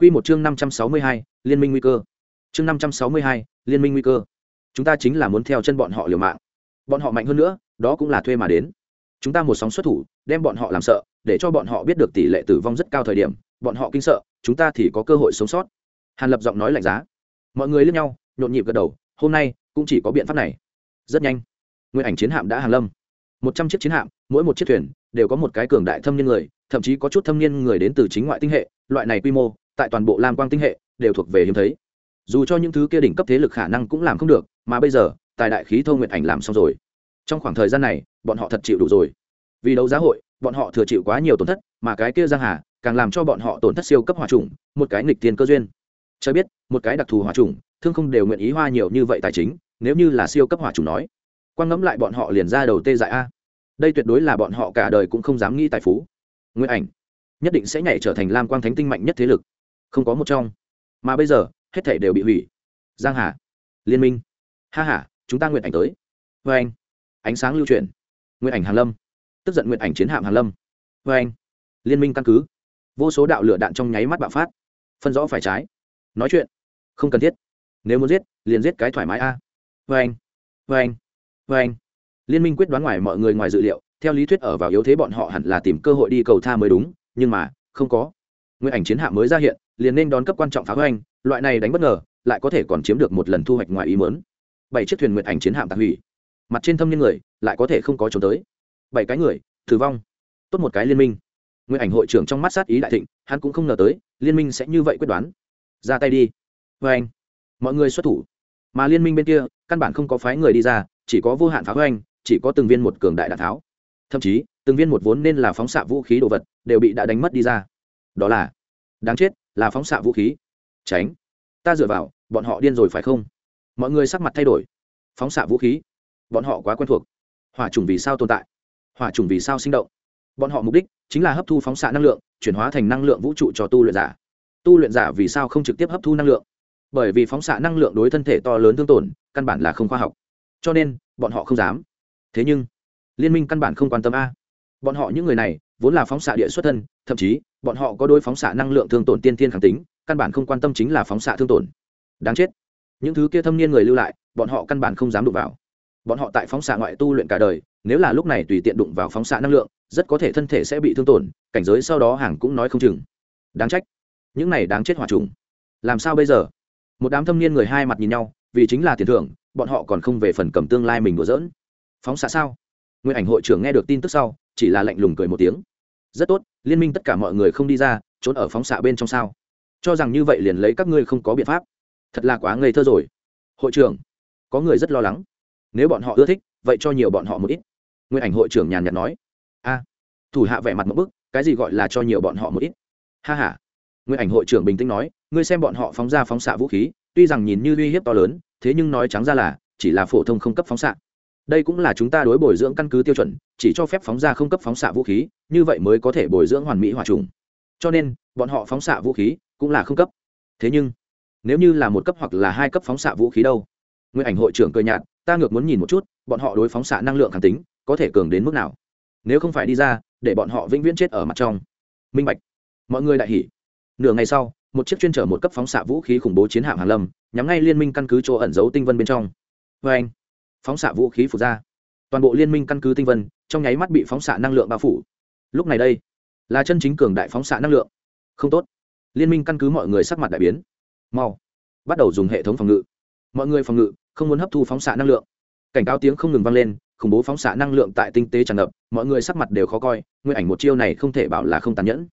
Quy một chương 562, liên minh nguy cơ. Chương 562, liên minh nguy cơ. Chúng ta chính là muốn theo chân bọn họ liều mạng. Bọn họ mạnh hơn nữa, đó cũng là thuê mà đến. Chúng ta một sóng xuất thủ, đem bọn họ làm sợ, để cho bọn họ biết được tỷ lệ tử vong rất cao thời điểm, bọn họ kinh sợ, chúng ta thì có cơ hội sống sót. Hàn Lập giọng nói lạnh giá. Mọi người liếc nhau, nhộn nhịp gật đầu, hôm nay cũng chỉ có biện pháp này. Rất nhanh, Nguyên ảnh chiến hạm đã hàng lâm. một trăm chiếc chiến hạm, mỗi một chiếc thuyền đều có một cái cường đại thâm niên người, thậm chí có chút thâm niên người đến từ chính ngoại tinh hệ, loại này quy mô, tại toàn bộ lam quang tinh hệ, đều thuộc về hiếm thấy. Dù cho những thứ kia đỉnh cấp thế lực khả năng cũng làm không được, mà bây giờ, tài đại khí thâu nguyện ảnh làm xong rồi. Trong khoảng thời gian này, bọn họ thật chịu đủ rồi. Vì đấu giá hội, bọn họ thừa chịu quá nhiều tổn thất, mà cái kia giang hà, càng làm cho bọn họ tổn thất siêu cấp hòa trùng một cái nghịch tiền cơ duyên. Cho biết, một cái đặc thù hòa trùng thương không đều nguyện ý hoa nhiều như vậy tài chính, nếu như là siêu cấp hòa trùng nói. Quan ngẫm lại bọn họ liền ra đầu tê dại a. Đây tuyệt đối là bọn họ cả đời cũng không dám nghĩ tài phú. Nguyện ảnh nhất định sẽ nhảy trở thành lam quang thánh tinh mạnh nhất thế lực không có một trong. Mà bây giờ, hết thể đều bị hủy. Giang hà, liên minh. Ha ha, chúng ta nguyện ảnh tới. Vê anh. Ánh sáng lưu truyền nguyện ảnh hàn lâm. Tức giận nguyện ảnh chiến hạm hàn lâm. Vê anh. Liên minh căn cứ. Vô số đạo lửa đạn trong nháy mắt bạo phát. Phân rõ phải trái. Nói chuyện. Không cần thiết. Nếu muốn giết, liền giết cái thoải mái a. Vê anh. Vê anh. Vê anh. Liên minh quyết đoán ngoài mọi người ngoài dự liệu, theo lý thuyết ở vào yếu thế bọn họ hẳn là tìm cơ hội đi cầu tha mới đúng, nhưng mà, không có. Nguyện ảnh chiến hạm mới ra hiện liền nên đón cấp quan trọng phá hoành, loại này đánh bất ngờ, lại có thể còn chiếm được một lần thu hoạch ngoài ý mớn bảy chiếc thuyền nguyện ảnh chiến hạm tạc hủy. Mặt trên thâm niên người, lại có thể không có trốn tới. Bảy cái người, tử vong. Tốt một cái liên minh. Nguyện ảnh hội trưởng trong mắt sát ý đại thịnh, hắn cũng không ngờ tới, liên minh sẽ như vậy quyết đoán. Ra tay đi. Vê anh. Mọi người xuất thủ. Mà liên minh bên kia, căn bản không có phái người đi ra, chỉ có vô hạn phá hoành, chỉ có từng viên một cường đại đạn tháo. Thậm chí, từng viên một vốn nên là phóng xạ vũ khí đồ vật, đều bị đã đánh mất đi ra. Đó là, đáng chết là phóng xạ vũ khí. Tránh. Ta dựa vào, bọn họ điên rồi phải không? Mọi người sắc mặt thay đổi. Phóng xạ vũ khí. Bọn họ quá quen thuộc. Hỏa trùng vì sao tồn tại? Hỏa trùng vì sao sinh động? Bọn họ mục đích chính là hấp thu phóng xạ năng lượng, chuyển hóa thành năng lượng vũ trụ cho tu luyện giả. Tu luyện giả vì sao không trực tiếp hấp thu năng lượng? Bởi vì phóng xạ năng lượng đối thân thể to lớn thương tổn, căn bản là không khoa học. Cho nên, bọn họ không dám. Thế nhưng, liên minh căn bản không quan tâm a bọn họ những người này, vốn là phóng xạ địa xuất thân, thậm chí, bọn họ có đôi phóng xạ năng lượng thương tổn tiên thiên khẳng tính, căn bản không quan tâm chính là phóng xạ thương tổn. Đáng chết. Những thứ kia thâm niên người lưu lại, bọn họ căn bản không dám đụng vào. Bọn họ tại phóng xạ ngoại tu luyện cả đời, nếu là lúc này tùy tiện đụng vào phóng xạ năng lượng, rất có thể thân thể sẽ bị thương tổn, cảnh giới sau đó hàng cũng nói không chừng. Đáng trách. Những này đáng chết hòa trùng. Làm sao bây giờ? Một đám thâm niên người hai mặt nhìn nhau, vì chính là tiền thưởng, bọn họ còn không về phần cầm tương lai mình đùa dỡn phóng xạ sao? Nguyên ảnh hội trưởng nghe được tin tức sau, chỉ là lạnh lùng cười một tiếng. Rất tốt, liên minh tất cả mọi người không đi ra, trốn ở phóng xạ bên trong sao? Cho rằng như vậy liền lấy các ngươi không có biện pháp. Thật là quá ngây thơ rồi. Hội trưởng, có người rất lo lắng. Nếu bọn họ ưa thích, vậy cho nhiều bọn họ một ít. Nguyên ảnh hội trưởng nhàn nhạt nói. A, thủ hạ vẻ mặt một bức, cái gì gọi là cho nhiều bọn họ một ít? Ha h a nguyên ảnh hội trưởng bình tĩnh nói. Ngươi xem bọn họ phóng ra phóng xạ vũ khí, tuy rằng nhìn như uy hiếp to lớn, thế nhưng nói trắng ra là, chỉ là phổ thông không cấp phóng xạ đây cũng là chúng ta đối bồi dưỡng căn cứ tiêu chuẩn, chỉ cho phép phóng ra không cấp phóng xạ vũ khí, như vậy mới có thể bồi dưỡng hoàn mỹ hòa trùng. Cho nên, bọn họ phóng xạ vũ khí cũng là không cấp. Thế nhưng, nếu như là một cấp hoặc là hai cấp phóng xạ vũ khí đâu? Nguyên ảnh hội trưởng cười nhạt, ta ngược muốn nhìn một chút, bọn họ đối phóng xạ năng lượng khẳng tính có thể cường đến mức nào? Nếu không phải đi ra, để bọn họ vĩnh viễn chết ở mặt trong. Minh bạch, mọi người đại hỉ. Nửa ngày sau, một chiếc chuyên chở một cấp phóng xạ vũ khí khủng bố chiến hạm hàn lâm, nhắm ngay liên minh căn cứ chỗ ẩn giấu tinh vân bên trong. Vê anh phóng xạ vũ khí phục ra. Toàn bộ liên minh căn cứ tinh vân, trong nháy mắt bị phóng xạ năng lượng bao phủ. Lúc này đây, là chân chính cường đại phóng xạ năng lượng. Không tốt. Liên minh căn cứ mọi người sắc mặt đại biến. Mau, bắt đầu dùng hệ thống phòng ngự. Mọi người phòng ngự, không muốn hấp thu phóng xạ năng lượng. Cảnh cáo tiếng không ngừng vang lên, khủng bố phóng xạ năng lượng tại tinh tế tràn ngập, mọi người sắc mặt đều khó coi, nguyên ảnh một chiêu này không thể bảo là không tàn nhẫn.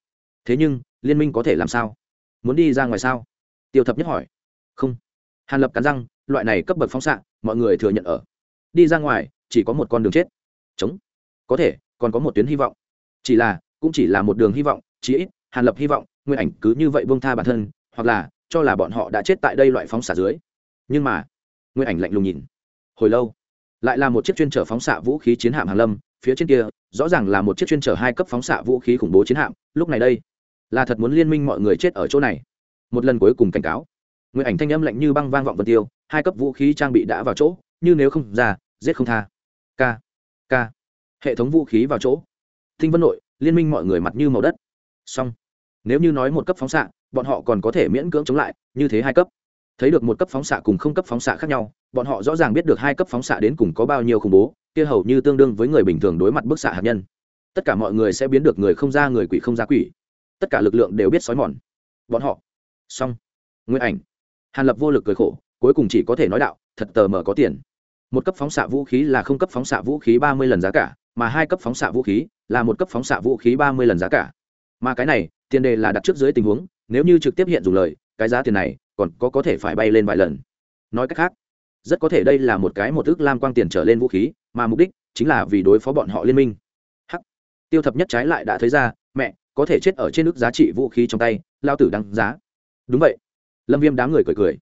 Thế nhưng, liên minh có thể làm sao? Muốn đi ra ngoài sao? Tiêu thập nhất hỏi. Không. Hàn lập cắn răng, loại này cấp bậc phóng xạ, mọi người thừa nhận ở đi ra ngoài, chỉ có một con đường chết. Chống có thể, còn có một tuyến hy vọng. Chỉ là, cũng chỉ là một đường hy vọng, chí ít, hàn lập hy vọng, nguyên ảnh cứ như vậy buông tha bản thân, hoặc là, cho là bọn họ đã chết tại đây loại phóng xạ dưới. Nhưng mà, nguyên ảnh lạnh lùng nhìn. Hồi lâu, lại là một chiếc chuyên chở phóng xạ vũ khí chiến hạm hàn lâm, phía trên kia, rõ ràng là một chiếc chuyên chở hai cấp phóng xạ vũ khí khủng bố chiến hạm, lúc này đây, là thật muốn liên minh mọi người chết ở chỗ này. Một lần cuối cùng cảnh cáo. Nguyên ảnh thanh âm lạnh như băng vang vọng vân tiêu, hai cấp vũ khí trang bị đã vào chỗ, như nếu không ra giết không tha. K k. Hệ thống vũ khí vào chỗ. Thinh vân nội, liên minh mọi người mặt như màu đất. Xong. Nếu như nói một cấp phóng xạ, bọn họ còn có thể miễn cưỡng chống lại, như thế hai cấp. Thấy được một cấp phóng xạ cùng không cấp phóng xạ khác nhau, bọn họ rõ ràng biết được hai cấp phóng xạ đến cùng có bao nhiêu khủng bố, kia hầu như tương đương với người bình thường đối mặt bức xạ hạt nhân. Tất cả mọi người sẽ biến được người không ra người quỷ không ra quỷ. Tất cả lực lượng đều biết xói mòn. Bọn họ. Xong. Nguyên ảnh. Hàn lập vô lực cười khổ, cuối cùng chỉ có thể nói đạo, thật tờ mờ có tiền một cấp phóng xạ vũ khí là không cấp phóng xạ vũ khí ba mươi lần giá cả, mà hai cấp phóng xạ vũ khí là một cấp phóng xạ vũ khí ba mươi lần giá cả. Mà cái này, tiền đề là đặt trước dưới tình huống, nếu như trực tiếp hiện dùng lời, cái giá tiền này còn có có thể phải bay lên vài lần. Nói cách khác, rất có thể đây là một cái một ước lam quang tiền trở lên vũ khí, mà mục đích chính là vì đối phó bọn họ liên minh. Hắc. Tiêu thập nhất trái lại đã thấy ra, mẹ, có thể chết ở trên nước giá trị vũ khí trong tay, lao tử đăng giá. Đúng vậy. Lâm viêm đám người cười cười.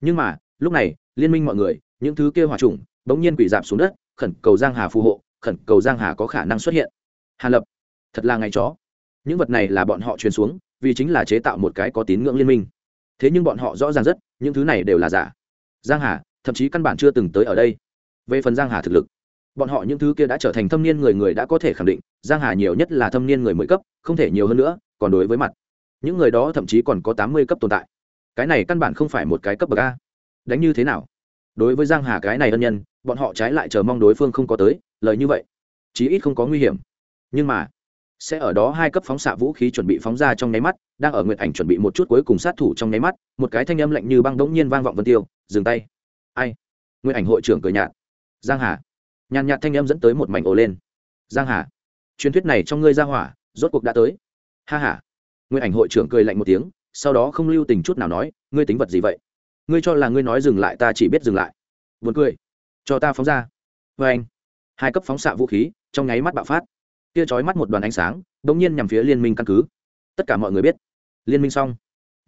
Nhưng mà, lúc này, liên minh mọi người, những thứ kêu hòa trùng bỗng nhiên quỷ giảm xuống đất, khẩn cầu giang hà phù hộ, khẩn cầu giang hà có khả năng xuất hiện. Hàn lập, thật là ngày chó. Những vật này là bọn họ truyền xuống, vì chính là chế tạo một cái có tín ngưỡng liên minh. Thế nhưng bọn họ rõ ràng rất, những thứ này đều là giả. Giang hà, thậm chí căn bản chưa từng tới ở đây. Về phần giang hà thực lực, bọn họ những thứ kia đã trở thành thâm niên người người đã có thể khẳng định, giang hà nhiều nhất là thâm niên người mới cấp, không thể nhiều hơn nữa, còn đối với mặt. Những người đó thậm chí còn có tám mươi cấp tồn tại. Cái này căn bản không phải một cái cấp bậc a. Đánh như thế nào? Đối với giang hà cái này ân nhân bọn họ trái lại chờ mong đối phương không có tới, lời như vậy, chí ít không có nguy hiểm. Nhưng mà, sẽ ở đó hai cấp phóng xạ vũ khí chuẩn bị phóng ra trong nháy mắt, đang ở nguyện ảnh chuẩn bị một chút cuối cùng sát thủ trong nháy mắt, một cái thanh âm lạnh như băng đống nhiên vang vọng vân tiêu, dừng tay. Ai? Nguyện ảnh hội trưởng cười nhạt. Giang hà. Nhàn nhạt thanh âm dẫn tới một mảnh ồ lên. Giang hà. Truyền thuyết này trong ngươi ra hỏa, rốt cuộc đã tới. Ha ha. Nguyện ảnh hội trưởng cười lạnh một tiếng, sau đó không lưu tình chút nào nói, ngươi tính vật gì vậy? Ngươi cho là ngươi nói dừng lại, ta chỉ biết dừng lại. Buồn cười cho ta phóng ra. Vê anh. Hai cấp phóng xạ vũ khí, trong nháy mắt bạo phát. Kia trói mắt một đoàn ánh sáng đ ỗ n g nhiên nhằm phía liên minh căn cứ. Tất cả mọi người biết, liên minh xong.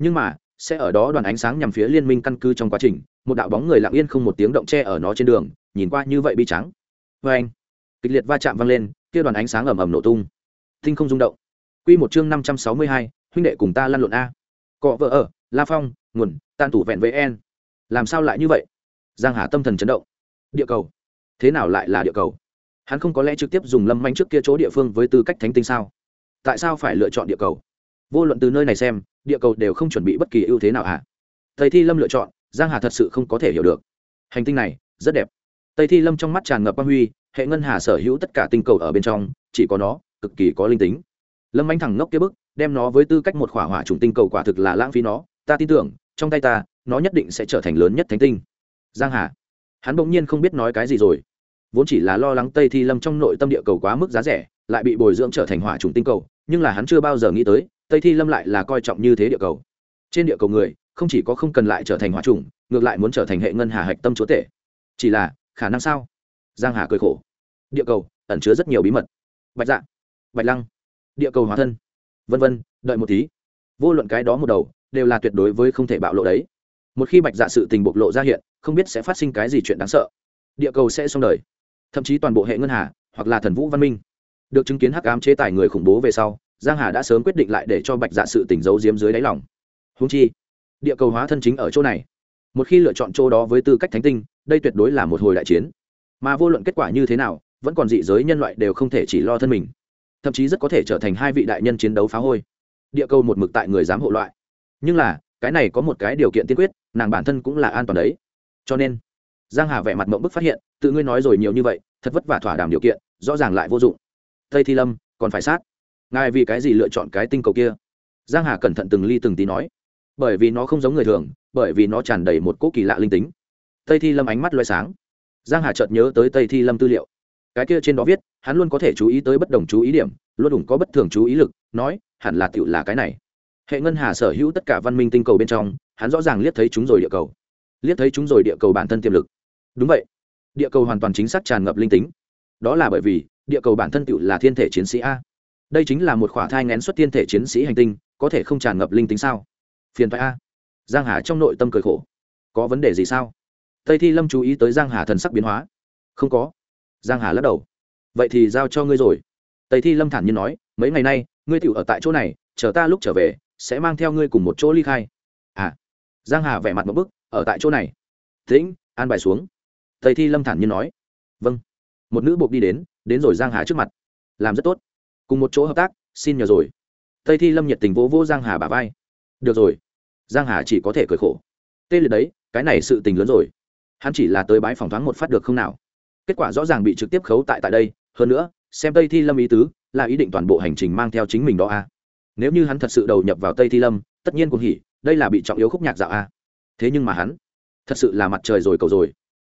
Nhưng mà, sẽ ở đó đoàn ánh sáng nhằm phía liên minh căn cứ trong quá trình, một đạo bóng người lặng yên không một tiếng động tre ở nó trên đường, nhìn qua như vậy bi trắng. Vê anh. Kịch liệt va chạm vang lên kia đoàn ánh sáng ầm ầm nổ tung. Thinh không rung động. Q một chương năm trăm sáu mươi hai, huynh đệ cùng ta lăn lộn a. Cọ vợ ở, la phong, nguồn tan tủ vẹn với en làm sao lại như vậy? Giang hà tâm thần chấn động địa cầu. Thế nào lại là địa cầu? Hắn không có lẽ trực tiếp dùng lâm manh trước kia chỗ địa phương với tư cách thánh tinh sao? Tại sao phải lựa chọn địa cầu? Vô luận từ nơi này xem, địa cầu đều không chuẩn bị bất kỳ ưu thế nào hả? Tây thi lâm lựa chọn, giang hà thật sự không có thể hiểu được. Hành tinh này, rất đẹp. Tây thi lâm trong mắt tràn ngập quang huy, hệ ngân hà sở hữu tất cả tinh cầu ở bên trong, chỉ có nó, cực kỳ có linh tính. Lâm anh thẳng ngốc kia bức, đem nó với tư cách một khỏa hỏa trùng tinh cầu quả thực là lãng phí nó. Ta tin tưởng, trong tay ta, nó nhất định sẽ trở thành lớn nhất thánh tinh. Giang hà hắn bỗng nhiên không biết nói cái gì rồi. Vốn chỉ là lo lắng tây thi lâm trong nội tâm địa cầu quá mức giá rẻ, lại bị bồi dưỡng trở thành hỏa trùng tinh cầu, nhưng là hắn chưa bao giờ nghĩ tới, tây thi lâm lại là coi trọng như thế địa cầu. Trên địa cầu người, không chỉ có không cần lại trở thành hỏa trùng, ngược lại muốn trở thành hệ ngân hà hạch tâm chúa tể. Chỉ là, khả năng sao? Giang hà cười khổ. Địa cầu, ẩn chứa rất nhiều bí mật. Bạch dạ bạch lăng, địa cầu hóa thân. Vân vân, đợi một tí. Vô luận cái đó một đầu, đều là tuyệt đối với không thể bạo lộ đấy một khi bạch dạ sự tình bộc lộ ra hiện, không biết sẽ phát sinh cái gì chuyện đáng sợ. Địa cầu sẽ xong đời. Thậm chí toàn bộ hệ ngân hà, hoặc là thần vũ văn minh, được chứng kiến hắc ám chế tài người khủng bố về sau, giang hà đã sớm quyết định lại để cho bạch dạ sự tỉnh giấu diếm dưới đáy lòng. Húng chi, địa cầu hóa thân chính ở chỗ này. Một khi lựa chọn chỗ đó với tư cách thánh tinh, đây tuyệt đối là một hồi đại chiến. Mà vô luận kết quả như thế nào, vẫn còn dị giới nhân loại đều không thể chỉ lo thân mình. Thậm chí rất có thể trở thành hai vị đại nhân chiến đấu phá hôi. Địa cầu một mực tại người dám hộ loại. Nhưng là, cái này có một cái điều kiện tiên quyết nàng bản thân cũng là an toàn đấy. Cho nên, giang hà vẻ mặt mộng bức phát hiện, tự ngươi nói rồi nhiều như vậy, thật vất vả thỏa đàm điều kiện, rõ ràng lại vô dụng. Tây thi lâm, còn phải sát. Ngài vì cái gì lựa chọn cái tinh cầu kia? Giang hà cẩn thận từng ly từng tí nói. Bởi vì nó không giống người thường, bởi vì nó tràn đầy một cỗ kỳ lạ linh tính. Tây thi lâm ánh mắt loay sáng. Giang hà chợt nhớ tới tây thi lâm tư liệu. Cái kia trên đó viết, hắn luôn có thể chú ý tới bất đồng chú ý điểm, luôn đủ có bất thường chú ý lực, nói, hẳn là tựu là cái này hệ ngân hà sở hữu tất cả văn minh tinh cầu bên trong, hắn rõ ràng liếc thấy chúng rồi địa cầu. Liếc thấy chúng rồi địa cầu bản thân tiềm lực. Đúng vậy. Địa cầu hoàn toàn chính xác tràn ngập linh tính. Đó là bởi vì, địa cầu bản thân tựu là thiên thể chiến sĩ a. Đây chính là một khỏa thai ngén xuất thiên thể chiến sĩ hành tinh, có thể không tràn ngập linh tính sao? Phiền thoại a. Giang hà trong nội tâm cười khổ. Có vấn đề gì sao? Tây thi lâm chú ý tới giang hà thần sắc biến hóa. Không có. Giang hà lắc đầu. Vậy thì giao cho ngươi rồi. Tây thi lâm thản nhiên nói, mấy ngày nay, ngươi tựu ở tại chỗ này, chờ ta lúc trở về sẽ mang theo ngươi cùng một chỗ ly khai. À giang hà vẻ mặt một bức, ở tại chỗ này. Tĩnh, an bài xuống. Thầy thi lâm thản nhiên nói. Vâng. Một nữ buộc đi đến đến rồi giang hà trước mặt. Làm rất tốt. Cùng một chỗ hợp tác, xin nhờ rồi. Tây thi lâm nhiệt tình vỗ vô giang hà bà vai. Được rồi. Giang hà chỉ có thể cười khổ. Tê liệt đấy, cái này sự tình lớn rồi. Hắn chỉ là tới bãi phòng thoáng một phát được không nào? Kết quả rõ ràng bị trực tiếp khấu tại tại đây. Hơn nữa, xem tây thi lâm ý tứ, là ý định toàn bộ hành trình mang theo chính mình đó a nếu như hắn thật sự đầu nhập vào tây thi lâm, tất nhiên cũng hỉ, đây là bị trọng yếu khúc nhạc dạo a. Thế nhưng mà hắn, thật sự là mặt trời rồi cầu rồi.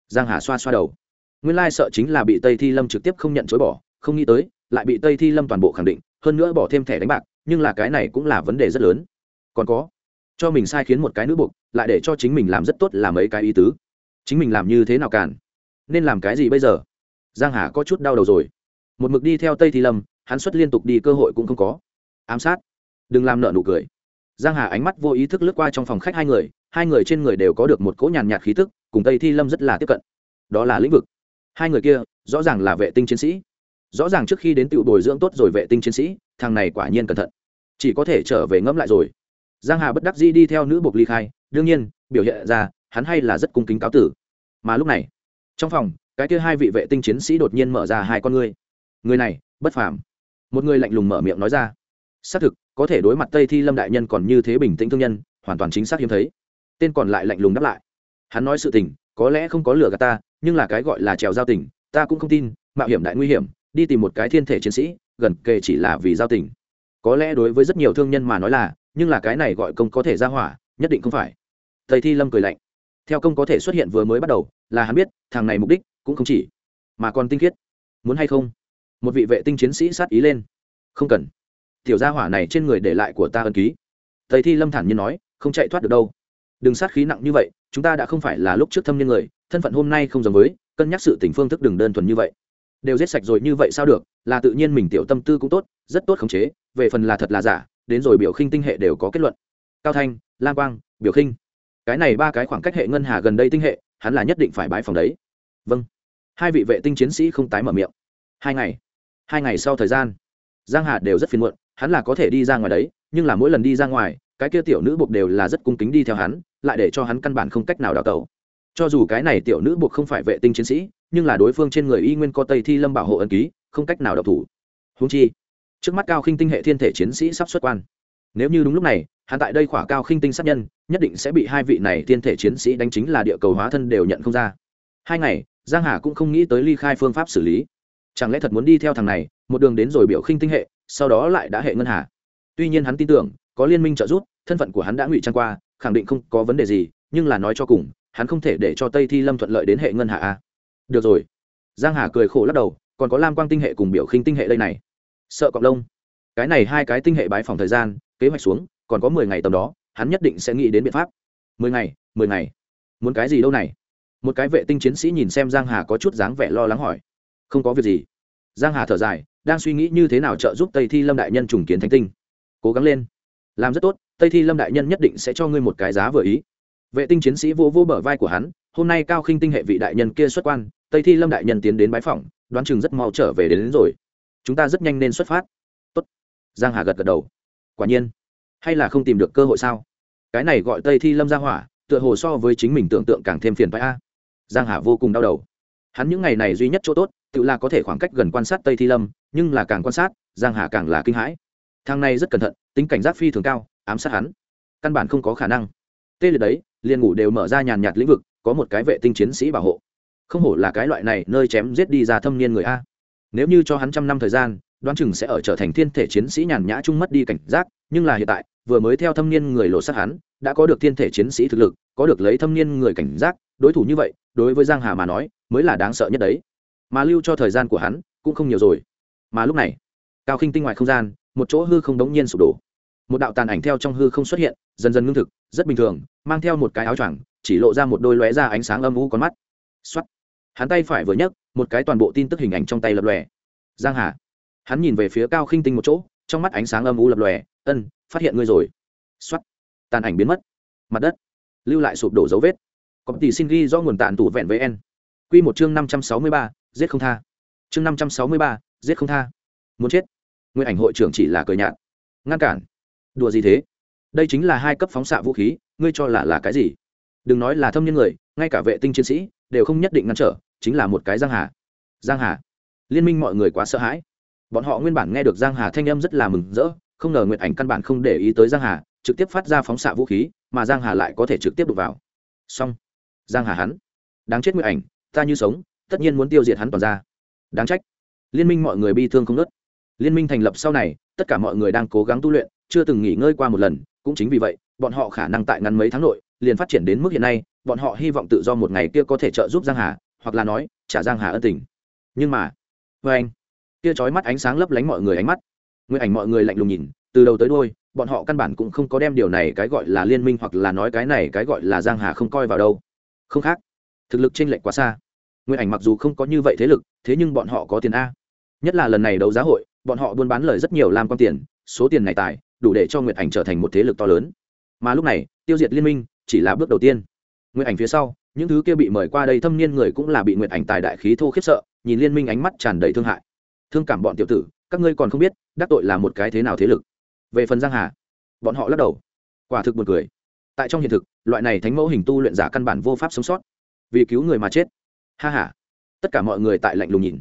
Giang hà xoa xoa đầu. Nguyên lai sợ chính là bị tây thi lâm trực tiếp không nhận chối bỏ, không nghĩ tới, lại bị tây thi lâm toàn bộ khẳng định, hơn nữa bỏ thêm thẻ đánh bạc, nhưng là cái này cũng là vấn đề rất lớn. Còn có, cho mình sai khiến một cái nữ buộc, lại để cho chính mình làm rất tốt là mấy cái ý tứ. Chính mình làm như thế nào cản nên làm cái gì bây giờ? Giang hà có chút đau đầu rồi. Một mực đi theo tây thi lâm, hắn xuất liên tục đi cơ hội cũng không có. Ám sát đừng làm nợ nụ cười. Giang hà ánh mắt vô ý thức lướt qua trong phòng khách hai người hai người trên người đều có được một cỗ nhàn nhạt khí tức, cùng tây thi lâm rất là tiếp cận. Đó là lĩnh vực. Hai người kia, rõ ràng là vệ tinh chiến sĩ. Rõ ràng trước khi đến tiểu bồi dưỡng tốt rồi vệ tinh chiến sĩ, thằng này quả nhiên cẩn thận. Chỉ có thể trở về ngẫm lại rồi. Giang hà bất đắc dĩ đi theo nữ buộc ly khai, đương nhiên, biểu hiện ra, hắn hay là rất cung kính cáo tử. Mà lúc này, trong phòng, cái kia hai vị vệ tinh chiến sĩ đột nhiên mở ra hai con ngươi. Người này, bất phàm. Một người lạnh lùng mở miệng nói ra xác thực, có thể đối mặt tây thi lâm đại nhân còn như thế bình tĩnh thương nhân, hoàn toàn chính xác hiếm thấy. Tên còn lại lạnh lùng đáp lại. Hắn nói sự tình, có lẽ không có lừa gạt ta, nhưng là cái gọi là trèo giao tình, ta cũng không tin, mạo hiểm đại nguy hiểm, đi tìm một cái thiên thể chiến sĩ, gần kề chỉ là vì giao tình. Có lẽ đối với rất nhiều thương nhân mà nói là, nhưng là cái này gọi công có thể ra hỏa, nhất định không phải. Thầy thi lâm cười lạnh. Theo công có thể xuất hiện vừa mới bắt đầu, là hắn biết, thằng này mục đích cũng không chỉ, mà còn tinh khiết. Muốn hay không? Một vị vệ tinh chiến sĩ sát ý lên. Không cần tiểu gia hỏa này trên người để lại của ta ân ký. Thầy thi lâm thản nhiên nói, không chạy thoát được đâu. Đừng sát khí nặng như vậy, chúng ta đã không phải là lúc trước thâm niên người, thân phận hôm nay không giống với, cân nhắc sự tình phương thức đừng đơn thuần như vậy. Đều giết sạch rồi như vậy sao được, là tự nhiên mình tiểu tâm tư cũng tốt, rất tốt khống chế, về phần là thật là giả, đến rồi biểu khinh tinh hệ đều có kết luận. Cao thanh lan quang, biểu khinh. Cái này ba cái khoảng cách hệ ngân hà gần đây tinh hệ, hắn là nhất định phải bãi phòng đấy. Vâng. Hai vị vệ tinh chiến sĩ không tái mở miệng. Hai ngày. Hai ngày sau thời gian, giang hà đều rất phiền muộn hắn là có thể đi ra ngoài đấy, nhưng là mỗi lần đi ra ngoài, cái kia tiểu nữ buộc đều là rất cung kính đi theo hắn, lại để cho hắn căn bản không cách nào đào tẩu. Cho dù cái này tiểu nữ buộc không phải vệ tinh chiến sĩ, nhưng là đối phương trên người y nguyên có tây thi lâm bảo hộ ân ký, không cách nào đọc thủ. Húng chi, trước mắt cao khinh tinh hệ thiên thể chiến sĩ sắp xuất quan. Nếu như đúng lúc này, hắn tại đây khỏa cao khinh tinh sát nhân, nhất định sẽ bị hai vị này thiên thể chiến sĩ đánh chính là địa cầu hóa thân đều nhận không ra. Hai ngày, giang hà cũng không nghĩ tới ly khai phương pháp xử lý. Chẳng lẽ thật muốn đi theo thằng này, một đường đến rồi biểu khinh tinh hệ sau đó lại đã hệ ngân hà. Tuy nhiên hắn tin tưởng, có liên minh trợ giúp, thân phận của hắn đã ngụy trang qua, khẳng định không có vấn đề gì, nhưng là nói cho cùng, hắn không thể để cho tây thi lâm thuận lợi đến hệ ngân hà a. Được rồi. Giang hà cười khổ lắc đầu, còn có lam quang tinh hệ cùng biểu khinh tinh hệ đây này. Sợ cọp lông. Cái này hai cái tinh hệ bái phòng thời gian, kế hoạch xuống, còn có mười ngày tầm đó, hắn nhất định sẽ nghĩ đến biện pháp. Mười ngày mười ngày. Muốn cái gì đâu này? Một cái vệ tinh chiến sĩ nhìn xem giang hà có chút dáng vẻ lo lắng hỏi. Không có việc gì. Giang hà thở dài đang suy nghĩ như thế nào trợ giúp tây thi lâm đại nhân trùng kiến thánh tinh. Cố gắng lên. Làm rất tốt tây thi lâm đại nhân nhất định sẽ cho ngươi một cái giá vừa ý. Vệ tinh chiến sĩ vô vô bờ vai của hắn hôm nay cao khinh tinh hệ vị đại nhân kia xuất quan tây thi lâm đại nhân tiến đến bái phòng đoán chừng rất mau trở về đến, đến rồi. Chúng ta rất nhanh nên xuất phát. Tốt. giang hà gật gật đầu. Quả nhiên. Hay là không tìm được cơ hội sao? Cái này gọi tây thi lâm ra hỏa tựa hồ so với chính mình tưởng tượng càng thêm phiền phái a. Giang hà vô cùng đau đầu. Hắn những ngày này duy nhất chỗ tốt tự là có thể khoảng cách gần quan sát tây thi lâm, nhưng là càng quan sát, giang hà càng là kinh hãi. Thang này rất cẩn thận, tính cảnh giác phi thường cao, ám sát hắn. Căn bản không có khả năng. Tê liệt đấy, liền ngủ đều mở ra nhàn nhạt lĩnh vực, có một cái vệ tinh chiến sĩ bảo hộ. Không hổ là cái loại này nơi chém giết đi ra thâm niên người a. Nếu như cho hắn trăm năm thời gian, đoán chừng sẽ ở trở thành thiên thể chiến sĩ nhàn nhã chung mất đi cảnh giác, nhưng là hiện tại, vừa mới theo thâm niên người lộ sát hắn, đã có được thiên thể chiến sĩ thực lực, có được lấy thâm niên người cảnh giác, đối thủ như vậy, đối với giang hà mà nói, mới là đáng sợ nhất đấy mà lưu cho thời gian của hắn cũng không nhiều rồi. Mà lúc này, cao khinh tinh ngoài không gian, một chỗ hư không đống nhiên sụp đổ. Một đạo tàn ảnh theo trong hư không xuất hiện, dần dần ngưng thực, rất bình thường, mang theo một cái áo choàng, chỉ lộ ra một đôi lóe ra ánh sáng âm u con mắt. Xuất hắn tay phải vừa nhấc, một cái toàn bộ tin tức hình ảnh trong tay lập lòe. Giang hà. Hắn nhìn về phía cao khinh tinh một chỗ, trong mắt ánh sáng âm u lập lòe, ân, phát hiện ngươi rồi. Xuất tàn ảnh biến mất. Mặt đất. Lưu lại sụp đổ dấu vết. Có tỷ xin ghi do nguồn tàn tủ vẹn với en quy một chương năm trăm sáu mươi ba giết không tha. Chương năm trăm sáu mươi ba, giết không tha. Muốn chết. Nguyên ảnh hội trưởng chỉ là cười nhạt. Ngăn cản. Đùa gì thế? Đây chính là hai cấp phóng xạ vũ khí, ngươi cho là là cái gì? Đừng nói là thâm nhân người, ngay cả vệ tinh chiến sĩ, đều không nhất định ngăn trở, chính là một cái giang hà. Giang hà. Liên minh mọi người quá sợ hãi. Bọn họ nguyên bản nghe được giang hà thanh âm rất là mừng rỡ, không ngờ nguyện ảnh căn bản không để ý tới giang hà, trực tiếp phát ra phóng xạ vũ khí, mà giang hà lại có thể trực tiếp đụng vào. Xong. Giang hà hắn. Đáng chết nguyện ảnh, ta như sống tất nhiên muốn tiêu diệt hắn toàn ra. Đáng trách. Liên minh mọi người bi thương không nớt liên minh thành lập sau này, tất cả mọi người đang cố gắng tu luyện, chưa từng nghỉ ngơi qua một lần, cũng chính vì vậy, bọn họ khả năng tại ngắn mấy tháng nội, liền phát triển đến mức hiện nay, bọn họ hy vọng tự do một ngày kia có thể trợ giúp giang hà, hoặc là nói, trả giang hà ân tình. Nhưng mà với anh. Kia chói mắt ánh sáng lấp lánh mọi người ánh mắt. Nguyên ảnh mọi người lạnh lùng nhìn, từ đầu tới đôi bọn họ căn bản cũng không có đem điều này cái gọi là liên minh hoặc là nói cái này cái gọi là giang hà không coi vào đâu. Không khác. Thực lực chênh lệch quá xa nguyên ảnh mặc dù không có như vậy thế lực, thế nhưng bọn họ có tiền a. Nhất là lần này đấu giá hội, bọn họ buôn bán lời rất nhiều làm quan tiền, số tiền này tài, đủ để cho nguyệt ảnh trở thành một thế lực to lớn. Mà lúc này, tiêu diệt liên minh chỉ là bước đầu tiên. Nguyệt ảnh phía sau, những thứ kia bị mời qua đây thâm niên người cũng là bị nguyệt ảnh tài đại khí thô khiếp sợ, nhìn liên minh ánh mắt tràn đầy thương hại. Thương cảm bọn tiểu tử, các ngươi còn không biết, đắc tội là một cái thế nào thế lực. Về phần giang hà, bọn họ lắc đầu. Quả thực buồn cười. Tại trong hiện thực, loại này thánh mẫu hình tu luyện giả căn bản vô pháp sống sót. Vì cứu người mà chết ha ha. Tất cả mọi người tại lạnh lùng nhìn.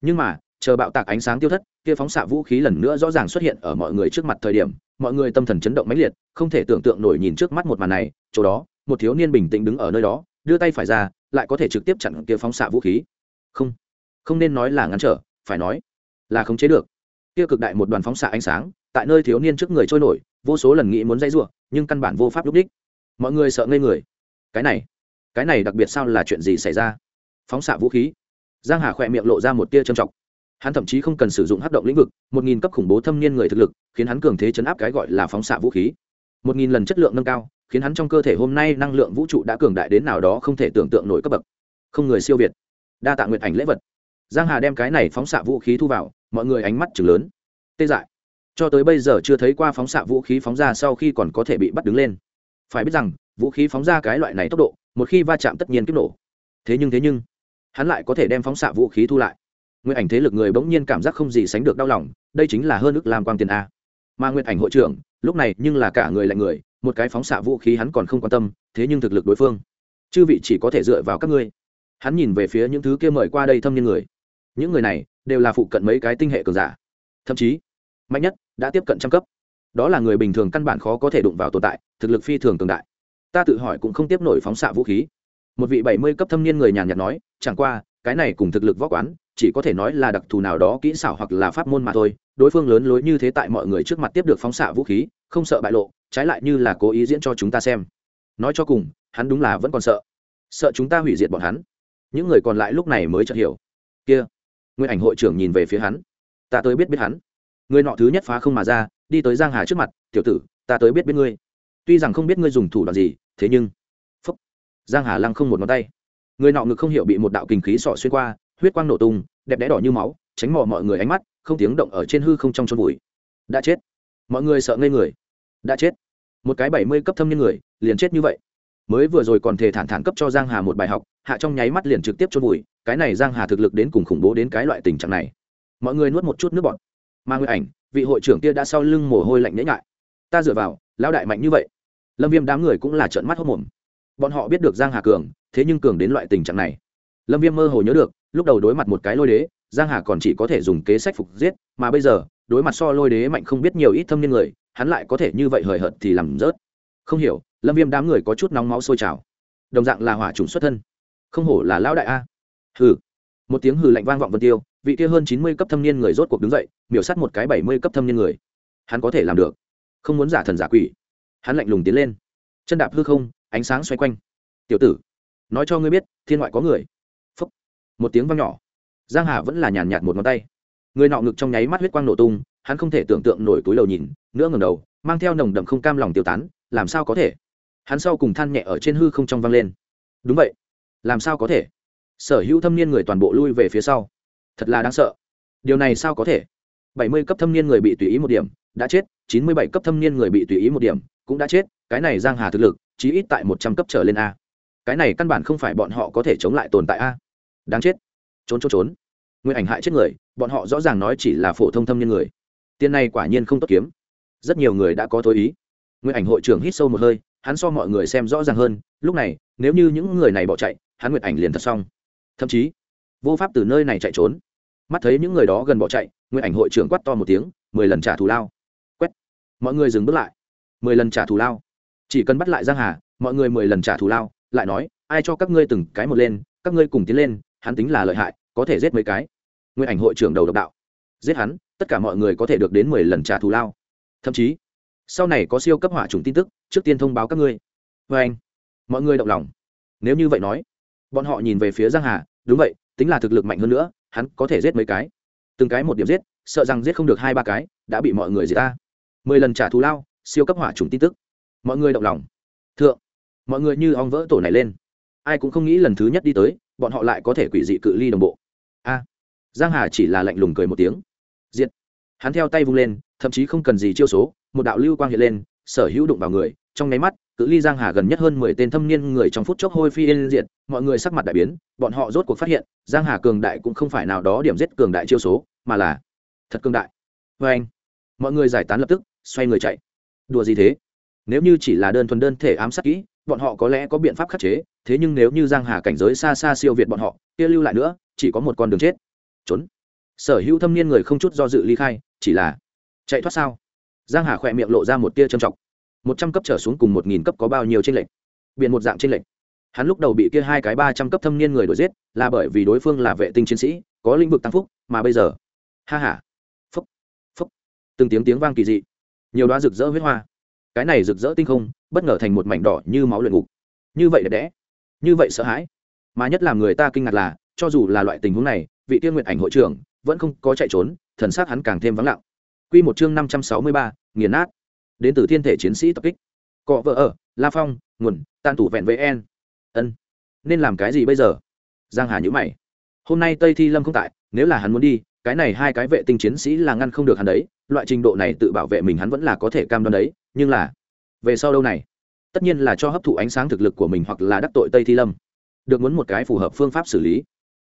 Nhưng mà, chờ bạo tạc ánh sáng tiêu thất, kia phóng xạ vũ khí lần nữa rõ ràng xuất hiện ở mọi người trước mặt thời điểm, mọi người tâm thần chấn động mãnh liệt, không thể tưởng tượng nổi nhìn trước mắt một màn này, chỗ đó, một thiếu niên bình tĩnh đứng ở nơi đó, đưa tay phải ra, lại có thể trực tiếp chặn kia phóng xạ vũ khí. Không không nên nói là ngăn trở, phải nói là khống chế được. Kia cực đại một đoàn phóng xạ ánh sáng, tại nơi thiếu niên trước người trôi nổi, vô số lần nghĩ muốn dây rủa, nhưng căn bản vô pháp lúc đích. Mọi người sợ ngây người. Cái này cái này đặc biệt sao là chuyện gì xảy ra? Phóng xạ vũ khí. Giang hà khỏe miệng lộ ra một tia trầm trọng. Hắn thậm chí không cần sử dụng hắc động lĩnh vực, một nghìn cấp khủng bố thâm niên người thực lực, khiến hắn cường thế chấn áp cái gọi là phóng xạ vũ khí. Một nghìn lần chất lượng nâng cao, khiến hắn trong cơ thể hôm nay năng lượng vũ trụ đã cường đại đến nào đó không thể tưởng tượng nổi cấp bậc. Không người siêu việt. Đa tạ nguyện ảnh lễ vật. Giang hà đem cái này phóng xạ vũ khí thu vào, mọi người ánh mắt chừng lớn. Tê dại. Cho tới bây giờ chưa thấy qua phóng xạ vũ khí phóng ra sau khi còn có thể bị bắt đứng lên. Phải biết rằng, vũ khí phóng ra cái loại này tốc độ, một khi va chạm tất nhiên kích nổ. Thế nhưng thế nhưng hắn lại có thể đem phóng xạ vũ khí thu lại. Nguyện ảnh thế lực người bỗng nhiên cảm giác không gì sánh được đau lòng, đây chính là hơn ức làm quang tiền a. Mà nguyện ảnh hội trưởng, lúc này nhưng là cả người lạnh người, một cái phóng xạ vũ khí hắn còn không quan tâm, thế nhưng thực lực đối phương. Chư vị chỉ có thể dựa vào các ngươi. Hắn nhìn về phía những thứ kia mời qua đây thâm niên người. Những người này đều là phụ cận mấy cái tinh hệ cường giả. Thậm chí, mạnh nhất đã tiếp cận trăm cấp. Đó là người bình thường căn bản khó có thể đụng vào tồn tại, thực lực phi thường cường đại. Ta tự hỏi cũng không tiếp nổi phóng xạ vũ khí một vị bảy mươi cấp thâm niên người nhàn nhạt nói, chẳng qua, cái này cùng thực lực võ quán, chỉ có thể nói là đặc thù nào đó kỹ xảo hoặc là pháp môn mà thôi. Đối phương lớn lối như thế tại mọi người trước mặt tiếp được phóng xạ vũ khí, không sợ bại lộ, trái lại như là cố ý diễn cho chúng ta xem. Nói cho cùng, hắn đúng là vẫn còn sợ. Sợ chúng ta hủy diệt bọn hắn. Những người còn lại lúc này mới chợt hiểu. Kia. Nguyên ảnh hội trưởng nhìn về phía hắn. Ta tới biết biết hắn. Người nọ thứ nhất phá không mà ra, đi tới giang hà trước mặt, tiểu tử, ta tới biết biết ngươi. Tuy rằng không biết ngươi dùng thủ đoạn gì, thế nhưng giang hà lăng không một ngón tay. Người nọ ngực không hiểu bị một đạo kinh khí sọ xuyên qua, huyết quang nổ tung, đẹp đẽ đỏ như máu, tránh mò mọi người ánh mắt, không tiếng động ở trên hư không trong chôn bụi đã chết. Mọi người sợ ngây người. Đã chết. Một cái bảy mươi cấp thâm nhân người, liền chết như vậy. Mới vừa rồi còn thể thản thản cấp cho giang hà một bài học, hạ trong nháy mắt liền trực tiếp chôn bụi cái này giang hà thực lực đến cùng khủng bố đến cái loại tình trạng này. Mọi người nuốt một chút nước bọt. Mà người ảnh, vị hội trưởng kia đã sau lưng mồ hôi lạnh nhễ ngại ta dựa vào, lão đại mạnh như vậy. Lâm viêm đám người cũng là trợn mắt hốc mồm bọn họ biết được giang hà cường, thế nhưng cường đến loại tình trạng này. Lâm viêm mơ hồ nhớ được, lúc đầu đối mặt một cái lôi đế, giang hà còn chỉ có thể dùng kế sách phục giết, mà bây giờ, đối mặt so lôi đế mạnh không biết nhiều ít thâm niên người, hắn lại có thể như vậy hời hợt thì làm rớt. Không hiểu, lâm viêm đám người có chút nóng máu sôi trào. Đồng dạng là hỏa trùng xuất thân. Không hổ là lão đại a. Hừ. Một tiếng hừ lạnh vang vọng vân tiêu, vị kia hơn chín mươi cấp thâm niên người rốt cuộc đứng dậy, miểu sát một cái bảy mươi cấp thâm niên người. Hắn có thể làm được. Không muốn giả thần giả quỷ. Hắn lạnh lùng tiến lên. Chân đạp hư không ánh sáng xoay quanh. Tiểu tử, nói cho ngươi biết, thiên ngoại có người. Phúc. một tiếng vang nhỏ. Giang hà vẫn là nhàn nhạt một ngón tay. Người nọ ngực trong nháy mắt huyết quang nổ tung, hắn không thể tưởng tượng nổi túi đầu nhìn, nữa ngầm đầu, mang theo nồng đậm không cam lòng tiêu tán, làm sao có thể? Hắn sau cùng than nhẹ ở trên hư không trong vang lên. Đúng vậy. Làm sao có thể? Sở hữu thâm niên người toàn bộ lui về phía sau. Thật là đáng sợ. Điều này sao có thể? Bảy mươi cấp thâm niên người bị tùy ý một điểm, đã chết, chín mươi bảy cấp thâm niên người bị tùy ý một điểm, cũng đã chết, cái này giang hà thực lực chí ít tại một trăm cấp trở lên a. Cái này căn bản không phải bọn họ có thể chống lại tồn tại a. Đáng chết. Trốn trốn trốn. Nguyên ảnh hại chết người, bọn họ rõ ràng nói chỉ là phổ thông thâm nhân người. Tiền này quả nhiên không tốt kiếm. Rất nhiều người đã có tối ý. Nguyên ảnh hội trưởng hít sâu một hơi, hắn so mọi người xem rõ ràng hơn, lúc này, nếu như những người này bỏ chạy, hắn nguyệt ảnh liền thật xong. Thậm chí, vô pháp từ nơi này chạy trốn. Mắt thấy những người đó gần bỏ chạy, nguyên ảnh hội trưởng quát to một tiếng, mười lần trả thù lao. Quét. Mọi người dừng bước lại. Mười lần trả thù lao chỉ cần bắt lại giang hà, mọi người mười lần trả thù lao, lại nói, ai cho các ngươi từng cái một lên, các ngươi cùng tiến lên, hắn tính là lợi hại, có thể giết mấy cái. Nguyên ảnh hội trưởng đầu độc đạo. Giết hắn, tất cả mọi người có thể được đến mười lần trả thù lao. Thậm chí, sau này có siêu cấp hỏa chủng tin tức, trước tiên thông báo các ngươi. Với anh, mọi người động lòng. Nếu như vậy nói, bọn họ nhìn về phía giang hà, đúng vậy, tính là thực lực mạnh hơn nữa, hắn có thể giết mấy cái? Từng cái một điểm giết, sợ rằng giết không được hai ba cái, đã bị mọi người giết ta. Mười lần trả thù lao, siêu cấp hỏa chủng tin tức mọi người động lòng. Thượng, mọi người như ong vỡ tổ này lên. Ai cũng không nghĩ lần thứ nhất đi tới, bọn họ lại có thể quỷ dị cự ly đồng bộ. A, giang hà chỉ là lạnh lùng cười một tiếng. Diệt. Hắn theo tay vung lên, thậm chí không cần gì chiêu số, một đạo lưu quang hiện lên, sở hữu đụng vào người. Trong nháy mắt, cự ly giang hà gần nhất hơn mười tên thâm niên người trong phút chốc hôi phi yên diệt, mọi người sắc mặt đại biến, bọn họ rốt cuộc phát hiện, giang hà cường đại cũng không phải nào đó điểm giết cường đại chiêu số, mà là thật cường đại. Với anh mọi người giải tán lập tức, xoay người chạy. Đùa gì thế? Nếu như chỉ là đơn thuần đơn thể ám sát kỹ, bọn họ có lẽ có biện pháp khắc chế, thế nhưng nếu như giang hà cảnh giới xa xa siêu việt bọn họ, kia lưu lại nữa, chỉ có một con đường chết. Trốn. Sở hữu thâm niên người không chút do dự ly khai, chỉ là chạy thoát sao? Giang hà khỏe miệng lộ ra một tia trầm trọng. Một trăm cấp trở xuống cùng một nghìn cấp có bao nhiêu tranh lệch? Biện một dạng tranh lệch. Hắn lúc đầu bị kia hai cái ba trăm cấp thâm niên người đuổi giết, là bởi vì đối phương là vệ tinh chiến sĩ, có lĩnh vực tăng phúc, mà bây giờ, ha ha, phúc phúc. Từng tiếng tiếng vang kỳ dị. Nhiều đoá rực rỡ huyết hoa cái này rực rỡ tinh không, bất ngờ thành một mảnh đỏ như máu luyện ngục. Như vậy đẹp đẽ, như vậy sợ hãi. Mà nhất làm người ta kinh ngạc là, cho dù là loại tình huống này, vị tiên nguyện ảnh hội trưởng vẫn không có chạy trốn, thần sát hắn càng thêm vắng lặng. Quy một chương năm trăm sáu mươi ba, nghiền nát. Đến từ thiên thể chiến sĩ tập kích. Cọ vợ ở, la phong, nguồn tan tủ vẹn với en ân. Nên làm cái gì bây giờ? Giang hà nhữ mày. Hôm nay tây thi lâm không tại, nếu là hắn muốn đi, cái này hai cái vệ tinh chiến sĩ là ngăn không được hắn đấy. Loại trình độ này tự bảo vệ mình hắn vẫn là có thể cam đoan đấy nhưng là, về sau đâu này? Tất nhiên là cho hấp thụ ánh sáng thực lực của mình hoặc là đắc tội tây thi lâm. Được muốn một cái phù hợp phương pháp xử lý.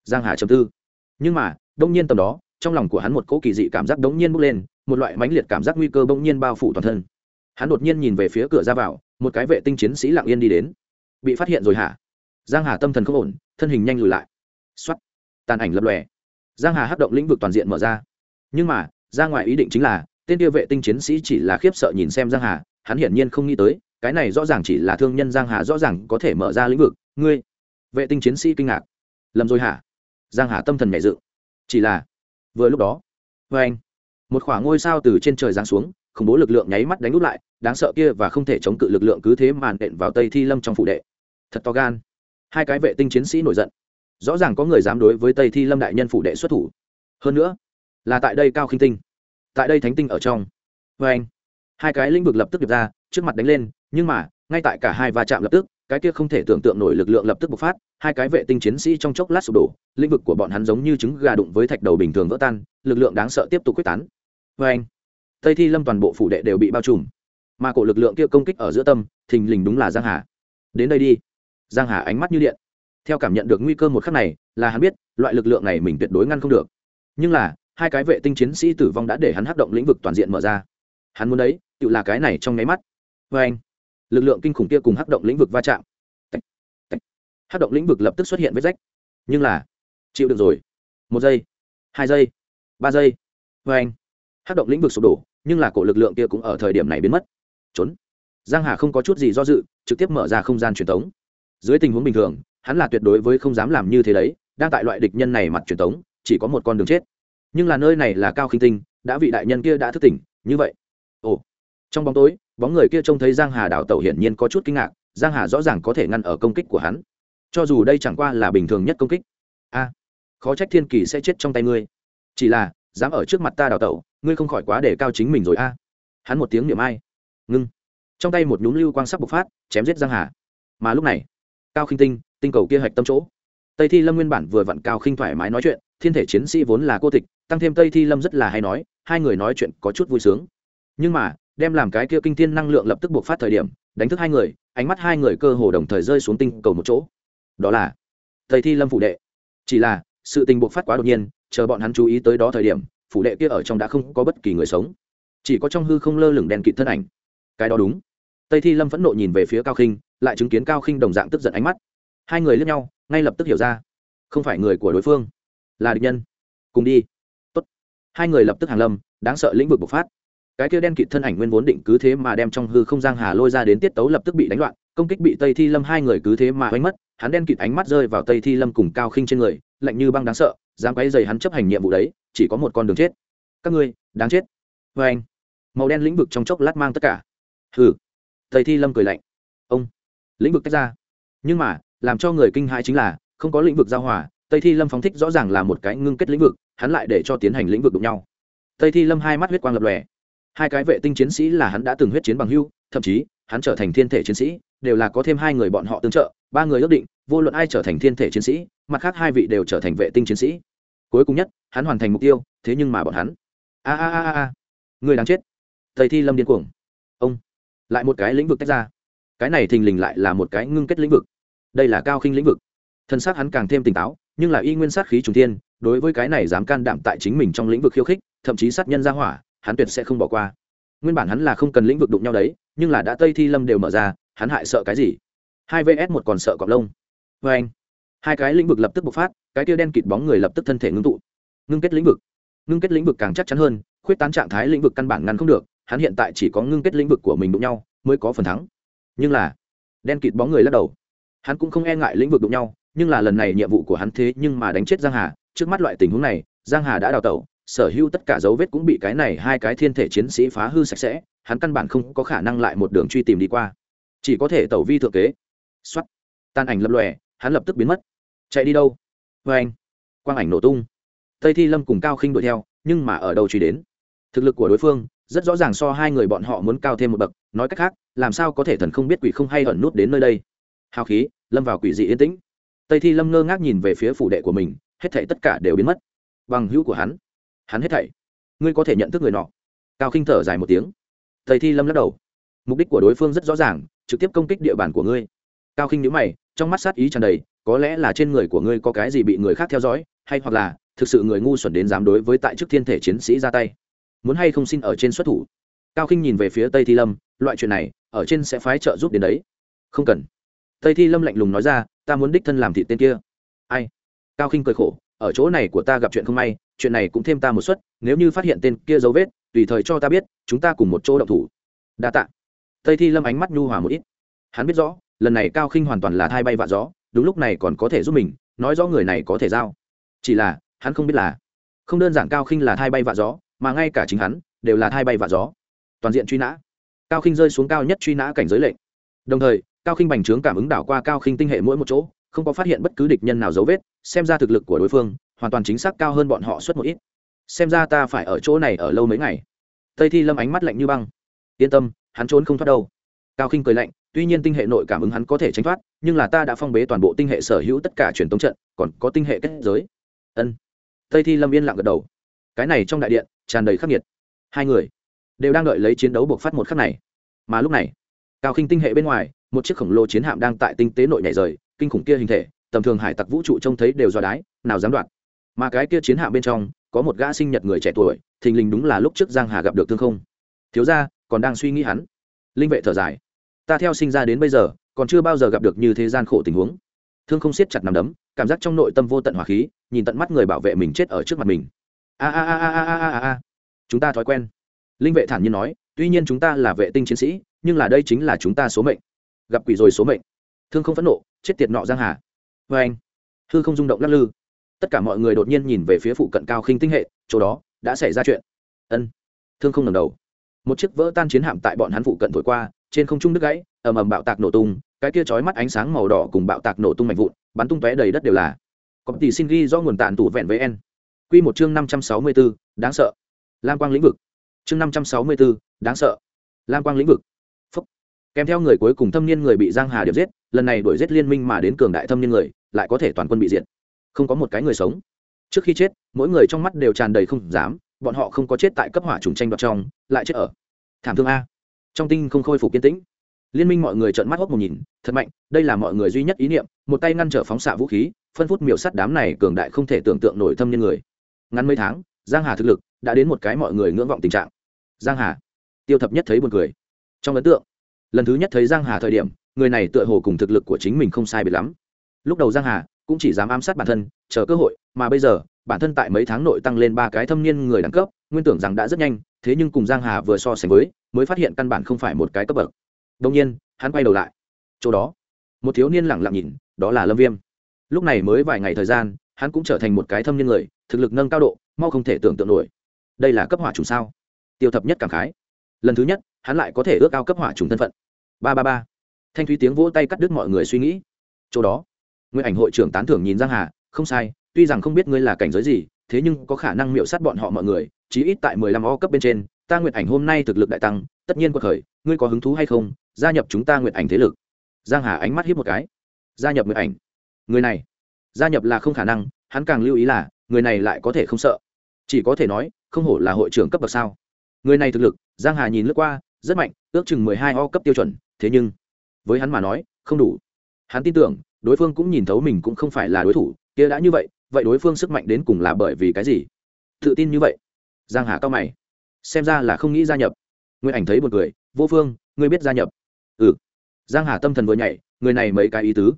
Giang hà chấm tư. Nhưng mà, đông nhiên tầm đó, trong lòng của hắn một cỗ kỳ dị cảm giác đống nhiên bốc lên, một loại mãnh liệt cảm giác nguy cơ bỗng nhiên bao phủ toàn thân. Hắn đột nhiên nhìn về phía cửa ra vào, một cái vệ tinh chiến sĩ lặng yên đi đến. Bị phát hiện rồi hả? Giang hà tâm thần không ổn, thân hình nhanh lùi lại. Xoắt tàn ảnh lập lòe. Giang hà hấp động lĩnh vực toàn diện mở ra. Nhưng mà, ra ngoài ý định chính là tên kia vệ tinh chiến sĩ chỉ là khiếp sợ nhìn xem giang hà, hắn hiển nhiên không nghĩ tới, cái này rõ ràng chỉ là thương nhân giang hà rõ ràng có thể mở ra lĩnh vực. Ngươi, vệ tinh chiến sĩ kinh ngạc. Lầm rồi hả? Giang hà tâm thần nhảy dựng. Chỉ là, vừa lúc đó vê anh, một khoảng ngôi sao từ trên trời giáng xuống, khủng bố lực lượng nháy mắt đánh úp lại, đáng sợ kia và không thể chống cự lực lượng cứ thế màn đện vào tây thi lâm trong phủ đệ. Thật to gan. Hai cái vệ tinh chiến sĩ nổi giận. Rõ ràng có người dám đối với tây thi lâm đại nhân phủ đệ xuất thủ. Hơn nữa, là tại đây cao khinh tinh tại đây thánh tinh ở trong. Vê anh, hai cái lĩnh vực lập tức được ra, trước mặt đánh lên, nhưng mà, ngay tại cả hai va chạm lập tức, cái kia không thể tưởng tượng nổi lực lượng lập tức bộc phát, hai cái vệ tinh chiến sĩ trong chốc lát sụp đổ, lĩnh vực của bọn hắn giống như trứng gà đụng với thạch đầu bình thường vỡ tan, lực lượng đáng sợ tiếp tục quyết tán. Vê anh, tây thi lâm toàn bộ phủ đệ đều bị bao trùm. Mà cổ lực lượng kia công kích ở giữa tâm, thình lình đúng là giang hà. Đến đây đi. Giang hà ánh mắt như điện. Theo cảm nhận được nguy cơ một khắc này, là hắn biết, loại lực lượng này mình tuyệt đối ngăn không được. Nhưng là hai cái vệ tinh chiến sĩ tử vong đã để hắn hắc động lĩnh vực toàn diện mở ra. Hắn muốn đấy, tự là cái này trong nháy mắt. Vê anh, lực lượng kinh khủng kia cùng hắc động lĩnh vực va chạm. Hắc động lĩnh vực lập tức xuất hiện vết rách. Nhưng là, chịu được rồi. Một giây, hai giây, ba giây. Vê anh, hắc động lĩnh vực sụp đổ, nhưng là cổ lực lượng kia cũng ở thời điểm này biến mất. Trốn. Giang hà không có chút gì do dự, trực tiếp mở ra không gian truyền thống dưới tình huống bình thường, hắn là tuyệt đối với không dám làm như thế đấy, đang tại loại địch nhân này mặt truyền thống chỉ có một con đường chết nhưng là nơi này là cao khinh tinh, đã vị đại nhân kia đã thức tỉnh, như vậy. Ồ. Trong bóng tối, bóng người kia trông thấy giang hà đảo tẩu hiển nhiên có chút kinh ngạc, giang hà rõ ràng có thể ngăn ở công kích của hắn. Cho dù đây chẳng qua là bình thường nhất công kích. A. Khó trách thiên kỳ sẽ chết trong tay ngươi. Chỉ là, dám ở trước mặt ta đào tẩu, ngươi không khỏi quá để cao chính mình rồi a. Hắn một tiếng niệm ai. Ngưng. Trong tay một nhún lưu quang sắc bộc phát, chém giết giang hà. Mà lúc này, cao khinh tinh tinh cầu kia hạch tâm chỗ. Tây thi lâm nguyên bản vừa vặn cao khinh thoải mái nói chuyện thiên thể chiến sĩ vốn là cô tịch, tăng thêm tây thi lâm rất là hay nói, hai người nói chuyện có chút vui sướng. Nhưng mà, đem làm cái kia kinh thiên năng lượng lập tức buộc phát thời điểm, đánh thức hai người, ánh mắt hai người cơ hồ đồng thời rơi xuống tinh cầu một chỗ. Đó là tây thi lâm phủ đệ. Chỉ là, sự tình buộc phát quá đột nhiên, chờ bọn hắn chú ý tới đó thời điểm, phủ đệ kia ở trong đã không có bất kỳ người sống. Chỉ có trong hư không lơ lửng đèn kịt thân ảnh. Cái đó đúng. Tây thi lâm phẫn nộ nhìn về phía cao khinh, lại chứng kiến cao khinh đồng dạng tức giận ánh mắt. Hai người lướt nhau, ngay lập tức hiểu ra, không phải người của đối phương là địch nhân. Cùng đi. Tốt. hai người lập tức hàng lâm, đáng sợ lĩnh vực bộc phát. Cái kia đen kịt thân ảnh nguyên vốn định cứ thế mà đem trong hư không giang hà lôi ra đến tiết tấu lập tức bị đánh loạn, công kích bị tây thi lâm hai người cứ thế mà đánh mất, hắn đen kịt ánh mắt rơi vào tây thi lâm cùng cao khinh trên người, lạnh như băng đáng sợ, dám quay dày hắn chấp hành nhiệm vụ đấy, chỉ có một con đường chết. Các ngươi, đáng chết. Vê anh, màu đen lĩnh vực trong chốc lát mang tất cả. Hừ. Tây thi lâm cười lạnh. Ông, lĩnh vực tách ra. Nhưng mà, làm cho người kinh hãi chính là, không có lĩnh vực giao hòa tây thi lâm phóng thích rõ ràng là một cái ngưng kết lĩnh vực, hắn lại để cho tiến hành lĩnh vực đụng nhau. Tây thi lâm hai mắt huyết quang lập lòe. Hai cái vệ tinh chiến sĩ là hắn đã từng huyết chiến bằng hưu, thậm chí, hắn trở thành thiên thể chiến sĩ, đều là có thêm hai người bọn họ tương trợ, ba người ước định, vô luận ai trở thành thiên thể chiến sĩ, mặt khác hai vị đều trở thành vệ tinh chiến sĩ. Cuối cùng nhất, hắn hoàn thành mục tiêu, thế nhưng mà bọn hắn. A a a a người đáng chết. Thầy thi lâm điên cuồng. Ông, lại một cái lĩnh vực tách ra. Cái này thình lình lại là một cái ngưng kết lĩnh vực. Đây là cao khinh lĩnh vực. Thân xác hắn càng thêm tỉnh táo nhưng là y nguyên sát khí trùng thiên, đối với cái này dám can đảm tại chính mình trong lĩnh vực khiêu khích, thậm chí sát nhân ra hỏa, hắn tuyệt sẽ không bỏ qua. Nguyên bản hắn là không cần lĩnh vực đụng nhau đấy, nhưng là đã tây thi lâm đều mở ra, hắn hại sợ cái gì? Hai vs một còn sợ cọp lông. Vê anh, hai cái lĩnh vực lập tức bộc phát, cái tia đen kịt bóng người lập tức thân thể ngưng tụ. Ngưng kết lĩnh vực. Ngưng kết lĩnh vực càng chắc chắn hơn, khuyết tán trạng thái lĩnh vực căn bản ngăn không được, hắn hiện tại chỉ có ngưng kết lĩnh vực của mình đụng nhau, mới có phần thắng. Nhưng là, đen kịt bóng người lắc đầu. Hắn cũng không e ngại lĩnh vực đụng nhau nhưng là lần này nhiệm vụ của hắn thế nhưng mà đánh chết giang hà. Trước mắt loại tình huống này, giang hà đã đào tẩu, sở hữu tất cả dấu vết cũng bị cái này hai cái thiên thể chiến sĩ phá hư sạch sẽ, hắn căn bản không có khả năng lại một đường truy tìm đi qua. Chỉ có thể tẩu vi thượng kế. Xuất tan ảnh lập lòe, hắn lập tức biến mất. Chạy đi đâu? Vê anh. Quang ảnh nổ tung. Tây thi lâm cùng cao khinh đuổi theo, nhưng mà ở đâu truy đến? Thực lực của đối phương, rất rõ ràng so hai người bọn họ muốn cao thêm một bậc. Nói cách khác, làm sao có thể thần không biết quỷ không hay ẩn nút đến nơi đây? Hào khí, lâm vào quỷ dị yên tĩnh tây thi lâm ngơ ngác nhìn về phía phủ đệ của mình, hết thảy tất cả đều biến mất. Bằng hữu của hắn hắn hết thảy. Ngươi có thể nhận thức người nọ. Cao khinh thở dài một tiếng. Tây thi lâm lắc đầu. Mục đích của đối phương rất rõ ràng, trực tiếp công kích địa bàn của ngươi. Cao khinh nhữ mày, trong mắt sát ý tràn đầy, có lẽ là trên người của ngươi có cái gì bị người khác theo dõi, hay hoặc là, thực sự người ngu xuẩn đến dám đối với tại chức thiên thể chiến sĩ ra tay. Muốn hay không xin ở trên xuất thủ. Cao khinh nhìn về phía tây thi lâm, loại chuyện này, ở trên sẽ phái trợ giúp đến đấy. Không cần. Tây thi lâm lạnh lùng nói ra ta muốn đích thân làm thị tên kia. Ai? Cao khinh cười khổ, ở chỗ này của ta gặp chuyện không may, chuyện này cũng thêm ta một suất, nếu như phát hiện tên kia dấu vết, tùy thời cho ta biết, chúng ta cùng một chỗ động thủ. Đa tạ. Tây thi lâm ánh mắt nhu hòa một ít. Hắn biết rõ, lần này cao khinh hoàn toàn là thai bay vạ gió, đúng lúc này còn có thể giúp mình, nói rõ người này có thể giao. Chỉ là, hắn không biết là, không đơn giản cao khinh là thai bay vạ gió, mà ngay cả chính hắn, đều là thai bay vạ gió. Toàn diện truy nã. Cao khinh rơi xuống cao nhất truy nã cảnh giới lệnh. Đồng thời cao khinh bành trướng cảm ứng đảo qua cao khinh tinh hệ mỗi một chỗ, không có phát hiện bất cứ địch nhân nào dấu vết, xem ra thực lực của đối phương, hoàn toàn chính xác cao hơn bọn họ suốt một ít. Xem ra ta phải ở chỗ này ở lâu mấy ngày. Tây thi lâm ánh mắt lạnh như băng. Yên tâm, hắn trốn không thoát đâu. Cao khinh cười lạnh, tuy nhiên tinh hệ nội cảm ứng hắn có thể tránh thoát, nhưng là ta đã phong bế toàn bộ tinh hệ sở hữu tất cả truyền tống trận, còn có tinh hệ kết giới. Ân. Tây thi lâm yên lặng gật đầu. Cái này trong đại điện, tràn đầy khắc nghiệt. Hai người đều đang đợi lấy chiến đấu buộc phát một khắc này. Mà lúc này, cao khinh tinh hệ bên ngoài một chiếc khổng lồ chiến hạm đang tại tinh tế nội nhảy rời, kinh khủng kia hình thể, tầm thường hải tặc vũ trụ trông thấy đều do đái, nào dám đoạn? mà cái kia chiến hạm bên trong, có một gã sinh nhật người trẻ tuổi, thình lình đúng là lúc trước giang hà gặp được thương không. Thiếu ra còn đang suy nghĩ hắn. Linh vệ thở dài. Ta theo sinh ra đến bây giờ, còn chưa bao giờ gặp được như thế gian khổ tình huống. Thương không siết chặt nằm đấm, cảm giác trong nội tâm vô tận hỏa khí, nhìn tận mắt người bảo vệ mình chết ở trước mặt mình. A a a a a a a. Chúng ta thói quen. Linh vệ thản nhiên nói, tuy nhiên chúng ta là vệ tinh chiến sĩ, nhưng là đây chính là chúng ta số mệnh gặp quỷ rồi số mệnh. Thương không phẫn nộ chết tiệt nọ giang hà. Vê anh hư không rung động lắc lư. Tất cả mọi người đột nhiên nhìn về phía phụ cận cao khinh tinh hệ chỗ đó đã xảy ra chuyện. Ân thương không ngẩng đầu. Một chiếc vỡ tan chiến hạm tại bọn hắn phụ cận thổi qua trên không trung đứt gãy ầm ầm bạo tạc nổ tung cái kia chói mắt ánh sáng màu đỏ cùng bạo tạc nổ tung mạnh vụn bắn tung tóe đầy đất đều là. Có tỷ xin ghi do nguồn tàn tủ vẹn với n. Quy một chương năm trăm sáu mươi 564, đáng sợ. Lam quang lĩnh vực. Chương năm trăm sáu mươi 564, đáng sợ. Lam quang lĩnh vực kèm theo người cuối cùng thâm niên người bị giang hà điệp giết, lần này đuổi giết liên minh mà đến cường đại thâm niên người, lại có thể toàn quân bị diệt. Không có một cái người sống. Trước khi chết, mỗi người trong mắt đều tràn đầy không dám, bọn họ không có chết tại cấp hỏa trùng tranh đoạt trong, lại chết ở thảm thương a. Trong tinh không khôi phục kiên tĩnh. Liên minh mọi người trợn mắt hốc một nhìn, thật mạnh, đây là mọi người duy nhất ý niệm, một tay ngăn trở phóng xạ vũ khí, phân phút miểu sắt đám này cường đại không thể tưởng tượng nổi thâm nhân người. Ngắn mấy tháng, giang hà thực lực đã đến một cái mọi người ngưỡng vọng tình trạng. Giang hà, tiêu thập nhất thấy buồn cười. Trong ấn tượng lần thứ nhất thấy giang hà thời điểm, người này tựa hồ cùng thực lực của chính mình không sai biệt lắm. Lúc đầu giang hà cũng chỉ dám ám sát bản thân, chờ cơ hội, mà bây giờ, bản thân tại mấy tháng nội tăng lên ba cái thâm niên người đẳng cấp, nguyên tưởng rằng đã rất nhanh, thế nhưng cùng giang hà vừa so sánh với, mới phát hiện căn bản không phải một cái cấp bậc. Đông nhiên, hắn quay đầu lại. Chỗ đó, một thiếu niên lẳng lặng nhìn, đó là lâm viêm. Lúc này mới vài ngày thời gian, hắn cũng trở thành một cái thâm niên người, thực lực nâng cao độ, mau không thể tưởng tượng nổi. Đây là cấp hỏa trùng sao? Tiêu thập nhất cảm khái. Lần thứ nhất, hắn lại có thể ước ao cấp hỏa trùng thân phận ba ba ba. Thanh thúy tiếng vỗ tay cắt đứt mọi người suy nghĩ. Chỗ đó, nguyên ảnh hội trưởng tán thưởng nhìn giang hà, không sai, tuy rằng không biết ngươi là cảnh giới gì, thế nhưng có khả năng miệu sát bọn họ mọi người, chí ít tại mười lăm o cấp bên trên, ta nguyện ảnh hôm nay thực lực đại tăng, tất nhiên cuộc khởi ngươi có hứng thú hay không, gia nhập chúng ta nguyện ảnh thế lực. Giang hà ánh mắt hiếp một cái. Gia nhập nguyện ảnh? Người này, gia nhập là không khả năng, hắn càng lưu ý là, người này lại có thể không sợ. Chỉ có thể nói, không hổ là hội trưởng cấp bậc sao. Người này thực lực, giang hà nhìn lướt qua, rất mạnh, ước chừng mười hai o cấp tiêu chuẩn thế nhưng, với hắn mà nói, không đủ. Hắn tin tưởng, đối phương cũng nhìn thấu mình cũng không phải là đối thủ, kia đã như vậy vậy đối phương sức mạnh đến cùng là bởi vì cái gì? Tự tin như vậy. Giang hà cao mày. Xem ra là không nghĩ gia nhập. Nguyên ảnh thấy một người vô phương, ngươi biết gia nhập? Ừ. Giang hà tâm thần vừa nhảy, người này mấy cái ý tứ?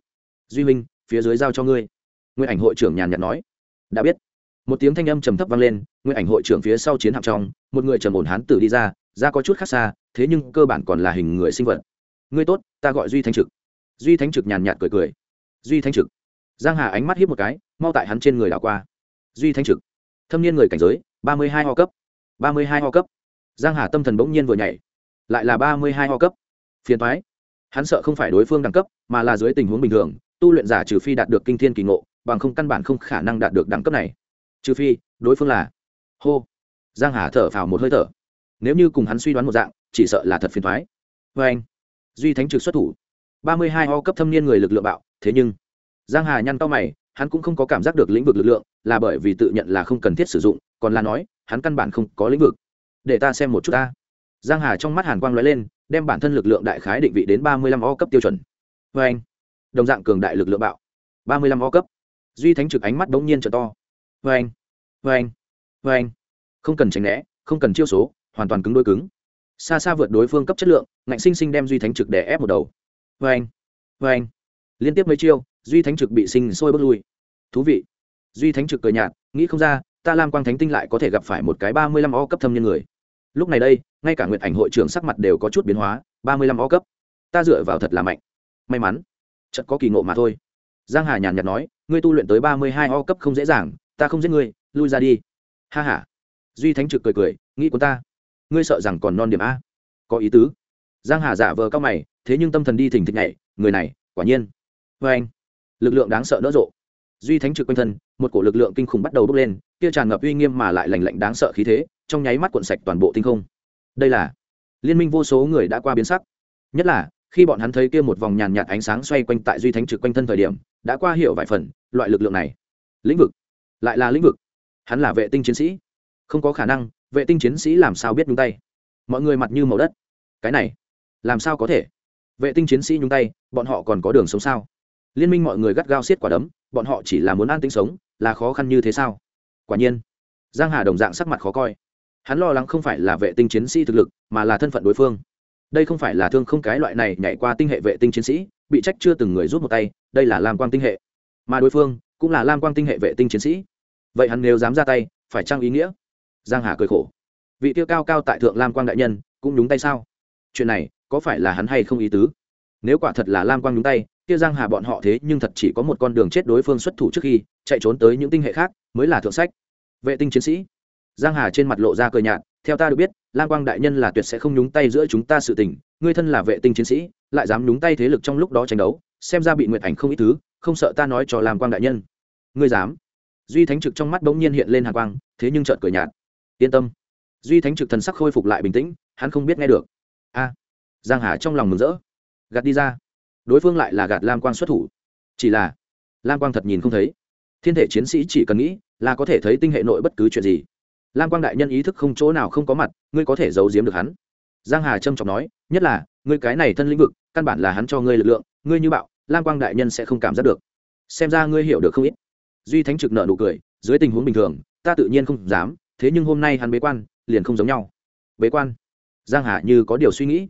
Duy minh, phía dưới giao cho ngươi. Nguyên ảnh hội trưởng nhàn nhạt nói. Đã biết. Một tiếng thanh âm trầm thấp vang lên, nguyên ảnh hội trưởng phía sau chiến hạm trong, một người trầm ổn hán tử đi ra ra có chút khác xa, thế nhưng cơ bản còn là hình người sinh vật ngươi tốt, ta gọi duy thanh trực. Duy thanh trực nhàn nhạt cười cười. Duy thanh trực. Giang hà ánh mắt hiếp một cái, mau tại hắn trên người đảo qua. Duy thanh trực. Thâm niên người cảnh giới, ba mươi hai ho cấp. ba mươi hai ho cấp. Giang hà tâm thần bỗng nhiên vừa nhảy. Lại là ba mươi hai ho cấp. Phiền thoái hắn sợ không phải đối phương đẳng cấp, mà là dưới tình huống bình thường, tu luyện giả trừ phi đạt được kinh thiên kỳ ngộ, bằng không căn bản không khả năng đạt được đẳng cấp này. Trừ phi, đối phương là. Hô. Giang hà thở phào một hơi thở. Nếu như cùng hắn suy đoán một dạng, chỉ sợ là thật phiền thoái vê vâng. anh duy thánh trực xuất thủ. Ba mươi hai ho cấp thâm niên người lực lượng bạo, thế nhưng, giang hà nhăn to mày, hắn cũng không có cảm giác được lĩnh vực lực lượng, là bởi vì tự nhận là không cần thiết sử dụng, còn là nói, hắn căn bản không có lĩnh vực. Để ta xem một chút ta. Giang hà trong mắt hàn quang lóe lên, đem bản thân lực lượng đại khái định vị đến ba mươi lăm o cấp tiêu chuẩn. Vê anh, đồng dạng cường đại lực lượng bạo, ba mươi lăm o cấp. Duy thánh trực ánh mắt bỗng nhiên trở to. Vê anh vê anh vê anh. Không cần tránh né, không cần chiêu số, hoàn toàn cứng đôi cứng xa xa vượt đối phương cấp chất lượng, ngạnh sinh sinh đem duy thánh trực đè ép một đầu. Vê anh vê anh. Liên tiếp mấy chiêu, duy thánh trực bị sinh sôi bước lui. Thú vị. Duy thánh trực cười nhạt, nghĩ không ra, ta lam quang thánh tinh lại có thể gặp phải một cái ba mươi lăm o cấp thâm nhân người. Lúc này đây, ngay cả nguyện ảnh hội trưởng sắc mặt đều có chút biến hóa, ba mươi lăm o cấp. Ta dựa vào thật là mạnh. May mắn. Chật có kỳ ngộ mà thôi. Giang hà nhàn nhạt nói, ngươi tu luyện tới ba mươi hai o cấp không dễ dàng, ta không giết ngươi, lui ra đi. Ha ha. Duy thánh trực cười cười, nghĩ của ta ngươi sợ rằng còn non điểm a? Có ý tứ. Giang hà giả vờ cao mày, thế nhưng tâm thần đi thỉnh thịch nhảy, người này, quả nhiên. Vê anh. Lực lượng đáng sợ nỡ rộ. Duy thánh trực quanh thân, một cổ lực lượng kinh khủng bắt đầu bốc lên, kia tràn ngập uy nghiêm mà lại lành lạnh đáng sợ khí thế, trong nháy mắt cuộn sạch toàn bộ tinh không. Đây là liên minh vô số người đã qua biến sắc. Nhất là, khi bọn hắn thấy kia một vòng nhàn nhạt ánh sáng xoay quanh tại duy thánh trực quanh thân thời điểm, đã qua hiểu vài phần, loại lực lượng này. Lĩnh vực. Lại là lĩnh vực. Hắn là vệ tinh chiến sĩ. Không có khả năng vệ tinh chiến sĩ làm sao biết nhúng tay? Mọi người mặt như màu đất. Cái này, làm sao có thể? Vệ tinh chiến sĩ nhúng tay, bọn họ còn có đường sống sao? Liên minh mọi người gắt gao xiết quả đấm, bọn họ chỉ là muốn an tính sống, là khó khăn như thế sao? Quả nhiên, giang hà đồng dạng sắc mặt khó coi. Hắn lo lắng không phải là vệ tinh chiến sĩ thực lực, mà là thân phận đối phương. Đây không phải là thương không cái loại này nhảy qua tinh hệ vệ tinh chiến sĩ, bị trách chưa từng người rút một tay, đây là lam quang tinh hệ. Mà đối phương cũng là lam quang tinh hệ vệ tinh chiến sĩ. Vậy hắn nếu dám ra tay, phải trang ý nghĩa? Giang hà cười khổ. Vị tiêu cao cao tại thượng lam quang đại nhân, cũng nhúng tay sao? Chuyện này, có phải là hắn hay không ý tứ? Nếu quả thật là lam quang nhúng tay, kia giang hà bọn họ thế nhưng thật chỉ có một con đường chết đối phương xuất thủ trước khi chạy trốn tới những tinh hệ khác, mới là thượng sách. Vệ tinh chiến sĩ. Giang hà trên mặt lộ ra cười nhạt, theo ta được biết, lam quang đại nhân là tuyệt sẽ không nhúng tay giữa chúng ta sự tình, ngươi thân là vệ tinh chiến sĩ, lại dám nhúng tay thế lực trong lúc đó tranh đấu, xem ra bị nguyện ảnh không ít thứ không sợ ta nói cho lam quang đại nhân. Ngươi dám? Duy thánh trực trong mắt bỗng nhiên hiện lên hàng quang, thế nhưng chợt cười nhạt yên tâm. Duy thánh trực thần sắc khôi phục lại bình tĩnh, hắn không biết nghe được. A, giang hà trong lòng mừng rỡ. Gạt đi ra. Đối phương lại là gạt lam quang xuất thủ. Chỉ là, lam quang thật nhìn không thấy. Thiên thể chiến sĩ chỉ cần nghĩ là có thể thấy tinh hệ nội bất cứ chuyện gì. Lam quang đại nhân ý thức không chỗ nào không có mặt, ngươi có thể giấu giếm được hắn. Giang hà trâm trọng nói, nhất là, ngươi cái này thân lĩnh vực, căn bản là hắn cho ngươi lực lượng, ngươi như bạo, lam quang đại nhân sẽ không cảm giác được. Xem ra ngươi hiểu được không ít. Duy thánh trực nợ nụ cười, dưới tình huống bình thường, ta tự nhiên không dám thế nhưng hôm nay hắn bế quan, liền không giống nhau. Bế quan? Giang hà như có điều suy nghĩ.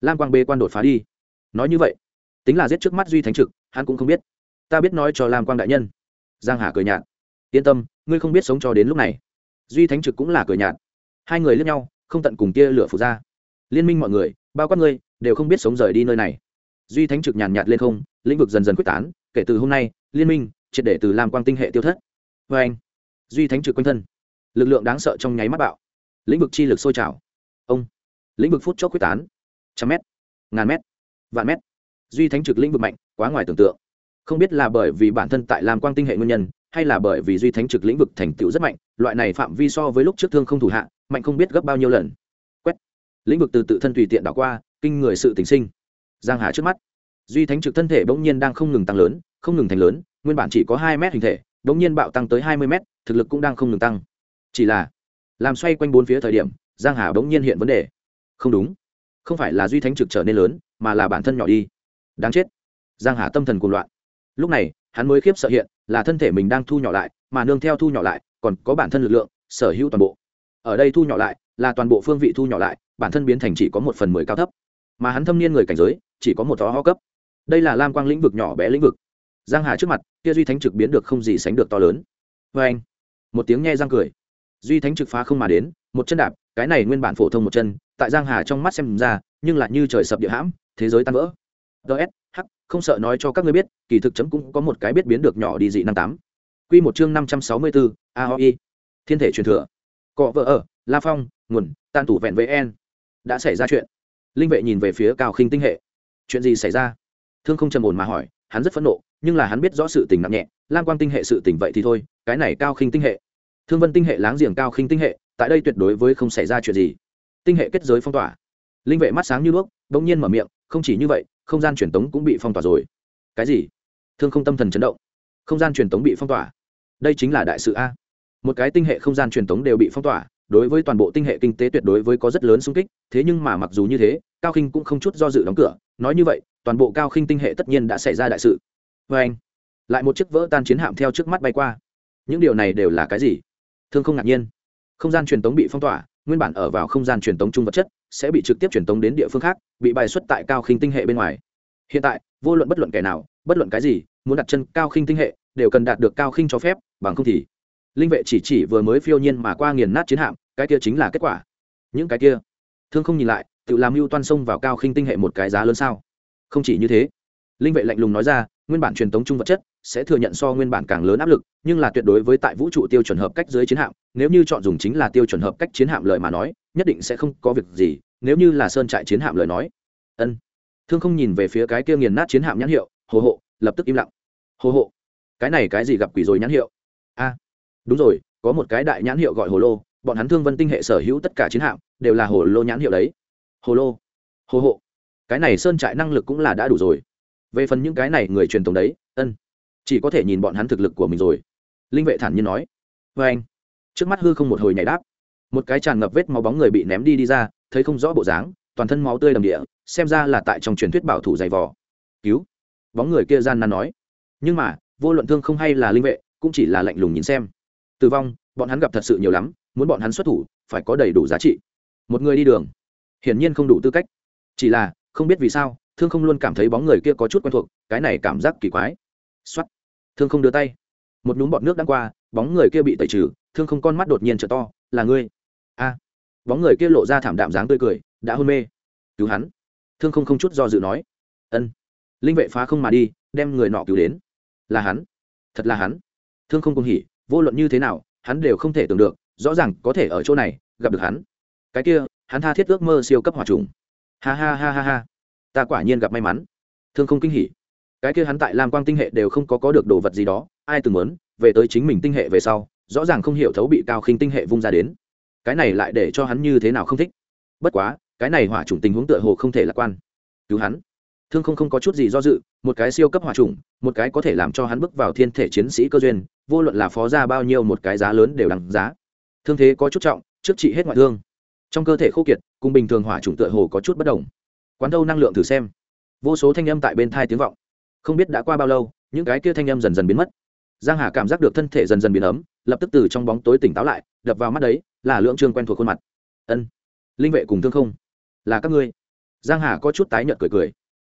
Lam quang bế quan đột phá đi. Nói như vậy, tính là giết trước mắt duy thánh trực, hắn cũng không biết. Ta biết nói cho lam quang đại nhân. Giang hà cười nhạt. Yên tâm, ngươi không biết sống cho đến lúc này. Duy thánh trực cũng là cười nhạt. Hai người lướt nhau, không tận cùng kia lửa phụ ra. Liên minh mọi người, bao quát ngươi, đều không biết sống rời đi nơi này. Duy thánh trực nhàn nhạt lên không, lĩnh vực dần dần quyết tán, kể từ hôm nay, liên minh triệt để từ làm quang tinh hệ tiêu thất. Vê anh. Duy thánh trực quanh thân lực lượng đáng sợ trong nháy mắt bạo. Lĩnh vực chi lực sôi trào. Ông. Lĩnh vực phút chốc quyết tán. Trăm mét, ngàn mét, vạn mét. Duy thánh trực lĩnh vực mạnh, quá ngoài tưởng tượng. Không biết là bởi vì bản thân tại làm quang tinh hệ nguyên nhân, hay là bởi vì duy thánh trực lĩnh vực thành tựu rất mạnh, loại này phạm vi so với lúc trước thương không thủ hạ, mạnh không biết gấp bao nhiêu lần. Quét. Lĩnh vực từ tự thân tùy tiện đảo qua, kinh người sự tình sinh. Giang hà trước mắt. Duy thánh trực thân thể bỗng nhiên đang không ngừng tăng lớn, không ngừng thành lớn, nguyên bản chỉ có hai mét hình thể, bỗng nhiên bạo tăng tới hai mươi mét, thực lực cũng đang không ngừng tăng chỉ là, làm xoay quanh bốn phía thời điểm, giang hà bỗng nhiên hiện vấn đề. Không đúng. Không phải là duy thánh trực trở nên lớn, mà là bản thân nhỏ đi. Đáng chết. Giang hà tâm thần cuồng loạn. Lúc này, hắn mới khiếp sợ hiện là thân thể mình đang thu nhỏ lại, mà nương theo thu nhỏ lại, còn có bản thân lực lượng, sở hữu toàn bộ. Ở đây thu nhỏ lại, là toàn bộ phương vị thu nhỏ lại, bản thân biến thành chỉ có một phần mười cao thấp. Mà hắn thâm niên người cảnh giới, chỉ có một thó ho cấp. Đây là lam quang lĩnh vực nhỏ bé lĩnh vực. Giang hà trước mặt, kia duy thánh trực biến được không gì sánh được to lớn. Vê anh một tiếng nghe giang cười duy thánh trực phá không mà đến, một chân đạp, cái này nguyên bản phổ thông một chân, tại giang hà trong mắt xem ra, nhưng lại như trời sập địa hãm, thế giới tan vỡ. Ds hắc, không sợ nói cho các ngươi biết, kỳ thực chấm cũng có một cái biết biến được nhỏ đi dị năm tám. Quy một chương năm trăm sáu mươi bốn aoi thiên thể truyền thừa. Cọ vợ ở, la phong, nguồn tan tủ vẹn vn đã xảy ra chuyện. Linh vệ nhìn về phía cao khinh tinh hệ. Chuyện gì xảy ra? Thương không trầm ổn mà hỏi, hắn rất phẫn nộ, nhưng là hắn biết rõ sự tình nặng nhẹ. Lan quang tinh hệ sự tình vậy thì thôi, cái này cao khinh tinh hệ thương vân tinh hệ láng giềng cao khinh tinh hệ, tại đây tuyệt đối với không xảy ra chuyện gì. Tinh hệ kết giới phong tỏa. Linh vệ mắt sáng như đuốc, bỗng nhiên mở miệng, không chỉ như vậy, không gian truyền tống cũng bị phong tỏa rồi. Cái gì? Thương không tâm thần chấn động. Không gian truyền tống bị phong tỏa. Đây chính là đại sự a. Một cái tinh hệ không gian truyền tống đều bị phong tỏa, đối với toàn bộ tinh hệ kinh tế tuyệt đối với có rất lớn sung kích, thế nhưng mà mặc dù như thế, cao khinh cũng không chút do dự đóng cửa. Nói như vậy, toàn bộ cao khinh tinh hệ tất nhiên đã xảy ra đại sự. Vê anh. Lại một chiếc vỡ tan chiến hạm theo trước mắt bay qua. Những điều này đều là cái gì? Thương không ngạc nhiên. Không gian truyền tống bị phong tỏa, nguyên bản ở vào không gian truyền tống chung vật chất, sẽ bị trực tiếp truyền tống đến địa phương khác, bị bài xuất tại cao khinh tinh hệ bên ngoài. Hiện tại, vô luận bất luận kẻ nào, bất luận cái gì, muốn đặt chân cao khinh tinh hệ, đều cần đạt được cao khinh cho phép, bằng không thì linh vệ chỉ chỉ vừa mới phiêu nhiên mà qua nghiền nát chiến hạm, cái kia chính là kết quả. Những cái kia, thương không nhìn lại, tự làm mưu toan sông vào cao khinh tinh hệ một cái giá lớn sao? Không chỉ như thế, linh vệ lạnh lùng nói ra, nguyên bản truyền tống chung vật chất sẽ thừa nhận so nguyên bản càng lớn áp lực, nhưng là tuyệt đối với tại vũ trụ tiêu chuẩn hợp cách dưới chiến hạm, nếu như chọn dùng chính là tiêu chuẩn hợp cách chiến hạm lời mà nói, nhất định sẽ không có việc gì, nếu như là sơn trại chiến hạm lời nói. Ân. Thương không nhìn về phía cái kia nghiền nát chiến hạm nhãn hiệu, hồ hộ, lập tức im lặng. Hồ hộ. Cái này cái gì gặp quỷ rồi nhãn hiệu? A. Đúng rồi, có một cái đại nhãn hiệu gọi hồ lô, bọn hắn thương vân tinh hệ sở hữu tất cả chiến hạm, đều là hồ lô nhãn hiệu đấy. Hồ lô. Hồ hộ. Cái này sơn trại năng lực cũng là đã đủ rồi. Về phần những cái này người truyền thống đấy, ân chỉ có thể nhìn bọn hắn thực lực của mình rồi. Linh vệ thản nhiên nói. Vê anh, trước mắt hư không một hồi nhảy đáp. Một cái tràn ngập vết máu bóng người bị ném đi đi ra, thấy không rõ bộ dáng, toàn thân máu tươi đầm địa, xem ra là tại trong truyền thuyết bảo thủ dày vò. Cứu. Bóng người kia gian nan nói. Nhưng mà, vô luận thương không hay là linh vệ, cũng chỉ là lạnh lùng nhìn xem. Tử vong, bọn hắn gặp thật sự nhiều lắm, muốn bọn hắn xuất thủ, phải có đầy đủ giá trị. Một người đi đường. Hiển nhiên không đủ tư cách. Chỉ là, không biết vì sao, thương không luôn cảm thấy bóng người kia có chút quen thuộc, cái này cảm giác kỳ quái. Soát. thương không đưa tay. Một nhúm bọt nước đang qua, bóng người kia bị tẩy trừ, thương không con mắt đột nhiên trở to, là ngươi? A. Bóng người kia lộ ra thảm đạm dáng tươi cười, đã hôn mê. Cứu hắn. Thương không không chút do dự nói. Ân. Linh vệ phá không mà đi, đem người nọ cứu đến. Là hắn. Thật là hắn. Thương không cùng hỉ, vô luận như thế nào, hắn đều không thể tưởng được, rõ ràng có thể ở chỗ này, gặp được hắn. Cái kia, hắn tha thiết ước mơ siêu cấp hỏa trùng. Ha ha ha ha ha. Ta quả nhiên gặp may mắn. Thương không kinh hỉ cái kia hắn tại lam quang tinh hệ đều không có có được đồ vật gì đó, ai từng muốn, về tới chính mình tinh hệ về sau, rõ ràng không hiểu thấu bị cao khinh tinh hệ vung ra đến. Cái này lại để cho hắn như thế nào không thích? Bất quá, cái này hỏa chủng tình huống tựa hồ không thể lạc quan. Cứu hắn. Thương không không có chút gì do dự, một cái siêu cấp hỏa chủng, một cái có thể làm cho hắn bước vào thiên thể chiến sĩ cơ duyên, vô luận là phó ra bao nhiêu một cái giá lớn đều đằng giá. Thương thế có chút trọng, trước trị hết ngoại thương. Trong cơ thể khô kiệt, cùng bình thường hỏa chủng tựa hồ có chút bất đồng. Quán đâu năng lượng thử xem. Vô số thanh âm tại bên thai tiếng vọng không biết đã qua bao lâu, những cái kia thanh âm dần dần biến mất. Giang hà cảm giác được thân thể dần dần biến ấm, lập tức từ trong bóng tối tỉnh táo lại, đập vào mắt đấy, là lượng trương quen thuộc khuôn mặt. Ân, linh vệ cùng thương không? Là các ngươi? Giang hà có chút tái nhợt cười cười.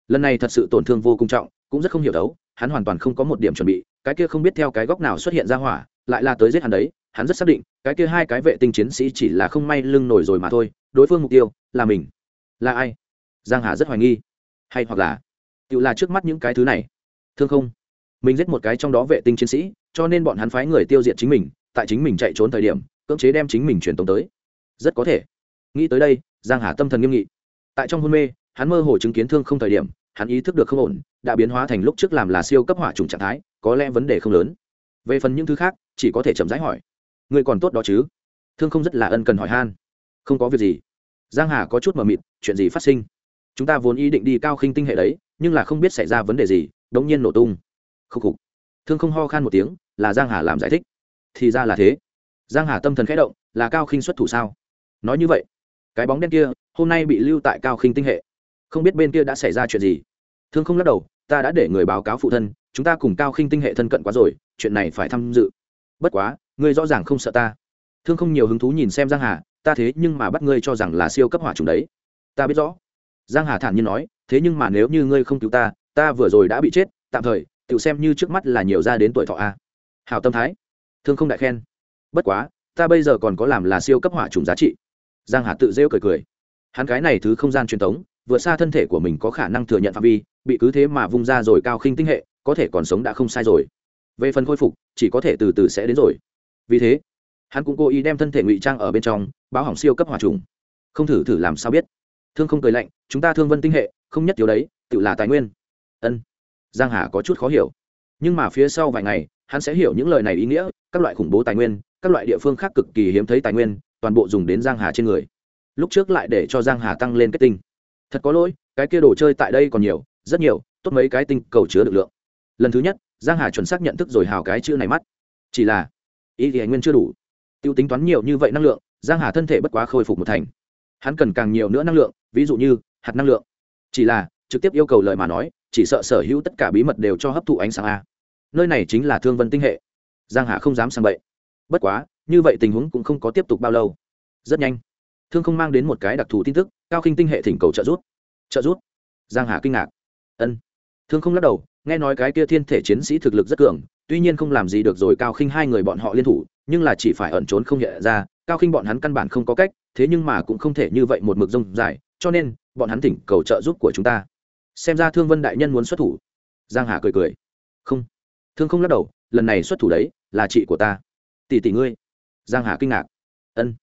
Lần này thật sự tổn thương vô cùng trọng, cũng rất không hiểu đấu, hắn hoàn toàn không có một điểm chuẩn bị, cái kia không biết theo cái góc nào xuất hiện ra hỏa, lại là tới giết hắn đấy, hắn rất xác định, cái kia hai cái vệ tinh chiến sĩ chỉ là không may lưng nổi rồi mà thôi, đối phương mục tiêu là mình. Là ai? Giang hà rất hoài nghi. Hay hoặc là tự là trước mắt những cái thứ này. Thương không? Mình giết một cái trong đó vệ tinh chiến sĩ, cho nên bọn hắn phái người tiêu diệt chính mình, tại chính mình chạy trốn thời điểm, cưỡng chế đem chính mình truyền tống tới. Rất có thể. Nghĩ tới đây, giang hà tâm thần nghiêm nghị. Tại trong hôn mê, hắn mơ hồ chứng kiến thương không thời điểm, hắn ý thức được không ổn, đã biến hóa thành lúc trước làm là siêu cấp hỏa trùng trạng thái, có lẽ vấn đề không lớn. Về phần những thứ khác, chỉ có thể chậm rãi hỏi. Người còn tốt đó chứ? Thương không rất là ân cần hỏi han. Không có việc gì. Giang hà có chút mờ mịt, chuyện gì phát sinh? Chúng ta vốn ý định đi cao khinh tinh hệ đấy nhưng là không biết xảy ra vấn đề gì đống nhiên nổ tung. Khúc khục. Thương không ho khan một tiếng, là giang hà làm giải thích. Thì ra là thế. Giang hà tâm thần khẽ động, là cao khinh xuất thủ sao? Nói như vậy, cái bóng đen kia, hôm nay bị lưu tại cao khinh tinh hệ. Không biết bên kia đã xảy ra chuyện gì. Thương không lắc đầu, ta đã để người báo cáo phụ thân, chúng ta cùng cao khinh tinh hệ thân cận quá rồi, chuyện này phải tham dự. Bất quá, ngươi rõ ràng không sợ ta. Thương không nhiều hứng thú nhìn xem giang hà, ta thế nhưng mà bắt ngươi cho rằng là siêu cấp hỏa trùng đấy. Ta biết rõ giang hà thản nhiên nói, thế nhưng mà nếu như ngươi không cứu ta ta vừa rồi đã bị chết, tạm thời tự xem như trước mắt là nhiều ra đến tuổi thọ a. Hào tâm thái. Thương không đại khen. Bất quá, ta bây giờ còn có làm là siêu cấp hỏa trùng giá trị. Giang hà tự rêu cười cười. Hắn cái này thứ không gian truyền thống vượt xa thân thể của mình có khả năng thừa nhận phạm vi, bị cứ thế mà vung ra rồi cao khinh tinh hệ, có thể còn sống đã không sai rồi. Về phần khôi phục, chỉ có thể từ từ sẽ đến rồi. Vì thế, hắn cũng cố ý đem thân thể ngụy trang ở bên trong, báo hỏng siêu cấp hỏa trùng. Không thử thử làm sao biết thương không cười lạnh, chúng ta thương vân tinh hệ, không nhất thiếu đấy, tự là tài nguyên. Ân. Giang hà có chút khó hiểu. Nhưng mà phía sau vài ngày, hắn sẽ hiểu những lời này ý nghĩa, các loại khủng bố tài nguyên, các loại địa phương khác cực kỳ hiếm thấy tài nguyên, toàn bộ dùng đến giang hà trên người. Lúc trước lại để cho giang hà tăng lên kết tinh. Thật có lỗi, cái kia đồ chơi tại đây còn nhiều, rất nhiều, tốt mấy cái tinh cầu chứa được lượng. Lần thứ nhất, giang hà chuẩn xác nhận thức rồi hào cái chữ này mắt. Chỉ là, ý thì nguyên chưa đủ. Tiêu tính toán nhiều như vậy năng lượng, giang hà thân thể bất quá khôi phục một thành hắn cần càng nhiều nữa năng lượng, ví dụ như, hạt năng lượng. Chỉ là, trực tiếp yêu cầu lời mà nói, chỉ sợ sở hữu tất cả bí mật đều cho hấp thụ ánh sáng a. Nơi này chính là thương vân tinh hệ. Giang hà không dám sang bậy. Bất quá, như vậy tình huống cũng không có tiếp tục bao lâu. Rất nhanh, thương không mang đến một cái đặc thù tin tức, cao khinh tinh hệ thỉnh cầu trợ giúp. Trợ giúp? Giang hà kinh ngạc. Ân. Thương không lắc đầu, nghe nói cái kia thiên thể chiến sĩ thực lực rất cường, tuy nhiên không làm gì được rồi cao khinh hai người bọn họ liên thủ nhưng là chỉ phải ẩn trốn không hiện ra, cao khinh bọn hắn căn bản không có cách, thế nhưng mà cũng không thể như vậy một mực rông dài, cho nên, bọn hắn thỉnh cầu trợ giúp của chúng ta. Xem ra thương vân đại nhân muốn xuất thủ. Giang hà cười cười. Không. Thương không lắc đầu, lần này xuất thủ đấy, là chị của ta. Tỷ tỷ ngươi. Giang hà kinh ngạc. Ân.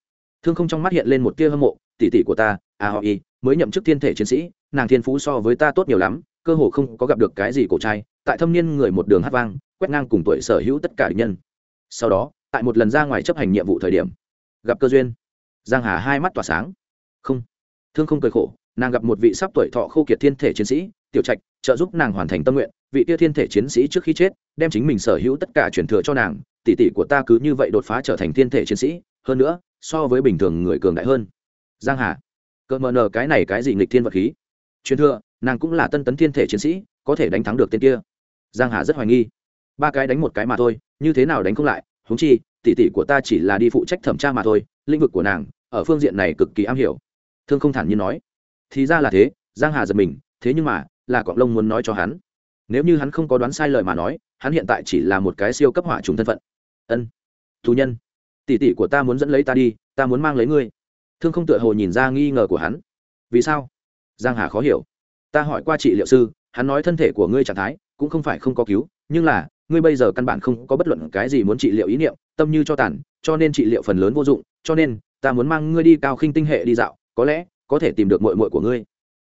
Thương không trong mắt hiện lên một tia hâm mộ, tỷ tỷ của ta à họ y, mới nhậm chức thiên thể chiến sĩ, nàng thiên phú so với ta tốt nhiều lắm, cơ hồ không có gặp được cái gì cổ trai, tại thâm niên người một đường hát vang, quét ngang cùng tuổi sở hữu tất cả địch nhân. Sau đó tại một lần ra ngoài chấp hành nhiệm vụ thời điểm, gặp cơ duyên. Giang hà hai mắt tỏa sáng. Không. Thương không cười khổ, nàng gặp một vị sắp tuổi thọ khô kiệt thiên thể chiến sĩ, tiểu trạch, trợ giúp nàng hoàn thành tâm nguyện. Vị tia thiên thể chiến sĩ trước khi chết, đem chính mình sở hữu tất cả truyền thừa cho nàng. Tỷ tỷ của ta cứ như vậy đột phá trở thành thiên thể chiến sĩ, hơn nữa, so với bình thường người cường đại hơn. Giang hà. Cỡ mờ nờ cái này cái gì nghịch thiên vật khí? Truyền thừa, nàng cũng là tân tấn thiên thể chiến sĩ, có thể đánh thắng được tên kia. Giang hà rất hoài nghi. Ba cái đánh một cái mà thôi, như thế nào đánh không lại huống chi, tỷ tỷ của ta chỉ là đi phụ trách thẩm tra mà thôi, lĩnh vực của nàng, ở phương diện này cực kỳ am hiểu. Thương không thản nhiên nói. Thì ra là thế, giang hà giật mình, thế nhưng mà, là quạng lông muốn nói cho hắn. Nếu như hắn không có đoán sai lời mà nói, hắn hiện tại chỉ là một cái siêu cấp hỏa trùng thân phận. Ân thú nhân, tỷ tỷ của ta muốn dẫn lấy ta đi, ta muốn mang lấy ngươi. Thương không tựa hồ nhìn ra nghi ngờ của hắn. Vì sao? Giang hà khó hiểu. Ta hỏi qua trị liệu sư, hắn nói thân thể của ngươi trạng thái, cũng không phải không có cứu, nhưng là ngươi bây giờ căn bản không có bất luận cái gì muốn trị liệu ý niệm, tâm như cho tàn, cho nên trị liệu phần lớn vô dụng, cho nên, ta muốn mang ngươi đi cao khinh tinh hệ đi dạo, có lẽ, có thể tìm được muội muội của ngươi.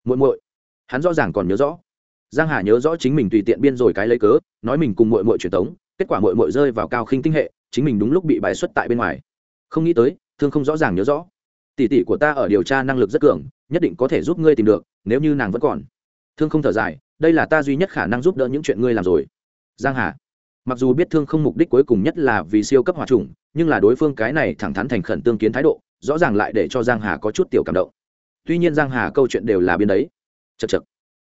Muội muội? Hắn rõ ràng còn nhớ rõ. Giang hà nhớ rõ chính mình tùy tiện biên rồi cái lấy cớ, nói mình cùng muội muội truyền tống, kết quả muội muội rơi vào cao khinh tinh hệ, chính mình đúng lúc bị bài xuất tại bên ngoài. Không nghĩ tới, thương không rõ ràng nhớ rõ. Tỷ tỷ của ta ở điều tra năng lực rất cường, nhất định có thể giúp ngươi tìm được, nếu như nàng vẫn còn. Thương không thở dài, đây là ta duy nhất khả năng giúp đỡ những chuyện ngươi làm rồi. Giang hà mặc dù biết thương không mục đích cuối cùng nhất là vì siêu cấp hòa trùng nhưng là đối phương cái này thẳng thắn thành khẩn tương kiến thái độ, rõ ràng lại để cho giang hà có chút tiểu cảm động. Tuy nhiên giang hà câu chuyện đều là biên đấy. Chật chật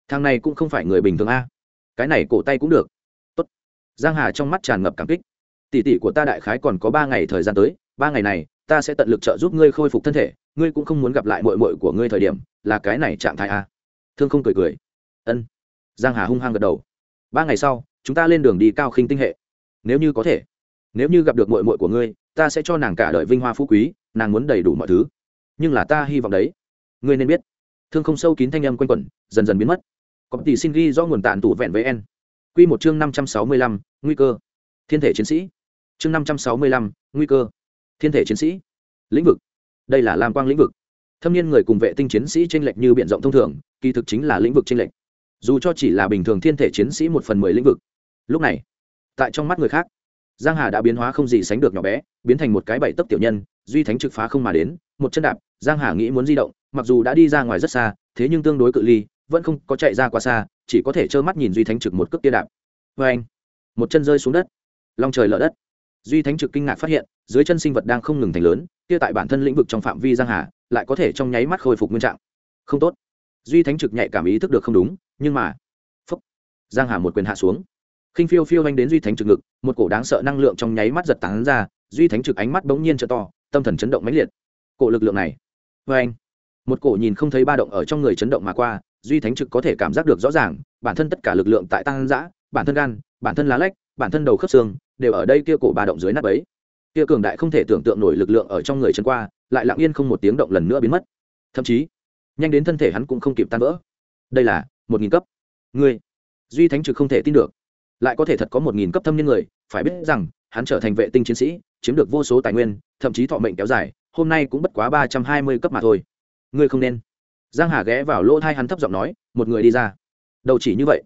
thằng này cũng không phải người bình thường a. Cái này cổ tay cũng được. Tốt. Giang hà trong mắt tràn ngập cảm kích. Tỷ tỷ của ta đại khái còn có ba ngày thời gian tới, ba ngày này, ta sẽ tận lực trợ giúp ngươi khôi phục thân thể, ngươi cũng không muốn gặp lại mội mội của ngươi thời điểm, là cái này trạng thái a. Thương không cười cười. Ân. Giang hà hung hăng gật đầu. Ba ngày sau chúng ta lên đường đi cao khinh tinh hệ. Nếu như có thể, nếu như gặp được mội mội của ngươi, ta sẽ cho nàng cả đời vinh hoa phú quý, nàng muốn đầy đủ mọi thứ. Nhưng là ta hy vọng đấy. Ngươi nên biết, thương không sâu kín thanh âm quanh quẩn, dần dần biến mất. Có tỷ xin ghi do nguồn tàn tủ vẹn với en q một chương năm trăm sáu mươi lăm, nguy cơ. Thiên thể chiến sĩ. Chương năm trăm sáu mươi lăm, nguy cơ. Thiên thể chiến sĩ. Lĩnh vực. Đây là lam quang lĩnh vực. Thâm niên người cùng vệ tinh chiến sĩ tranh lệch như b i ể n rộng thông thường, kỳ thực chính là lĩnh vực tranh lệch. Dù cho chỉ là bình thường thiên thể chiến sĩ một phần mười lĩnh vực lúc này, tại trong mắt người khác, giang hà đã biến hóa không gì sánh được nhỏ bé, biến thành một cái bảy tấc tiểu nhân, duy thánh trực phá không mà đến, một chân đạp, giang hà nghĩ muốn di động, mặc dù đã đi ra ngoài rất xa, thế nhưng tương đối cự ly, vẫn không có chạy ra quá xa, chỉ có thể trơ mắt nhìn duy thánh trực một cước tia đạp. Vê anh, một chân rơi xuống đất, long trời lở đất. Duy thánh trực kinh ngạc phát hiện, dưới chân sinh vật đang không ngừng thành lớn, kia tại bản thân lĩnh vực trong phạm vi giang hà, lại có thể trong nháy mắt khôi phục nguyên trạng. Không tốt. Duy thánh trực nhạy cảm ý thức được không đúng, nhưng mà, phúc, giang hà một quyền hạ xuống khinh phiêu phiêu anh đến duy thánh trực ngực, một cổ đáng sợ năng lượng trong nháy mắt giật tán ra, duy thánh trực ánh mắt bỗng nhiên trở to, tâm thần chấn động mãnh liệt. Cổ lực lượng này vê anh một cổ nhìn không thấy ba động ở trong người chấn động mà qua, duy thánh trực có thể cảm giác được rõ ràng, bản thân tất cả lực lượng tại tăng giã bản thân gan, bản thân lá lách, bản thân đầu khớp xương, đều ở đây kia cổ ba động dưới nắp ấy. Kia cường đại không thể tưởng tượng nổi lực lượng ở trong người chân qua, lại lặng yên không một tiếng động lần nữa biến mất. Thậm chí, nhanh đến thân thể hắn cũng không kịp tan vỡ. Đây là một nghìn cấp. Người duy thánh trực không thể tin được lại có thể thật có một nghìn cấp thâm niên người, phải biết rằng, hắn trở thành vệ tinh chiến sĩ, chiếm được vô số tài nguyên, thậm chí thọ mệnh kéo dài, hôm nay cũng bất quá ba trăm hai mươi cấp mà thôi. Ngươi không nên. Giang hà ghé vào lỗ thai hắn thấp giọng nói, một người đi ra. Đầu chỉ như vậy.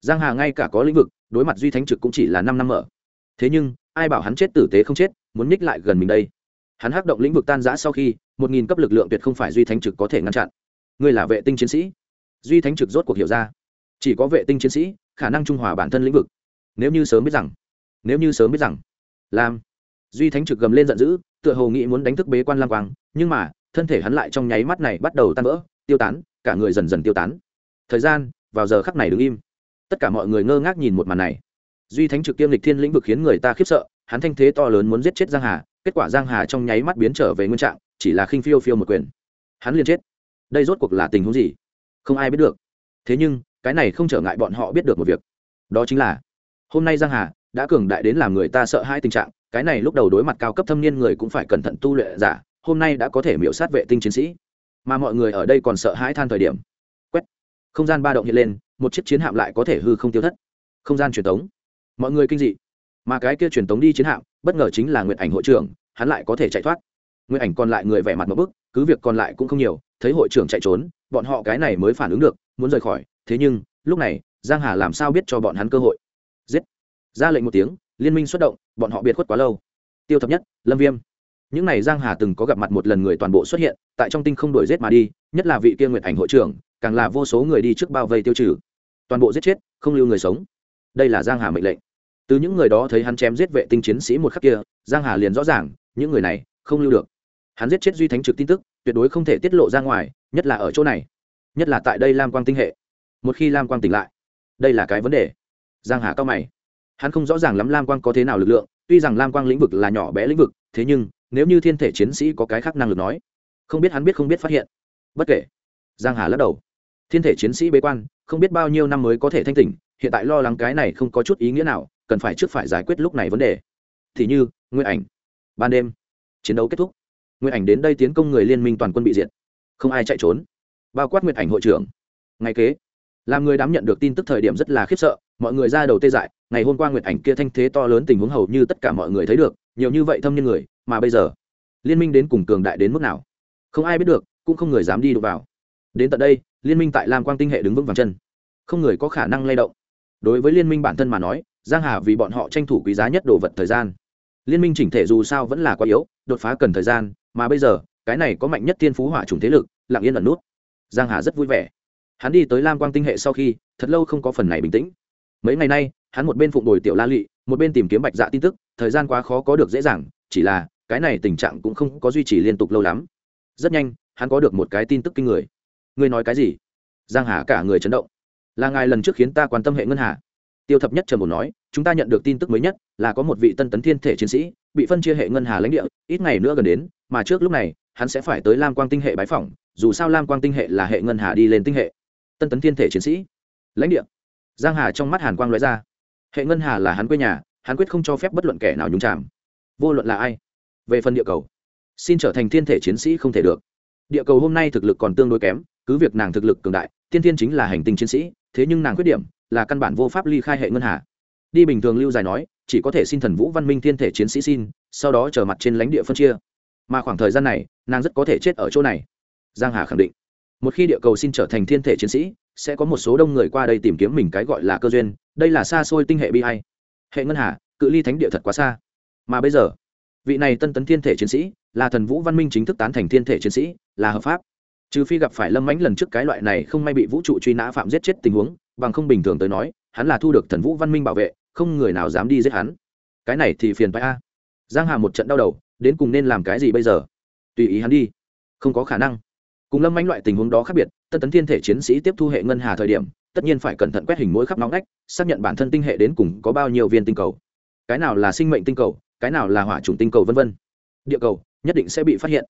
Giang hà ngay cả có lĩnh vực, đối mặt duy thánh trực cũng chỉ là năm năm ở thế nhưng, ai bảo hắn chết tử tế không chết, muốn ních lại gần mình đây. Hắn hắc động lĩnh vực tan giã sau khi, một nghìn cấp lực lượng tuyệt không phải duy thánh trực có thể ngăn chặn. Ngươi là vệ tinh chiến sĩ. Duy thánh trực rốt cuộc hiểu ra. Chỉ có vệ tinh chiến sĩ khả năng trung hòa bản thân lĩnh vực. Nếu như sớm biết rằng, nếu như sớm biết rằng, làm, duy thánh trực gầm lên giận dữ, tựa hồ nghĩ muốn đánh thức bế quan lang quang, nhưng mà, thân thể hắn lại trong nháy mắt này bắt đầu tan vỡ, tiêu tán, cả người dần dần tiêu tán. Thời gian, vào giờ khắc này đứng im. Tất cả mọi người ngơ ngác nhìn một màn này. Duy thánh trực kiêm lịch thiên lĩnh vực khiến người ta khiếp sợ, hắn thanh thế to lớn muốn giết chết giang hà, kết quả giang hà trong nháy mắt biến trở về nguyên trạng, chỉ là khinh phiêu phiêu một quyền. Hắn liền chết. Đây rốt cuộc là tình huống gì? Không ai biết được. Thế nhưng cái này không trở ngại bọn họ biết được một việc. Đó chính là, hôm nay giang hà đã cường đại đến làm người ta sợ hai tình trạng, cái này lúc đầu đối mặt cao cấp thâm niên người cũng phải cẩn thận tu luyện giả, hôm nay đã có thể miễu sát vệ tinh chiến sĩ. Mà mọi người ở đây còn sợ hãi than thời điểm. Quét, không gian ba động hiện lên, một chiếc chiến hạm lại có thể hư không tiêu thất. Không gian truyền tống. Mọi người kinh dị. Mà cái kia truyền tống đi chiến hạm, bất ngờ chính là nguyện ảnh hội trưởng, hắn lại có thể chạy thoát. Nguyện ảnh còn lại người vẻ mặt một bức, cứ việc còn lại cũng không nhiều, thấy hội trưởng chạy trốn, bọn họ cái này mới phản ứng được, muốn rời khỏi thế nhưng, lúc này, giang hà làm sao biết cho bọn hắn cơ hội? Giết! Ra lệnh một tiếng, liên minh xuất động, bọn họ biệt khuất quá lâu. Tiêu thập nhất, lâm viêm. Những này giang hà từng có gặp mặt một lần người toàn bộ xuất hiện, tại trong tinh không đổi giết mà đi, nhất là vị kia nguyệt ảnh hội trưởng, càng là vô số người đi trước bao vây tiêu trừ. Toàn bộ giết chết, không lưu người sống. Đây là giang hà mệnh lệnh. Từ những người đó thấy hắn chém giết vệ tinh chiến sĩ một khắc kia, giang hà liền rõ ràng, những người này, không lưu được. Hắn giết chết duy thánh trực tin tức, tuyệt đối không thể tiết lộ ra ngoài, nhất là ở chỗ này. Nhất là tại đây lam quang tinh hệ một khi lam quang tỉnh lại đây là cái vấn đề giang hà cao mày hắn không rõ ràng lắm lam quang có thế nào lực lượng tuy rằng lam quang lĩnh vực là nhỏ bé lĩnh vực thế nhưng nếu như thiên thể chiến sĩ có cái khác năng lực nói không biết hắn biết không biết phát hiện bất kể giang hà lắc đầu thiên thể chiến sĩ bế quan không biết bao nhiêu năm mới có thể thanh tỉnh hiện tại lo lắng cái này không có chút ý nghĩa nào cần phải trước phải giải quyết lúc này vấn đề thì như nguyên ảnh ban đêm chiến đấu kết thúc nguyên ảnh đến đây tiến công người liên minh toàn quân bị diệt không ai chạy trốn bao quát nguyệt ảnh hội trưởng ngày kế làm người đám nhận được tin tức thời điểm rất là khiếp sợ, mọi người ra đầu tê dại, ngày hôm qua nguyệt ảnh kia thanh thế to lớn tình huống hầu như tất cả mọi người thấy được, nhiều như vậy thâm niên người, mà bây giờ, liên minh đến cùng cường đại đến mức nào? Không ai biết được, cũng không người dám đi đụng vào. Đến tận đây, liên minh tại lam quang tinh hệ đứng vững vàng chân. Không người có khả năng lay động. Đối với liên minh bản thân mà nói, giang hà vì bọn họ tranh thủ quý giá nhất đồ vật thời gian. Liên minh chỉnh thể dù sao vẫn là quá yếu, đột phá cần thời gian, mà bây giờ, cái này có mạnh nhất thiên phú hỏa trùng thế lực, lặng yên ẩn nút. Giang hà rất vui vẻ hắn đi tới lam quang tinh hệ sau khi, thật lâu không có phần này bình tĩnh. Mấy ngày nay, hắn một bên phụng đổi tiểu la lụy, một bên tìm kiếm bạch dạ tin tức, thời gian quá khó có được dễ dàng, chỉ là, cái này tình trạng cũng không có duy trì liên tục lâu lắm. Rất nhanh, hắn có được một cái tin tức kinh người. Ngươi nói cái gì? Giang hà cả người chấn động. Là ngài lần trước khiến ta quan tâm hệ ngân hà. Tiêu thập nhất trầm một nói, chúng ta nhận được tin tức mới nhất, là có một vị tân tấn thiên thể chiến sĩ, bị phân chia hệ ngân hà lãnh địa, ít ngày nữa gần đến, mà trước lúc này, hắn sẽ phải tới lam quang tinh hệ bái phỏng, dù sao lam quang tinh hệ là hệ ngân hà đi lên tinh hệ tân tấn thiên thể chiến sĩ. Lãnh địa. Giang hà trong mắt hàn quang lóe ra. Hệ ngân hà là hắn quê nhà, hắn quyết không cho phép bất luận kẻ nào nhúng chạm vô luận là ai? Về phần địa cầu. Xin trở thành thiên thể chiến sĩ không thể được. Địa cầu hôm nay thực lực còn tương đối kém, cứ việc nàng thực lực cường đại, tiên thiên chính là hành tinh chiến sĩ, thế nhưng nàng khuyết điểm là căn bản vô pháp ly khai hệ ngân hà. Đi bình thường lưu dài nói, chỉ có thể xin thần vũ văn minh thiên thể chiến sĩ xin, sau đó trở mặt trên lãnh địa phân chia. Mà khoảng thời gian này, nàng rất có thể chết ở chỗ này. Giang hà khẳng định một khi địa cầu xin trở thành thiên thể chiến sĩ, sẽ có một số đông người qua đây tìm kiếm mình cái gọi là cơ duyên, đây là xa xôi tinh hệ bi hay hệ ngân hà, cự ly thánh địa thật quá xa. Mà bây giờ, vị này tân tấn thiên thể chiến sĩ, là thần vũ văn minh chính thức tán thành thiên thể chiến sĩ, là hợp pháp. Trừ phi gặp phải lâm mãnh lần trước cái loại này không may bị vũ trụ truy nã phạm giết chết tình huống, bằng không bình thường tới nói, hắn là thu được thần vũ văn minh bảo vệ, không người nào dám đi giết hắn. Cái này thì phiền phải a. Giang hà một trận đau đầu, đến cùng nên làm cái gì bây giờ? Tùy ý hắn đi. Không có khả năng cùng lâm anh loại tình huống đó khác biệt, tân tấn thiên thể chiến sĩ tiếp thu hệ ngân hà thời điểm, tất nhiên phải cẩn thận quét hình mỗi khắp nóng ngách, xác nhận bản thân tinh hệ đến cùng có bao nhiêu viên tinh cầu. Cái nào là sinh mệnh tinh cầu, cái nào là hỏa chủng tinh cầu vân vân. Địa cầu nhất định sẽ bị phát hiện.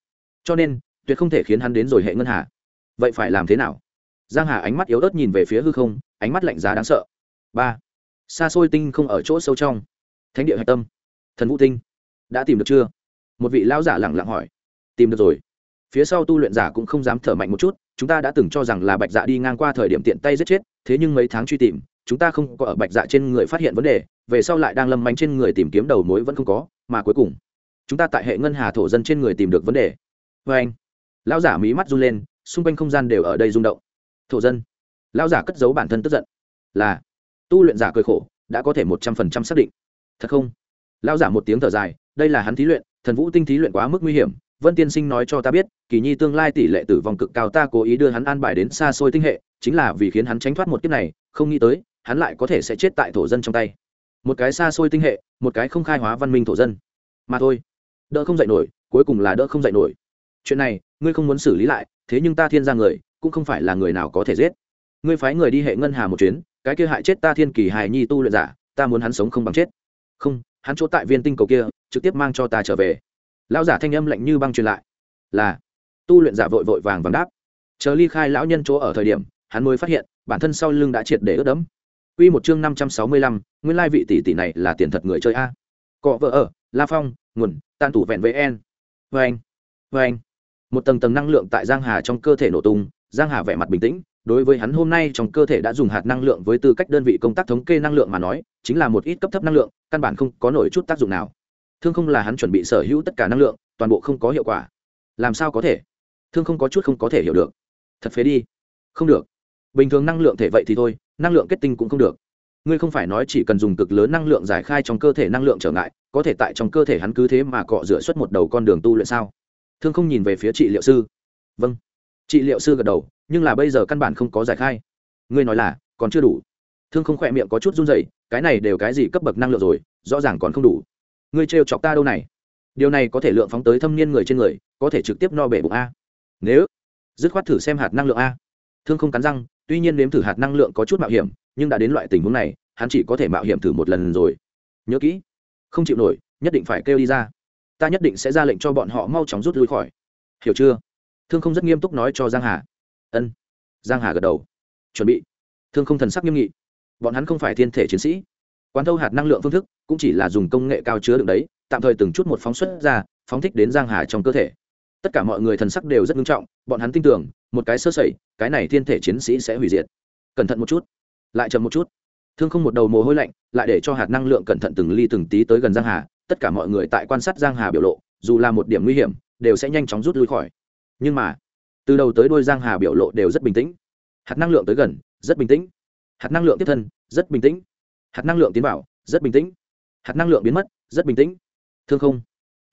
Cho nên, tuyệt không thể khiến hắn đến rồi hệ ngân hà. Vậy phải làm thế nào? Giang hà ánh mắt yếu ớt nhìn về phía hư không, ánh mắt lạnh giá đáng sợ. Ba. Xa xôi tinh không ở chỗ sâu trong. Thánh địa hạch tâm. Thần vũ tinh. Đã tìm được chưa? Một vị lão giả lẳng lặng hỏi. Tìm được rồi phía sau tu luyện giả cũng không dám thở mạnh một chút, chúng ta đã từng cho rằng là bạch dạ đi ngang qua thời điểm tiện tay giết chết, thế nhưng mấy tháng truy tìm, chúng ta không có ở bạch dạ trên người phát hiện vấn đề, về sau lại đang lâm manh trên người tìm kiếm đầu mối vẫn không có, mà cuối cùng, chúng ta tại hệ ngân hà thổ dân trên người tìm được vấn đề. Vê anh, lão giả mí mắt run lên, xung quanh không gian đều ở đây rung động. Thổ dân, lão giả cất giấu bản thân tức giận, là, tu luyện giả cười khổ, đã có thể một trăm phần trăm xác định. Thật không? Lão giả một tiếng thở dài, đây là hắn thí luyện, thần vũ tinh thí luyện quá mức nguy hiểm vân tiên sinh nói cho ta biết, kỳ nhi tương lai tỷ lệ tử vong cực cao, ta cố ý đưa hắn an bài đến xa xôi tinh hệ, chính là vì khiến hắn tránh thoát một kiếp này, không nghĩ tới, hắn lại có thể sẽ chết tại thổ dân trong tay. Một cái xa xôi tinh hệ, một cái không khai hóa văn minh thổ dân. Mà thôi, đỡ không dạy nổi, cuối cùng là đỡ không dạy nổi. Chuyện này, ngươi không muốn xử lý lại, thế nhưng ta thiên ra người, cũng không phải là người nào có thể giết. Ngươi phái người đi hệ ngân hà một chuyến, cái kia hại chết ta thiên kỳ hài nhi tu luyện giả, ta muốn hắn sống không bằng chết. Không, hắn chỗ tại viên tinh cầu kia, trực tiếp mang cho ta trở về lão giả thanh âm lạnh như băng truyền lại là tu luyện giả vội vội vàng vàng đáp chờ ly khai lão nhân chỗ ở thời điểm hắn mới phát hiện bản thân sau lưng đã triệt để ướt đẫm Quy một chương năm trăm sáu mươi lăm, nguyên lai vị tỷ tỷ này là tiền thật người chơi a. Cọ vợ ở, La Phong, nguồn, tan tủ vẹn với en. Vâng, vâng. Một tầng tầng năng lượng tại Giang Hà trong cơ thể nổ tung, Giang Hà vẻ mặt bình tĩnh, đối với hắn hôm nay trong cơ thể đã dùng hạt năng lượng với tư cách đơn vị công tác thống kê năng lượng mà nói, chính là một ít cấp thấp năng lượng, căn bản không có nổi chút tác dụng nào. Thương không là hắn chuẩn bị sở hữu tất cả năng lượng, toàn bộ không có hiệu quả. Làm sao có thể? Thương không có chút không có thể hiểu được. Thật phế đi. Không được. Bình thường năng lượng thể vậy thì thôi, năng lượng kết tinh cũng không được ngươi không phải nói chỉ cần dùng cực lớn năng lượng giải khai trong cơ thể năng lượng trở ngại có thể tại trong cơ thể hắn cứ thế mà cọ rửa xuất một đầu con đường tu luyện sao thương không nhìn về phía trị liệu sư vâng trị liệu sư gật đầu nhưng là bây giờ căn bản không có giải khai ngươi nói là còn chưa đủ thương không khỏe miệng có chút run rẩy cái này đều cái gì cấp bậc năng lượng rồi rõ ràng còn không đủ ngươi trêu chọc ta đâu này? Điều này có thể lượng phóng tới thâm niên người trên người, có thể trực tiếp no bể bụng a. Nếu, dứt khoát thử xem hạt năng lượng a. Thương không cắn răng, tuy nhiên nếm thử hạt năng lượng có chút mạo hiểm, nhưng đã đến loại tình huống này, hắn chỉ có thể mạo hiểm thử một lần rồi. Nhớ kỹ, không chịu nổi, nhất định phải kêu đi ra. Ta nhất định sẽ ra lệnh cho bọn họ mau chóng rút lui khỏi. Hiểu chưa? Thương không rất nghiêm túc nói cho giang hà. Ân. Giang hà gật đầu. Chuẩn bị. Thương không thần sắc nghiêm nghị. Bọn hắn không phải thiên thể chiến sĩ quán thâu hạt năng lượng phương thức cũng chỉ là dùng công nghệ cao chứa đựng đấy, tạm thời từng chút một phóng xuất ra, phóng thích đến giang hà trong cơ thể. Tất cả mọi người thần sắc đều rất nghiêm trọng, bọn hắn tin tưởng, một cái sơ sẩy, cái này thiên thể chiến sĩ sẽ hủy diệt. Cẩn thận một chút, lại chậm một chút. Thương không một đầu mồ hôi lạnh, lại để cho hạt năng lượng cẩn thận từng ly từng tí tới gần giang hà, tất cả mọi người tại quan sát giang hà biểu lộ, dù là một điểm nguy hiểm, đều sẽ nhanh chóng rút lui khỏi. Nhưng mà, từ đầu tới đuôi giang hà biểu lộ đều rất bình tĩnh. Hạt năng lượng tới gần, rất bình tĩnh. Hạt năng lượng tiếp thân, rất bình tĩnh hạt năng lượng tiến vào, rất bình tĩnh. Hạt năng lượng biến mất, rất bình tĩnh. Thương không.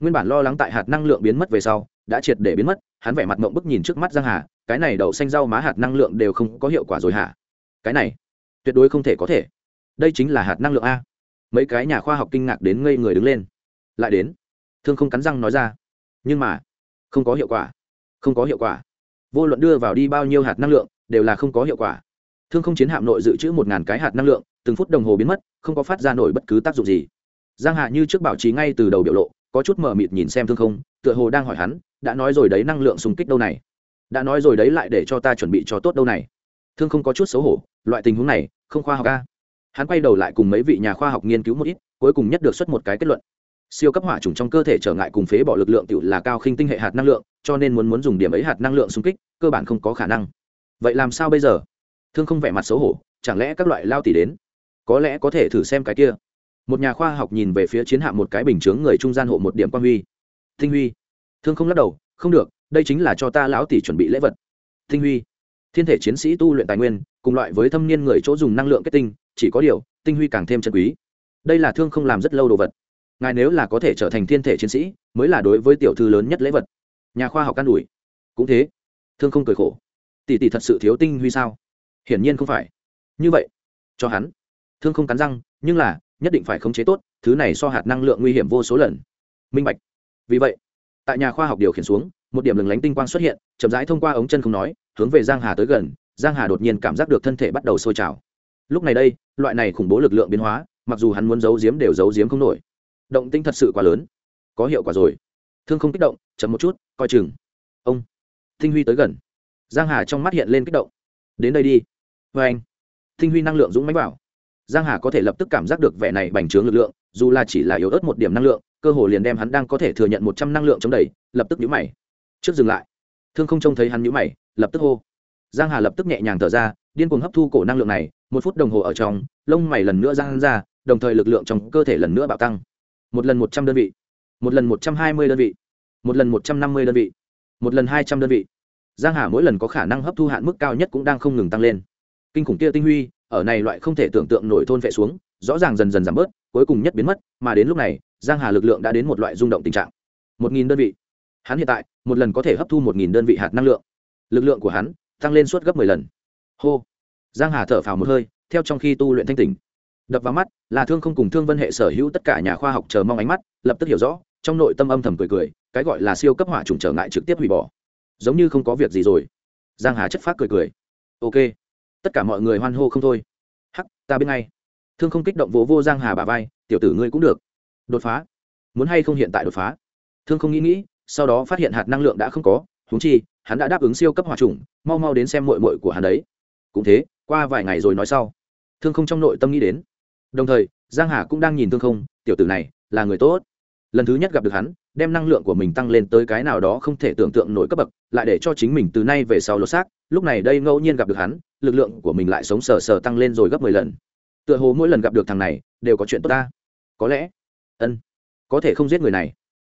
Nguyên bản lo lắng tại hạt năng lượng biến mất về sau, đã triệt để biến mất, hắn vẻ mặt mộng bức nhìn trước mắt giang hà, cái này đậu xanh rau má hạt năng lượng đều không có hiệu quả rồi hả? Cái này, tuyệt đối không thể có thể. Đây chính là hạt năng lượng a. Mấy cái nhà khoa học kinh ngạc đến ngây người đứng lên. Lại đến. Thương không cắn răng nói ra. Nhưng mà, không có hiệu quả. Không có hiệu quả. Vô luận đưa vào đi bao nhiêu hạt năng lượng, đều là không có hiệu quả thương không chiến hạm nội dự trữ một ngàn cái hạt năng lượng, từng phút đồng hồ biến mất, không có phát ra nổi bất cứ tác dụng gì. Giang hạ như trước bảo trì ngay từ đầu biểu lộ, có chút mờ mịt nhìn xem thương không, tựa hồ đang hỏi hắn, đã nói rồi đấy năng lượng xung kích đâu này? Đã nói rồi đấy lại để cho ta chuẩn bị cho tốt đâu này? Thương không có chút xấu hổ, loại tình huống này, không khoa học ca hắn quay đầu lại cùng mấy vị nhà khoa học nghiên cứu một ít, cuối cùng nhất được xuất một cái kết luận. Siêu cấp hỏa trùng trong cơ thể trở ngại cùng phế bỏ lực lượng tự là cao khinh tinh hệ hạt năng lượng, cho nên muốn muốn dùng điểm ấy hạt năng lượng xung kích, cơ bản không có khả năng. Vậy làm sao bây giờ? Thương không vẻ mặt xấu hổ, chẳng lẽ các loại lao tỷ đến? Có lẽ có thể thử xem cái kia. Một nhà khoa học nhìn về phía chiến hạm một cái bình chướng người trung gian hộ một điểm quan huy. Tinh huy. Thương không lắc đầu, không được, đây chính là cho ta lão tỷ chuẩn bị lễ vật. Tinh huy. Thiên thể chiến sĩ tu luyện tài nguyên, cùng loại với thâm niên người chỗ dùng năng lượng kết tinh, chỉ có điều, tinh huy càng thêm chân quý. Đây là thương không làm rất lâu đồ vật. Ngài nếu là có thể trở thành thiên thể chiến sĩ, mới là đối với tiểu thư lớn nhất lễ vật. Nhà khoa học can đủi cũng thế. Thương không cười khổ. Tỷ tỷ thật sự thiếu tinh huy sao? Hiển nhiên không phải. Như vậy, cho hắn. Thương không cắn răng, nhưng là, nhất định phải khống chế tốt, thứ này so hạt năng lượng nguy hiểm vô số lần. Minh bạch. Vì vậy, tại nhà khoa học điều khiển xuống, một điểm lừng lánh tinh quang xuất hiện, chậm rãi thông qua ống chân không nói, hướng về giang hà tới gần, giang hà đột nhiên cảm giác được thân thể bắt đầu sôi trào. Lúc này đây, loại này khủng bố lực lượng biến hóa, mặc dù hắn muốn giấu giếm đều giấu giếm không nổi. Động tinh thật sự quá lớn. Có hiệu quả rồi. Thương không kích động, chậm một chút, coi chừng. Ông. Tinh huy tới gần. Giang hà trong mắt hiện lên kích động. Đến đây đi vê anh, tinh huy năng lượng dũng mãnh vào. Giang hà có thể lập tức cảm giác được vẻ này bành trướng lực lượng, dù là chỉ là yếu ớt một điểm năng lượng, cơ hồ liền đem hắn đang có thể thừa nhận một trăm năng lượng chống đẩy, lập tức nhíu mày. Trước dừng lại. Thương không trông thấy hắn nhíu mày, lập tức hô. Giang hà lập tức nhẹ nhàng thở ra, điên cuồng hấp thu cổ năng lượng này, một phút đồng hồ ở trong, lông mày lần nữa giang ra, đồng thời lực lượng trong cơ thể lần nữa bạo tăng. Một lần một trăm đơn vị. Một lần một trăm hai mươi đơn vị. Một lần một trăm năm mươi đơn vị. Một lần hai trăm đơn vị. Giang hà mỗi lần có khả năng hấp thu hạn mức cao nhất cũng đang không ngừng tăng lên kinh khủng kia tinh huy, ở này loại không thể tưởng tượng nổi thôn vệ xuống, rõ ràng dần dần giảm bớt, cuối cùng nhất biến mất, mà đến lúc này, giang hà lực lượng đã đến một loại rung động tình trạng. Một nghìn đơn vị. Hắn hiện tại, một lần có thể hấp thu một nghìn đơn vị hạt năng lượng. Lực lượng của hắn tăng lên suốt gấp mười lần. Hô. Giang hà thở phào một hơi, theo trong khi tu luyện thanh tỉnh. Đập vào mắt, là thương không cùng thương vân hệ sở hữu tất cả nhà khoa học chờ mong ánh mắt, lập tức hiểu rõ, trong nội tâm âm thầm cười cười, cái gọi là siêu cấp hỏa trùng trở ngại trực tiếp hủy bỏ. Giống như không có việc gì rồi. Giang hà chất phát cười cười. Ok tất cả mọi người hoan hô không thôi. Hắc, ta bên ngay. Thương không kích động vỗ vô giang hà bà vai, tiểu tử ngươi cũng được. Đột phá. Muốn hay không hiện tại đột phá? Thương không nghĩ nghĩ, sau đó phát hiện hạt năng lượng đã không có húng chi, hắn đã đáp ứng siêu cấp hỏa trùng mau mau đến xem mội mội của hắn đấy. Cũng thế, qua vài ngày rồi nói sau. Thương không trong nội tâm nghĩ đến. Đồng thời, giang hà cũng đang nhìn thương không, tiểu tử này là người tốt lần thứ nhất gặp được hắn đem năng lượng của mình tăng lên tới cái nào đó không thể tưởng tượng nổi cấp bậc lại để cho chính mình từ nay về sau lột xác. Lúc này đây ngẫu nhiên gặp được hắn lực lượng của mình lại sống sờ sờ tăng lên rồi gấp mười lần. Tựa hồ mỗi lần gặp được thằng này đều có chuyện tốt ta. Có lẽ ân có thể không giết người này.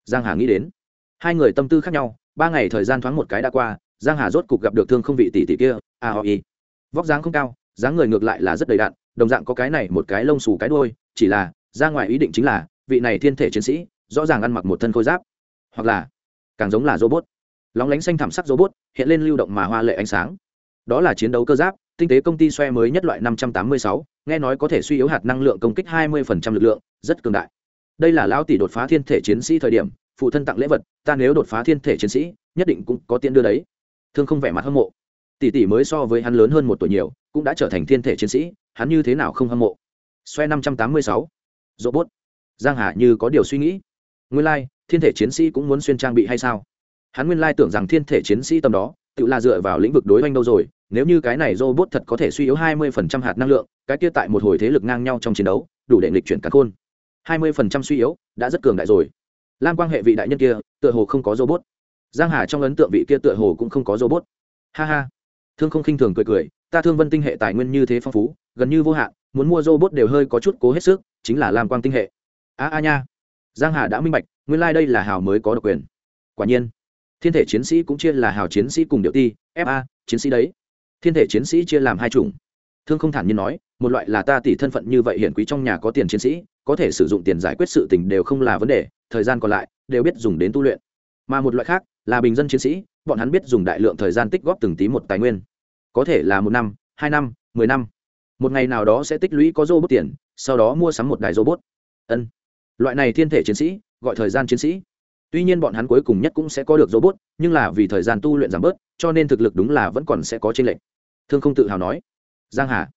Giang hà nghĩ đến. Hai người tâm tư khác nhau ba ngày thời gian thoáng một cái đã qua giang hà rốt cục gặp được thương không vị tỷ tỷ kia a ho y vóc dáng không cao dáng người ngược lại là rất đầy đặn đồng dạng có cái này một cái lông xù cái đuôi, chỉ là ra ngoài ý định chính là vị này thiên thể chiến sĩ rõ ràng ăn mặc một thân khôi giáp. Hoặc là càng giống là robot. Lóng lánh xanh thảm sắc robot hiện lên lưu động mà hoa lệ ánh sáng. Đó là chiến đấu cơ giáp tinh tế công ty xoe mới nhất loại 586, nghe nói có thể suy yếu hạt năng lượng công kích 20% lực lượng rất cường đại. Đây là lão tỷ đột phá thiên thể chiến sĩ thời điểm phụ thân tặng lễ vật ta nếu đột phá thiên thể chiến sĩ nhất định cũng có tiền đưa đấy. Thương không vẻ mặt hâm mộ. Tỷ tỷ mới so với hắn lớn hơn một tuổi nhiều cũng đã trở thành thiên thể chiến sĩ hắn như thế nào không hâm mộ? Xoe 586. robot. Giang hà như có điều suy nghĩ nguyên lai, thiên thể chiến sĩ cũng muốn xuyên trang bị hay sao? Hắn nguyên lai tưởng rằng thiên thể chiến sĩ tầm đó, tự là dựa vào lĩnh vực đối oanh đâu rồi, nếu như cái này robot thật có thể suy yếu 20% hạt năng lượng, cái kia tại một hồi thế lực ngang nhau trong chiến đấu, đủ để nghịch chuyển cả khôn. 20% suy yếu, đã rất cường đại rồi. Lam quang hệ vị đại nhân kia, tựa hồ không có robot. Giang hà trong ấn tượng vị kia tựa hồ cũng không có robot. Ha ha. Thương không khinh thường cười cười, ta thương vân tinh hệ tài nguyên như thế phong phú, gần như vô hạn, muốn mua robot đều hơi có chút cố hết sức, chính là lam quang tinh hệ. A a nha giang hà đã minh bạch, nguyên lai đây là hào mới có độc quyền. Quả nhiên, thiên thể chiến sĩ cũng chia là hào chiến sĩ cùng điệu ti fa chiến sĩ đấy. Thiên thể chiến sĩ chia làm hai chủng. Thương không thản nhiên nói, một loại là ta tỷ thân phận như vậy hiển quý trong nhà có tiền chiến sĩ, có thể sử dụng tiền giải quyết sự tình đều không là vấn đề, thời gian còn lại, đều biết dùng đến tu luyện. Mà một loại khác, là bình dân chiến sĩ, bọn hắn biết dùng đại lượng thời gian tích góp từng tí một tài nguyên. Có thể là một năm, hai năm, mười năm. Một ngày nào đó sẽ tích lũy có robot tiền, sau đó mua sắm một đài robot. Ân loại này thiên thể chiến sĩ, gọi thời gian chiến sĩ. Tuy nhiên bọn hắn cuối cùng nhất cũng sẽ có được robot, nhưng là vì thời gian tu luyện giảm bớt, cho nên thực lực đúng là vẫn còn sẽ có tranh lệch. Thương không tự hào nói. Giang hà.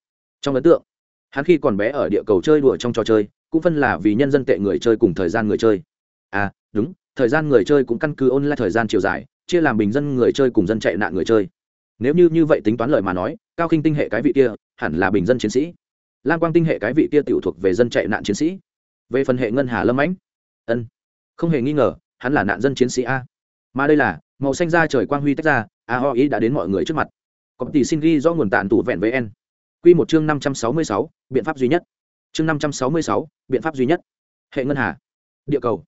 Trong ấn tượng, hắn khi còn bé ở địa cầu chơi đùa trong trò chơi, cũng phân là vì nhân dân tệ người chơi cùng thời gian người chơi. À đúng, thời gian người chơi cũng căn cứ ôn lại thời gian chiều dài, chia làm bình dân người chơi cùng dân chạy nạn người chơi. Nếu như như vậy tính toán lời mà nói, cao khinh tinh hệ cái vị kia, hẳn là bình dân chiến sĩ. Lan quang tinh hệ cái vị kia tiểu thuộc về dân chạy nạn chiến sĩ về phần hệ ngân hà lâm ánh. Ân. Không hề nghi ngờ, hắn là nạn dân chiến sĩ a. Mà đây là, màu xanh da trời quang huy tách ra, a ho ý đã đến mọi người trước mặt. Có tỷ xin ghi do nguồn tàn tủ vẹn với n. Q một chương năm trăm sáu mươi sáu, biện pháp duy nhất. Chương năm trăm sáu mươi sáu, biện pháp duy nhất. Hệ ngân hà. Địa cầu.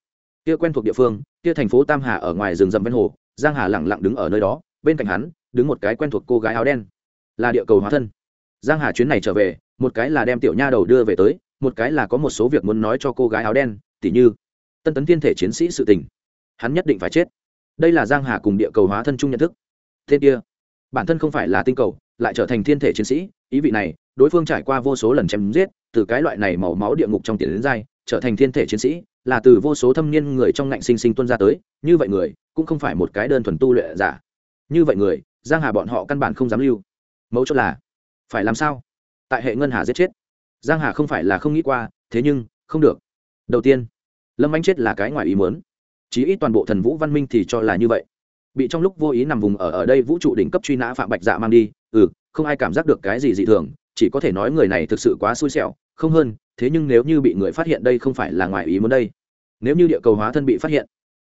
Kia quen thuộc địa phương, kia thành phố tam hà ở ngoài rừng rậm ven hồ, giang hà lẳng lặng đứng ở nơi đó, bên cạnh hắn, đứng một cái quen thuộc cô gái áo đen. Là địa cầu hóa thân. Giang hà chuyến này trở về, một cái là đem tiểu nha đầu đưa về tới một cái là có một số việc muốn nói cho cô gái áo đen, tỉ như, tân tấn thiên thể chiến sĩ sự tình. Hắn nhất định phải chết. Đây là giang hà cùng địa cầu hóa thân chung nhận thức. Thế kia, bản thân không phải là tinh cầu, lại trở thành thiên thể chiến sĩ, ý vị này, đối phương trải qua vô số lần chém giết, từ cái loại này màu máu địa ngục trong tiền đến dai, trở thành thiên thể chiến sĩ, là từ vô số thâm niên người trong ngạnh sinh sinh tuân ra tới, như vậy người, cũng không phải một cái đơn thuần tu luyện giả. Như vậy người, giang hà bọn họ căn bản không dám lưu. Mấu chốt là, phải làm sao? Tại hệ ngân hà giết chết giang hà không phải là không nghĩ qua, thế nhưng, không được. Đầu tiên, lâm anh chết là cái ngoài ý muốn. Chí ít toàn bộ thần vũ văn minh thì cho là như vậy. Bị trong lúc vô ý nằm vùng ở ở đây vũ trụ đỉnh cấp truy nã phạm bạch dạ mang đi ừ không ai cảm giác được cái gì dị thường, chỉ có thể nói người này thực sự quá xui xẻo, không hơn, thế nhưng nếu như bị người phát hiện đây không phải là ngoài ý muốn đây. Nếu như địa cầu hóa thân bị phát hiện,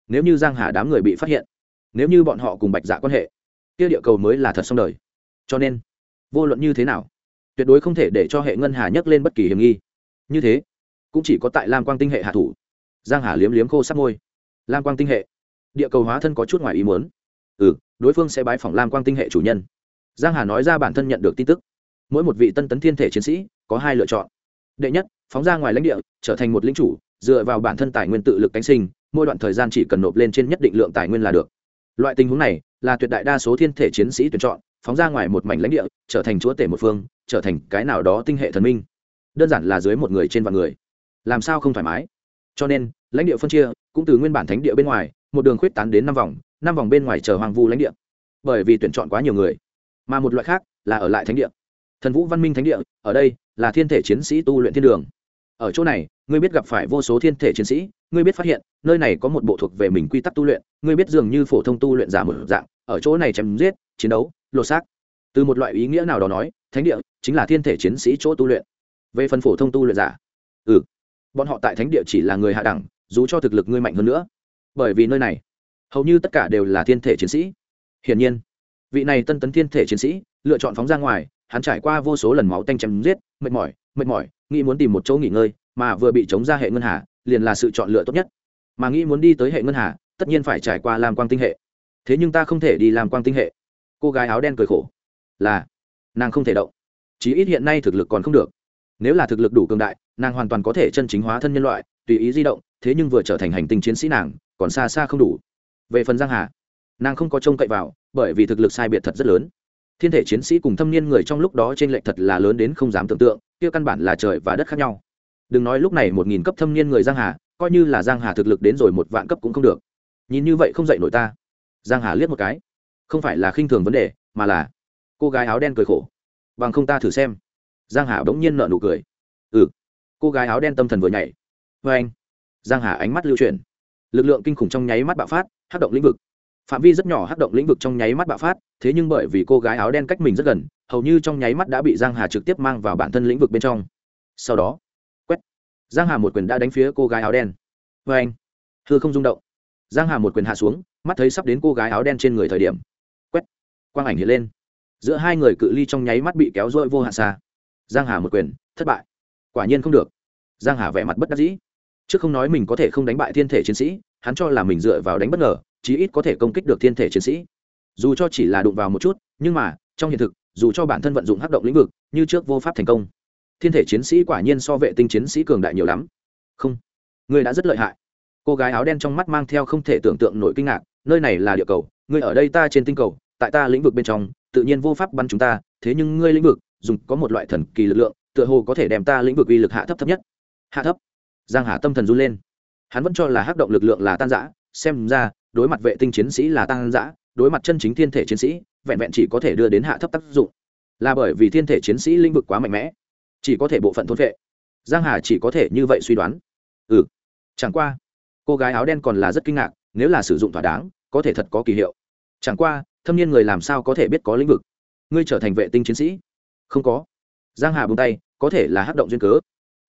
nếu như giang hà đám người bị phát hiện, nếu như bọn họ cùng bạch dạ quan hệ, kia địa cầu mới là thật xong đời. Cho nên, vô luận như thế nào tuyệt đối không thể để cho hệ ngân hà nhấc lên bất kỳ hiểm nghi. Như thế, cũng chỉ có tại lam quang tinh hệ hạ thủ. Giang hà liếm liếm khô sắc môi. Lam quang tinh hệ, địa cầu hóa thân có chút ngoài ý muốn. Ừ đối phương sẽ bái phỏng lam quang tinh hệ chủ nhân. Giang hà nói ra bản thân nhận được tin tức. Mỗi một vị tân tấn thiên thể chiến sĩ, có hai lựa chọn. Đệ nhất, phóng ra ngoài lãnh địa, trở thành một lính chủ, dựa vào bản thân tài nguyên tự lực cánh sinh, mỗi đoạn thời gian chỉ cần nộp lên trên nhất định lượng tài nguyên là được. Loại tình huống này là tuyệt đại đa số thiên thể chiến sĩ tuyển chọn, phóng ra ngoài một mảnh lãnh địa, trở thành chúa tể một phương trở thành cái nào đó tinh hệ thần minh. Đơn giản là dưới một người trên vạn người. Làm sao không thoải mái? Cho nên, lãnh địa phân chia cũng từ nguyên bản thánh địa bên ngoài, một đường khuyết tán đến năm vòng năm vòng bên ngoài chờ hoàng vu lãnh địa. Bởi vì tuyển chọn quá nhiều người, mà một loại khác là ở lại thánh địa. Thần vũ văn minh thánh địa, ở đây là thiên thể chiến sĩ tu luyện thiên đường. Ở chỗ này, ngươi biết gặp phải vô số thiên thể chiến sĩ, ngươi biết phát hiện, nơi này có một bộ thuộc về mình quy tắc tu luyện, ngươi biết dường như phổ thông tu luyện giả một dạng, ở chỗ này chém giết, chiến đấu, lột xác từ một loại ý nghĩa nào đó nói, thánh địa chính là thiên thể chiến sĩ chỗ tu luyện. Về phần phổ thông tu luyện giả ừ bọn họ tại thánh địa chỉ là người hạ đẳng, dù cho thực lực ngươi mạnh hơn nữa. Bởi vì nơi này, hầu như tất cả đều là thiên thể chiến sĩ. Hiển nhiên, vị này tân tấn thiên thể chiến sĩ, lựa chọn phóng ra ngoài, hắn trải qua vô số lần máu tanh chém giết, mệt mỏi mệt mỏi, nghĩ muốn tìm một chỗ nghỉ ngơi, mà vừa bị chống ra hệ ngân hà, liền là sự chọn lựa tốt nhất. Mà nghĩ muốn đi tới hệ ngân hà, tất nhiên phải trải qua làm quang tinh hệ. Thế nhưng ta không thể đi làm quang tinh hệ. Cô gái áo đen cười khổ là nàng không thể động. Chí ít hiện nay thực lực còn không được. Nếu là thực lực đủ cường đại, nàng hoàn toàn có thể chân chính hóa thân nhân loại, tùy ý di động, thế nhưng vừa trở thành hành tinh chiến sĩ nàng, còn xa xa không đủ. Về phần giang hà, nàng không có trông cậy vào, bởi vì thực lực sai biệt thật rất lớn. Thiên thể chiến sĩ cùng thâm niên người trong lúc đó trên lệnh thật là lớn đến không dám tưởng tượng, kia căn bản là trời và đất khác nhau. Đừng nói lúc này một nghìn cấp thâm niên người giang hà, coi như là giang hà thực lực đến rồi một vạn cấp cũng không được. Nhìn như vậy không dạy nổi ta. Giang hà liếc một cái. Không phải là khinh thường vấn đề, mà là cô gái áo đen cười khổ. Bằng không ta thử xem. Giang hà bỗng nhiên nợ nụ cười. Ừ. Cô gái áo đen tâm thần vừa nhảy. Vê anh. Giang hà ánh mắt lưu chuyển. Lực lượng kinh khủng trong nháy mắt bạo phát hát động lĩnh vực. Phạm vi rất nhỏ hát động lĩnh vực trong nháy mắt bạo phát, thế nhưng bởi vì cô gái áo đen cách mình rất gần, hầu như trong nháy mắt đã bị giang hà trực tiếp mang vào bản thân lĩnh vực bên trong. Sau đó, quét. Giang hà một quyền đã đánh phía cô gái áo đen. Vê anh. Thưa không rung động. Giang hà một quyền hạ xuống, mắt thấy sắp đến cô gái áo đen trên người thời điểm. Quét. Quang ảnh hiện lên giữa hai người cự ly trong nháy mắt bị kéo dội vô hạn xa. Giang hà một quyền, thất bại. Quả nhiên không được. Giang hà vẻ mặt bất đắc dĩ. Trước không nói mình có thể không đánh bại thiên thể chiến sĩ, hắn cho là mình dựa vào đánh bất ngờ, chí ít có thể công kích được thiên thể chiến sĩ. Dù cho chỉ là đụng vào một chút, nhưng mà, trong hiện thực, dù cho bản thân vận dụng hắc động lĩnh vực, như trước vô pháp thành công, thiên thể chiến sĩ quả nhiên so vệ tinh chiến sĩ cường đại nhiều lắm. Không. Ngươi đã rất lợi hại. Cô gái áo đen trong mắt mang theo không thể tưởng tượng nổi kinh ngạc, nơi này là địa cầu, ngươi ở đây ta trên tinh cầu, tại ta lĩnh vực bên trong tự nhiên vô pháp bắn chúng ta, thế nhưng ngươi lĩnh vực, dùng có một loại thần kỳ lực lượng, tựa hồ có thể đem ta lĩnh vực uy lực hạ thấp thấp nhất. Hạ thấp? Giang hà tâm thần run lên. Hắn vẫn cho là hắc động lực lượng là tan giã xem ra, đối mặt vệ tinh chiến sĩ là tan giã đối mặt chân chính thiên thể chiến sĩ, vẹn vẹn chỉ có thể đưa đến hạ thấp tác dụng. Là bởi vì thiên thể chiến sĩ lĩnh vực quá mạnh mẽ, chỉ có thể bộ phận thôn vệ. Giang hà chỉ có thể như vậy suy đoán. Ừ chẳng qua, cô gái áo đen còn là rất kinh ngạc, nếu là sử dụng thỏa đáng, có thể thật có kỳ hiệu. Chẳng qua thâm niên người làm sao có thể biết có lĩnh vực? Ngươi trở thành vệ tinh chiến sĩ? Không có. Giang hà buông tay, có thể là hắc động duyên cớ.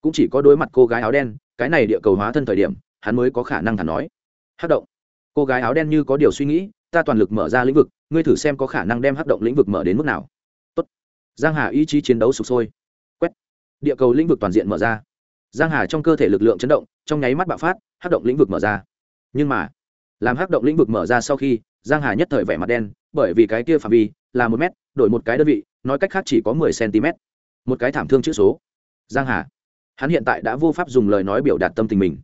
Cũng chỉ có đối mặt cô gái áo đen, cái này địa cầu hóa thân thời điểm, hắn mới có khả năng thản nói. Hắc động. Cô gái áo đen như có điều suy nghĩ, ta toàn lực mở ra lĩnh vực, ngươi thử xem có khả năng đem hắc động lĩnh vực mở đến mức nào. Tốt. giang hà ý chí chiến đấu sụp sôi. Quét. Địa cầu lĩnh vực toàn diện mở ra. Giang hà trong cơ thể lực lượng chấn động, trong nháy mắt bạo phát, hắc động lĩnh vực mở ra. Nhưng mà, làm hắc động lĩnh vực mở ra sau khi giang hà nhất thời vẻ mặt đen, bởi vì cái kia phạm vi là một mét, đổi một cái đơn vị, nói cách khác chỉ có mười cm một cái thảm thương chữ số. Giang hà. Hắn hiện tại đã vô pháp dùng lời nói biểu đạt tâm tình mình.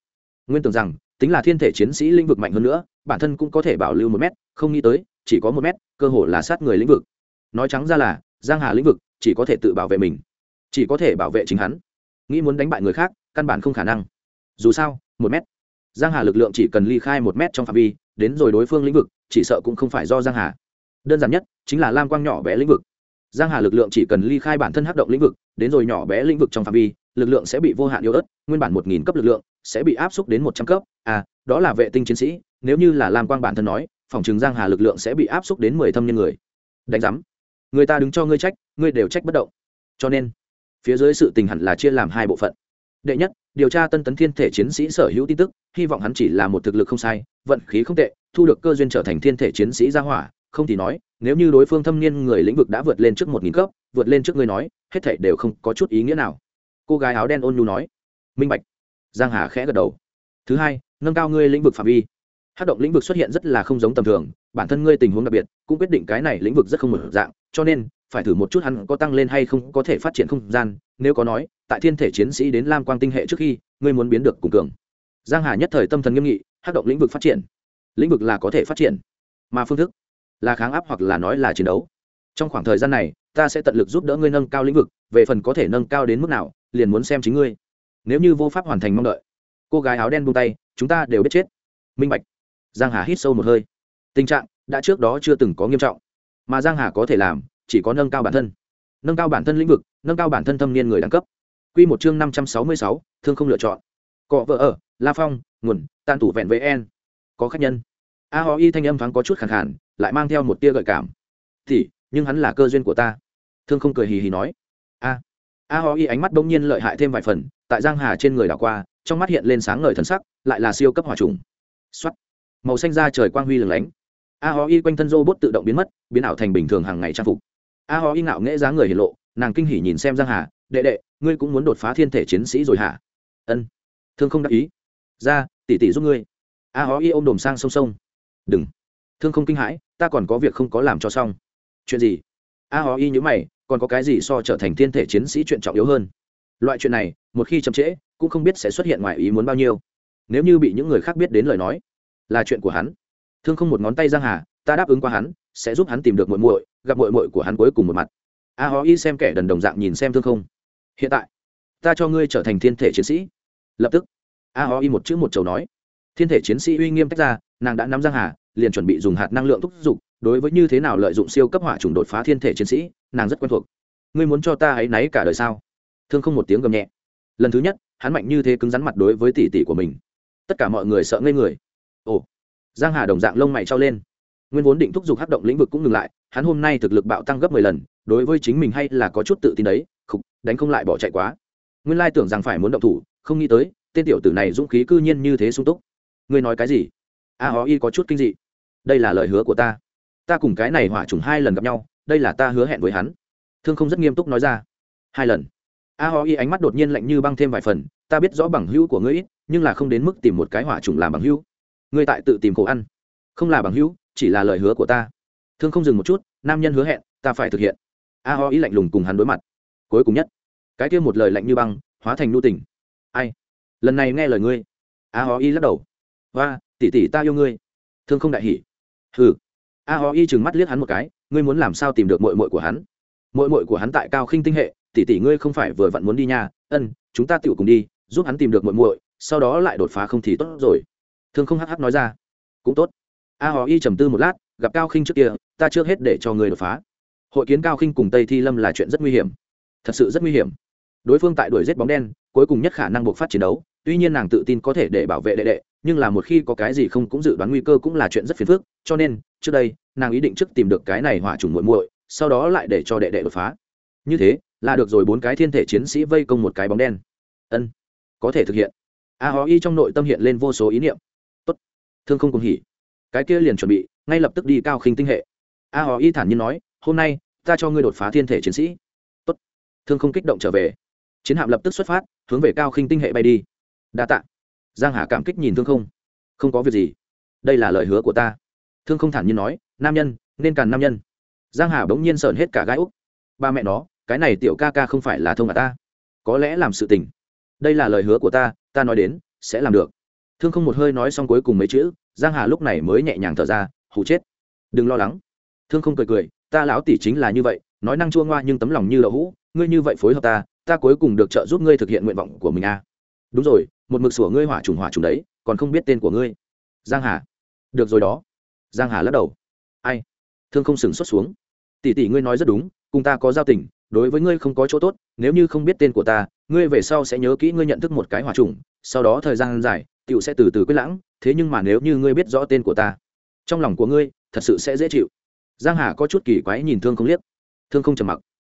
Nguyên tưởng rằng, tính là thiên thể chiến sĩ lĩnh vực mạnh hơn nữa, bản thân cũng có thể bảo lưu một mét, không nghĩ tới, chỉ có một mét, cơ hội là sát người lĩnh vực. Nói trắng ra là, giang hà lĩnh vực chỉ có thể tự bảo vệ mình, chỉ có thể bảo vệ chính hắn. Nghĩ muốn đánh bại người khác, căn bản không khả năng. Dù sao, một mét. Giang hà lực lượng chỉ cần ly khai một mét trong phạm vi, đến rồi đối phương lĩnh vực chỉ sợ cũng không phải do giang hà. Đơn giản nhất, chính là lam quang nhỏ bé lĩnh vực. Giang hà lực lượng chỉ cần ly khai bản thân hắc động lĩnh vực, đến rồi nhỏ bé lĩnh vực trong phạm vi, lực lượng sẽ bị vô hạn yếu ớt, nguyên bản một nghìn cấp lực lượng sẽ bị áp xúc đến một trăm cấp. À đó là vệ tinh chiến sĩ, nếu như là lam quang bản thân nói, phòng trường giang hà lực lượng sẽ bị áp xúc đến mười thâm nhân người. Đánh giám. Người ta đứng cho ngươi trách, ngươi đều trách bất động. Cho nên, phía dưới sự tình hẳn là chia làm hai bộ phận. Đệ nhất điều tra tân tấn thiên thể chiến sĩ sở hữu tin tức, hy vọng hắn chỉ là một thực lực không sai, vận khí không tệ, thu được cơ duyên trở thành thiên thể chiến sĩ gia hỏa, không thì nói, nếu như đối phương thâm niên người lĩnh vực đã vượt lên trước một nghìn cấp, vượt lên trước ngươi nói, hết thảy đều không có chút ý nghĩa nào. Cô gái áo đen ôn nhu nói. Minh bạch. Giang hà khẽ gật đầu. Thứ hai, nâng cao ngươi lĩnh vực phạm vi. Hát động lĩnh vực xuất hiện rất là không giống tầm thường, bản thân ngươi tình huống đặc biệt, cũng quyết định cái này lĩnh vực rất không mở dạng, cho nên phải thử một chút hắn có tăng lên hay không, có thể phát triển không gian. Nếu có nói, tại thiên thể chiến sĩ đến lam quang tinh hệ trước khi, ngươi muốn biến được cùng cường. Giang hà nhất thời tâm thần nghiêm nghị hát động lĩnh vực phát triển. Lĩnh vực là có thể phát triển, mà phương thức là kháng áp hoặc là nói là chiến đấu. Trong khoảng thời gian này, ta sẽ tận lực giúp đỡ ngươi nâng cao lĩnh vực, về phần có thể nâng cao đến mức nào, liền muốn xem chính ngươi. Nếu như vô pháp hoàn thành mong đợi, cô gái áo đen buông tay, chúng ta đều biết chết. Minh bạch. Giang hà hít sâu một hơi. Tình trạng đã trước đó chưa từng có nghiêm trọng, mà giang hà có thể làm chỉ có nâng cao bản thân. Nâng cao bản thân lĩnh vực nâng cao bản thân thâm niên người đẳng cấp. Quy một chương năm trăm sáu mươi sáu, thương không lựa chọn. Cọ vợ ở la phong nguồn tan tủ vẹn với en có khách nhân. A ho y thanh âm thoáng có chút khàn khàn lại mang theo một tia gợi cảm. Thì nhưng hắn là cơ duyên của ta. Thương không cười hì hì nói. A. A ho y ánh mắt bỗng nhiên lợi hại thêm vài phần tại giang hà trên người đảo qua trong mắt hiện lên sáng ngời thần sắc lại là siêu cấp hỏa trùng. Xuất màu xanh da trời quang huy lừng lánh. A ho y quanh thân rô bốt tự động biến mất biến ảo thành bình thường hàng ngày trang phục a ho y ngạo nghễ giá người hiện lộ, nàng kinh hỉ nhìn xem giang hà, đệ đệ, ngươi cũng muốn đột phá thiên thể chiến sĩ rồi hả? Ân, thương không đáp ý. Ra, tỷ tỷ giúp ngươi. A ho y ôm đồm sang sông sông. Đừng, thương không kinh hãi, ta còn có việc không có làm cho xong. Chuyện gì? A ho y nhớ mày, còn có cái gì so trở thành thiên thể chiến sĩ chuyện trọng yếu hơn? Loại chuyện này, một khi chậm trễ, cũng không biết sẽ xuất hiện ngoài ý muốn bao nhiêu. Nếu như bị những người khác biết đến lời nói, là chuyện của hắn. Thương không một ngón tay giang hà, ta đáp ứng qua hắn sẽ giúp hắn tìm được muội muội, gặp muội muội của hắn cuối cùng một mặt. A hó y xem kẻ đần đồng dạng nhìn xem thương không. Hiện tại, ta cho ngươi trở thành thiên thể chiến sĩ. Lập tức, a hó y một chữ một chầu nói. Thiên thể chiến sĩ uy nghiêm tách ra, nàng đã nắm giang hà, liền chuẩn bị dùng hạt năng lượng thúc giục. Đối với như thế nào lợi dụng siêu cấp hỏa trùng đột phá thiên thể chiến sĩ, nàng rất quen thuộc. Ngươi muốn cho ta ấy náy cả đời sao? Thương không một tiếng gầm nhẹ. Lần thứ nhất, hắn mạnh như thế cứng rắn mặt đối với tỷ tỷ của mình. Tất cả mọi người sợ ngây người. Ồ giang hà đồng dạng lông mày trao lên nguyên vốn định thúc giục hắc động lĩnh vực cũng ngừng lại, hắn hôm nay thực lực bạo tăng gấp mười lần, đối với chính mình hay là có chút tự tin đấy, khục, đánh không lại bỏ chạy quá. Nguyên lai tưởng rằng phải muốn động thủ, không nghĩ tới, tên tiểu tử này dũng khí cư nhiên như thế sung túc. Ngươi nói cái gì? A hó y có chút kinh dị. Đây là lời hứa của ta. Ta cùng cái này hỏa trùng hai lần gặp nhau, đây là ta hứa hẹn với hắn. Thương không rất nghiêm túc nói ra. Hai lần. A Hó y ánh mắt đột nhiên lạnh như băng thêm vài phần, ta biết rõ bằng hữu của ngươi ít, nhưng là không đến mức tìm một cái hỏa trùng làm bằng hữu. Ngươi tại tự tìm khổ ăn. Không là bằng hữu chỉ là lời hứa của ta. Thương không dừng một chút, nam nhân hứa hẹn, ta phải thực hiện. A ho ý lạnh lùng cùng hắn đối mặt. Cuối cùng nhất, cái kia một lời lạnh như băng, hóa thành nu tình. Ai? Lần này nghe lời ngươi. A ho y lắc đầu. Và tỷ tỷ ta yêu ngươi. Thương không đại hỉ. Hừ. A ho y chừng mắt liếc hắn một cái, ngươi muốn làm sao tìm được mội mội của hắn? Mội mội của hắn tại cao khinh tinh hệ, tỷ tỷ ngươi không phải vừa vặn muốn đi nhà ân, chúng ta tự cùng đi, giúp hắn tìm được mội mội sau đó lại đột phá không thì tốt rồi. Thương không hh nói ra. Cũng tốt a hò y trầm tư một lát, gặp cao khinh trước kia, ta trước hết để cho người đột phá. Hội kiến cao khinh cùng tây thi lâm là chuyện rất nguy hiểm. Thật sự rất nguy hiểm. Đối phương tại đuổi giết bóng đen, cuối cùng nhất khả năng buộc phát chiến đấu. Tuy nhiên nàng tự tin có thể để bảo vệ đệ đệ, nhưng là một khi có cái gì không cũng dự đoán nguy cơ cũng là chuyện rất phiền phức. Cho nên, trước đây, nàng ý định trước tìm được cái này hỏa trùng muội muội, sau đó lại để cho đệ đệ đột phá. Như thế, là được rồi bốn cái thiên thể chiến sĩ vây công một cái bóng đen. Ân, có thể thực hiện. A hó y trong nội tâm hiện lên vô số ý niệm. Tốt, thương không cùng hỉ cái kia liền chuẩn bị, ngay lập tức đi cao khinh tinh hệ. A hò y thản nhiên nói, hôm nay, ta cho ngươi đột phá thiên thể chiến sĩ. Tốt. Thương không kích động trở về. Chiến hạm lập tức xuất phát, hướng về cao khinh tinh hệ bay đi. Đa tạ. Giang hà cảm kích nhìn thương không. Không có việc gì. Đây là lời hứa của ta. Thương không thản nhiên nói, nam nhân, nên càn nam nhân. Giang hà bỗng nhiên sợn hết cả gai úc. Ba mẹ nó, cái này tiểu ca ca không phải là thông cả ta? Có lẽ làm sự tình. Đây là lời hứa của ta ta nói đến, sẽ làm được. Thương không một hơi nói xong cuối cùng mấy chữ giang hà lúc này mới nhẹ nhàng thở ra, hù chết. Đừng lo lắng. Thương không cười cười, ta lão tỷ chính là như vậy, nói năng chua ngoa nhưng tấm lòng như đậu hũ, ngươi như vậy phối hợp ta ta cuối cùng được trợ giúp ngươi thực hiện nguyện vọng của mình à. Đúng rồi, một mực sủa ngươi hỏa trùng hỏa trùng đấy, còn không biết tên của ngươi. Giang hà. Được rồi đó. Giang hà lắc đầu. Ai? Thương không sừng xuất xuống. Tỷ tỷ ngươi nói rất đúng, cùng ta có giao tình, đối với ngươi không có chỗ tốt, nếu như không biết tên của ta, ngươi về sau sẽ nhớ kỹ ngươi nhận thức một cái hỏa trùng, sau đó thời gian dài tiểu sẽ từ từ quyết lãng, thế nhưng mà nếu như ngươi biết rõ tên của ta, trong lòng của ngươi, thật sự sẽ dễ chịu. Giang hà có chút kỳ quái nhìn thương không liếc. Thương không trầm mặc.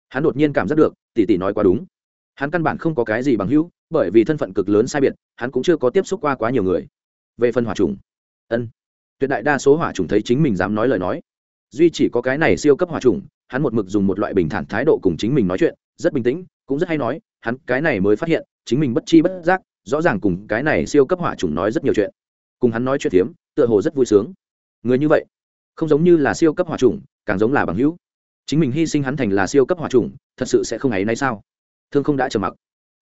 Hắn đột nhiên cảm giác được, tỷ tỷ nói quá đúng. Hắn căn bản không có cái gì bằng hữu, bởi vì thân phận cực lớn sai biệt, hắn cũng chưa có tiếp xúc qua quá nhiều người. Về phần hỏa trùng. Ân. Tuyệt đại đa số hỏa trùng thấy chính mình dám nói lời nói. Duy chỉ có cái này siêu cấp hỏa trùng, hắn một mực dùng một loại bình thản thái độ cùng chính mình nói chuyện, rất bình tĩnh, cũng rất hay nói, hắn cái này mới phát hiện, chính mình bất chi bất giác rõ ràng cùng cái này siêu cấp hỏa trùng nói rất nhiều chuyện. Cùng hắn nói chuyện thiếm, tựa hồ rất vui sướng. Người như vậy, không giống như là siêu cấp hỏa trùng càng giống là bằng hữu. Chính mình hy sinh hắn thành là siêu cấp hỏa trùng thật sự sẽ không ấy nay sao? Thương không đã trầm mặc.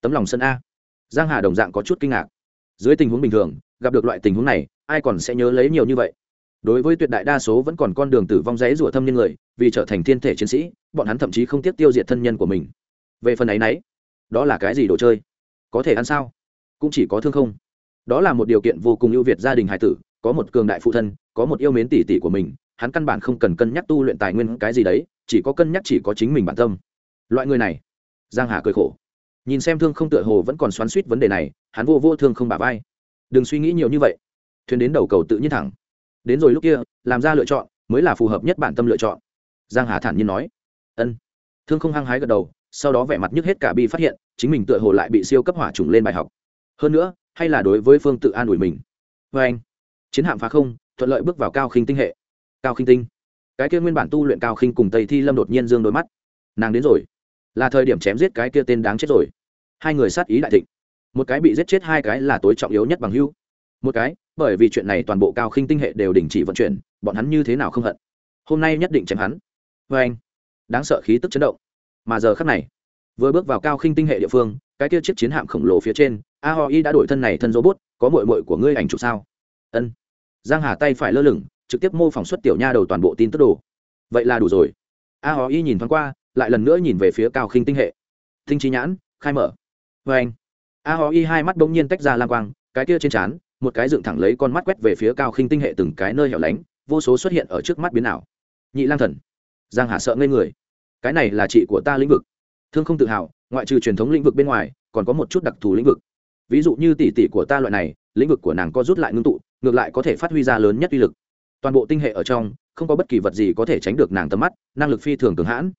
Tấm lòng sân a. Giang hà đồng dạng có chút kinh ngạc. Dưới tình huống bình thường, gặp được loại tình huống này, ai còn sẽ nhớ lấy nhiều như vậy? Đối với tuyệt đại đa số vẫn còn con đường tử vong dãy rủa thâm nhân người, vì trở thành thiên thể chiến sĩ, bọn hắn thậm chí không tiếc tiêu diệt thân nhân của mình. Về phần ấy nấy, đó là cái gì đồ chơi? Có thể ăn sao? Cũng chỉ có thương không. Đó là một điều kiện vô cùng ưu việt gia đình hải tử, có một cường đại phụ thân, có một yêu mến tỷ tỷ của mình, hắn căn bản không cần cân nhắc tu luyện tài nguyên cái gì đấy, chỉ có cân nhắc chỉ có chính mình bản tâm. Loại người này, giang hà cười khổ. Nhìn xem thương không tựa hồ vẫn còn xoắn suýt vấn đề này, hắn vô vô thương không bả vai. Đừng suy nghĩ nhiều như vậy. Thuyền đến đầu cầu tự nhiên thẳng. Đến rồi lúc kia, làm ra lựa chọn, mới là phù hợp nhất bản tâm lựa chọn. Giang hà thản nhiên nói. Ân. Thương không hăng hái gật đầu, sau đó vẻ mặt nhức hết cả bi phát hiện, chính mình tựa hồ lại bị siêu cấp hỏa trùng lên bài học hơn nữa, hay là đối với phương tự an ủi mình. Vê anh, chiến hạm phá không, thuận lợi bước vào cao khinh tinh hệ. Cao khinh tinh. Cái kia nguyên bản tu luyện cao khinh cùng tây thi lâm đột nhiên dương đôi mắt. Nàng đến rồi. Là thời điểm chém giết cái kia tên đáng chết rồi. Hai người sát ý đại thịnh. Một cái bị giết chết, hai cái là tối trọng yếu nhất bằng hưu một cái, bởi vì chuyện này toàn bộ cao khinh tinh hệ đều đình chỉ vận chuyển, bọn hắn như thế nào không hận. Hôm nay nhất định chém hắn. Vê anh, đáng sợ khí tức chấn động. Mà giờ khắc này vừa bước vào cao khinh tinh hệ địa phương, cái kia chiếc chiến hạm khổng lồ phía trên, a ho y đã đổi thân này thân robot, có mội mội của ngươi ảnh chụp sao? Ân. Giang hà tay phải lơ lửng, trực tiếp mô phỏng xuất tiểu nha đầu toàn bộ tin tức đồ. Vậy là đủ rồi. A ho y nhìn thoáng qua, lại lần nữa nhìn về phía cao khinh tinh hệ. Tinh trí nhãn, khai mở. Vê anh. A ho y hai mắt bỗng nhiên tách ra lang quang, cái kia trên trán, một cái dựng thẳng lấy con mắt quét về phía cao khinh tinh hệ từng cái nơi hẻo lánh, vô số xuất hiện ở trước mắt biến ảo. Nhị lang thần. Giang hà sợ ngây người. Cái này là chị của ta lĩnh vực thương không tự hào, ngoại trừ truyền thống lĩnh vực bên ngoài, còn có một chút đặc thù lĩnh vực. Ví dụ như tỷ tỷ của ta loại này, lĩnh vực của nàng có rút lại ngưng tụ, ngược lại có thể phát huy ra lớn nhất uy lực. Toàn bộ tinh hệ ở trong, không có bất kỳ vật gì có thể tránh được nàng tầm mắt, năng lực phi thường cường hãn.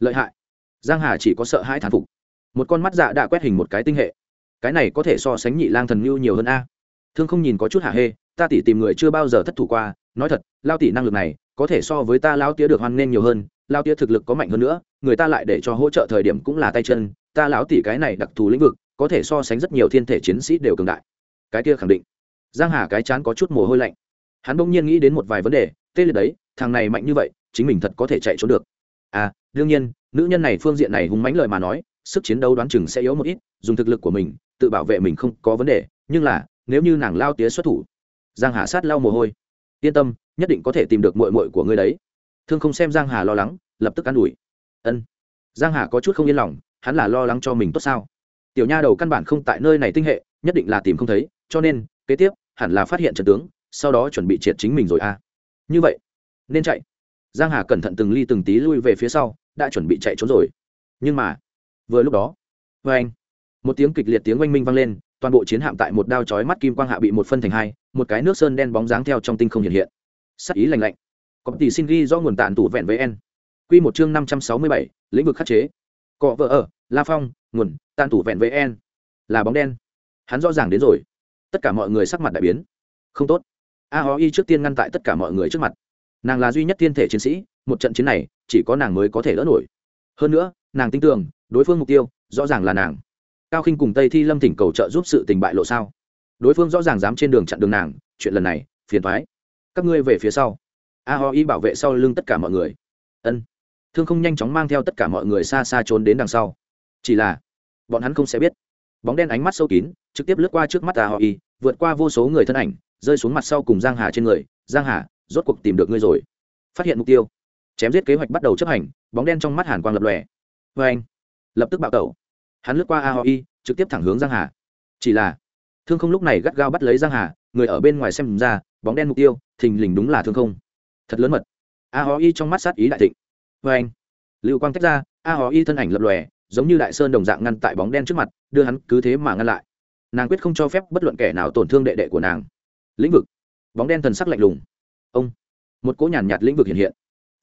Lợi hại. Giang hà chỉ có sợ hãi thán phục. Một con mắt dạ đã quét hình một cái tinh hệ. Cái này có thể so sánh nhị lang thần lưu nhiều hơn a. Thương không nhìn có chút hạ hê, ta tỷ tìm người chưa bao giờ thất thủ qua, nói thật, lao tỷ năng lực này, có thể so với ta lao tía được hoan nghênh nhiều hơn, lao tía thực lực có mạnh hơn nữa người ta lại để cho hỗ trợ thời điểm cũng là tay chân, ta lão tỷ cái này đặc thù lĩnh vực, có thể so sánh rất nhiều thiên thể chiến sĩ đều cường đại. Cái kia khẳng định. Giang hà cái chán có chút mồ hôi lạnh. Hắn bỗng nhiên nghĩ đến một vài vấn đề, tê liệt đấy, thằng này mạnh như vậy, chính mình thật có thể chạy trốn được. À đương nhiên, nữ nhân này phương diện này hùng mãnh lời mà nói, sức chiến đấu đoán chừng sẽ yếu một ít, dùng thực lực của mình, tự bảo vệ mình không có vấn đề, nhưng là, nếu như nàng lao tía xuất thủ, giang hà sát lao mồ hôi. Yên tâm, nhất định có thể tìm được mội mội của ngươi đấy. Thương không xem giang hà lo lắng, lập tức an ủi ân. Giang hà có chút không yên lòng, hắn là lo lắng cho mình tốt sao? Tiểu nha đầu căn bản không tại nơi này tinh hệ, nhất định là tìm không thấy, cho nên, kế tiếp, hẳn là phát hiện trận tướng, sau đó chuẩn bị triệt chính mình rồi à? Như vậy, nên chạy. Giang hà cẩn thận từng ly từng tí lui về phía sau, đã chuẩn bị chạy trốn rồi. Nhưng mà, vừa lúc đó vê anh, một tiếng kịch liệt tiếng oanh minh vang lên, toàn bộ chiến hạm tại một đao chói mắt kim quang hạ bị một phân thành hai, một cái nước sơn đen bóng dáng theo trong tinh không hiện hiện. Sắc ý lành lạnh. Có tỷ xin ghi do nguồn tàn tủ vẹn với en quy một chương năm trăm sáu mươi bảy, lĩnh vực khắc chế. Cọ vợ ở, la phong, nguồn, tàn thủ vẹn vn là bóng đen. Hắn rõ ràng đến rồi. Tất cả mọi người sắc mặt đại biến. Không tốt. A ho y trước tiên ngăn tại tất cả mọi người trước mặt. Nàng là duy nhất thiên thể chiến sĩ, một trận chiến này, chỉ có nàng mới có thể lỡ nổi. Hơn nữa, nàng tin tưởng, đối phương mục tiêu, rõ ràng là nàng. Cao khinh cùng tây thi lâm thỉnh cầu trợ giúp sự tình bại lộ sao? Đối phương rõ ràng dám trên đường chặn đường nàng, chuyện lần này, phiền thoái các ngươi về phía sau. A ho y bảo vệ sau lưng tất cả mọi người. Ân thương không nhanh chóng mang theo tất cả mọi người xa xa trốn đến đằng sau. Chỉ là, bọn hắn không sẽ biết. Bóng đen ánh mắt sâu kín, trực tiếp lướt qua trước mắt a họ y vượt qua vô số người thân ảnh, rơi xuống mặt sau cùng giang hà trên người. Giang hà, rốt cuộc tìm được ngươi rồi. Phát hiện mục tiêu. Chém giết kế hoạch bắt đầu chấp hành, bóng đen trong mắt hàn quang lập lòe. Vê anh, lập tức bạo tẩu. Hắn lướt qua a ho y trực tiếp thẳng hướng giang hà. Chỉ là, thương không lúc này gắt gao bắt lấy giang hà, người ở bên ngoài xem ra, bóng đen mục tiêu, thình lình đúng là thương không. Thật lớn mật. A ho y trong mắt sát ý đại thịnh vê anh. Lưu quang tách ra a hó y thân ảnh lập lòe giống như đại sơn đồng dạng ngăn tại bóng đen trước mặt đưa hắn cứ thế mà ngăn lại. Nàng quyết không cho phép bất luận kẻ nào tổn thương đệ đệ của nàng. Lĩnh vực. Bóng đen thần sắc lạnh lùng. Ông. Một cỗ nhàn nhạt, lĩnh vực hiện hiện.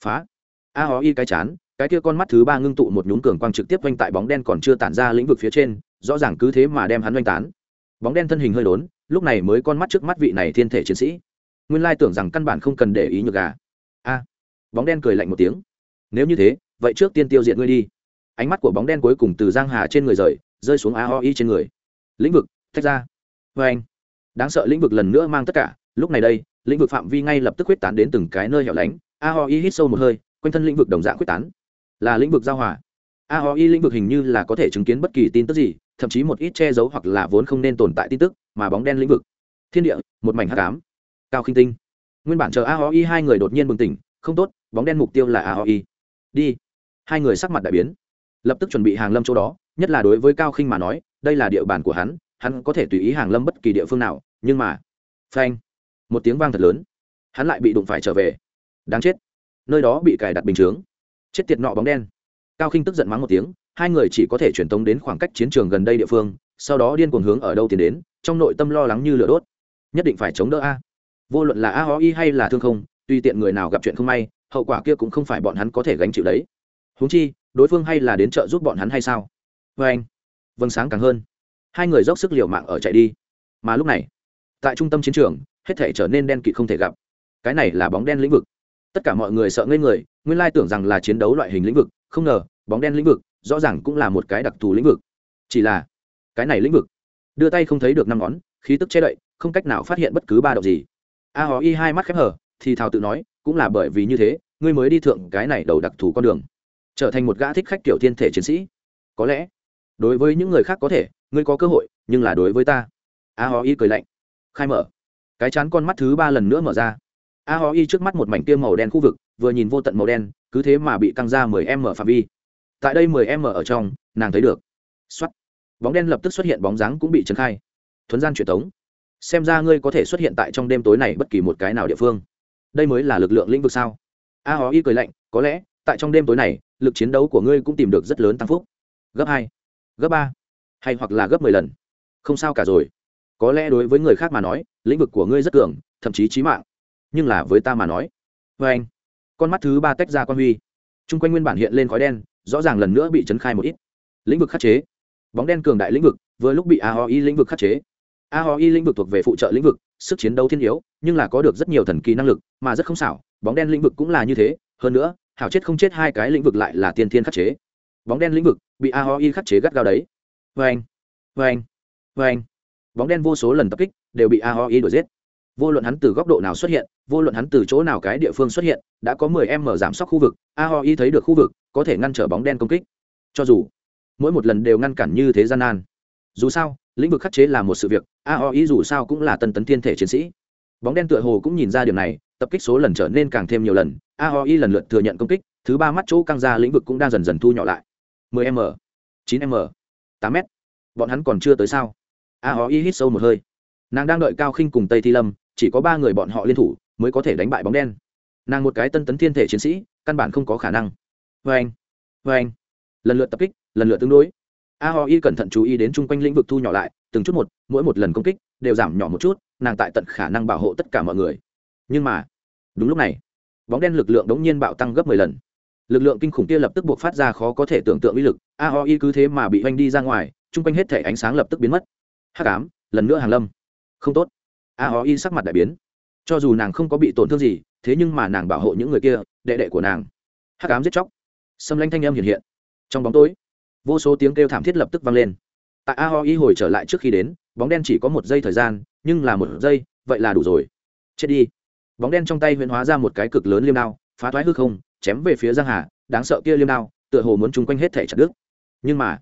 Phá. A hó y cái chán cái kia con mắt thứ ba ngưng tụ một nhún cường quang trực tiếp oanh tại bóng đen còn chưa tản ra lĩnh vực phía trên rõ ràng cứ thế mà đem hắn oanh tán. Bóng đen thân hình hơi đốn lúc này mới con mắt trước mắt vị này thiên thể chiến sĩ. Nguyên lai tưởng rằng căn bản không cần để ý nhược gà. A. Bóng đen cười lạnh một tiếng nếu như thế, vậy trước tiên tiêu diệt ngươi đi. Ánh mắt của bóng đen cuối cùng từ giang hà trên người rời, rơi xuống a ho y trên người. Lĩnh vực tách ra. Vê anh. Đáng sợ lĩnh vực lần nữa mang tất cả. Lúc này đây, lĩnh vực phạm vi ngay lập tức huyết tán đến từng cái nơi hẻo lánh. A ho y hít sâu một hơi, quanh thân lĩnh vực đồng dạng huyết tán. Là lĩnh vực giao hòa. A ho y lĩnh vực hình như là có thể chứng kiến bất kỳ tin tức gì, thậm chí một ít che giấu hoặc là vốn không nên tồn tại tin tức, mà bóng đen lĩnh vực. Thiên địa, một mảnh hắc ám. Cao khinh tinh. Nguyên bản chờ a ho y hai người đột nhiên bừng tỉnh, không tốt, bóng đen mục tiêu là a ho y đi. Hai người sắc mặt đại biến. Lập tức chuẩn bị hàng lâm chỗ đó, nhất là đối với cao khinh mà nói, đây là địa bàn của hắn hắn có thể tùy ý hàng lâm bất kỳ địa phương nào, nhưng mà, phanh, một tiếng vang thật lớn. Hắn lại bị đụng phải trở về. Đáng chết. Nơi đó bị cài đặt bình chướng. Chết tiệt nọ bóng đen. Cao khinh tức giận mắng một tiếng, hai người chỉ có thể truyền tống đến khoảng cách chiến trường gần đây địa phương, sau đó điên cuồng hướng ở đâu tiến đến, trong nội tâm lo lắng như lửa đốt. Nhất định phải chống đỡ a. Vô luận là a ho y hay là thương không, tùy tiện người nào gặp chuyện không may hậu quả kia cũng không phải bọn hắn có thể gánh chịu đấy. Huống chi, đối phương hay là đến trợ giúp bọn hắn hay sao? Vê anh vâng sáng càng hơn. Hai người dốc sức liều mạng ở chạy đi. Mà lúc này, tại trung tâm chiến trường, hết thể trở nên đen kịt không thể gặp. Cái này là bóng đen lĩnh vực. Tất cả mọi người sợ ngây người, nguyên lai tưởng rằng là chiến đấu loại hình lĩnh vực, không ngờ, bóng đen lĩnh vực, rõ ràng cũng là một cái đặc thù lĩnh vực. Chỉ là, cái này lĩnh vực, đưa tay không thấy được năm ngón, khí tức che đậy, không cách nào phát hiện bất cứ ba động gì. A hó y hai mắt khép hở thì thào tự nói, cũng là bởi vì như thế ngươi mới đi thượng cái này đầu đặc thù con đường, trở thành một gã thích khách kiểu thiên thể chiến sĩ. Có lẽ, đối với những người khác có thể, ngươi có cơ hội, nhưng là đối với ta. A ho y cười lạnh. Khai mở. Cái chán con mắt thứ ba lần nữa mở ra. A ho y trước mắt một mảnh tiêm màu đen khu vực, vừa nhìn vô tận màu đen, cứ thế mà bị căng ra mười m phạm vi. Tại đây mười m ở trong, nàng thấy được. X o á t bóng đen lập tức xuất hiện, bóng dáng cũng bị trấn khai. Thuấn gian truyền thống xem ra ngươi có thể xuất hiện tại trong đêm tối này bất kỳ một cái nào địa phương. Đây mới là lực lượng lĩnh vực sao? A Hó y cười lạnh, có lẽ, tại trong đêm tối này, lực chiến đấu của ngươi cũng tìm được rất lớn tăng phúc. Gấp hai, gấp ba, hay hoặc là gấp mười lần. Không sao cả rồi. Có lẽ đối với người khác mà nói, lĩnh vực của ngươi rất cường, thậm chí trí mạng. Nhưng là với ta mà nói. Vê anh, con mắt thứ ba tách ra quan huy. T r u n g quanh nguyên bản hiện lên khói đen, rõ ràng lần nữa bị chấn khai một ít. Lĩnh vực khắc chế. Bóng đen cường đại lĩnh vực, vừa lúc bị a ho y lĩnh vực khắc chế. A ho y lĩnh vực thuộc về phụ trợ lĩnh vực sức chiến đấu thiên yếu, nhưng là có được rất nhiều thần kỳ năng lực, mà rất không xảo, bóng đen lĩnh vực cũng là như thế, hơn nữa, hảo chết không chết hai cái lĩnh vực lại là tiên thiên khắc chế. Bóng đen lĩnh vực, bị a ho y khắc chế gắt gao đấy. Vê anh vê anh vê anh bóng đen vô số lần tập kích, đều bị a ho y đuổi giết. Vô luận hắn từ góc độ nào xuất hiện, vô luận hắn từ chỗ nào cái địa phương xuất hiện, đã có mười em mở giảm sóc khu vực, a ho y thấy được khu vực, có thể ngăn trở bóng đen công kích. Cho dù, mỗi một lần đều ngăn cản như thế gian nan. Dù sao lĩnh vực khắc chế là một sự việc, a dù sao cũng là tân tấn thiên thể chiến sĩ. Bóng đen tựa hồ cũng nhìn ra điều này, tập kích số lần trở nên càng thêm nhiều lần, a lần lượt thừa nhận công kích, thứ ba mắt chỗ căng ra lĩnh vực cũng đang dần dần thu nhỏ lại. 10 m 9 m 8 m. Bọn hắn còn chưa tới sao? A hít sâu một hơi. Nàng đang đợi cao khinh cùng tây thi lâm, chỉ có ba người bọn họ liên thủ mới có thể đánh bại bóng đen. Nàng một cái tân tấn thiên thể chiến sĩ, căn bản không có khả năng. Vê anh vê anh lần lượt tập kích, lần lượt tương đối a ho y cẩn thận chú ý đến chung quanh lĩnh vực thu nhỏ lại, từng chút một, mỗi một lần công kích đều giảm nhỏ một chút, nàng tại tận khả năng bảo hộ tất cả mọi người. Nhưng mà, đúng lúc này, bóng đen lực lượng đống nhiên bạo tăng gấp mười lần. Lực lượng kinh khủng kia lập tức buộc phát ra khó có thể tưởng tượng uy lực aoi cứ thế mà bị oanh đi ra ngoài, chung quanh hết thể ánh sáng lập tức biến mất. Hắc ám, lần nữa hàng lâm. Không tốt. Aoi sắc mặt đại biến. Cho dù nàng không có bị tổn thương gì, thế nhưng mà nàng bảo hộ những người kia, đệ đệ của nàng. Hắc ám giết chóc. Xâm lanh thanh âm hiện hiện. Trong bóng tối vô số tiếng kêu thảm thiết lập tức vang lên. Tại aoi hồi trở lại trước khi đến, bóng đen chỉ có một giây thời gian, nhưng là một giây, vậy là đủ rồi. Chết đi. Bóng đen trong tay huyễn hóa ra một cái cực lớn liêm đao, phá thoái hư không, chém về phía giang hà, đáng sợ kia liêm đao, tựa hồ muốn chung quanh hết thể chặt đứt. Nhưng mà,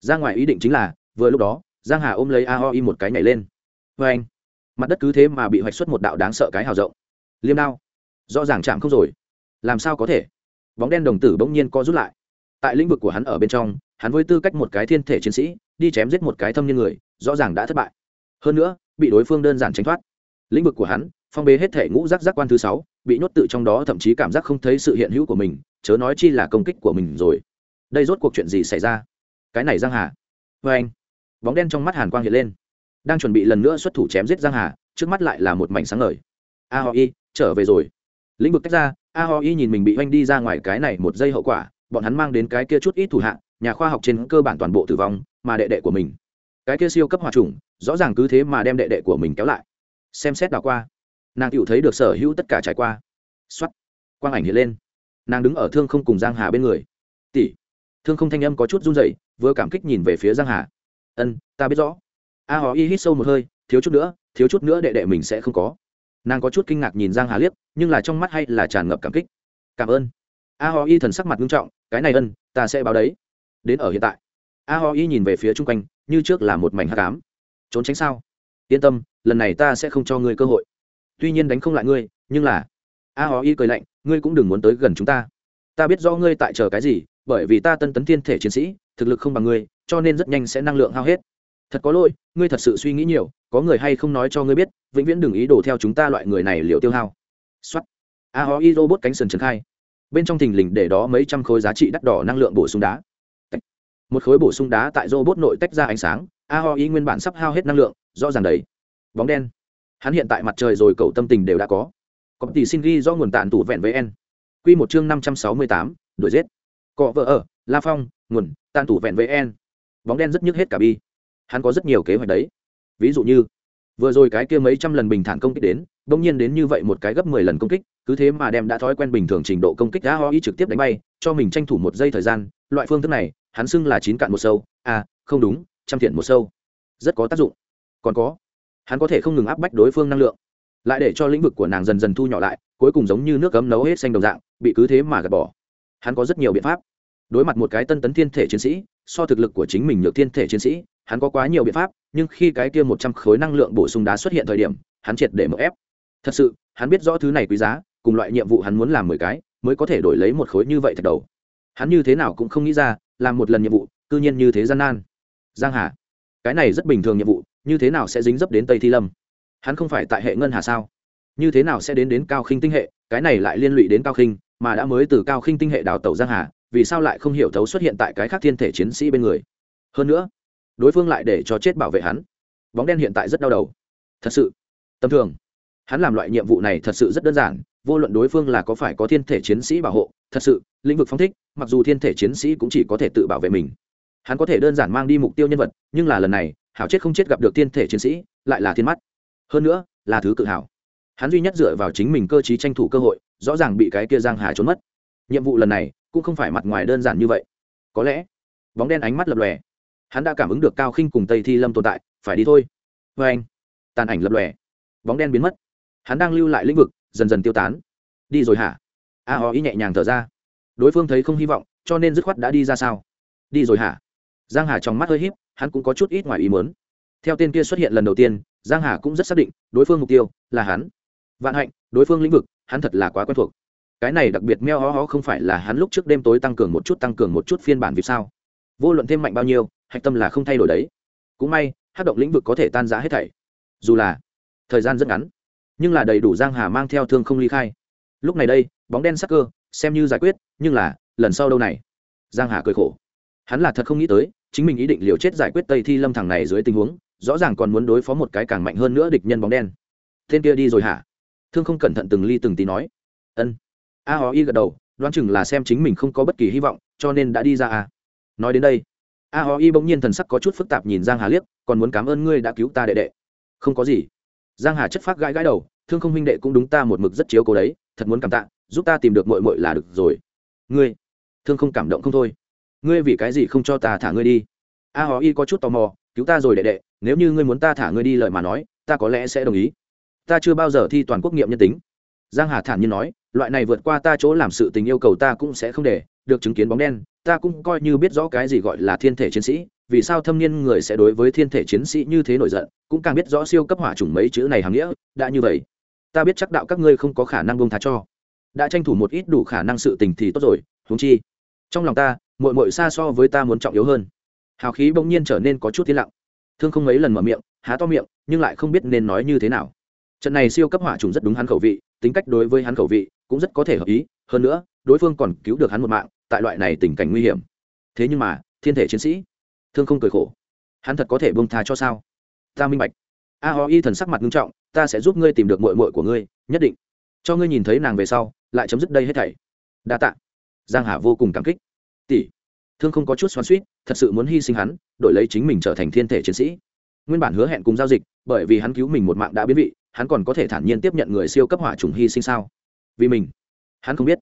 ra ngoài ý định chính là, vừa lúc đó, giang hà ôm lấy aoi một cái nhảy lên. Vê anh, mặt đất cứ thế mà bị hoạch xuất một đạo đáng sợ cái hào rộng. Liêm đao, rõ ràng chạm không rồi. Làm sao có thể? Bóng đen đồng tử bỗng nhiên co rút lại tại lĩnh vực của hắn ở bên trong, hắn với tư cách một cái thiên thể chiến sĩ, đi chém giết một cái thâm nhân người, rõ ràng đã thất bại. Hơn nữa, bị đối phương đơn giản tránh thoát. Lĩnh vực của hắn, phong bế hết thể ngũ giác giác quan thứ sáu, bị nhốt tự trong đó thậm chí cảm giác không thấy sự hiện hữu của mình, chớ nói chi là công kích của mình rồi. Đây rốt cuộc chuyện gì xảy ra? Cái này giang hà. Vê anh, bóng đen trong mắt hàn quang hiện lên. Đang chuẩn bị lần nữa xuất thủ chém giết giang hà, trước mắt lại là một mảnh sáng ngời. A ho y, trở về rồi. Lĩnh vực tách ra, a ho y nhìn mình bị oanh đi ra ngoài cái này một giây hậu quả bọn hắn mang đến cái kia chút ít thủ hạ, nhà khoa học trên cơ bản toàn bộ tử vong, mà đệ đệ của mình. Cái kia siêu cấp hòa trùng rõ ràng cứ thế mà đem đệ đệ của mình kéo lại. Xem xét đảo qua, nàng cựu thấy được sở hữu tất cả trải qua. X o á t quang ảnh hiện lên. Nàng đứng ở thương không cùng giang hà bên người. Tỷ. Thương không thanh âm có chút run rẩy, vừa cảm kích nhìn về phía giang hà. Ân, ta biết rõ. A hò y hít sâu một hơi, thiếu chút nữa, thiếu chút nữa đệ đệ mình sẽ không có. Nàng có chút kinh ngạc nhìn giang hà liếc, nhưng là trong mắt hay là tràn ngập cảm kích. Cảm ơn a ho y thần sắc mặt nghiêm trọng, cái này ân, ta sẽ báo đấy. Đến ở hiện tại, a ho y nhìn về phía chung quanh, như trước là một mảnh hát cám trốn tránh sao? Yên tâm, lần này ta sẽ không cho ngươi cơ hội. Tuy nhiên đánh không lại ngươi, nhưng là a ho y cười lạnh, ngươi cũng đừng muốn tới gần chúng ta. Ta biết do ngươi tại chờ cái gì, bởi vì ta tân tấn thiên thể chiến sĩ, thực lực không bằng ngươi, cho nên rất nhanh sẽ năng lượng hao hết. Thật có lỗi, ngươi thật sự suy nghĩ nhiều, có người hay không nói cho ngươi biết, vĩnh viễn đừng ý đồ theo chúng ta loại người này liệu tiêu hao. Xuất a ho y robot cánh sườn trần khai bên trong thình lình để đó mấy trăm khối giá trị đắt đỏ năng lượng bổ sung đá. Một khối bổ sung đá tại robot nội tách ra ánh sáng, a ho y nguyên bản sắp hao hết năng lượng, rõ ràng đấy bóng đen. Hắn hiện tại mặt trời rồi cầu tâm tình đều đã có. Có tỷ xin ghi do nguồn tàn tủ vẹn với n q một chương năm trăm sáu mươi tám, đuổi giết. Cọ vợ ở, la phong, nguồn tàn tủ vẹn với n bóng đen rất nhức hết cả bi. Hắn có rất nhiều kế hoạch đấy. Ví dụ như vừa rồi cái kia mấy trăm lần bình thản công kích đến, bỗng nhiên đến như vậy một cái gấp mười lần công kích, cứ thế mà đem đã thói quen bình thường trình độ công kích đã ho y trực tiếp đánh bay, cho mình tranh thủ một giây thời gian, loại phương thức này, hắn xưng là chín cạn một sâu. À không đúng, trăm thiện một sâu. Rất có tác dụng. Còn có, hắn có thể không ngừng áp bách đối phương năng lượng, lại để cho lĩnh vực của nàng dần dần thu nhỏ lại, cuối cùng giống như nước cấm nấu hết xanh đồng dạng, bị cứ thế mà gạt bỏ. Hắn có rất nhiều biện pháp. Đối mặt một cái tân tấn thiên thể chiến sĩ, so thực lực của chính mình nhược thiên thể chiến sĩ hắn có quá nhiều biện pháp, nhưng khi cái kia một trăm khối năng lượng bổ sung đá xuất hiện thời điểm, hắn triệt để mở ép. Thật sự, hắn biết rõ thứ này quý giá, cùng loại nhiệm vụ hắn muốn làm mười cái, mới có thể đổi lấy một khối như vậy thật đầu. Hắn như thế nào cũng không nghĩ ra, làm một lần nhiệm vụ, cư nhiên như thế gian nan. Giang hà, cái này rất bình thường nhiệm vụ, như thế nào sẽ dính dấp đến tây thi lâm? Hắn không phải tại hệ ngân hà sao? Như thế nào sẽ đến đến cao khinh tinh hệ, cái này lại liên lụy đến cao khinh, mà đã mới từ cao khinh tinh hệ đào tẩu giang hà, vì sao lại không hiểu thấu xuất hiện tại cái khác thiên thể chiến sĩ bên người? Hơn nữa đối phương lại để cho chết bảo vệ hắn. Bóng đen hiện tại rất đau đầu. Thật sự, tầm thường. Hắn làm loại nhiệm vụ này thật sự rất đơn giản, vô luận đối phương là có phải có thiên thể chiến sĩ bảo hộ, thật sự, lĩnh vực phong thích, mặc dù thiên thể chiến sĩ cũng chỉ có thể tự bảo vệ mình. Hắn có thể đơn giản mang đi mục tiêu nhân vật, nhưng là lần này, hảo chết không chết gặp được thiên thể chiến sĩ, lại là thiên mắt. Hơn nữa, là thứ cự hảo hắn duy nhất dựa vào chính mình cơ chí tranh thủ cơ hội, rõ ràng bị cái kia giang hà trốn mất. Nhiệm vụ lần này, cũng không phải mặt ngoài đơn giản như vậy. Có lẽ, bóng đen ánh mắt lập lòe hắn đã cảm ứng được cao khinh cùng tây thi lâm tồn tại, phải đi thôi. Vê anh, tàn ảnh lập lòe. Bóng đen biến mất. Hắn đang lưu lại lĩnh vực, dần dần tiêu tán. Đi rồi hả? A hò ý nhẹ nhàng thở ra. Đối phương thấy không hy vọng, cho nên dứt khoát đã đi ra sao? Đi rồi hả? Giang hà trong mắt hơi híp, hắn cũng có chút ít ngoài ý mớn theo tên kia xuất hiện lần đầu tiên, giang hà cũng rất xác định, đối phương mục tiêu là hắn. Vạn hạnh, đối phương lĩnh vực, hắn thật là quá quen thuộc. Cái này đặc biệt meo ho ho không phải là hắn lúc trước đêm tối tăng cường một chút, tăng cường một chút phiên bản vì sao? Vô luận thêm mạnh bao nhiêu hạch tâm là không thay đổi đấy. Cũng may, hát động lĩnh vực có thể tan giá hết thảy. Dù là thời gian rất ngắn, nhưng là đầy đủ giang hà mang theo thương không ly khai. Lúc này đây, bóng đen sắc cơ, xem như giải quyết, nhưng là, lần sau đâu này? Giang hà cười khổ. Hắn là thật không nghĩ tới, chính mình ý định liều chết giải quyết tây thi lâm thằng này dưới tình huống, rõ ràng còn muốn đối phó một cái càng mạnh hơn nữa địch nhân bóng đen. Tên kia đi rồi hả? Thương không cẩn thận từng ly từng tí nói. Ân. A hó y gật đầu, đoán chừng là xem chính mình không có bất kỳ hy vọng, cho nên đã đi ra à. Nói đến đây a ho y bỗng nhiên thần sắc có chút phức tạp nhìn giang hà liếc, còn muốn cảm ơn ngươi đã cứu ta đệ đệ. Không có gì. Giang hà chất phát gãi gãi đầu, thương không huynh đệ cũng đúng ta một mực rất chiếu cố đấy, thật muốn cảm tạ, giúp ta tìm được mội mội là được rồi. Ngươi, thương không cảm động không thôi. Ngươi vì cái gì không cho ta thả ngươi đi? A ho y có chút tò mò, cứu ta rồi đệ đệ, nếu như ngươi muốn ta thả ngươi đi lời mà nói, ta có lẽ sẽ đồng ý. Ta chưa bao giờ thi toàn quốc nghiệm nhân tính. Giang hà thản nhiên nói, loại này vượt qua ta chỗ làm sự tình yêu cầu ta cũng sẽ không để, được chứng kiến bóng đen ta cũng coi như biết rõ cái gì gọi là thiên thể chiến sĩ, vì sao thâm niên người sẽ đối với thiên thể chiến sĩ như thế nổi giận, cũng càng biết rõ siêu cấp hỏa chủng mấy chữ này hàm nghĩa, đã như vậy, ta biết chắc đạo các ngươi không có khả năng bông tha cho. Đã tranh thủ một ít đủ khả năng sự tình thì tốt rồi, huống chi, trong lòng ta, muội muội xa so với ta muốn trọng yếu hơn. Hào khí bỗng nhiên trở nên có chút thiên lặng. Thương không mấy lần mở miệng, há to miệng, nhưng lại không biết nên nói như thế nào. Trận này siêu cấp hỏa trùng rất đúng hắn khẩu vị, tính cách đối với hắn khẩu vị cũng rất có thể hợp ý, hơn nữa, đối phương còn cứu được hắn một mạng tại loại này tình cảnh nguy hiểm. Thế nhưng mà, thiên thể chiến sĩ, thương không cười khổ. Hắn thật có thể bông tha cho sao? Ta minh bạch. A ho y thần sắc mặt nghiêm trọng, ta sẽ giúp ngươi tìm được mội mội của ngươi, nhất định. Cho ngươi nhìn thấy nàng về sau, lại chấm dứt đây hết thảy. Đa tạ. Giang hà vô cùng cảm kích. Tỷ, thương không có chút xoắn suýt thật sự muốn hy sinh hắn, đổi lấy chính mình trở thành thiên thể chiến sĩ. Nguyên bản hứa hẹn cùng giao dịch, bởi vì hắn cứu mình một mạng đã biến vị, hắn còn có thể thản nhiên tiếp nhận người siêu cấp hỏa trùng hy sinh sao? Vì mình. Hắn không biết.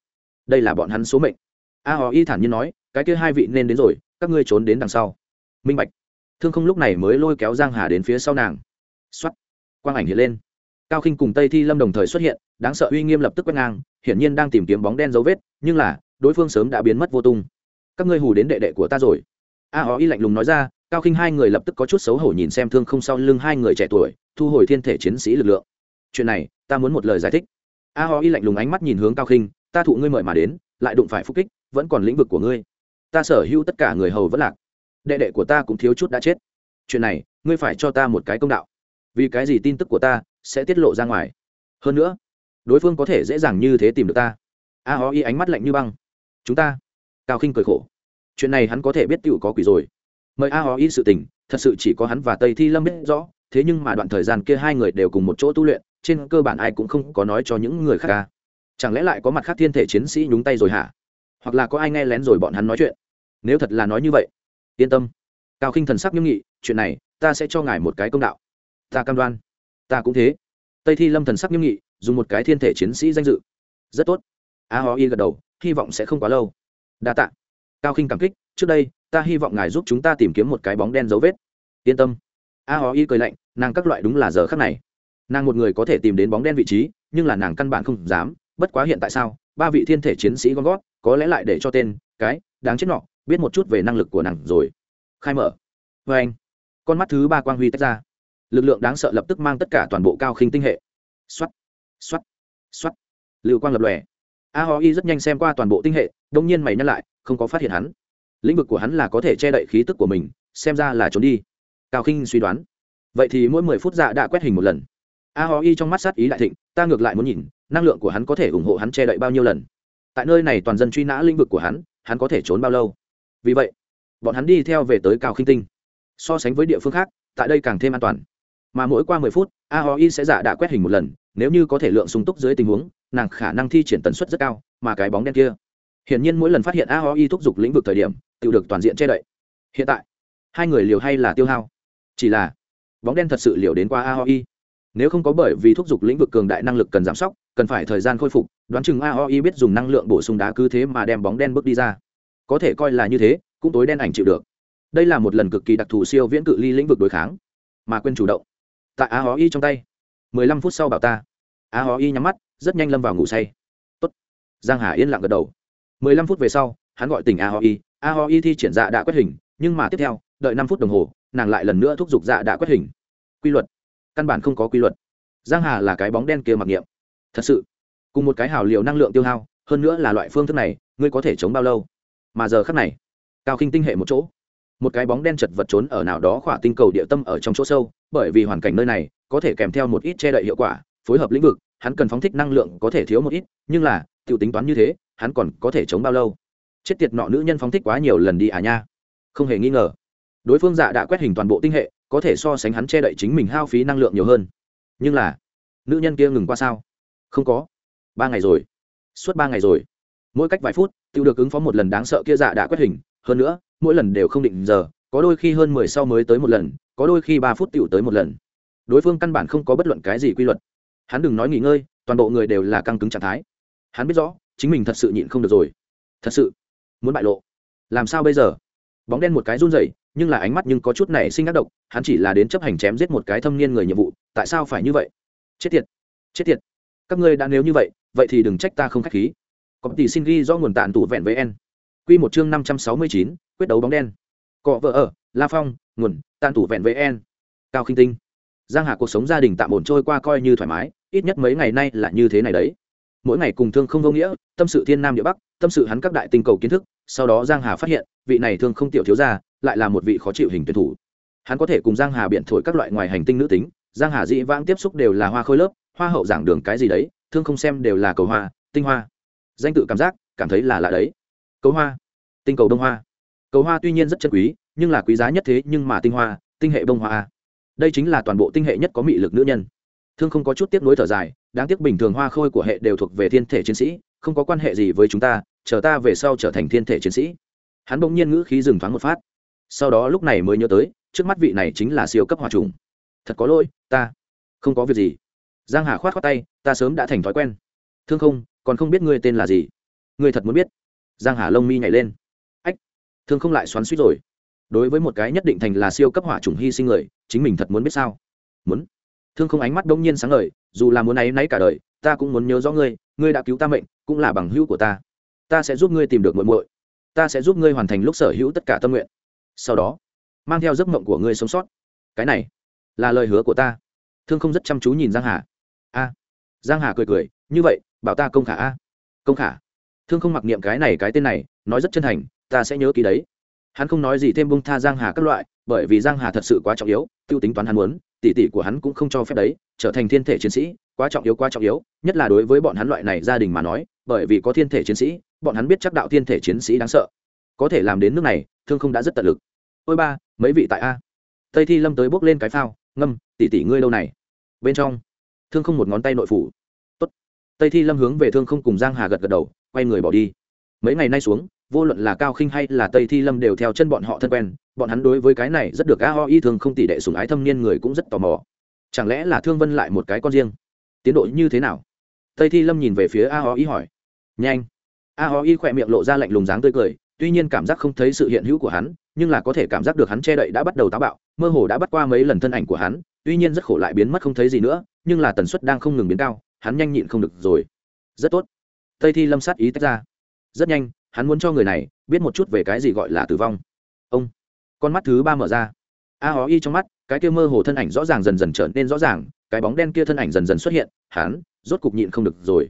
Đây là bọn hắn số mệnh a hò y thản nhiên nói, cái kia hai vị nên đến rồi, các ngươi trốn đến đằng sau. Minh bạch. Thương không lúc này mới lôi kéo giang hà đến phía sau nàng. Xuất quang ảnh hiện lên. Cao khinh cùng tây thi lâm đồng thời xuất hiện, đáng sợ uy nghiêm lập tức quét ngang, hiển nhiên đang tìm kiếm bóng đen dấu vết, nhưng là, đối phương sớm đã biến mất vô tung. Các ngươi hù đến đệ đệ của ta rồi. A hò y lạnh lùng nói ra, cao khinh hai người lập tức có chút xấu hổ nhìn xem thương không sau lưng hai người trẻ tuổi, thu hồi thiên thể chiến sĩ lực lượng. Chuyện này, ta muốn một lời giải thích. A ho y lạnh lùng ánh mắt nhìn hướng cao khinh, ta thụ ngươi mời mà đến, lại đụng phải phúc kích vẫn còn lĩnh vực của ngươi. Ta sở hữu tất cả người hầu vẫn lạc. Đệ đệ của ta cũng thiếu chút đã chết. Chuyện này, ngươi phải cho ta một cái công đạo. Vì cái gì tin tức của ta sẽ tiết lộ ra ngoài? Hơn nữa, đối phương có thể dễ dàng như thế tìm được ta. A ho y ánh mắt lạnh như băng. Chúng ta. Cao khinh cười khổ. Chuyện này hắn có thể biết tựu có quỷ rồi. Mời a ho y sự tình, thật sự chỉ có hắn và tây thi lâm biết rõ, thế nhưng mà đoạn thời gian kia hai người đều cùng một chỗ tu luyện, trên cơ bản ai cũng không có nói cho những người khác ca chẳng lẽ lại có mặt khác thiên thể chiến sĩ nhúng tay rồi hả? Hoặc là có ai nghe lén rồi bọn hắn nói chuyện. Nếu thật là nói như vậy, yên tâm. Cao khinh thần sắc nghiêm nghị, chuyện này, ta sẽ cho ngài một cái công đạo. Ta cam đoan. Ta cũng thế. Tây thi lâm thần sắc nghiêm nghị, dùng một cái thiên thể chiến sĩ danh dự. Rất tốt. A ho y gật đầu, hy vọng sẽ không quá lâu. Đa t ạ cao khinh cảm kích, trước đây, ta hy vọng ngài giúp chúng ta tìm kiếm một cái bóng đen dấu vết. Yên tâm. A ho y cười lạnh, nàng các loại đúng là giờ khắc này. Nàng một người có thể tìm đến bóng đen vị trí, nhưng là nàng căn bản không dám. Bất quá hiện tại sao, ba vị thiên thể chiến sĩ gom gót có lẽ lại để cho tên cái đáng chết nọ biết một chút về năng lực của nàng rồi. Khai mở. Vê anh, con mắt thứ ba quang huy tách ra. Lực lượng đáng sợ lập tức mang tất cả toàn bộ cao khinh tinh hệ. X o á t x o á t x o á t lưu quang lập lòe. A ho y rất nhanh xem qua toàn bộ tinh hệ, đông nhiên mày nhắc lại, không có phát hiện hắn. Lĩnh vực của hắn là có thể che đậy khí tức của mình, xem ra là trốn đi. Cao khinh suy đoán. Vậy thì mỗi mười phút dạ đã quét hình một lần. A ho y trong mắt sát ý đại thịnh, ta ngược lại muốn nhìn, năng lượng của hắn có thể ủng hộ hắn che đậy bao nhiêu lần tại nơi này toàn dân truy nã lĩnh vực của hắn hắn có thể trốn bao lâu? Vì vậy, bọn hắn đi theo về tới cao khinh tinh. So sánh với địa phương khác, tại đây càng thêm an toàn. Mà mỗi qua mười phút, a ho y sẽ giả đã quét hình một lần, nếu như có thể lượng sung túc dưới tình huống, nàng khả năng thi triển tần suất rất cao, mà cái bóng đen kia. Hiển nhiên mỗi lần phát hiện a ho y thúc giục lĩnh vực thời điểm, tự được toàn diện che đậy. Hiện tại, hai người liều hay là tiêu hao? Chỉ là, bóng đen thật sự liều đến qua a ho y nếu không có bởi vì thúc giục lĩnh vực cường đại năng lực cần giảm sóc cần phải thời gian khôi phục, đoán chừng aoi biết dùng năng lượng bổ sung đá cứ thế mà đem bóng đen bước đi ra. Có thể coi là như thế, cũng tối đen ảnh chịu được. Đây là một lần cực kỳ đặc thù siêu viễn cự ly lĩnh vực đối kháng. Mà quên chủ động. Tại aoi trong tay, mười lăm phút sau bảo ta. Aoi nhắm mắt, rất nhanh lâm vào ngủ say. Tốt. giang hà yên lặng gật đầu. mười lăm phút về sau, hắn gọi tỉnh aoi aoi thi triển dạ đã quét hình, nhưng mà tiếp theo, đợi năm phút đồng hồ, nàng lại lần nữa thúc giục dạ đã quét hình. Quy luật. Căn bản không có quy luật. Giang hà là cái bóng đen kia mặc niệm thật sự, cùng một cái hào liều năng lượng tiêu hao, hơn nữa là loại phương thức này, ngươi có thể chống bao lâu? Mà giờ khắc này, cao khinh tinh hệ một chỗ, một cái bóng đen chật vật trốn ở nào đó khỏa tinh cầu địa tâm ở trong chỗ sâu, bởi vì hoàn cảnh nơi này có thể kèm theo một ít che đậy hiệu quả, phối hợp lĩnh vực, hắn cần phóng thích năng lượng có thể thiếu một ít, nhưng là tự tính toán như thế, hắn còn có thể chống bao lâu? Chết tiệt nọ nữ nhân phóng thích quá nhiều lần đi à nha. Không hề nghi ngờ. Đối phương dạ đã quét hình toàn bộ tinh hệ, có thể so sánh hắn che đậy chính mình hao phí năng lượng nhiều hơn. Nhưng là, nữ nhân kia ngừng qua sao? Không có. Ba ngày rồi. Suốt ba ngày rồi. Mỗi cách vài phút tự được ứng phó một lần đáng sợ kia dạ đã quét hình. Hơn nữa, mỗi lần đều không định giờ. Có đôi khi hơn mười sau mới tới một lần, có đôi khi ba phút tự tới một lần. Đối phương căn bản không có bất luận cái gì quy luật. Hắn đừng nói nghỉ ngơi, toàn bộ người đều là căng cứng trạng thái. Hắn biết rõ, chính mình thật sự nhịn không được rồi. Thật sự, muốn bại lộ. Làm sao bây giờ? Bóng đen một cái run rẩy, nhưng là ánh mắt nhưng có chút này sinh ác độc. Hắn chỉ là đến chấp hành chém giết một cái thâm niên người nhiệm vụ. Tại sao phải như vậy? Chết tiệt chết tiệt các ngươi đã nếu như vậy vậy thì đừng trách ta không khách khí. Có tỷ xin ghi do nguồn tạn tủ vẹn với en quy một chương năm trăm sáu mươi chín, quyết đấu bóng đen. Cọ vợ ở, la phong, nguồn tàn tủ vẹn với en cao khinh tinh. Giang hà cuộc sống gia đình tạm ổn trôi qua coi như thoải mái, ít nhất mấy ngày nay là như thế này đấy. Mỗi ngày cùng thương không vô nghĩa, tâm sự thiên nam địa bắc, tâm sự hắn các đại tinh cầu kiến thức, sau đó giang hà phát hiện, vị này thương không tiểu thiếu gia, lại là một vị khó chịu hình tuyển thủ. Hắn có thể cùng giang hà biện thổi các loại ngoài hành tinh nữ tính, giang hà dĩ vãng tiếp xúc đều là hoa khôi lớp hoa hậu giảng đường cái gì đấy, thương không xem đều là cầu hoa, tinh hoa. Danh tự cảm giác, cảm thấy là lạ đấy. Cầu hoa. Tinh cầu đông hoa. Cầu hoa tuy nhiên rất chân quý, nhưng là quý giá nhất thế nhưng mà tinh hoa, tinh hệ bông hoa đây chính là toàn bộ tinh hệ nhất có mị lực nữ nhân. Thương không có chút tiếc nuối thở dài, đáng tiếc bình thường hoa khôi của hệ đều thuộc về thiên thể chiến sĩ, không có quan hệ gì với chúng ta, chờ ta về sau trở thành thiên thể chiến sĩ. Hắn bỗng nhiên ngữ khí dừng thoáng một phát. Sau đó lúc này mới nhớ tới, trước mắt vị này chính là siêu cấp hòa trùng. Thật có lỗi, ta không có việc gì giang hà khoát khoát tay, ta sớm đã thành thói quen. Thương không, còn không biết ngươi tên là gì. Ngươi thật muốn biết. Giang hà lông mi nhảy lên. Ách, thương không lại xoắn suýt rồi. Đối với một cái nhất định thành là siêu cấp hỏa chủng hy sinh người, chính mình thật muốn biết sao? Muốn. Thương không ánh mắt đông nhiên sáng ngời, dù là muốn ấy nấy cả đời, ta cũng muốn nhớ rõ ngươi ngươi đã cứu ta mệnh, cũng là bằng hữu của ta. Ta sẽ giúp ngươi tìm được muội muội. Ta sẽ giúp ngươi hoàn thành lúc sở hữu tất cả tâm nguyện. Sau đó, mang theo giấc mộng của ngươi sống sót. Cái này là lời hứa của ta. Thương không rất chăm chú nhìn giang hà a. Giang hà cười cười, như vậy, bảo ta công khả a. Công khả? Thương không mặc niệm cái này cái tên này, nói rất chân thành, ta sẽ nhớ ký đấy. Hắn không nói gì thêm bung tha giang hà các loại, bởi vì giang hà thật sự quá trọng yếu, tiêu tính toán hắn muốn, tỷ tỷ của hắn cũng không cho phép đấy, trở thành thiên thể chiến sĩ, quá trọng yếu, quá trọng yếu, nhất là đối với bọn hắn loại này gia đình mà nói, bởi vì có thiên thể chiến sĩ, bọn hắn biết chắc đạo thiên thể chiến sĩ đáng sợ. Có thể làm đến nước này, thương không đã rất tận lực. Ôi ba, mấy vị tại a? Tây thi lâm tới bốc lên cái phao, ngâm, tỷ tỷ ngươi lâu này? Bên trong thương không một ngón tay nội phủ. Tốt. tây thi lâm hướng về thương không cùng giang hà gật gật đầu, quay người bỏ đi. Mấy ngày nay xuống, vô luận là cao khinh hay là tây thi lâm đều theo chân bọn họ thân quen, bọn hắn đối với cái này rất được a ho y thường không tỷ đệ sùng ái thâm niên người cũng rất tò mò. Chẳng lẽ là thương vân lại một cái con riêng? Tiến độ như thế nào? Tây thi lâm nhìn về phía a ho y hỏi. Nhanh. A ho y khỏe miệng lộ ra lạnh lùng dáng tươi cười, tuy nhiên cảm giác không thấy sự hiện hữu của hắn, nhưng là có thể cảm giác được hắn che đậy đã bắt đầu táo bạo, mơ hồ đã bắt qua mấy lần thân ảnh của hắn tuy nhiên rất khổ lại biến mất không thấy gì nữa, nhưng là tần suất đang không ngừng biến cao, hắn nhanh nhịn không được rồi. Rất tốt. Tây thi lâm sát ý tách ra. Rất nhanh, hắn muốn cho người này biết một chút về cái gì gọi là tử vong. Ông. Con mắt thứ ba mở ra. A hó y trong mắt, cái kia mơ hồ thân ảnh rõ ràng dần dần trở nên rõ ràng, cái bóng đen kia thân ảnh dần dần xuất hiện, hắn rốt cục nhịn không được rồi.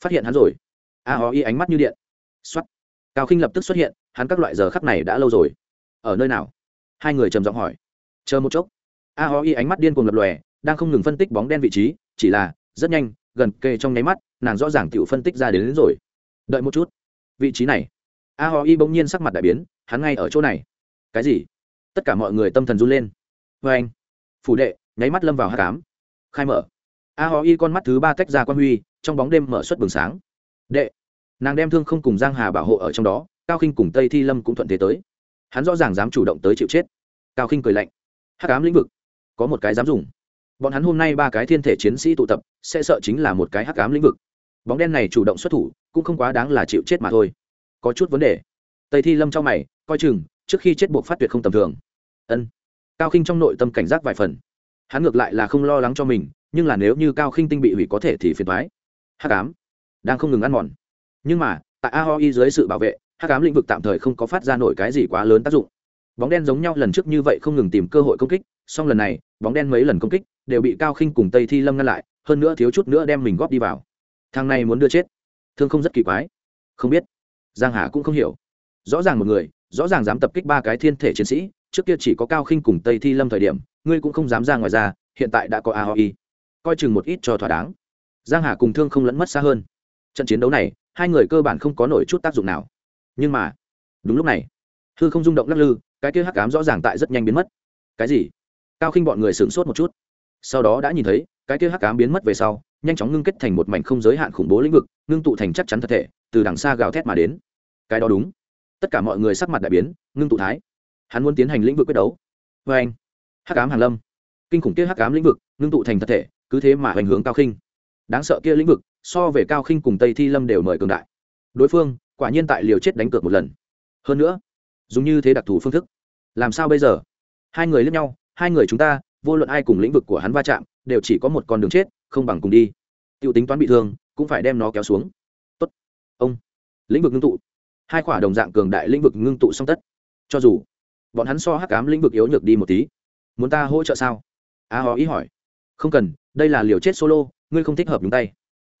Phát hiện hắn rồi. A hó y ánh mắt như điện. X cao khinh lập tức xuất hiện, hắn các loại giờ khắc này đã lâu rồi. Ở nơi nào? Hai người trầm giọng hỏi. Chờ một chốc a ho y ánh mắt điên cuồng lập lòe đang không ngừng phân tích bóng đen vị trí chỉ là rất nhanh gần kề trong nháy mắt nàng rõ ràng tự phân tích ra đến, đến rồi. Đợi một chút. Vị trí này. A ho y bỗng nhiên sắc mặt đại biến hắn ngay ở chỗ này. Cái gì? Tất cả mọi người tâm thần run lên. Vê anh. Phủ đệ nháy mắt lâm vào hắc ám, khai mở. A ho y con mắt thứ ba tách ra quan huy trong bóng đêm mở suất bừng sáng. Đệ. Nàng đem thương không cùng giang hà bảo hộ ở trong đó cao khinh cùng tây thi lâm cũng thuận thế tới. Hắn rõ ràng dám chủ động tới chịu chết. Cao khinh cười lạnh. Hát cám lĩnh vực có một cái dám dùng. Bọn hắn hôm nay ba cái thiên thể chiến sĩ tụ tập, sẽ sợ chính là một cái hắc cám lĩnh vực. Bóng đen này chủ động xuất thủ, cũng không quá đáng là chịu chết mà thôi. Có chút vấn đề. Tây thi lâm trong mày, coi chừng, trước khi chết buộc phát tuyệt không tầm thường. Ân. Cao khinh trong nội tâm cảnh giác vài phần. Hắn ngược lại là không lo lắng cho mình, nhưng là nếu như cao khinh tinh bị hủy có thể thì phiền thoái hắc cám đang không ngừng ăn mòn. Nhưng mà, tại a ho i dưới sự bảo vệ, hắc cám lĩnh vực tạm thời không có phát ra nổi cái gì quá lớn tác dụng bóng đen giống nhau lần trước như vậy không ngừng tìm cơ hội công kích, song lần này, bóng đen mấy lần công kích đều bị cao khinh cùng tây thi lâm ngăn lại, hơn nữa thiếu chút nữa đem mình góp đi vào. Thằng này muốn đưa chết. Thương không rất kỳ quái. Không biết. Giang hà cũng không hiểu. Rõ ràng một người, rõ ràng dám tập kích ba cái thiên thể chiến sĩ, trước kia chỉ có cao khinh cùng tây thi lâm thời điểm, ngươi cũng không dám ra ngoài ra, hiện tại đã có aoi coi chừng một ít cho thỏa đáng. Giang hà cùng thương không lẫn mất xa hơn. Trận chiến đấu này, hai người cơ bản không có nổi chút tác dụng nào. Nhưng mà, đúng lúc này, hư không rung động lắc lư cái kia hắc cám rõ ràng tại rất nhanh biến mất. Cái gì? Cao khinh bọn người sửng sốt một chút. Sau đó đã nhìn thấy, cái kia hắc cám biến mất về sau, nhanh chóng ngưng kết thành một mảnh không giới hạn khủng bố lĩnh vực, ngưng tụ thành chắc chắn thật thể, từ đằng xa gào thét mà đến. Cái đó đúng. Tất cả mọi người sắc mặt đại biến, ngưng tụ thái. Hắn muốn tiến hành lĩnh vực quyết đấu. Vê anh, hắc ám hàn lâm. Kinh khủng kia hắc ám lĩnh vực, ngưng tụ thành thật thể, cứ thế mà hoành hướng cao khinh. Đáng sợ kia lĩnh vực, so về cao khinh cùng tây thi lâm đều mời cường đại. Đối phương, quả nhiên tại liều chết đánh cược một lần. Hơn nữa dùng như thế đặc thù phương thức. Làm sao bây giờ? Hai người lẫn nhau hai người chúng ta vô luận ai cùng lĩnh vực của hắn va chạm đều chỉ có một con đường chết không bằng cùng đi. T i ê u tính toán bị thương cũng phải đem nó kéo xuống. Tốt. Ông. Lĩnh vực ngưng tụ. Hai khoả đồng dạng cường đại lĩnh vực ngưng tụ song tất. Cho dù bọn hắn so hắc cám lĩnh vực yếu nhược đi một tí muốn ta hỗ trợ sao? A à, ý hỏi. Không cần đây là liều chết solo ngươi không thích hợp nhúng tay.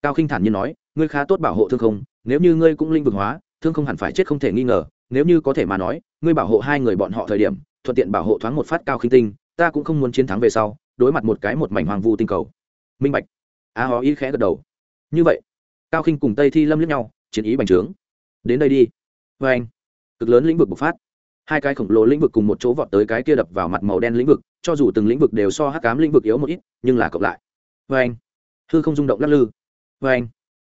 Cao khinh thản nhiên nói ngươi khá tốt bảo hộ thương không nếu như ngươi cũng linh vực hóa thương không hẳn phải chết không thể nghi ngờ nếu như có thể mà nói, ngươi bảo hộ hai người bọn họ thời điểm, thuận tiện bảo hộ thoáng một phát cao khinh tinh, ta cũng không muốn chiến thắng về sau, đối mặt một cái một mảnh hoàng vu tinh cầu. Minh bạch. A hó ý khẽ gật đầu. Như vậy, cao khinh cùng tây thi lâm lướt nhau, chiến ý bành trướng. Đến đây đi. Vê anh, cực lớn lĩnh vực bộc phát. Hai cái khổng lồ lĩnh vực cùng một chỗ vọt tới cái kia đập vào mặt màu đen lĩnh vực, cho dù từng lĩnh vực đều so hắc cám lĩnh vực yếu một ít, nhưng là cộng lại. Vê anh, hư không rung động lắc lư. Vê anh,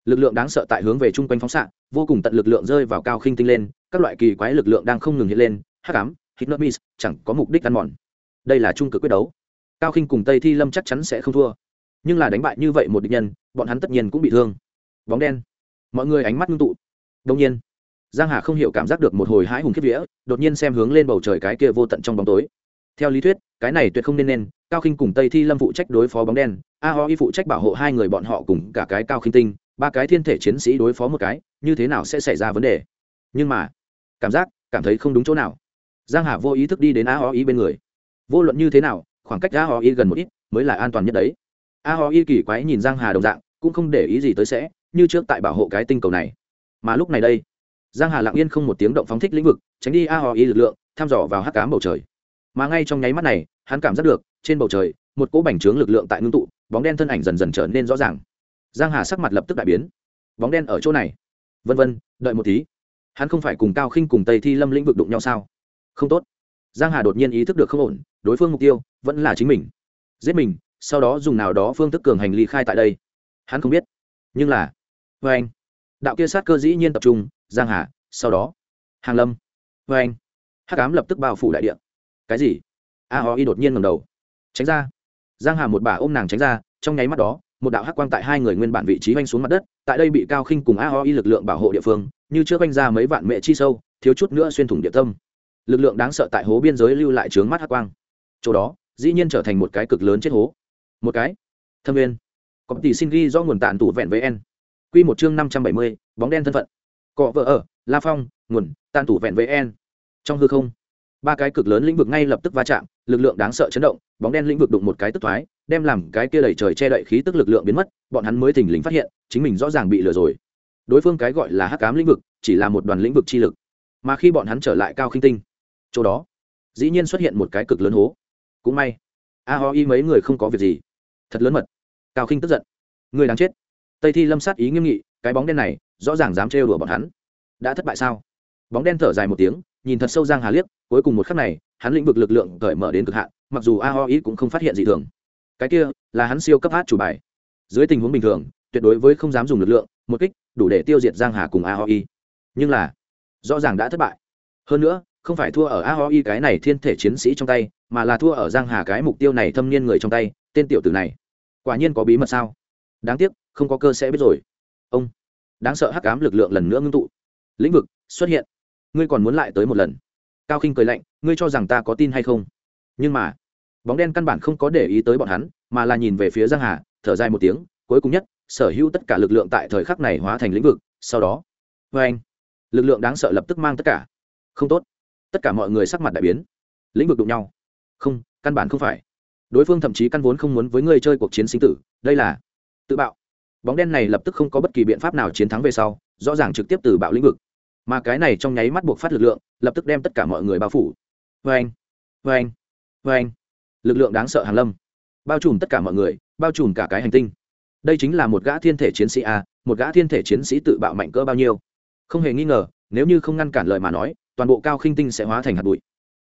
lực lượng đáng sợ tại hướng về chung quanh phóng xạ, vô cùng tận lực lượng rơi vào cao khinh tinh lên các loại kỳ quái lực lượng đang không ngừng hiện lên, hắc ám hypnotis chẳng có mục đích ăn mòn. Đây là trung cực quyết đấu. Cao khinh cùng tây thi lâm chắc chắn sẽ không thua. Nhưng là đánh bại như vậy một địch nhân, bọn hắn tất nhiên cũng bị thương. Bóng đen. Mọi người ánh mắt ngưng tụ. Đông nhiên, giang hà không hiểu cảm giác được một hồi hãi hùng kiếp vía, đột nhiên xem hướng lên bầu trời cái kia vô tận trong bóng tối. Theo lý thuyết, cái này tuyệt không nên nên, cao khinh cùng tây thi lâm phụ trách đối phó bóng đen, a ho y phụ trách bảo hộ hai người bọn họ cùng cả cái cao khinh tinh, ba cái thiên thể chiến sĩ đối phó một cái, như thế nào sẽ xảy ra vấn đề? Nhưng mà cảm giác, cảm thấy không đúng chỗ nào. Giang hà vô ý thức đi đến a ho y bên người. Vô luận như thế nào, khoảng cách a ho y gần một ít mới là an toàn nhất đấy. A ho y kỳ quái nhìn giang hà đồng dạng, cũng không để ý gì tới sẽ, như trước tại bảo hộ cái tinh cầu này. Mà lúc này đây, giang hà lặng yên không một tiếng động phóng thích lĩnh vực, tránh đi a ho y lực lượng, thăm dò vào hắc cám bầu trời. Mà ngay trong nháy mắt này, hắn cảm giác được, trên bầu trời, một cỗ bành trướng lực lượng tại ngưng tụ, bóng đen thân ảnh dần dần trở nên rõ ràng. Giang hà sắc mặt lập tức đại biến. Bóng đen ở chỗ này. Vân vân, đợi một tí hắn không phải cùng cao khinh cùng tây thi lâm lĩnh vực đụng nhau sao? Không tốt. Giang hà đột nhiên ý thức được không ổn, đối phương mục tiêu vẫn là chính mình. Giết mình, sau đó dùng nào đó phương thức cường hành ly khai tại đây. Hắn không biết. Nhưng là vê anh. Đạo kia sát cơ dĩ nhiên tập trung, giang hà, sau đó. Hàng lâm. Vê anh. Hắc ám lập tức bao phủ đại địa. Cái gì? A Hó y đột nhiên ngầm đầu. Tránh ra. Giang hà một bà ôm nàng tránh ra, trong nháy mắt đó, một đạo hắc quang tại hai người nguyên bản vị trí vanh xuống mặt đất, tại đây bị cao khinh cùng a Hó y lực lượng bảo hộ địa phương như trước quanh ra mấy vạn mẹ chi sâu, thiếu chút nữa xuyên thủng địa tâm. Lực lượng đáng sợ tại hố biên giới lưu lại trướng mắt hắc quang. Chỗ đó, dĩ nhiên trở thành một cái cực lớn chết hố. Một cái. Thâm viên. Có tỷ xin ghi do nguồn tạn tủ vẹn với en q một chương năm trăm bảy mươi, bóng đen thân phận. Cọ vợ ở, la phong, nguồn tàn tủ vẹn với en trong hư không, ba cái cực lớn lĩnh vực ngay lập tức va chạm, lực lượng đáng sợ chấn động, bóng đen lĩnh vực đụng một cái tức thoái, đem làm cái kia đẩy trời che đậy khí tức lực lượng biến mất, bọn hắn mới thình lình phát hiện, chính mình rõ ràng bị lừa rồi đối phương cái gọi là hắc cám lĩnh vực, chỉ là một đoàn lĩnh vực chi lực, mà khi bọn hắn trở lại cao khinh tinh, chỗ đó, dĩ nhiên xuất hiện một cái cực lớn hố. Cũng may, a ho y mấy người không có việc gì. Thật lớn mật. Cao khinh tức giận. Người đáng chết. Tây thi lâm sát ý nghiêm nghị, cái bóng đen này, rõ ràng dám trêu đùa bọn hắn. Đã thất bại sao? Bóng đen thở dài một tiếng, nhìn thật sâu giang hà liếc, cuối cùng một khắc này, hắn lĩnh vực lực lượng cởi mở đến cực hạn, mặc dù a ho y cũng không phát hiện gì thường. Cái kia, là hắn siêu cấp hát chủ bài. Dưới tình huống bình thường, tuyệt đối với không dám dùng lực lượng một kích, đủ để tiêu diệt giang hà cùng aoi nhưng là, rõ ràng đã thất bại. Hơn nữa, không phải thua ở aoi cái này thiên thể chiến sĩ trong tay, mà là thua ở giang hà cái mục tiêu này thâm niên người trong tay, tên tiểu tử này. Quả nhiên có bí mật sao? Đáng tiếc, không có cơ sẽ biết rồi. Ông, đáng sợ hắc ám lực lượng lần nữa ngưng tụ. Lĩnh vực xuất hiện. Ngươi còn muốn lại tới một lần. Cao khinh cười lạnh, ngươi cho rằng ta có tin hay không? Nhưng mà, bóng đen căn bản không có để ý tới bọn hắn, mà là nhìn về phía giang hà, thở dài một tiếng, cuối cùng nhất sở hữu tất cả lực lượng tại thời khắc này hóa thành lĩnh vực, sau đó, vê anh, lực lượng đáng sợ lập tức mang tất cả. Không tốt. Tất cả mọi người sắc mặt đại biến. Lĩnh vực đụng nhau. Không, căn bản không phải. Đối phương thậm chí căn vốn không muốn với ngươi chơi cuộc chiến sinh tử, đây là tự bạo. Bóng đen này lập tức không có bất kỳ biện pháp nào chiến thắng về sau, rõ ràng trực tiếp từ bạo lĩnh vực. Mà cái này trong nháy mắt buộc phát lực lượng, lập tức đem tất cả mọi người bao phủ. Vê anh vê anh vê anh. Lực lượng đáng sợ hàn lâm. Bao trùm tất cả mọi người, bao trùm cả cái hành tinh đây chính là một gã thiên thể chiến sĩ a, một gã thiên thể chiến sĩ tự bạo mạnh cỡ bao nhiêu? Không hề nghi ngờ, nếu như không ngăn cản lời mà nói, toàn bộ cao khinh tinh sẽ hóa thành hạt bụi.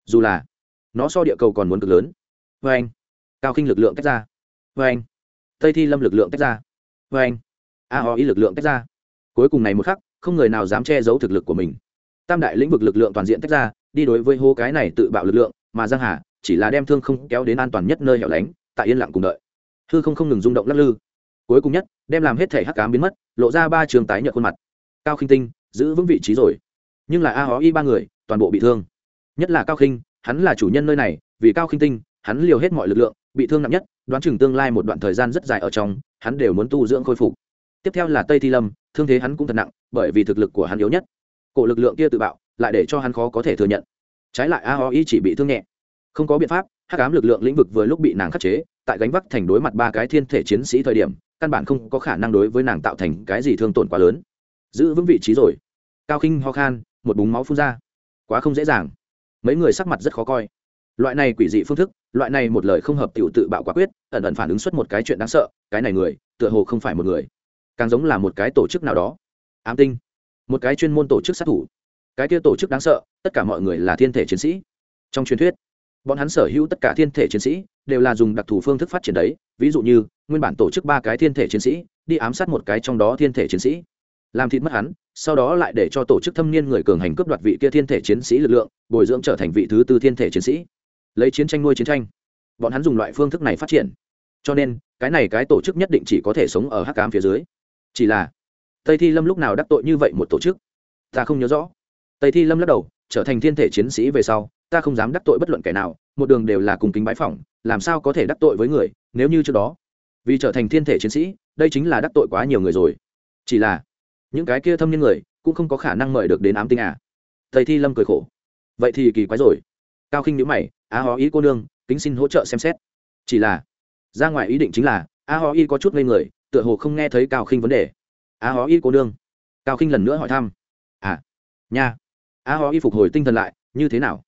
Dù là nó so địa cầu còn muốn cực lớn. Vê anh. Cao khinh lực lượng tách ra. Vê anh. Tây thi lâm lực lượng tách ra. Vê anh. A ho ý lực lượng tách ra. Cuối cùng này một khắc, không người nào dám che giấu thực lực của mình. Tam đại lĩnh vực lực lượng toàn diện tách ra, đi đối với hô cái này tự bạo lực lượng, mà giang hà chỉ là đem thương không kéo đến an toàn nhất nơi hẻo lánh, tại yên lặng cùng đợi. Hư không không ngừng rung động lắc lư cuối cùng nhất, đem làm hết thể hắc cám biến mất, lộ ra ba trường tái nhợt khuôn mặt. Cao khinh tinh, giữ vững vị trí rồi. Nhưng là a hó y ba người, toàn bộ bị thương. Nhất là cao khinh, hắn là chủ nhân nơi này, vì cao khinh tinh, hắn liều hết mọi lực lượng, bị thương nặng nhất, đoán chừng tương lai một đoạn thời gian rất dài ở trong, hắn đều muốn tu dưỡng khôi phục. Tiếp theo là tây thi lâm, thương thế hắn cũng thật nặng, bởi vì thực lực của hắn yếu nhất. Cổ lực lượng kia tự bạo, lại để cho hắn khó có thể thừa nhận. Trái lại a ho y chỉ bị thương nhẹ. Không có biện pháp, hắc ám lực lượng lĩnh vực vừa lúc bị nàng khắc chế, tại gánh vác thành đối mặt ba cái thiên thể chiến sĩ thời điểm căn bản không có khả năng đối với nàng tạo thành cái gì thương tổn quá lớn. Giữ vững vị trí rồi. Cao khinh ho khan, một búng máu phun ra. Quá không dễ dàng. Mấy người sắc mặt rất khó coi. Loại này quỷ dị phương thức, loại này một lời không hợp t tự bạo quả quyết, ẩn ẩn phản ứng xuất một cái chuyện đáng sợ, cái này người, tựa hồ không phải một người. Càng giống là một cái tổ chức nào đó. Ám tinh. Một cái chuyên môn tổ chức sát thủ. Cái kia tổ chức đáng sợ, tất cả mọi người là thiên thể chiến sĩ. Trong truyền thuyết, bọn hắn sở hữu tất cả thiên thể chiến sĩ đều là dùng đặc thù phương thức phát triển đấy. Ví dụ như, nguyên bản tổ chức ba cái thiên thể chiến sĩ, đi ám sát một cái trong đó thiên thể chiến sĩ. Làm thịt mất hắn, sau đó lại để cho tổ chức thâm niên người cường hành cướp đoạt vị kia thiên thể chiến sĩ lực lượng, bồi dưỡng trở thành vị thứ tư thiên thể chiến sĩ. Lấy chiến tranh nuôi chiến tranh. Bọn hắn dùng loại phương thức này phát triển. Cho nên, cái này cái tổ chức nhất định chỉ có thể sống ở hắc cám phía dưới. Chỉ là, tây thi lâm lúc nào đắc tội như vậy một tổ chức? Ta không nhớ rõ. Tây thi lâm lắc đầu, trở thành thiên thể chiến sĩ về sau ta không dám đắc tội bất luận kẻ nào, một đường đều là cùng kính bãi phỏng, làm sao có thể đắc tội với người, nếu như trước đó, vì trở thành thiên thể chiến sĩ, đây chính là đắc tội quá nhiều người rồi. Chỉ là, những cái kia thâm niên người, cũng không có khả năng mời được đến ám tinh à. Thầy thi lâm cười khổ. Vậy thì kỳ quái rồi. Cao khinh nhữ mày, a hó ý cô nương, kính xin hỗ trợ xem xét. Chỉ là, ra ngoài ý định chính là, a hó y có chút ngây người, tựa hồ không nghe thấy cao khinh vấn đề. A hó y cô nương? Cao khinh lần nữa hỏi thăm. À nha. A hó y phục hồi tinh thần lại, như thế nào?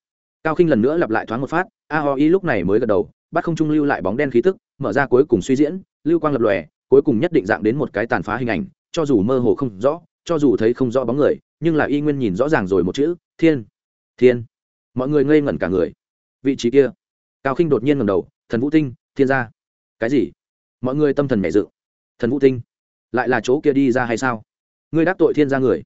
Cao khinh lần nữa lặp lại thoáng một phát, a ho y lúc này mới gật đầu, bắt không trung lưu lại bóng đen khí tức, mở ra cuối cùng suy diễn, lưu quang lập lòe, cuối cùng nhất định dạng đến một cái tàn phá hình ảnh, cho dù mơ hồ không rõ, cho dù thấy không rõ bóng người, nhưng là y nguyên nhìn rõ ràng rồi một chữ, thiên thiên. Mọi người ngây ngẩn cả người. Vị trí kia, cao khinh đột nhiên ngầm đầu, thần vũ tinh, thiên gia. Cái gì? Mọi người tâm thần nhảy dự thần vũ tinh, lại là chỗ kia đi ra hay sao? Ngươi đắc tội thiên gia người.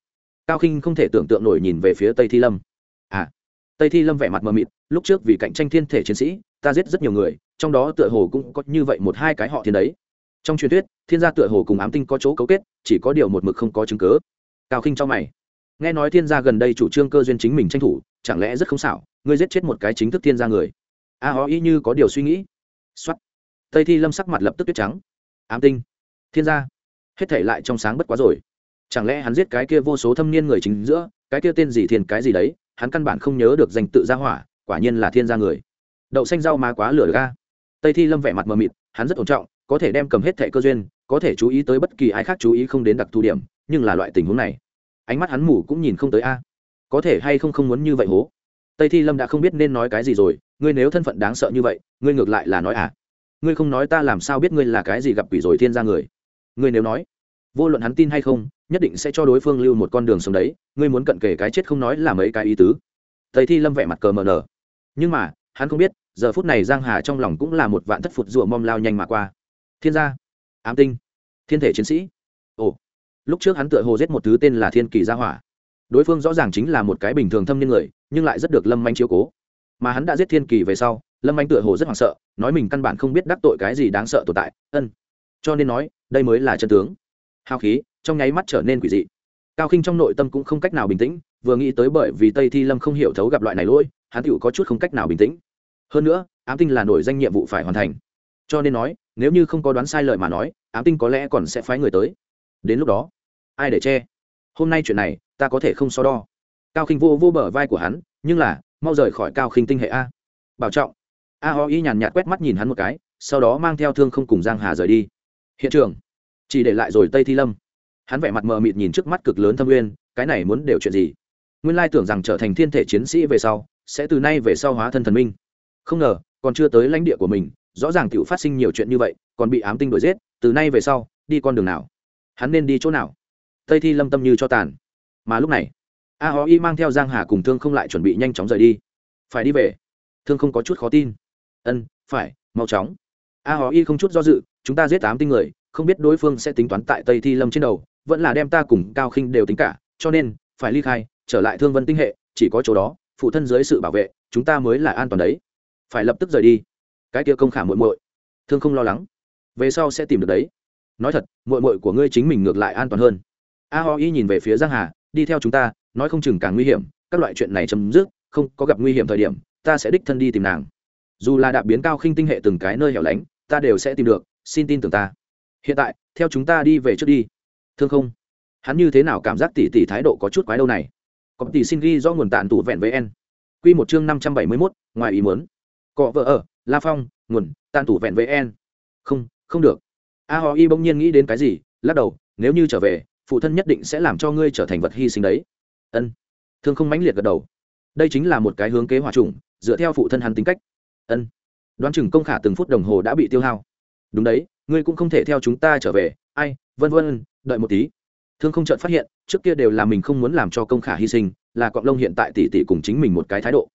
Cao khinh không thể tưởng tượng nổi nhìn về phía tây thi lâm. À tây thi lâm vẻ mặt mờ mịt lúc trước vì cạnh tranh thiên thể chiến sĩ ta giết rất nhiều người trong đó tựa hồ cũng có như vậy một hai cái họ thiên đấy. Trong truyền thuyết thiên gia tựa hồ cùng ám tinh có chỗ cấu kết chỉ có điều một mực không có chứng cớ cao khinh cho mày. Nghe nói thiên gia gần đây chủ trương cơ duyên chính mình tranh thủ chẳng lẽ rất không xảo ngươi giết chết một cái chính thức thiên gia người? A à, ý như có điều suy nghĩ. Xuất tây thi lâm sắc mặt lập tức tuyết trắng. Ám tinh. Thiên gia. Hết thể lại trong sáng bất quá rồi. Chẳng lẽ hắn giết cái kia vô số thâm niên người chính giữa cái kia tên gì thiên cái gì đấy hắn căn bản không nhớ được danh tự gia hỏa, quả nhiên là thiên gia người. Đậu xanh rau má quá lửa được ga tây thi lâm vẻ mặt mờ mịt, hắn rất ổn trọng, có thể đem cầm hết thẻ cơ duyên, có thể chú ý tới bất kỳ ai khác chú ý không đến đặc thù điểm, nhưng là loại tình huống này, ánh mắt hắn mù cũng nhìn không tới a. Có thể hay không không muốn như vậy hố? Tây thi lâm đã không biết nên nói cái gì rồi, ngươi nếu thân phận đáng sợ như vậy, ngươi ngược lại là nói à? Ngươi không nói ta làm sao biết ngươi là cái gì gặp quỷ rồi thiên gia người? Ngươi nếu nói vô luận hắn tin hay không, nhất định sẽ cho đối phương lưu một con đường sống đấy, ngươi muốn cận kể cái chết không nói là mấy cái ý tứ. Thầy thi lâm vẻ mặt cờ mờ nở. Nhưng mà, hắn không biết, giờ phút này giang hà trong lòng cũng là một vạn thất phụt rùa mom lao nhanh mà qua. Thiên gia, ám tinh, thiên thể chiến sĩ. Ồ. Lúc trước hắn tựa hồ giết một thứ tên là thiên kỳ gia hỏa. Đối phương rõ ràng chính là một cái bình thường thâm niên người, nhưng lại rất được lâm manh chiếu cố. Mà hắn đã giết thiên kỳ về sau, lâm Anh tựa hồ rất hoảng sợ, nói mình căn bản không biết đắc tội cái gì đáng sợ tồn tại. Ân. Cho nên nói, đây mới là chân tướng hao khí, trong nháy mắt trở nên quỷ dị. Cao khinh trong nội tâm cũng không cách nào bình tĩnh, vừa nghĩ tới bởi vì tây thi lâm không hiểu thấu gặp loại này lỗi, hắn tựu có chút không cách nào bình tĩnh. Hơn nữa, ám tinh là nổi danh nhiệm vụ phải hoàn thành. Cho nên nói, nếu như không có đoán sai lời mà nói, ám tinh có lẽ còn sẽ phái người tới. Đến lúc đó, ai để che? Hôm nay chuyện này, ta có thể không so đo. Cao khinh vô vô bờ vai của hắn, nhưng là, mau rời khỏi cao khinh tinh hệ a. Bảo trọng. A ho y nhàn nhạt quét mắt nhìn hắn một cái, sau đó mang theo thương không cùng giang hà rời đi. Hiện trường chỉ để lại rồi tây thi lâm. Hắn vẻ mặt mờ mịt nhìn trước mắt cực lớn thâm nguyên, cái này muốn đều chuyện gì? Nguyên lai tưởng rằng trở thành thiên thể chiến sĩ về sau, sẽ từ nay về sau hóa thân thần minh. Không ngờ, còn chưa tới lãnh địa của mình, rõ ràng tiểu phát sinh nhiều chuyện như vậy, còn bị ám tinh đuổi giết, từ nay về sau, đi con đường nào? Hắn nên đi chỗ nào? Tây thi lâm tâm như cho tàn. Mà lúc này, a hó y mang theo giang hà cùng thương không lại chuẩn bị nhanh chóng rời đi. Phải đi về. Thương không có chút khó tin. Ân, phải, mau chóng a hó y không chút do dự, chúng ta giết tám tinh người, không biết đối phương sẽ tính toán tại tây thi lâm trên đầu, vẫn là đem ta cùng cao khinh đều tính cả, cho nên, phải ly khai, trở lại thương vân tinh hệ, chỉ có chỗ đó, phụ thân dưới sự bảo vệ, chúng ta mới là an toàn đấy. Phải lập tức rời đi. Cái kia công khả muội muội. Thương không lo lắng. Về sau sẽ tìm được đấy. Nói thật, muội muội của ngươi chính mình ngược lại an toàn hơn. A ho y nhìn về phía giang hà, đi theo chúng ta, nói không chừng càng nguy hiểm, các loại chuyện này chấm dứt, không có gặp nguy hiểm thời điểm, ta sẽ đích thân đi tìm nàng dù là đạp biến cao khinh tinh hệ từng cái nơi hẻo lánh, ta đều sẽ tìm được, xin tin tưởng ta. Hiện tại, theo chúng ta đi về trước đi. Thương không? Hắn như thế nào cảm giác tỷ tỷ thái độ có chút quái đâu này? Có tỷ xin ghi do nguồn tạn tủ vẹn với en quy một chương năm trăm bảy mươi mốt, ngoài ý muốn. Cọ vợ ở, la phong, nguồn tạn tủ vẹn với en không không được. A họ y bỗng nhiên nghĩ đến cái gì, lắc đầu, nếu như trở về, phụ thân nhất định sẽ làm cho ngươi trở thành vật hy sinh đấy. Ân. Thương không mãnh liệt gật đầu. Đây chính là một cái hướng kế hòa trùng, dựa theo phụ thân hắn tính cách ân. Đoán chừng công khả từng phút đồng hồ đã bị tiêu hao. Đúng đấy, ngươi cũng không thể theo chúng ta trở về. Ai, vân vân, đợi một tí. Thương không chợt phát hiện, trước kia đều là mình không muốn làm cho công khả hy sinh, là cọng lông hiện tại tỷ tỷ cùng chính mình một cái thái độ.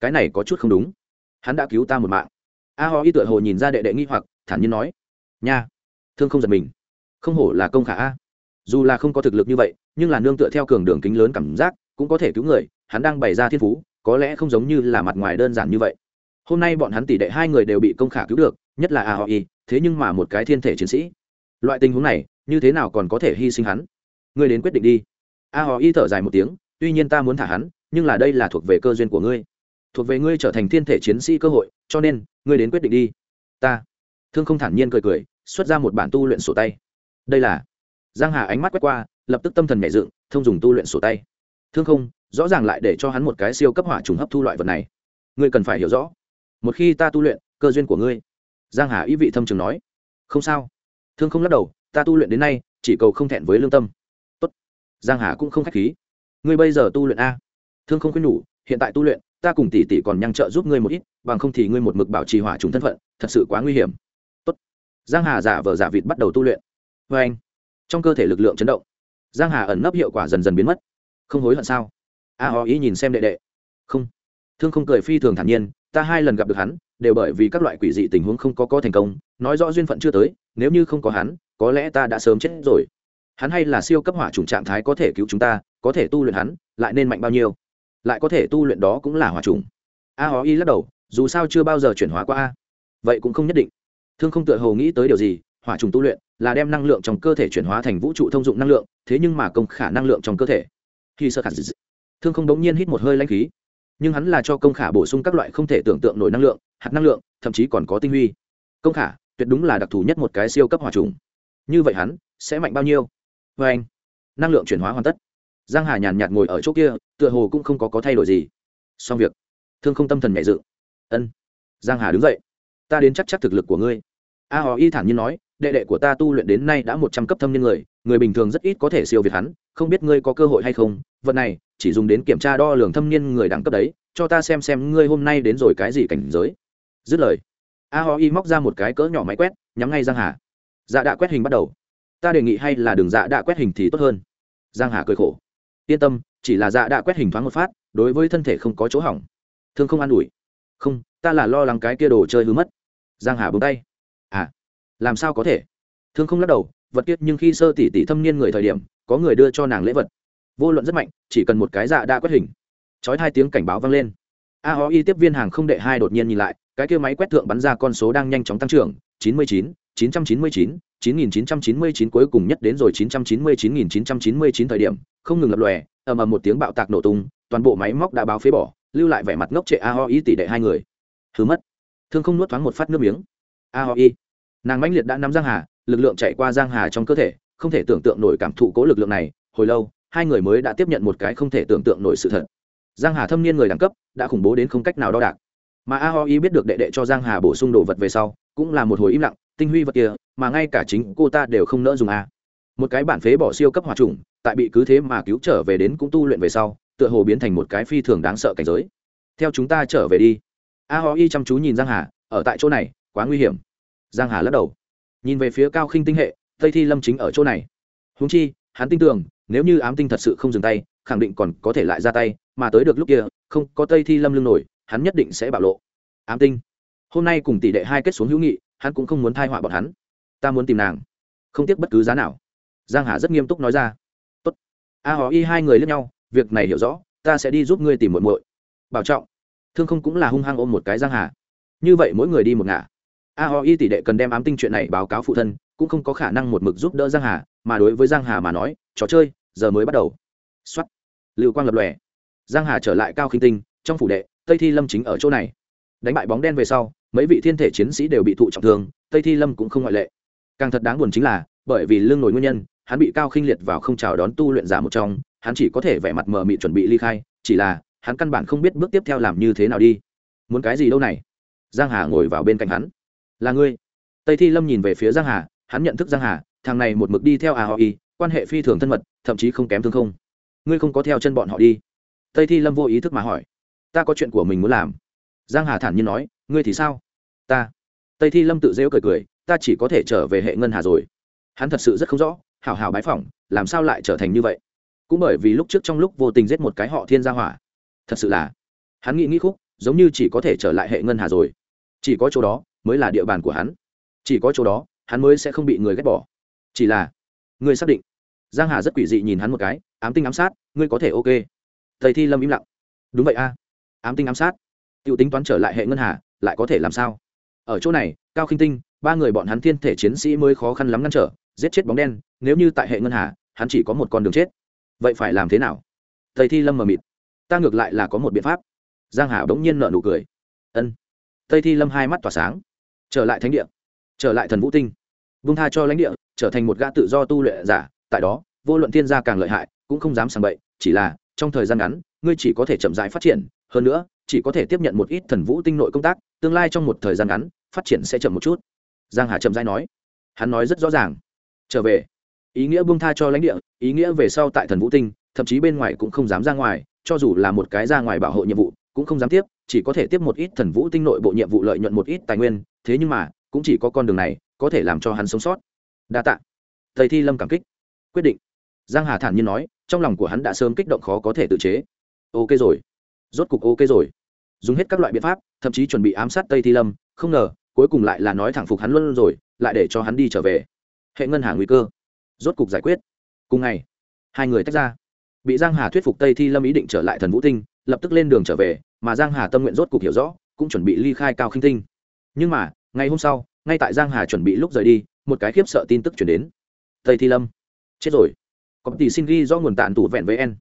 Cái này có chút không đúng. Hắn đã cứu ta một mạng. A ho y tựa hồ nhìn ra đệ đệ nghi hoặc, thản nhiên nói. Nha. Thương không giật mình. Không hổ là công khả a. Dù là không có thực lực như vậy, nhưng là nương tựa theo cường đường kính lớn cảm giác, cũng có thể cứu người. Hắn đang bày ra thiên phú, có lẽ không giống như là mặt ngoài đơn giản như vậy hôm nay bọn hắn tỷ đệ hai người đều bị công khả cứu được, nhất là a họ y, thế nhưng mà một cái thiên thể chiến sĩ. Loại tình huống này, như thế nào còn có thể hy sinh hắn? Ngươi đến quyết định đi. A họ y thở dài một tiếng, tuy nhiên ta muốn thả hắn, nhưng là đây là thuộc về cơ duyên của ngươi. Thuộc về ngươi trở thành thiên thể chiến sĩ cơ hội, cho nên, ngươi đến quyết định đi. Ta. Thương không thản nhiên cười cười, xuất ra một bản tu luyện sổ tay. Đây là. Giang hà ánh mắt quét qua, lập tức tâm thần nhảy dựng, thông dùng tu luyện sổ tay. Thương không, rõ ràng lại để cho hắn một cái siêu cấp hỏa trùng hấp thu loại vật này. Ngươi cần phải hiểu rõ một khi ta tu luyện, cơ duyên của ngươi. Giang hà ý vị thâm trường nói. Không sao. Thương không lắc đầu, ta tu luyện đến nay, chỉ cầu không thẹn với lương tâm. Tốt. giang hà cũng không khách khí. Ngươi bây giờ tu luyện a. Thương không khuyên nhủ, hiện tại tu luyện, ta cùng tỷ tỷ còn nhăng trợ giúp ngươi một ít, bằng không thì ngươi một mực bảo trì hỏa trùng thân phận, thật sự quá nguy hiểm. Tốt. giang hà giả vờ giả vịt bắt đầu tu luyện. Vê anh. Trong cơ thể lực lượng chấn động, giang hà ẩn nấp hiệu quả dần dần biến mất. Không hối hận sao? A ho ý nhìn xem đệ đệ. Không. Thương không cười phi thường thản nhiên ta hai lần gặp được hắn, đều bởi vì các loại quỷ dị tình huống không có có thành công, nói rõ duyên phận chưa tới, nếu như không có hắn, có lẽ ta đã sớm chết rồi. Hắn hay là siêu cấp hỏa chủng trạng thái có thể cứu chúng ta, có thể tu luyện hắn, lại nên mạnh bao nhiêu? Lại có thể tu luyện đó cũng là hỏa chủng. A hó y lắc đầu, dù sao chưa bao giờ chuyển hóa qua a. Vậy cũng không nhất định. Thương không tựa hồ nghĩ tới điều gì, hỏa trùng tu luyện là đem năng lượng trong cơ thể chuyển hóa thành vũ trụ thông dụng năng lượng, thế nhưng mà công khả năng lượng trong cơ thể. Khi sơ khả thương không đống nhiên hít một hơi lãnh khí nhưng hắn là cho công khả bổ sung các loại không thể tưởng tượng nổi năng lượng hạt năng lượng thậm chí còn có tinh huy. Công khả tuyệt đúng là đặc thù nhất một cái siêu cấp hòa trùng. Như vậy hắn sẽ mạnh bao nhiêu? Vê anh năng lượng chuyển hóa hoàn tất. Giang hà nhàn nhạt ngồi ở chỗ kia tựa hồ cũng không có, có thay đổi gì. Xong việc. Thương không tâm thần nhẹ dự ân. Giang hà đứng dậy. Ta đến chắc chắc thực lực của ngươi. A hò y thản nhiên nói đệ đệ của ta tu luyện đến nay đã một trăm cấp thâm niên người người bình thường rất ít có thể siêu việt hắn, không biết ngươi có cơ hội hay không, vật này, chỉ dùng đến kiểm tra đo lường thâm niên người đẳng cấp đấy, cho ta xem xem ngươi hôm nay đến rồi cái gì cảnh giới. Dứt lời, a ho y móc ra một cái cỡ nhỏ máy quét, nhắm ngay giang hà. Dạ đã quét hình bắt đầu. Ta đề nghị hay là đường dạ đã quét hình thì tốt hơn. Giang hà cười khổ. Yên tâm, chỉ là dạ đã quét hình thoáng một phát, đối với thân thể không có chỗ hỏng. Thương không an ủi. Không, ta là lo lắng cái kia đồ chơi hư mất. Giang hà búng tay. À làm sao có thể? Thương không lắc đầu vật tiết nhưng khi sơ tỷ tỷ thâm niên người thời điểm có người đưa cho nàng lễ vật. Vô luận rất mạnh chỉ cần một cái dạ đã quét hình. Chói hai tiếng cảnh báo vang lên. A ho y tiếp viên hàng không đệ hai đột nhiên nhìn lại cái kia máy quét thượng bắn ra con số đang nhanh chóng tăng trưởng 99, 999, 9999 cuối cùng nhất đến rồi 999999 thời điểm không ngừng lập lòe ầm ầm một tiếng bạo tạc nổ tung toàn bộ máy móc đã báo phế bỏ lưu lại vẻ mặt ngốc trệ a ho y tỷ đệ hai người. Thứ mất. Thương không nuốt thoáng một phát nước miếng. A ho y nàng mãnh liệt đã nắm giang hà, lực lượng chạy qua giang hà trong cơ thể, không thể tưởng tượng nổi cảm thụ cố lực lượng này. Hồi lâu, hai người mới đã tiếp nhận một cái không thể tưởng tượng nổi sự thật. Giang hà thâm niên người đẳng cấp, đã khủng bố đến không cách nào đo đạc. Mà a ho y biết được đệ đệ cho giang hà bổ sung đồ vật về sau, cũng là một hồi im lặng, tinh huy vật kia, mà ngay cả chính cô ta đều không nỡ dùng a. Một cái bản phế bỏ siêu cấp hòa trùng tại bị cứ thế mà cứu trở về đến cũng tu luyện về sau, tựa hồ biến thành một cái phi thường đáng sợ cảnh giới. Theo chúng ta trở về đi. A ho y chăm chú nhìn giang hà, ở tại chỗ này, quá nguy hiểm giang hà lắc đầu. Nhìn về phía cao khinh tinh hệ, tây thi lâm chính ở chỗ này. Húng chi, hắn tin tưởng, nếu như ám tinh thật sự không dừng tay, khẳng định còn có thể lại ra tay, mà tới được lúc kia, không có tây thi lâm lưng nổi, hắn nhất định sẽ bạo lộ. Ám tinh. Hôm nay cùng tỷ đệ hai kết xuống hữu nghị, hắn cũng không muốn thai họa bọn hắn. Ta muốn tìm nàng. Không tiếc bất cứ giá nào. Giang hà rất nghiêm túc nói ra. Tốt. a họ y hai người lẫn nhau, việc này hiểu rõ, ta sẽ đi giúp ngươi tìm muội muội. Bảo trọng. Thương không cũng là hung hăng ôm một cái giang hà. Như vậy mỗi người đi một ngả a y tỷ đệ cần đem ám tinh chuyện này báo cáo phụ thân, cũng không có khả năng một mực giúp đỡ giang hà, mà đối với giang hà mà nói, trò chơi, giờ mới bắt đầu. Xuất lưu quang lập lòe. Giang hà trở lại cao khinh tinh, trong phủ đệ, tây thi lâm chính ở chỗ này. Đánh bại bóng đen về sau, mấy vị thiên thể chiến sĩ đều bị thụ trọng thương, tây thi lâm cũng không ngoại lệ. Càng thật đáng buồn chính là, bởi vì lương nổi nguyên nhân, hắn bị cao khinh liệt vào không chào đón tu luyện giả một trong, hắn chỉ có thể vẻ mặt mờ mị chuẩn bị ly khai, chỉ là, hắn căn bản không biết bước tiếp theo làm như thế nào đi. Muốn cái gì đâu này? Giang hà ngồi vào bên cạnh hắn là ngươi. Tây thi lâm nhìn về phía giang hà, hắn nhận thức giang hà, thằng này một mực đi theo à họ y, quan hệ phi thường thân mật, thậm chí không kém thương không. Ngươi không có theo chân bọn họ đi. Tây thi lâm vô ý thức mà hỏi. Ta có chuyện của mình muốn làm. Giang hà thản nhiên nói, ngươi thì sao? Ta. Tây thi lâm tự dễu cười cười, ta chỉ có thể trở về hệ ngân hà rồi. Hắn thật sự rất không rõ, hảo hảo bái phỏng, làm sao lại trở thành như vậy? Cũng bởi vì lúc trước trong lúc vô tình giết một cái họ thiên gia hỏa. Thật sự là, hắn nghĩ nghĩ khúc, giống như chỉ có thể trở lại hệ ngân hà rồi. Chỉ có chỗ đó mới là địa bàn của hắn. Chỉ có chỗ đó, hắn mới sẽ không bị người ghét bỏ. Chỉ là, ngươi xác định. Giang hà rất quỷ dị nhìn hắn một cái, ám tinh ám sát, ngươi có thể ok. Thầy thi lâm im lặng. Đúng vậy a. Ám tinh ám sát. T tính toán trở lại hệ ngân hà, lại có thể làm sao? Ở chỗ này, cao khinh tinh, ba người bọn hắn thiên thể chiến sĩ mới khó khăn lắm ngăn trở, giết chết bóng đen, nếu như tại hệ ngân hà, hắn chỉ có một con đường chết. Vậy phải làm thế nào? Thầy thi lâm mờ mịt. Ta ngược lại là có một biện pháp. Giang hà bỗng nhiên nợ nụ cười. Ân. Tây thi lâm hai mắt tỏa sáng trở lại thánh địa, trở lại thần vũ tinh, vung tha cho lãnh địa, trở thành một gã tự do tu luyện giả. Tại đó, vô luận thiên gia càng lợi hại, cũng không dám sàng bậy, chỉ là trong thời gian ngắn, ngươi chỉ có thể chậm rãi phát triển. Hơn nữa, chỉ có thể tiếp nhận một ít thần vũ tinh nội công tác, tương lai trong một thời gian ngắn, phát triển sẽ chậm một chút. Giang hà chậm rãi nói. Hắn nói rất rõ ràng. Trở về. Ý nghĩa buông tha cho lãnh địa, ý nghĩa về sau tại thần vũ tinh, thậm chí bên ngoài cũng không dám ra ngoài, cho dù là một cái ra ngoài bảo hộ nhiệm vụ, cũng không dám tiếp, chỉ có thể tiếp một ít thần vũ tinh nội bộ nhiệm vụ lợi nhuận một ít tài nguyên thế nhưng mà, cũng chỉ có con đường này có thể làm cho hắn sống sót. Đa tạ. Thầy thi lâm cảm kích. Quyết định. Giang hà thản nhiên nói, trong lòng của hắn đã sớm kích động khó có thể tự chế. Ok rồi. Rốt cục ok rồi. Dùng hết các loại biện pháp, thậm chí chuẩn bị ám sát tây thi lâm, không ngờ, cuối cùng lại là nói thẳng phục hắn luôn rồi, lại để cho hắn đi trở về. Hệ ngân hàng nguy cơ. Rốt cục giải quyết. Cùng ngày, hai người tách ra. Bị giang hà thuyết phục tây thi lâm ý định trở lại thần vũ tinh, lập tức lên đường trở về, mà giang hà tâm nguyện rốt cục hiểu rõ, cũng chuẩn bị ly khai cao khinh tinh nhưng mà ngày hôm sau ngay tại giang hà chuẩn bị lúc rời đi một cái khiếp sợ tin tức chuyển đến. Tây thi lâm. Chết rồi. Có tỷ xin ghi do nguồn tạn tủ vẹn với en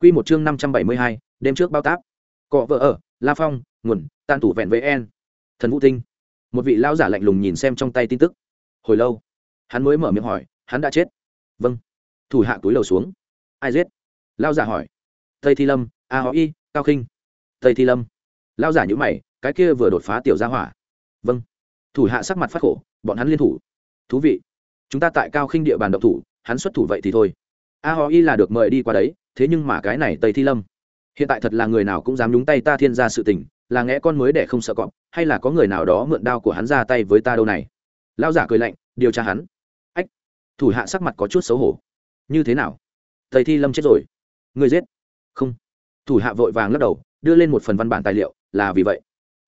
quy một chương năm trăm bảy mươi hai, đêm trước bao táp. Cọ vợ ở la phong nguồn tạn tủ vẹn với en thần vũ tinh. Một vị lão giả lạnh lùng nhìn xem trong tay tin tức. Hồi lâu hắn mới mở miệng hỏi hắn đã chết. Vâng. Thủ hạ túi lầu xuống. Ai giết? Lao giả hỏi. Tây thi lâm a họ y cao khinh. Tây thi lâm. Lao giả nhữ mày cái kia vừa đột phá tiểu gia hỏa vâng. Thủ hạ sắc mặt phát khổ, bọn hắn liên thủ. Thú vị. Chúng ta tại cao khinh địa bàn động thủ, hắn xuất thủ vậy thì thôi. A họ y là được mời đi qua đấy, thế nhưng mà cái này tây thi lâm. Hiện tại thật là người nào cũng dám nhúng tay ta thiên ra sự tình, là nghe con mới để không sợ cọp, hay là có người nào đó mượn đao của hắn ra tay với ta đâu này? Lao giả cười lạnh, điều tra hắn. Ách. Thủ hạ sắc mặt có chút xấu hổ. Như thế nào? Tây thi lâm chết rồi. Người giết. Không. Thủ hạ vội vàng lắc đầu, đưa lên một phần văn bản tài liệu, là vì vậy.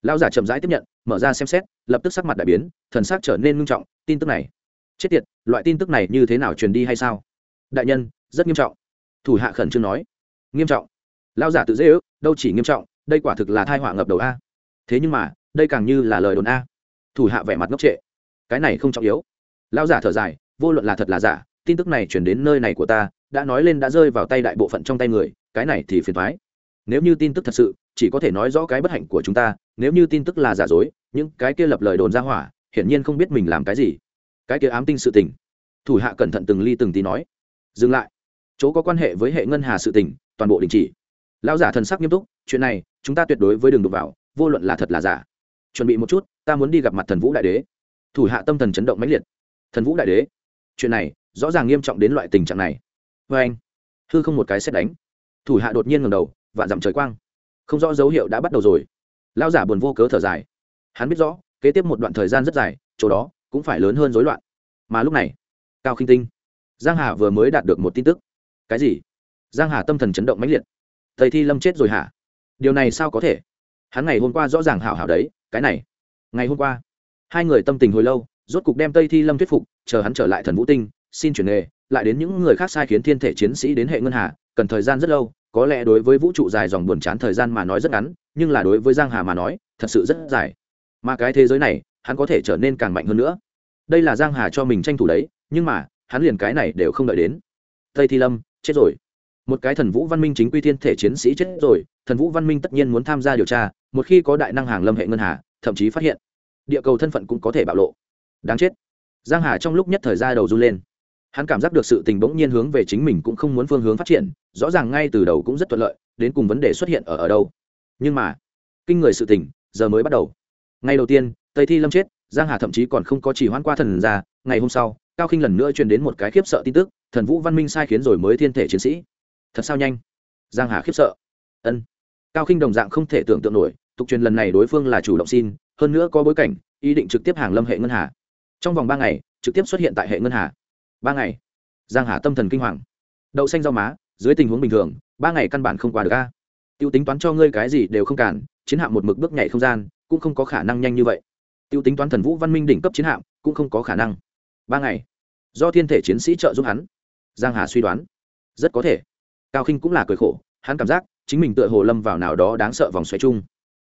Lão giả chậm rãi tiếp nhận mở ra xem xét, lập tức sắc mặt đại biến, thần sắc trở nên nghiêm trọng, tin tức này. Chết tiệt, loại tin tức này như thế nào truyền đi hay sao? Đại nhân, rất nghiêm trọng. Thủ hạ khẩn trương nói. Nghiêm trọng. Lão giả tự dễ ước, đâu chỉ nghiêm trọng, đây quả thực là thai họa ngập đầu a. Thế nhưng mà, đây càng như là lời đồn a. Thủ hạ vẻ mặt ngốc trệ. Cái này không trọng yếu. Lão giả thở dài, vô luận là thật là giả, tin tức này chuyển đến nơi này của ta, đã nói lên đã rơi vào tay đại bộ phận trong tay người, cái này thì phiền thoái nếu như tin tức thật sự chỉ có thể nói rõ cái bất hạnh của chúng ta, nếu như tin tức là giả dối, những cái kia lập lời đồn ra hỏa, hiển nhiên không biết mình làm cái gì. Cái kia ám tinh sự tình. Thủ hạ cẩn thận từng ly từng tí nói. Dừng lại. Chỗ có quan hệ với hệ ngân hà sự tình, toàn bộ đình chỉ. Lão giả thần sắc nghiêm túc, chuyện này, chúng ta tuyệt đối với đường đục vào, vô luận là thật là giả. Chuẩn bị một chút, ta muốn đi gặp mặt thần vũ đại đế. Thủ hạ tâm thần chấn động mãnh liệt. Thần vũ đại đế. Chuyện này, rõ ràng nghiêm trọng đến loại tình trạng này. Vê anh. Hư không một cái xét đánh. Thủ hạ đột nhiên ngầm đầu, vạn dặm trời quang không rõ dấu hiệu đã bắt đầu rồi. Lao giả buồn vô cớ thở dài. Hắn biết rõ, kế tiếp một đoạn thời gian rất dài, chỗ đó cũng phải lớn hơn rối loạn. Mà lúc này, cao khinh tinh, giang hà vừa mới đạt được một tin tức. Cái gì? Giang hà tâm thần chấn động mãnh liệt. Thầy thi lâm chết rồi hả? Điều này sao có thể? Hắn ngày hôm qua rõ ràng hảo hảo đấy, cái này. Ngày hôm qua, hai người tâm tình hồi lâu, rốt cục đem tây thi lâm thuyết phục, chờ hắn trở lại thần vũ tinh, xin chuyển nghề, lại đến những người khác sai khiến thiên thể chiến sĩ đến hệ ngân hà, cần thời gian rất lâu có lẽ đối với vũ trụ dài dòng buồn chán thời gian mà nói rất ngắn, nhưng là đối với giang hà mà nói, thật sự rất dài. Mà cái thế giới này, hắn có thể trở nên càng mạnh hơn nữa. Đây là giang hà cho mình tranh thủ đấy, nhưng mà, hắn liền cái này đều không đợi đến. Tây thi lâm, chết rồi. Một cái thần vũ văn minh chính quy thiên thể chiến sĩ chết rồi, thần vũ văn minh tất nhiên muốn tham gia điều tra, một khi có đại năng hàng lâm hệ ngân hà, thậm chí phát hiện, địa cầu thân phận cũng có thể bạo lộ. Đáng chết. Giang hà trong lúc nhất thời ra đầu run lên hắn cảm giác được sự tình bỗng nhiên hướng về chính mình cũng không muốn phương hướng phát triển, rõ ràng ngay từ đầu cũng rất thuận lợi, đến cùng vấn đề xuất hiện ở ở đâu. Nhưng mà, kinh người sự tình, giờ mới bắt đầu. Ngày đầu tiên, tây thi lâm chết, giang hà thậm chí còn không có chỉ hoãn qua thần ra, ngày hôm sau, cao khinh lần nữa truyền đến một cái khiếp sợ tin tức, thần vũ văn minh sai khiến rồi mới thiên thể chiến sĩ. Thật sao nhanh? Giang hà khiếp sợ. Ân. Cao khinh đồng dạng không thể tưởng tượng nổi, tục truyền lần này đối phương là chủ động xin, hơn nữa có bối cảnh, ý định trực tiếp hàng lâm hệ ngân hà. Trong vòng ba ngày, trực tiếp xuất hiện tại hệ ngân hà ba ngày. Giang hà tâm thần kinh hoàng. Đậu xanh rau má, dưới tình huống bình thường, ba ngày căn bản không qua được a. Tiêu tính toán cho ngươi cái gì đều không cản, chiến hạm một mực bước nhảy không gian, cũng không có khả năng nhanh như vậy. Tiêu tính toán thần vũ văn minh đỉnh cấp chiến hạm, cũng không có khả năng. Ba ngày. Do thiên thể chiến sĩ trợ giúp hắn. Giang hà suy đoán. Rất có thể. Cao khinh cũng là cười khổ, hắn cảm giác, chính mình tựa hồ lâm vào nào đó đáng sợ vòng xoáy chung.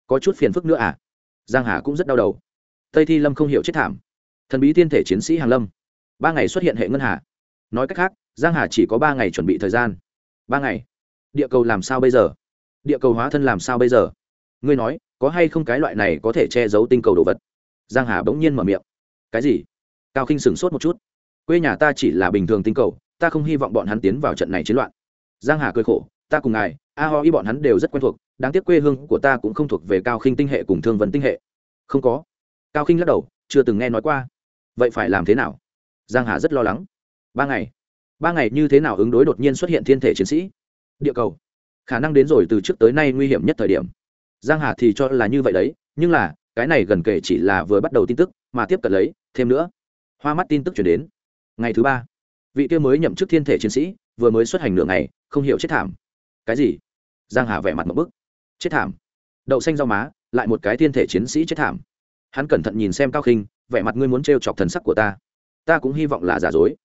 Có chút phiền phức nữa à? Giang hà cũng rất đau đầu. Tây thi lâm không hiểu chết thảm. Thần bí thiên thể chiến sĩ hàng lâm ba ngày xuất hiện hệ ngân hà. Nói cách khác, giang hà chỉ có ba ngày chuẩn bị thời gian. Ba ngày? Địa cầu làm sao bây giờ? Địa cầu hóa thân làm sao bây giờ? Ngươi nói, có hay không cái loại này có thể che giấu tinh cầu đồ vật? Giang hà bỗng nhiên mở miệng. Cái gì? Cao khinh sửng sốt một chút. Quê nhà ta chỉ là bình thường tinh cầu, ta không hy vọng bọn hắn tiến vào trận này chiến loạn. Giang hà cười khổ, ta cùng ngài, a ho y bọn hắn đều rất quen thuộc, đáng tiếc quê hương của ta cũng không thuộc về cao khinh tinh hệ cùng thương vấn tinh hệ. Không có. Cao khinh lắc đầu, chưa từng nghe nói qua. Vậy phải làm thế nào? Giang hà rất lo lắng. Ba ngày. Ba ngày như thế nào ứng đối đột nhiên xuất hiện thiên thể chiến sĩ? Địa cầu. Khả năng đến rồi từ trước tới nay nguy hiểm nhất thời điểm. Giang hà thì cho là như vậy đấy, nhưng là, cái này gần kể chỉ là vừa bắt đầu tin tức, mà tiếp cận lấy, thêm nữa. Hoa mắt tin tức chuyển đến. Ngày thứ ba. Vị kia mới nhậm chức thiên thể chiến sĩ, vừa mới xuất hành nửa ngày, không hiểu chết thảm. Cái gì? Giang hà vẻ mặt một bức. Chết thảm. Đậu xanh rau má, lại một cái thiên thể chiến sĩ chết thảm. Hắn cẩn thận nhìn xem cao khinh vẻ mặt ngươi muốn trêu chọc thần sắc của ta ta cũng hy vọng là giả dối.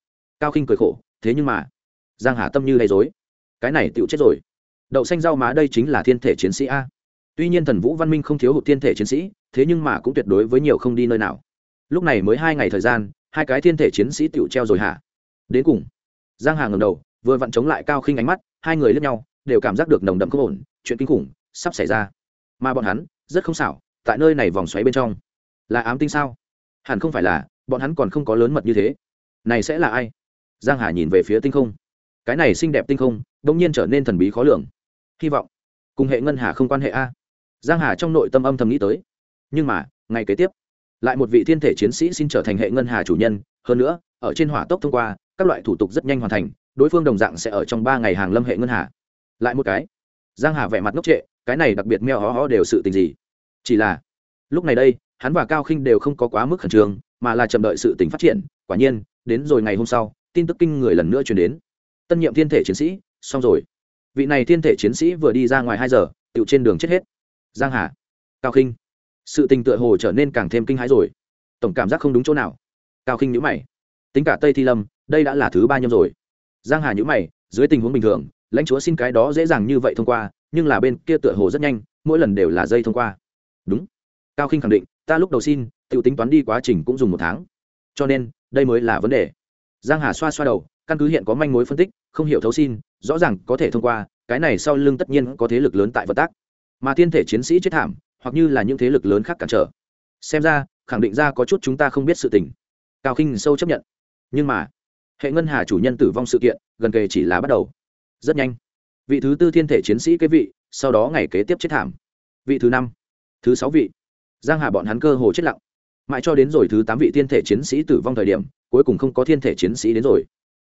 Cao khinh cười khổ, thế nhưng mà, giang hà tâm như gây dối cái này tựu chết rồi. Đậu xanh rau má đây chính là thiên thể chiến sĩ a. Tuy nhiên thần vũ văn minh không thiếu hụt thiên thể chiến sĩ, thế nhưng mà cũng tuyệt đối với nhiều không đi nơi nào. Lúc này mới hai ngày thời gian, hai cái thiên thể chiến sĩ tựu treo rồi hả? Đến cùng, giang hà ngầm đầu, vừa vặn chống lại cao khinh ánh mắt, hai người lướt nhau, đều cảm giác được nồng đậm không ổn, chuyện kinh khủng sắp xảy ra. Mà bọn hắn, rất không xảo, tại nơi này vòng xoáy bên trong. Là ám tinh sao? Hẳn không phải là bọn hắn còn không có lớn mật như thế. Này sẽ là ai? Giang hà nhìn về phía tinh không. Cái này xinh đẹp tinh không bỗng nhiên trở nên thần bí khó lường. Hy vọng cùng hệ ngân hà không quan hệ a. Giang hà trong nội tâm âm thầm nghĩ tới. Nhưng mà ngày kế tiếp, lại một vị thiên thể chiến sĩ xin trở thành hệ ngân hà chủ nhân. Hơn nữa, ở trên hỏa tốc thông qua, các loại thủ tục rất nhanh hoàn thành, đối phương đồng dạng sẽ ở trong ba ngày hàng lâm hệ ngân hà. Lại một cái, giang hà vẻ mặt ngốc trệ, cái này đặc biệt meo hó hó đều sự tình gì? Chỉ là, lúc này đây, hắn và cao khinh đều không có quá mức khẩn trương mà là chậm đợi sự tình phát triển. Quả nhiên, đến rồi ngày hôm sau, tin tức kinh người lần nữa truyền đến. Tân nhiệm thiên thể chiến sĩ, xong rồi. Vị này thiên thể chiến sĩ vừa đi ra ngoài hai giờ, tựu trên đường chết hết. Giang hà, cao khinh sự tình tựa hồ trở nên càng thêm kinh hãi rồi. Tổng cảm giác không đúng chỗ nào. Cao khinh nhữ mày. Tính cả tây thi lâm, đây đã là thứ ba nhâm rồi. Giang hà nhữ mày, dưới tình huống bình thường, lãnh chúa xin cái đó dễ dàng như vậy thông qua, nhưng là bên kia tựa hồ rất nhanh, mỗi lần đều là dây thông qua. Đúng. Cao khinh khẳng định ta lúc đầu xin tự tính toán đi quá trình cũng dùng một tháng. Cho nên, đây mới là vấn đề. Giang hà xoa xoa đầu, căn cứ hiện có manh mối phân tích, không hiểu thấu xin, rõ ràng có thể thông qua, cái này sau lưng tất nhiên có thế lực lớn tại vận tác. Mà thiên thể chiến sĩ chết thảm, hoặc như là những thế lực lớn khác cản trở. Xem ra, khẳng định ra có chút chúng ta không biết sự tình. Cao khinh sâu chấp nhận. Nhưng mà, hệ ngân hà chủ nhân tử vong sự kiện, gần kề chỉ là bắt đầu. Rất nhanh. Vị thứ tư thiên thể chiến sĩ kế vị, sau đó ngày kế tiếp chết thảm. Vị thứ năm. Thứ sáu vị giang hà bọn hắn cơ hồ chết lặng. Mãi cho đến rồi thứ tám vị thiên thể chiến sĩ tử vong thời điểm, cuối cùng không có thiên thể chiến sĩ đến rồi.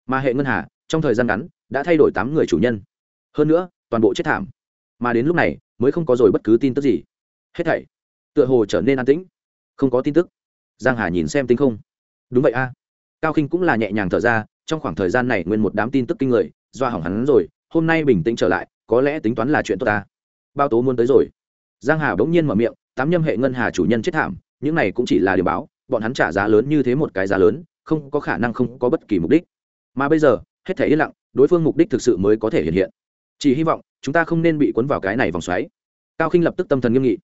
Mà hệ ngân hà, trong thời gian ngắn, đã thay đổi tám người chủ nhân. Hơn nữa, toàn bộ chết thảm. Mà đến lúc này, mới không có rồi bất cứ tin tức gì. Hết thảy, tựa hồ trở nên an tĩnh. Không có tin tức. Giang hà nhìn xem tinh không. Đúng vậy a. Cao khinh cũng là nhẹ nhàng thở ra, trong khoảng thời gian này nguyên một đám tin tức kinh người, do hỏng hắn rồi, hôm nay bình tĩnh trở lại, có lẽ tính toán là chuyện tốt ta. Bao tố muốn tới rồi. Giang hà bỗng nhiên mở miệng tám nhâm hệ ngân hà chủ nhân chết thảm, những này cũng chỉ là điều báo, bọn hắn trả giá lớn như thế một cái giá lớn, không có khả năng không có bất kỳ mục đích. Mà bây giờ, hết thể yên lặng, đối phương mục đích thực sự mới có thể hiện hiện. Chỉ hy vọng, chúng ta không nên bị cuốn vào cái này vòng xoáy. Cao khinh lập tức tâm thần nghiêm nghị.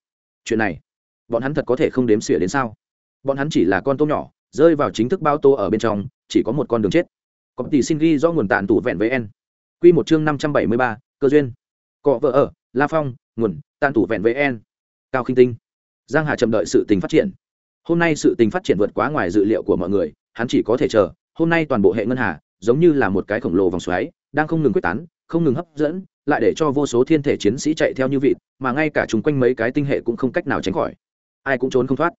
Chuyện này, bọn hắn thật có thể không đếm xỉa đến sao? Bọn hắn chỉ là con tôm nhỏ, rơi vào chính thức bao tô ở bên trong, chỉ có một con đường chết. Có tỷ xin ghi do nguồn tàn tủ vẹn với n. Q một chương năm trăm bảy mươi ba, cơ duyên. Cọ vợ ở, la phong, nguồn tàn tủ vẹn với n. Cao khinh tinh giang hà chậm đợi sự tình phát triển. Hôm nay sự tình phát triển vượt quá ngoài dự liệu của mọi người, hắn chỉ có thể chờ, hôm nay toàn bộ hệ ngân hà, giống như là một cái khổng lồ vòng xoáy, đang không ngừng quyết tán, không ngừng hấp dẫn, lại để cho vô số thiên thể chiến sĩ chạy theo như vịt, mà ngay cả chung quanh mấy cái tinh hệ cũng không cách nào tránh khỏi. Ai cũng trốn không thoát.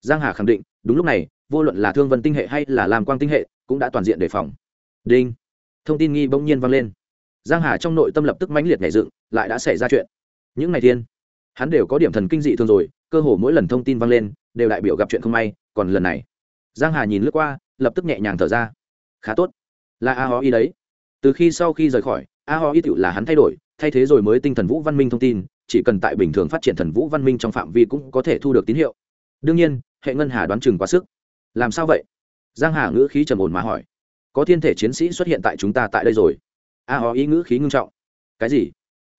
Giang hà khẳng định, đúng lúc này, vô luận là thương vân tinh hệ hay là làm quang tinh hệ, cũng đã toàn diện đề phòng. Đinh. Thông tin nghi bỗng nhiên vang lên. Giang hà trong nội tâm lập tức mãnh liệt nhảy dựng, lại đã xảy ra chuyện. Những ngày thiên, hắn đều có điểm thần kinh dị thường rồi cơ hồ mỗi lần thông tin vang lên, đều đại biểu gặp chuyện không may, còn lần này, giang hà nhìn lướt qua, lập tức nhẹ nhàng thở ra. Khá tốt. Là a ho y đấy. Từ khi sau khi rời khỏi, a ho y tựu là hắn thay đổi, thay thế rồi mới tinh thần vũ văn minh thông tin, chỉ cần tại bình thường phát triển thần vũ văn minh trong phạm vi cũng có thể thu được tín hiệu. Đương nhiên, hệ ngân hà đoán chừng quá sức. Làm sao vậy? Giang hà ngữ khí trầm ổn mà hỏi. Có thiên thể chiến sĩ xuất hiện tại chúng ta tại đây rồi. A ho Y ngữ khí ngưng trọng. Cái gì?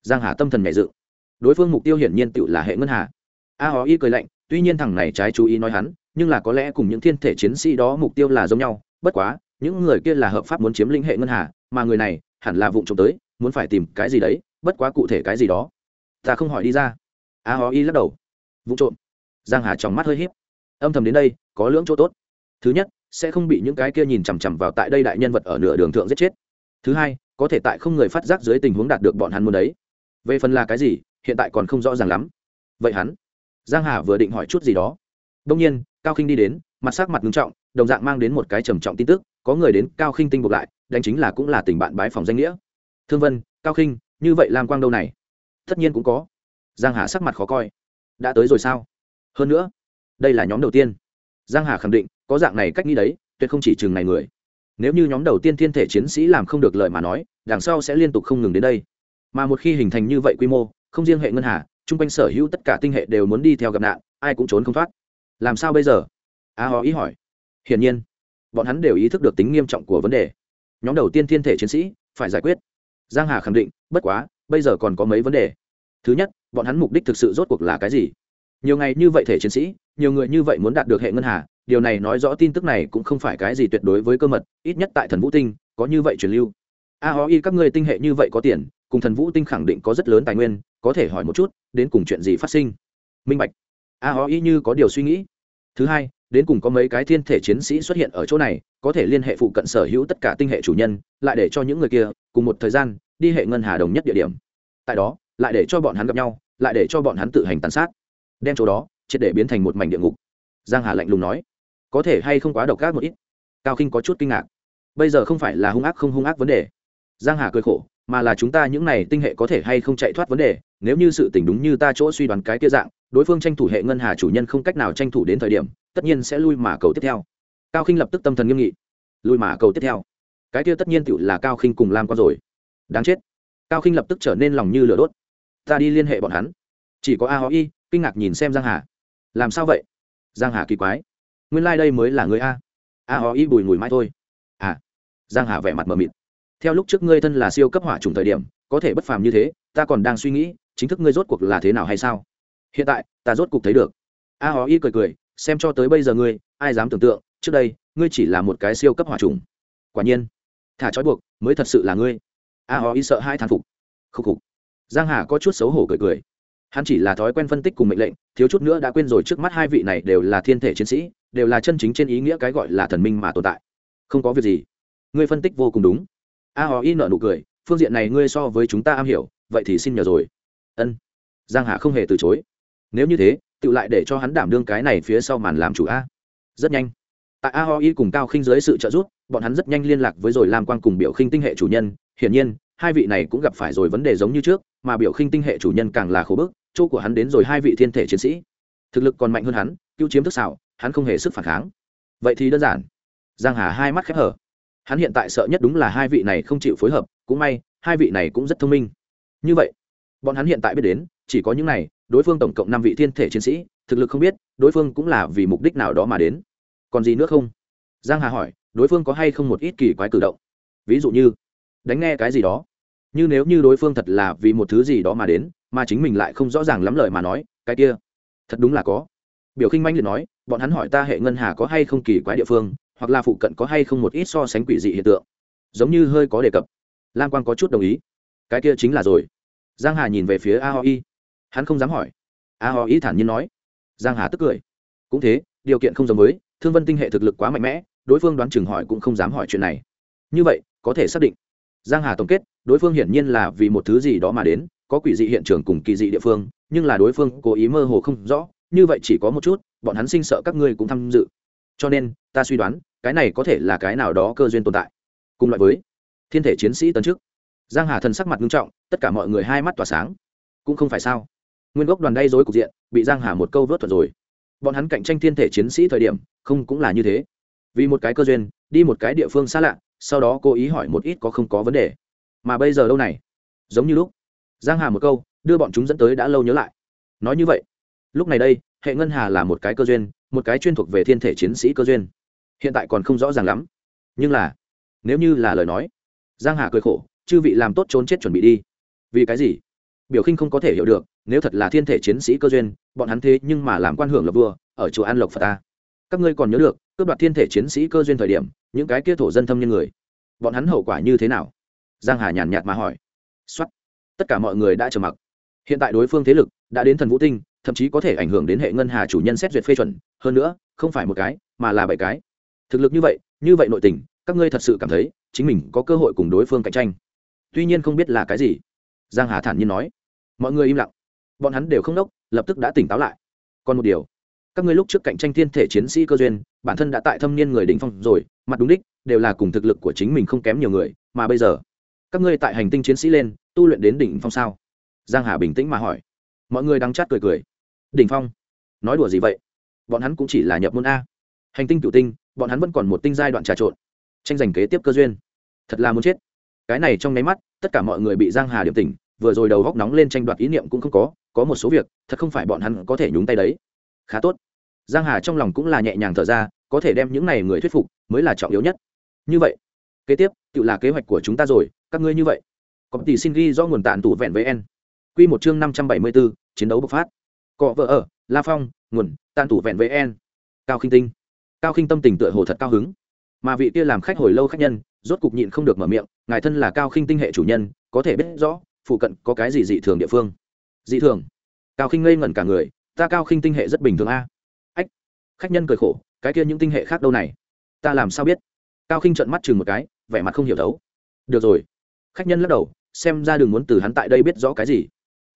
Giang hà tâm thần nhẹ dự đối phương mục tiêu hiển nhiên tự là hệ ngân hà a Hó Y cười lạnh, tuy nhiên thằng này trái chú ý nói hắn, nhưng là có lẽ cùng những thiên thể chiến sĩ đó mục tiêu là giống nhau. Bất quá, những người kia là hợp pháp muốn chiếm lĩnh hệ ngân hà, mà người này hẳn là vụng trộm tới, muốn phải tìm cái gì đấy, bất quá cụ thể cái gì đó. Ta không hỏi đi ra. A Hó y lắc đầu. Vụ trộm. Giang hà trong mắt hơi h í p âm thầm đến đây, có lưỡng chỗ tốt. Thứ nhất, sẽ không bị những cái kia nhìn chằm chằm vào tại đây đại nhân vật ở nửa đường thượng giết chết. Thứ hai, có thể tại không người phát giác dưới tình huống đạt được bọn hắn muốn đấy. Về phần là cái gì, hiện tại còn không rõ ràng lắm. Vậy hắn? Giang hà vừa định hỏi chút gì đó. Đông nhiên, cao khinh đi đến, mặt sắc mặt ngưng trọng, đồng dạng mang đến một cái trầm trọng tin tức, có người đến cao khinh tinh buộc lại, đánh chính là cũng là tình bạn bái phòng danh nghĩa. Thương vân, cao khinh, như vậy làm quang đâu này? Tất nhiên cũng có. Giang hà sắc mặt khó coi. Đã tới rồi sao? Hơn nữa, đây là nhóm đầu tiên. Giang hà khẳng định, có dạng này cách nghĩ đấy, tuyệt không chỉ chừng này người. Nếu như nhóm đầu tiên thiên thể chiến sĩ làm không được lợi mà nói, đằng sau sẽ liên tục không ngừng đến đây. Mà một khi hình thành như vậy quy mô, không riêng hệ ngân hà chung quanh sở hữu tất cả tinh hệ đều muốn đi theo gặp nạn ai cũng trốn không thoát. Làm sao bây giờ? A à, ý hỏi. Hiển nhiên bọn hắn đều ý thức được tính nghiêm trọng của vấn đề. Nhóm đầu tiên thiên thể chiến sĩ phải giải quyết. Giang hà khẳng định bất quá bây giờ còn có mấy vấn đề. Thứ nhất bọn hắn mục đích thực sự rốt cuộc là cái gì? Nhiều ngày như vậy thể chiến sĩ nhiều người như vậy muốn đạt được hệ ngân hà điều này nói rõ tin tức này cũng không phải cái gì tuyệt đối với cơ mật ít nhất tại thần vũ tinh có như vậy truyền lưu. A hó y các ngươi tinh hệ như vậy có tiền cùng thần vũ tinh khẳng định có rất lớn tài nguyên, có thể hỏi một chút, đến cùng chuyện gì phát sinh? Minh bạch. A ho ý như có điều suy nghĩ. Thứ hai, đến cùng có mấy cái thiên thể chiến sĩ xuất hiện ở chỗ này, có thể liên hệ phụ cận sở hữu tất cả tinh hệ chủ nhân, lại để cho những người kia, cùng một thời gian, đi hệ ngân hà đồng nhất địa điểm. Tại đó, lại để cho bọn hắn gặp nhau, lại để cho bọn hắn tự hành tàn sát. Đem chỗ đó, triệt để biến thành một mảnh địa ngục. Giang hà lạnh lùng nói. Có thể hay không quá độc ác một ít? Cao khinh có chút kinh ngạc. Bây giờ không phải là hung ác không hung ác vấn đề. Giang hà cười khổ mà là chúng ta những này tinh hệ có thể hay không chạy thoát vấn đề, nếu như sự tình đúng như ta chỗ suy đoán cái kia dạng, đối phương tranh thủ hệ ngân hà chủ nhân không cách nào tranh thủ đến thời điểm, tất nhiên sẽ lui mà cầu tiếp theo. Cao khinh lập tức tâm thần nghiêm nghị. Lui mà cầu tiếp theo. Cái kia tất nhiên tự là cao khinh cùng làm con rồi. Đáng chết. Cao khinh lập tức trở nên lòng như lửa đốt. Ta đi liên hệ bọn hắn. Chỉ có a ho y, kinh ngạc nhìn xem giang hà. Làm sao vậy? Giang hà kỳ quái. Nguyên lai đây mới là người a. A ho y bùi ngùi mai thôi. À. Giang hà vẻ mặt mờ mịt theo lúc trước ngươi thân là siêu cấp hỏa trùng thời điểm, có thể bất phàm như thế, ta còn đang suy nghĩ, chính thức ngươi rốt cuộc là thế nào hay sao? Hiện tại, ta rốt cuộc thấy được. A hó y cười cười, xem cho tới bây giờ ngươi, ai dám tưởng tượng, trước đây, ngươi chỉ là một cái siêu cấp hỏa trùng. Quả nhiên, thả trói buộc, mới thật sự là ngươi. A hó y sợ hai thán phục. Khúc khục. Giang hà có chút xấu hổ cười cười. Hắn chỉ là thói quen phân tích cùng mệnh lệnh, thiếu chút nữa đã quên rồi trước mắt hai vị này đều là thiên thể chiến sĩ, đều là chân chính trên ý nghĩa cái gọi là thần minh mà tồn tại. Không có việc gì. Ngươi phân tích vô cùng đúng a y nợ nụ cười, phương diện này ngươi so với chúng ta am hiểu, vậy thì xin nhờ rồi. Ân. Giang hà không hề từ chối. Nếu như thế tự lại để cho hắn đảm đương cái này phía sau màn làm chủ a. Rất nhanh. Tại a ho y cùng cao khinh dưới sự trợ giúp, bọn hắn rất nhanh liên lạc với rồi làm quang cùng biểu khinh tinh hệ chủ nhân. Hiển nhiên, hai vị này cũng gặp phải rồi vấn đề giống như trước, mà biểu khinh tinh hệ chủ nhân càng là khổ bức, chỗ của hắn đến rồi hai vị thiên thể chiến sĩ. Thực lực còn mạnh hơn hắn cứu chiếm thức xảo, hắn không hề sức phản kháng. Vậy thì đơn giản. Giang hà hai mắt khép hở hắn hiện tại sợ nhất đúng là hai vị này không chịu phối hợp, cũng may, hai vị này cũng rất thông minh. Như vậy, bọn hắn hiện tại biết đến, chỉ có những này, đối phương tổng cộng năm vị thiên thể chiến sĩ, thực lực không biết, đối phương cũng là vì mục đích nào đó mà đến. Còn gì nữa không? Giang hà hỏi, đối phương có hay không một ít kỳ quái cử động? Ví dụ như, đánh nghe cái gì đó. Như nếu như đối phương thật là vì một thứ gì đó mà đến, mà chính mình lại không rõ ràng lắm lời mà nói, cái kia, thật đúng là có. Biểu khinh manh liệt nói, bọn hắn hỏi ta hệ ngân hà có hay không kỳ quái địa phương hoặc là phụ cận có hay không một ít so sánh quỷ dị hiện tượng. Giống như hơi có đề cập. Lan quang có chút đồng ý. Cái kia chính là rồi. Giang hà nhìn về phía a hoi hắn không dám hỏi. A hoi thản nhiên nói. Giang hà tức cười. Cũng thế, điều kiện không giống với, thương vân tinh hệ thực lực quá mạnh mẽ, đối phương đoán chừng hỏi cũng không dám hỏi chuyện này. Như vậy, có thể xác định. Giang hà tổng kết, đối phương hiển nhiên là vì một thứ gì đó mà đến, có quỷ dị hiện trường cùng kỳ dị địa phương, nhưng là đối phương cố ý mơ hồ không rõ, như vậy chỉ có một chút, bọn hắn sinh sợ các ngươi cũng tham dự. Cho nên, ta suy đoán cái này có thể là cái nào đó cơ duyên tồn tại. Cùng loại với thiên thể chiến sĩ tấn trước, giang hà thần sắc mặt nghiêm trọng tất cả mọi người hai mắt tỏa sáng. Cũng không phải sao? Nguyên gốc đoàn đay dối cục diện bị giang hà một câu vớt thuật rồi. Bọn hắn cạnh tranh thiên thể chiến sĩ thời điểm không cũng là như thế. Vì một cái cơ duyên đi một cái địa phương xa lạ sau đó cố ý hỏi một ít có không có vấn đề. Mà bây giờ lâu này giống như lúc giang hà một câu đưa bọn chúng dẫn tới đã lâu nhớ lại. Nói như vậy lúc này đây hệ ngân hà là một cái cơ duyên một cái chuyên thuộc về thiên thể chiến sĩ cơ duyên hiện tại còn không rõ ràng lắm. Nhưng là, nếu như là lời nói, giang hà cười khổ, chư vị làm tốt trốn chết chuẩn bị đi. Vì cái gì? Biểu khinh không có thể hiểu được, nếu thật là thiên thể chiến sĩ cơ duyên, bọn hắn thế nhưng mà làm quan hưởng lập vua, ở chùa an lộc phật ta. Các ngươi còn nhớ được, cướp đoạt thiên thể chiến sĩ cơ duyên thời điểm, những cái kia thổ dân thâm như người, bọn hắn hậu quả như thế nào? Giang hà nhàn nhạt mà hỏi. Xuất tất cả mọi người đã trầm mặc. Hiện tại đối phương thế lực đã đến thần vũ tinh, thậm chí có thể ảnh hưởng đến hệ ngân hà chủ nhân xét duyệt phê chuẩn. Hơn nữa, không phải một cái, mà là bảy cái thực lực như vậy như vậy nội tình, các ngươi thật sự cảm thấy chính mình có cơ hội cùng đối phương cạnh tranh. Tuy nhiên không biết là cái gì. Giang hà thản nhiên nói. Mọi người im lặng. Bọn hắn đều không đốc, lập tức đã tỉnh táo lại. Còn một điều, các ngươi lúc trước cạnh tranh thiên thể chiến sĩ cơ duyên, bản thân đã tại thâm niên người đỉnh phong rồi, mặt đúng đích, đều là cùng thực lực của chính mình không kém nhiều người, mà bây giờ, các ngươi tại hành tinh chiến sĩ lên, tu luyện đến đỉnh phong sao? Giang hà bình tĩnh mà hỏi. Mọi người đang chát cười cười. Đỉnh phong? Nói đùa gì vậy? Bọn hắn cũng chỉ là nhập môn a hành tinh cựu tinh bọn hắn vẫn còn một tinh giai đoạn trà trộn. Tranh giành kế tiếp cơ duyên. Thật là muốn chết. Cái này trong nháy mắt tất cả mọi người bị giang hà điểm tỉnh vừa rồi đầu góc nóng lên tranh đoạt ý niệm cũng không có có một số việc thật không phải bọn hắn có thể nhúng tay đấy. Khá tốt. Giang hà trong lòng cũng là nhẹ nhàng thở ra có thể đem những này người thuyết phục mới là trọng yếu nhất. Như vậy kế tiếp tự là kế hoạch của chúng ta rồi các ngươi như vậy. Có tỷ xin ghi do nguồn tạn tủ vẹn với en quy một chương năm trăm bảy mươi 574, chiến đấu bộc phát. Cọ vợ ở la phong nguồn tạn tủ vẹn với en cao khinh tinh cao khinh tâm tình tựa hồ thật cao hứng. Mà vị kia làm khách hồi lâu khách nhân, rốt cục nhịn không được mở miệng, ngài thân là cao khinh tinh hệ chủ nhân, có thể biết rõ, phụ cận có cái gì dị thường địa phương. Dị thường? Cao khinh ngây ngẩn cả người, ta cao khinh tinh hệ rất bình thường a. Ách. Khách nhân cười khổ, cái kia những tinh hệ khác đâu này? Ta làm sao biết? Cao khinh trợn mắt chừng một cái, vẻ mặt không hiểu thấu. Được rồi. Khách nhân lắc đầu, xem ra đừng muốn từ hắn tại đây biết rõ cái gì.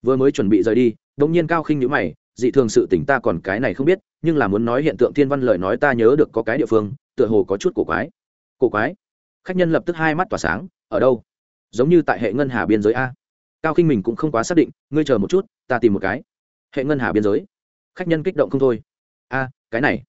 Vừa mới chuẩn bị rời đi đông nhiên cao khinh nhữ mày dị thường sự tỉnh ta còn cái này không biết, nhưng là muốn nói hiện tượng thiên văn lời nói ta nhớ được có cái địa phương, tựa hồ có chút cổ quái. Cổ quái? Khách nhân lập tức hai mắt tỏa sáng, ở đâu? Giống như tại hệ ngân hà biên giới a. Cao khinh mình cũng không quá xác định, ngươi chờ một chút, ta tìm một cái. Hệ ngân hà biên giới? Khách nhân kích động không thôi. A, cái này.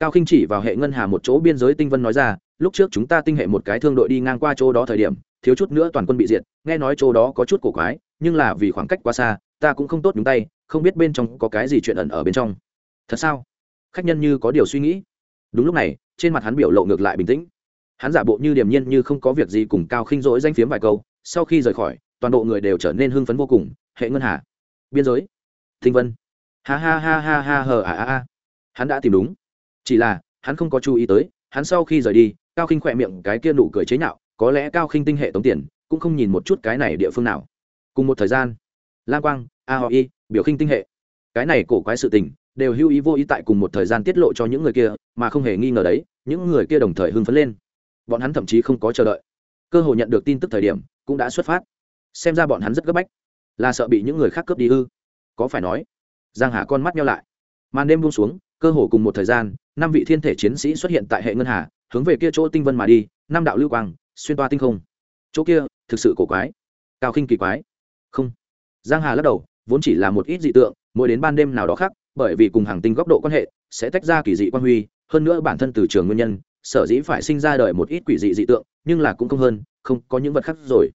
Cao khinh chỉ vào hệ ngân hà một chỗ biên giới tinh vân nói ra, lúc trước chúng ta tinh hệ một cái thương đội đi ngang qua chỗ đó thời điểm, thiếu chút nữa toàn quân bị diệt, nghe nói chỗ đó có chút cổ quái, nhưng là vì khoảng cách quá xa, ta cũng không tốt nhúng tay không biết bên trong có cái gì chuyện ẩn ở bên trong. Thật sao? Khách nhân như có điều suy nghĩ. Đúng lúc này, trên mặt hắn biểu lộ ngược lại bình tĩnh. Hắn giả bộ như điềm nhiên như không có việc gì cùng cao khinh rỗi danh phiếm vài câu, sau khi rời khỏi, toàn bộ người đều trở nên hưng phấn vô cùng. Hệ ngân hà, biên giới. Thinh vân. Ha ha ha ha ha hờ à à à hắn đã tìm đúng. Chỉ là, hắn không có chú ý tới, hắn sau khi rời đi, cao khinh khỏe miệng cái kia nụ cười chế nhạo, có lẽ cao khinh tinh hệ tống tiền, cũng không nhìn một chút cái này địa phương nào. Cùng một thời gian, lam quang a họ y, biểu khinh tinh hệ. Cái này cổ quái sự tình, đều hưu ý vô ý tại cùng một thời gian tiết lộ cho những người kia, mà không hề nghi ngờ đấy, những người kia đồng thời hưng phấn lên. Bọn hắn thậm chí không có chờ đợi. Cơ hội nhận được tin tức thời điểm, cũng đã xuất phát. Xem ra bọn hắn rất gấp bách. Là sợ bị những người khác cướp đi ư có phải nói, giang hà con mắt nhau lại. Màn đêm buông xuống, cơ hồ cùng một thời gian, năm vị thiên thể chiến sĩ xuất hiện tại hệ ngân hà, hướng về kia chỗ tinh vân mà đi, năm đạo lưu quang, xuyên toa tinh không. Chỗ kia, thực sự cổ quái. Cao khinh kỳ quái. Không. Giang hà lắc đầu vốn chỉ là một ít dị tượng, mỗi đến ban đêm nào đó khác, bởi vì cùng hàng tinh góc độ quan hệ, sẽ tách ra kỳ dị quan huy, hơn nữa bản thân từ trường nguyên nhân, sở dĩ phải sinh ra đời một ít quỷ dị dị tượng, nhưng là cũng không hơn, không có những vật khác rồi.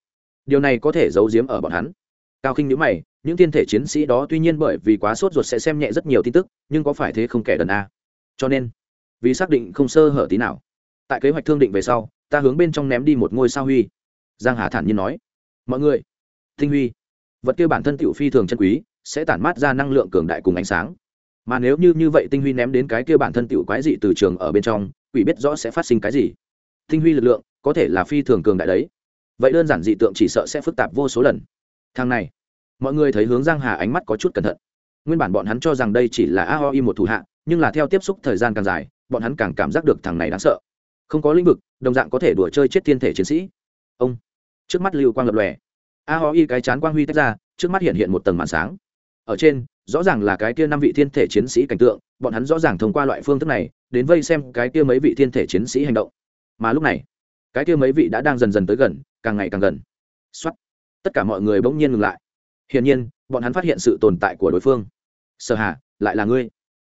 Điều này có thể giấu giếm ở bọn hắn. Cao khinh nhữ mày, những thiên thể chiến sĩ đó tuy nhiên bởi vì quá sốt ruột sẽ xem nhẹ rất nhiều tin tức, nhưng có phải thế không kẻ đần a? Cho nên, vì xác định không sơ hở tí nào, tại kế hoạch thương định về sau, ta hướng bên trong ném đi một ngôi sao huy. Giang hà thản nhiên nói, mọi người, tinh huy vật kia bản thân tiểu phi thường chân quý, sẽ tản mát ra năng lượng cường đại cùng ánh sáng. Mà nếu như như vậy tinh huy ném đến cái kia bản thân tiểu quái dị từ trường ở bên trong, quỷ biết rõ sẽ phát sinh cái gì. Tinh huy lực lượng có thể là phi thường cường đại đấy. Vậy đơn giản dị tượng chỉ sợ sẽ phức tạp vô số lần. Thằng này, mọi người thấy hướng giang hà ánh mắt có chút cẩn thận. Nguyên bản bọn hắn cho rằng đây chỉ là aoi một thủ hạ, nhưng là theo tiếp xúc thời gian càng dài, bọn hắn càng cảm giác được thằng này đáng sợ. Không có lĩnh vực, đồng dạng có thể đùa chơi chết thiên thể chiến sĩ. Ông, trước mắt lưu quang lập lòe aoi cái chán quang huy tách ra, trước mắt hiện hiện một tầng màn sáng. Ở trên, rõ ràng là cái kia năm vị thiên thể chiến sĩ cảnh tượng, bọn hắn rõ ràng thông qua loại phương thức này, đến vây xem cái kia mấy vị thiên thể chiến sĩ hành động. Mà lúc này, cái kia mấy vị đã đang dần dần tới gần, càng ngày càng gần. Xuất tất cả mọi người bỗng nhiên ngừng lại. Hiển nhiên, bọn hắn phát hiện sự tồn tại của đối phương. Sở hà, lại là ngươi.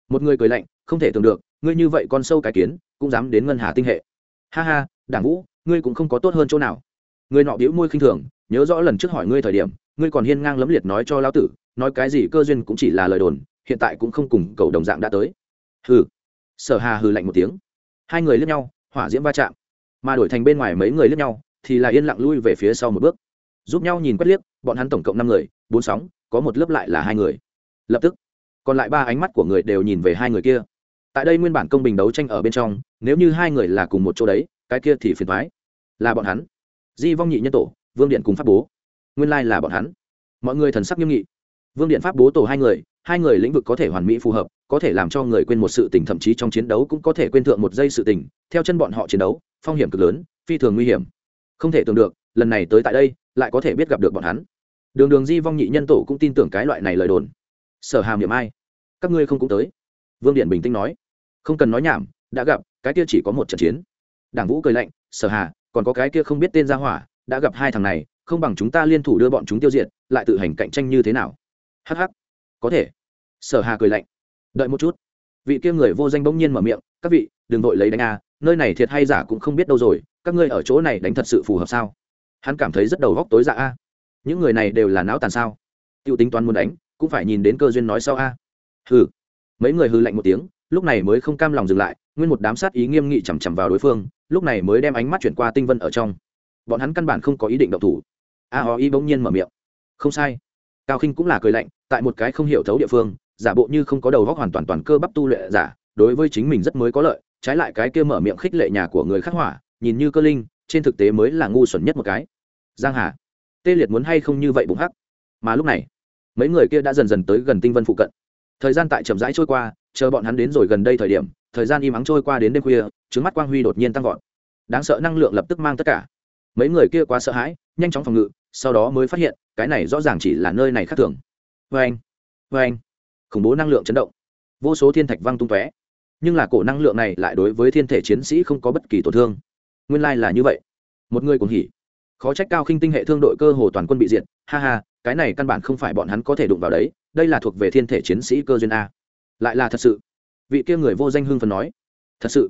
Một người cười lạnh, không thể tưởng được, ngươi như vậy con sâu cái kiến, cũng dám đến ngân hà tinh hệ. Ha ha, đảng vũ, ngươi cũng không có tốt hơn chỗ nào. Người nọ biểu môi khinh thường nhớ rõ lần trước hỏi ngươi thời điểm, ngươi còn hiên ngang lấm liệt nói cho lão tử, nói cái gì cơ duyên cũng chỉ là lời đồn, hiện tại cũng không cùng cầu đồng dạng đã tới. Hừ. Sở hà hừ lạnh một tiếng. Hai người liếc nhau, hỏa diễm va chạm. Mà đổi thành bên ngoài mấy người liếc nhau, thì là yên lặng lui về phía sau một bước. Giúp nhau nhìn quét liếc, bọn hắn tổng cộng năm người, bốn sóng, có một lớp lại là hai người. Lập tức, còn lại ba ánh mắt của người đều nhìn về hai người kia. Tại đây nguyên bản công bình đấu tranh ở bên trong, nếu như hai người là cùng một chỗ đấy, cái kia thì phiền thoái là bọn hắn. Di vong nhị nhân tổ vương điện cùng pháp bố. Nguyên lai là bọn hắn. Mọi người thần sắc nghiêm nghị. Vương điện pháp bố tổ hai người hai người lĩnh vực có thể hoàn mỹ phù hợp, có thể làm cho người quên một sự tình, thậm chí trong chiến đấu cũng có thể quên thượng một giây sự tình. Theo chân bọn họ chiến đấu, phong hiểm cực lớn, phi thường nguy hiểm. Không thể tưởng được, lần này tới tại đây, lại có thể biết gặp được bọn hắn. Đường đường di vong nhị nhân tổ cũng tin tưởng cái loại này lời đồn. Sở hàm niệm ai? Các ngươi không cũng tới? Vương điện bình tĩnh nói. Không cần nói nhảm, đã gặp, cái kia chỉ có một trận chiến. Đảng vũ cười lạnh, sở hà, còn có cái kia không biết tên gia hỏa đã gặp hai thằng này, không bằng chúng ta liên thủ đưa bọn chúng tiêu diệt, lại tự hành cạnh tranh như thế nào? Hh có thể. Sở hà cười lạnh. Đợi một chút. Vị kia người vô danh bỗng nhiên mở miệng, các vị, đừng vội lấy đánh a, nơi này thiệt hay giả cũng không biết đâu rồi, các ngươi ở chỗ này đánh thật sự phù hợp sao? Hắn cảm thấy rất đầu góc tối dạ a. Những người này đều là não tàn sao? T i ê u tính toán muốn đánh, cũng phải nhìn đến cơ duyên nói sau a. Hừ. Mấy người hư lạnh một tiếng, lúc này mới không cam lòng dừng lại, nguyên một đám sát ý nghiêm nghị chằm chằm vào đối phương, lúc này mới đem ánh mắt chuyển qua tinh vân ở trong bọn hắn căn bản không có ý định động thủ. A ho y bỗng nhiên mở miệng. Không sai. Cao khinh cũng là cười lạnh, tại một cái không hiểu thấu địa phương, giả bộ như không có đầu góc hoàn toàn toàn cơ bắp tu luyện giả, đối với chính mình rất mới có lợi, trái lại cái kia mở miệng khích lệ nhà của người khắc hỏa, nhìn như cơ linh, trên thực tế mới là ngu xuẩn nhất một cái. Giang hà, tê liệt muốn hay không như vậy bụng hắc? Mà lúc này, mấy người kia đã dần dần tới gần tinh vân phụ cận. Thời gian tại chậm rãi trôi qua, chờ bọn hắn đến rồi gần đây thời điểm, thời gian im ắng trôi qua đến đêm khuya trứng mắt quang huy đột nhiên tăng vọt. Đáng sợ năng lượng lập tức mang tất cả mấy người kia quá sợ hãi, nhanh chóng phòng ngự, sau đó mới phát hiện, cái này rõ ràng chỉ là nơi này khác thường. Vê anh vê anh. Khủng bố năng lượng chấn động. Vô số thiên thạch văng tung tóe. Nhưng là cổ năng lượng này lại đối với thiên thể chiến sĩ không có bất kỳ tổn thương. Nguyên lai là như vậy. Một người cũng hỉ. Khó trách cao khinh tinh hệ thương đội cơ hồ toàn quân bị diệt. Ha ha, cái này căn bản không phải bọn hắn có thể đụng vào đấy. Đây là thuộc về thiên thể chiến sĩ cơ duyên a. Lại là thật sự. Vị kia người vô danh hưng phần nói. Thật sự.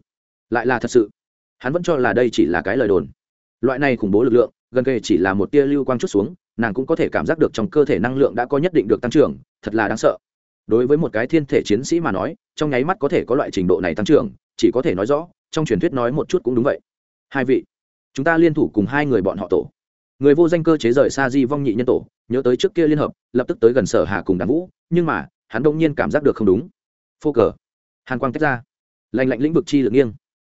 Lại là thật sự. Hắn vẫn cho là đây chỉ là cái lời đồn loại này khủng bố lực lượng, gần kề chỉ là một tia lưu quang chút xuống, nàng cũng có thể cảm giác được trong cơ thể năng lượng đã có nhất định được tăng trưởng, thật là đáng sợ. Đối với một cái thiên thể chiến sĩ mà nói, trong nháy mắt có thể có loại trình độ này tăng trưởng, chỉ có thể nói rõ, trong truyền thuyết nói một chút cũng đúng vậy. Hai vị, chúng ta liên thủ cùng hai người bọn họ tổ. Người vô danh cơ chế rời xa di vong nhị nhân tổ, nhớ tới trước kia liên hợp, lập tức tới gần sở hà cùng đàn vũ, nhưng mà, hắn đông nhiên cảm giác được không đúng. Phô cờ. Hàn quang tách ra. Lành lạnh lĩnh vực chi lực nghiêng.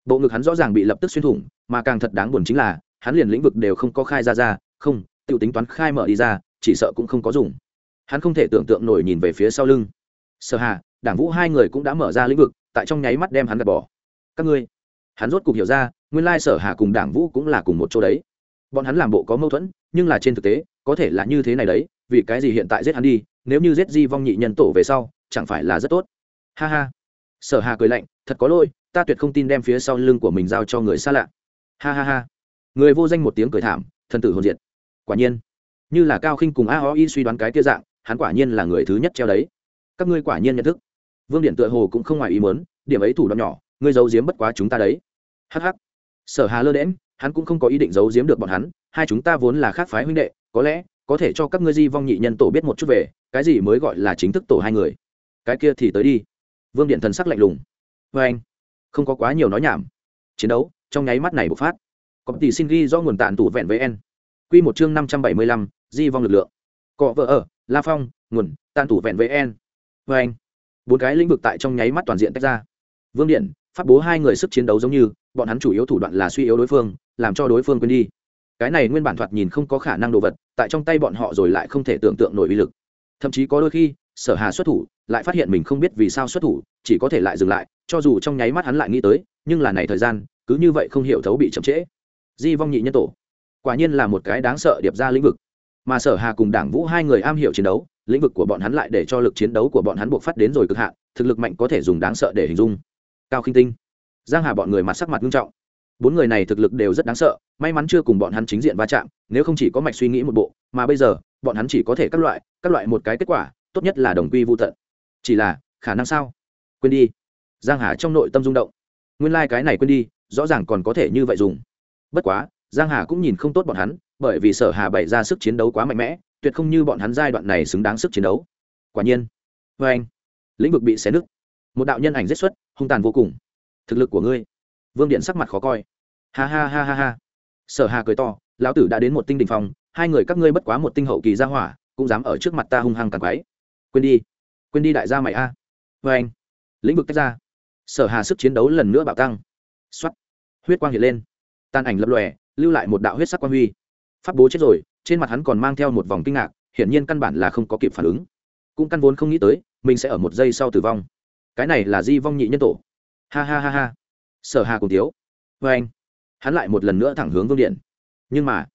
Bộ ngực hắn rõ ràng bị lập tức xuyên thủng, mà càng thật đáng buồn chính là hắn liền lĩnh vực đều không có khai ra ra, không t i ể u tính toán khai mở đi ra, chỉ sợ cũng không có dùng. Hắn không thể tưởng tượng nổi nhìn về phía sau lưng. Sở hà, đảng vũ hai người cũng đã mở ra lĩnh vực, tại trong nháy mắt đem hắn gạt bỏ. Các ngươi, hắn rốt cục hiểu ra, nguyên lai sở hà cùng đảng vũ cũng là cùng một chỗ đấy. Bọn hắn làm bộ có mâu thuẫn, nhưng là trên thực tế, có thể là như thế này đấy, vì cái gì hiện tại giết hắn đi, nếu như giết di vong nhị nhân tổ về sau, chẳng phải là rất tốt. Ha ha. Sở hà cười lạnh, thật có lỗi, ta tuyệt không tin đem phía sau lưng của mình giao cho người xa lạ. Ha ha ha người vô danh một tiếng cười thảm thân tử hồn diệt. Quả nhiên, như là cao khinh cùng a o y suy đoán cái kia dạng, hắn quả nhiên là người thứ nhất treo đấy. Các ngươi quả nhiên nhận thức. Vương điện tựa hồ cũng không ngoài ý muốn, điểm ấy thủ đoạn nhỏ, ngươi giấu giếm bất quá chúng ta đấy. Hh sở hà lơ đễm hắn cũng không có ý định giấu giếm được bọn hắn, hai chúng ta vốn là khác phái huynh đệ, có lẽ có thể cho các ngươi di vong nhị nhân tổ biết một chút về, cái gì mới gọi là chính thức tổ hai người. Cái kia thì tới đi. Vương điện thần sắc lạnh lùng. Vê anh không có quá nhiều nói nhảm. Chiến đấu trong nháy mắt này bộc phát có tỷ xin ghi do nguồn tạn tủ vẹn với n. Q một chương năm trăm bảy mươi lăm, di vong lực lượng. Cọ vợ ở, la phong, nguồn tàn tủ vẹn với n. Vê anh, bốn cái lĩnh vực tại trong nháy mắt toàn diện tách ra. Vương điện phát bố hai người sức chiến đấu giống như, bọn hắn chủ yếu thủ đoạn là suy yếu đối phương, làm cho đối phương quên đi. Cái này nguyên bản thoạt nhìn không có khả năng đồ vật, tại trong tay bọn họ rồi lại không thể tưởng tượng nổi uy lực. Thậm chí có đôi khi, sở hà xuất thủ, lại phát hiện mình không biết vì sao xuất thủ, chỉ có thể lại dừng lại, cho dù trong nháy mắt hắn lại nghĩ tới, nhưng là này thời gian, cứ như vậy không hiểu thấu bị chậm trễ di vong nhị nhân tổ. Quả nhiên là một cái đáng sợ điệp ra lĩnh vực. Mà sở hà cùng đảng vũ hai người am hiểu chiến đấu, lĩnh vực của bọn hắn lại để cho lực chiến đấu của bọn hắn buộc phát đến rồi cực hạn, thực lực mạnh có thể dùng đáng sợ để hình dung. Cao khinh tinh, giang hà bọn người mặt sắc mặt nghiêm trọng. Bốn người này thực lực đều rất đáng sợ, may mắn chưa cùng bọn hắn chính diện va chạm, nếu không chỉ có mạch suy nghĩ một bộ, mà bây giờ, bọn hắn chỉ có thể các loại các loại một cái kết quả, tốt nhất là đồng quy vô tận. Chỉ là, khả năng sao? Quên đi. Giang hà trong nội tâm rung động. Nguyên lai cái này quên đi, rõ ràng còn có thể như vậy dùng bất quá, giang hà cũng nhìn không tốt bọn hắn, bởi vì sở hà bày ra sức chiến đấu quá mạnh mẽ, tuyệt không như bọn hắn giai đoạn này xứng đáng sức chiến đấu. Quả nhiên với anh, lĩnh vực bị xé nứt. Một đạo nhân ảnh giết xuất, hung tàn vô cùng. Thực lực của ngươi, vương điện sắc mặt khó coi. Ha ha ha ha ha. Sở hà cười to, lão tử đã đến một tinh đỉnh phòng, hai người các ngươi bất quá một tinh hậu kỳ gia hỏa, cũng dám ở trước mặt ta hung hăng càng quái. Quên đi quên đi đại gia mày a. Với anh, lĩnh vực tách ra. Sở hà sức chiến đấu lần nữa bạo tăng. Xuất huyết quang hiện lên tan ảnh lập lòe, lưu lại một đạo huyết sắc quang huy. Pháp bố chết rồi, trên mặt hắn còn mang theo một vòng kinh ngạc, hiển nhiên căn bản là không có kịp phản ứng. Cũng căn vốn không nghĩ tới, mình sẽ ở một giây sau tử vong. Cái này là di vong nhị nhân tổ. Ha ha ha ha. Sở hà cùng tiếu. Vê anh, hắn lại một lần nữa thẳng hướng vương điện. Nhưng mà,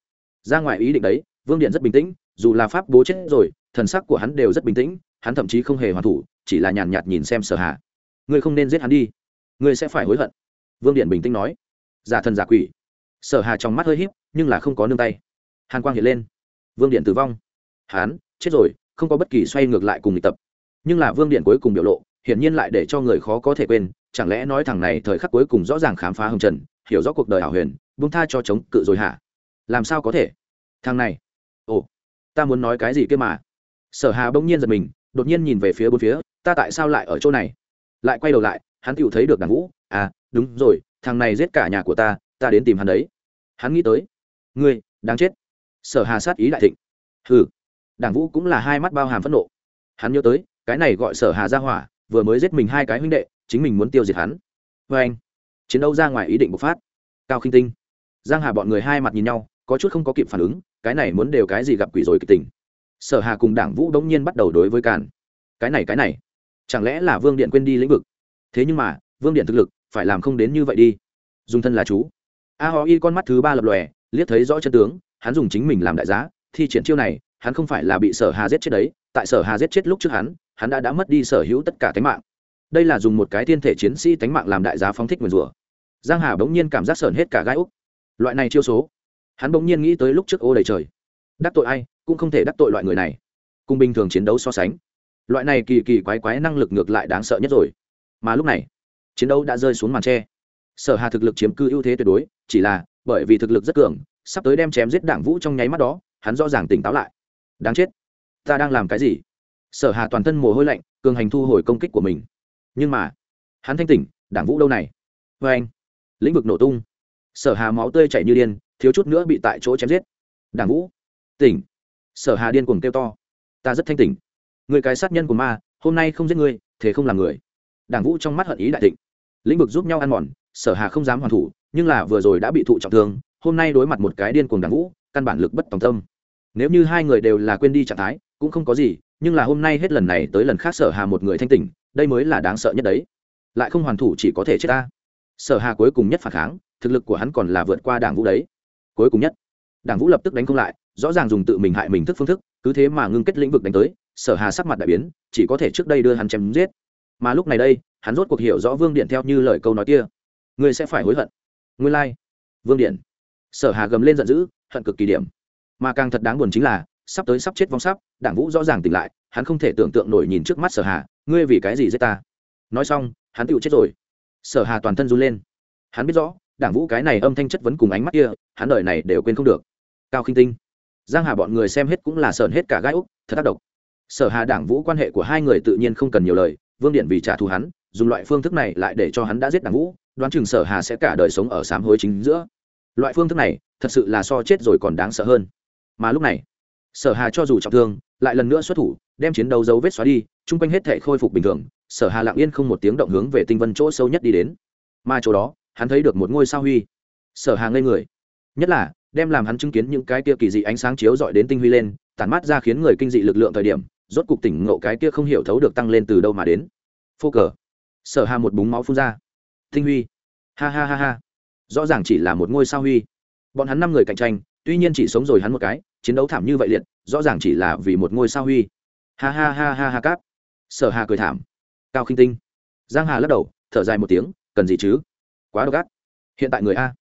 ra ngoài ý định đấy, vương điện rất bình tĩnh, dù là pháp bố chết rồi, thần sắc của hắn đều rất bình tĩnh, hắn thậm chí không hề hoàn thủ, chỉ là nhàn nhạt nhìn xem sở hà. Ngươi không nên giết hắn đi. Ngươi sẽ phải hối hận. Vương điện bình tĩnh nói. Giả thần giả quỷ sở hà trong mắt hơi híp, nhưng là không có nương tay. Hàn quang hiện lên. Vương điện tử vong. Hắn chết rồi, không có bất kỳ xoay ngược lại cùng lịch tập. Nhưng là vương điện cuối cùng biểu lộ, hiển nhiên lại để cho người khó có thể quên, chẳng lẽ nói thằng này thời khắc cuối cùng rõ ràng khám phá hồng trần, hiểu rõ cuộc đời hảo huyền, buông tha cho chống cự rồi hả? Làm sao có thể? Thằng này. Ồ, ta muốn nói cái gì kia mà? Sở hà bỗng nhiên giật mình, đột nhiên nhìn về phía bốn phía, ta tại sao lại ở chỗ này? Lại quay đầu lại, hắn tựu thấy được đàn vũ à đúng rồi, thằng này giết cả nhà của ta ta đến tìm hắn đấy hắn nghĩ tới. Ngươi, đáng chết. Sở hà sát ý đại thịnh. Hừ. Đảng vũ cũng là hai mắt bao hàm phẫn nộ. Hắn nhớ tới, cái này gọi sở hà ra hỏa, vừa mới giết mình hai cái huynh đệ, chính mình muốn tiêu diệt hắn. Vê anh, chiến đấu ra ngoài ý định bộc phát. Cao khinh tinh. Giang hà bọn người hai mặt nhìn nhau, có chút không có kịp phản ứng, cái này muốn đều cái gì gặp quỷ rồi kịch tình. Sở hà cùng đảng vũ đống nhiên bắt đầu đối với càn. Cái này cái này. Chẳng lẽ là vương điện quên đi lĩnh vực? Thế nhưng mà, vương điện thực lực, phải làm không đến như vậy đi. Dùng thân là chú a ho y con mắt thứ ba lập lòe, liếc thấy rõ chân tướng, hắn dùng chính mình làm đại giá, thi triển chiêu này, hắn không phải là bị sở hà giết chết đấy, tại sở hà giết chết lúc trước hắn hắn đã đã mất đi sở hữu tất cả tánh mạng. Đây là dùng một cái thiên thể chiến sĩ tánh mạng làm đại giá phóng thích nguyền rủa. Giang hà bỗng nhiên cảm giác sởn hết cả gai úc. Loại này chiêu số, hắn bỗng nhiên nghĩ tới lúc trước ô đầy trời. Đắc tội ai, cũng không thể đắc tội loại người này. Cùng bình thường chiến đấu so sánh, loại này kỳ kỳ quái quái năng lực ngược lại đáng sợ nhất rồi. Mà lúc này, chiến đấu đã rơi xuống màn tre. Sở hà thực lực chiếm cư ưu thế tuyệt đối chỉ là, bởi vì thực lực rất cường, sắp tới đem chém giết đảng vũ trong nháy mắt đó, hắn rõ ràng tỉnh táo lại. Đáng chết. Ta đang làm cái gì? Sở hà toàn thân mồ hôi lạnh, cường hành thu hồi công kích của mình. Nhưng mà, hắn thanh tỉnh, đảng vũ đâu này? Vê anh, lĩnh vực nổ tung. Sở hà máu tươi chảy như điên, thiếu chút nữa bị tại chỗ chém giết. Đảng vũ, tỉnh. Sở hà điên cuồng kêu to. Ta rất thanh tỉnh. Người cái sát nhân của ma, hôm nay không giết ngươi thế không làm người. Đảng vũ trong mắt hận ý đại thịnh. Lĩnh vực giúp nhau ăn mòn, sở hà không dám hoàn thủ nhưng là vừa rồi đã bị thụ trọng thương, hôm nay đối mặt một cái điên cuồng đảng vũ, căn bản lực bất tòng tâm. Nếu như hai người đều là quên đi trạng thái, cũng không có gì, nhưng là hôm nay hết lần này tới lần khác sở hà một người thanh tỉnh, đây mới là đáng sợ nhất đấy. Lại không hoàn thủ chỉ có thể chết ta. Sở hà cuối cùng nhất phản kháng, thực lực của hắn còn là vượt qua đảng vũ đấy. Cuối cùng nhất, đảng vũ lập tức đánh không lại, rõ ràng dùng tự mình hại mình thức phương thức, cứ thế mà ngưng kết lĩnh vực đánh tới, sở hà sắc mặt đại biến, chỉ có thể trước đây đưa hắn chém giết. Mà lúc này đây, hắn rốt cuộc hiểu rõ vương điện theo như lời câu nói kia. Ngươi sẽ phải hối hận nguyên lai、like. vương điện. Sở hà gầm lên giận dữ, hận cực kỳ điểm. Mà càng thật đáng buồn chính là, sắp tới sắp chết vong sắp, đảng vũ rõ ràng tỉnh lại, hắn không thể tưởng tượng nổi nhìn trước mắt sở hà, ngươi vì cái gì giết ta? Nói xong, hắn tựu chết rồi. Sở hà toàn thân run lên. Hắn biết rõ, đảng vũ cái này âm thanh chất vấn cùng ánh mắt kia, hắn đời này đều quên không được. Cao khinh tinh. Giang hà bọn người xem hết cũng là sờn hết cả gai úc, thật tác động sở hà đảng vũ quan hệ của hai người tự nhiên không cần nhiều lời, vương điện vì trả thù hắn, dùng loại phương thức này lại để cho hắn đã giết đảng vũ đoán chừng sở hà sẽ cả đời sống ở sám hối chính giữa. Loại phương thức này, thật sự là so chết rồi còn đáng sợ hơn. Mà lúc này, sở hà cho dù trọng thương, lại lần nữa xuất thủ, đem chiến đấu dấu vết xóa đi, chung quanh hết thể khôi phục bình thường, sở hà lặng yên không một tiếng động hướng về tinh vân chỗ sâu nhất đi đến. Mà chỗ đó, hắn thấy được một ngôi sao huy. Sở hà ngây người. Nhất là, đem làm hắn chứng kiến những cái kia kỳ dị ánh sáng chiếu dọi đến tinh huy lên, tản mát ra khiến người kinh dị lực lượng thời điểm, rốt cục tỉnh ngộ cái kia không hiểu thấu được tăng lên từ đâu mà đến. Phô cờ. Sở hà một búng máu phun ra tinh huy. Ha ha ha ha. Rõ ràng chỉ là một ngôi sao huy. Bọn hắn năm người cạnh tranh, tuy nhiên chỉ sống rồi hắn một cái, chiến đấu thảm như vậy liệt, rõ ràng chỉ là vì một ngôi sao huy. Ha ha ha ha ha cáp. Sở hà cười thảm. Cao khinh tinh. Giang hà lắc đầu, thở dài một tiếng, cần gì chứ? Quá độc ác. Hiện tại người a.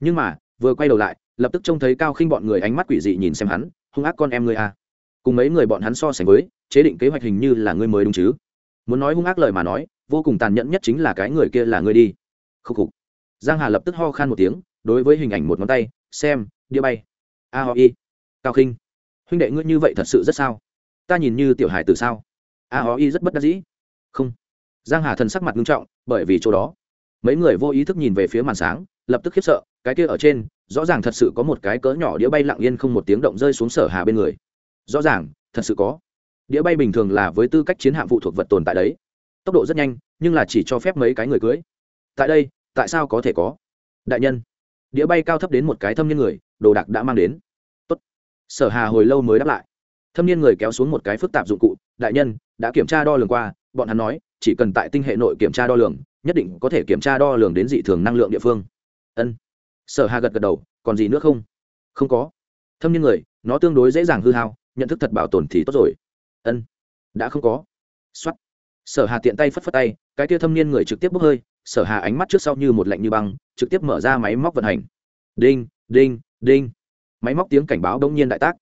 Nhưng mà, vừa quay đầu lại, lập tức trông thấy cao khinh bọn người ánh mắt quỷ dị nhìn xem hắn, hung ác con em người a. Cùng mấy người bọn hắn so sánh với, chế định kế hoạch hình như là ngươi mới đúng chứ? Muốn nói hung ác lời mà nói vô cùng tàn nhẫn nhất chính là cái người kia là ngươi đi. Khúc khục. Giang hà lập tức ho khan một tiếng, đối với hình ảnh một ngón tay, xem đĩa bay. A ho y. Cao khinh huynh đệ ngươi như vậy thật sự rất sao? Ta nhìn như tiểu hải từ sao? A ho y rất bất đắc dĩ. Không. Giang hà thần sắc mặt nghiêm trọng, bởi vì chỗ đó, mấy người vô ý thức nhìn về phía màn sáng, lập tức khiếp sợ, cái kia ở trên, rõ ràng thật sự có một cái cỡ nhỏ đĩa bay lặng yên không một tiếng động rơi xuống sở hà bên người. Rõ ràng, thật sự có. Đĩa bay bình thường là với tư cách chiến hạm phụ thuộc vật tồn tại đấy tốc độ rất nhanh, nhưng là chỉ cho phép mấy cái người cưới. Tại đây, tại sao có thể có? Đại nhân, đĩa bay cao thấp đến một cái thâm niên người, đồ đạc đã mang đến. Tốt. sở hà hồi lâu mới đáp lại. Thâm niên người kéo xuống một cái phức tạp dụng cụ, đại nhân, đã kiểm tra đo lường qua, bọn hắn nói, chỉ cần tại tinh hệ nội kiểm tra đo lường, nhất định có thể kiểm tra đo lường đến dị thường năng lượng địa phương. Ân. Sở hà gật gật đầu, còn gì nữa không? Không có. Thâm niên người, nó tương đối dễ dàng hư hao, nhận thức thật bảo tồn thì tốt rồi. Ân, đã không có. Xuất sở hà tiện tay phất phất tay, cái tia thâm niên người trực tiếp bốc hơi, sở hà ánh mắt trước sau như một lạnh như băng, trực tiếp mở ra máy móc vận hành. Đinh đinh đinh. Máy móc tiếng cảnh báo đông nhiên đại tác.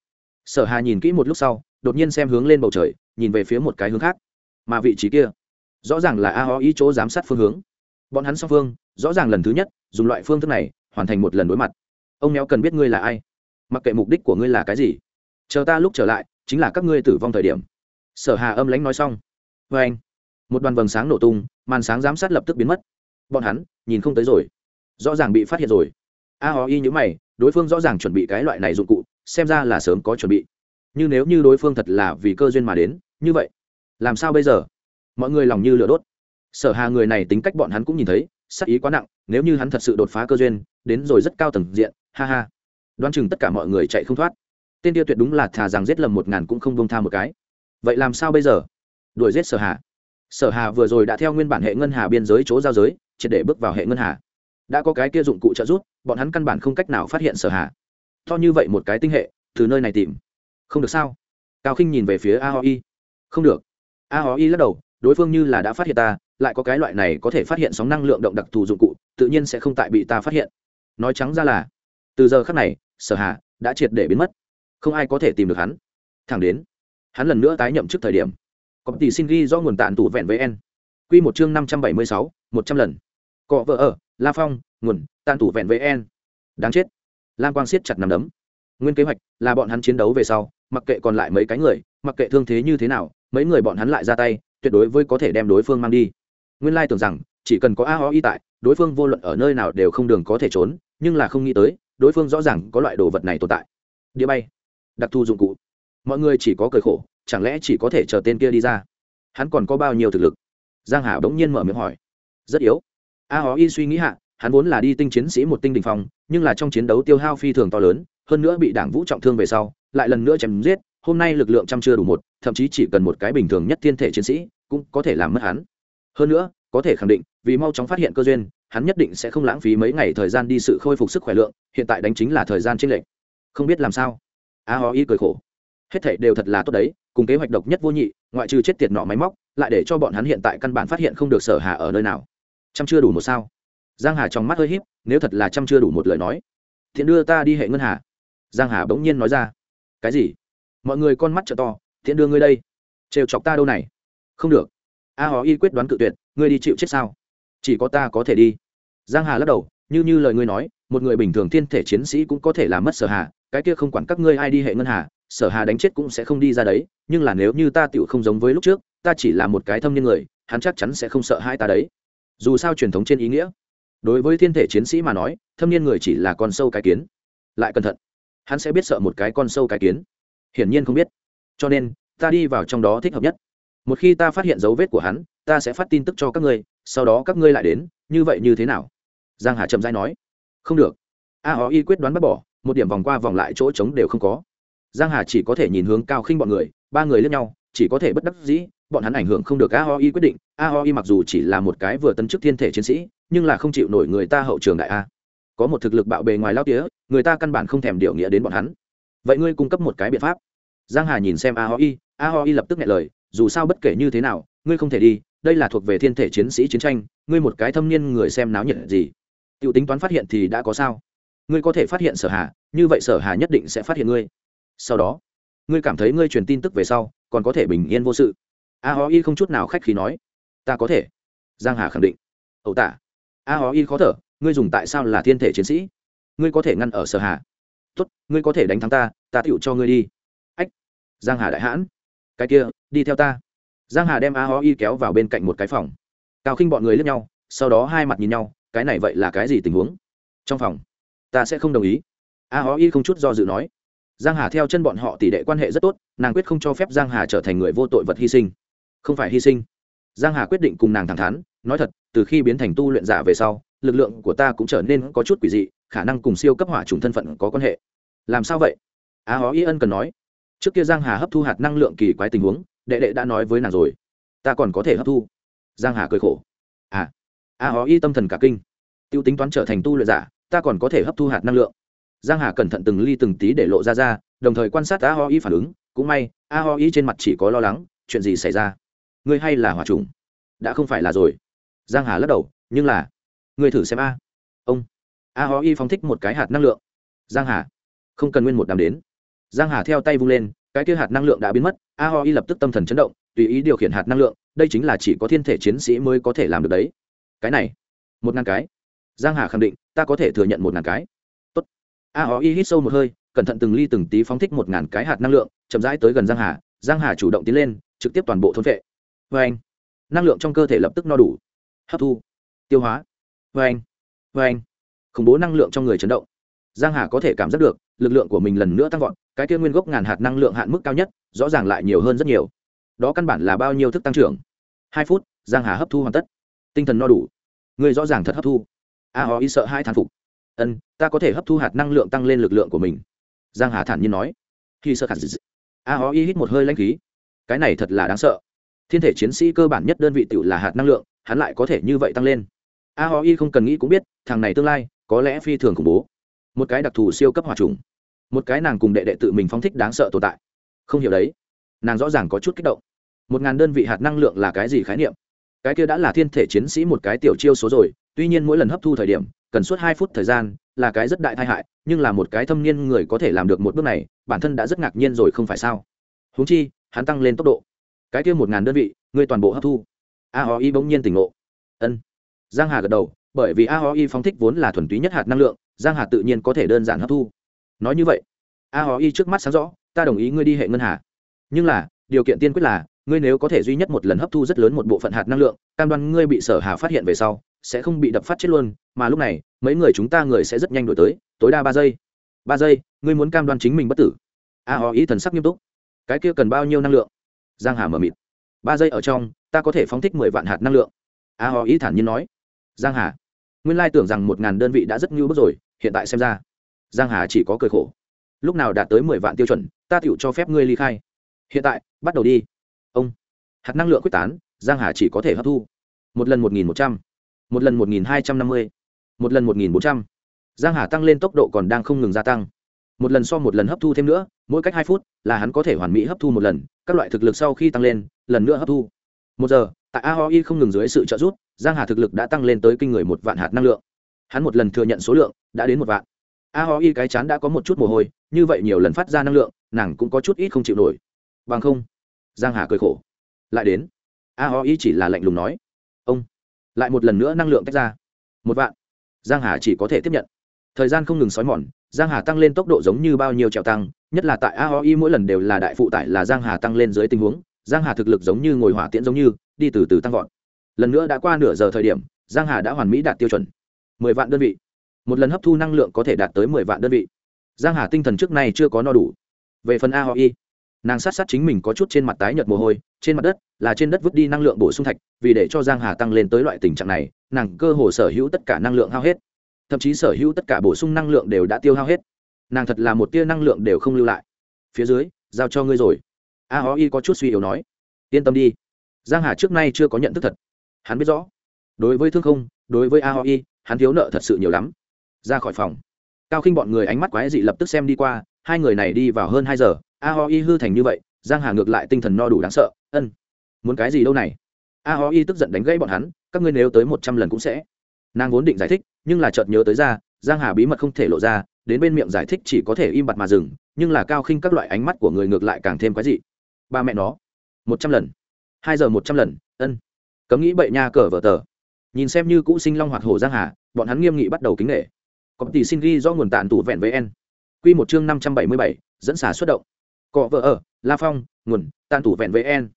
Sở hà nhìn kỹ một lúc sau, đột nhiên xem hướng lên bầu trời, nhìn về phía một cái hướng khác. Mà vị trí kia, rõ ràng là a ho ý chỗ giám sát phương hướng. Bọn hắn song phương, rõ ràng lần thứ nhất, dùng loại phương thức này, hoàn thành một lần đối mặt. Ông méo cần biết ngươi là ai? Mặc kệ mục đích của ngươi là cái gì. Chờ ta lúc trở lại, chính là các ngươi tử vong thời điểm. Sở hà âm lãnh nói xong. Vê anh một đoàn vầng sáng nổ tung, màn sáng giám sát lập tức biến mất. Bọn hắn, nhìn không tới rồi. Rõ ràng bị phát hiện rồi. A ho y nhữ mày, đối phương rõ ràng chuẩn bị cái loại này dụng cụ, xem ra là sớm có chuẩn bị. Nhưng nếu như đối phương thật là vì cơ duyên mà đến, như vậy, làm sao bây giờ? Mọi người lòng như lửa đốt. Sở hà người này tính cách bọn hắn cũng nhìn thấy, sắc ý quá nặng, nếu như hắn thật sự đột phá cơ duyên, đến rồi rất cao tầng diện, ha ha. Đoán chừng tất cả mọi người chạy không thoát. Tên tiêu tuyệt đúng là thà rằng giết lầm một ngàn cũng không bông tha một cái. Vậy làm sao bây giờ? Đuổi giết sở hà sở hà vừa rồi đã theo nguyên bản hệ ngân hà biên giới chỗ giao giới, triệt để bước vào hệ ngân hà. Đã có cái kia dụng cụ trợ giúp, bọn hắn căn bản không cách nào phát hiện sở hà. To như vậy một cái tinh hệ, từ nơi này tìm. Không được sao? Cao khinh nhìn về phía a ho y không được. A ho y lắc đầu, đối phương như là đã phát hiện ta, lại có cái loại này có thể phát hiện sóng năng lượng động đặc thù dụng cụ, tự nhiên sẽ không tại bị ta phát hiện. Nói trắng ra là, từ giờ khắc này, sở hà đã triệt để biến mất. Không ai có thể tìm được hắn. Thẳng đến, hắn lần nữa tái nhậm chức thời điểm có tỷ xin ghi do nguồn tàn tủ vẹn với n. Q một chương năm trăm bảy mươi sáu, một trăm lần. Cọ vợ ở, la phong, nguồn tàn tủ vẹn với n. Đáng chết. Lam quang siết chặt nằm đấm. Nguyên kế hoạch là bọn hắn chiến đấu về sau, mặc kệ còn lại mấy cái người, mặc kệ thương thế như thế nào, mấy người bọn hắn lại ra tay, tuyệt đối với có thể đem đối phương mang đi. Nguyên lai tưởng rằng, chỉ cần có a ho y tại, đối phương vô luận ở nơi nào đều không đường có thể trốn, nhưng là không nghĩ tới, đối phương rõ ràng có loại đồ vật này tồn tại. Đĩa bay. Đặc thù dụng cụ. Mọi người chỉ có cười khổ chẳng lẽ chỉ có thể chờ tên kia đi ra? Hắn còn có bao nhiêu thực lực? Giang hà bỗng nhiên mở miệng hỏi. Rất yếu. A hó y suy nghĩ hạ, hắn vốn là đi tinh chiến sĩ một tinh đình phòng nhưng là trong chiến đấu tiêu hao phi thường to lớn, hơn nữa bị đảng vũ trọng thương về sau, lại lần nữa chém giết, hôm nay lực lượng trăm chưa đủ một, thậm chí chỉ cần một cái bình thường nhất thiên thể chiến sĩ, cũng có thể làm mất hắn. Hơn nữa, có thể khẳng định, vì mau chóng phát hiện cơ duyên, hắn nhất định sẽ không lãng phí mấy ngày thời gian đi sự khôi phục sức khỏe lượng, hiện tại đánh chính là thời gian chênh lệch. Không biết làm sao. A hó y cười khổ. Hết thảy đều thật là tốt đấy cùng kế hoạch độc nhất vô nhị, ngoại trừ chết tiệt nọ máy móc, lại để cho bọn hắn hiện tại căn bản phát hiện không được sở hà ở nơi nào. Chăm chưa đủ một sao. Giang hà trong mắt hơi híp, nếu thật là chăm chưa đủ một lời nói, thiện đưa ta đi hệ ngân hà. Giang hà bỗng nhiên nói ra, cái gì? Mọi người con mắt trợ to, thiện đưa ngươi đây. Trêu chọc ta đâu này? Không được. A hó y quyết đoán cự tuyệt, ngươi đi chịu chết sao? Chỉ có ta có thể đi. Giang hà lắc đầu, như như lời ngươi nói, một người bình thường thiên thể chiến sĩ cũng có thể làm mất sở hà, cái kia không quản các ngươi ai đi hệ ngân hà sở hà đánh chết cũng sẽ không đi ra đấy, nhưng là nếu như ta tựu không giống với lúc trước, ta chỉ là một cái thâm nhân người, hắn chắc chắn sẽ không sợ hai ta đấy. Dù sao truyền thống trên ý nghĩa. Đối với thiên thể chiến sĩ mà nói, thâm niên người chỉ là con sâu cái kiến. Lại cẩn thận. Hắn sẽ biết sợ một cái con sâu cái kiến. Hiển nhiên không biết. Cho nên, ta đi vào trong đó thích hợp nhất. Một khi ta phát hiện dấu vết của hắn, ta sẽ phát tin tức cho các ngươi, sau đó các ngươi lại đến, như vậy như thế nào? Giang hà chậm dai nói. Không được. A ó y quyết đoán bắt bỏ, một điểm vòng qua vòng lại chỗ trống đều không có giang hà chỉ có thể nhìn hướng cao khinh bọn người, ba người lên nhau, chỉ có thể bất đắc dĩ, bọn hắn ảnh hưởng không được a ho y quyết định. A ho y mặc dù chỉ là một cái vừa tân chức thiên thể chiến sĩ, nhưng là không chịu nổi người ta hậu trường đại a. Có một thực lực bạo bề ngoài lao tía, người ta căn bản không thèm điều nghĩa đến bọn hắn. Vậy ngươi cung cấp một cái biện pháp. Giang hà nhìn xem a ho y a ho y lập tức nghe lời, dù sao bất kể như thế nào, ngươi không thể đi, đây là thuộc về thiên thể chiến sĩ chiến tranh, ngươi một cái thâm niên người xem náo nhiệt gì. Tiểu tính toán phát hiện thì đã có sao. Ngươi có thể phát hiện sở hà, như vậy sở hà nhất định sẽ phát hiện ngươi sau đó, ngươi cảm thấy ngươi truyền tin tức về sau còn có thể bình yên vô sự. A Hó y không chút nào khách khí nói, ta có thể. Giang hà khẳng định. Ẩu tả. A Hó y khó thở, ngươi dùng tại sao là thiên thể chiến sĩ? Ngươi có thể ngăn ở sở hà tốt, ngươi có thể đánh thắng ta ta tựu cho ngươi đi. Ách. Giang hà đại hãn. Cái kia, đi theo ta. Giang hà đem a Hó y kéo vào bên cạnh một cái phòng. Cao khinh bọn người lướt nhau, sau đó hai mặt nhìn nhau, cái này vậy là cái gì tình huống? Trong phòng. Ta sẽ không đồng ý. A Hó y không chút do dự nói giang hà theo chân bọn họ tỷ đệ quan hệ rất tốt, nàng quyết không cho phép giang hà trở thành người vô tội vật hy sinh. Không phải hy sinh. Giang hà quyết định cùng nàng thẳng thắn, nói thật, từ khi biến thành tu luyện giả về sau, lực lượng của ta cũng trở nên có chút quỷ dị, khả năng cùng siêu cấp hỏa trùng thân phận có quan hệ. Làm sao vậy? Á hó y ân cần nói. Trước kia giang hà hấp thu hạt năng lượng kỳ quái tình huống, đệ đệ đã nói với nàng rồi. Ta còn có thể hấp thu. Giang hà cười khổ. À. A hó y tâm thần cả kinh. Tiêu tính toán trở thành tu luyện giả, ta còn có thể hấp thu hạt năng lượng giang hà cẩn thận từng ly từng tí để lộ ra ra, đồng thời quan sát a ho y phản ứng. Cũng may, a ho y trên mặt chỉ có lo lắng, chuyện gì xảy ra? Ngươi hay là hòa trùng? Đã không phải là rồi. Giang hà lắc đầu, nhưng là, ngươi thử xem a. Ông, a ho y phóng thích một cái hạt năng lượng. Giang hà, không cần nguyên một đám đến. Giang hà theo tay vung lên, cái kia hạt năng lượng đã biến mất. A ho y lập tức tâm thần chấn động, tùy ý điều khiển hạt năng lượng, đây chính là chỉ có thiên thể chiến sĩ mới có thể làm được đấy. Cái này, một ngàn cái. Giang hà khẳng định, ta có thể thừa nhận một ngàn cái a ho y hít sâu một hơi, cẩn thận từng ly từng tí phóng thích một ngàn cái hạt năng lượng, chậm rãi tới gần giang hà. Giang hà chủ động tiến lên, trực tiếp toàn bộ thôn vệ. Vê anh. Năng lượng trong cơ thể lập tức no đủ. Hấp thu. Tiêu hóa. Vê anh. Vê anh. Khủng bố năng lượng trong người chấn động. Giang hà có thể cảm giác được, lực lượng của mình lần nữa tăng vọt, cái kia nguyên gốc ngàn hạt năng lượng hạn mức cao nhất, rõ ràng lại nhiều hơn rất nhiều. Đó căn bản là bao nhiêu thức tăng trưởng? Hai phút, giang hà hấp thu hoàn tất. Tinh thần no đủ. Người rõ ràng thật hấp thu. A ho y sợ hai thán phục ân, ta có thể hấp thu hạt năng lượng tăng lên lực lượng của mình. Giang hà thản nhiên nói. Khi sơ khả a ho y hít một hơi lãnh khí. Cái này thật là đáng sợ. Thiên thể chiến sĩ cơ bản nhất đơn vị tự là hạt năng lượng, hắn lại có thể như vậy tăng lên. A ho y không cần nghĩ cũng biết, thằng này tương lai, có lẽ phi thường khủng bố. Một cái đặc thù siêu cấp hòa trùng. Một cái nàng cùng đệ đệ tự mình phóng thích đáng sợ tồn tại. Không hiểu đấy. Nàng rõ ràng có chút kích động. Một ngàn đơn vị hạt năng lượng là cái gì khái niệm? Cái kia đã là thiên thể chiến sĩ một cái tiểu chiêu số rồi tuy nhiên mỗi lần hấp thu thời điểm, cần suốt hai phút thời gian là cái rất đại tai hại, nhưng là một cái thâm niên người có thể làm được một bước này, bản thân đã rất ngạc nhiên rồi không phải sao? Húng chi, hắn tăng lên tốc độ. Cái kia một ngàn đơn vị, ngươi toàn bộ hấp thu. A ho y bỗng nhiên tỉnh ngộ. Ân. Giang hà gật đầu, bởi vì a ho y phóng thích vốn là thuần túy nhất hạt năng lượng, giang hà tự nhiên có thể đơn giản hấp thu. Nói như vậy, a ho y trước mắt sáng rõ, ta đồng ý ngươi đi hệ ngân hà. Nhưng là, điều kiện tiên quyết là, ngươi nếu có thể duy nhất một lần hấp thu rất lớn một bộ phận hạt năng lượng, cam đoan ngươi bị sở hà phát hiện về sau sẽ không bị đập phát chết luôn, mà lúc này, mấy người chúng ta người sẽ rất nhanh đổi tới, tối đa ba giây. Ba giây, ngươi muốn cam đoan chính mình bất tử. A họ ý thần sắc nghiêm túc. Cái kia cần bao nhiêu năng lượng? Giang hà mở mịt. Ba giây ở trong, ta có thể phóng thích mười vạn hạt năng lượng. A họ ý thản nhiên nói. Giang hà, nguyên lai tưởng rằng một ngàn đơn vị đã rất ngưu bước rồi, hiện tại xem ra, giang hà chỉ có cười khổ. Lúc nào đạt tới mười vạn tiêu chuẩn, ta tựu cho phép ngươi ly khai. Hiện tại, bắt đầu đi. Ông, hạt năng lượng quyết tán, giang hà chỉ có thể hấp thu. Một lần một nghìn một trăm một lần một nghìn hai trăm năm mươi, một lần một nghìn bốn trăm. Giang hà tăng lên tốc độ còn đang không ngừng gia tăng. Một lần so một lần hấp thu thêm nữa, mỗi cách hai phút là hắn có thể hoàn mỹ hấp thu một lần, các loại thực lực sau khi tăng lên, lần nữa hấp thu. Một giờ, tại aoi không ngừng dưới sự trợ giúp, giang hà thực lực đã tăng lên tới kinh người một vạn hạt năng lượng. Hắn một lần thừa nhận số lượng, đã đến một vạn. Aoi cái chán đã có một chút mồ hôi, như vậy nhiều lần phát ra năng lượng, nàng cũng có chút ít không chịu nổi. Bằng không, giang hà cười khổ. Lại đến. Aoi chỉ là lạnh lùng nói. Ông lại một lần nữa năng lượng tách ra. Một vạn. Giang hà chỉ có thể tiếp nhận. Thời gian không ngừng xói mòn, giang hà tăng lên tốc độ giống như bao nhiêu trèo tăng, nhất là tại aoi mỗi lần đều là đại phụ tải là giang hà tăng lên dưới tình huống, giang hà thực lực giống như ngồi hỏa tiễn giống như, đi từ từ tăng vọt. Lần nữa đã qua nửa giờ thời điểm, giang hà đã hoàn mỹ đạt tiêu chuẩn. Mười vạn đơn vị. Một lần hấp thu năng lượng có thể đạt tới mười vạn đơn vị. Giang hà tinh thần trước nay chưa có no đủ. Về phần a ho nàng sát sát chính mình có chút trên mặt tái nhợt mồ hôi, trên mặt đất là trên đất vứt đi năng lượng bổ sung thạch, vì để cho giang hà tăng lên tới loại tình trạng này, nàng cơ hồ sở hữu tất cả năng lượng hao hết. Thậm chí sở hữu tất cả bổ sung năng lượng đều đã tiêu hao hết. Nàng thật là một tia năng lượng đều không lưu lại. Phía dưới, giao cho ngươi rồi. A ho y có chút suy yếu nói. Yên tâm đi. Giang hà trước nay chưa có nhận thức thật. Hắn biết rõ. Đối với thương không, đối với a ho y hắn thiếu nợ thật sự nhiều lắm. Ra khỏi phòng. Cao khinh bọn người ánh mắt quái dị lập tức xem đi qua, hai người này đi vào hơn hai giờ a ho y hư thành như vậy, giang hà ngược lại tinh thần no đủ đáng sợ, ân, muốn cái gì đâu này? A ho y tức giận đánh gãy bọn hắn, các ngươi nếu tới một trăm lần cũng sẽ. Nàng vốn định giải thích, nhưng là chợt nhớ tới ra, giang hà bí mật không thể lộ ra, đến bên miệng giải thích chỉ có thể im bặt mà dừng, nhưng là cao khinh các loại ánh mắt của người ngược lại càng thêm quái dị. Ba mẹ nó, một trăm lần, hai giờ một trăm lần, ân. Cấm nghĩ bậy nha cờ vợ tờ. Nhìn xem như cũ sinh long hoạt Hổ giang hà, bọn hắn nghiêm nghị bắt đầu kính nghệ có tỷ xin ghi do nguồn tàn tủ vẹn với en quy một chương năm trăm bảy mươi bảy, dẫn xả xuất động cọ vợ ở, la phong, nguồn tàn tủ vẹn với en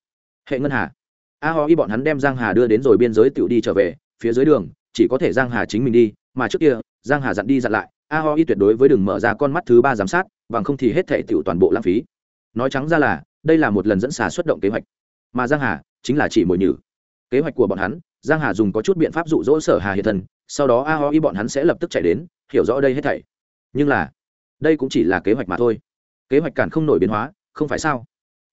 hệ ngân hà. A ho y bọn hắn đem giang hà đưa đến rồi biên giới tiểu đi trở về, phía dưới đường, chỉ có thể giang hà chính mình đi, mà trước kia, giang hà dặn đi dặn lại, a ho y tuyệt đối với đừng mở ra con mắt thứ ba giám sát, bằng không thì hết thể tiểu toàn bộ lãng phí. Nói trắng ra là, đây là một lần dẫn xả xuất động kế hoạch. Mà giang hà chính là chỉ mồi nhử. Kế hoạch của bọn hắn, giang hà dùng có chút biện pháp dụ dỗ sở hà hiện thần sau đó a ho y bọn hắn sẽ lập tức chạy đến, hiểu rõ đây hết thảy. Nhưng là, đây cũng chỉ là kế hoạch mà thôi kế hoạch cản không nổi biến hóa, không phải sao?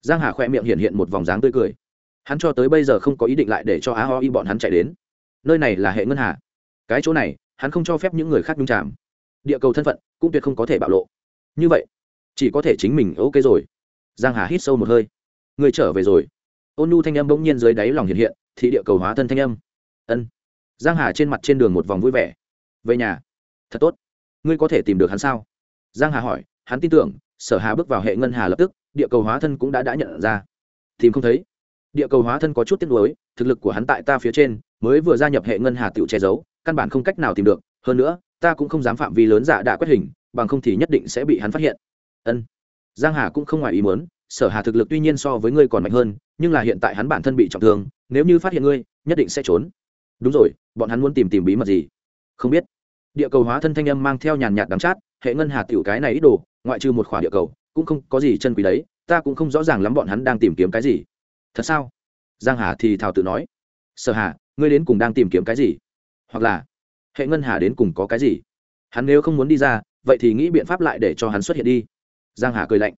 Giang hà khỏe miệng hiện hiện một vòng dáng tươi cười. Hắn cho tới bây giờ không có ý định lại để cho á ho y bọn hắn chạy đến. Nơi này là hệ ngân hà. Cái chỗ này, hắn không cho phép những người khác nhung chạm địa cầu thân phận cũng tuyệt không có thể bạo lộ. Như vậy, chỉ có thể chính mình ok rồi. Giang hà hít sâu một hơi. Người trở về rồi. Ôn nhu thanh âm bỗng nhiên dưới đáy lòng hiện hiện, thì địa cầu hóa thân thanh âm. Ân. Giang hà trên mặt trên đường một vòng vui vẻ. Về nhà. Thật tốt. Ngươi có thể tìm được hắn sao? Giang hà hỏi, hắn tin tưởng sở hà bước vào hệ ngân hà lập tức, địa cầu hóa thân cũng đã đã nhận ra. Tìm không thấy. Địa cầu hóa thân có chút tiếc nuối, thực lực của hắn tại ta phía trên, mới vừa gia nhập hệ ngân hà tiểu che giấu, căn bản không cách nào tìm được. Hơn nữa, ta cũng không dám phạm vi lớn giả đã quét hình, bằng không thì nhất định sẽ bị hắn phát hiện. Ân. Giang hà cũng không ngoài ý muốn, sở hà thực lực tuy nhiên so với ngươi còn mạnh hơn, nhưng là hiện tại hắn bản thân bị trọng thương, nếu như phát hiện ngươi, nhất định sẽ trốn. Đúng rồi, bọn hắn muốn tìm tìm bí mật gì? Không biết địa cầu hóa thân thanh âm mang theo nhàn nhạt đắng chát, hệ ngân hà tiểu cái này ít đồ, ngoại trừ một khỏa địa cầu, cũng không có gì chân quý đấy, ta cũng không rõ ràng lắm bọn hắn đang tìm kiếm cái gì. Thật sao? Giang hà thì thào tự nói. Sở hà, ngươi đến cùng đang tìm kiếm cái gì? Hoặc là, hệ ngân hà đến cùng có cái gì? Hắn nếu không muốn đi ra, vậy thì nghĩ biện pháp lại để cho hắn xuất hiện đi. Giang hà cười lạnh.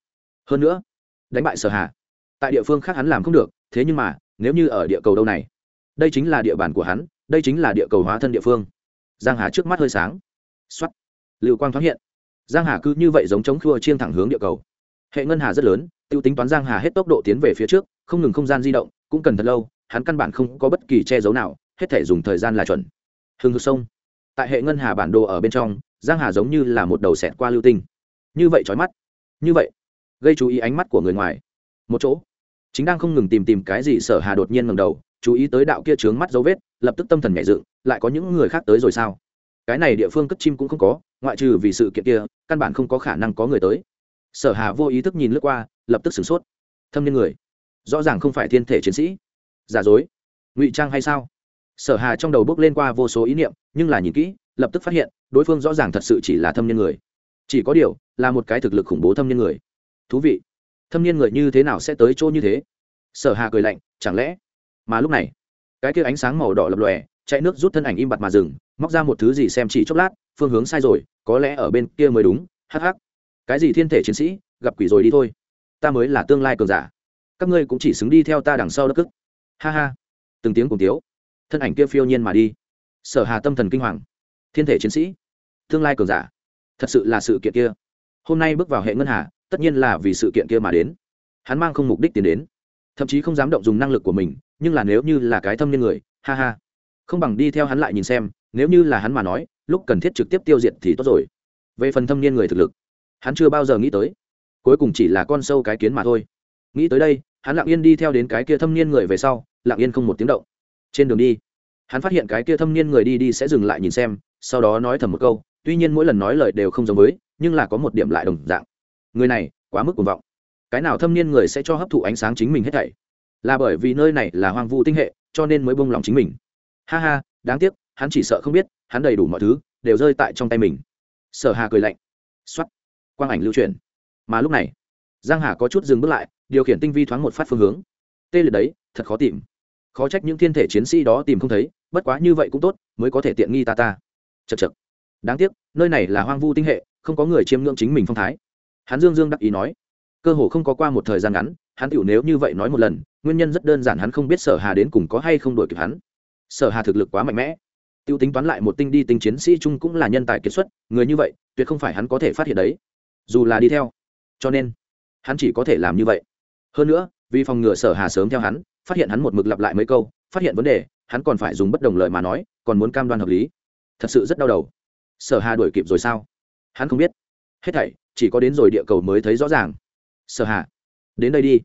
Hơn nữa, đánh bại sở hà. Tại địa phương khác hắn làm không được, thế nhưng mà, nếu như ở địa cầu đâu này, đây chính là địa bàn của hắn, đây chính là địa cầu hóa thân địa phương giang hà trước mắt hơi sáng. Xuất lưu quang thoáng hiện. Giang hà cứ như vậy giống chống khua chiêng thẳng hướng địa cầu. Hệ ngân hà rất lớn, tiêu tính toán giang hà hết tốc độ tiến về phía trước, không ngừng không gian di động, cũng cần thật lâu, hắn căn bản không có bất kỳ che giấu nào, hết thể dùng thời gian là chuẩn. Hừng hực sông. Tại hệ ngân hà bản đồ ở bên trong, giang hà giống như là một đầu xẹt qua lưu tinh. Như vậy trói mắt. Như vậy, gây chú ý ánh mắt của người ngoài. Một chỗ. Chính đang không ngừng tìm tìm cái gì sở hà đột nhiên ngầm đầu, chú ý tới đạo kia trướng mắt dấu vết, lập tức tâm thần nhảy dựng lại có những người khác tới rồi sao? Cái này địa phương cất chim cũng không có, ngoại trừ vì sự kiện kia, căn bản không có khả năng có người tới. Sở hà vô ý thức nhìn lướt qua, lập tức sửng sốt. Thâm niên người, rõ ràng không phải thiên thể chiến sĩ. Giả dối. Ngụy trang hay sao? Sở hà trong đầu bước lên qua vô số ý niệm, nhưng là nhìn kỹ, lập tức phát hiện, đối phương rõ ràng thật sự chỉ là thâm niên người. Chỉ có điều, là một cái thực lực khủng bố thâm niên người. Thú vị. Thâm niên người như thế nào sẽ tới chỗ như thế? Sở hà cười lạnh, chẳng lẽ? Mà lúc này, cái kia ánh sáng màu đỏ lập lòe chạy nước rút thân ảnh im bặt mà dừng, móc ra một thứ gì xem chỉ chốc lát, phương hướng sai rồi, có lẽ ở bên kia mới đúng, hắc hắc. Cái gì thiên thể chiến sĩ, gặp quỷ rồi đi thôi. Ta mới là tương lai cường giả. Các ngươi cũng chỉ xứng đi theo ta đằng sau đất cức ha ha. Từng tiếng cùng tiếu. Thân ảnh kia phiêu nhiên mà đi. Sở hà tâm thần kinh hoàng. Thiên thể chiến sĩ. Tương lai cường giả. Thật sự là sự kiện kia. Hôm nay bước vào hệ ngân hà, tất nhiên là vì sự kiện kia mà đến. Hắn mang không mục đích tiến đến. Thậm chí không dám động dùng năng lực của mình, nhưng là nếu như là cái thâm niên người, ha ha không bằng đi theo hắn lại nhìn xem, nếu như là hắn mà nói, lúc cần thiết trực tiếp tiêu diệt thì tốt rồi. Về phần thâm niên người thực lực, hắn chưa bao giờ nghĩ tới. Cuối cùng chỉ là con sâu cái kiến mà thôi. Nghĩ tới đây, hắn lặng yên đi theo đến cái kia thâm niên người về sau, lặng yên không một tiếng động. Trên đường đi, hắn phát hiện cái kia thâm niên người đi đi sẽ dừng lại nhìn xem, sau đó nói thầm một câu, tuy nhiên mỗi lần nói lời đều không giống với, nhưng là có một điểm lại đồng dạng. Người này, quá mức cuồng vọng. Cái nào thâm niên người sẽ cho hấp thụ ánh sáng chính mình hết thảy? Là bởi vì nơi này là hoang vu tinh hệ, cho nên mới bông lòng chính mình ha ha, đáng tiếc, hắn chỉ sợ không biết, hắn đầy đủ mọi thứ, đều rơi tại trong tay mình. Sở hà cười lạnh. Xoắt quang ảnh lưu truyền mà lúc này, giang hà có chút dừng bước lại, điều khiển tinh vi thoáng một phát phương hướng. Tê liệt đấy, thật khó tìm. Khó trách những thiên thể chiến sĩ đó tìm không thấy, bất quá như vậy cũng tốt, mới có thể tiện nghi ta ta. Chật chật đáng tiếc, nơi này là hoang vu tinh hệ, không có người chiêm ngưỡng chính mình phong thái. Hắn dương dương đắc ý nói. Cơ hồ không có qua một thời gian ngắn, hắn tiểu nếu như vậy nói một lần, nguyên nhân rất đơn giản hắn không biết sở hà đến cùng có hay không đổi kịp hắn sở hà thực lực quá mạnh mẽ. Tiêu tính toán lại một tinh đi tinh chiến sĩ chung cũng là nhân tài kiệt xuất, người như vậy, tuyệt không phải hắn có thể phát hiện đấy. Dù là đi theo. Cho nên, hắn chỉ có thể làm như vậy. Hơn nữa, vì phòng ngừa sở hà sớm theo hắn, phát hiện hắn một mực lặp lại mấy câu, phát hiện vấn đề, hắn còn phải dùng bất đồng lời mà nói, còn muốn cam đoan hợp lý. Thật sự rất đau đầu. Sở hà đuổi kịp rồi sao? Hắn không biết. Hết thảy, chỉ có đến rồi địa cầu mới thấy rõ ràng. Sở hà, đến đây đi.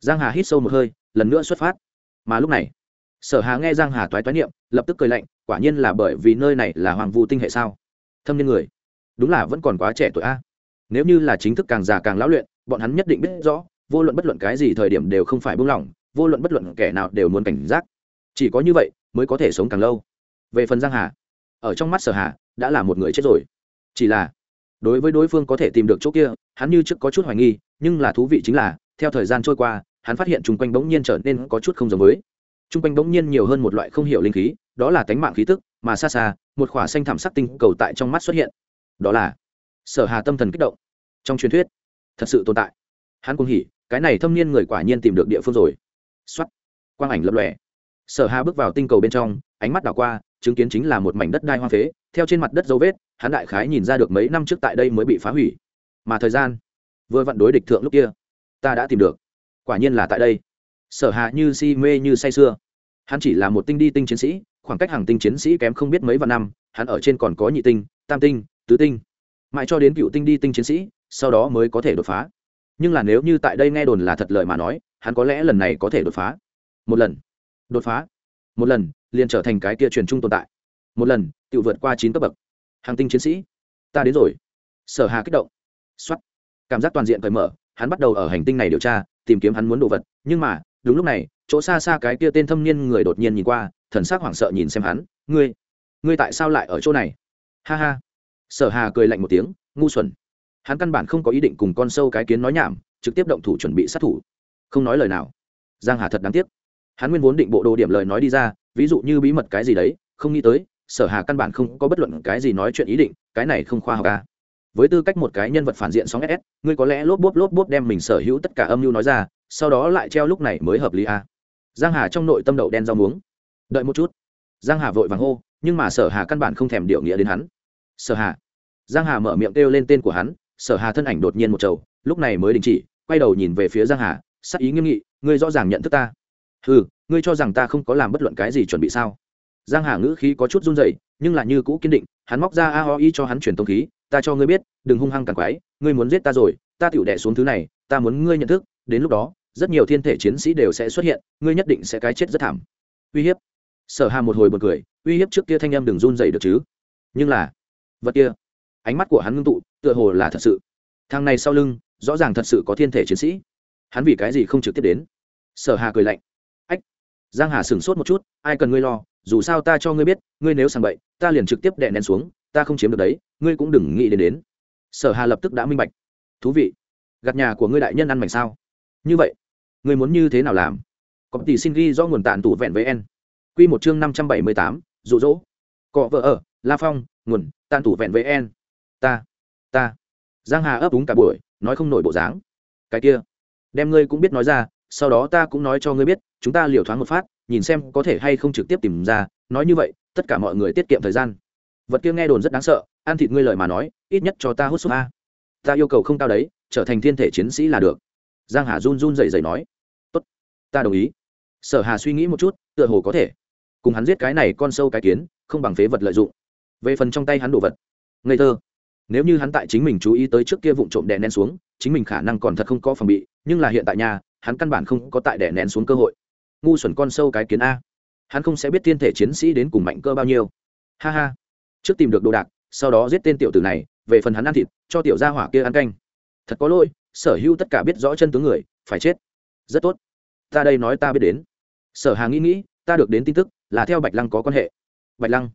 Giang hà hít sâu một hơi, lần nữa xuất phát. Mà lúc này sở hà nghe giang hà toái toái niệm, lập tức cười lạnh, quả nhiên là bởi vì nơi này là hoàng vu tinh hệ sao? Thâm niên người, đúng là vẫn còn quá trẻ tuổi a. Nếu như là chính thức càng già càng lão luyện, bọn hắn nhất định biết rõ, vô luận bất luận cái gì thời điểm đều không phải buông lỏng, vô luận bất luận kẻ nào đều muốn cảnh giác. Chỉ có như vậy mới có thể sống càng lâu. Về phần giang hà, ở trong mắt sở hà, đã là một người chết rồi. Chỉ là, đối với đối phương có thể tìm được chỗ kia, hắn như trước có chút hoài nghi, nhưng là thú vị chính là, theo thời gian trôi qua, hắn phát hiện chung quanh bỗng nhiên trở nên có chút không giống với chung quanh bỗng nhiên nhiều hơn một loại không hiểu linh khí, đó là tánh mạng khí tức, mà xa xa, một khỏa xanh thảm sắc tinh cầu tại trong mắt xuất hiện. Đó là sở hà tâm thần kích động. Trong truyền thuyết, thật sự tồn tại. Hắn cũng hỉ, cái này thâm niên người quả nhiên tìm được địa phương rồi. Xuất quang ảnh lập lòe. Sở hà bước vào tinh cầu bên trong, ánh mắt đảo qua, chứng kiến chính là một mảnh đất đai hoang phế, theo trên mặt đất dấu vết, hắn đại khái nhìn ra được mấy năm trước tại đây mới bị phá hủy. Mà thời gian vừa vặn đối địch thượng lúc kia, ta đã tìm được. Quả nhiên là tại đây sở hạ như si mê như say sưa. Hắn chỉ là một tinh đi tinh chiến sĩ, khoảng cách hàng tinh chiến sĩ kém không biết mấy vạn năm, hắn ở trên còn có nhị tinh, tam tinh, tứ tinh. Mãi cho đến cựu tinh đi tinh chiến sĩ, sau đó mới có thể đột phá. Nhưng là nếu như tại đây nghe đồn là thật lợi mà nói, hắn có lẽ lần này có thể đột phá. Một lần. Đột phá. Một lần, liền trở thành cái tia truyền trung tồn tại. Một lần, tự vượt qua chín cấp bậc. Hàng tinh chiến sĩ. Ta đến rồi. Sở hà kích động. Xuất cảm giác toàn diện cởi mở, hắn bắt đầu ở hành tinh này điều tra, tìm kiếm hắn muốn đồ vật, nhưng mà đúng lúc này, chỗ xa xa cái kia tên thâm niên người đột nhiên nhìn qua, thần sắc hoảng sợ nhìn xem hắn. Ngươi ngươi tại sao lại ở chỗ này? Ha ha. Sở hà cười lạnh một tiếng, ngu xuẩn. Hắn căn bản không có ý định cùng con sâu cái kiến nói nhảm, trực tiếp động thủ chuẩn bị sát thủ. Không nói lời nào. Giang hà thật đáng tiếc. Hắn nguyên vốn định bộ đồ điểm lời nói đi ra, ví dụ như bí mật cái gì đấy, không nghĩ tới, sở hà căn bản không có bất luận cái gì nói chuyện ý định, cái này không khoa học ca à. với tư cách một cái nhân vật phản diện sóng ss ngươi có lẽ lốp bốp lốp bốp đem mình sở hữu tất cả âm mưu nói ra sau đó lại treo lúc này mới hợp lý à. giang hà trong nội tâm đậu đen rau muống. Đợi một chút. Giang hà vội vàng hô, nhưng mà sở hà căn bản không thèm điệu nghĩa đến hắn. Sở hà. Giang hà mở miệng kêu lên tên của hắn, sở hà thân ảnh đột nhiên một trầu, lúc này mới đình chỉ, quay đầu nhìn về phía giang hà, sắc ý nghiêm nghị, ngươi rõ ràng nhận thức ta. Ừ ngươi cho rằng ta không có làm bất luận cái gì chuẩn bị sao? Giang hà ngữ khí có chút run rẩy, nhưng là như cũ kiên định, hắn móc ra a ho y cho hắn truyền tông khí, ta cho ngươi biết, đừng hung hăng càng quái ngươi muốn giết ta rồi, ta tiểu đẻ xuống thứ này, ta muốn ngươi nhận thức, đến lúc đó rất nhiều thiên thể chiến sĩ đều sẽ xuất hiện, ngươi nhất định sẽ cái chết rất thảm. Uy hiếp. Sở hà một hồi bật cười, uy hiếp trước kia thanh em đừng run rẩy được chứ? Nhưng là, vật kia, ánh mắt của hắn ngưng tụ, tựa hồ là thật sự. Thằng này sau lưng, rõ ràng thật sự có thiên thể chiến sĩ. Hắn vì cái gì không trực tiếp đến? Sở hà cười lạnh. Ách, giang hà sửng sốt một chút, ai cần ngươi lo, dù sao ta cho ngươi biết, ngươi nếu sang bậy, ta liền trực tiếp đè nén xuống, ta không chiếm được đấy, ngươi cũng đừng nghĩ đến đến. Sở hà lập tức đã minh bạch. Thú vị. Gặt nhà của ngươi đại nhân ăn mảnh sao? Như vậy người muốn như thế nào làm? Có tỷ xin ghi do nguồn tàn tủ vẹn với en quy một chương năm trăm bảy mươi tám, dụ dỗ. Cọ vợ ở, la phong, nguồn tàn tủ vẹn với en ta ta. Giang hà ấp úng cả buổi, nói không nổi bộ dáng. Cái kia, đem ngươi cũng biết nói ra, sau đó ta cũng nói cho ngươi biết, chúng ta liều thoáng một phát, nhìn xem có thể hay không trực tiếp tìm ra. Nói như vậy, tất cả mọi người tiết kiệm thời gian. Vật kia nghe đồn rất đáng sợ, ăn thịt ngươi lời mà nói, ít nhất cho ta hút súp a. Ta yêu cầu không cao đấy, trở thành thiên thể chiến sĩ là được giang hà run run dậy dậy nói, tốt, ta đồng ý. Sở hà suy nghĩ một chút, tựa hồ có thể. Cùng hắn giết cái này con sâu cái kiến, không bằng phế vật lợi dụng. Về phần trong tay hắn đồ vật, ngây thơ. Nếu như hắn tại chính mình chú ý tới trước kia vụ trộm đè nén xuống, chính mình khả năng còn thật không có phòng bị, nhưng là hiện tại nhà, hắn căn bản không có tại đè nén xuống cơ hội. Ngu xuẩn con sâu cái kiến a. Hắn không sẽ biết thiên thể chiến sĩ đến cùng mạnh cơ bao nhiêu. Ha ha. Trước tìm được đồ đạc, sau đó giết tên tiểu tử này, về phần hắn ăn thịt, cho tiểu gia hỏa kia ăn canh. Thật có lỗi sở hữu tất cả biết rõ chân tướng người, phải chết. Rất tốt. Ta đây nói ta biết đến. Sở hà nghĩ nghĩ, ta được đến tin tức là theo bạch lăng có quan hệ. Bạch lăng.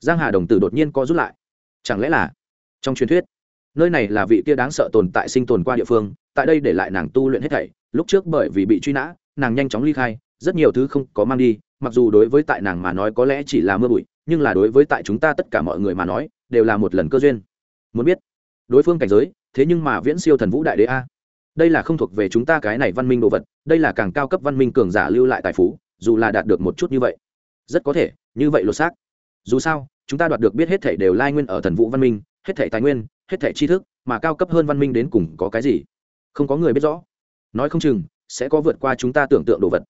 Giang hà đồng tử đột nhiên có rút lại. Chẳng lẽ là trong truyền thuyết, nơi này là vị kia đáng sợ tồn tại sinh tồn qua địa phương, tại đây để lại nàng tu luyện hết thảy, lúc trước bởi vì bị truy nã, nàng nhanh chóng ly khai, rất nhiều thứ không có mang đi, mặc dù đối với tại nàng mà nói có lẽ chỉ là mưa bụi, nhưng là đối với tại chúng ta tất cả mọi người mà nói, đều là một lần cơ duyên. Muốn biết đối phương cảnh giới thế nhưng mà viễn siêu thần vũ đại đế a. Đây là không thuộc về chúng ta cái này văn minh đồ vật, đây là càng cao cấp văn minh cường giả lưu lại tài phú, dù là đạt được một chút như vậy. Rất có thể, như vậy lột xác. Dù sao, chúng ta đoạt được biết hết thể đều lai nguyên ở thần vũ văn minh, hết thể tài nguyên, hết thể tri thức, mà cao cấp hơn văn minh đến cùng có cái gì? Không có người biết rõ. Nói không chừng, sẽ có vượt qua chúng ta tưởng tượng đồ vật.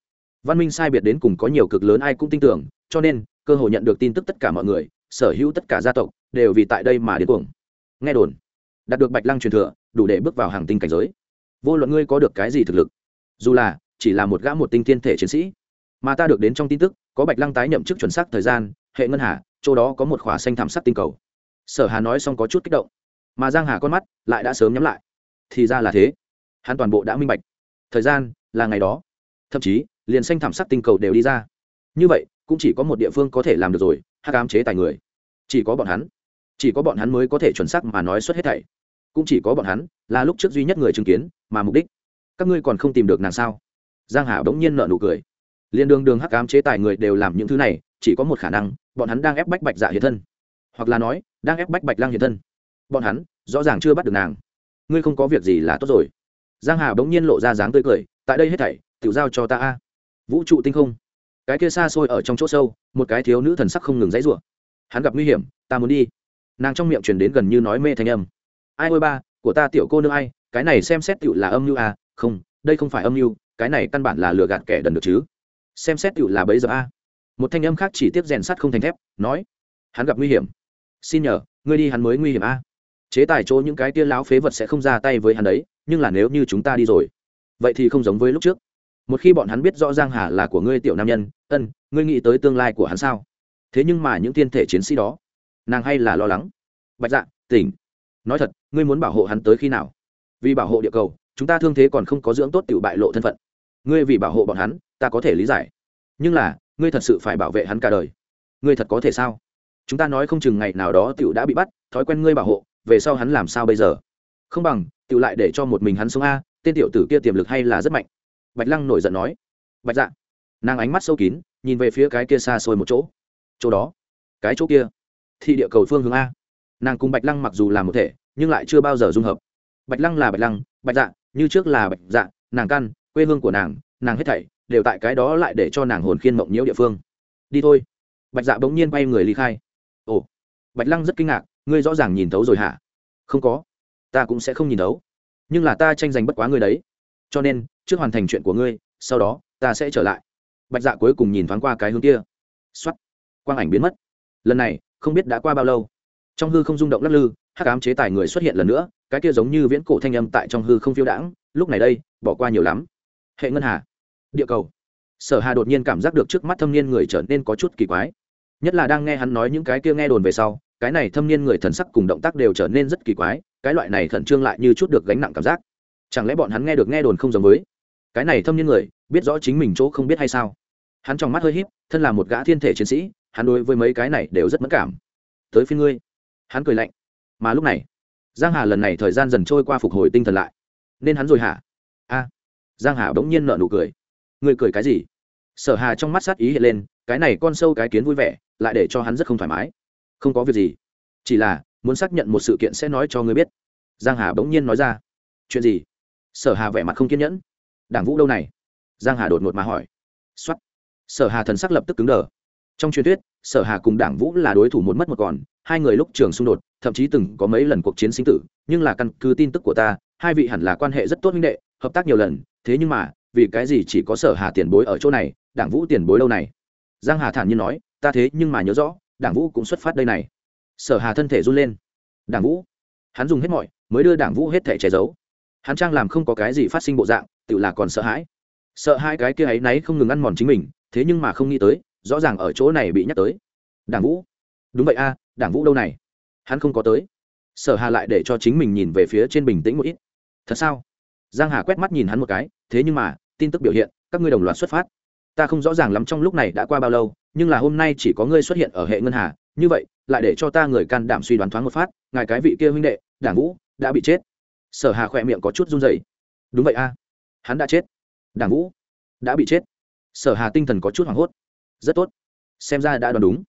Văn minh sai biệt đến cùng có nhiều cực lớn ai cũng tin tưởng, cho nên, cơ hội nhận được tin tức tất cả mọi người, sở hữu tất cả gia tộc, đều vì tại đây mà đến cuồng. Nghe đồn đạt được bạch lăng truyền thừa, đủ để bước vào hàng tinh cảnh giới. Vô luận ngươi có được cái gì thực lực, dù là chỉ là một gã một tinh thiên thể chiến sĩ, mà ta được đến trong tin tức, có bạch lăng tái nhậm chức chuẩn xác thời gian, hệ ngân hà, chỗ đó có một khỏa xanh thảm sắc tinh cầu. Sở hà nói xong có chút kích động, mà giang hà con mắt lại đã sớm nhắm lại. Thì ra là thế. Hắn toàn bộ đã minh bạch. Thời gian là ngày đó. Thậm chí, liền xanh thảm sắc tinh cầu đều đi ra. Như vậy, cũng chỉ có một địa phương có thể làm được rồi, hắc ám chế tài người. Chỉ có bọn hắn. Chỉ có bọn hắn mới có thể chuẩn xác mà nói xuất hết thảy cũng chỉ có bọn hắn, là lúc trước duy nhất người chứng kiến, mà mục đích, các ngươi còn không tìm được nàng sao? Giang hà bỗng nhiên nợ nụ cười. Liên đường đường hắc ám chế tài người đều làm những thứ này, chỉ có một khả năng, bọn hắn đang ép bách bạch dạ hiện thân. Hoặc là nói, đang ép bách bạch lang hiện thân. Bọn hắn, rõ ràng chưa bắt được nàng. Ngươi không có việc gì là tốt rồi. Giang hà bỗng nhiên lộ ra dáng tươi cười, tại đây hết thảy tự giao cho ta a. Vũ trụ tinh không. Cái kia xa xôi ở trong chỗ sâu, một cái thiếu nữ thần sắc không ngừng dãy rủa. Hắn gặp nguy hiểm, ta muốn đi. Nàng trong miệng truyền đến gần như nói mê thanh âm ai ôi ba, của ta tiểu cô nương ai, cái này xem xét tựu là âm mưu à không, đây không phải âm mưu, cái này căn bản là lừa gạt kẻ đần được chứ. Xem xét tựu là bấy giờ a. Một thanh âm khác chỉ tiếp rèn sắt không thành thép, nói, hắn gặp nguy hiểm. Xin nhờ, ngươi đi hắn mới nguy hiểm a. Chế tài chỗ những cái tia láo phế vật sẽ không ra tay với hắn đấy, nhưng là nếu như chúng ta đi rồi, vậy thì không giống với lúc trước. Một khi bọn hắn biết rõ giang hà là của ngươi tiểu nam nhân, ân, ngươi nghĩ tới tương lai của hắn sao? Thế nhưng mà những tiên thể chiến sĩ đó, nàng hay là lo lắng. Bạch dạ tỉnh nói thật, ngươi muốn bảo hộ hắn tới khi nào? Vì bảo hộ địa cầu, chúng ta thương thế còn không có dưỡng tốt tiểu bại lộ thân phận. Ngươi vì bảo hộ bọn hắn, ta có thể lý giải. Nhưng là, ngươi thật sự phải bảo vệ hắn cả đời. Ngươi thật có thể sao? Chúng ta nói không chừng ngày nào đó tiểu đã bị bắt, thói quen ngươi bảo hộ, về sau hắn làm sao bây giờ? Không bằng, tiểu lại để cho một mình hắn sống a, tên tiểu tử kia tiềm lực hay là rất mạnh. Bạch lăng nổi giận nói. Bạch dạ. Nàng ánh mắt sâu kín, nhìn về phía cái kia xa xôi một chỗ. Chỗ đó. Cái chỗ kia. Thị địa cầu phương hướng a nàng cùng bạch lăng mặc dù là một thể, nhưng lại chưa bao giờ dung hợp. Bạch lăng là bạch lăng, bạch dạ như trước là bạch dạ nàng căn, quê hương của nàng nàng hết thảy, đều tại cái đó lại để cho nàng hồn khiên mộng nhiễu địa phương. Đi thôi. Bạch dạ bỗng nhiên bay người ly khai. Ồ, bạch lăng rất kinh ngạc, ngươi rõ ràng nhìn thấu rồi hả? Không có. Ta cũng sẽ không nhìn thấu. Nhưng là ta tranh giành bất quá ngươi đấy. Cho nên, trước hoàn thành chuyện của ngươi, sau đó, ta sẽ trở lại. Bạch dạ cuối cùng nhìn thoáng qua cái hướng kia. X o á t quang ảnh biến mất. Lần này, không biết đã qua bao lâu trong hư không rung động lắc lư, hắc ám chế tài người xuất hiện lần nữa, cái kia giống như viễn cổ thanh âm tại trong hư không phiêu đãng, lúc này đây, bỏ qua nhiều lắm. Hệ ngân hà, địa cầu. Sở hà đột nhiên cảm giác được trước mắt thâm niên người trở nên có chút kỳ quái. Nhất là đang nghe hắn nói những cái kia nghe đồn về sau, cái này thâm niên người thần sắc cùng động tác đều trở nên rất kỳ quái, cái loại này khẩn trương lại như chút được gánh nặng cảm giác. Chẳng lẽ bọn hắn nghe được nghe đồn không giống với? Cái này thâm niên người, biết rõ chính mình chỗ không biết hay sao? Hắn trong mắt hơi híp, thân là một gã thiên thể chiến sĩ, hắn đối với mấy cái này đều rất mất cảm. Tới phía ngươi hắn cười lạnh. Mà lúc này, giang hà lần này thời gian dần trôi qua phục hồi tinh thần lại. Nên hắn rồi hả? A. Giang hà bỗng nhiên nợ nụ cười. Người cười cái gì? Sở hà trong mắt sát ý hiện lên, cái này con sâu cái kiến vui vẻ, lại để cho hắn rất không thoải mái. Không có việc gì. Chỉ là, muốn xác nhận một sự kiện sẽ nói cho ngươi biết. Giang hà bỗng nhiên nói ra. Chuyện gì? Sở hà vẻ mặt không kiên nhẫn. Đảng vũ đâu này? Giang hà đột ngột mà hỏi. Xuất sở hà thần sắc lập tức cứng đờ. Trong truyền thuyết, sở hà cùng đảng vũ là đối thủ một mất một còn hai người lúc trường xung đột, thậm chí từng có mấy lần cuộc chiến sinh tử, nhưng là căn cứ tin tức của ta, hai vị hẳn là quan hệ rất tốt huynh đệ, hợp tác nhiều lần, thế nhưng mà, vì cái gì chỉ có sở hà tiền bối ở chỗ này, đảng vũ tiền bối lâu này? Giang hà thản nhiên nói, ta thế nhưng mà nhớ rõ, đảng vũ cũng xuất phát đây này. Sở hà thân thể run lên. Đảng vũ? Hắn dùng hết mọi, mới đưa đảng vũ hết thể che giấu. Hắn trang làm không có cái gì phát sinh bộ dạng, tự là còn sợ hãi. Sợ hai cái kia ấy náy không ngừng ăn mòn chính mình, thế nhưng mà không nghĩ tới, rõ ràng ở chỗ này bị nhắc tới. Đảng vũ? Đúng vậy a đảng vũ đâu này? Hắn không có tới. Sở hà lại để cho chính mình nhìn về phía trên bình tĩnh một ít. Thật sao? Giang hà quét mắt nhìn hắn một cái, thế nhưng mà, tin tức biểu hiện, các ngươi đồng loạt xuất phát. Ta không rõ ràng lắm trong lúc này đã qua bao lâu, nhưng là hôm nay chỉ có ngươi xuất hiện ở hệ ngân hà. Như vậy, lại để cho ta người can đảm suy đoán thoáng một phát, ngài cái vị kia huynh đệ, đảng vũ, đã bị chết. Sở hà khỏe miệng có chút run rẩy. Đúng vậy a. Hắn đã chết. Đảng vũ, đã bị chết. Sở hà tinh thần có chút hoảng hốt. Rất tốt. Xem ra đã đoán đúng.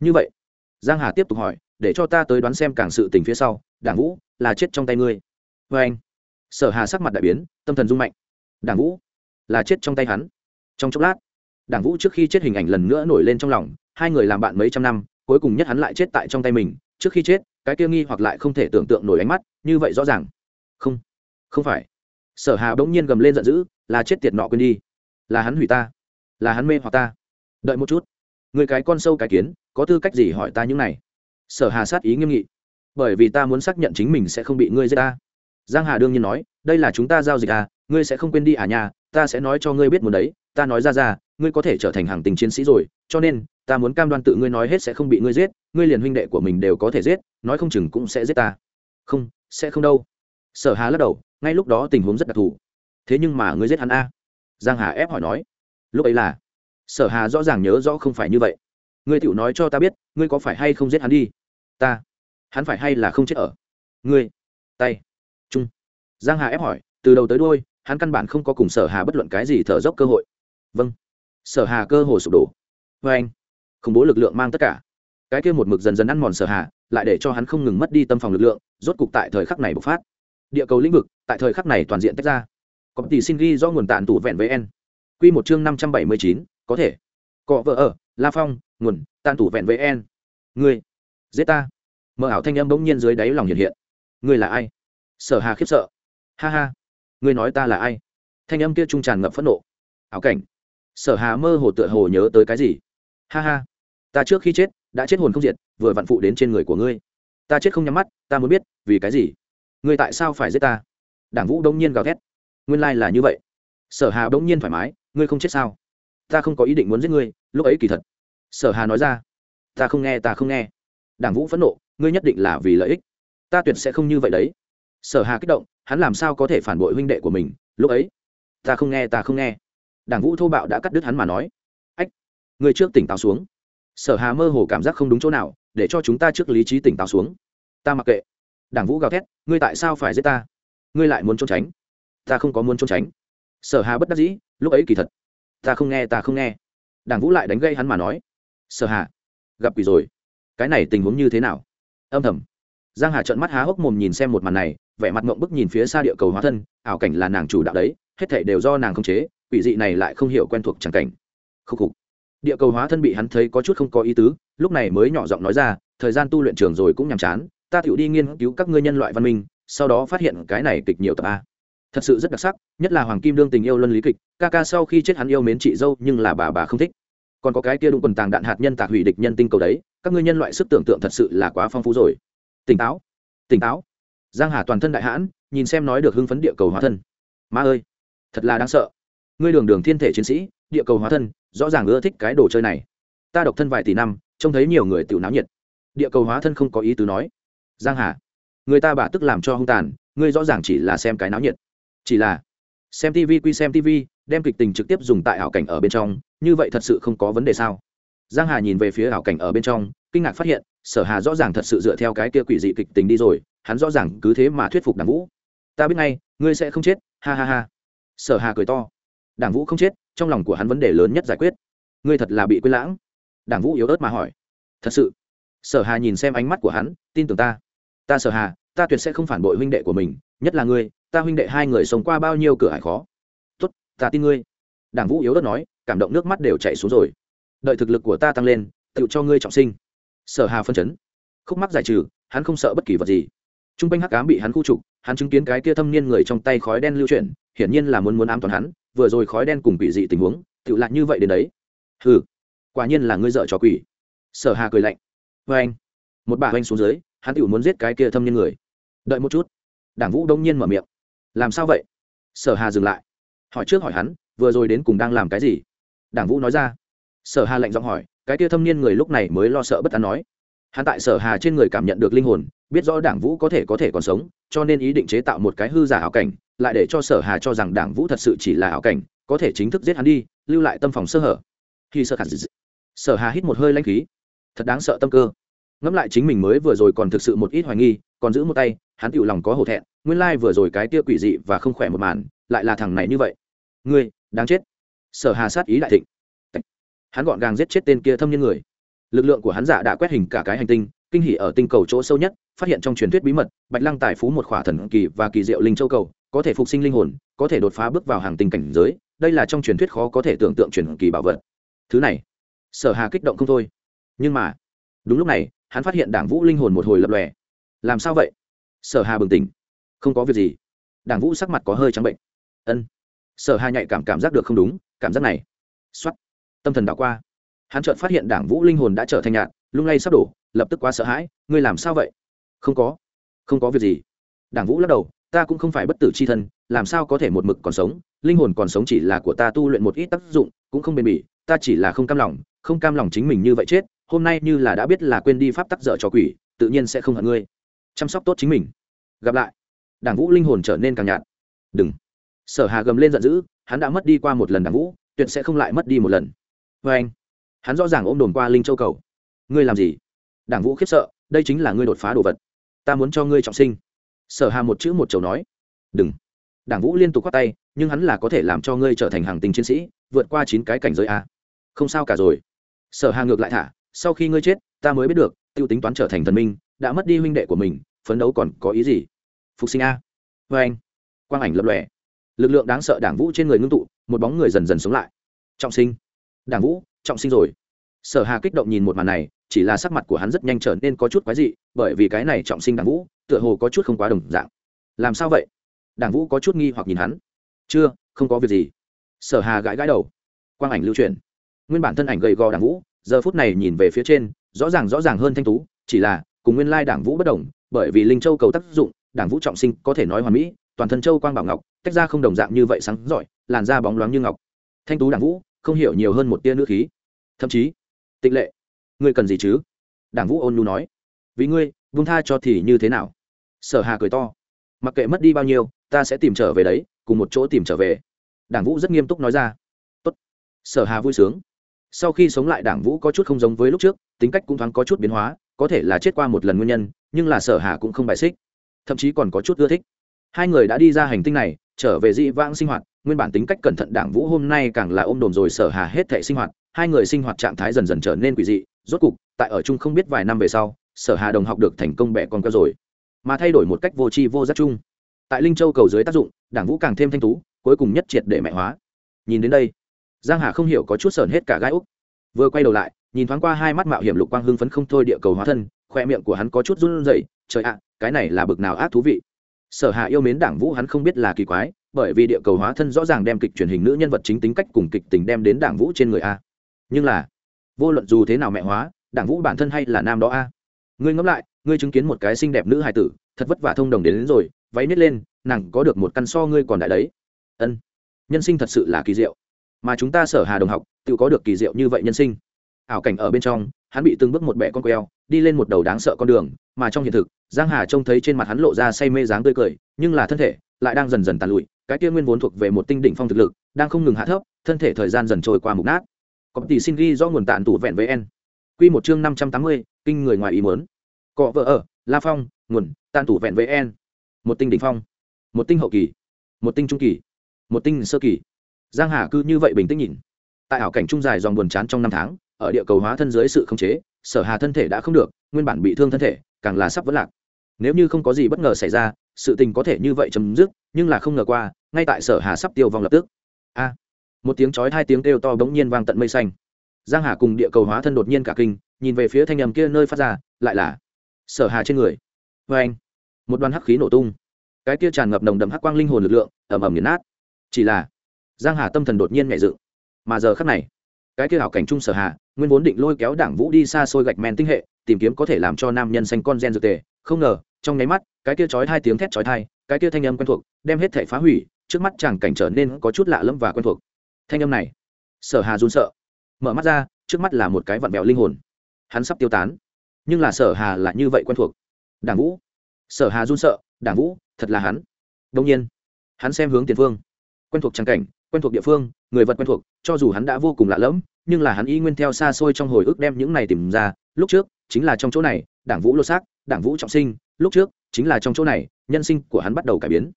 Như vậy giang hà tiếp tục hỏi, để cho ta tới đoán xem càng sự tình phía sau, đảng vũ là chết trong tay ngươi. Vê anh, sở hà sắc mặt đại biến, tâm thần rung mạnh. Đảng vũ là chết trong tay hắn. Trong chốc lát, đảng vũ trước khi chết hình ảnh lần nữa nổi lên trong lòng, hai người làm bạn mấy trăm năm, cuối cùng nhất hắn lại chết tại trong tay mình. Trước khi chết, cái kia nghi hoặc lại không thể tưởng tượng nổi ánh mắt, như vậy rõ ràng. Không không phải. Sở hà bỗng nhiên gầm lên giận dữ, là chết tiệt nọ quên đi. Là hắn hủy ta. Là hắn mê hoặc ta. Đợi một chút. Người cái con sâu cái kiến có tư cách gì hỏi ta những này? Sở hà sát ý nghiêm nghị. Bởi vì ta muốn xác nhận chính mình sẽ không bị ngươi giết ta. Giang hà đương nhiên nói, đây là chúng ta giao dịch à ngươi sẽ không quên đi à nhà ta sẽ nói cho ngươi biết muốn đấy, ta nói ra ra, ngươi có thể trở thành hàng tình chiến sĩ rồi, cho nên, ta muốn cam đoan tự ngươi nói hết sẽ không bị ngươi giết, ngươi liền huynh đệ của mình đều có thể giết, nói không chừng cũng sẽ giết ta. Không, sẽ không đâu. Sở hà lắc đầu, ngay lúc đó tình huống rất đặc thù. Thế nhưng mà ngươi giết hắn a? Giang hà ép hỏi nói. Lúc ấy là, sở hà rõ ràng nhớ rõ không phải như vậy ngươi tiểu nói cho ta biết, ngươi có phải hay không giết hắn đi? Ta. Hắn phải hay là không chết ở? Ngươi. Tay. Trung. Giang hà ép hỏi, từ đầu tới đuôi, hắn căn bản không có cùng sở hà bất luận cái gì thở dốc cơ hội. Vâng. Sở hà cơ hồ sụp đổ. Vê anh, khủng bố lực lượng mang tất cả. Cái kia một mực dần dần ăn mòn sở hà, lại để cho hắn không ngừng mất đi tâm phòng lực lượng, rốt cục tại thời khắc này bộc phát. Địa cầu lĩnh vực, tại thời khắc này toàn diện tách ra. Có tỷ xin ghi do nguồn tàn tủ vẹn với n quy một chương năm trăm bảy mươi chín, có thể. Cọ vợ ở, la phong nguồn tàn tủ vẹn với en, ngươi giết ta. Mở ảo thanh âm bỗng nhiên dưới đáy lòng hiện hiện. Ngươi là ai? Sở hà khiếp sợ. Ha ha. Ngươi nói ta là ai? Thanh âm kia trung tràn ngập phẫn nộ. Ảo cảnh. Sở hà mơ hồ tựa hồ nhớ tới cái gì. Ha ha. Ta trước khi chết đã chết hồn không diệt vừa vặn phụ đến trên người của ngươi. Ta chết không nhắm mắt ta muốn biết vì cái gì? Ngươi tại sao phải giết ta? Đảng vũ đông nhiên gào thét. Nguyên lai là như vậy. Sở hà đông nhiên thoải mái ngươi không chết sao? Ta không có ý định muốn giết ngươi lúc ấy kỳ thật sở hà nói ra. Ta không nghe, ta không nghe. Đảng vũ phẫn nộ, ngươi nhất định là vì lợi ích. Ta tuyệt sẽ không như vậy đấy. Sở hà kích động, hắn làm sao có thể phản bội huynh đệ của mình? Lúc ấy, ta không nghe, ta không nghe. Đảng vũ thô bạo đã cắt đứt hắn mà nói. Ách, ngươi trước tỉnh táo xuống. Sở hà mơ hồ cảm giác không đúng chỗ nào, để cho chúng ta trước lý trí tỉnh táo xuống. Ta mặc kệ. Đảng vũ gào thét, ngươi tại sao phải giết ta? Ngươi lại muốn trốn tránh. Ta không có muốn trốn tránh. Sở hà bất đắc dĩ, lúc ấy kỳ thật. Ta không nghe, ta không nghe. Đảng vũ lại đánh gây hắn mà nói sở hạ gặp quỷ rồi. Cái này tình huống như thế nào? Âm thầm. Giang hà trợn mắt há hốc mồm nhìn xem một màn này, vẻ mặt ngộng bức nhìn phía xa địa cầu hóa thân, ảo cảnh là nàng chủ đạo đấy, hết thảy đều do nàng không chế, quỷ dị này lại không hiểu quen thuộc chẳng cảnh. Khúc khục. Địa cầu hóa thân bị hắn thấy có chút không có ý tứ, lúc này mới nhỏ giọng nói ra, thời gian tu luyện trường rồi cũng nhàm chán, ta tiểu đi nghiên cứu các ngươi nhân loại văn minh, sau đó phát hiện cái này kịch nhiều tập a. Thật sự rất đặc sắc, nhất là hoàng kim đương tình yêu luân lý kịch, ca ca sau khi chết hắn yêu mến chị dâu nhưng là bà bà không thích còn có cái kia đụng quần tàng đạn hạt nhân tạc hủy địch nhân tinh cầu đấy, các ngươi nhân loại sức tưởng tượng thật sự là quá phong phú rồi. Tỉnh táo tỉnh táo. Giang hà toàn thân đại hãn, nhìn xem nói được hưng phấn địa cầu hóa thân. Ma ơi, thật là đáng sợ. Ngươi đường đường thiên thể chiến sĩ, địa cầu hóa thân, rõ ràng ưa thích cái đồ chơi này. Ta độc thân vài tỷ năm, trông thấy nhiều người tiểu náo nhiệt. Địa cầu hóa thân không có ý tứ nói. Giang hà, người ta bà tức làm cho hung tàn, ngươi rõ ràng chỉ là xem cái náo nhiệt. Chỉ là xem tv quy xem tv đem kịch tình trực tiếp dùng tại ảo cảnh ở bên trong, như vậy thật sự không có vấn đề sao? Giang hà nhìn về phía ảo cảnh ở bên trong, kinh ngạc phát hiện, sở hà rõ ràng thật sự dựa theo cái kia quỷ dị kịch tình đi rồi, hắn rõ ràng cứ thế mà thuyết phục đảng vũ. Ta biết ngay, ngươi sẽ không chết, ha ha ha. Sở hà cười to. Đảng vũ không chết, trong lòng của hắn vấn đề lớn nhất giải quyết. Ngươi thật là bị quên lãng. Đảng vũ yếu ớt mà hỏi. Thật sự? Sở hà nhìn xem ánh mắt của hắn, tin tưởng ta. Ta sở hà, ta tuyệt sẽ không phản bội huynh đệ của mình nhất là ngươi, ta huynh đệ hai người sống qua bao nhiêu cửa hải khó. Tốt, ta tin ngươi. Đảng vũ yếu đất nói, cảm động nước mắt đều chảy xuống rồi. Đợi thực lực của ta tăng lên tự cho ngươi trọng sinh. Sở hà phân chấn. Khúc mắc giải trừ, hắn không sợ bất kỳ vật gì. T r u n g quanh hắc cám bị hắn khu trục, hắn chứng kiến cái kia thâm niên người trong tay khói đen lưu chuyển, hiển nhiên là muốn muốn ám toàn hắn, vừa rồi khói đen cùng bị dị tình huống tự lạc như vậy đến đấy. Hừ, quả nhiên là ngươi dợ trò quỷ. Sở hà cười lạnh. Vê anh một bà anh xuống dưới, hắn tự muốn giết cái kia thâm niên người. Đợi một chút đảng vũ đông nhiên mở miệng. Làm sao vậy? Sở hà dừng lại. Hỏi trước hỏi hắn, vừa rồi đến cùng đang làm cái gì? Đảng vũ nói ra. Sở hà lạnh giọng hỏi, cái kia thâm niên người lúc này mới lo sợ bất an nói. Hắn tại sở hà trên người cảm nhận được linh hồn, biết rõ đảng vũ có thể có thể còn sống, cho nên ý định chế tạo một cái hư giả ảo cảnh, lại để cho sở hà cho rằng đảng vũ thật sự chỉ là ảo cảnh, có thể chính thức giết hắn đi, lưu lại tâm phòng sơ hở. Khi sơ khả sở hà hít một hơi lanh khí. Thật đáng sợ tâm cơ. Ngẫm lại chính mình mới vừa rồi còn thực sự một ít hoài nghi, còn giữ một tay hắn tựu lòng có hổ thẹn, nguyên lai vừa rồi cái tia quỷ dị và không khỏe một màn, lại là thằng này như vậy. Ngươi, đáng chết. Sở hà sát ý đại thịnh. Hắn gọn gàng giết chết tên kia thâm nhân người. Lực lượng của hắn giả đã quét hình cả cái hành tinh, kinh hỉ ở tinh cầu chỗ sâu nhất, phát hiện trong truyền thuyết bí mật, bạch lăng tài phú một khỏa thần kỳ và kỳ diệu linh châu cầu, có thể phục sinh linh hồn, có thể đột phá bước vào hàng tinh cảnh giới, đây là trong truyền thuyết khó có thể tưởng tượng truyền kỳ bảo vật. Thứ này, sở hà kích động không thôi. Nhưng mà, đúng lúc này, hắn phát hiện đảng vũ linh hồn một hồi lập lòe. Làm sao vậy? Sở hà bừng tỉnh. Không có việc gì. Đảng vũ sắc mặt có hơi trắng bệnh. Ân. Sở hà nhạy cảm cảm giác được không đúng, cảm giác này. Xuất tâm thần đảo qua. Hắn chợt phát hiện đảng vũ linh hồn đã trở thành nhạt, lung lay sắp đổ, lập tức quá sợ hãi, ngươi làm sao vậy? Không có. Không có việc gì. Đảng vũ lắc đầu, ta cũng không phải bất tử c h i thân, làm sao có thể một mực còn sống? Linh hồn còn sống chỉ là của ta tu luyện một ít tác dụng, cũng không bền bỉ, ta chỉ là không cam lòng, không cam lòng chính mình như vậy chết, hôm nay như là đã biết là quên đi pháp tắc dở cho quỷ, tự nhiên sẽ không hận ngươi chăm sóc tốt chính mình. Gặp lại. Đảng vũ linh hồn trở nên càng nhạt. Đừng. Sở hà gầm lên giận dữ, hắn đã mất đi qua một lần đảng vũ, tuyệt sẽ không lại mất đi một lần. Vê anh, hắn rõ ràng ôm đồn qua linh châu cầu. Ngươi làm gì? Đảng vũ khiếp sợ, đây chính là ngươi đột phá đồ vật. Ta muốn cho ngươi trọng sinh. Sở hà một chữ một chầu nói. Đừng. Đảng vũ liên tục khoát tay, nhưng hắn là có thể làm cho ngươi trở thành hàng tình chiến sĩ, vượt qua chín cái cảnh giới a. Không sao cả rồi. Sở hà ngược lại thả, sau khi ngươi chết, ta mới biết được, tiêu tính toán trở thành thần minh đã mất đi huynh đệ của mình, phấn đấu còn có ý gì? Phục sinh a. Vê anh. Quang ảnh lập lòe. Lực lượng đáng sợ đảng vũ trên người ngưng tụ, một bóng người dần dần sống lại. Trọng sinh. Đảng vũ, trọng sinh rồi. Sở hà kích động nhìn một màn này, chỉ là sắc mặt của hắn rất nhanh trở nên có chút quái dị, bởi vì cái này trọng sinh đảng vũ, tựa hồ có chút không quá đồng dạng. Làm sao vậy? Đảng vũ có chút nghi hoặc nhìn hắn. Chưa, không có việc gì. Sở hà gãi gãi đầu. Quang ảnh lưu truyền. Nguyên bản thân ảnh gầy gò đảng vũ, giờ phút này nhìn về phía trên, rõ ràng rõ ràng hơn thanh tú, chỉ là cùng nguyên lai đảng vũ bất đồng, bởi vì linh châu cầu tác dụng, đảng vũ trọng sinh có thể nói hoàn mỹ, toàn thân châu quang bảo ngọc, tách ra không đồng dạng như vậy sáng giỏi, làn da bóng loáng như ngọc. Thanh tú đảng vũ, không hiểu nhiều hơn một tia nước khí. Thậm chí tịch lệ. Ngươi cần gì chứ? Đảng vũ ôn nhu nói. Vì ngươi vung tha cho thì như thế nào? Sở hà cười to. Mặc kệ mất đi bao nhiêu, ta sẽ tìm trở về đấy, cùng một chỗ tìm trở về. Đảng vũ rất nghiêm túc nói ra. Tốt. sở hà vui sướng. Sau khi sống lại, đảng vũ có chút không giống với lúc trước, tính cách cũng thoáng có chút biến hóa có thể là chết qua một lần nguyên nhân, nhưng là sở hà cũng không bài xích, thậm chí còn có chút ưa thích. Hai người đã đi ra hành tinh này, trở về dị vãng sinh hoạt, nguyên bản tính cách cẩn thận đảng vũ hôm nay càng là ôm đồm rồi sở hà hết thệ sinh hoạt, hai người sinh hoạt trạng thái dần dần trở nên quỷ dị, rốt cục, tại ở chung không biết vài năm về sau, sở hà đồng học được thành công bẻ con cơ rồi, mà thay đổi một cách vô tri vô giác chung. Tại linh châu cầu dưới tác dụng, đảng vũ càng thêm thanh tú, cuối cùng nhất triệt để mẹ hóa. Nhìn đến đây, giang hà không hiểu có chút sờn hết cả gai úc. Vừa quay đầu lại nhìn thoáng qua hai mắt mạo hiểm lục quang hưng phấn không thôi địa cầu hóa thân khoe miệng của hắn có chút run rẩy trời ạ cái này là bực nào ác thú vị. Sở hạ yêu mến đảng vũ hắn không biết là kỳ quái bởi vì địa cầu hóa thân rõ ràng đem kịch truyền hình nữ nhân vật chính tính cách cùng kịch tình đem đến đảng vũ trên người a. Nhưng là vô luận dù thế nào mẹ hóa đảng vũ bản thân hay là nam đó a. Ngươi ngẫm lại ngươi chứng kiến một cái xinh đẹp nữ hài tử thật vất vả thông đồng đến, đến rồi váy nít lên nàng có được một căn so ngươi còn đại đấy. Ân nhân sinh thật sự là kỳ diệu. Mà chúng ta sở hà đồng học tự có được kỳ diệu như vậy nhân sinh ảo cảnh ở bên trong, hắn bị từng bước một bẹ con queo, đi lên một đầu đáng sợ con đường, mà trong hiện thực, giang hà trông thấy trên mặt hắn lộ ra say mê dáng tươi cười, nhưng là thân thể lại đang dần dần tàn lụi, cái kia nguyên vốn thuộc về một tinh đỉnh phong thực lực, đang không ngừng hạ thấp, thân thể thời gian dần trôi qua mục nát. Có tỷ xin ghi do nguồn tạn tủ vẹn với en quy một chương năm trăm tám mươi, kinh người ngoài ý muốn. Cọ vợ ở, la phong, nguồn tàn tủ vẹn với en một tinh đỉnh phong, một tinh hậu kỳ, một tinh trung kỳ, một tinh sơ kỳ. Giang hà cứ như vậy bình tĩnh nhìn. Tại ảo cảnh trung dài dòng buồn chán trong năm tháng ở địa cầu hóa thân dưới sự khống chế, sở hà thân thể đã không được, nguyên bản bị thương thân thể, càng là sắp vỡ lạc. Nếu như không có gì bất ngờ xảy ra, sự tình có thể như vậy chấm dứt, nhưng là không ngờ qua, ngay tại sở hà sắp tiêu vong lập tức. A! Một tiếng chói hai tiếng kêu to bỗng nhiên vang tận mây xanh. Giang hà cùng địa cầu hóa thân đột nhiên cả kinh, nhìn về phía thanh âm kia nơi phát ra, lại là sở hà trên người. Vê anh, một đoàn hắc khí nổ tung. Cái kia tràn ngập nồng đậm hắc quang linh hồn lực lượng ẩm ẩm nghiền nát. Chỉ là, giang hà tâm thần đột nhiên nhẹ dự mà giờ khắc này cái kia hảo cảnh trung sở hà, nguyên vốn định lôi kéo đảng vũ đi xa xôi gạch men tinh hệ, tìm kiếm có thể làm cho nam nhân xanh con gen dược tề. Không ngờ, trong nháy mắt, cái kia chói hai tiếng thét chói thai cái kia thanh âm quen thuộc, đem hết thể phá hủy, trước mắt chàng cảnh trở nên có chút lạ lẫm và quen thuộc. Thanh âm này, sở hà run sợ. Mở mắt ra, trước mắt là một cái vặn vẹo linh hồn. Hắn sắp tiêu tán. Nhưng là sở hà là như vậy quen thuộc. Đảng vũ. Sở hà run sợ, đảng vũ, thật là hắn. Đông nhiên, hắn xem hướng tiền phương. Quen thuộc trang cảnh quen thuộc địa phương, người vật quen thuộc, cho dù hắn đã vô cùng lạ lẫm, nhưng là hắn y nguyên theo xa xôi trong hồi ức đem những này tìm ra, lúc trước chính là trong chỗ này, đảng vũ lột xác, đảng vũ trọng sinh, lúc trước chính là trong chỗ này, nhân sinh của hắn bắt đầu cải biến.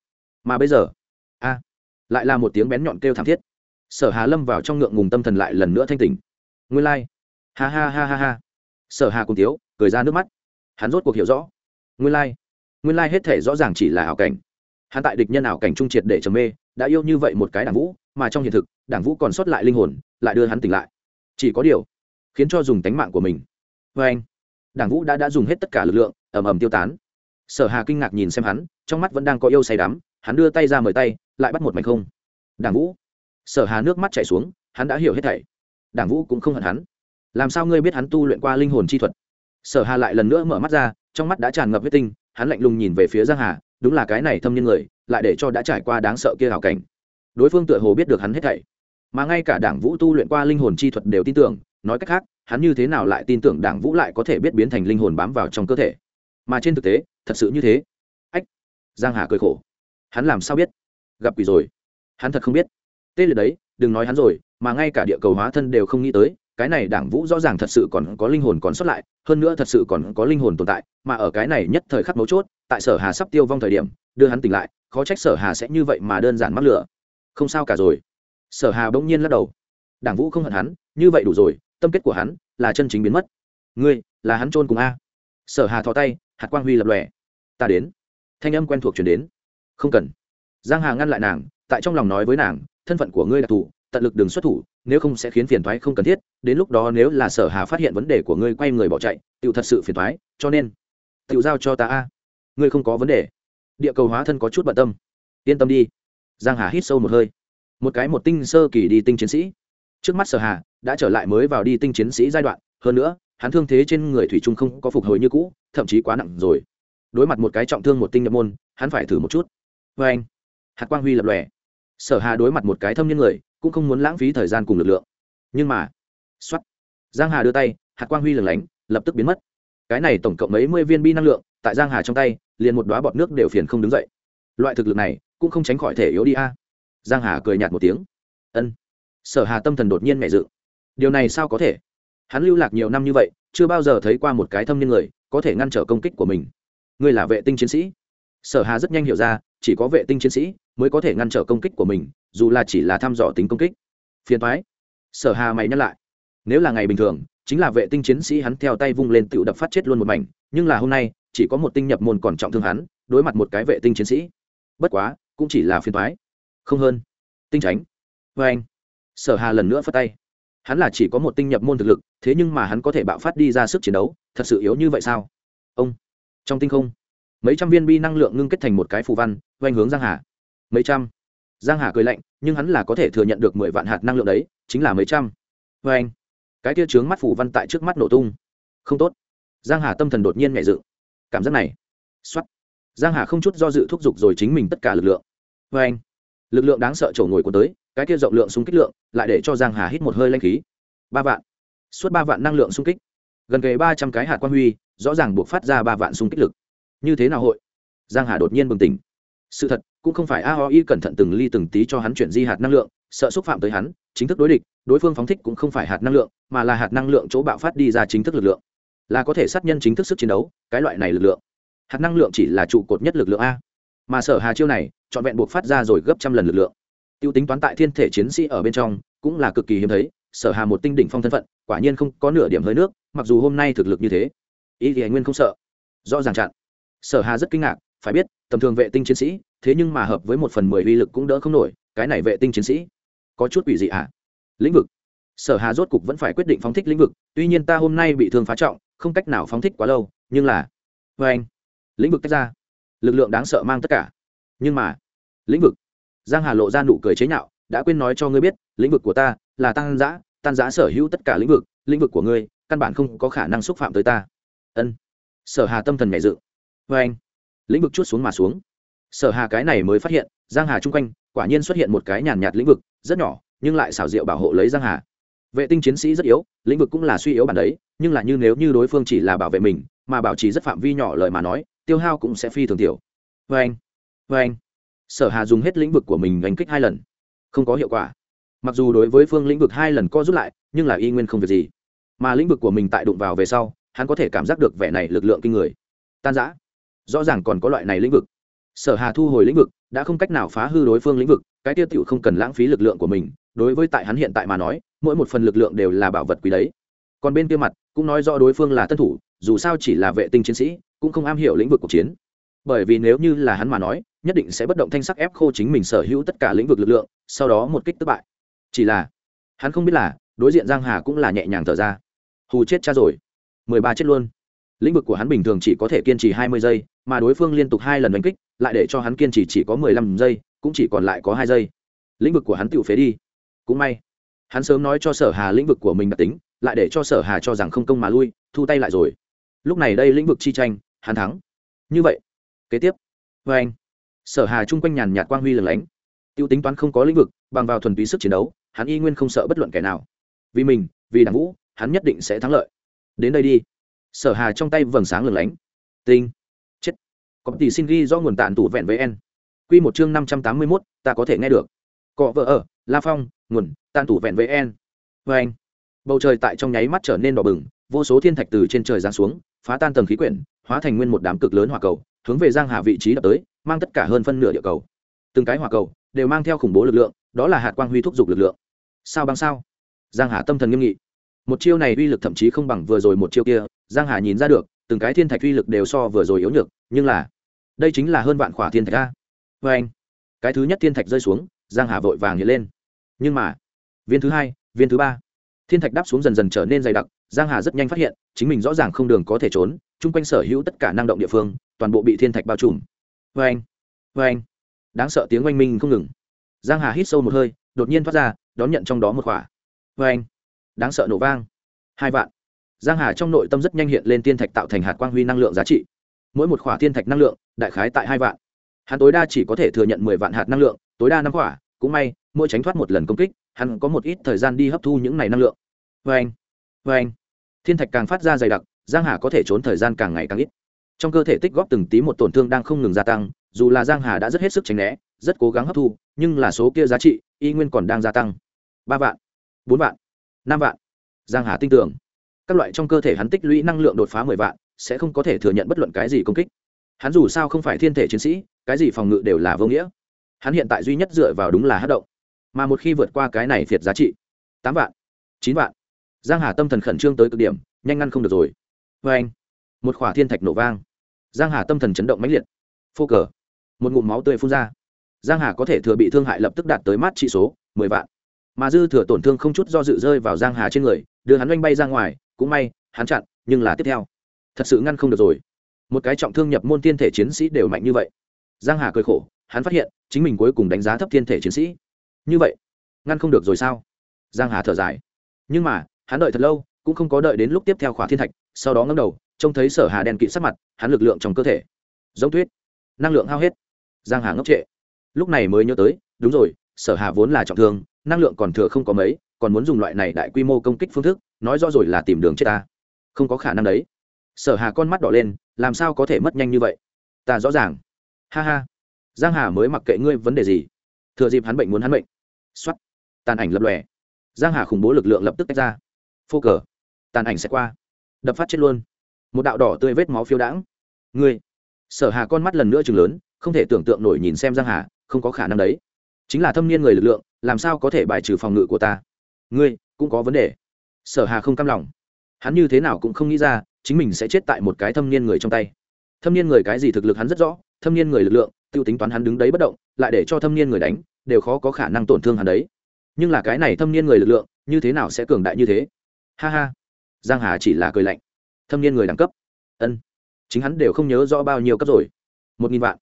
Mà bây giờ, a, lại là một tiếng bén nhọn kêu thảm thiết. Sở hà lâm vào trong ngượng ngùng tâm thần lại lần nữa thanh tỉnh. Nguyên lai、like. ha ha ha ha ha. Sở hà cùng tiếu, cười ra nước mắt. Hắn rốt cuộc hiểu rõ. Nguyên lai、like. nguyên lai、like、hết hết thể rõ ràng chỉ là ảo cảnh. Hắn tại địch nhân ảo cảnh trung triệt để trầm mê đã yêu như vậy một cái đảng vũ, mà trong hiện thực, đảng vũ còn sót lại linh hồn, lại đưa hắn tỉnh lại. Chỉ có điều, khiến cho dùng tánh mạng của mình. Vê anh, đảng vũ đã đã dùng hết tất cả lực lượng, ầm ầm tiêu tán. Sở hà kinh ngạc nhìn xem hắn, trong mắt vẫn đang có yêu say đắm, hắn đưa tay ra mời tay, lại bắt một mảnh không. Đảng vũ, sở hà nước mắt chảy xuống, hắn đã hiểu hết thảy. Đảng vũ cũng không hận hắn. Làm sao ngươi biết hắn tu luyện qua linh hồn chi thuật? Sở hà lại lần nữa mở mắt ra, trong mắt đã tràn ngập huyết tinh, hắn lạnh lùng nhìn về phía giang hà, đúng là cái này thâm niên người lại để cho đã trải qua đáng sợ kia hảo cảnh. Đối phương tựa hồ biết được hắn hết thảy. Mà ngay cả đảng vũ tu luyện qua linh hồn chi thuật đều tin tưởng, nói cách khác, hắn như thế nào lại tin tưởng đảng vũ lại có thể biết biến thành linh hồn bám vào trong cơ thể? Mà trên thực tế, thật sự như thế. Ách! Giang hà cười khổ. Hắn làm sao biết? Gặp quỷ rồi. Hắn thật không biết. Tê liệt đấy, đừng nói hắn rồi, mà ngay cả địa cầu hóa thân đều không nghĩ tới, cái này đảng vũ rõ ràng thật sự còn có linh hồn còn sót lại, hơn nữa thật sự còn có linh hồn tồn tại, mà ở cái này nhất thời khắc mấu chốt tại sở hà sắp tiêu vong thời điểm, đưa hắn tỉnh lại, khó trách sở hà sẽ như vậy mà đơn giản mắc lửa. Không sao cả rồi. Sở hà bỗng nhiên lắc đầu. Đảng vũ không hận hắn, như vậy đủ rồi, tâm kết của hắn là chân chính biến mất. Ngươi, là hắn trôn cùng a. Sở hà thò tay, hạt quang huy lập lòe. Ta đến. Thanh âm quen thuộc chuyển đến. Không cần. Giang hà ngăn lại nàng, tại trong lòng nói với nàng, thân phận của ngươi đặc thù tận lực đừng xuất thủ, nếu không sẽ khiến phiền thoái không cần thiết, đến lúc đó nếu là sở hà phát hiện vấn đề của ngươi quay người bỏ chạy tự thật sự phiền thoái cho nên tự giao cho ta a ngươi không có vấn đề. Địa cầu hóa thân có chút bận tâm. Yên tâm đi. Giang hà hít sâu một hơi. Một cái một tinh sơ kỳ đi tinh chiến sĩ. Trước mắt sở hà đã trở lại mới vào đi tinh chiến sĩ giai đoạn, hơn nữa, hắn thương thế trên người thủy trung không có phục hồi như cũ, thậm chí quá nặng rồi. Đối mặt một cái trọng thương một tinh nhập môn, hắn phải thử một chút. Vê anh, hạt quang huy lập lòe. Sở hà đối mặt một cái thâm nhân người, cũng không muốn lãng phí thời gian cùng lực lượng. Nhưng mà xuất giang hà đưa tay, hạt quang huy lửng lánh, lập tức biến mất. Cái này tổng cộng mấy mươi viên bi năng lượng, tại giang hà trong tay liền một đoá bọt nước đều phiền không đứng dậy. Loại thực lực này cũng không tránh khỏi thể yếu đi a. Giang hà cười nhạt một tiếng. Ân. Sở hà tâm thần đột nhiên mẹ dự. Điều này sao có thể? Hắn lưu lạc nhiều năm như vậy, chưa bao giờ thấy qua một cái thâm niên người có thể ngăn trở công kích của mình. Ngươi là vệ tinh chiến sĩ. Sở hà rất nhanh hiểu ra, chỉ có vệ tinh chiến sĩ mới có thể ngăn trở công kích của mình, dù là chỉ là thăm dò tính công kích. Phiền thoái sở hà mày nhắc lại. Nếu là ngày bình thường, chính là vệ tinh chiến sĩ hắn theo tay vung lên tự đập phát chết luôn một mảnh, nhưng là hôm nay chỉ có một tinh nhập môn còn trọng thương hắn, đối mặt một cái vệ tinh chiến sĩ. Bất quá, cũng chỉ là phiền thoái không hơn. Tinh tránh vê anh. Sở hà lần nữa phất tay. Hắn là chỉ có một tinh nhập môn thực lực, thế nhưng mà hắn có thể bạo phát đi ra sức chiến đấu, thật sự yếu như vậy sao? Ông. Trong tinh không, mấy trăm viên bi năng lượng ngưng kết thành một cái phù văn oanh hướng giang hà. Mấy trăm. Giang hà cười lạnh, nhưng hắn là có thể thừa nhận được mười vạn hạt năng lượng đấy, chính là mấy trăm. Vê anh. Cái tia trướng mắt phù văn tại trước mắt nổ tung. Không tốt. Giang hà tâm thần đột nhiên nhẹ dự cảm giác này. Xuất giang hà không chút do dự thúc giục rồi chính mình tất cả lực lượng. Vê anh, lực lượng đáng sợ trổ ngồi của tới, cái kia rộng lượng xung kích lượng, lại để cho giang hà hít một hơi lanh khí. Ba vạn. Suốt ba vạn năng lượng xung kích. Gần kề ba trăm cái hạt quan huy, rõ ràng buộc phát ra ba vạn xung kích lực. Như thế nào hội? Giang hà đột nhiên bừng tỉnh. Sự thật, cũng không phải aoi cẩn thận từng ly từng tí cho hắn chuyển di hạt năng lượng, sợ xúc phạm tới hắn, chính thức đối địch, đối phương phóng thích cũng không phải hạt năng lượng, mà là hạt năng lượng chỗ bạo phát đi ra chính thức lực lượng là có thể sát nhân chính thức sức chiến đấu, cái loại này lực lượng. Hạt năng lượng chỉ là trụ cột nhất lực lượng a. Mà sở hà chiêu này, trọn vẹn buộc phát ra rồi gấp trăm lần lực lượng. Tiêu tính toán tại thiên thể chiến sĩ ở bên trong, cũng là cực kỳ hiếm thấy, sở hà một tinh đỉnh phong thân phận, quả nhiên không có nửa điểm hơi nước, mặc dù hôm nay thực lực như thế. Ý thì anh nguyên không sợ. Rõ ràng chặn. Sở hà rất kinh ngạc, phải biết, tầm thường vệ tinh chiến sĩ, thế nhưng mà hợp với một phần mười uy lực cũng đỡ không nổi, cái này vệ tinh chiến sĩ, có chút quỷ dị ạ à? lĩnh vực. Sở hà rốt cục vẫn phải quyết định phóng thích lĩnh vực, tuy nhiên ta hôm nay bị thương phá trọng không cách nào phóng thích quá lâu, nhưng là vê anh, lĩnh vực tách ra, lực lượng đáng sợ mang tất cả. Nhưng mà, lĩnh vực, giang hà lộ ra nụ cười chế nhạo, đã quên nói cho ngươi biết, lĩnh vực của ta là tăng giã tan giã sở hữu tất cả lĩnh vực lĩnh vực của ngươi, căn bản không có khả năng xúc phạm tới ta. Ân. Sở hà tâm thần nhảy dự vê vâng anh, lĩnh vực chút xuống mà xuống. Sở hà cái này mới phát hiện, giang hà chung quanh, quả nhiên xuất hiện một cái nhàn nhạt lĩnh vực, rất nhỏ, nhưng lại xảo diệu bảo hộ lấy giang hà. Vệ tinh chiến sĩ rất yếu, lĩnh vực cũng là suy yếu bản đấy nhưng là như nếu như đối phương chỉ là bảo vệ mình, mà bảo trì rất phạm vi nhỏ lời mà nói, tiêu hao cũng sẽ phi thường tiểu. Vê anh vê anh. Sở hà dùng hết lĩnh vực của mình đánh kích hai lần. Không có hiệu quả. Mặc dù đối với phương lĩnh vực hai lần co rút lại, nhưng là y nguyên không việc gì. Mà lĩnh vực của mình tại đụng vào về sau, hắn có thể cảm giác được vẻ này lực lượng kinh người. Tan giã rõ ràng còn có loại này lĩnh vực. Sở hà thu hồi lĩnh vực, đã không cách nào phá hư đối phương lĩnh vực, cái tiêu tiểu không cần lãng phí lực lượng của mình. Đối với tại hắn hiện tại mà nói, mỗi một phần lực lượng đều là bảo vật quý đấy. Còn bên kia mặt cũng nói rõ đối phương là tân thủ, dù sao chỉ là vệ tinh chiến sĩ, cũng không am hiểu lĩnh vực cuộc chiến. Bởi vì nếu như là hắn mà nói, nhất định sẽ bất động thanh sắc ép khô chính mình sở hữu tất cả lĩnh vực lực lượng, sau đó một kích thất bại. Chỉ là, hắn không biết là, đối diện giang hà cũng là nhẹ nhàng thở ra. Hù chết cha rồi. Mười ba chết luôn. Lĩnh vực của hắn bình thường chỉ có thể kiên trì hai mươi giây, mà đối phương liên tục hai lần đánh kích, lại để cho hắn kiên trì chỉ có mười lăm giây, cũng chỉ còn lại có hai giây. Lĩnh vực của hắn tự phế đi. Cũng may, hắn sớm nói cho sở hà lĩnh vực của mình đặc tính lại để cho sở hà cho rằng không công mà lui thu tay lại rồi. Lúc này đây lĩnh vực chi tranh hắn thắng. Như vậy kế tiếp vê anh sở hà chung quanh nhàn nhạt quang huy lửng lánh. Tiêu tính toán không có lĩnh vực bằng vào thuần túy sức chiến đấu hắn y nguyên không sợ bất luận kẻ nào. Vì mình vì đảng vũ hắn nhất định sẽ thắng lợi. Đến đây đi. Sở hà trong tay vầng sáng lửng lánh. Tinh. Chết. Có tỷ xin ghi do nguồn tàn tủ vẹn với en quy một chương năm trăm tám mươi 581, ta có thể nghe được. Cọ vợ ở la phong nguồn tàn tủ vẹn với en vê anh bầu trời tại trong nháy mắt trở nên đỏ bừng, vô số thiên thạch từ trên trời giáng xuống, phá tan tầng khí quyển, hóa thành nguyên một đám cực lớn hỏa cầu, hướng về giang hà vị trí đập tới, mang tất cả hơn phân nửa địa cầu. Từng cái hỏa cầu đều mang theo khủng bố lực lượng, đó là hạt quang huy thúc giục lực lượng. Sao bằng sao? Giang hà tâm thần nghiêm nghị. Một chiêu này uy lực thậm chí không bằng vừa rồi một chiêu kia, giang hà nhìn ra được, từng cái thiên thạch uy lực đều so vừa rồi yếu nhược, nhưng là, đây chính là hơn vạn khỏa thiên thạch a. Vê anh, cái thứ nhất thiên thạch rơi xuống, giang hà vội vàng nhảy lên. Nhưng mà, viên thứ hai, viên thứ ba thiên thạch đáp xuống dần dần trở nên dày đặc, giang hà rất nhanh phát hiện, chính mình rõ ràng không đường có thể trốn, chung quanh sở hữu tất cả năng động địa phương, toàn bộ bị thiên thạch bao trùm. Vê anh vê anh đáng sợ tiếng oanh minh không ngừng. Giang hà hít sâu một hơi, đột nhiên thoát ra, đón nhận trong đó một khỏa. Vê anh đáng sợ nổ vang. Hai vạn. Giang hà trong nội tâm rất nhanh hiện lên thiên thạch tạo thành hạt quang huy năng lượng giá trị. Mỗi một khỏa thiên thạch năng lượng, đại khái tại hai vạn. Hắn tối đa chỉ có thể thừa nhận mười vạn hạt năng lượng, tối đa năm khỏa. Cũng may, mỗi tránh thoát một lần công kích hắn có một ít thời gian đi hấp thu những này năng lượng. Vê anh vê anh. Thiên thạch càng phát ra dày đặc, giang hà có thể trốn thời gian càng ngày càng ít. Trong cơ thể tích góp từng tí một tổn thương đang không ngừng gia tăng, dù là giang hà đã rất hết sức tránh né, rất cố gắng hấp thu, nhưng là số kia giá trị, y nguyên còn đang gia tăng. Ba vạn, bốn vạn, năm vạn. Giang hà tin tưởng, các loại trong cơ thể hắn tích lũy năng lượng đột phá mười vạn, sẽ không có thể thừa nhận bất luận cái gì công kích. Hắn dù sao không phải thiên thể chiến sĩ, cái gì phòng ngự đều là vô nghĩa. Hắn hiện tại duy nhất dựa vào đúng là hát động mà một khi vượt qua cái này thiệt giá trị. Tám vạn, chín vạn. Giang hà tâm thần khẩn trương tới cực điểm, nhanh ngăn không được rồi. Vê anh, một khỏa thiên thạch nổ vang. Giang hà tâm thần chấn động mãnh liệt. Phô cờ. Một ngụm máu tươi phun ra. Giang hà có thể thừa bị thương hại lập tức đạt tới mát trị số, mười vạn. Mà dư thừa tổn thương không chút do dự rơi vào giang hà trên người, đưa hắn oanh bay ra ngoài, cũng may, hắn chặn, nhưng là tiếp theo. Thật sự ngăn không được rồi. Một cái trọng thương nhập môn thiên thể chiến sĩ đều mạnh như vậy. Giang hà cười khổ, hắn phát hiện, chính mình cuối cùng đánh giá thấp thiên thể chiến sĩ như vậy, ngăn không được rồi sao? Giang hà thở dài. Nhưng mà, hắn đợi thật lâu, cũng không có đợi đến lúc tiếp theo khỏa thiên thạch, sau đó ngẩng đầu, trông thấy sở hà đen kỵ sắc mặt, hắn lực lượng trong cơ thể. Giống tuyết. Năng lượng hao hết. Giang hà ngốc trệ. Lúc này mới nhớ tới, đúng rồi, sở hà vốn là trọng thương, năng lượng còn thừa không có mấy, còn muốn dùng loại này đại quy mô công kích phương thức, nói rõ rồi là tìm đường chết ta. Không có khả năng đấy. Sở hà con mắt đỏ lên, làm sao có thể mất nhanh như vậy? Ta rõ ràng. Ha ha. Giang hà mới mặc kệ ngươi vấn đề gì. Thừa dịp hắn bệnh muốn hắn bệnh xuất tàn ảnh lập lòe. Giang hà khủng bố lực lượng lập tức tách ra. Phô cờ. Tàn ảnh sẽ qua. Đập phát chết luôn. Một đạo đỏ tươi vết máu phiêu đãng. Ngươi. Sở hà con mắt lần nữa chừng lớn, không thể tưởng tượng nổi nhìn xem giang hà, không có khả năng đấy. Chính là thâm niên người lực lượng, làm sao có thể bài trừ phòng ngự của ta? Ngươi, cũng có vấn đề. Sở hà không cam lòng. Hắn như thế nào cũng không nghĩ ra, chính mình sẽ chết tại một cái thâm niên người trong tay. Thâm niên người cái gì thực lực hắn rất rõ, thâm niên người lực lượng, tiêu tính toán hắn đứng đấy bất động, lại để cho thâm niên người đánh đều khó có khả năng tổn thương hắn đấy. Nhưng là cái này thâm niên người lực lượng, như thế nào sẽ cường đại như thế? Ha ha. Giang hà chỉ là cười lạnh. Thâm niên người đẳng cấp. Ân. Chính hắn đều không nhớ rõ bao nhiêu cấp rồi. Một nghìn vạn.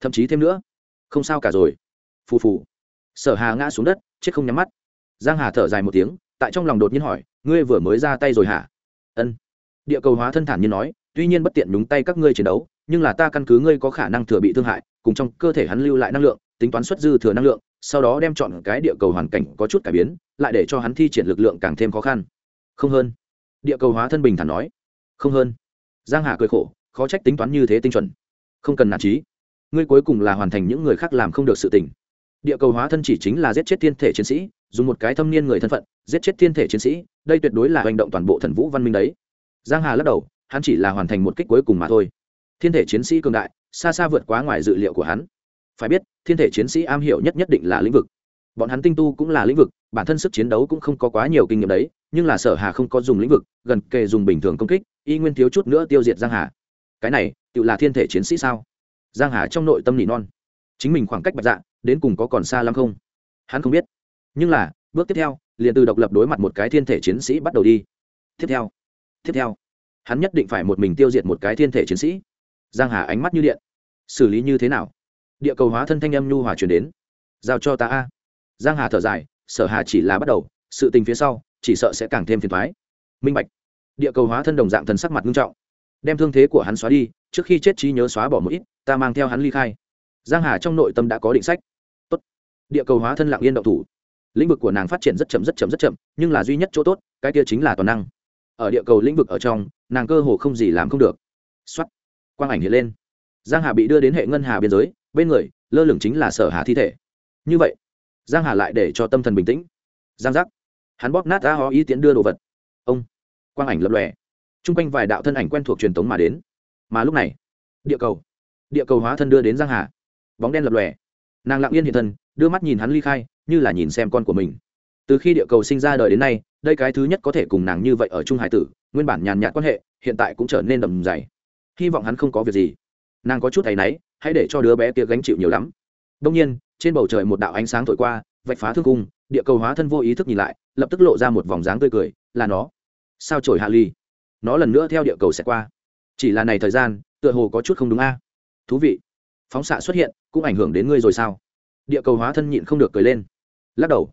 Thậm chí thêm nữa. Không sao cả rồi. Phù phù. Sở hà ngã xuống đất, chết không nhắm mắt. Giang hà thở dài một tiếng, tại trong lòng đột nhiên hỏi, ngươi vừa mới ra tay rồi hả? Ân. Địa cầu hóa thân thản như nói, tuy nhiên bất tiện nhúng tay các ngươi chiến đấu, nhưng là ta căn cứ ngươi có khả năng thừa bị thương hại, cùng trong cơ thể hắn lưu lại năng lượng, tính toán xuất dư thừa năng lượng sau đó đem chọn cái địa cầu hoàn cảnh có chút cải biến, lại để cho hắn thi triển lực lượng càng thêm khó khăn. Không hơn. Địa cầu hóa thân bình thản nói. Không hơn. Giang hà cười khổ, khó trách tính toán như thế tinh chuẩn. Không cần nản trí. Ngươi cuối cùng là hoàn thành những người khác làm không được sự tình. Địa cầu hóa thân chỉ chính là giết chết thiên thể chiến sĩ, dùng một cái thâm niên người thân phận, giết chết thiên thể chiến sĩ, đây tuyệt đối là hành động toàn bộ thần vũ văn minh đấy. Giang hà lắc đầu, hắn chỉ là hoàn thành một kích cuối cùng mà thôi. Thiên thể chiến sĩ cường đại, xa xa vượt quá ngoài dự liệu của hắn phải biết, thiên thể chiến sĩ am hiểu nhất nhất định là lĩnh vực. Bọn hắn tinh tu cũng là lĩnh vực, bản thân sức chiến đấu cũng không có quá nhiều kinh nghiệm đấy, nhưng là sở hà không có dùng lĩnh vực, gần kề dùng bình thường công kích, y nguyên thiếu chút nữa tiêu diệt giang hà. Cái này, tự là thiên thể chiến sĩ sao? Giang hà trong nội tâm nỉ non. Chính mình khoảng cách bạch dạ đến cùng có còn xa lắm không? Hắn không biết. Nhưng là, bước tiếp theo, liền từ độc lập đối mặt một cái thiên thể chiến sĩ bắt đầu đi. Tiếp theo tiếp theo, hắn nhất định phải một mình tiêu diệt một cái thiên thể chiến sĩ. Giang hà ánh mắt như điện. Xử lý như thế nào? Địa cầu hóa thân thanh âm nhu hòa truyền đến. Giao cho ta a. Giang hà thở dài, sở hà chỉ là bắt đầu, sự tình phía sau, chỉ sợ sẽ càng thêm phiền thoái minh bạch. Địa cầu hóa thân đồng dạng thần sắc mặt nghiêm trọng. Đem thương thế của hắn xóa đi, trước khi chết trí nhớ xóa bỏ một ít, ta mang theo hắn ly khai. Giang hà trong nội tâm đã có định sách. Tốt. địa cầu hóa thân lặng yên động thủ. Lĩnh vực của nàng phát triển rất chậm rất chậm rất chậm, nhưng là duy nhất chỗ tốt, cái kia chính là toàn năng. Ở địa cầu lĩnh vực ở trong, nàng cơ hồ không gì làm không được. Xuất quang ảnh hiện lên giang hà bị đưa đến hệ ngân hà biên giới, bên người, lơ lửng chính là sở hà thi thể. Như vậy, giang hà lại để cho tâm thần bình tĩnh. Giang giác. Hắn bóp nát ra hó ý tiến đưa đồ vật. Ông. Quang ảnh lập lòe. Chung quanh vài đạo thân ảnh quen thuộc truyền thống mà đến. Mà lúc này, địa cầu. Địa cầu hóa thân đưa đến giang hà. Bóng đen lập lòe. Nàng lặng yên hiện thân, đưa mắt nhìn hắn ly khai, như là nhìn xem con của mình. Từ khi địa cầu sinh ra đời đến nay, đây cái thứ nhất có thể cùng nàng như vậy ở trung hải tử, nguyên bản nhàn nhạt quan hệ, hiện tại cũng trở nên đầm dày. Hy vọng hắn không có việc gì nàng có chút thấy náy, hãy để cho đứa bé kia gánh chịu nhiều lắm. Đông nhiên, trên bầu trời một đạo ánh sáng thổi qua, vạch phá thương cung, địa cầu hóa thân vô ý thức nhìn lại, lập tức lộ ra một vòng dáng tươi cười, là nó. Sao trổi hạ ly? Nó lần nữa theo địa cầu sẽ qua. Chỉ là này thời gian, tựa hồ có chút không đúng a. Thú vị. Phóng xạ xuất hiện, cũng ảnh hưởng đến ngươi rồi sao? Địa cầu hóa thân nhịn không được cười lên. Lắc đầu.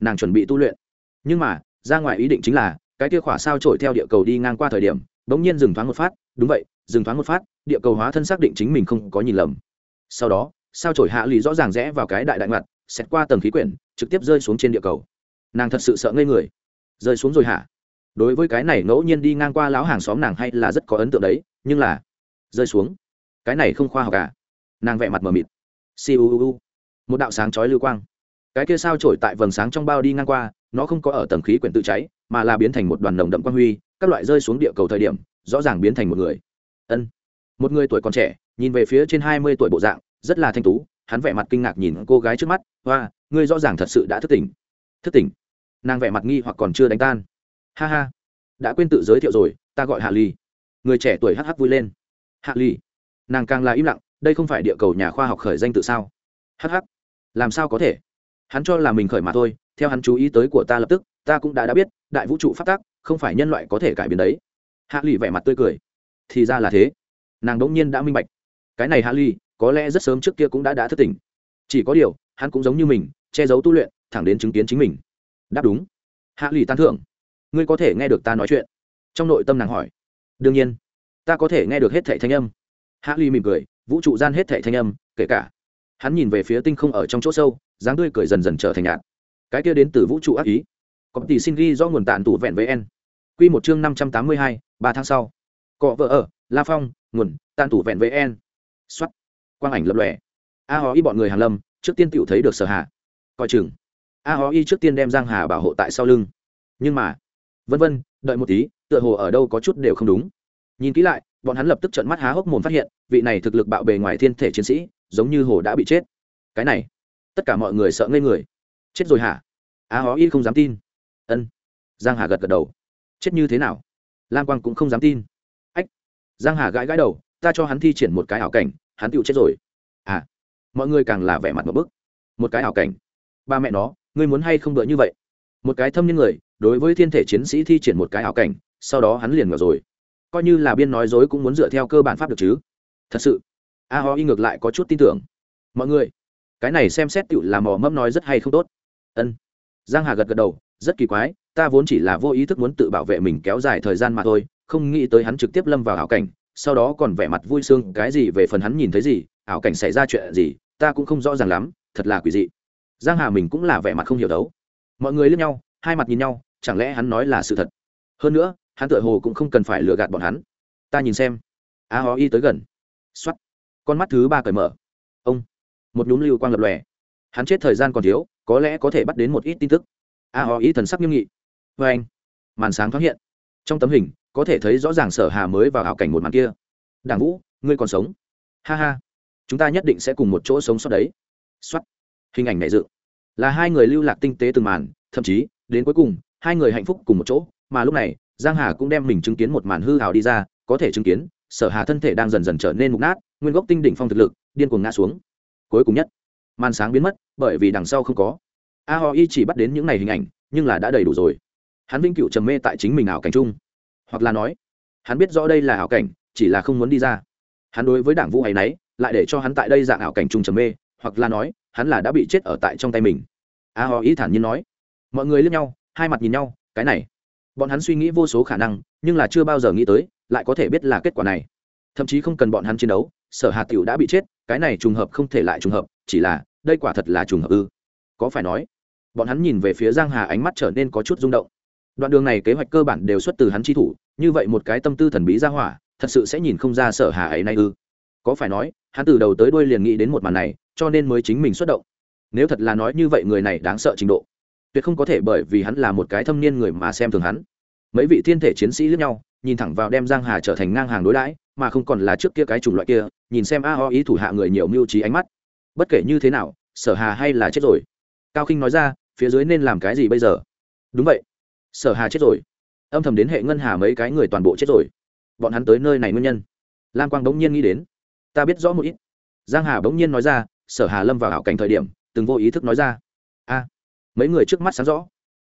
Nàng chuẩn bị tu luyện. Nhưng mà, ra ngoài ý định chính là, cái kia khỏa sao trổi theo địa cầu đi ngang qua thời điểm, bỗng nhiên dừng thoáng một phát, đúng vậy dừng thoáng một phát, địa cầu hóa thân xác định chính mình không có nhìn lầm. Sau đó, sao trổi hạ lì rõ ràng rẽ vào cái đại đại ngặt xét qua tầng khí quyển, trực tiếp rơi xuống trên địa cầu. Nàng thật sự sợ ngây người. Rơi xuống rồi hả? Đối với cái này ngẫu nhiên đi ngang qua lão hàng xóm nàng hay là rất có ấn tượng đấy, nhưng là rơi xuống. Cái này không khoa học cả nàng vẹ mặt mờ mịt. Siêu một đạo sáng chói lưu quang. Cái kia sao trổi tại vầng sáng trong bao đi ngang qua, nó không có ở tầng khí quyển tự cháy, mà là biến thành một đoàn nồng đậm quang huy, các loại rơi xuống địa cầu thời điểm, rõ ràng biến thành một người ân. Một người tuổi còn trẻ, nhìn về phía trên hai mươi tuổi bộ dạng, rất là thanh tú, hắn vẻ mặt kinh ngạc nhìn cô gái trước mắt, hoa, ngươi rõ ràng thật sự đã thức tỉnh. Thức tỉnh? Nàng vẻ mặt nghi hoặc còn chưa đánh tan. Ha ha, đã quên tự giới thiệu rồi, ta gọi hạ ly người trẻ tuổi hắc hắc vui lên. Hạ ly nàng càng là im lặng, đây không phải địa cầu nhà khoa học khởi danh tự sao? Hh làm sao có thể? Hắn cho là mình khởi mà thôi, theo hắn chú ý tới của ta lập tức, ta cũng đã đã biết, đại vũ trụ phát tác, không phải nhân loại có thể cải biến đấy. Hạ lụy vẻ mặt tươi cười thì ra là thế. Nàng đ ỗ n g nhiên đã minh bạch. Cái này hạ Ly có lẽ rất sớm trước kia cũng đã đã thất tình, chỉ có điều hắn cũng giống như mình che giấu tu luyện thẳng đến chứng kiến chính mình. Đáp đúng. Hạ Ly tán thưởng. Ngươi có thể nghe được ta nói chuyện. Trong nội tâm nàng hỏi. Đương nhiên. Ta có thể nghe được hết thẻ thanh âm. Hạ Ly mỉm cười vũ trụ gian hết thẻ thanh âm kể cả. Hắn nhìn về phía tinh không ở trong chỗ sâu dáng tươi cười dần dần trở thành nhạt. Cái kia đến từ vũ trụ ác ý. Có tỷ xin ghi do nguồn tàn tủ vẹn với n q một chương năm trăm tám mươi hai ba tháng sau cọ vợ ở la phong nguồn tàn tủ vẹn với En, x o á t quang ảnh lập lòe. A hó y bọn người hàn lâm trước tiên tự thấy được sở Hà, coi chừng. A hó y trước tiên đem giang hà bảo hộ tại sau lưng. Nhưng mà vân vân đợi một tí tựa hồ ở đâu có chút đều không đúng. Nhìn kỹ lại bọn hắn lập tức trận mắt há hốc mồm phát hiện vị này thực lực bạo bề ngoài thiên thể chiến sĩ giống như hồ đã bị chết. Cái này tất cả mọi người sợ ngây người. Chết rồi hả? A hó y không dám tin. Ân. Giang hà gật gật đầu. Chết như thế nào? Lam quang cũng không dám tin giang hà gãi gãi đầu, ta cho hắn thi triển một cái ảo cảnh, hắn tựu chết rồi. À mọi người càng là vẻ mặt một bức. Một cái ảo cảnh? Ba mẹ nó, ngươi muốn hay không đợi như vậy? Một cái thâm niên người, đối với thiên thể chiến sĩ thi triển một cái ảo cảnh, sau đó hắn liền ngờ rồi. Coi như là biên nói dối cũng muốn dựa theo cơ bản pháp được chứ. Thật sự, a ho y ngược lại có chút tin tưởng. Mọi người, cái này xem xét tựu là mò mẫm nói rất hay không tốt. Ân. Giang hà gật gật đầu, rất kỳ quái, ta vốn chỉ là vô ý thức muốn tự bảo vệ mình kéo dài thời gian mà thôi không nghĩ tới hắn trực tiếp lâm vào ảo cảnh sau đó còn vẻ mặt vui sướng cái gì về phần hắn nhìn thấy gì ảo cảnh xảy ra chuyện gì ta cũng không rõ ràng lắm thật là quỷ dị. Giang hà mình cũng là vẻ mặt không hiểu đấu. Mọi người liếc nhau hai mặt nhìn nhau chẳng lẽ hắn nói là sự thật? Hơn nữa hắn tựa hồ cũng không cần phải lừa gạt bọn hắn. Ta nhìn xem. A hó y tới gần. Xoát, con mắt thứ ba cởi mở. Ông. Một nhúm lưu quang lập lòe. Hắn chết thời gian còn thiếu có lẽ có thể bắt đến một ít tin tức. A hó y thần sắc nghiêm nghị. Vê anh màn sáng thoáng hiện. Trong tấm hình có thể thấy rõ ràng sở hà mới vào hảo cảnh một màn kia. Đảng vũ, ngươi còn sống? Ha ha. Chúng ta nhất định sẽ cùng một chỗ sống sót đấy. Xuất hình ảnh này dự. Là hai người lưu lạc tinh tế từng màn, thậm chí, đến cuối cùng, hai người hạnh phúc cùng một chỗ, mà lúc này, giang hà cũng đem mình chứng kiến một màn hư hào đi ra, có thể chứng kiến, sở hà thân thể đang dần dần trở nên mục nát, nguyên gốc tinh đỉnh phong thực lực, điên cuồng ngã xuống. Cuối cùng nhất, màn sáng biến mất, bởi vì đằng sau không có. A ho y chỉ bắt đến những này hình ảnh, nhưng là đã đầy đủ rồi. Hắn vĩnh cựu trầm mê tại chính mình ảo cảnh chung hoặc là nói, hắn biết rõ đây là ảo cảnh, chỉ là không muốn đi ra. Hắn đối với đảng vũ hay nấy, lại để cho hắn tại đây dạng ảo cảnh trùng trầm mê, hoặc là nói, hắn là đã bị chết ở tại trong tay mình. A hò ý thản nhiên nói. Mọi người lướt nhau, hai mặt nhìn nhau, cái này. Bọn hắn suy nghĩ vô số khả năng, nhưng là chưa bao giờ nghĩ tới, lại có thể biết là kết quả này. Thậm chí không cần bọn hắn chiến đấu, sở hà tiểu đã bị chết, cái này trùng hợp không thể lại trùng hợp, chỉ là, đây quả thật là trùng hợp ư. Có phải nói, bọn hắn nhìn về phía giang hà ánh mắt trở nên có chút rung động đoạn đường này kế hoạch cơ bản đều xuất từ hắn chi thủ, như vậy một cái tâm tư thần bí ra hỏa, thật sự sẽ nhìn không ra sở hà ấy nay ư. Có phải nói, hắn từ đầu tới đuôi liền nghĩ đến một màn này, cho nên mới chính mình xuất động. Nếu thật là nói như vậy người này đáng sợ trình độ, tuyệt không có thể bởi vì hắn là một cái thâm niên người mà xem thường hắn. Mấy vị thiên thể chiến sĩ lẫn nhau, nhìn thẳng vào đem giang hà trở thành ngang hàng đối đãi, mà không còn là trước kia cái chủng loại kia, nhìn xem a ho ý thủ hạ người nhiều mưu trí ánh mắt. Bất kể như thế nào, sở hà hay là chết rồi. Cao khinh nói ra, phía dưới nên làm cái gì bây giờ? Đúng vậy sở hà chết rồi. Âm thầm đến hệ ngân hà mấy cái người toàn bộ chết rồi. Bọn hắn tới nơi này nguyên nhân. Lam quang bỗng nhiên nghĩ đến. Ta biết rõ một ít. Giang hà bỗng nhiên nói ra, sở hà lâm vào hảo cảnh thời điểm, từng vô ý thức nói ra. A, mấy người trước mắt sáng rõ.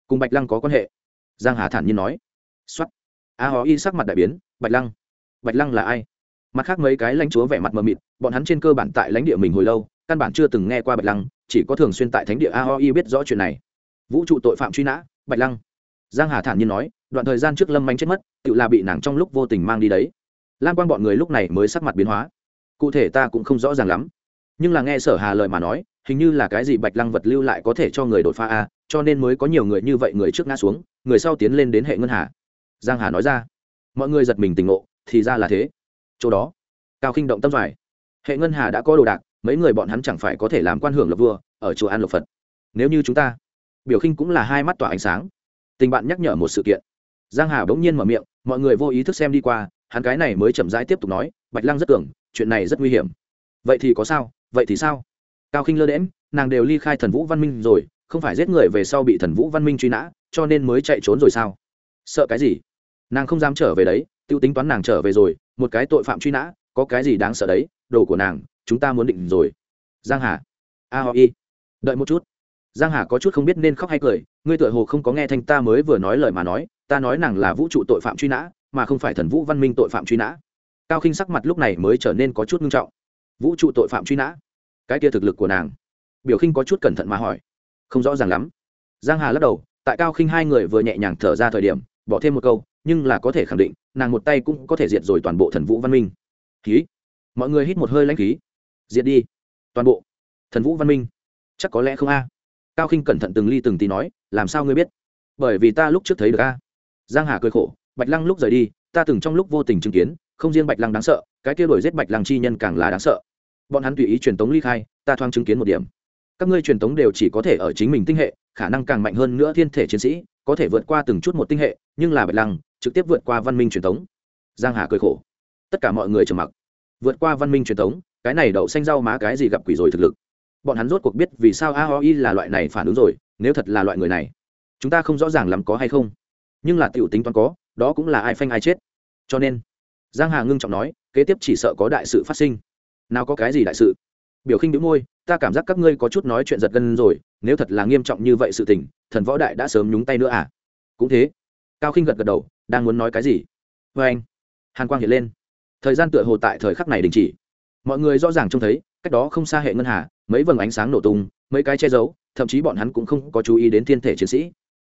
Cùng bạch lăng có quan hệ. Giang hà thản nhiên nói. Xuất a hó y sắc mặt đại biến, bạch lăng. Bạch lăng là ai? Mặt khác mấy cái lãnh chúa vẻ mặt mờ mịt, bọn hắn trên cơ bản tại lãnh địa mình hồi lâu, căn bản chưa từng nghe qua bạch lăng, chỉ có thường xuyên tại thánh địa a ho y biết rõ chuyện này. Vũ trụ tội phạm truy nã, bạch lăng giang hà thản nhiên nói, đoạn thời gian trước lâm manh chết mất, tự là bị nàng trong lúc vô tình mang đi đấy. Lan Quang bọn người lúc này mới sắc mặt biến hóa. Cụ thể ta cũng không rõ ràng lắm. Nhưng là nghe sở hà lời mà nói, hình như là cái gì bạch lăng vật lưu lại có thể cho người đột phá a cho nên mới có nhiều người như vậy người trước ngã xuống, người sau tiến lên đến hệ ngân hà. Giang hà nói ra. Mọi người giật mình tỉnh ngộ, thì ra là thế. Chỗ đó, cao khinh động tâm phải hệ ngân hà đã có đồ đạc, mấy người bọn hắn chẳng phải có thể làm quan hưởng lộc vua, ở chùa an lộc phật. Nếu như chúng ta, biểu khinh cũng là hai mắt tỏa ánh sáng tình bạn nhắc nhở một sự kiện. Giang hà bỗng nhiên mở miệng, mọi người vô ý thức xem đi qua, hắn cái này mới chậm rãi tiếp tục nói, bạch lăng rất tưởng, chuyện này rất nguy hiểm. Vậy thì có sao, vậy thì sao? Cao khinh lơ đễm nàng đều ly khai thần vũ văn minh rồi, không phải giết người về sau bị thần vũ văn minh truy nã, cho nên mới chạy trốn rồi sao? Sợ cái gì? Nàng không dám trở về đấy, tiêu tính toán nàng trở về rồi, một cái tội phạm truy nã, có cái gì đáng sợ đấy, đồ của nàng, chúng ta muốn định rồi. Giang hà. A ho y. Đợi một chút giang hà có chút không biết nên khóc hay cười, ngươi tựa hồ không có nghe thanh ta mới vừa nói lời mà nói, ta nói nàng là vũ trụ tội phạm truy nã, mà không phải thần vũ văn minh tội phạm truy nã. Cao khinh sắc mặt lúc này mới trở nên có chút nghiêm trọng. Vũ trụ tội phạm truy nã? Cái kia thực lực của nàng. Biểu khinh có chút cẩn thận mà hỏi. Không rõ ràng lắm. Giang hà lắc đầu, tại cao khinh hai người vừa nhẹ nhàng thở ra thời điểm, bỏ thêm một câu, nhưng là có thể khẳng định, nàng một tay cũng có thể diệt rồi toàn bộ thần vũ văn minh. Khí. Mọi người hít một hơi lãnh khí. Diệt đi. Toàn bộ. Thần vũ văn minh. Chắc có lẽ không a cao khinh cẩn thận từng ly từng tí nói, làm sao ngươi biết? Bởi vì ta lúc trước thấy được a. Giang hà cười khổ, bạch lăng lúc rời đi, ta từng trong lúc vô tình chứng kiến, không riêng bạch lăng đáng sợ, cái kia đổi giết bạch lăng chi nhân càng là đáng sợ. Bọn hắn tùy ý truyền tống ly khai, ta thoáng chứng kiến một điểm. Các ngươi truyền tống đều chỉ có thể ở chính mình tinh hệ, khả năng càng mạnh hơn nữa thiên thể chiến sĩ, có thể vượt qua từng chút một tinh hệ, nhưng là bạch lăng trực tiếp vượt qua văn minh truyền tống. Giang hà cười khổ, tất cả mọi người trầm mặc. Vượt qua văn minh truyền tống, cái này đậu xanh rau má cái gì gặp quỷ rồi thực lực bọn hắn rốt cuộc biết vì sao aoi là loại này phản ứng rồi, nếu thật là loại người này, chúng ta không rõ ràng lắm có hay không. Nhưng là tiểu tính toán có, đó cũng là ai phanh ai chết. Cho nên, giang hà ngưng trọng nói, kế tiếp chỉ sợ có đại sự phát sinh. Nào có cái gì đại sự? Biểu khinh đĩu môi, ta cảm giác các ngươi có chút nói chuyện giật gân rồi, nếu thật là nghiêm trọng như vậy sự tình, thần võ đại đã sớm nhúng tay nữa à? Cũng thế. Cao khinh gật gật đầu, đang muốn nói cái gì? Vê anh. Hàn quang hiện lên. Thời gian tựa hồ tại thời khắc này đình chỉ mọi người rõ ràng trông thấy, cách đó không xa hệ ngân hà, mấy vầng ánh sáng nổ tung, mấy cái che giấu, thậm chí bọn hắn cũng không có chú ý đến thiên thể chiến sĩ.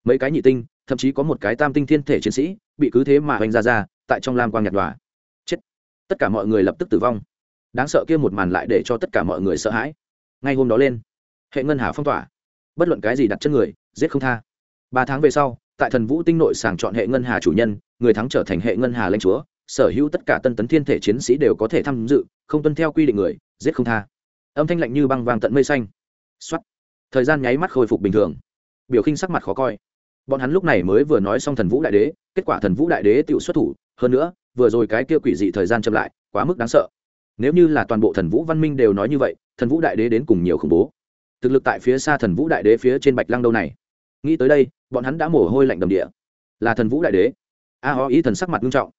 Mấy cái nhị tinh, thậm chí có một cái tam tinh thiên thể chiến sĩ, bị cứ thế mà hoành ra ra, tại trong lam quang nhạt đòa chết! Tất cả mọi người lập tức tử vong. Đáng sợ kia một màn lại để cho tất cả mọi người sợ hãi. Ngay hôm đó lên, hệ ngân hà phong tỏa. Bất luận cái gì đặt chân người, giết không tha. Ba tháng về sau, tại thần vũ tinh nội sàng chọn hệ ngân hà chủ nhân, người thắng trở thành hệ ngân hà lãnh chúa sở hữu tất cả tân tấn thiên thể chiến sĩ đều có thể tham dự, không tuân theo quy định người, giết không tha. Âm thanh lạnh như băng vàng tận mây xanh. Xuất thời gian nháy mắt khôi phục bình thường. Biểu khinh sắc mặt khó coi. Bọn hắn lúc này mới vừa nói xong thần vũ đại đế, kết quả thần vũ đại đế tự xuất thủ, hơn nữa, vừa rồi cái kia quỷ dị thời gian chậm lại, quá mức đáng sợ. Nếu như là toàn bộ thần vũ văn minh đều nói như vậy, thần vũ đại đế đến cùng nhiều khủng bố. Thực lực tại phía xa thần vũ đại đế phía trên bạch lăng đâu này. Nghĩ tới đây, bọn hắn đã mồ hôi lạnh đầm địa. Là thần vũ đại đế. A ho, ý thần sắc mặt nghiêm trọng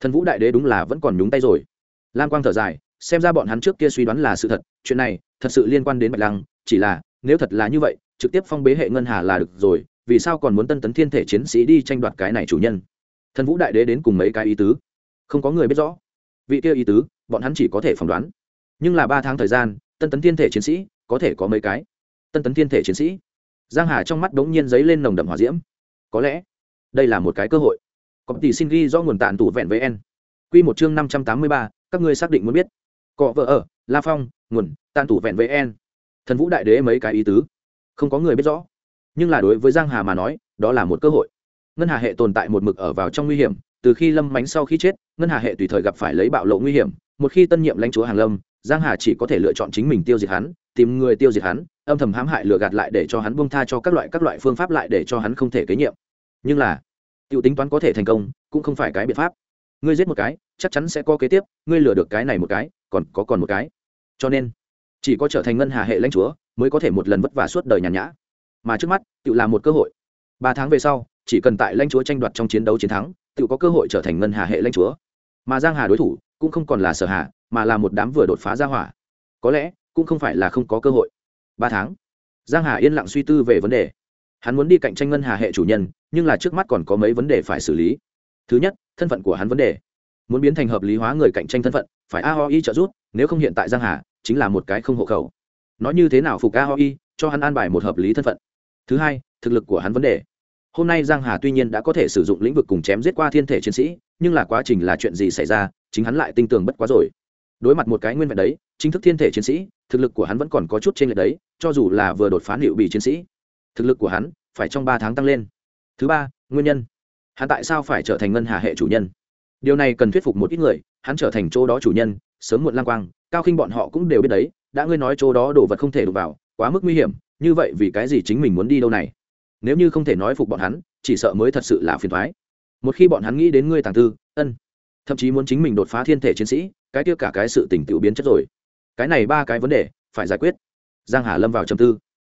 thần vũ đại đế đúng là vẫn còn nhúng tay rồi. Lam quang thở dài, xem ra bọn hắn trước kia suy đoán là sự thật, chuyện này thật sự liên quan đến bạch lăng, chỉ là, nếu thật là như vậy, trực tiếp phong bế hệ ngân hà là được rồi, vì sao còn muốn tân tấn thiên thể chiến sĩ đi tranh đoạt cái này chủ nhân? Thần vũ đại đế đến cùng mấy cái ý tứ? Không có người biết rõ. Vị kia ý tứ, bọn hắn chỉ có thể phỏng đoán. Nhưng là ba tháng thời gian, tân tấn thiên thể chiến sĩ, có thể có mấy cái? Tân tấn thiên thể chiến sĩ? Giang hà trong mắt đ ố n g nhiên giấy lên nồng đậm hỏa diễm. Có lẽ, đây là một cái cơ hội có tỷ xin ghi do nguồn tàn tủ vẹn với en quy một chương năm trăm tám mươi ba, các ngươi xác định muốn biết. Cọ vợ ở, la phong, nguồn tàn tủ vẹn với en thần vũ đại đế mấy cái ý tứ. Không có người biết rõ. Nhưng là đối với giang hà mà nói, đó là một cơ hội. Ngân hà hệ tồn tại một mực ở vào trong nguy hiểm, từ khi lâm mánh sau khi chết, ngân hà hệ tùy thời gặp phải lấy bạo lộ nguy hiểm. Một khi tân nhiệm lãnh chúa hàng lâm, giang hà chỉ có thể lựa chọn chính mình tiêu diệt hắn, tìm người tiêu diệt hắn, âm thầm hãm hại lừa gạt lại để cho hắn buông tha cho các loại các loại phương pháp lại để cho hắn không thể kế nhiệm. Nhưng là Tiểu tính toán có thể thành công, cũng không phải cái biện pháp. Ngươi giết một cái, chắc chắn sẽ có kế tiếp, ngươi lừa được cái này một cái, còn có còn một cái. Cho nên, chỉ có trở thành ngân hà hệ lãnh chúa, mới có thể một lần vất vả suốt đời nhàn nhã. Mà trước mắt tự là một cơ hội. Ba tháng về sau, chỉ cần tại lãnh chúa tranh đoạt trong chiến đấu chiến thắng tự có cơ hội trở thành ngân hà hệ lãnh chúa. Mà giang hà đối thủ, cũng không còn là sở hà, mà là một đám vừa đột phá ra hỏa. Có lẽ, cũng không phải là không có cơ hội. Ba tháng. Giang hà yên lặng suy tư về vấn đề hắn muốn đi cạnh tranh ngân hà hệ chủ nhân, nhưng là trước mắt còn có mấy vấn đề phải xử lý. Thứ nhất, thân phận của hắn vấn đề. Muốn biến thành hợp lý hóa người cạnh tranh thân phận, phải a ho y trợ giúp, nếu không hiện tại giang hà chính là một cái không hộ khẩu. Nói như thế nào phục a ho y cho hắn an bài một hợp lý thân phận. Thứ hai, thực lực của hắn vấn đề. Hôm nay giang hà tuy nhiên đã có thể sử dụng lĩnh vực cùng chém giết qua thiên thể chiến sĩ, nhưng là quá trình là chuyện gì xảy ra, chính hắn lại tinh tường bất quá rồi. Đối mặt một cái nguyên vẹn đấy, chính thức thiên thể chiến sĩ, thực lực của hắn vẫn còn có chút trên lệch đấy, cho dù là vừa đột phá liệu bị chiến sĩ thực lực của hắn phải trong ba tháng tăng lên. Thứ ba, nguyên nhân. Hắn tại sao phải trở thành ngân hà hệ chủ nhân? Điều này cần thuyết phục một ít người, hắn trở thành chỗ đó chủ nhân, sớm muộn lang quang, cao khinh bọn họ cũng đều biết đấy, đã ngươi nói chỗ đó đồ vật không thể đụng vào, quá mức nguy hiểm, như vậy vì cái gì chính mình muốn đi đâu này? Nếu như không thể nói phục bọn hắn, chỉ sợ mới thật sự là phiền thoái một khi bọn hắn nghĩ đến ngươi tàng tư, ân, thậm chí muốn chính mình đột phá thiên thể chiến sĩ, cái kia cả cái sự tỉnh tiểu biến chất rồi. Cái này ba cái vấn đề phải giải quyết. Giang hà lâm vào trầm tư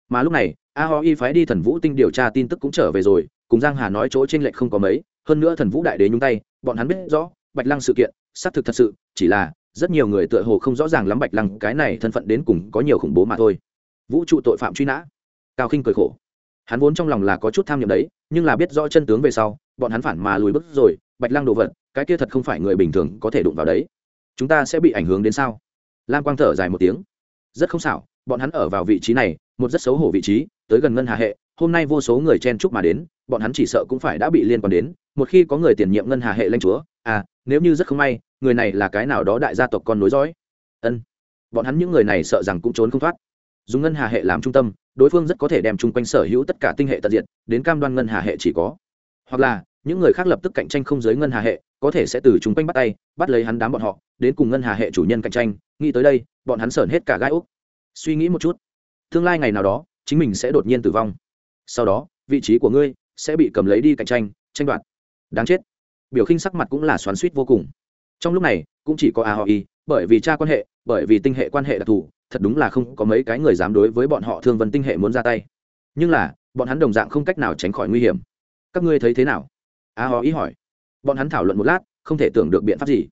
mà lúc này, a ho y phái đi thần vũ tinh điều tra tin tức cũng trở về rồi, cùng giang hà nói chỗ trên lệch không có mấy, hơn nữa thần vũ đại đế nhúng tay, bọn hắn biết rõ, bạch lăng sự kiện, xác thực thật sự, chỉ là, rất nhiều người tựa hồ không rõ ràng lắm bạch lăng cái này thân phận đến cùng có nhiều khủng bố mà thôi. Vũ trụ tội phạm truy nã. Cao khinh cười khổ. Hắn vốn trong lòng là có chút tham nhầm đấy, nhưng là biết rõ chân tướng về sau, bọn hắn phản mà lùi bước rồi, bạch lăng đồ vật, cái kia thật không phải người bình thường có thể đụng vào đấy. Chúng ta sẽ bị ảnh hưởng đến sao? Lam quang thở dài một tiếng. Rất không xảo, bọn hắn ở vào vị trí này một rất xấu hổ vị trí, tới gần ngân hà hệ, hôm nay vô số người chen chúc mà đến, bọn hắn chỉ sợ cũng phải đã bị liên quan đến, một khi có người tiền nhiệm ngân hà hệ lanh chúa à nếu như rất không may, người này là cái nào đó đại gia tộc con nối dõi. Ân. Bọn hắn những người này sợ rằng cũng trốn không thoát. Dùng ngân hà hệ làm trung tâm, đối phương rất có thể đem chung quanh sở hữu tất cả tinh hệ tận diện đến cam đoan ngân hà hệ chỉ có. Hoặc là, những người khác lập tức cạnh tranh không giới ngân hà hệ, có thể sẽ từ chung quanh bắt tay, bắt lấy hắn đám bọn họ, đến cùng ngân hà hệ chủ nhân cạnh tranh, nghĩ tới đây, bọn hắn sởn hết cả gai úc. Suy nghĩ một chút tương lai ngày nào đó, chính mình sẽ đột nhiên tử vong. Sau đó, vị trí của ngươi sẽ bị cầm lấy đi cạnh tranh tranh đoạt. Đáng chết. Biểu khinh sắc mặt cũng là xoắn suýt vô cùng. Trong lúc này, cũng chỉ có a họ y bởi vì cha quan hệ, bởi vì tinh hệ quan hệ đặc thù, thật đúng là không có mấy cái người dám đối với bọn họ thương vân tinh hệ muốn ra tay. Nhưng là, bọn hắn đồng dạng không cách nào tránh khỏi nguy hiểm. Các ngươi thấy thế nào? A họ y hỏi. Bọn hắn thảo luận một lát, không thể tưởng được biện pháp gì.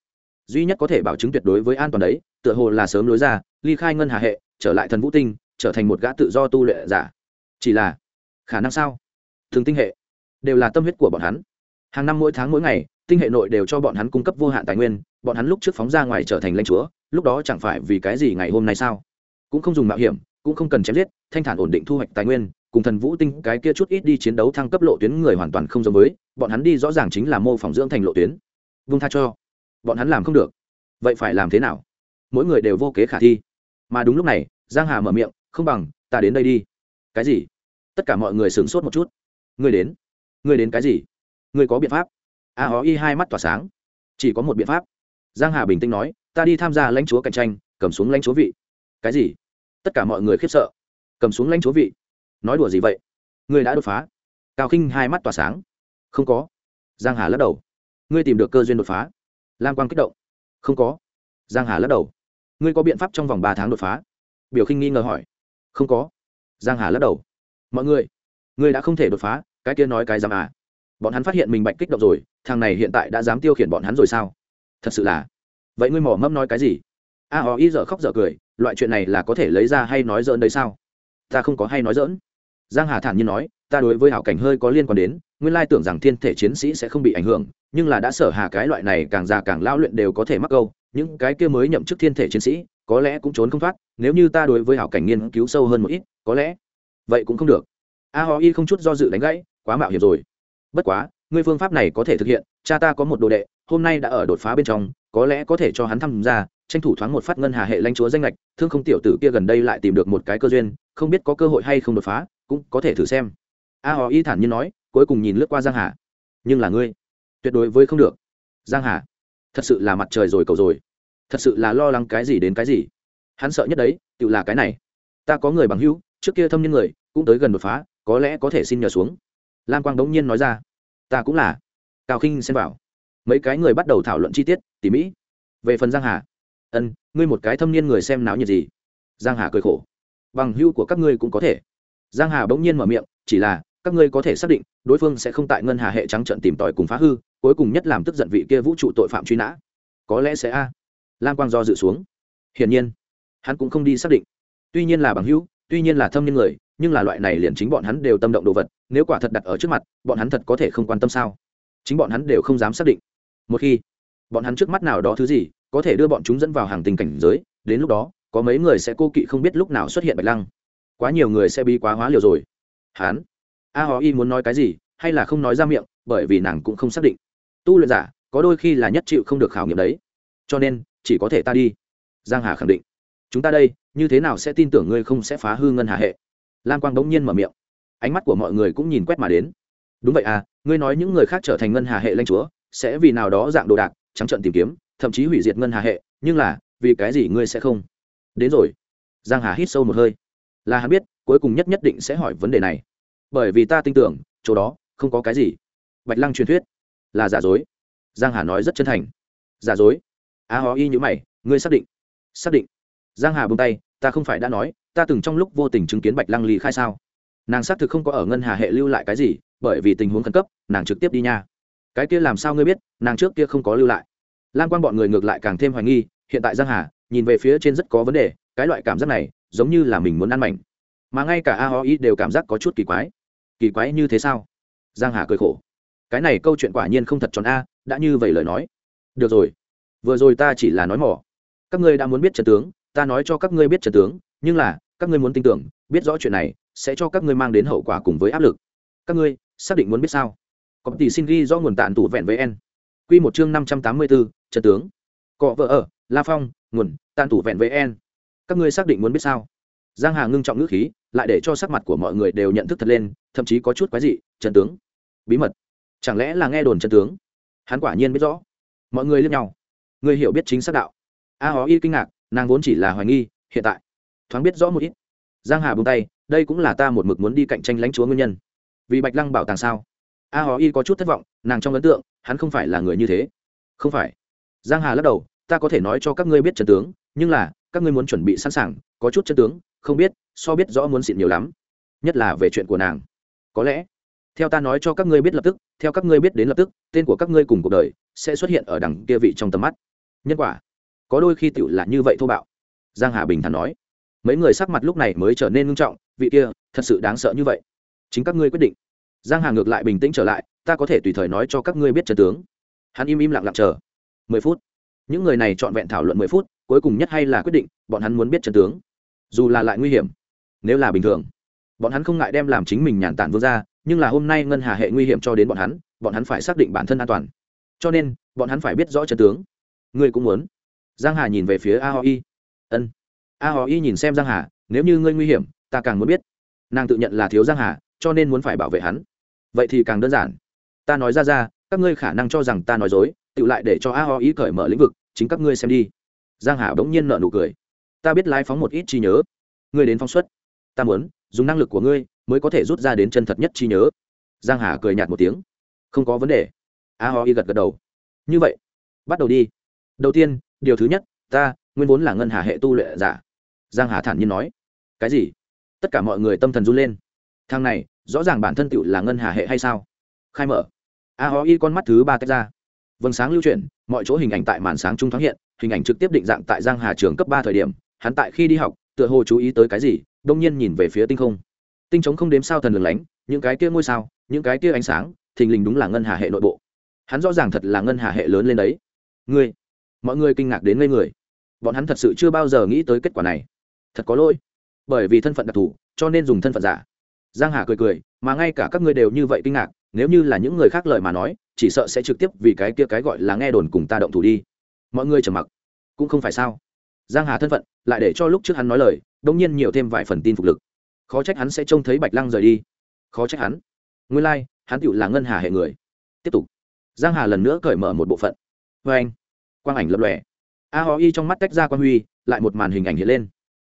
Duy nhất có thể bảo chứng tuyệt đối với an toàn đấy, tựa hồ là sớm lối ra, ly khai ngân hà hệ, trở lại thần vũ tinh trở thành một gã tự do tu luyện giả. Chỉ là, khả năng sao? Thường tinh hệ, đều là tâm huyết của bọn hắn. Hàng năm mỗi tháng mỗi ngày, tinh hệ nội đều cho bọn hắn cung cấp vô hạn tài nguyên, bọn hắn lúc trước phóng ra ngoài trở thành lãnh chúa, lúc đó chẳng phải vì cái gì ngày hôm nay sao? Cũng không dùng mạo hiểm, cũng không cần chém giết, thanh thản ổn định thu hoạch tài nguyên, cùng thần vũ tinh cái kia chút ít đi chiến đấu thăng cấp lộ tuyến người hoàn toàn không giống với, bọn hắn đi rõ ràng chính là mô phỏng dưỡng thành lộ tuyến. Vung tha cho, bọn hắn làm không được. Vậy phải làm thế nào? Mỗi người đều vô kế khả thi. Mà đúng lúc này, giang hà mở miệng không bằng, ta đến đây đi. Cái gì? Tất cả mọi người sửng sốt một chút. Ngươi đến? Ngươi đến cái gì? Ngươi có biện pháp? A hó y hai mắt tỏa sáng. Chỉ có một biện pháp. Giang hà bình tĩnh nói, ta đi tham gia lãnh chúa cạnh tranh, cầm xuống lãnh chúa vị. Cái gì? Tất cả mọi người khiếp sợ. Cầm xuống lãnh chúa vị? Nói đùa gì vậy? Ngươi đã đột phá. Cao khinh hai mắt tỏa sáng. Không có. Giang hà lắc đầu. Ngươi tìm được cơ duyên đột phá. Lam quang kích động. Không có. Giang hà lắc đầu. Ngươi có biện pháp trong vòng ba tháng đột phá? Biểu khinh nghi ngờ hỏi không có. Giang hà lắc đầu. Mọi người, ngươi đã không thể đột phá, cái kia nói cái dám à? Bọn hắn phát hiện mình bệnh kích động rồi, thằng này hiện tại đã dám tiêu khiển bọn hắn rồi sao? Thật sự là. Vậy ngươi mỏ mâm nói cái gì? A họ y dở khóc dở cười, loại chuyện này là có thể lấy ra hay nói dỡn đấy sao? Ta không có hay nói dỡn giang hà thản nhiên nói, ta đối với hảo cảnh hơi có liên quan đến, nguyên lai tưởng rằng thiên thể chiến sĩ sẽ không bị ảnh hưởng, nhưng là đã sở hà cái loại này càng già càng lao luyện đều có thể mắc câu những cái kia mới nhậm chức thiên thể chiến sĩ, có lẽ cũng trốn không thoát, nếu như ta đối với hảo cảnh nghiên cứu sâu hơn một ít, có lẽ vậy cũng không được. A ho y không chút do dự đánh gãy, quá mạo hiểm rồi. Bất quá, ngươi phương pháp này có thể thực hiện, cha ta có một đồ đệ, hôm nay đã ở đột phá bên trong, có lẽ có thể cho hắn tham gia, tranh thủ thoáng một phát ngân hà hệ lãnh chúa danh lệch, thương không tiểu tử kia gần đây lại tìm được một cái cơ duyên, không biết có cơ hội hay không đột phá, cũng có thể thử xem. A họ y thản nhiên nói, cuối cùng nhìn lướt qua giang hà. Nhưng là ngươi, tuyệt đối với không được. Giang hà thật sự là mặt trời rồi cầu rồi. Thật sự là lo lắng cái gì đến cái gì. Hắn sợ nhất đấy, tự là cái này. Ta có người bằng hữu, trước kia thâm niên người, cũng tới gần đột phá, có lẽ có thể xin nhờ xuống. Lam quang đống nhiên nói ra. Ta cũng là. Cao khinh xem vào. Mấy cái người bắt đầu thảo luận chi tiết, tỉ mỹ về phần giang hà. Ân, ngươi một cái thâm niên người xem náo nhiệt gì? Giang hà cười khổ. Bằng hữu của các ngươi cũng có thể. Giang hà bỗng nhiên mở miệng, chỉ là, các ngươi có thể xác định, đối phương sẽ không tại ngân hà hệ trắng trận tìm tòi cùng phá hư cuối cùng nhất làm tức giận vị kia vũ trụ tội phạm truy nã. Có lẽ sẽ a. Lam quang do dự xuống. Hiển nhiên, hắn cũng không đi xác định. Tuy nhiên là bằng hữu, tuy nhiên là thâm niên người, nhưng là loại này liền chính bọn hắn đều tâm động đồ vật, nếu quả thật đặt ở trước mặt, bọn hắn thật có thể không quan tâm sao? Chính bọn hắn đều không dám xác định. Một khi bọn hắn trước mắt nào đó thứ gì, có thể đưa bọn chúng dẫn vào hàng tình cảnh giới, đến lúc đó, có mấy người sẽ cô kỵ không biết lúc nào xuất hiện bạch lăng. Quá nhiều người sẽ bi quá hóa liều rồi. Hắn, a hó y muốn nói cái gì, hay là không nói ra miệng, bởi vì nàng cũng không xác định tu luyện giả, có đôi khi là nhất chịu không được khảo nghiệm đấy. Cho nên, chỉ có thể ta đi. Giang hà khẳng định. Chúng ta đây, như thế nào sẽ tin tưởng ngươi không sẽ phá hư ngân hà hệ? Lam quang bỗng nhiên mở miệng. Ánh mắt của mọi người cũng nhìn quét mà đến. Đúng vậy à ngươi nói những người khác trở thành ngân hà hệ lanh chúa, sẽ vì nào đó dạng đồ đạc, trắng trận tìm kiếm, thậm chí hủy diệt ngân hà hệ, nhưng là, vì cái gì ngươi sẽ không? Đến rồi. Giang hà hít sâu một hơi. Là hắn biết, cuối cùng nhất nhất định sẽ hỏi vấn đề này. Bởi vì ta tin tưởng, chỗ đó, không có cái gì. Bạch lăng truyền thuyết là giả dối. Giang hà nói rất chân thành. Giả dối? A Hó y như mày, ngươi xác định? Xác định. Giang hà buông tay, ta không phải đã nói, ta từng trong lúc vô tình chứng kiến bạch lăng ly khai sao? Nàng xác thực không có ở ngân hà hệ lưu lại cái gì, bởi vì tình huống khẩn cấp, nàng trực tiếp đi nha. Cái kia làm sao ngươi biết, nàng trước kia không có lưu lại? Lan quan bọn người ngược lại càng thêm hoài nghi, hiện tại giang hà, nhìn về phía trên rất có vấn đề, cái loại cảm giác này, giống như là mình muốn ăn mảnh. Mà ngay cả a ho y đều cảm giác có chút kỳ quái. Kỳ quái như thế sao? Giang hà cười khổ cái này câu chuyện quả nhiên không thật tròn a, đã như vậy lời nói. Được rồi, vừa rồi ta chỉ là nói mỏ. Các ngươi đã muốn biết trần tướng, ta nói cho các ngươi biết trần tướng, nhưng là, các ngươi muốn tin tưởng, biết rõ chuyện này, sẽ cho các ngươi mang đến hậu quả cùng với áp lực. Các ngươi, xác định muốn biết sao? Có tỷ xin ghi do nguồn tạn tủ vẹn với n q một chương năm trăm tám mươi bốn trần tướng. Cọ vợ ở, la phong, nguồn tạn tủ vẹn với n các ngươi xác định muốn biết sao? Giang hà ngưng trọng ngữ khí, lại để cho sắc mặt của mọi người đều nhận thức thật lên, thậm chí có chút quái dị trần tướng. Bí mật chẳng lẽ là nghe đồn chân tướng? Hắn quả nhiên biết rõ. Mọi người liếc nhau. Người hiểu biết chính xác đạo. A hó y kinh ngạc, nàng vốn chỉ là hoài nghi, hiện tại thoáng biết rõ một ít. Giang hà buông tay, đây cũng là ta một mực muốn đi cạnh tranh lãnh chúa nguyên nhân. Vì bạch lăng bảo tàng sao? A hó y có chút thất vọng, nàng trong ấn tượng, hắn không phải là người như thế. Không phải. Giang hà lắc đầu, ta có thể nói cho các ngươi biết trần tướng, nhưng là, các ngươi muốn chuẩn bị sẵn sàng, có chút chân tướng, không biết, so biết rõ muốn xịn nhiều lắm. Nhất là về chuyện của nàng. Có lẽ theo ta nói cho các ngươi biết lập tức, theo các ngươi biết đến lập tức, tên của các ngươi cùng cuộc đời sẽ xuất hiện ở đằng kia vị trong tầm mắt. Nhân quả, có đôi khi tựu là như vậy thô bạo. Giang hà bình thản nói. Mấy người sắc mặt lúc này mới trở nên ngưng trọng, vị kia, thật sự đáng sợ như vậy. Chính các ngươi quyết định. Giang hà ngược lại bình tĩnh trở lại, ta có thể tùy thời nói cho các ngươi biết trận tướng. Hắn im im lặng lặng chờ. Mười phút. Những người này chọn vẹn thảo luận mười phút, cuối cùng nhất hay là quyết định, bọn hắn muốn biết trận tướng. Dù là lại nguy hiểm, nếu là bình thường, bọn hắn không ngại đem làm chính mình nhàn tản vương ra nhưng là hôm nay ngân hà hệ nguy hiểm cho đến bọn hắn bọn hắn phải xác định bản thân an toàn. Cho nên, bọn hắn phải biết rõ trận tướng. Ngươi cũng muốn. Giang hà nhìn về phía a hoi y. Ân. A hoi y nhìn xem giang hà, nếu như ngươi nguy hiểm, ta càng muốn biết. Nàng tự nhận là thiếu giang hà, cho nên muốn phải bảo vệ hắn. Vậy thì càng đơn giản. Ta nói ra ra, các ngươi khả năng cho rằng ta nói dối, tự lại để cho a ho y cởi mở lĩnh vực, chính các ngươi xem đi. Giang hà bỗng nhiên nợ nụ cười. Ta biết lái phóng một ít chi nhớ. Ngươi đến phóng xuất. Ta muốn dùng năng lực của ngươi mới có thể rút ra đến chân thật nhất trí nhớ. Giang hà cười nhạt một tiếng. Không có vấn đề. A ho y gật gật đầu. Như vậy, bắt đầu đi. Đầu tiên, điều thứ nhất, ta nguyên vốn là ngân hà hệ tu luyện giả. Giang hà thản nhiên nói. Cái gì? Tất cả mọi người tâm thần run lên. Thằng này, rõ ràng bản thân tựu là ngân hà hệ hay sao? Khai mở. A ho y con mắt thứ ba tách ra. Vầng sáng lưu chuyển, mọi chỗ hình ảnh tại màn sáng trung thoáng hiện, hình ảnh trực tiếp định dạng tại giang hà trường cấp ba thời điểm, hắn tại khi đi học, tựa hồ chú ý tới cái gì đông nhiên nhìn về phía tinh không. Tinh trống không đếm sao thần lừng lánh, những cái kia ngôi sao, những cái kia ánh sáng, thình lình đúng là ngân hà hệ nội bộ. Hắn rõ ràng thật là ngân hà hệ lớn lên đấy. Ngươi, mọi người kinh ngạc đến ngây người. Bọn hắn thật sự chưa bao giờ nghĩ tới kết quả này. Thật có lỗi. Bởi vì thân phận đặc thù, cho nên dùng thân phận giả. Giang hà cười cười, mà ngay cả các ngươi đều như vậy kinh ngạc, nếu như là những người khác lời mà nói, chỉ sợ sẽ trực tiếp vì cái kia cái gọi là nghe đồn cùng ta động thủ đi. Mọi người trầm mặc. Cũng không phải sao? Giang hà thân phận lại để cho lúc trước hắn nói lời đông nhiên nhiều thêm vài phần tin phục lực. Khó trách hắn sẽ trông thấy bạch lăng rời đi. Khó trách hắn. Nguyên lai、like, hắn tựu là ngân hà hệ người. Tiếp tục. Giang hà lần nữa cởi mở một bộ phận. Vê anh quang ảnh lập lòe. A ho y trong mắt tách ra quan huy lại một màn hình ảnh hiện lên.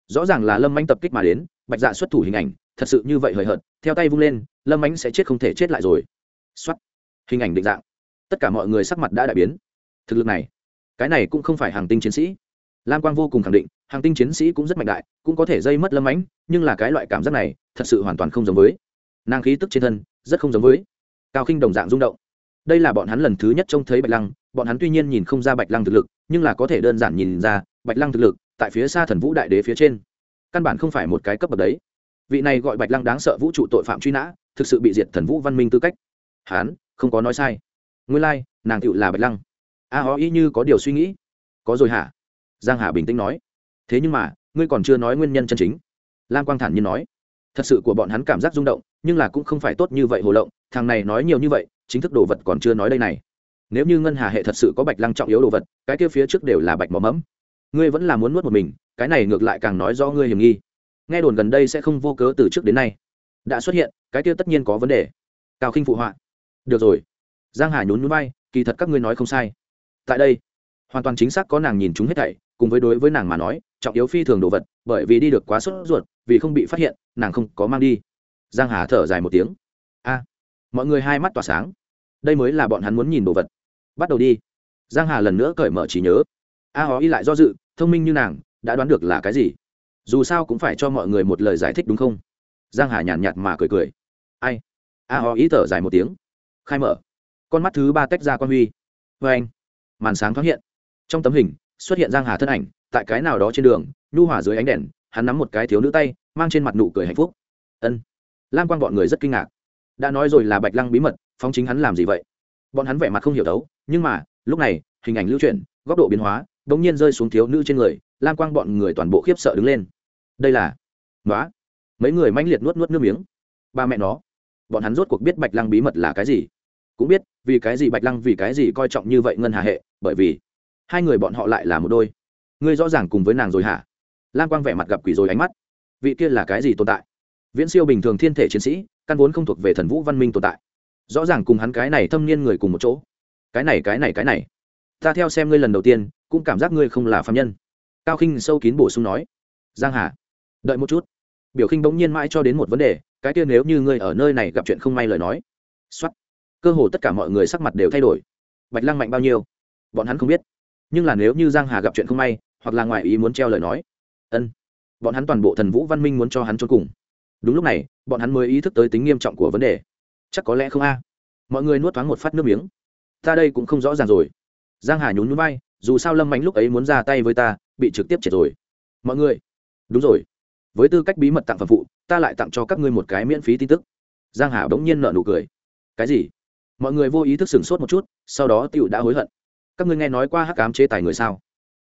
Rõ ràng là lâm anh tập kích mà đến bạch dạ xuất thủ hình ảnh thật sự như vậy hời hợt theo tay vung lên lâm ánh sẽ chết không thể chết lại rồi. Xuất hình ảnh định dạng. Tất cả mọi người sắc mặt đã đại biến. Thực lực này cái này cũng không phải hàng tinh chiến sĩ lam quang vô cùng khẳng định hàng tinh chiến sĩ cũng rất mạnh đại cũng có thể dây mất lâm ánh nhưng là cái loại cảm giác này thật sự hoàn toàn không giống với. Nàng khí tức trên thân rất không giống với. Cao khinh đồng dạng rung động. Đây là bọn hắn lần thứ nhất trông thấy bạch lăng bọn hắn tuy nhiên nhìn không ra bạch lăng thực lực nhưng là có thể đơn giản nhìn ra bạch lăng thực lực tại phía xa thần vũ đại đế phía trên. Căn bản không phải một cái cấp bậc đấy. Vị này gọi bạch lăng đáng sợ vũ trụ tội phạm truy nã thực sự bị diệt thần vũ văn minh tư cách. Hán không có nói sai. Nguyên lai、like, nàng cựu là bạch lăng. A à, ý như có điều suy nghĩ. Có rồi hả? Giang hà bình tĩnh nói. Thế nhưng mà, ngươi còn chưa nói nguyên nhân chân chính. Lam quang thản nhiên nói. Thật sự của bọn hắn cảm giác rung động, nhưng là cũng không phải tốt như vậy hồ lộng, thằng này nói nhiều như vậy, chính thức đồ vật còn chưa nói đây này. Nếu như ngân hà hệ thật sự có bạch lăng trọng yếu đồ vật, cái kia phía trước đều là bạch mỏ mẫm. Ngươi vẫn là muốn nuốt một mình, cái này ngược lại càng nói do ngươi hiểm nghi. Nghe đồn gần đây sẽ không vô cớ từ trước đến nay. Đã xuất hiện, cái kia tất nhiên có vấn đề. Cao khinh phụ họa. Được rồi. Giang hà nhún núi bay kỳ thật các ngươi nói không sai. Tại đây, hoàn toàn chính xác có nàng nhìn chúng hết thảy cùng với đối với nàng mà nói, trọng yếu phi thường đồ vật, bởi vì đi được quá sốt ruột, vì không bị phát hiện, nàng không có mang đi. Giang hà thở dài một tiếng. A, mọi người hai mắt tỏa sáng. Đây mới là bọn hắn muốn nhìn đồ vật. Bắt đầu đi. Giang hà lần nữa cởi mở trí nhớ. A hó y lại do dự, thông minh như nàng, đã đoán được là cái gì? Dù sao cũng phải cho mọi người một lời giải thích đúng không? Giang hà nhàn nhạt mà cười cười. Ai? A hó ý thở dài một tiếng. Khai mở. Con mắt thứ ba tách ra quan huy. Vê anh màn sáng thoáng hiện. Trong tấm hình xuất hiện giang hà thân ảnh, tại cái nào đó trên đường, nhu hỏa dưới ánh đèn, hắn nắm một cái thiếu nữ tay, mang trên mặt nụ cười hạnh phúc. Ân. Lam quang bọn người rất kinh ngạc. Đã nói rồi là bạch lăng bí mật, phóng chính hắn làm gì vậy? Bọn hắn vẻ mặt không hiểu đấu, nhưng mà, lúc này, hình ảnh lưu chuyển, góc độ biến hóa đ ỗ n g nhiên rơi xuống thiếu nữ trên người, lam quang bọn người toàn bộ khiếp sợ đứng lên. Đây là nói mấy người manh liệt nuốt nuốt nước miếng. Ba mẹ nó, bọn hắn rốt cuộc biết bạch lăng bí mật là cái gì? Cũng biết, vì cái gì bạch lăng vì cái gì coi trọng như vậy ngân hà hệ, bởi vì hai người bọn họ lại là một đôi. Ngươi rõ ràng cùng với nàng rồi hả? Lam quang vẻ mặt gặp quỷ rồi ánh mắt. Vị kia là cái gì tồn tại? Viễn siêu bình thường thiên thể chiến sĩ, căn vốn không thuộc về thần vũ văn minh tồn tại. Rõ ràng cùng hắn cái này thâm niên người cùng một chỗ. Cái này cái này cái này. Ta theo xem ngươi lần đầu tiên, cũng cảm giác ngươi không là phạm nhân. Cao khinh sâu kín bổ sung nói. Giang hà, đợi một chút. Biểu khinh bỗng nhiên mãi cho đến một vấn đề, cái kia nếu như ngươi ở nơi này gặp chuyện không may lời nói. Xuất cơ hồ tất cả mọi người sắc mặt đều thay đổi. Bạch lăng mạnh bao nhiêu? Bọn hắn không biết nhưng là nếu như giang hà gặp chuyện không may, hoặc là ngoài ý muốn treo lời nói, ân, bọn hắn toàn bộ thần vũ văn minh muốn cho hắn trốn cùng. Đúng lúc này, bọn hắn mới ý thức tới tính nghiêm trọng của vấn đề. Chắc có lẽ không a. Mọi người nuốt thoáng một phát nước miếng. Ta đây cũng không rõ ràng rồi. Giang hà nhún núi bay dù sao lâm mạnh lúc ấy muốn ra tay với ta, bị trực tiếp triệt rồi. Mọi người, đúng rồi. Với tư cách bí mật tặng phẩm phụ, ta lại tặng cho các ngươi một cái miễn phí tin tức. Giang hà bỗng nhiên nợ nụ cười. Cái gì? Mọi người vô ý thức sửng sốt một chút, sau đó tựu đã hối hận các ngươi nghe nói qua hắc ám chế tài người sao?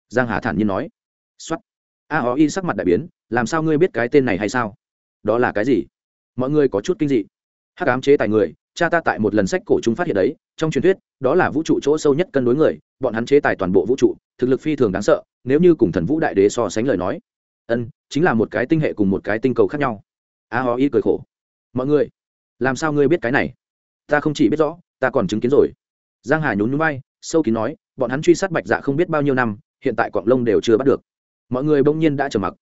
Giang hà thản nhiên nói. Xuất a ó y sắc mặt đại biến, làm sao ngươi biết cái tên này hay sao? Đó là cái gì? Mọi người có chút kinh dị. Hắc ám chế tài người, cha ta tại một lần sách cổ chúng phát hiện đấy, trong truyền thuyết, đó là vũ trụ chỗ sâu nhất cân đối người, bọn hắn chế tài toàn bộ vũ trụ, thực lực phi thường đáng sợ, nếu như cùng thần vũ đại đế so sánh lời nói. Ân, chính là một cái tinh hệ cùng một cái tinh cầu khác nhau. A ho y cười khổ. Mọi người, làm sao ngươi biết cái này? Ta không chỉ biết rõ, ta còn chứng kiến rồi. Giang hà nhún nhún bay sâu kín nói bọn hắn truy sát bạch dạ không biết bao nhiêu năm, hiện tại quạng lông đều chưa bắt được. Mọi người bỗng nhiên đã trở mặc.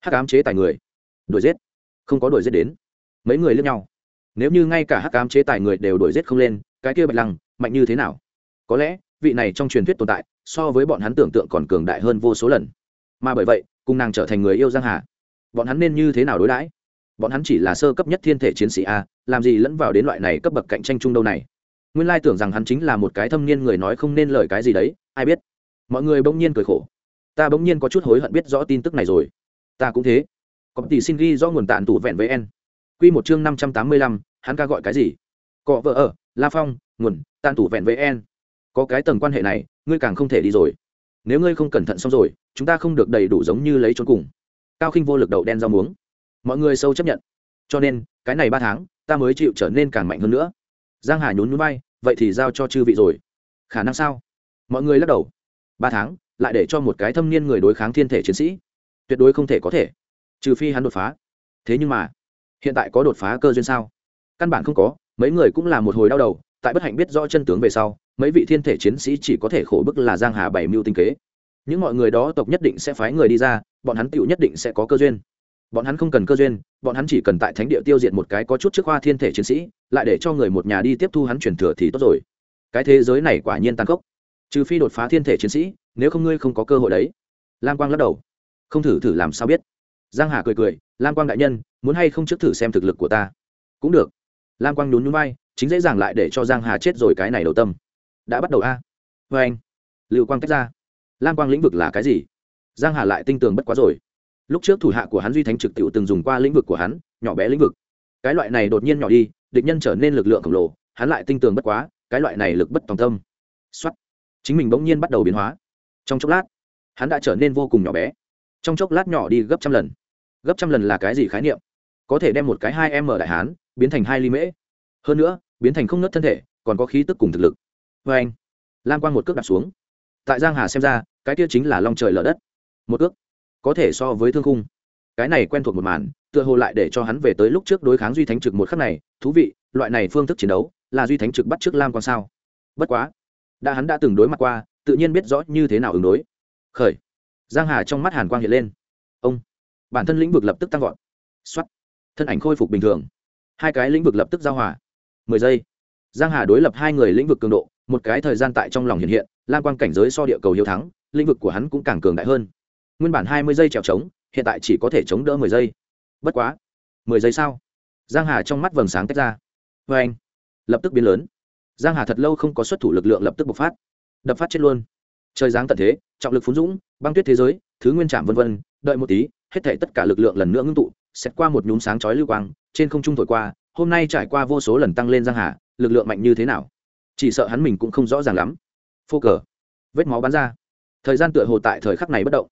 Hắc ám chế tài người. Đuổi giết. Không có đuổi giết đến. Mấy người lướt nhau. Nếu như ngay cả hắc ám chế tài người đều đuổi giết không lên, cái kia bạch lăng, mạnh như thế nào? Có lẽ, vị này trong truyền thuyết tồn tại, so với bọn hắn tưởng tượng còn cường đại hơn vô số lần. Mà bởi vậy, cùng nàng trở thành người yêu giang hà, bọn hắn nên như thế nào đối đãi? Bọn hắn chỉ là sơ cấp nhất thiên thể chiến sĩ a, làm gì lẫn vào đến loại này cấp bậc cạnh tranh chung đâu này? Nguyên lai tưởng rằng hắn chính là một cái thâm niên người nói không nên lời cái gì đấy, ai biết. Mọi người bỗng nhiên cười khổ. Ta bỗng nhiên có chút hối hận biết rõ tin tức này rồi. Ta cũng thế. Có tỷ xin ghi do nguồn tàn tủ vẹn với en q một chương năm trăm tám mươi lăm, hắn ca gọi cái gì? Cọ vợ ở, la phong, nguồn tàn tủ vẹn với en có cái tầng quan hệ này, ngươi càng không thể đi rồi. Nếu ngươi không cẩn thận xong rồi, chúng ta không được đầy đủ giống như lấy trốn cùng. Cao khinh vô lực đậu đen rau muống. Mọi người sâu chấp nhận. Cho nên, cái này ba tháng, ta mới chịu trở nên càng mạnh hơn nữa giang hà nhún nhún bay vậy thì giao cho chư vị rồi. Khả năng sao? Mọi người lắc đầu. Ba tháng, lại để cho một cái thâm niên người đối kháng thiên thể chiến sĩ. Tuyệt đối không thể có thể, trừ phi hắn đột phá. Thế nhưng mà, hiện tại có đột phá cơ duyên sao? Căn bản không có, mấy người cũng là một hồi đau đầu, tại bất hạnh biết rõ chân tướng về sau, mấy vị thiên thể chiến sĩ chỉ có thể khổ bức là giang hà bảy mưu tinh kế. Những mọi người đó tộc nhất định sẽ phái người đi ra, bọn hắn tựu nhất định sẽ có cơ duyên bọn hắn không cần cơ duyên, bọn hắn chỉ cần tại thánh địa tiêu diệt một cái có chút trước hoa thiên thể chiến sĩ, lại để cho người một nhà đi tiếp thu hắn truyền thừa thì tốt rồi. Cái thế giới này quả nhiên tàn cốc trừ phi đột phá thiên thể chiến sĩ, nếu không ngươi không có cơ hội đấy. Lam quang lắc đầu. Không thử thử làm sao biết? Giang hà cười cười, lam quang đại nhân, muốn hay không trước thử xem thực lực của ta? Cũng được. Lam quang nhún nhún vai, chính dễ dàng lại để cho giang hà chết rồi cái này đầu tâm. Đã bắt đầu a. Với anh. Lưu quang tách ra. Lam quang lĩnh vực là cái gì? Giang hà lại tinh tường bất quá rồi lúc trước thủ hạ của hắn duy thánh trực tiểu từng dùng qua lĩnh vực của hắn, nhỏ bé lĩnh vực. Cái loại này đột nhiên nhỏ đi, địch nhân trở nên lực lượng khổng lồ, hắn lại tinh tường bất quá, cái loại này lực bất tòng tâm. Xuất chính mình bỗng nhiên bắt đầu biến hóa. Trong chốc lát, hắn đã trở nên vô cùng nhỏ bé. Trong chốc lát nhỏ đi gấp trăm lần. Gấp trăm lần là cái gì khái niệm? Có thể đem một cái hai m đại hán, biến thành hai ly mễ. Hơn nữa, biến thành không nớt thân thể, còn có khí tức cùng thực lực. Vê anh, lam quang một cước đặt xuống. Tại giang hà xem ra, cái kia chính là long trời lở đất. Một cước có thể so với thương khung. Cái này quen thuộc một màn, tựa hồ lại để cho hắn về tới lúc trước đối kháng duy thánh trực một khắc này. Thú vị, loại này phương thức chiến đấu là duy thánh trực bắt trước lam quan sao? Bất quá, đã hắn đã từng đối mặt qua, tự nhiên biết rõ như thế nào ứng đối. Khởi. Giang hà trong mắt hàn quang hiện lên. Ông. Bản thân lĩnh vực lập tức tăng vọt. Xuất thân ảnh khôi phục bình thường. Hai cái lĩnh vực lập tức giao hòa. Mười giây. Giang hà đối lập hai người lĩnh vực cường độ, một cái thời gian tại trong lòng hiện hiện, lam quang cảnh giới so địa cầu hiếu thắng, lĩnh vực của hắn cũng càng cường đại hơn nguyên bản hai mươi giây trèo trống, hiện tại chỉ có thể chống đỡ mười giây. Bất quá, mười giây sao giang hà trong mắt vầng sáng tách ra. Vê anh, lập tức biến lớn. Giang hà thật lâu không có xuất thủ lực lượng lập tức bộc phát. Đập phát chết luôn. Trời giáng tận thế, trọng lực phún dũng, băng tuyết thế giới, thứ nguyên trạm vân vân, đợi một tí, hết thảy tất cả lực lượng lần nữa ngưng tụ xét qua một nhúm sáng chói lưu quang, trên không trung thổi qua, hôm nay trải qua vô số lần tăng lên giang hà, lực lượng mạnh như thế nào? Chỉ sợ hắn mình cũng không rõ ràng lắm. Phô cờ. Vết máu bắn ra. Thời gian tựa hồ tại thời khắc này bất động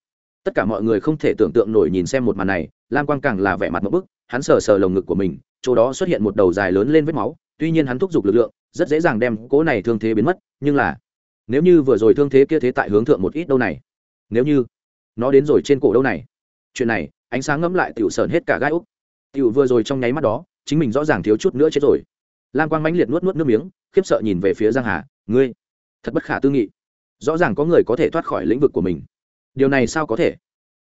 tất cả mọi người không thể tưởng tượng nổi nhìn xem một màn này, lam quang càng là vẻ mặt một bức, hắn sờ sờ lồng ngực của mình, chỗ đó xuất hiện một đầu dài lớn lên vết máu, tuy nhiên hắn thúc giục lực lượng, rất dễ dàng đem cỗ này thương thế biến mất, nhưng là, nếu như vừa rồi thương thế kia thế tại hướng thượng một ít đâu này, nếu như nó đến rồi trên cổ đâu này, chuyện này, ánh sáng ngẫm lại tiểu sờn hết cả gai úc. Tiểu vừa rồi trong nháy mắt đó, chính mình rõ ràng thiếu chút nữa chết rồi. Lam quang mãnh liệt nuốt nuốt nước miếng, khiếp sợ nhìn về phía giang hà, ngươi, thật bất khả tư nghị. Rõ ràng có người có thể thoát khỏi lĩnh vực của mình điều này sao có thể?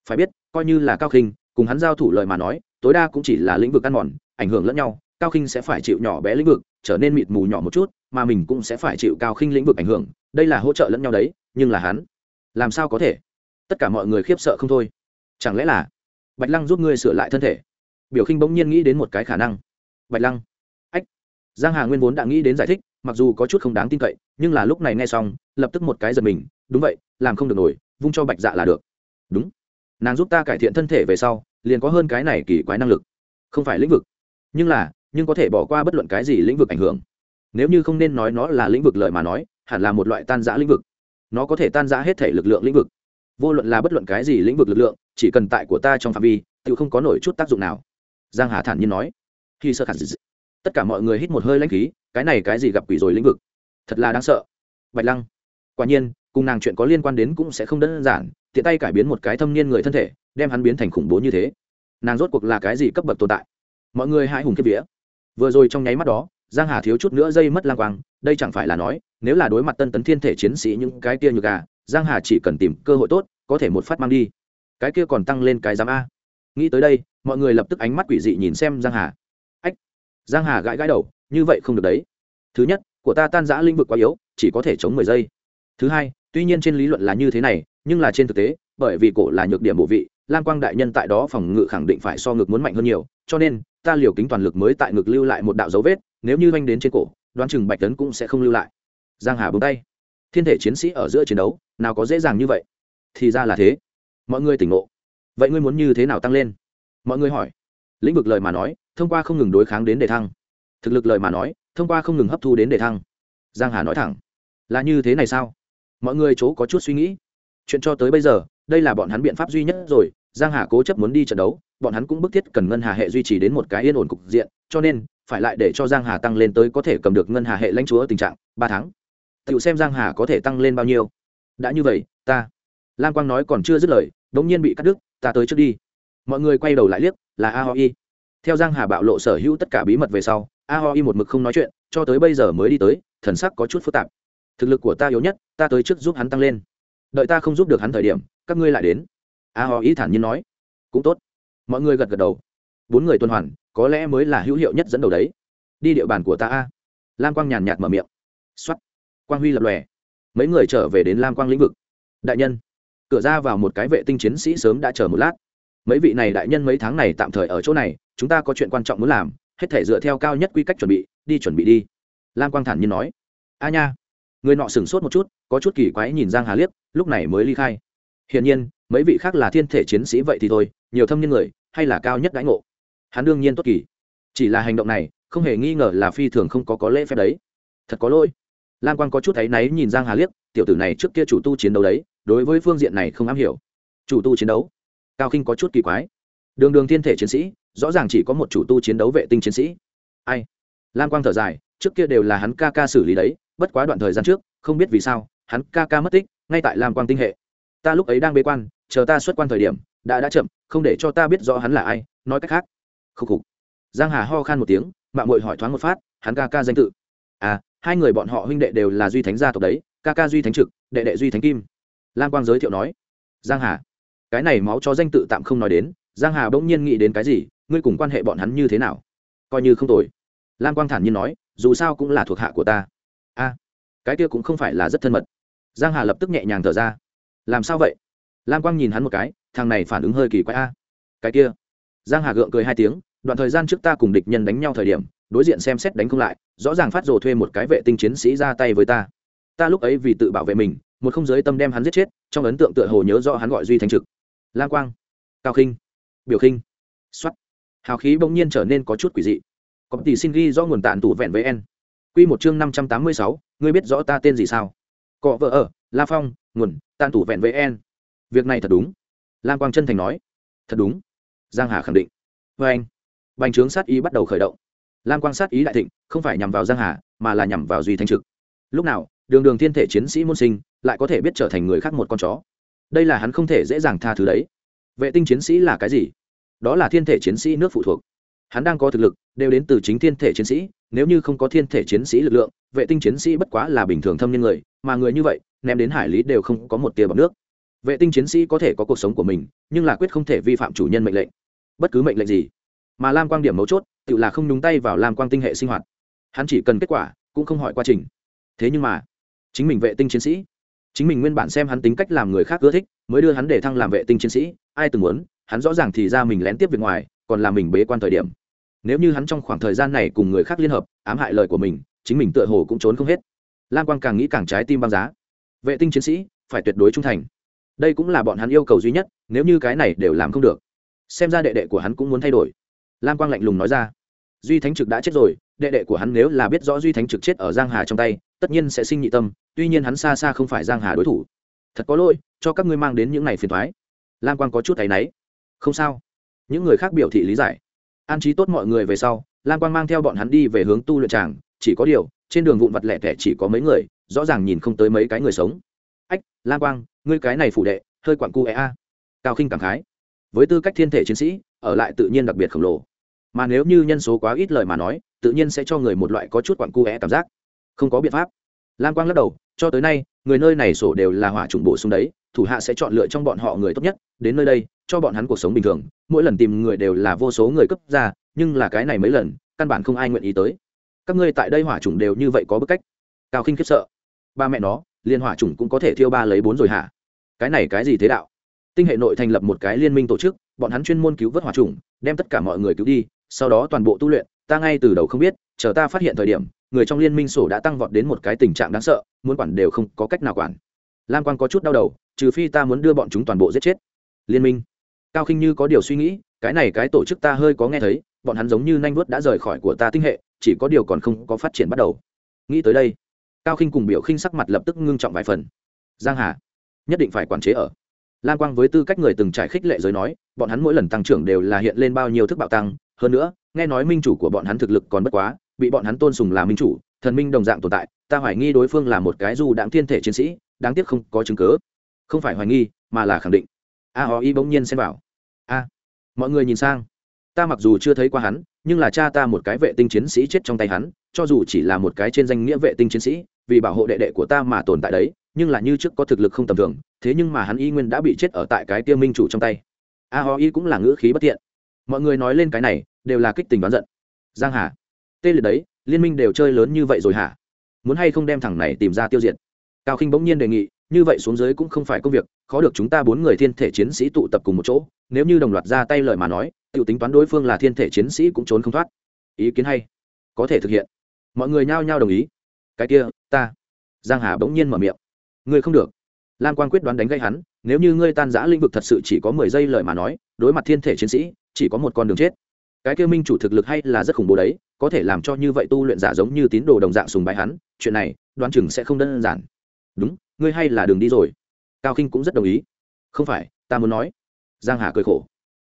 Phải biết, coi như là cao khinh cùng hắn giao thủ lời mà nói, tối đa cũng chỉ là lĩnh vực ăn mòn, ảnh hưởng lẫn nhau, cao khinh sẽ phải chịu nhỏ bé lĩnh vực, trở nên mịt mù nhỏ một chút, mà mình cũng sẽ phải chịu cao khinh lĩnh vực ảnh hưởng, đây là hỗ trợ lẫn nhau đấy, nhưng là hắn, làm sao có thể? Tất cả mọi người khiếp sợ không thôi. Chẳng lẽ là bạch lăng giúp ngươi sửa lại thân thể? Biểu khinh bỗng nhiên nghĩ đến một cái khả năng. Bạch lăng. Ách. Giang hà nguyên vốn đã nghĩ đến giải thích, mặc dù có chút không đáng tin cậy, nhưng là lúc này nghe xong, lập tức một cái giật mình, đúng vậy, làm không được nổi vung cho bạch dạ là được. Đúng. Nàng giúp ta cải thiện thân thể về sau, liền có hơn cái này kỳ quái năng lực. Không phải lĩnh vực. Nhưng là, nhưng có thể bỏ qua bất luận cái gì lĩnh vực ảnh hưởng. Nếu như không nên nói nó là lĩnh vực lợi mà nói, hẳn là một loại tan giã lĩnh vực. Nó có thể tan giã hết thể lực lượng lĩnh vực. Vô luận là bất luận cái gì lĩnh vực lực lượng, chỉ cần tại của ta trong phạm vi, tự không có nổi chút tác dụng nào. Giang hà thản nhiên nói. Khi sơ khả tất cả mọi người hít một hơi lãnh khí, cái này cái gì gặp quỷ rồi lĩnh vực? Thật là đáng sợ. Bạch lăng. Quả nhiên cùng nàng chuyện có liên quan đến cũng sẽ không đơn giản, tiện tay cải biến một cái thâm niên người thân thể, đem hắn biến thành khủng bố như thế. Nàng rốt cuộc là cái gì cấp bậc tồn tại? Mọi người hãi hùng kiếp vía. Vừa rồi trong nháy mắt đó, giang hà thiếu chút nữa dây mất lang quang, đây chẳng phải là nói, nếu là đối mặt tân tấn thiên thể chiến sĩ những cái kia như gà, giang hà chỉ cần tìm cơ hội tốt, có thể một phát mang đi. Cái kia còn tăng lên cái giám a. Nghĩ tới đây, mọi người lập tức ánh mắt quỷ dị nhìn xem giang hà. Ách! Giang hà gãi gãi đầu, như vậy không được đấy. Thứ nhất, của ta tan giã lĩnh vực quá yếu, chỉ có thể chống mười giây. Thứ hai tuy nhiên trên lý luận là như thế này, nhưng là trên thực tế, bởi vì cổ là nhược điểm bộ vị, lam quang đại nhân tại đó phòng ngự khẳng định phải so ngực muốn mạnh hơn nhiều, cho nên, ta liều kính toàn lực mới tại ngực lưu lại một đạo dấu vết, nếu như oanh đến trên cổ, đoán chừng bạch tấn cũng sẽ không lưu lại. Giang hà bông tay. Thiên thể chiến sĩ ở giữa chiến đấu, nào có dễ dàng như vậy? Thì ra là thế. Mọi người tỉnh ngộ. Vậy ngươi muốn như thế nào tăng lên? Mọi người hỏi. Lĩnh vực lời mà nói, thông qua không ngừng đối kháng đến đề thăng. Thực lực lời mà nói, thông qua không ngừng hấp thu đến đề thăng. Giang hà nói thẳng. Là như thế này sao? Mọi người chỗ có chút suy nghĩ. Chuyện cho tới bây giờ, đây là bọn hắn biện pháp duy nhất rồi. Giang hà cố chấp muốn đi trận đấu, bọn hắn cũng bức thiết cần ngân hà hệ duy trì đến một cái yên ổn cục diện, cho nên, phải lại để cho giang hà tăng lên tới có thể cầm được ngân hà hệ lãnh chúa tình trạng, ba tháng. Tự xem giang hà có thể tăng lên bao nhiêu. Đã như vậy, ta. Lam quang nói còn chưa dứt lời, đống nhiên bị cắt đứt, ta tới trước đi. Mọi người quay đầu lại liếc, là a ho y. Theo giang hà bạo lộ sở hữu tất cả bí mật về sau, a ho y một mực không nói chuyện, cho tới bây giờ mới đi tới, thần sắc có chút phức tạp thực lực của ta yếu nhất, ta tới trước giúp hắn tăng lên. Đợi ta không giúp được hắn thời điểm, các ngươi lại đến. A họ ý thản nhiên nói. Cũng tốt. Mọi người gật gật đầu. Bốn người tuần hoàn, có lẽ mới là hữu hiệu nhất dẫn đầu đấy. Đi địa bàn của ta a. Lam quang nhàn nhạt mở miệng. X o á t quang huy lập lòe. Mấy người trở về đến lam quang lĩnh vực. Đại nhân. Cửa ra vào một cái vệ tinh chiến sĩ sớm đã chờ một lát. Mấy vị này đại nhân mấy tháng này tạm thời ở chỗ này, chúng ta có chuyện quan trọng muốn làm, hết thể dựa theo cao nhất quy cách chuẩn bị, đi chuẩn bị đi. Lam quang thản nhiên nói. A nha người nọ sửng sốt một chút, có chút kỳ quái nhìn giang hà liếc, lúc này mới ly khai. Hiển nhiên, mấy vị khác là thiên thể chiến sĩ vậy thì thôi, nhiều thâm niên người, hay là cao nhất đãi ngộ. Hắn đương nhiên tốt kỳ. Chỉ là hành động này, không hề nghi ngờ là phi thường không có có lễ phép đấy. Thật có lỗi. Lan quang có chút thấy náy nhìn giang hà liếc, tiểu tử này trước kia chủ tu chiến đấu đấy, đối với phương diện này không am hiểu. Chủ tu chiến đấu? Cao khinh có chút kỳ quái. Đường đường thiên thể chiến sĩ, rõ ràng chỉ có một chủ tu chiến đấu vệ tinh chiến sĩ. Ai? Lan quang thở dài, trước kia đều là hắn ca ca xử lý đấy bất quá đoạn thời gian trước, không biết vì sao, hắn ca ca mất tích, ngay tại lam quang tinh hệ. Ta lúc ấy đang bế quan, chờ ta xuất quan thời điểm, đã đã chậm, không để cho ta biết rõ hắn là ai, nói cách khác. Khúc khục. Giang hà ho khan một tiếng, mạng mội hỏi thoáng một phát, hắn ca ca danh tự. À hai người bọn họ huynh đệ đều là duy thánh gia tộc đấy, ca ca duy thánh trực, đệ đệ duy thánh kim. Lam quang giới thiệu nói. Giang hà. Cái này máu cho danh tự tạm không nói đến, giang hà bỗng nhiên nghĩ đến cái gì, ngươi cùng quan hệ bọn hắn như thế nào? Coi như không tồi. Lam quang thản nhiên nói, dù sao cũng là thuộc hạ của ta cái kia cũng không phải là rất thân mật. Giang hà lập tức nhẹ nhàng thở ra. Làm sao vậy? Lam quang nhìn hắn một cái, thằng này phản ứng hơi kỳ quái a. Cái kia. Giang hà gượng cười hai tiếng, đoạn thời gian trước ta cùng địch nhân đánh nhau thời điểm, đối diện xem xét đánh không lại, rõ ràng phát rồ thuê một cái vệ tinh chiến sĩ ra tay với ta. Ta lúc ấy vì tự bảo vệ mình, một không giới tâm đem hắn giết chết, trong ấn tượng tựa hồ nhớ rõ hắn gọi duy thành trực. Lam quang. Cao khinh biểu khinh xuất hào khí bỗng nhiên trở nên có chút quỷ dị. Có tỷ xin ghi do nguồn tàn tủ vẹn với en quy một chương năm trăm tám mươi sáu, ngươi biết rõ ta tên gì sao? Cọ vợ ở, la phong, nguồn, tàn tủ vẹn với en việc này thật đúng. Lam quang chân thành nói. Thật đúng. Giang hà khẳng định. Với anh, bành trướng sát ý bắt đầu khởi động. Lam quang sát ý đại thịnh, không phải nhằm vào giang hà, mà là nhằm vào duy thanh trực. Lúc nào, đường đường thiên thể chiến sĩ môn sinh, lại có thể biết trở thành người khác một con chó. Đây là hắn không thể dễ dàng tha thứ đấy. Vệ tinh chiến sĩ là cái gì? Đó là thiên thể chiến sĩ nước phụ thuộc. Hắn đang có thực lực, đều đến từ chính thiên thể chiến sĩ nếu như không có thiên thể chiến sĩ lực lượng, vệ tinh chiến sĩ bất quá là bình thường thâm niên người, mà người như vậy, ném đến hải lý đều không có một tia bọc nước. Vệ tinh chiến sĩ có thể có cuộc sống của mình, nhưng là quyết không thể vi phạm chủ nhân mệnh lệnh. Bất cứ mệnh lệnh gì, mà lam quang điểm mấu chốt, tự là không nhúng tay vào lam quang tinh hệ sinh hoạt. Hắn chỉ cần kết quả, cũng không hỏi quá trình. Thế nhưng mà, chính mình vệ tinh chiến sĩ, chính mình nguyên bản xem hắn tính cách làm người khác ưa thích, mới đưa hắn để thăng làm vệ tinh chiến sĩ, ai từng muốn, hắn rõ ràng thì ra mình lén tiếp việc ngoài, còn là mình bế quan thời điểm nếu như hắn trong khoảng thời gian này cùng người khác liên hợp, ám hại lời của mình, chính mình tựa hồ cũng trốn không hết. Lam quang càng nghĩ càng trái tim băng giá. Vệ tinh chiến sĩ, phải tuyệt đối trung thành. Đây cũng là bọn hắn yêu cầu duy nhất, nếu như cái này đều làm không được. Xem ra đệ đệ của hắn cũng muốn thay đổi. Lam quang lạnh lùng nói ra. Duy thánh trực đã chết rồi, đệ đệ của hắn nếu là biết rõ duy thánh trực chết ở giang hà trong tay, tất nhiên sẽ sinh nhị tâm, tuy nhiên hắn xa xa không phải giang hà đối thủ. Thật có lỗi, cho các ngươi mang đến những này phiền thoái lam quang có chút thấy náy. Không sao. Những người khác biểu thị lý giải an trí tốt mọi người về sau Lan quang mang theo bọn hắn đi về hướng tu luyện tràng, chỉ có điều, trên đường vụn vặt lẻ tẻ chỉ có mấy người, rõ ràng nhìn không tới mấy cái người sống. Ách Lan quang, ngươi cái này phủ đệ, hơi quặn cu e a. Cao khinh cảm khái. Với tư cách thiên thể chiến sĩ, ở lại tự nhiên đặc biệt khổng lồ. Mà nếu như nhân số quá ít lời mà nói, tự nhiên sẽ cho người một loại có chút quặn cu é cảm giác. Không có biện pháp. Lan quang lắc đầu, cho tới nay, người nơi này sổ đều là hỏa trùng bổ sung đấy, thủ hạ sẽ chọn lựa trong bọn họ người tốt nhất, đến nơi đây cho bọn hắn cuộc sống bình thường, mỗi lần tìm người đều là vô số người cấp ra, nhưng là cái này mấy lần, căn bản không ai nguyện ý tới. Các ngươi tại đây hỏa chủng đều như vậy có bức cách. Cao khinh khiếp sợ. Ba mẹ nó, liên hỏa chủng cũng có thể thiêu ba lấy bốn rồi hả? Cái này cái gì thế đạo? Tinh hệ nội thành lập một cái liên minh tổ chức, bọn hắn chuyên môn cứu vớt hỏa chủng, đem tất cả mọi người cứu đi, sau đó toàn bộ tu luyện, ta ngay từ đầu không biết, chờ ta phát hiện thời điểm, người trong liên minh sổ đã tăng vọt đến một cái tình trạng đáng sợ, muốn quản đều không có cách nào quản. Lam Quan có chút đau đầu, trừ phi ta muốn đưa bọn chúng toàn bộ giết chết. Liên minh cao khinh như có điều suy nghĩ, cái này cái tổ chức ta hơi có nghe thấy, bọn hắn giống như nanh vuốt đã rời khỏi của ta tinh hệ, chỉ có điều còn không có phát triển bắt đầu. Nghĩ tới đây, cao khinh cùng biểu khinh sắc mặt lập tức ngưng trọng vài phần. Giang hà, nhất định phải quản chế ở. Lan quang với tư cách người từng trải khích lệ giới nói, bọn hắn mỗi lần tăng trưởng đều là hiện lên bao nhiêu thức bạo tăng. Hơn nữa, nghe nói minh chủ của bọn hắn thực lực còn bất quá, bị bọn hắn tôn sùng là minh chủ, thần minh đồng dạng tồn tại, ta hoài nghi đối phương là một cái du đãng thiên thể chiến sĩ, đáng tiếc không có chứng cứ. Không phải hoài nghi, mà là khẳng định a ho y bỗng nhiên xem vào. A mọi người nhìn sang. Ta mặc dù chưa thấy qua hắn nhưng là cha ta một cái vệ tinh chiến sĩ chết trong tay hắn cho dù chỉ là một cái trên danh nghĩa vệ tinh chiến sĩ vì bảo hộ đệ đệ của ta mà tồn tại đấy nhưng là như trước có thực lực không tầm thường thế nhưng mà hắn y nguyên đã bị chết ở tại cái tiêu minh chủ trong tay. A ho y cũng là ngữ khí bất thiện, mọi người nói lên cái này đều là kích tình đoán giận. Giang hà tê liệt đấy liên minh đều chơi lớn như vậy rồi hả? Muốn hay không đem thằng này tìm ra tiêu diệt? Cao khinh bỗng nhiên đề nghị như vậy xuống dưới cũng không phải công việc, khó được chúng ta bốn người thiên thể chiến sĩ tụ tập cùng một chỗ, nếu như đồng loạt ra tay lời mà nói tự tính toán đối phương là thiên thể chiến sĩ cũng trốn không thoát. Ý kiến hay, có thể thực hiện. Mọi người nhao nhao đồng ý. Cái kia, ta. Giang hà bỗng nhiên mở miệng. Ngươi không được. Lam quan quyết đoán đánh gây hắn, nếu như ngươi tan giã lĩnh vực thật sự chỉ có mười giây lời mà nói, đối mặt thiên thể chiến sĩ, chỉ có một con đường chết. Cái kia minh chủ thực lực hay là rất khủng bố đấy, có thể làm cho như vậy tu luyện giả giống như tín đồ đồng dạng sùng bái hắn, chuyện này, đoán chừng sẽ không đơn giản đúng, ngươi hay là đường đi rồi. Cao khinh cũng rất đồng ý. Không phải, ta muốn nói. Giang hà cười khổ.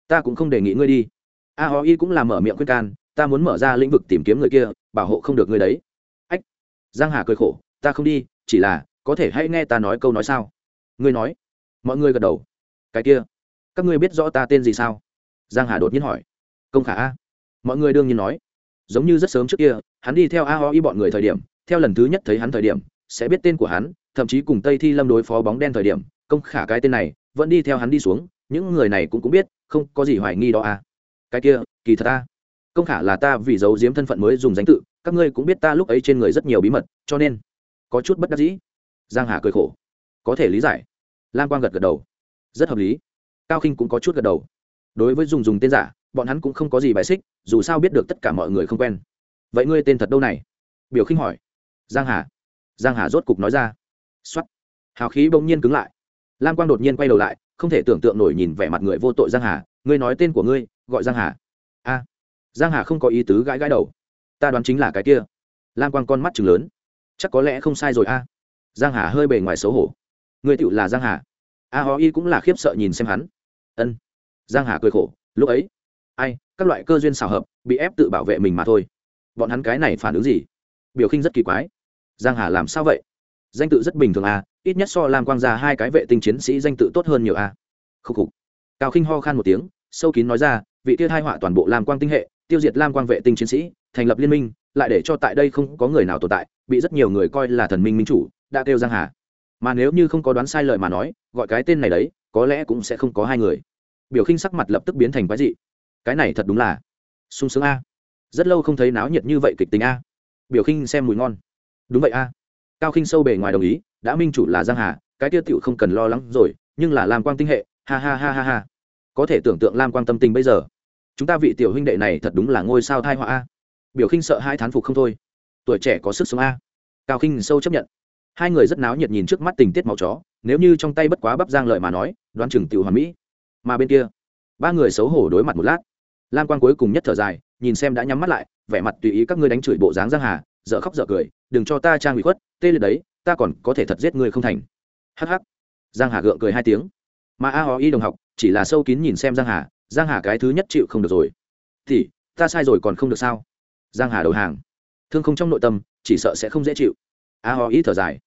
Ta cũng không đề nghị ngươi đi. A ho y cũng làm mở miệng khuyên can, ta muốn mở ra lĩnh vực tìm kiếm người kia, bảo hộ không được ngươi đấy. Ách. Giang hà cười khổ. Ta không đi, chỉ là, có thể hãy nghe ta nói câu nói sao? Ngươi nói. Mọi người gật đầu. Cái kia. Các ngươi biết rõ ta tên gì sao? Giang hà đột nhiên hỏi. Công khả a. Mọi người đương nhiên nói. Giống như rất sớm trước kia, hắn đi theo a ho y bọn người thời điểm, theo lần thứ nhất thấy hắn thời điểm, sẽ biết tên của hắn thậm chí cùng tây thi lâm đối phó bóng đen thời điểm, công khả cái tên này vẫn đi theo hắn đi xuống, những người này cũng cũng biết, không có gì hoài nghi đó à. Cái kia, kỳ thật ta, công khả là ta vì giấu giếm thân phận mới dùng danh tự, các ngươi cũng biết ta lúc ấy trên người rất nhiều bí mật, cho nên có chút bất đắc dĩ. Giang hà cười khổ, có thể lý giải. Lam quang gật gật đầu, rất hợp lý. Cao khinh cũng có chút gật đầu. Đối với dùng dùng tên giả, bọn hắn cũng không có gì bài xích, dù sao biết được tất cả mọi người không quen. Vậy ngươi tên thật đâu này? Biểu khinh hỏi. Giang hà. Giang hà rốt cục nói ra xuất hào khí bỗng nhiên cứng lại. Lam quang đột nhiên quay đầu lại, không thể tưởng tượng nổi nhìn vẻ mặt người vô tội giang hà. Ngươi nói tên của ngươi, gọi giang hà. A. Giang hà không có ý tứ gãi gãi đầu. Ta đoán chính là cái kia. Lam quang con mắt chừng lớn. Chắc có lẽ không sai rồi a. Giang hà hơi bề ngoài xấu hổ. Ngươi tựu là giang hà. A ho y cũng là khiếp sợ nhìn xem hắn. Ân. Giang hà cười khổ. Lúc ấy, ai, các loại cơ duyên xào hợp, bị ép tự bảo vệ mình mà thôi. Bọn hắn cái này phản ứng gì? Biểu khinh rất kỳ quái. Giang hà làm sao vậy? Danh tự rất bình thường à ít nhất so lam quang ra hai cái vệ tinh chiến sĩ danh tự tốt hơn nhiều à. Khúc khục. Cao khinh ho khan một tiếng, sâu kín nói ra, vị tiết hai họa toàn bộ lam quang tinh hệ, tiêu diệt lam quang vệ tinh chiến sĩ, thành lập liên minh, lại để cho tại đây không có người nào tồn tại, bị rất nhiều người coi là thần minh minh chủ, đã kêu giang hà. Mà nếu như không có đoán sai lời mà nói, gọi cái tên này đấy, có lẽ cũng sẽ không có hai người. Biểu khinh sắc mặt lập tức biến thành quái dị. Cái này thật đúng là sung sướng a. Rất lâu không thấy náo nhiệt như vậy kịch tính a. Biểu khinh xem mùi ngon. Đúng vậy a cao khinh sâu bề ngoài đồng ý, đã minh chủ là giang hà, cái tiêu tiểu không cần lo lắng rồi, nhưng là lam quang tinh hệ, ha ha ha ha ha. Có thể tưởng tượng lam quang tâm tình bây giờ. Chúng ta vị tiểu huynh đệ này thật đúng là ngôi sao thai họa a. Biểu khinh sợ hai thán phục không thôi. Tuổi trẻ có sức sống a. Cao khinh sâu chấp nhận. Hai người rất náo nhiệt nhìn trước mắt tình tiết máu chó, nếu như trong tay bất quá bắp giang lợi mà nói, đoán chừng tiểu hoàn mỹ. Mà bên kia, ba người xấu hổ đối mặt một lát. Lam quang cuối cùng nhất thở dài, nhìn xem đã nhắm mắt lại, vẻ mặt tùy ý các ngươi đánh chửi bộ dáng giang hà, dở khóc dở cười đừng cho ta trang bị khuất, tê liệt đấy, ta còn có thể thật giết người không thành. Hắc hắc. Giang hà gượng cười hai tiếng. Mà a ho y đồng học, chỉ là sâu kín nhìn xem giang hà giang hà cái thứ nhất chịu không được rồi. Thì, ta sai rồi còn không được sao? Giang hà đầu hàng. Thương không trong nội tâm, chỉ sợ sẽ không dễ chịu. A ho y thở dài.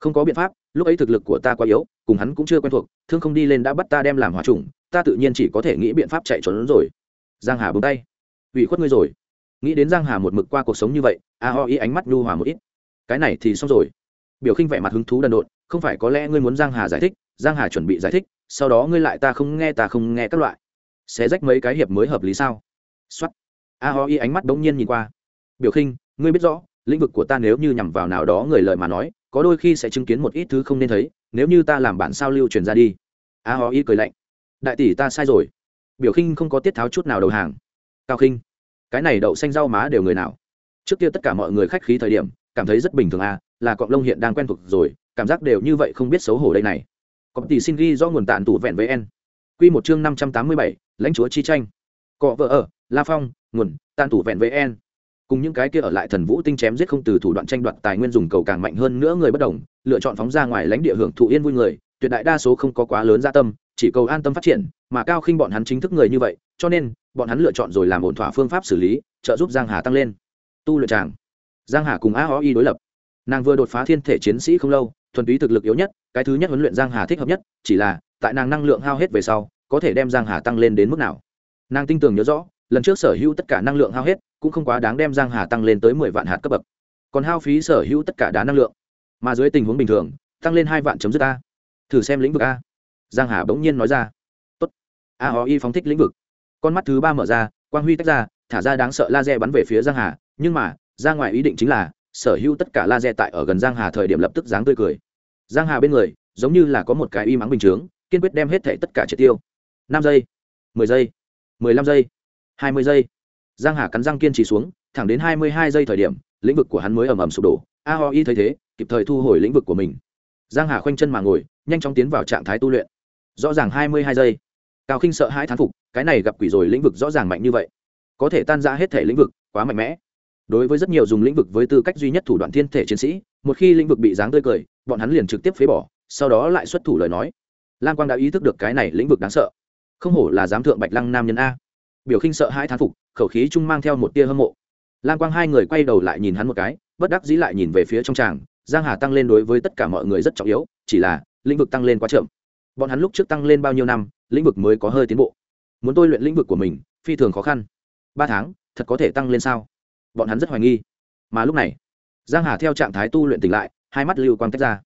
Không có biện pháp, lúc ấy thực lực của ta quá yếu, cùng hắn cũng chưa quen thuộc, thương không đi lên đã bắt ta đem làm hòa trùng, ta tự nhiên chỉ có thể nghĩ biện pháp chạy trốn rồi. Giang hà búng tay. Ủy khuất ngươi rồi. Nghĩ đến giang hà một mực qua cuộc sống như vậy, a ho y ánh mắt nhu hòa một ít cái này thì xong rồi. Biểu khinh vẻ mặt hứng thú đần độn, không phải có lẽ ngươi muốn giang hà giải thích, giang hà chuẩn bị giải thích, sau đó ngươi lại ta không nghe ta không nghe các loại. Sẽ rách mấy cái hiệp mới hợp lý sao? Xuất a ho y ánh mắt bỗng nhiên nhìn qua. Biểu khinh, ngươi biết rõ, lĩnh vực của ta nếu như nhằm vào nào đó người lời mà nói, có đôi khi sẽ chứng kiến một ít thứ không nên thấy, nếu như ta làm bản sao lưu truyền ra đi. A ho y cười lạnh. Đại tỷ ta sai rồi. Biểu khinh không có tiết tháo chút nào đầu hàng. Cao khinh, cái này đậu xanh rau má đều người nào? Trước kia tất cả mọi người khách khí thời điểm cảm thấy rất bình thường à là cọng lông hiện đang quen thuộc rồi, cảm giác đều như vậy không biết xấu hổ đây này. Có tỷ xin ghi do nguồn tàn tụ vẹn với en q một chương năm trăm tám mươi bảy, lãnh chúa chi tranh. Cọ vợ ở, la phong, nguồn tàn tụ vẹn với en cùng những cái kia ở lại thần vũ tinh chém giết không từ thủ đoạn tranh đoạt tài nguyên dùng cầu càng mạnh hơn nữa người bất đồng, lựa chọn phóng ra ngoài lãnh địa hưởng thụ yên vui người, tuyệt đại đa số không có quá lớn gia tâm, chỉ cầu an tâm phát triển, mà cao khinh bọn hắn chính thức người như vậy, cho nên, bọn hắn lựa chọn rồi làm ổn thỏa phương pháp xử lý, trợ giúp giang hà tăng lên. Tu luyện tràng giang hà cùng a o y đối lập. Nàng vừa đột phá thiên thể chiến sĩ không lâu, thuần túy thực lực yếu nhất, cái thứ nhất huấn luyện giang hà thích hợp nhất, chỉ là, tại nàng năng lượng hao hết về sau, có thể đem giang hà tăng lên đến mức nào. Nàng tin tưởng nhớ rõ, lần trước sở hữu tất cả năng lượng hao hết, cũng không quá đáng đem giang hà tăng lên tới mười vạn hạt cấp bậc. Còn hao phí sở hữu tất cả đá năng lượng. Mà dưới tình huống bình thường, tăng lên hai vạn chấm dứt a. Thử xem lĩnh vực a. Giang hà bỗng nhiên nói ra. Tốt. A o y phóng thích lĩnh vực. Con mắt thứ ba mở ra, quang huy tách ra, thả ra đáng sợ laser bắn về phía giang hà, nhưng mà ra ngoài ý định chính là, sở hữu tất cả laser tại ở gần giang hà thời điểm lập tức dáng tươi cười. Giang hà bên người, giống như là có một cái y mắng bình chướng, kiên quyết đem hết thảy tất cả triệt tiêu. Năm giây, mười giây, mười lăm giây, hai mươi giây. Giang hà cắn răng kiên trì xuống, thẳng đến hai mươi hai giây thời điểm, lĩnh vực của hắn mới ầm ầm sụp đổ. A ho y thấy thế, kịp thời thu hồi lĩnh vực của mình. Giang hà khoanh chân mà ngồi, nhanh chóng tiến vào trạng thái tu luyện. Rõ ràng hai mươi hai giây. Cao khinh sợ hãi thán phục, cái này gặp quỷ rồi lĩnh vực rõ ràng mạnh như vậy. Có thể tan ra hết thể lĩnh vực, quá mạnh mẽ đối với rất nhiều dùng lĩnh vực với tư cách duy nhất thủ đoạn thiên thể chiến sĩ, một khi lĩnh vực bị dáng tươi cười, bọn hắn liền trực tiếp phế bỏ, sau đó lại xuất thủ lời nói. Lam quang đã ý thức được cái này lĩnh vực đáng sợ. Không hổ là giám thượng bạch lăng nam nhân a. Biểu khinh sợ hai thán phục, khẩu khí trung mang theo một tia hâm mộ. Lam quang hai người quay đầu lại nhìn hắn một cái, bất đắc dĩ lại nhìn về phía trong tràng, giang hà tăng lên đối với tất cả mọi người rất trọng yếu, chỉ là, lĩnh vực tăng lên quá chậm. Bọn hắn lúc trước tăng lên bao nhiêu năm, lĩnh vực mới có hơi tiến bộ. Muốn tôi luyện lĩnh vực của mình, phi thường khó khăn. Ba tháng, thật có thể tăng lên sao? Bọn hắn rất hoài nghi. Mà lúc này, giang hà theo trạng thái tu luyện tỉnh lại, hai mắt lưu quang tách ra.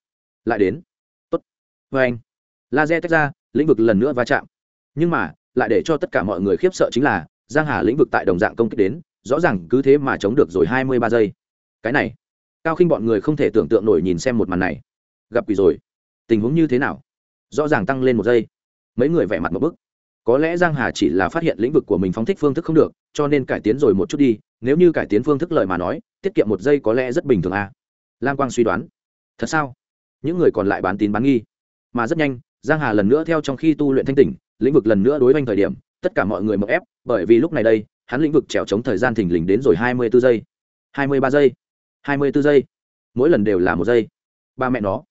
Lại đến. Tốt. Vê anh, laser tách ra, lĩnh vực lần nữa va chạm. Nhưng mà, lại để cho tất cả mọi người khiếp sợ chính là, giang hà lĩnh vực tại đồng dạng công kích đến, rõ ràng cứ thế mà chống được rồi hai mươi ba giây. Cái này, cao khinh bọn người không thể tưởng tượng nổi nhìn xem một màn này. Gặp quỷ rồi. Tình huống như thế nào? Rõ ràng tăng lên một giây. Mấy người vẻ mặt một bức có lẽ giang hà chỉ là phát hiện lĩnh vực của mình phóng thích phương thức không được, cho nên cải tiến rồi một chút đi, nếu như cải tiến phương thức lời mà nói, tiết kiệm một giây có lẽ rất bình thường à. lam quang suy đoán. Thật sao? Những người còn lại bán tín bán nghi. Mà rất nhanh, giang hà lần nữa theo trong khi tu luyện thanh tỉnh, lĩnh vực lần nữa đối với thời điểm, tất cả mọi người mậu ép, bởi vì lúc này đây, hắn lĩnh vực trèo chống thời gian thình lình đến rồi hai mươi 24 giây. hai mươi ba giây. hai mươi 24 giây. Mỗi lần đều là một giây. Ba mẹ nó.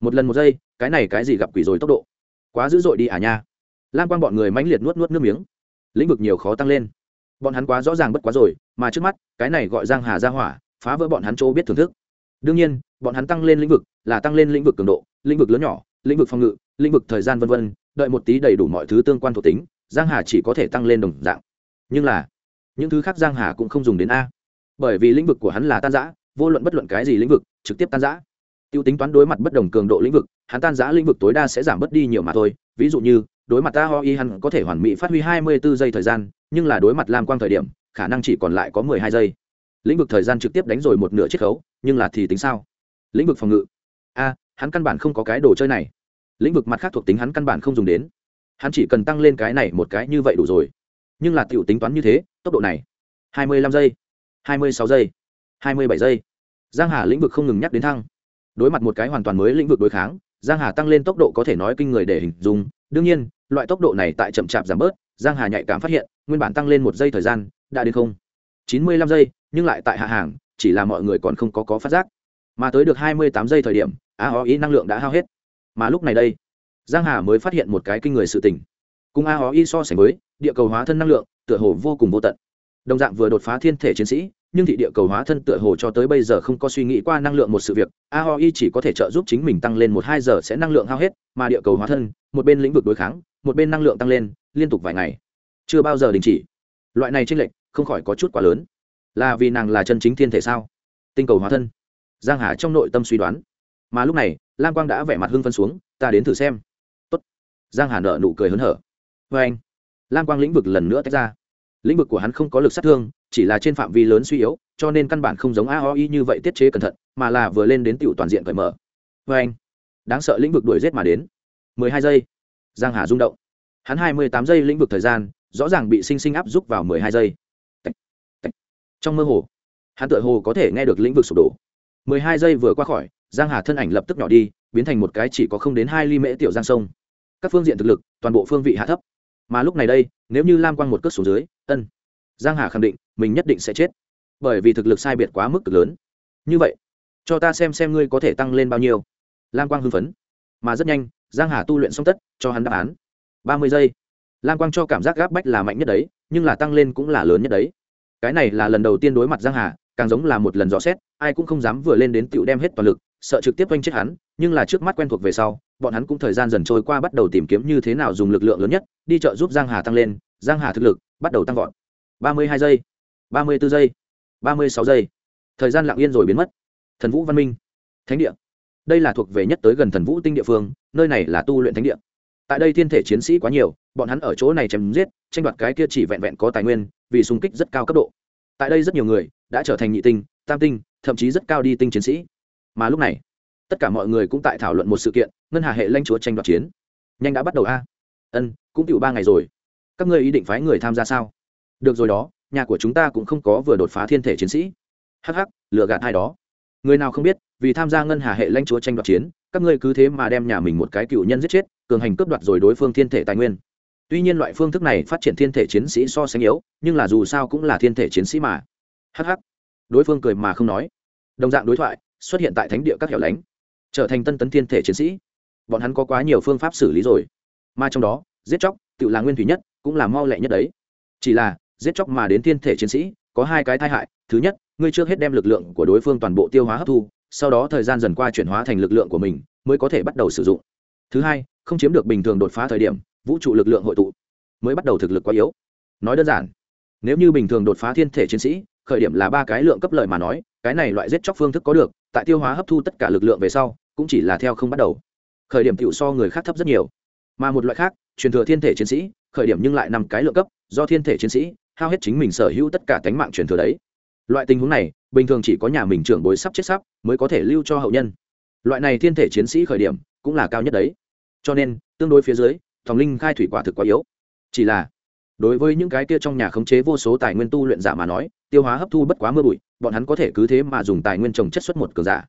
Một lần một giây, cái này cái gì gặp quỷ rồi tốc độ. Quá dữ dội đi à nha. Lan quang bọn người mãnh liệt nuốt nuốt nước miếng. Lĩnh vực nhiều khó tăng lên. Bọn hắn quá rõ ràng bất quá rồi, mà trước mắt, cái này gọi giang hà ra hỏa, phá vỡ bọn hắn chỗ biết thưởng thức. Đương nhiên, bọn hắn tăng lên lĩnh vực là tăng lên lĩnh vực cường độ, lĩnh vực lớn nhỏ, lĩnh vực phòng ngự, lĩnh vực thời gian vân vân, đợi một tí đầy đủ mọi thứ tương quan thuộc tính, giang hà chỉ có thể tăng lên đồng dạng. Nhưng là, những thứ khác giang hà cũng không dùng đến a. Bởi vì lĩnh vực của hắn là tan giã vô luận bất luận cái gì lĩnh vực, trực tiếp tan giã tiêu tính toán đối mặt bất đồng cường độ lĩnh vực, hắn tan giã lĩnh vực tối đa sẽ giảm bớt đi nhiều mà thôi. Ví dụ như đối mặt ta ho y hắn có thể hoàn mỹ phát huy hai mươi 24 giây thời gian, nhưng là đối mặt lam quang thời điểm, khả năng chỉ còn lại có mười hai giây. Lĩnh vực thời gian trực tiếp đánh rồi một nửa chiết khấu, nhưng là thì tính sao? Lĩnh vực phòng ngự. A, hắn căn bản không có cái đồ chơi này. Lĩnh vực mặt khác thuộc tính hắn căn bản không dùng đến. Hắn chỉ cần tăng lên cái này một cái như vậy đủ rồi. Nhưng là tiểu tính toán như thế, tốc độ này, hai mươi lăm giây, hai mươi sáu giây, hai mươi bảy giây. Giang hà lĩnh vực không ngừng nhắc đến thăng. Đối mặt một cái hoàn toàn mới lĩnh vực đối kháng, giang hà tăng lên tốc độ có thể nói kinh người để hình dung. Đương nhiên loại tốc độ này tại chậm chạp giảm bớt, giang hà nhạy cảm phát hiện, nguyên bản tăng lên một giây thời gian, đã đến không. Chín mươi lăm giây, nhưng lại tại hạ hàng, chỉ là mọi người còn không có có phát giác. Mà tới được hai mươi tám giây thời điểm aoi năng lượng đã hao hết. Mà lúc này đây, giang hà mới phát hiện một cái kinh người sự tình. Cùng aoi so sánh với, địa cầu hóa thân năng lượng, tựa hồ vô cùng vô tận. Đồng dạng vừa đột phá thiên thể chiến sĩ nhưng thị địa cầu hóa thân tựa hồ cho tới bây giờ không có suy nghĩ qua năng lượng một sự việc. Aoi chỉ có thể trợ giúp chính mình tăng lên một hai giờ sẽ năng lượng hao hết, mà địa cầu hóa thân, một bên lĩnh vực đối kháng, một bên năng lượng tăng lên, liên tục vài ngày. Chưa bao giờ đình chỉ. Loại này tranh lệch không khỏi có chút quá lớn. Là vì nàng là chân chính thiên thể sao? Tinh cầu hóa thân. Giang hà trong nội tâm suy đoán. Mà lúc này, lam quang đã vẻ mặt hưng phân xuống, ta đến thử xem. Tốt. giang hà nợ nụ cười hớn hở. Vê anh lam quang lĩnh vực lần nữa tách ra. Lĩnh vực của hắn không có lực sát thương chỉ là trên phạm vi lớn suy yếu, cho nên căn bản không giống aoi như vậy tiết chế cẩn thận, mà là vừa lên đến tiểu toàn diện cởi mở. Vê anh, đáng sợ lĩnh vực đuổi rét mà đến. 12 giây. Giang hà rung động. Hắn 28 giây lĩnh vực thời gian, rõ ràng bị sinh sinh áp giúp vào 12 giây. Trong mơ hồ, hắn tựa hồ có thể nghe được lĩnh vực sụp đổ. 12 giây vừa qua khỏi, giang hà thân ảnh lập tức nhỏ đi, biến thành một cái chỉ có không đến hai ly mễ tiểu giang sông. Các phương diện thực lực, toàn bộ phương vị hạ thấp. Mà lúc này đây, nếu như lam quang một cước xuống dưới, ân. Giang hà khẳng định mình nhất định sẽ chết. Bởi vì thực lực sai biệt quá mức cực lớn. Như vậy, cho ta xem xem ngươi có thể tăng lên bao nhiêu. Lam quang hưng phấn. Mà rất nhanh, giang hà tu luyện xong tất, cho hắn đáp án. Ba mươi giây. Lam quang cho cảm giác gáp bách là mạnh nhất đấy, nhưng là tăng lên cũng là lớn nhất đấy. Cái này là lần đầu tiên đối mặt giang hà, càng giống là một lần rõ xét, ai cũng không dám vừa lên đến tựu đem hết toàn lực, sợ trực tiếp oanh chết hắn, nhưng là trước mắt quen thuộc về sau, bọn hắn cũng thời gian dần trôi qua bắt đầu tìm kiếm như thế nào dùng lực lượng lớn nhất, đi chợ giúp giang hà tăng lên, giang hà thực lực bắt đầu tăng vọt. Ba mươi hai giây ba mươi 34 giây, ba mươi sáu giây. Thời gian lặng yên rồi biến mất. Thần vũ văn minh, thánh địa. Đây là thuộc về nhất tới gần thần vũ tinh địa phương, nơi này là tu luyện thánh địa. Tại đây thiên thể chiến sĩ quá nhiều, bọn hắn ở chỗ này chém giết, tranh đoạt cái kia chỉ vẹn vẹn có tài nguyên, vì xung kích rất cao cấp độ. Tại đây rất nhiều người đã trở thành nhị tinh, tam tinh, thậm chí rất cao đi tinh chiến sĩ. Mà lúc này, tất cả mọi người cũng tại thảo luận một sự kiện, ngân hà hệ lanh chúa tranh đoạt chiến. Nhanh đã bắt đầu a. Ân, cũng tiểu ba ngày rồi. Các ngươi ý định phái người tham gia sao? Được rồi đó nhà của chúng ta cũng không có vừa đột phá thiên thể chiến sĩ. Hắc hắc, lựa gạt ai đó. Người nào không biết vì tham gia ngân hà hệ lãnh chúa tranh đoạt chiến các ngươi cứ thế mà đem nhà mình một cái cựu nhân giết chết cường hành cướp đoạt rồi đối phương thiên thể tài nguyên. Tuy nhiên loại phương thức này phát triển thiên thể chiến sĩ so sánh yếu nhưng là dù sao cũng là thiên thể chiến sĩ mà. Hắc hắc, đối phương cười mà không nói. Đồng dạng đối thoại xuất hiện tại thánh địa các hẻo lánh trở thành tân tấn thiên thể chiến sĩ. Bọn hắn có quá nhiều phương pháp xử lý rồi. Mà trong đó giết chóc tự là nguyên thủy nhất cũng là mau lẹ nhất đấy. Chỉ là giết chóc mà đến thiên thể chiến sĩ, có hai cái tai hại. Thứ nhất, ngươi trước hết đem lực lượng của đối phương toàn bộ tiêu hóa hấp thu, sau đó thời gian dần qua chuyển hóa thành lực lượng của mình, mới có thể bắt đầu sử dụng. Thứ hai, không chiếm được bình thường đột phá thời điểm, vũ trụ lực lượng hội tụ mới bắt đầu thực lực quá yếu. Nói đơn giản, nếu như bình thường đột phá thiên thể chiến sĩ, khởi điểm là ba cái lượng cấp lợi mà nói, cái này loại giết chóc phương thức có được, tại tiêu hóa hấp thu tất cả lực lượng về sau, cũng chỉ là theo không bắt đầu. Khởi điểm tựu so người khác thấp rất nhiều. Mà một loại khác, truyền thừa thiên thể chiến sĩ, khởi điểm nhưng lại năm cái lượng cấp, do thiên thể chiến sĩ hao hết chính mình sở hữu tất cả tánh mạng truyền thừa đấy. Loại tình huống này, bình thường chỉ có nhà mình trưởng bối sắp chết sắp mới có thể lưu cho hậu nhân. Loại này thiên thể chiến sĩ khởi điểm cũng là cao nhất đấy. Cho nên, tương đối phía dưới, thòng linh khai thủy quả thực quá yếu. Chỉ là, đối với những cái kia trong nhà khống chế vô số tài nguyên tu luyện giả mà nói, tiêu hóa hấp thu bất quá mưa bụi, bọn hắn có thể cứ thế mà dùng tài nguyên trồng chất xuất một cường giả.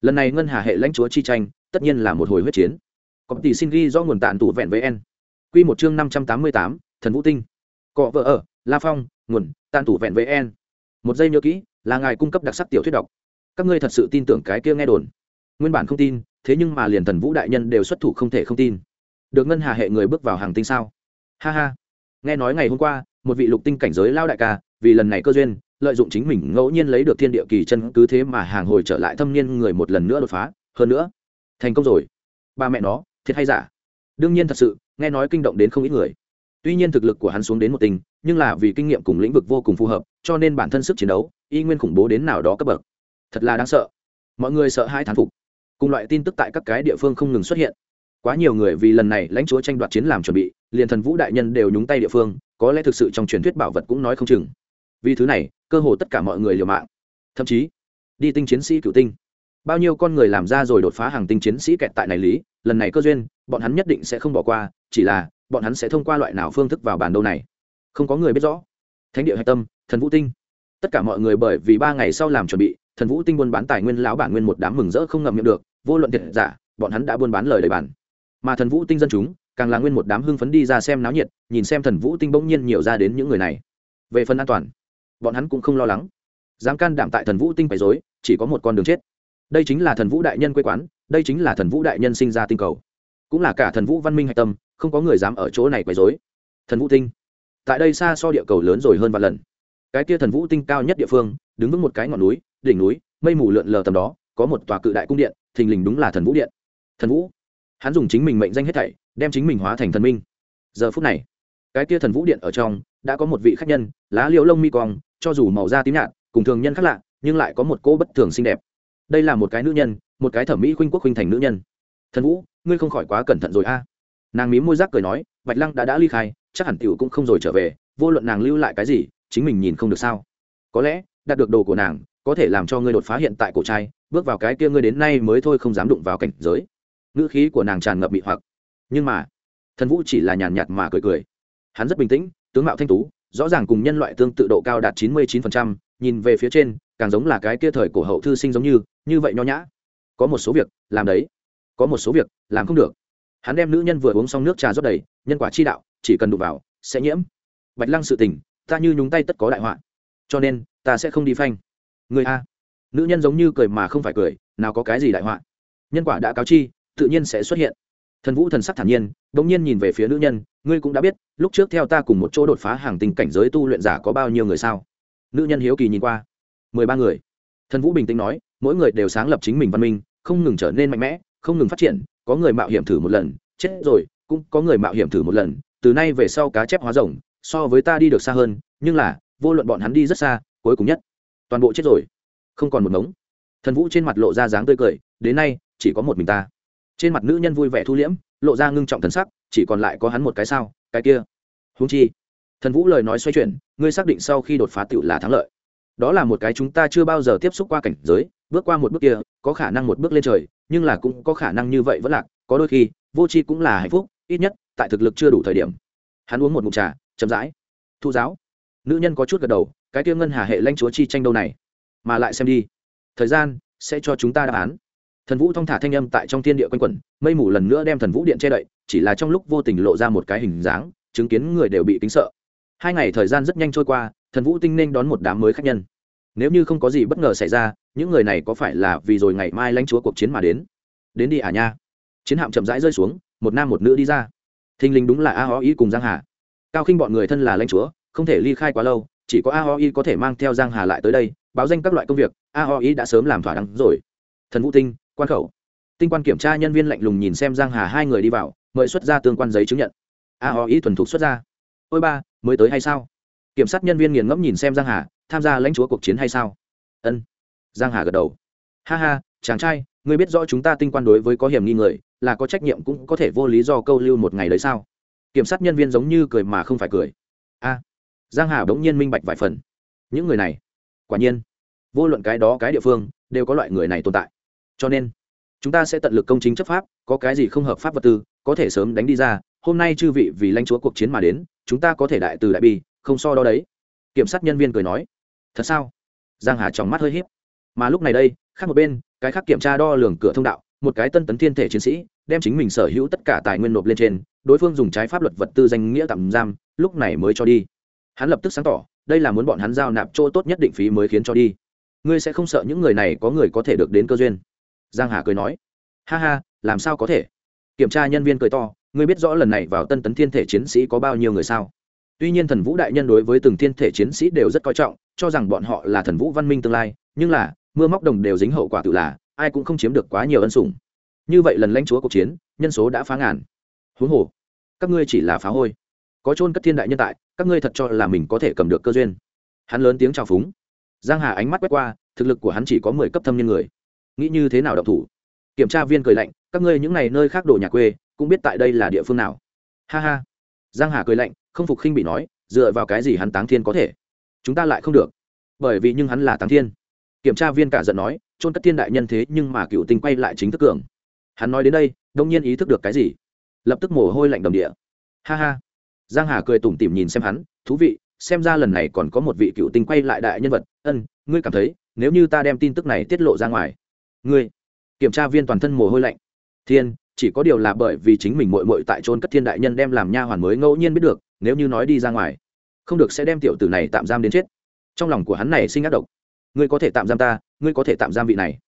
Lần này ngân hà hệ lãnh chúa chi tranh, tất nhiên là một hồi huyết chiến. Có tỷ xin ghi do nguồn tạn tủ vẹn với n q một chương năm trăm tám mươi tám, thần vũ tinh. Cọ vợ ở la phong, nguồn, tàn tủ vẹn với En. một giây nhớ kỹ, là ngài cung cấp đặc sắc tiểu thuyết đọc. Các ngươi thật sự tin tưởng cái kia nghe đồn. Nguyên bản không tin, thế nhưng mà liền thần vũ đại nhân đều xuất thủ không thể không tin. Được ngân hà hệ người bước vào hàng tinh sao? Ha ha. Nghe nói ngày hôm qua, một vị lục tinh cảnh giới lao đại ca, vì lần này cơ duyên, lợi dụng chính mình ngẫu nhiên lấy được thiên địa kỳ chân cứ thế mà hàng hồi trở lại thâm niên người một lần nữa đột phá. Hơn nữa, thành công rồi. Ba mẹ nó, thiệt hay giả? Đương nhiên thật sự, nghe nói kinh động đến không ít người. Tuy nhiên thực lực của hắn xuống đến một tình nhưng là vì kinh nghiệm cùng lĩnh vực vô cùng phù hợp, cho nên bản thân sức chiến đấu, y nguyên khủng bố đến nào đó cấp bậc. Thật là đáng sợ. Mọi người sợ hai thán phục. Cùng loại tin tức tại các cái địa phương không ngừng xuất hiện. Quá nhiều người vì lần này lãnh chúa tranh đoạt chiến làm chuẩn bị, liền thần vũ đại nhân đều nhúng tay địa phương, có lẽ thực sự trong truyền thuyết bảo vật cũng nói không chừng. Vì thứ này, cơ hồ tất cả mọi người liều mạng. Thậm chí, đi tinh chiến sĩ cựu tinh. Bao nhiêu con người làm ra rồi đột phá hàng tinh chiến sĩ kẹt tại này lý, lần này cơ duyên, bọn hắn nhất định sẽ không bỏ qua, chỉ là, bọn hắn sẽ thông qua loại nào phương thức vào bản đâu này không có người biết rõ. Thánh địa hạch tâm, thần vũ tinh. Tất cả mọi người bởi vì ba ngày sau làm chuẩn bị, thần vũ tinh buôn bán tài nguyên, lão bản nguyên một đám mừng rỡ không ngậm miệng được, vô luận thiệt giả, bọn hắn đã buôn bán lời đầy bản mà thần vũ tinh dân chúng, càng là nguyên một đám hưng phấn đi ra xem náo nhiệt, nhìn xem thần vũ tinh bỗng nhiên nhiều ra đến những người này. Về phần an toàn, bọn hắn cũng không lo lắng. Dám can đảm tại thần vũ tinh phải dối chỉ có một con đường chết. Đây chính là thần vũ đại nhân quê quán, đây chính là thần vũ đại nhân sinh ra tinh cầu. Cũng là cả thần vũ văn minh hạch tâm, không có người dám ở chỗ này quấy dối thần vũ tinh tại đây xa so địa cầu lớn rồi hơn vài lần. Cái kia thần vũ tinh cao nhất địa phương, đứng vững một cái ngọn núi, đỉnh núi, mây mù lượn lờ tầm đó, có một tòa cự đại cung điện, thình lình đúng là thần vũ điện. Thần vũ. Hắn dùng chính mình mệnh danh hết thảy, đem chính mình hóa thành thần minh. Giờ phút này, cái kia thần vũ điện ở trong, đã có một vị khách nhân, lá liễu lông mi cong, cho dù màu da tím nhạt, cùng thường nhân khác lạ, nhưng lại có một cô bất thường xinh đẹp. Đây là một cái nữ nhân, một cái thẩm mỹ khuynh quốc khuynh thành nữ nhân. Thần vũ, ngươi không khỏi quá cẩn thận rồi a. Nàng mím môi giác cười nói, bạch lăng đã đã ly khai chắc hẳn tiểu cũng không rồi trở về, vô luận nàng lưu lại cái gì, chính mình nhìn không được sao. Có lẽ, đạt được đồ của nàng, có thể làm cho ngươi đột phá hiện tại cổ trai, bước vào cái kia ngươi đến nay mới thôi không dám đụng vào cảnh giới. Ngữ khí của nàng tràn ngập bị hoặc. Nhưng mà, thần vũ chỉ là nhàn nhạt mà cười cười. Hắn rất bình tĩnh, tướng mạo thanh tú, rõ ràng cùng nhân loại tương tự độ cao đạt chín mươi chín phần trăm, nhìn về phía trên, càng giống là cái kia thời cổ hậu thư sinh giống như như vậy nho nhã. Có một số việc, làm đấy. Có một số việc, làm không được. Hắn đem nữ nhân vừa uống xong nước trà rót đầy, nhân quả chi đạo chỉ cần đụng vào, sẽ nhiễm. Bạch lăng sự tình, ta như nhúng tay tất có đại họa. Cho nên, ta sẽ không đi phanh. Người a. Nữ nhân giống như cười mà không phải cười, nào có cái gì đại họa. Nhân quả đã cáo chi, tự nhiên sẽ xuất hiện. Thần vũ thần sắc thản nhiên đ ỗ n g nhiên nhìn về phía nữ nhân, ngươi cũng đã biết, lúc trước theo ta cùng một chỗ đột phá hàng tình cảnh giới tu luyện giả có bao nhiêu người sao? Nữ nhân hiếu kỳ nhìn qua. Mười ba người. Thần vũ bình tĩnh nói, mỗi người đều sáng lập chính mình văn minh, không ngừng trở nên mạnh mẽ, không ngừng phát triển, có người mạo hiểm thử một lần, chết rồi, cũng có người mạo hiểm thử một lần từ nay về sau cá chép hóa rồng, so với ta đi được xa hơn, nhưng là, vô luận bọn hắn đi rất xa, cuối cùng nhất, toàn bộ chết rồi. Không còn một ngống. Thần vũ trên mặt lộ ra dáng tươi cười, đến nay, chỉ có một mình ta. Trên mặt nữ nhân vui vẻ thu liễm, lộ ra ngưng trọng thần sắc, chỉ còn lại có hắn một cái sao, cái kia. Húng chi, thần vũ lời nói xoay chuyển, ngươi xác định sau khi đột phá tựu là thắng lợi. Đó là một cái chúng ta chưa bao giờ tiếp xúc qua cảnh giới, bước qua một bước kia, có khả năng một bước lên trời, nhưng là cũng có khả năng như vậy vẫn lạc, có đôi khi, vô tri cũng là hạnh phúc, ít nhất tại thực lực chưa đủ thời điểm. Hắn uống một mụn trà, chậm rãi. Thu giáo. Nữ nhân có chút gật đầu, cái tiêu ngân hà hệ lanh chúa chi tranh đâu này? Mà lại xem đi. Thời gian sẽ cho chúng ta đáp án. Thần vũ thong thả thanh âm tại trong thiên địa quanh quẩn, mây mù lần nữa đem thần vũ điện che đậy, chỉ là trong lúc vô tình lộ ra một cái hình dáng, chứng kiến người đều bị kính sợ. Hai ngày thời gian rất nhanh trôi qua, thần vũ tinh nên đón một đám mới khách nhân. Nếu như không có gì bất ngờ xảy ra, những người này có phải là vì rồi ngày mai lãnh chúa cuộc chiến mà đến? Đến đi à nha. Chiến hạm chậm rãi rơi xuống, một nam một nữ đi ra. Thinh Linh đúng là a ho y cùng giang hà. Cao khinh bọn người thân là lãnh chúa, không thể ly khai quá lâu, chỉ có a ho y có thể mang theo giang hà lại tới đây, báo danh các loại công việc, a ho y đã sớm làm thỏa đáng rồi. Thần vũ tinh, quan khẩu. Tinh quan kiểm tra nhân viên lạnh lùng nhìn xem giang hà hai người đi vào, mời xuất ra tương quan giấy chứng nhận. A ho Y thuần thục xuất ra. Ôi ba, mới tới hay sao? Kiểm sát nhân viên nghiền ngẫm nhìn xem giang hà, tham gia lãnh chúa cuộc chiến hay sao? Ân. Giang hà gật đầu. Ha ha, chàng trai, ngươi biết rõ chúng ta tinh quan đối với có hiểm nghi người là có trách nhiệm cũng có thể vô lý do câu lưu một ngày đấy sao? Kiểm sát nhân viên giống như cười mà không phải cười. A, giang hà bỗng nhiên minh bạch vài phần. Những người này, quả nhiên, vô luận cái đó cái địa phương, đều có loại người này tồn tại. Cho nên, chúng ta sẽ tận lực công chính chấp pháp, có cái gì không hợp pháp vật tư, có thể sớm đánh đi ra, hôm nay chư vị vì lãnh chúa cuộc chiến mà đến, chúng ta có thể đại từ đại bi, không so đo đấy. Kiểm sát nhân viên cười nói. Thật sao? Giang hà tròng mắt hơi hiếp mà lúc này đây, khác một bên, cái khác kiểm tra đo lường cửa thông đạo một cái tân tấn thiên thể chiến sĩ, đem chính mình sở hữu tất cả tài nguyên nộp lên trên, đối phương dùng trái pháp luật vật tư danh nghĩa tạm giam, lúc này mới cho đi. Hắn lập tức sáng tỏ, đây là muốn bọn hắn giao nạp chỗ tốt nhất định phí mới khiến cho đi. Ngươi sẽ không sợ những người này có người có thể được đến cơ duyên? Giang hà cười nói. Ha ha, làm sao có thể? Kiểm tra nhân viên cười to, ngươi biết rõ lần này vào tân tấn thiên thể chiến sĩ có bao nhiêu người sao? Tuy nhiên thần vũ đại nhân đối với từng thiên thể chiến sĩ đều rất coi trọng, cho rằng bọn họ là thần vũ văn minh tương lai, nhưng là, mưa móc đồng đều dính hậu quả tự là ai cũng không chiếm được quá nhiều ân sủng. Như vậy lần lãnh chúa cuộc chiến, nhân số đã phá ngàn. Huống hồ, các ngươi chỉ là phá hôi. Có chôn cất thiên đại nhân tại, các ngươi thật cho là mình có thể cầm được cơ duyên. Hắn lớn tiếng chào phúng. Giang hà ánh mắt quét qua, thực lực của hắn chỉ có mười cấp thâm nhân người. Nghĩ như thế nào độc thủ? Kiểm tra viên cười lạnh, các ngươi những ngày nơi khác đổ nhà quê, cũng biết tại đây là địa phương nào. Ha ha. Giang hà cười lạnh, không phục khinh bị nói, dựa vào cái gì hắn táng thiên có thể? Chúng ta lại không được. Bởi vì nhưng hắn là táng thiên kiểm tra viên cả giận nói trôn cất thiên đại nhân thế nhưng mà cựu tinh quay lại chính thức cường. Hắn nói đến đây, đông nhiên ý thức được cái gì? Lập tức mồ hôi lạnh đầm địa. Ha ha. Giang hà cười tủm tỉm nhìn xem hắn, thú vị, xem ra lần này còn có một vị cựu tinh quay lại đại nhân vật. Ân, ngươi cảm thấy, nếu như ta đem tin tức này tiết lộ ra ngoài, ngươi kiểm tra viên toàn thân mồ hôi lạnh. Thiên, chỉ có điều là bởi vì chính mình mội mội tại trôn cất thiên đại nhân đem làm nha hoàn mới ngẫu nhiên biết được, nếu như nói đi ra ngoài, không được sẽ đem tiểu tử này tạm giam đến chết. Trong lòng của hắn này sinh ác độc ngươi có thể tạm giam ta, ngươi có thể tạm giam vị này.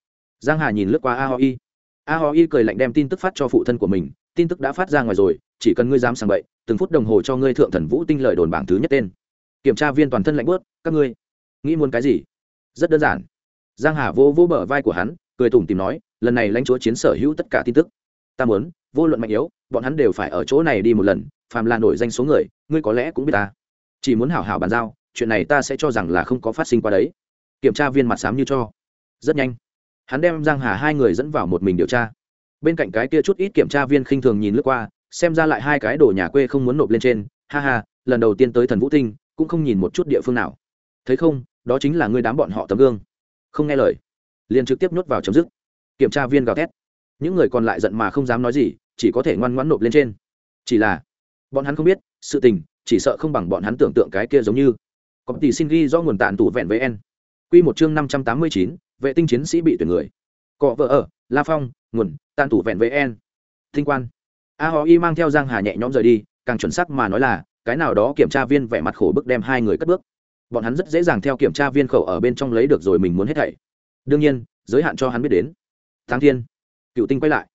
Giang hà nhìn lướt qua a hoi y. A hoi y cười lạnh đem tin tức phát cho phụ thân của mình, tin tức đã phát ra ngoài rồi, chỉ cần ngươi dám sang bậy, từng phút đồng hồ cho ngươi thượng thần vũ tinh lợi đồn bảng thứ nhất tên. Kiểm tra viên toàn thân lạnh bớt các ngươi, nghĩ muốn cái gì? Rất đơn giản. Giang hà vô vô bờ vai của hắn, cười tủm tìm nói, lần này lãnh chúa chiến sở hữu tất cả tin tức. Ta muốn, vô luận mạnh yếu, bọn hắn đều phải ở chỗ này đi một lần, phàm là nổi danh số người, ngươi có lẽ cũng biết ta. Chỉ muốn hảo hảo bàn giao, chuyện này ta sẽ cho rằng là không có phát sinh qua đấy kiểm tra viên mặt sám như cho. Rất nhanh. Hắn đem giang hà hai người dẫn vào một mình điều tra. Bên cạnh cái kia chút ít kiểm tra viên khinh thường nhìn lướt qua, xem ra lại hai cái đồ nhà quê không muốn nộp lên trên. Ha ha, lần đầu tiên tới thần vũ tinh, cũng không nhìn một chút địa phương nào. Thấy không, đó chính là ngươi đám bọn họ tấm gương. Không nghe lời. Liền trực tiếp nhốt vào chấm dứt. Kiểm tra viên gào thét. Những người còn lại giận mà không dám nói gì, chỉ có thể ngoan ngoãn nộp lên trên. Chỉ là, bọn hắn không biết, sự tình, chỉ sợ không bằng bọn hắn tưởng tượng cái kia giống như. Có tỷ xin ghi do nguồn tàn tủ vẹn với en. Quy một chương năm trăm tám mươi chín, vệ tinh chiến sĩ bị tuyển người. Cọ vợ ở, la phong, nguồn, tàn tủ vẹn VN. n thinh quan. A họ y mang theo giang hà nhẹ nhõm rời đi, càng chuẩn xác mà nói là, cái nào đó kiểm tra viên vẻ mặt khổ bức đem hai người cất bước. Bọn hắn rất dễ dàng theo kiểm tra viên khẩu ở bên trong lấy được rồi mình muốn hết thảy. Đương nhiên, giới hạn cho hắn biết đến. Tháng thiên. Cựu tinh quay lại.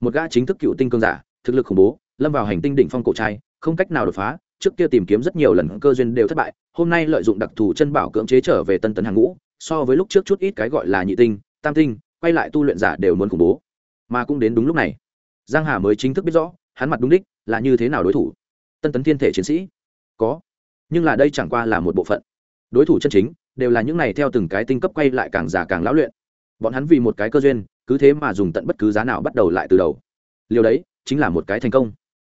Một gã chính thức cựu tinh cương giả, thực lực khủng bố, lâm vào hành tinh đỉnh phong cổ trai, không cách nào đột phá, trước kia tìm kiếm rất nhiều lần cơ duyên đều thất bại, hôm nay lợi dụng đặc thù chân bảo cưỡng chế trở về tân tấn hàng ngũ so với lúc trước chút ít cái gọi là nhị tinh, tam tinh, quay lại tu luyện giả đều muốn khủng bố. Mà cũng đến đúng lúc này, giang hà mới chính thức biết rõ, hắn mặt đúng đích là như thế nào đối thủ. Tân tấn thiên thể chiến sĩ, có, nhưng là đây chẳng qua là một bộ phận. Đối thủ chân chính đều là những này theo từng cái tinh cấp quay lại càng già càng lão luyện. Bọn hắn vì một cái cơ duyên, cứ thế mà dùng tận bất cứ giá nào bắt đầu lại từ đầu. Liều đấy, chính là một cái thành công.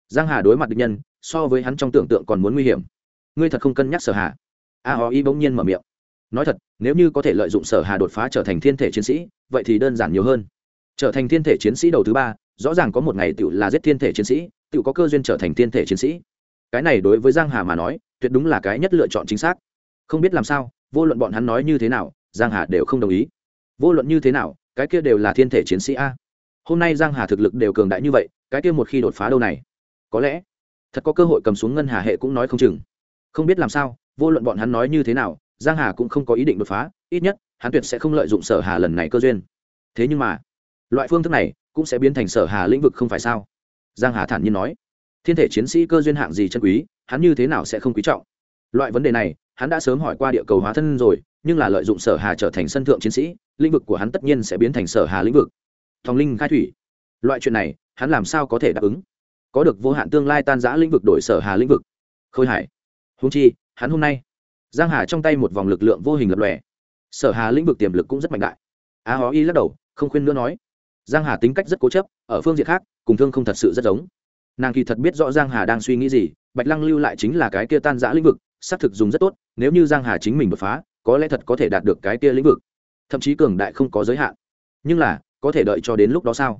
Giang hà đối mặt địch nhân, so với hắn trong tưởng tượng còn muốn nguy hiểm. Ngươi thật không cân nhắc sở hà. A ho y bỗng nhiên mở miệng nói thật, nếu như có thể lợi dụng sở hà đột phá trở thành thiên thể chiến sĩ, vậy thì đơn giản nhiều hơn. Trở thành thiên thể chiến sĩ đầu thứ ba, rõ ràng có một ngày tự là giết thiên thể chiến sĩ tự có cơ duyên trở thành thiên thể chiến sĩ. Cái này đối với giang hà mà nói, tuyệt đúng là cái nhất lựa chọn chính xác. Không biết làm sao, vô luận bọn hắn nói như thế nào, giang hà đều không đồng ý. Vô luận như thế nào, cái kia đều là thiên thể chiến sĩ a. Hôm nay giang hà thực lực đều cường đại như vậy, cái kia một khi đột phá đâu này? Có lẽ, thật có cơ hội cầm xuống ngân hà hệ cũng nói không chừng. Không biết làm sao, vô luận bọn hắn nói như thế nào giang hà cũng không có ý định đột phá, ít nhất, hắn tuyệt sẽ không lợi dụng sở hà lần này cơ duyên. Thế nhưng mà, loại phương thức này cũng sẽ biến thành sở hà lĩnh vực không phải sao? Giang hà thản nhiên nói. Thiên thể chiến sĩ cơ duyên hạng gì chân quý, hắn như thế nào sẽ không quý trọng? Loại vấn đề này, hắn đã sớm hỏi qua địa cầu hóa thân rồi, nhưng là lợi dụng sở hà trở thành sân thượng chiến sĩ, lĩnh vực của hắn tất nhiên sẽ biến thành sở hà lĩnh vực. Thòng linh khai thủy. Loại chuyện này, hắn làm sao có thể đáp ứng? Có được vô hạn tương lai tan giã lĩnh vực đổi sở hà lĩnh vực. Khôi hải. Húng chi, hắn hôm nay giang hà trong tay một vòng lực lượng vô hình lập lòe. Sở hà lĩnh vực tiềm lực cũng rất mạnh đại. A hó y lắc đầu, không khuyên nữa nói. Giang hà tính cách rất cố chấp, ở phương diện khác, cùng thương không thật sự rất giống. Nàng kỳ thật biết rõ giang hà đang suy nghĩ gì, bạch lăng lưu lại chính là cái kia tan giã lĩnh vực, xác thực dùng rất tốt, nếu như giang hà chính mình đột phá, có lẽ thật có thể đạt được cái kia lĩnh vực. Thậm chí cường đại không có giới hạn. Nhưng là, có thể đợi cho đến lúc đó sao?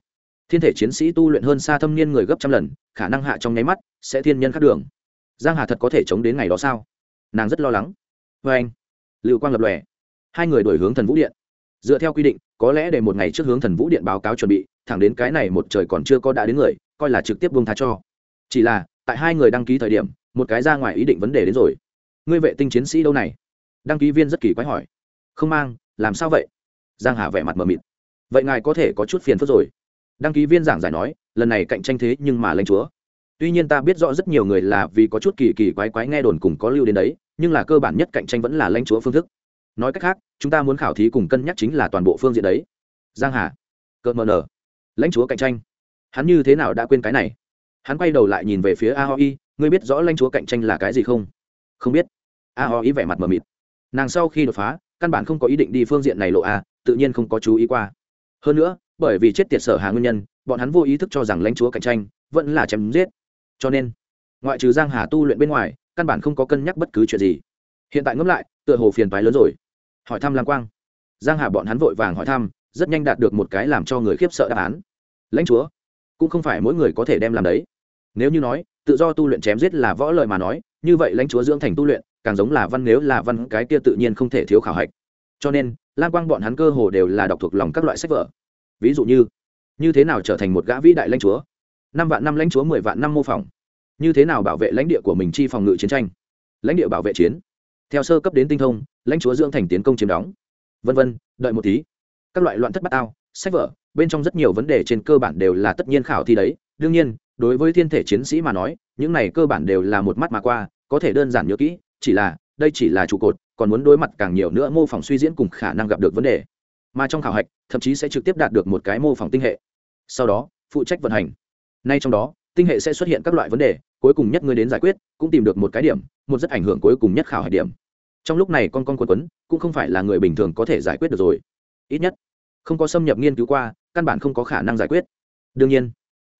Thiên thể chiến sĩ tu luyện hơn xa thâm niên người gấp trăm lần, khả năng hạ trong nháy mắt, sẽ thiên nhân khắc đường. Giang hà thật có thể chống đến ngày đó sao? Nàng rất lo lắng vê anh. Lưu quang lập lòe. Hai người đổi hướng thần vũ điện. Dựa theo quy định, có lẽ để một ngày trước hướng thần vũ điện báo cáo chuẩn bị, thẳng đến cái này một trời còn chưa có đã đến người, coi là trực tiếp buông tha cho. Chỉ là, tại hai người đăng ký thời điểm, một cái ra ngoài ý định vấn đề đến rồi. Ngươi vệ tinh chiến sĩ đâu này? Đăng ký viên rất kỳ quái hỏi. Không mang, làm sao vậy? Giang hà vẻ mặt mờ mịt. Vậy ngài có thể có chút phiền phức rồi. Đăng ký viên giảng giải nói, lần này cạnh tranh thế nhưng mà lãnh chúa. Tuy nhiên ta biết rõ rất nhiều người là vì có chút kỳ kỳ quái quái nghe đồn cùng có lưu đến đấy nhưng là cơ bản nhất cạnh tranh vẫn là lãnh chúa phương thức. Nói cách khác, chúng ta muốn khảo thí cùng cân nhắc chính là toàn bộ phương diện đấy. Giang hà, cợt mờ nở. Lãnh chúa cạnh tranh. Hắn như thế nào đã quên cái này? Hắn quay đầu lại nhìn về phía a ho ngươi biết rõ lãnh chúa cạnh tranh là cái gì không? Không biết. A ho vẻ mặt mờ mịt. Nàng sau khi đột phá, căn bản không có ý định đi phương diện này lộ a, tự nhiên không có chú ý qua. Hơn nữa, bởi vì chết tiệt sở hà nguyên nhân, bọn hắn vô ý thức cho rằng lãnh chúa cạnh tranh vẫn là chém giết. Cho nên, ngoại trừ giang hà tu luyện bên ngoài căn bản không có cân nhắc bất cứ chuyện gì. Hiện tại ngẫm lại, tựa hồ phiền toái lớn rồi. Hỏi thăm lam quang. Giang hà bọn hắn vội vàng hỏi thăm, rất nhanh đạt được một cái làm cho người khiếp sợ đáp án. Lãnh chúa, cũng không phải mỗi người có thể đem làm đấy. Nếu như nói, tự do tu luyện chém giết là võ lời mà nói, như vậy lãnh chúa dưỡng thành tu luyện, càng giống là văn nếu là văn cái kia tự nhiên không thể thiếu khảo hạch. Cho nên, lam quang bọn hắn cơ hồ đều là đọc thuộc lòng các loại sách vở. Ví dụ như như thế nào trở thành một gã vĩ đại lãnh chúa? Năm vạn năm lãnh chúa, mười vạn năm mô phỏng như thế nào bảo vệ lãnh địa của mình chi phòng ngự chiến tranh? Lãnh địa bảo vệ chiến. Theo sơ cấp đến tinh thông, lãnh chúa dưỡng thành tiến công chiếm đóng. Vân vân, đợi một tí. Các loại loạn thất bát ao sách vở, bên trong rất nhiều vấn đề trên cơ bản đều là tất nhiên khảo thi đấy. Đương nhiên, đối với thiên thể chiến sĩ mà nói, những này cơ bản đều là một mắt mà qua, có thể đơn giản nhớ kỹ, chỉ là, đây chỉ là trụ cột, còn muốn đối mặt càng nhiều nữa mô phỏng suy diễn cùng khả năng gặp được vấn đề. Mà trong khảo hạch, thậm chí sẽ trực tiếp đạt được một cái mô phỏng tinh hệ. Sau đó, phụ trách vận hành. Nay trong đó, tinh hệ sẽ xuất hiện các loại vấn đề cuối cùng nhất ngươi đến giải quyết, cũng tìm được một cái điểm, một rất ảnh hưởng cuối cùng nhất khảo hạch điểm. Trong lúc này con con quần quấn, cũng không phải là người bình thường có thể giải quyết được rồi. Ít nhất, không có xâm nhập nghiên cứu qua, căn bản không có khả năng giải quyết. Đương nhiên,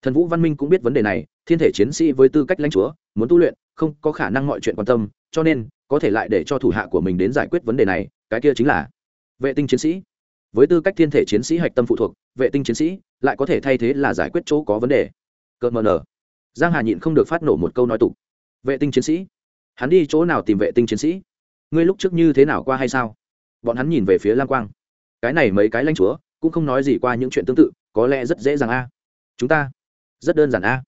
thần vũ văn minh cũng biết vấn đề này, thiên thể chiến sĩ với tư cách lãnh chúa, muốn tu luyện, không có khả năng mọi chuyện quan tâm, cho nên, có thể lại để cho thủ hạ của mình đến giải quyết vấn đề này, cái kia chính là vệ tinh chiến sĩ. Với tư cách thiên thể chiến sĩ hạch tâm phụ thuộc, vệ tinh chiến sĩ, lại có thể thay thế là giải quyết chỗ có vấn đề. Cợt mờ nở giang hà nhịn không được phát nổ một câu nói tục. Vệ tinh chiến sĩ. Hắn đi chỗ nào tìm vệ tinh chiến sĩ? Ngươi lúc trước như thế nào qua hay sao? Bọn hắn nhìn về phía Lang quang. Cái này mấy cái lãnh chúa, cũng không nói gì qua những chuyện tương tự, có lẽ rất dễ dàng a. Chúng ta, rất đơn giản a.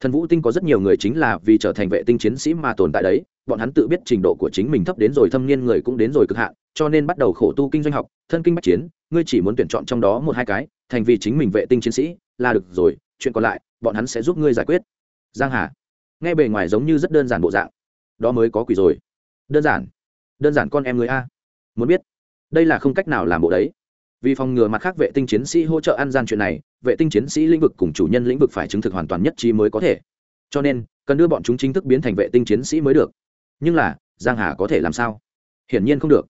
Thần vũ tinh có rất nhiều người chính là vì trở thành vệ tinh chiến sĩ mà tồn tại đấy, bọn hắn tự biết trình độ của chính mình thấp đến rồi thâm niên người cũng đến rồi cực hạn, cho nên bắt đầu khổ tu kinh doanh học, thân kinh bách chiến, ngươi chỉ muốn tuyển chọn trong đó một hai cái, thành vì chính mình vệ tinh chiến sĩ, là được rồi, chuyện còn lại, bọn hắn sẽ giúp ngươi giải quyết giang hà. Nghe bề ngoài giống như rất đơn giản bộ dạng. Đó mới có quỷ rồi. Đơn giản. Đơn giản con em người a. Muốn biết, đây là không cách nào làm bộ đấy. Vì phòng ngừa mặt khác vệ tinh chiến sĩ hỗ trợ ăn gian chuyện này, vệ tinh chiến sĩ lĩnh vực cùng chủ nhân lĩnh vực phải chứng thực hoàn toàn nhất trí mới có thể. Cho nên, cần đưa bọn chúng chính thức biến thành vệ tinh chiến sĩ mới được. Nhưng là, giang hà có thể làm sao? Hiển nhiên không được.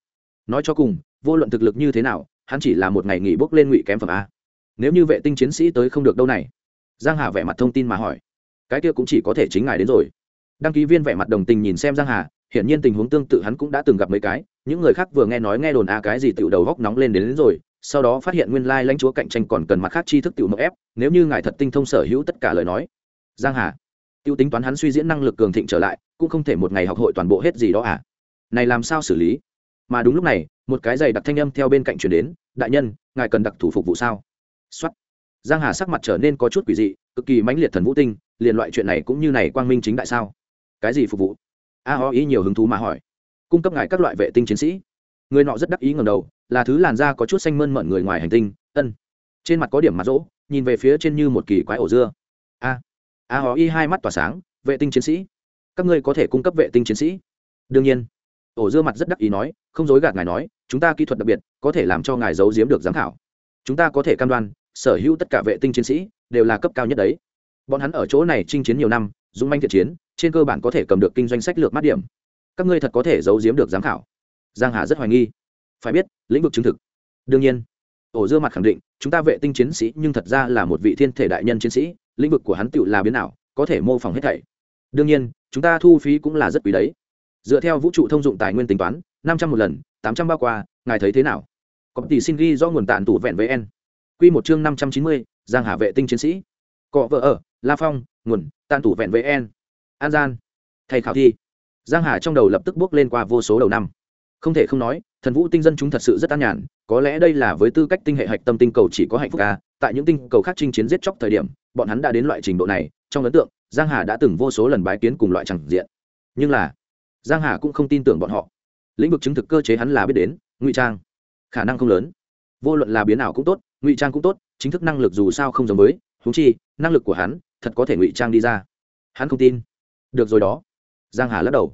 Nói cho cùng, vô luận thực lực như thế nào, hắn chỉ là một ngày nghỉ bốc lên ngụy kém phẩm a. Nếu như vệ tinh chiến sĩ tới không được đâu này. Giang hà vẻ mặt thông tin mà hỏi cái kia cũng chỉ có thể chính ngài đến rồi. Đăng ký viên vẻ mặt đồng tình nhìn xem giang hà hiển nhiên tình huống tương tự hắn cũng đã từng gặp mấy cái những người khác vừa nghe nói nghe đồn a cái gì tựu đầu góc nóng lên đến, đến rồi sau đó phát hiện nguyên lai lãnh chúa cạnh tranh còn cần mặt khác tri thức tiểu mộng ép nếu như ngài thật tinh thông sở hữu tất cả lời nói. Giang hà tiêu tính toán hắn suy diễn năng lực cường thịnh trở lại cũng không thể một ngày học hội toàn bộ hết gì đó à? Này làm sao xử lý? Mà đúng lúc này một cái giày đặc thanh âm theo bên cạnh chuyển đến đại nhân ngài cần đặc thủ phục vụ sao? Xuất giang hà sắc mặt trở nên có chút quỷ dị cực kỳ mãnh liệt thần vũ tinh, liền loại chuyện này cũng như này quang minh chính đại sao? Cái gì phục vụ? A ho ý nhiều hứng thú mà hỏi. Cung cấp ngài các loại vệ tinh chiến sĩ. Người nọ rất đắc ý ngầm đầu, là thứ làn da có chút xanh mơn mận người ngoài hành tinh, ân. Trên mặt có điểm mặt rỗ, nhìn về phía trên như một kỳ quái ổ dưa. A a ho y hai mắt tỏa sáng, vệ tinh chiến sĩ. Các ngươi có thể cung cấp vệ tinh chiến sĩ? Đương nhiên. Ổ dưa mặt rất đắc ý nói, không dối gạt ngài nói, chúng ta kỹ thuật đặc biệt, có thể làm cho ngài giấu giếm được giám khảo. Chúng ta có thể cam đoan, sở hữu tất cả vệ tinh chiến sĩ đều là cấp cao nhất đấy. Bọn hắn ở chỗ này chinh chiến nhiều năm, dũng manh thiện chiến, trên cơ bản có thể cầm được kinh doanh sách lược mát điểm. Các ngươi thật có thể giấu giếm được giám khảo. Giang hà rất hoài nghi. Phải biết, lĩnh vực chứng thực. Đương nhiên, ổ dưa mặt khẳng định, chúng ta vệ tinh chiến sĩ nhưng thật ra là một vị thiên thể đại nhân chiến sĩ, lĩnh vực của hắn tựu là biến nào có thể mô phỏng hết thảy. Đương nhiên, chúng ta thu phí cũng là rất quý đấy. Dựa theo vũ trụ thông dụng tài nguyên tính toán, năm trăm một lần, tám trăm bao qua, ngài thấy thế nào? Có tỷ xin ghi do nguồn tạn tủ vẹn với en q một chương năm trăm chín mươi giang hà vệ tinh chiến sĩ. Cọ vợ ở, la phong, nguồn tan tủ vẹn vn an gian, thầy khảo thi. Giang hà trong đầu lập tức bước lên qua vô số đầu năm. Không thể không nói, thần vũ tinh dân chúng thật sự rất an nhàn, có lẽ đây là với tư cách tinh hệ hạch tâm tinh cầu chỉ có hạnh phúc ca tại những tinh cầu khác chinh chiến giết chóc thời điểm, bọn hắn đã đến loại trình độ này, trong ấn tượng, giang hà đã từng vô số lần bái kiến cùng loại chẳng diện. Nhưng là, giang hà cũng không tin tưởng bọn họ. Lĩnh vực chứng thực cơ chế hắn là biết đến, ngụy trang. Khả năng không lớn. Vô luận là biến nào cũng tốt, ngụy trang cũng tốt chính thức năng lực dù sao không giống với húng chi, năng lực của hắn, thật có thể ngụy trang đi ra. Hắn không tin. Được rồi đó. Giang hà lắc đầu.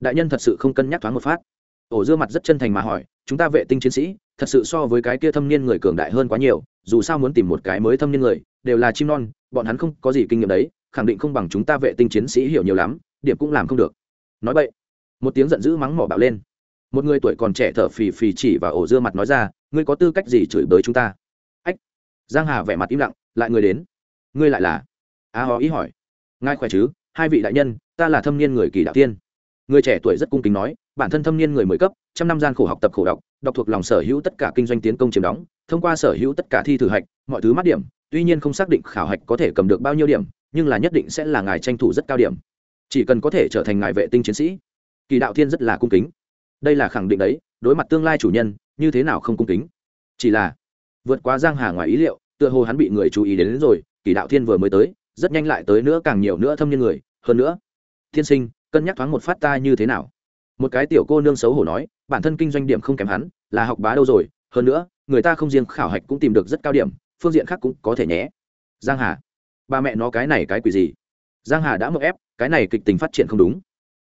Đại nhân thật sự không cân nhắc thoáng một phát. Ổ dưa mặt rất chân thành mà hỏi, chúng ta vệ tinh chiến sĩ, thật sự so với cái kia thâm niên người cường đại hơn quá nhiều, dù sao muốn tìm một cái mới thâm niên người, đều là chim non, bọn hắn không có gì kinh nghiệm đấy, khẳng định không bằng chúng ta vệ tinh chiến sĩ hiểu nhiều lắm, điểm cũng làm không được. Nói vậy một tiếng giận dữ mắng mỏ bạo lên. Một người tuổi còn trẻ thở phì phì chỉ và ổ dưa mặt nói ra, ngươi có tư cách gì chửi bới chúng ta? Giang hà vẻ mặt im lặng lại người đến. Ngươi lại là? A à, ý hỏi. Ngài khỏe chứ? Hai vị đại nhân ta là thâm niên người kỳ đạo tiên. Người trẻ tuổi rất cung kính nói bản thân thâm niên người mới cấp trăm năm gian khổ học tập khổ đọc đọc thuộc lòng sở hữu tất cả kinh doanh tiến công chiếm đóng thông qua sở hữu tất cả thi thử hạch mọi thứ mát điểm tuy nhiên không xác định khảo hạch có thể cầm được bao nhiêu điểm nhưng là nhất định sẽ là ngài tranh thủ rất cao điểm. Chỉ cần có thể trở thành ngài vệ tinh chiến sĩ kỳ đạo thiên rất là cung kính. Đây là khẳng định đấy đối mặt tương lai chủ nhân như thế nào không cung kính? Chỉ là vượt qua giang hà ngoài ý liệu tựa hồ hắn bị người chú ý đến, đến rồi kỳ đạo thiên vừa mới tới rất nhanh lại tới nữa càng nhiều nữa thâm niên người. Hơn nữa thiên sinh cân nhắc thoáng một phát ta như thế nào? Một cái tiểu cô nương xấu hổ nói bản thân kinh doanh điểm không kém hắn là học bá đâu rồi hơn nữa người ta không riêng khảo hạch cũng tìm được rất cao điểm phương diện khác cũng có thể nhé. Giang hà ba mẹ nó cái này cái quỷ gì? Giang hà đã mậu ép cái này kịch tình phát triển không đúng.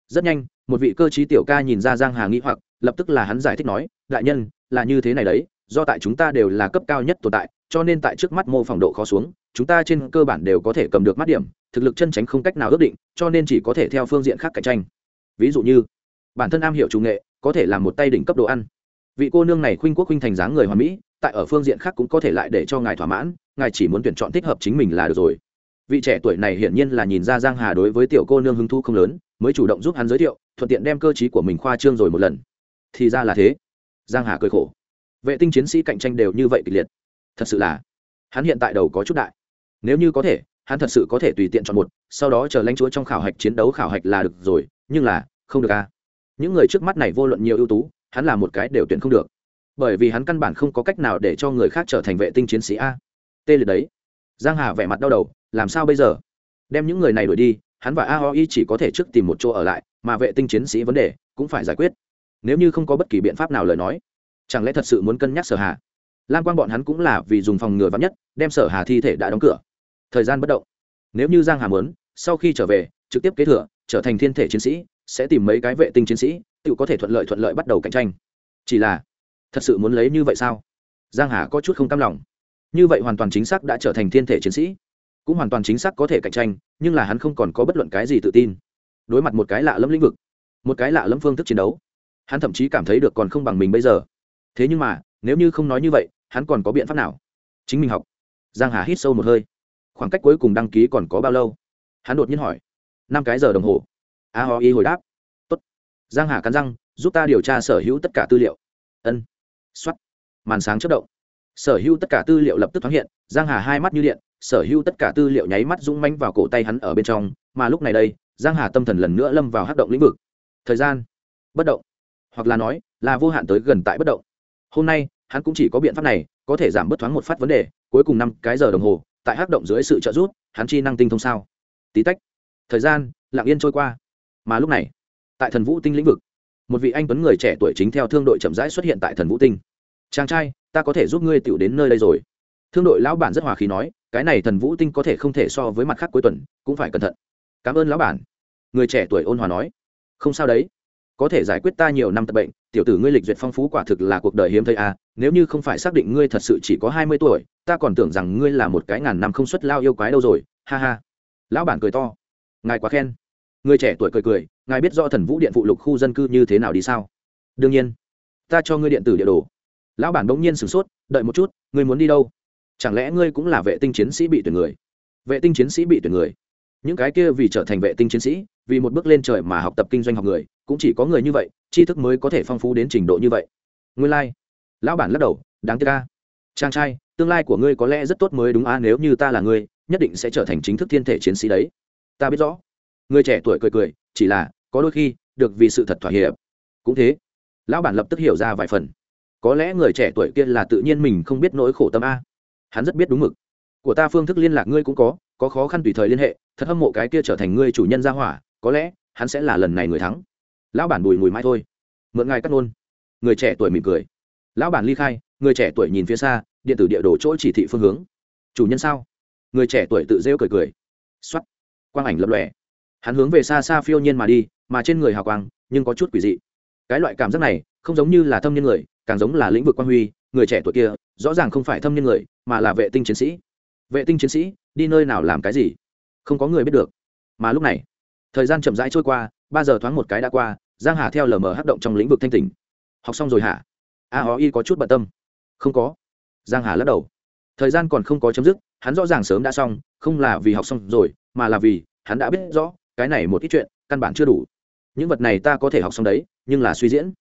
Rất nhanh một vị cơ trí tiểu ca nhìn ra giang hà nghĩ hoặc lập tức là hắn giải thích nói đại nhân là như thế này đấy do tại chúng ta đều là cấp cao nhất tồn tại, cho nên tại trước mắt mô phỏng độ khó xuống, chúng ta trên cơ bản đều có thể cầm được mắt điểm, thực lực chân tránh không cách nào ước định, cho nên chỉ có thể theo phương diện khác cạnh tranh. Ví dụ như, bản thân am hiểu chủ nghệ, có thể làm một tay đỉnh cấp đồ ăn. Vị cô nương này khuynh quốc khuynh thành dáng người hoàn mỹ, tại ở phương diện khác cũng có thể lại để cho ngài thỏa mãn, ngài chỉ muốn tuyển chọn thích hợp chính mình là được rồi. Vị trẻ tuổi này hiển nhiên là nhìn ra giang hà đối với tiểu cô nương hứng thu không lớn, mới chủ động giúp hắn giới thiệu, thuận tiện đem cơ chí của mình khoa trương rồi một lần. Thì ra là thế. Giang hà cười khổ vệ tinh chiến sĩ cạnh tranh đều như vậy kịch liệt. Thật sự là, hắn hiện tại đầu có chút đại. Nếu như có thể, hắn thật sự có thể tùy tiện chọn một, sau đó chờ lãnh chúa trong khảo hạch chiến đấu khảo hạch là được rồi, nhưng là, không được à. Những người trước mắt này vô luận nhiều ưu tú, hắn là một cái đều tuyển không được. Bởi vì hắn căn bản không có cách nào để cho người khác trở thành vệ tinh chiến sĩ a. Tê liệt đấy. Giang hà vẻ mặt đau đầu, làm sao bây giờ? Đem những người này đuổi đi, hắn và aoi chỉ có thể trước tìm một chỗ ở lại, mà vệ tinh chiến sĩ vấn đề cũng phải giải quyết. Nếu như không có bất kỳ biện pháp nào lời nói chẳng lẽ thật sự muốn cân nhắc sở hà? Lam quang bọn hắn cũng là vì dùng phòng ngừa vắng nhất, đem sở hà thi thể đã đóng cửa. Thời gian bất động. Nếu như giang hà muốn, sau khi trở về, trực tiếp kế thừa, trở thành thiên thể chiến sĩ, sẽ tìm mấy cái vệ tinh chiến sĩ, tự có thể thuận lợi thuận lợi bắt đầu cạnh tranh. Chỉ là, thật sự muốn lấy như vậy sao? Giang hà có chút không cam lòng. Như vậy hoàn toàn chính xác đã trở thành thiên thể chiến sĩ. Cũng hoàn toàn chính xác có thể cạnh tranh, nhưng là hắn không còn có bất luận cái gì tự tin. Đối mặt một cái lạ lẫm lĩnh vực, một cái lạ lẫm phương thức chiến đấu, hắn thậm chí cảm thấy được còn không bằng mình bây giờ thế nhưng mà, nếu như không nói như vậy, hắn còn có biện pháp nào? Chính mình học. Giang hà hít sâu một hơi. Khoảng cách cuối cùng đăng ký còn có bao lâu? Hắn đột nhiên hỏi. Năm cái giờ đồng hồ. A ho y hồi đáp. Tốt. giang hà cắn răng, giúp ta điều tra sở hữu tất cả tư liệu. Ân. Xuất màn sáng chất động. Sở hữu tất cả tư liệu lập tức thoáng hiện, giang hà hai mắt như điện, sở hữu tất cả tư liệu nháy mắt rung manh vào cổ tay hắn ở bên trong, mà lúc này đây, giang hà tâm thần lần nữa lâm vào hát động lĩnh vực. Thời gian. Bất động. Hoặc là nói, là vô hạn tới gần tại bất động hôm nay, hắn cũng chỉ có biện pháp này, có thể giảm bớt thoáng một phát vấn đề, cuối cùng năm cái giờ đồng hồ, tại hắc động dưới sự trợ giúp, hắn chi năng tinh thông sao? Tí tách. Thời gian, lặng yên trôi qua. Mà lúc này, tại thần vũ tinh lĩnh vực, một vị anh tuấn người trẻ tuổi chính theo thương đội chậm rãi xuất hiện tại thần vũ tinh. Chàng trai, ta có thể giúp ngươi tiểu đến nơi đây rồi. Thương đội lão bản rất hòa khí nói, cái này thần vũ tinh có thể không thể so với mặt khác cuối tuần, cũng phải cẩn thận. Cảm ơn lão bản. Người trẻ tuổi ôn hòa nói, không sao đấy. Có thể giải quyết ta nhiều năm tập bệnh tiểu tử ngươi lịch duyệt phong phú quả thực là cuộc đời hiếm thấy à nếu như không phải xác định ngươi thật sự chỉ có hai mươi tuổi, ta còn tưởng rằng ngươi là một cái ngàn năm không xuất lao yêu quái đâu rồi, ha ha. Lão bản cười to. Ngài quá khen. Người trẻ tuổi cười cười, ngài biết rõ thần vũ điện phụ lục khu dân cư như thế nào đi sao? Đương nhiên. Ta cho ngươi điện tử địa đồ. Lão bản bỗng nhiên sửng sốt, đợi một chút, ngươi muốn đi đâu? Chẳng lẽ ngươi cũng là vệ tinh chiến sĩ bị tuyển người? Vệ tinh chiến sĩ bị tuyển người? Những cái kia vì trở thành vệ tinh chiến sĩ, vì một bước lên trời mà học tập kinh doanh học người, cũng chỉ có người như vậy, tri thức mới có thể phong phú đến trình độ như vậy. Nguyên lai、like. lão bản lắc đầu, đáng tiếc ca chàng trai, tương lai của ngươi có lẽ rất tốt mới đúng a, nếu như ta là ngươi, nhất định sẽ trở thành chính thức thiên thể chiến sĩ đấy. Ta biết rõ. Người trẻ tuổi cười cười, chỉ là, có đôi khi, được vì sự thật thỏa hiệp. Cũng thế, lão bản lập tức hiểu ra vài phần. Có lẽ người trẻ tuổi kia là tự nhiên mình không biết nỗi khổ tâm a. Hắn rất biết đúng mực. Của ta phương thức liên lạc ngươi cũng có có khó khăn tùy thời liên hệ, thật hâm mộ cái kia trở thành ngươi chủ nhân gia hỏa, có lẽ, hắn sẽ là lần này người thắng. Lão bản bùi mùi mãi thôi. Mượn ngài cắt nôn người trẻ tuổi mỉm cười. Lão bản ly khai, người trẻ tuổi nhìn phía xa, điện tử địa đồ chỗ chỉ thị phương hướng. Chủ nhân sao? Người trẻ tuổi tự rêu cười cười. X o á t quang ảnh lập lòe. Hắn hướng về xa xa phiêu nhiên mà đi, mà trên người hào quang, nhưng có chút quỷ dị. Cái loại cảm giác này, không giống như là thâm nhân người, càng giống là lĩnh vực quang huy, người trẻ tuổi kia, rõ ràng không phải thâm nhân người, mà là vệ tinh chiến sĩ vệ tinh chiến sĩ, đi nơi nào làm cái gì? Không có người biết được. Mà lúc này, thời gian chậm rãi trôi qua, ba giờ thoáng một cái đã qua, giang hà theo lờ mờ hắc động trong lĩnh vực thanh tỉnh. Học xong rồi hả? A hó y có chút bận tâm. Không có. Giang hà lắc đầu. Thời gian còn không có chấm dứt, hắn rõ ràng sớm đã xong, không là vì học xong rồi, mà là vì hắn đã biết rõ, cái này một ít chuyện, căn bản chưa đủ. Những vật này ta có thể học xong đấy, nhưng là suy diễn.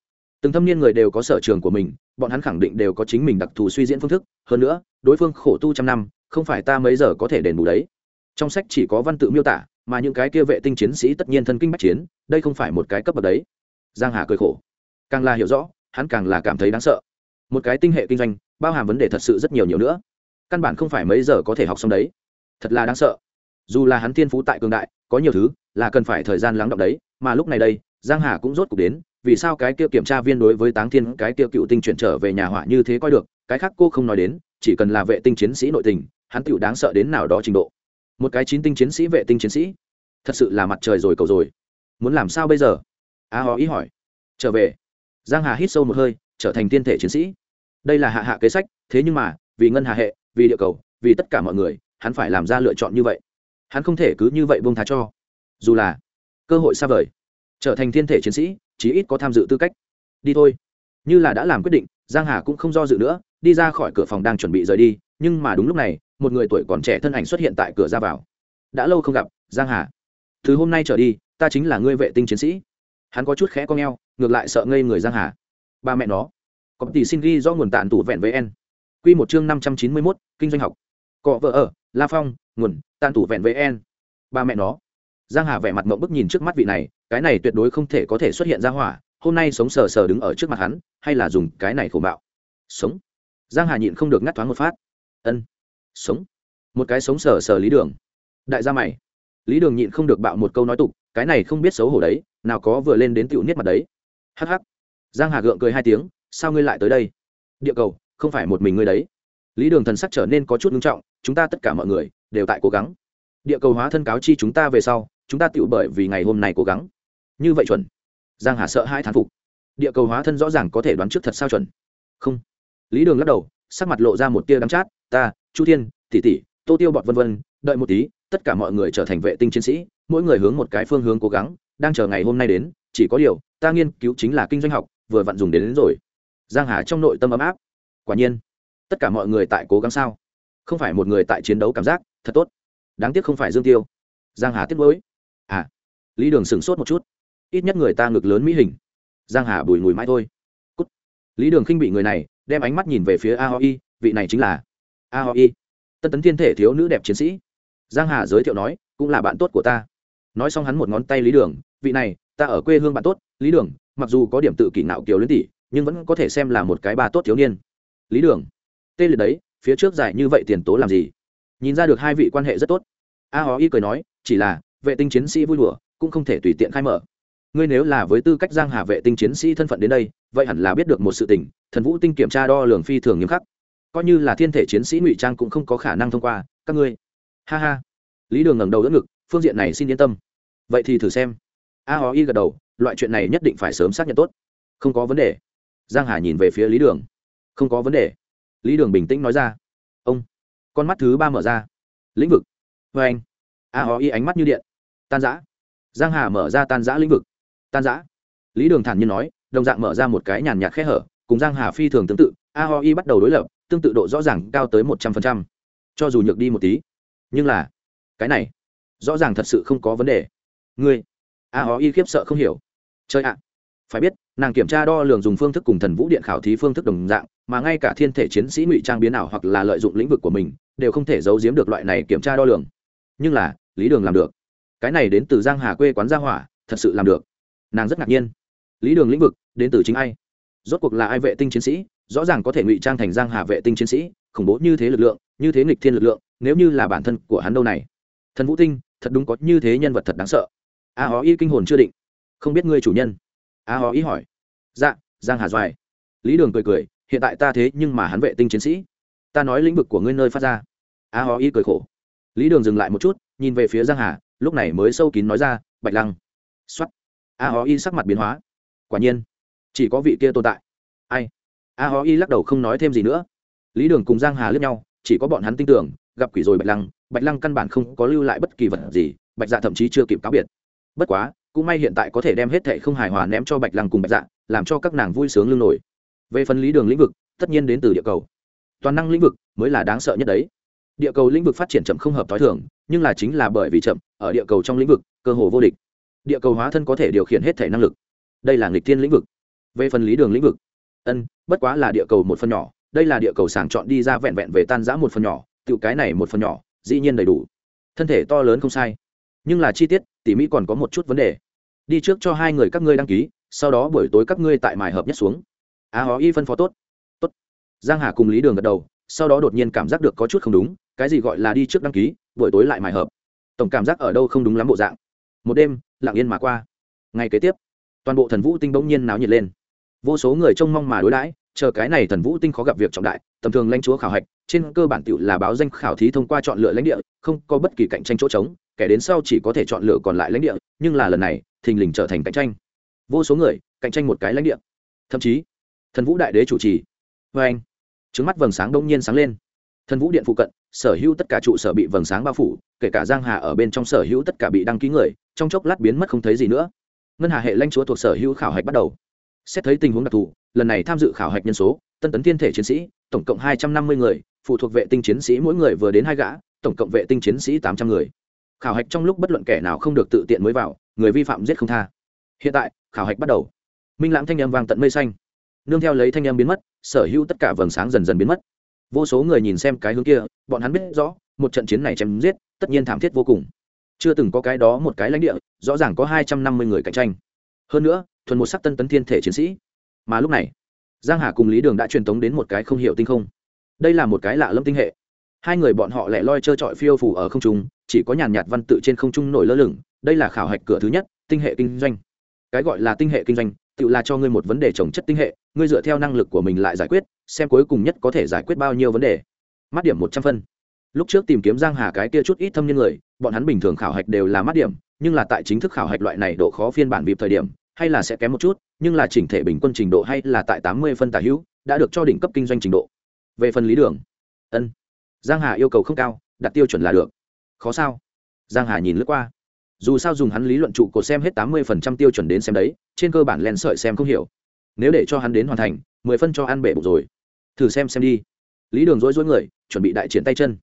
Từng thâm niên người đều có sở trường của mình, bọn hắn khẳng định đều có chính mình đặc thù suy diễn phương thức. Hơn nữa, đối phương khổ tu trăm năm không phải ta mấy giờ có thể đền bù đấy. Trong sách chỉ có văn tự miêu tả, mà những cái kia vệ tinh chiến sĩ tất nhiên thân kinh bách chiến, đây không phải một cái cấp bậc đấy. Giang hà cười khổ. Càng là hiểu rõ, hắn càng là cảm thấy đáng sợ. Một cái tinh hệ kinh doanh, bao hàm vấn đề thật sự rất nhiều nhiều nữa. Căn bản không phải mấy giờ có thể học xong đấy. Thật là đáng sợ. Dù là hắn thiên phú tại cường đại, có nhiều thứ là cần phải thời gian lắng động đấy, mà lúc này đây, giang hà cũng rốt cuộc đến, vì sao cái kia kiểm tra viên đối với táng thiên, cái kia cựu tinh chuyển trở về nhà hỏa như thế coi được, cái khác cô không nói đến, chỉ cần là vệ tinh chiến sĩ nội tình hắn tựu đáng sợ đến nào đó trình độ. Một cái chín tinh chiến sĩ vệ tinh chiến sĩ. Thật sự là mặt trời rồi cầu rồi. Muốn làm sao bây giờ? A à, ý hỏi. Trở về. Giang hà hít sâu một hơi trở thành tiên thể chiến sĩ. Đây là hạ hạ kế sách thế nhưng mà vì ngân hà hệ vì địa cầu vì tất cả mọi người hắn phải làm ra lựa chọn như vậy. Hắn không thể cứ như vậy buông tha cho. Dù là cơ hội xa vời trở thành thiên thể chiến sĩ chí ít có tham dự tư cách. Đi thôi. Như là đã làm quyết định giang hà cũng không do dự nữa đi ra khỏi cửa phòng đang chuẩn bị rời đi nhưng mà đúng lúc này một người tuổi còn trẻ thân ảnh xuất hiện tại cửa ra vào. Đã lâu không gặp, giang hà. Từ hôm nay trở đi, ta chính là ngươi vệ tinh chiến sĩ. Hắn có chút khẽ con eo ngược lại sợ ngây người giang hà. Ba mẹ nó. Có tỷ xin ghi do nguồn tạn tủ vẹn với vn quy một chương năm trăm chín mươi mốt, kinh doanh học. Cọ vợ ở, la phong, nguồn tạn tủ vẹn với vn ba mẹ nó. Giang hà vẻ mặt mộng bức nhìn trước mắt vị này, cái này tuyệt đối không thể có thể xuất hiện ra hỏa, hôm nay sống sờ sờ đứng ở trước mặt hắn, hay là dùng cái này khổ bạo. Sống. Giang hà nhịn không được ngắt thoáng một phát. Ân sống. Một cái sống sờ sờ lý đường. Đại gia mày. Lý đường nhịn không được bạo một câu nói tục, cái này không biết xấu hổ đấy, nào có vừa lên đến tiểu niết mặt đấy. Hắc hắc. Giang hà gượng cười hai tiếng, sao ngươi lại tới đây? Địa cầu, không phải một mình ngươi đấy. Lý đường thần sắc trở nên có chút nghiêm trọng, chúng ta tất cả mọi người, đều tại cố gắng. Địa cầu hóa thân cáo chi chúng ta về sau, chúng ta tựu bởi vì ngày hôm nay cố gắng. Như vậy chuẩn. Giang hà sợ hai thán phục. Địa cầu hóa thân rõ ràng có thể đoán trước thật sao chuẩn. Không. Lý đường lắc đầu sắc mặt lộ ra một tia đắng chát ta chu thiên tỷ tỷ tô tiêu bọt vân vân đợi một tí tất cả mọi người trở thành vệ tinh chiến sĩ mỗi người hướng một cái phương hướng cố gắng đang chờ ngày hôm nay đến chỉ có điều ta nghiên cứu chính là kinh doanh học vừa vặn dùng đến, đến rồi. Giang hà trong nội tâm ấm áp. Quả nhiên tất cả mọi người tại cố gắng sao? Không phải một người tại chiến đấu cảm giác thật tốt. Đáng tiếc không phải dương tiêu. Giang hà tiếc nuối. À lý đường sửng sốt một chút. Ít nhất người ta ngực lớn mỹ hình. Giang hà bùi ngùi mãi thôi. Cút. lý đường khinh bị người này đem ánh mắt nhìn về phía aoi vị này chính là aoi tân tấn thiên thể thiếu nữ đẹp chiến sĩ. Giang hà giới thiệu nói, cũng là bạn tốt của ta. Nói xong hắn một ngón tay lý đường, vị này, ta ở quê hương bạn tốt, lý đường, mặc dù có điểm tự kỷ nạo kiều lên tỷ, nhưng vẫn có thể xem là một cái ba tốt thiếu niên. Lý đường, tê liệt đấy, phía trước giải như vậy tiền tố làm gì? Nhìn ra được hai vị quan hệ rất tốt. A hó y cười nói, chỉ là vệ tinh chiến sĩ vui đùa, cũng không thể tùy tiện khai mở ngươi nếu là với tư cách giang hà vệ tinh chiến sĩ thân phận đến đây, vậy hẳn là biết được một sự tình, thần vũ tinh kiểm tra đo lường phi thường nghiêm khắc. Coi như là thiên thể chiến sĩ ngụy trang cũng không có khả năng thông qua, các ngươi. Ha ha. Lý đường ngẩng đầu đỡ ngực, phương diện này xin yên tâm. Vậy thì thử xem. A hó y gật đầu, loại chuyện này nhất định phải sớm xác nhận tốt. Không có vấn đề. Giang hà nhìn về phía lý đường. Không có vấn đề. Lý đường bình tĩnh nói ra. Ông. Con mắt thứ ba mở ra. Lĩnh vực. Vê anh. A hó y ánh mắt như điện. Tan giã giang hà mở ra tan giã lĩnh vực tan giã lý đường thản nhiên nói, đồng dạng mở ra một cái nhàn nhạt khe hở, cùng giang hà phi thường tương tự, a ho y bắt đầu đối lập, tương tự độ rõ ràng cao tới một trăm phần trăm. Cho dù nhược đi một tí. Nhưng là, cái này, rõ ràng thật sự không có vấn đề. Ngươi, a ho y khiếp sợ không hiểu. Chơi ạ. Phải biết, nàng kiểm tra đo lường dùng phương thức cùng thần vũ điện khảo thí phương thức đồng dạng, mà ngay cả thiên thể chiến sĩ ngụy trang biến ảo hoặc là lợi dụng lĩnh vực của mình, đều không thể giấu giếm được loại này kiểm tra đo lường. Nhưng là, lý đường làm được. Cái này đến từ giang hà quê quán gia hỏa, thật sự làm được nàng rất ngạc nhiên. Lý đường lĩnh vực, đến từ chính ai? Rốt cuộc là ai vệ tinh chiến sĩ? Rõ ràng có thể ngụy trang thành giang hà vệ tinh chiến sĩ, khủng bố như thế lực lượng, như thế nghịch thiên lực lượng, nếu như là bản thân của hắn đâu này. Thần vũ tinh, thật đúng có như thế nhân vật thật đáng sợ. A hó y kinh hồn chưa định. Không biết ngươi chủ nhân. A hó y hỏi. Dạ giang hà doài. Lý đường cười cười, hiện tại ta thế nhưng mà hắn vệ tinh chiến sĩ. Ta nói lĩnh vực của ngươi nơi phát ra. A hó y cười khổ. Lý đường dừng lại một chút, nhìn về phía giang hà, lúc này mới sâu kín nói ra, bạch lăng. Xuất a hó y sắc mặt biến hóa. Quả nhiên, chỉ có vị kia tồn tại. Ai? A hó y lắc đầu không nói thêm gì nữa. Lý đường cùng giang hà lướt nhau, chỉ có bọn hắn tin tưởng, gặp quỷ rồi bạch lăng bạch lăng căn bản không có lưu lại bất kỳ vật gì, bạch dạ thậm chí chưa kịp cáo biệt. Bất quá, cũng may hiện tại có thể đem hết thệ không hài hòa ném cho bạch lăng cùng bạch dạ làm cho các nàng vui sướng lưng nổi. Về phần lý đường lĩnh vực, tất nhiên đến từ địa cầu. Toàn năng lĩnh vực mới là đáng sợ nhất đấy. Địa cầu lĩnh vực phát triển chậm không hợp t h o i thường, nhưng là chính là bởi vì chậm, ở địa cầu trong lĩnh vực, cơ hồ vô địch địa cầu hóa thân có thể điều khiển hết thể năng lực. Đây là nghịch thiên lĩnh vực. Về phần lý đường lĩnh vực, ân, bất quá là địa cầu một phần nhỏ, đây là địa cầu sàng chọn đi ra vẹn vẹn về tan giã một phần nhỏ, tự cái này một phần nhỏ, dĩ nhiên đầy đủ. Thân thể to lớn không sai, nhưng là chi tiết, tỉ mỹ còn có một chút vấn đề. Đi trước cho hai người các ngươi đăng ký, sau đó buổi tối các ngươi tại mài hợp nhất xuống. A hó y phân phó tốt. Tốt. Giang hà cùng lý đường gật đầu, sau đó đột nhiên cảm giác được có chút không đúng, cái gì gọi là đi trước đăng ký, buổi tối lại mài hợp. Tổng cảm giác ở đâu không đúng lắm bộ dạng. Một đêm lặng yên mà qua. Ngày kế tiếp, toàn bộ thần vũ tinh bỗng nhiên náo nhiệt lên. Vô số người trông mong mà đối đãi, chờ cái này thần vũ tinh khó gặp việc trọng đại, tầm thường lãnh chúa khảo hạch, trên cơ bản tựu là báo danh khảo thí thông qua chọn lựa lãnh địa, không có bất kỳ cạnh tranh chỗ trống, kẻ đến sau chỉ có thể chọn lựa còn lại lãnh địa, nhưng là lần này, thình lình trở thành cạnh tranh. Vô số người, cạnh tranh một cái lãnh địa. Thậm chí, thần vũ đại đế chủ trì. Vê anh trứng mắt vầng sáng đông nhiên sáng lên thần vũ điện phụ cận, sở hữu tất cả trụ sở bị vầng sáng bao phủ, kể cả giang hà ở bên trong sở hữu tất cả bị đăng ký người, trong chốc lát biến mất không thấy gì nữa. Ngân hà hệ lãnh chúa thuộc sở hữu khảo hạch bắt đầu. Xét thấy tình huống đặc thù, lần này tham dự khảo hạch nhân số, tân tấn thiên thể chiến sĩ, tổng cộng hai trăm năm mươi người, phụ thuộc vệ tinh chiến sĩ mỗi người vừa đến hai gã, tổng cộng vệ tinh chiến sĩ tám trăm người. Khảo hạch trong lúc bất luận kẻ nào không được tự tiện mới vào, người vi phạm giết không tha. Hiện tại, khảo hạch bắt đầu. Minh lãng thanh âm vang tận mây xanh. Nương theo lấy thanh em biến mất, sở hữu tất cả vầng sáng dần dần biến mất vô số người nhìn xem cái hướng kia, bọn hắn biết rõ, một trận chiến này chém giết, tất nhiên thảm thiết vô cùng. Chưa từng có cái đó một cái lãnh địa, rõ ràng có hai trăm năm mươi người cạnh tranh. Hơn nữa, thuần một sắc tân tấn thiên thể chiến sĩ. Mà lúc này, giang hà cùng lý đường đã truyền tống đến một cái không hiểu tinh không. Đây là một cái lạ lâm tinh hệ. Hai người bọn họ lẻ loi trơ trọi phiêu phù ở không trung, chỉ có nhàn nhạt văn tự trên không trung nổi lơ lửng. Đây là khảo hạch cửa thứ nhất, tinh hệ kinh doanh. Cái gọi là tinh hệ kinh doanh, tự là cho ngươi một vấn đề trồng chất tinh hệ, ngươi dựa theo năng lực của mình lại giải quyết xem cuối cùng nhất có thể giải quyết bao nhiêu vấn đề. Mắt điểm một trăm phân. Lúc trước tìm kiếm giang hà cái kia chút ít thâm niên người, bọn hắn bình thường khảo hạch đều là mắt điểm, nhưng là tại chính thức khảo hạch loại này độ khó phiên bản vịp thời điểm, hay là sẽ kém một chút, nhưng là chỉnh thể bình quân trình độ hay là tại tám mươi phân tả hữu, đã được cho đỉnh cấp kinh doanh trình độ. Về phần lý đường, ân. Giang hà yêu cầu không cao, đặt tiêu chuẩn là được. Khó sao? Giang hà nhìn lướt qua. Dù sao dùng hắn lý luận trụ cột xem hết tám mươi phần trăm tiêu chuẩn đến xem đấy, trên cơ bản len sợi xem không hiểu. Nếu để cho hắn đến hoàn thành, mười phân cho ăn bể bụng rồi thử xem xem đi. Lý đường rối rối người, chuẩn bị đại triển tay chân.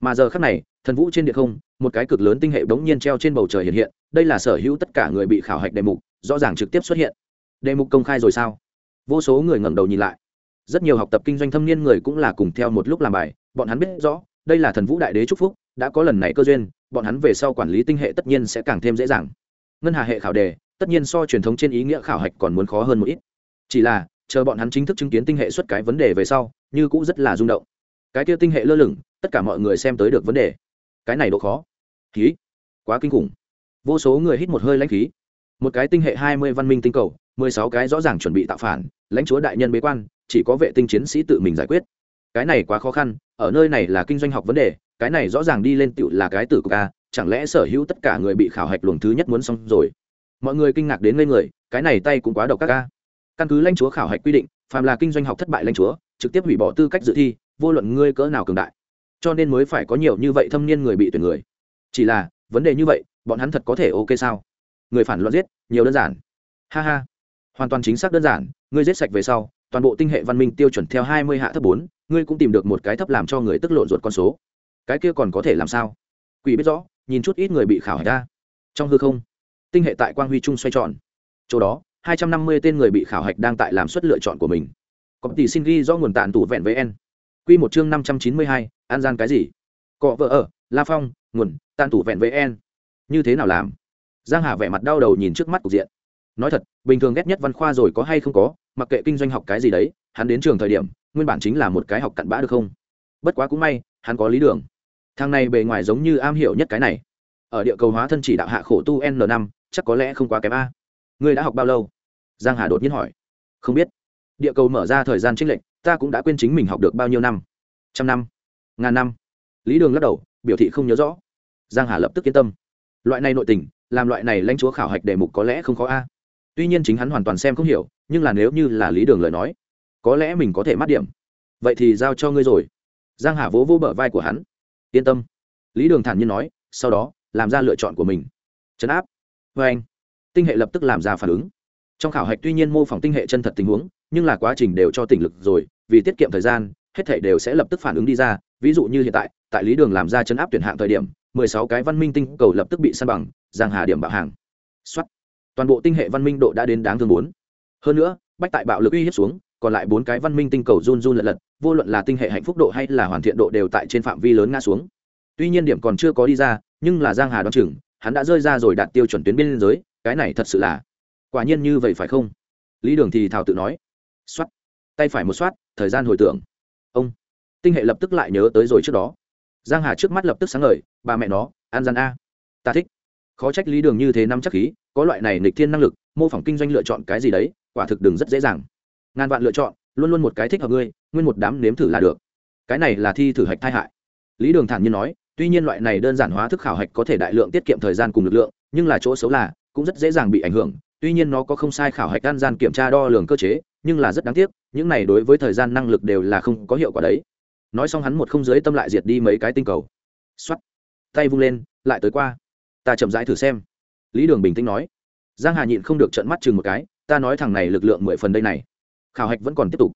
Mà giờ khắc này, thần vũ trên địa không, một cái cực lớn tinh hệ bỗng nhiên treo trên bầu trời hiện hiện, đây là sở hữu tất cả người bị khảo hạch đề mục, rõ ràng trực tiếp xuất hiện. Đề mục công khai rồi sao? Vô số người ngẩng đầu nhìn lại. Rất nhiều học tập kinh doanh thâm niên người cũng là cùng theo một lúc làm bài, bọn hắn biết rõ, đây là thần vũ đại đế chúc phúc, đã có lần này cơ duyên, bọn hắn về sau quản lý tinh hệ tất nhiên sẽ càng thêm dễ dàng. Ngân hà hệ khảo đề, tất nhiên so truyền thống trên ý nghĩa khảo hạch còn muốn khó hơn một ít. Chỉ là chờ bọn hắn chính thức chứng kiến tinh hệ xuất cái vấn đề về sau, như cũng rất là rung động. Cái kia tinh hệ lơ lửng, tất cả mọi người xem tới được vấn đề. Cái này độ khó. Khí. Quá kinh khủng. Vô số người hít một hơi lãnh khí. Một cái tinh hệ hai mươi văn minh tinh cầu, mười sáu cái rõ ràng chuẩn bị tạo phản, lãnh chúa đại nhân bế quan, chỉ có vệ tinh chiến sĩ tự mình giải quyết. Cái này quá khó khăn, ở nơi này là kinh doanh học vấn đề, cái này rõ ràng đi lên tựu là cái tử của ca chẳng lẽ sở hữu tất cả người bị khảo hạch luồng thứ nhất muốn xong rồi? Mọi người kinh ngạc đến ngây người, cái này tay cũng quá độc các ca căn cứ lãnh chúa khảo hạch quy định, phàm là kinh doanh học thất bại lãnh chúa, trực tiếp hủy bỏ tư cách dự thi, vô luận ngươi cỡ nào cường đại. Cho nên mới phải có nhiều như vậy thâm niên người bị tuyển người. Chỉ là, vấn đề như vậy, bọn hắn thật có thể ok sao? Người phản loạn giết, nhiều đơn giản. Ha ha. Hoàn toàn chính xác đơn giản, ngươi giết sạch về sau, toàn bộ tinh hệ văn minh tiêu chuẩn theo hai mươi hạ thấp bốn, ngươi cũng tìm được một cái thấp làm cho người tức lộn ruột con số. Cái kia còn có thể làm sao? Quỷ biết rõ, nhìn chút ít người bị khảo hạch ra. Trong hư không, tinh hệ tại quang huy trung xoay tròn. Chỗ đó hai trăm năm mươi tên người bị khảo hạch đang tại làm suất lựa chọn của mình. Có tỷ xin ghi do nguồn tàn tủ vẹn với n. Q một chương năm trăm chín mươi hai an gian cái gì? Cọ vợ ở, la phong, nguồn tàn tủ vẹn với n. Như thế nào làm? Giang hà vẻ mặt đau đầu nhìn trước mắt cục diện. Nói thật, bình thường ghét nhất văn khoa rồi có hay không có, mặc kệ kinh doanh học cái gì đấy, hắn đến trường thời điểm, nguyên bản chính là một cái học cặn bã được không? Bất quá cũng may, hắn có lý đường. Thằng này bề ngoài giống như am hiểu nhất cái này. Ở địa cầu hóa thân chỉ đạo hạ khổ tu n năm, chắc có lẽ không quá kém a ngươi đã học bao lâu? Giang hà đột nhiên hỏi. Không biết. Địa cầu mở ra thời gian trích lệnh ta cũng đã quên chính mình học được bao nhiêu năm. Trăm năm. Ngàn năm. Lý đường lắc đầu, biểu thị không nhớ rõ. Giang hà lập tức yên tâm. Loại này nội tình, làm loại này lãnh chúa khảo hạch đề mục có lẽ không khó a. Tuy nhiên chính hắn hoàn toàn xem không hiểu, nhưng là nếu như là lý đường lời nói, có lẽ mình có thể mát điểm. Vậy thì giao cho ngươi rồi. Giang hà vỗ vỗ bờ vai của hắn. Yên tâm. Lý đường thản nhiên nói, sau đó, làm ra lựa chọn của mình. Chấn áp. Vê anh tinh hệ lập tức làm ra phản ứng. Trong khảo hạch tuy nhiên mô phỏng tinh hệ chân thật tình huống, nhưng là quá trình đều cho tỉnh lực rồi, vì tiết kiệm thời gian, hết thể đều sẽ lập tức phản ứng đi ra. Ví dụ như hiện tại tại lý đường làm ra chấn áp tuyển hạng thời điểm, mười sáu cái văn minh tinh cầu lập tức bị săn bằng, giang hà điểm bạo hàng. Xuất toàn bộ tinh hệ văn minh độ đã đến đáng thương bốn. Hơn nữa, bách tại bạo lực uy hiếp xuống, còn lại bốn cái văn minh tinh cầu run run lật lật, vô luận là tinh hệ hạnh phúc độ hay là hoàn thiện độ đều tại trên phạm vi lớn ngã xuống. Tuy nhiên điểm còn chưa có đi ra, nhưng là giang hà đoán chừng hắn đã rơi ra rồi đạt tiêu chuẩn tuyến biên giới, cái này thật sự là quả nhiên như vậy phải không? Lý đường thì thào tự nói. Xoát tay phải một xoát thời gian hồi tưởng. Ông. Tinh hệ lập tức lại nhớ tới rồi trước đó. Giang hà trước mắt lập tức sáng ngời, bà mẹ nó an gian a. Ta thích. Khó trách lý đường như thế năm chắc khí, có loại này nịch thiên năng lực, mô phỏng kinh doanh lựa chọn cái gì đấy, quả thực đừng rất dễ dàng. Ngàn vạn lựa chọn, luôn luôn một cái thích hợp ngươi, nguyên một đám nếm thử là được. Cái này là thi thử hạch thai hại. Lý đường thản nhiên nói tuy nhiên loại này đơn giản hóa thức khảo hạch có thể đại lượng tiết kiệm thời gian cùng lực lượng, nhưng là chỗ xấu là, cũng rất dễ dàng bị ảnh hưởng. Tuy nhiên nó có không sai khảo hạch an gian kiểm tra đo lường cơ chế, nhưng là rất đáng tiếc, những này đối với thời gian năng lực đều là không có hiệu quả đấy. Nói xong hắn một không giới tâm lại diệt đi mấy cái tinh cầu. X tay vung lên, lại tới qua. Ta chậm rãi thử xem. Lý đường bình tĩnh nói. Giang hà nhịn không được trận mắt chừng một cái, ta nói thằng này lực lượng mười phần đây này. Khảo hạch vẫn còn tiếp tục.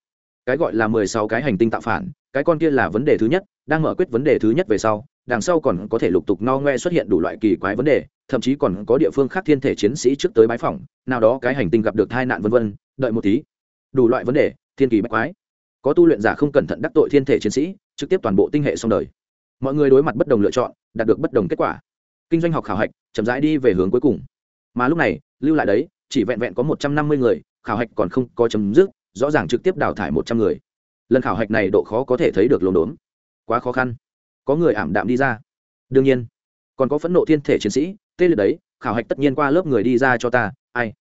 Cái gọi là mười sáu cái hành tinh tạo phản, cái con kia là vấn đề thứ nhất, đang mở quyết vấn đề thứ nhất về sau đằng sau còn có thể lục tục no ngoe xuất hiện đủ loại kỳ quái vấn đề, thậm chí còn có địa phương khác thiên thể chiến sĩ trước tới bãi phỏng, nào đó cái hành tinh gặp được tai nạn vân vân, đợi một tí. Đủ loại vấn đề, thiên kỳ bách quái. Có tu luyện giả không cẩn thận đắc tội thiên thể chiến sĩ, trực tiếp toàn bộ tinh hệ xong đời. Mọi người đối mặt bất đồng lựa chọn, đạt được bất đồng kết quả. Kinh doanh học khảo hạch, chậm rãi đi về hướng cuối cùng. Mà lúc này, lưu lại đấy, chỉ vẹn vẹn có một trăm năm mươi người, khảo hạch còn không có chấm dứt, rõ ràng trực tiếp đào thải một trăm người. Lần khảo hạch này độ khó có thể thấy được lồn đốn. Quá khó khăn có người ảm đạm đi ra. Đương nhiên, còn có phẫn nộ thiên thể chiến sĩ, tê liệt đấy, khảo hạch tất nhiên qua lớp người đi ra cho ta, ai?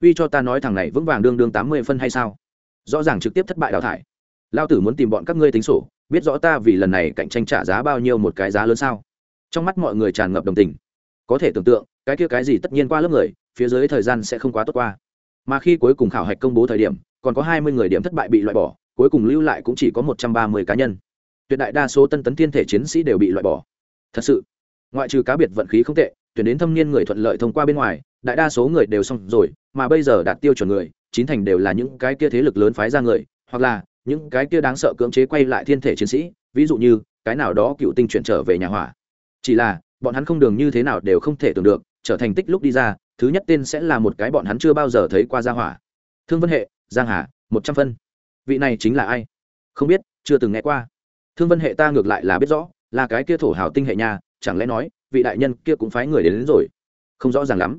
Uy cho ta nói thằng này vững vàng đương đương tám mươi phân hay sao? Rõ ràng trực tiếp thất bại đào thải. Lao tử muốn tìm bọn các ngươi tính sổ, biết rõ ta vì lần này cạnh tranh trả giá bao nhiêu một cái giá lớn sao? Trong mắt mọi người tràn ngập đồng tình. Có thể tưởng tượng, cái kia cái gì tất nhiên qua lớp người, phía dưới thời gian sẽ không quá tốt qua. Mà khi cuối cùng khảo hạch công bố thời điểm, còn có hai mươi người điểm thất bại bị loại bỏ, cuối cùng lưu lại cũng chỉ có một trăm ba mươi cá nhân tuyệt đại đa số tân tấn thiên thể chiến sĩ đều bị loại bỏ. Thật sự, ngoại trừ cá biệt vận khí không tệ, tuyển đến thâm niên người thuận lợi thông qua bên ngoài, đại đa số người đều xong rồi, mà bây giờ đạt tiêu chuẩn người, chín thành đều là những cái kia thế lực lớn phái ra người, hoặc là những cái kia đáng sợ cưỡng chế quay lại thiên thể chiến sĩ, ví dụ như, cái nào đó cựu tinh chuyển trở về nhà hỏa. Chỉ là, bọn hắn không đường như thế nào đều không thể tưởng được, trở thành tích lúc đi ra, thứ nhất tên sẽ là một cái bọn hắn chưa bao giờ thấy qua gia hỏa. Thương vân hệ, giang hà, một trăm phân. Vị này chính là ai? Không biết, chưa từng nghe qua thương vân hệ ta ngược lại là biết rõ là cái kia thổ hào tinh hệ nhà chẳng lẽ nói vị đại nhân kia cũng phái người đến, đến rồi? Không rõ ràng lắm.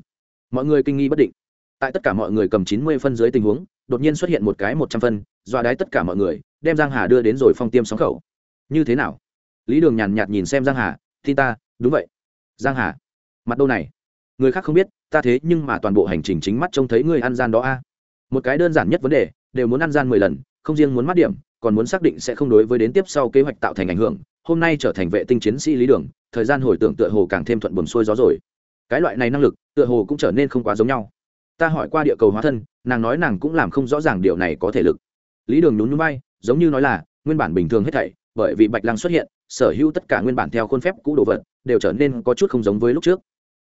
Mọi người kinh nghi bất định. Tại tất cả mọi người cầm chín mươi phân dưới tình huống đột nhiên xuất hiện một cái một trăm phân dọa đái tất cả mọi người đem giang hà đưa đến rồi phong tiêm sóng khẩu. Như thế nào? Lý đường nhàn nhạt nhìn xem giang hà tin ta đúng vậy. Giang hà mặt đâu này? Người khác không biết ta thế nhưng mà toàn bộ hành trình chính mắt trông thấy người ăn gian đó a. Một cái đơn giản nhất vấn đề đều muốn ăn gian mười lần không riêng muốn mắt điểm còn muốn xác định sẽ không đối với đến tiếp sau kế hoạch tạo thành ảnh hưởng, hôm nay trở thành vệ tinh chiến sĩ lý đường, thời gian hồi tưởng tựa hồ càng thêm thuận buồm xuôi gió rồi. Cái loại này năng lực, tựa hồ cũng trở nên không quá giống nhau. Ta hỏi qua địa cầu hóa thân, nàng nói nàng cũng làm không rõ ràng điều này có thể lực. Lý đường nhún nhún bay giống như nói là, nguyên bản bình thường hết thảy, bởi vì bạch lăng xuất hiện, sở hữu tất cả nguyên bản theo khuôn phép cũ đồ vật, đều trở nên có chút không giống với lúc trước.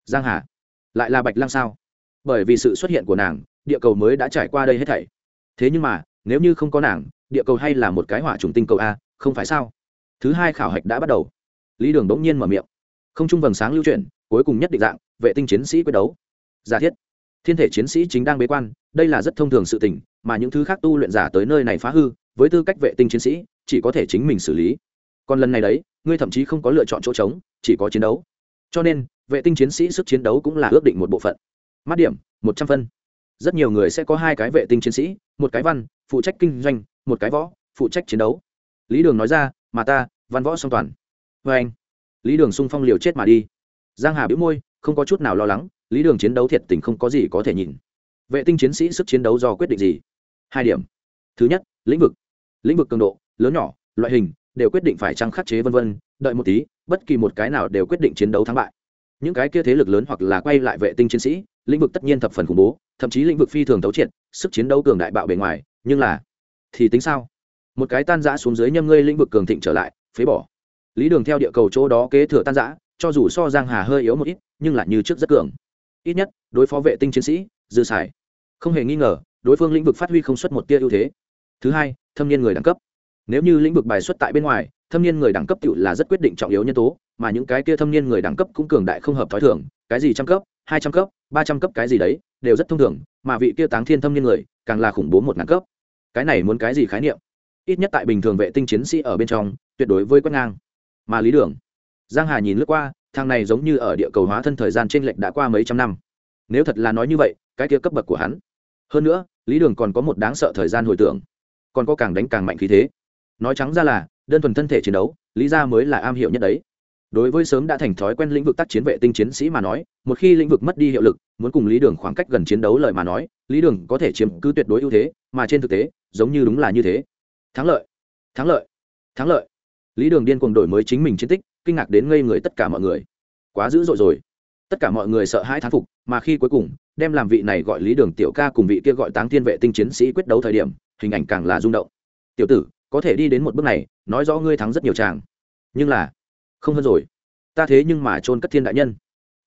Giang hà, lại là bạch lăng sao? Bởi vì sự xuất hiện của nàng, địa cầu mới đã trải qua đây hết thảy. Thế nhưng mà, nếu như không có nàng địa cầu hay là một cái hỏa trùng tinh cầu a, không phải sao? Thứ hai khảo hạch đã bắt đầu. Lý đường bỗng nhiên mở miệng. Không trung vầng sáng lưu chuyển, cuối cùng nhất định dạng, vệ tinh chiến sĩ quyết đấu. Giả thiết, thiên thể chiến sĩ chính đang bế quan, đây là rất thông thường sự tình, mà những thứ khác tu luyện giả tới nơi này phá hư, với tư cách vệ tinh chiến sĩ, chỉ có thể chính mình xử lý. Còn lần này đấy, ngươi thậm chí không có lựa chọn chỗ trống, chỉ có chiến đấu. Cho nên, vệ tinh chiến sĩ sức chiến đấu cũng là ước định một bộ phận. Mắt điểm, một trăm phân. Rất nhiều người sẽ có hai cái vệ tinh chiến sĩ, một cái văn, phụ trách kinh doanh một cái võ, phụ trách chiến đấu. Lý đường nói ra, mà ta, văn võ song toàn. Vê anh, lý đường sung phong liều chết mà đi. Giang hà biếu môi, không có chút nào lo lắng, lý đường chiến đấu thiệt tình không có gì có thể nhìn. Vệ tinh chiến sĩ sức chiến đấu do quyết định gì? Hai điểm. Thứ nhất, lĩnh vực. Lĩnh vực cường độ, lớn nhỏ, loại hình, đều quyết định phải trăng khắc chế vân vân, đợi một tí, bất kỳ một cái nào đều quyết định chiến đấu thắng bại. Những cái kia thế lực lớn hoặc là quay lại vệ tinh chiến sĩ, lĩnh vực tất nhiên thập phần khủng bố, thậm chí lĩnh vực phi thường thấu triệt, sức chiến đấu cường đại bạo bề ngoài, nhưng là thì tính sao? Một cái tan giã xuống dưới nhâm ngươi lĩnh vực cường thịnh trở lại, phế bỏ. Lý đường theo địa cầu chỗ đó kế thừa tan giã cho dù so giang hà hơi yếu một ít, nhưng lại như trước rất cường. Ít nhất, đối phó vệ tinh chiến sĩ, dư xài. Không hề nghi ngờ, đối phương lĩnh vực phát huy không xuất một tia ưu thế. Thứ hai, thâm niên người đẳng cấp. Nếu như lĩnh vực bài xuất tại bên ngoài, thâm niên người đẳng cấp tự là rất quyết định trọng yếu nhân tố, mà những cái kia thâm niên người đẳng cấp cũng cường đại không hợp thói thường, cái gì trăm cấp, hai trăm cấp, ba trăm cấp cái gì đấy, đều rất thông thường, mà vị kia táng thiên thâm niên người, càng là khủng bố một ngàn cấp cái này muốn cái gì khái niệm? Ít nhất tại bình thường vệ tinh chiến sĩ ở bên trong, tuyệt đối với quét ngang. Mà lý đường, giang hà nhìn lướt qua, thang này giống như ở địa cầu hóa thân thời gian trên lệch đã qua mấy trăm năm. Nếu thật là nói như vậy, cái kia cấp bậc của hắn. Hơn nữa, lý đường còn có một đáng sợ thời gian hồi tưởng. Còn có càng đánh càng mạnh khí thế. Nói trắng ra là, đơn thuần thân thể chiến đấu, lý ra mới là am hiểu nhất đấy đối với sớm đã thành thói quen lĩnh vực tác chiến vệ tinh chiến sĩ mà nói, một khi lĩnh vực mất đi hiệu lực, muốn cùng lý đường khoảng cách gần chiến đấu lời mà nói, lý đường có thể chiếm cứ tuyệt đối ưu thế, mà trên thực tế, giống như đúng là như thế. Thắng lợi thắng lợi thắng lợi. Lý đường điên cuồng đổi mới chính mình chiến tích, kinh ngạc đến ngây người tất cả mọi người. Quá dữ dội rồi. Tất cả mọi người sợ hãi thán phục, mà khi cuối cùng, đem làm vị này gọi lý đường tiểu ca cùng vị kia gọi táng thiên vệ tinh chiến sĩ quyết đấu thời điểm, hình ảnh càng là rung động. Tiểu tử, có thể đi đến một bước này, nói rõ ngươi thắng rất nhiều chàng. Nhưng là không hơn rồi. Ta thế nhưng mà trôn cất thiên đại nhân.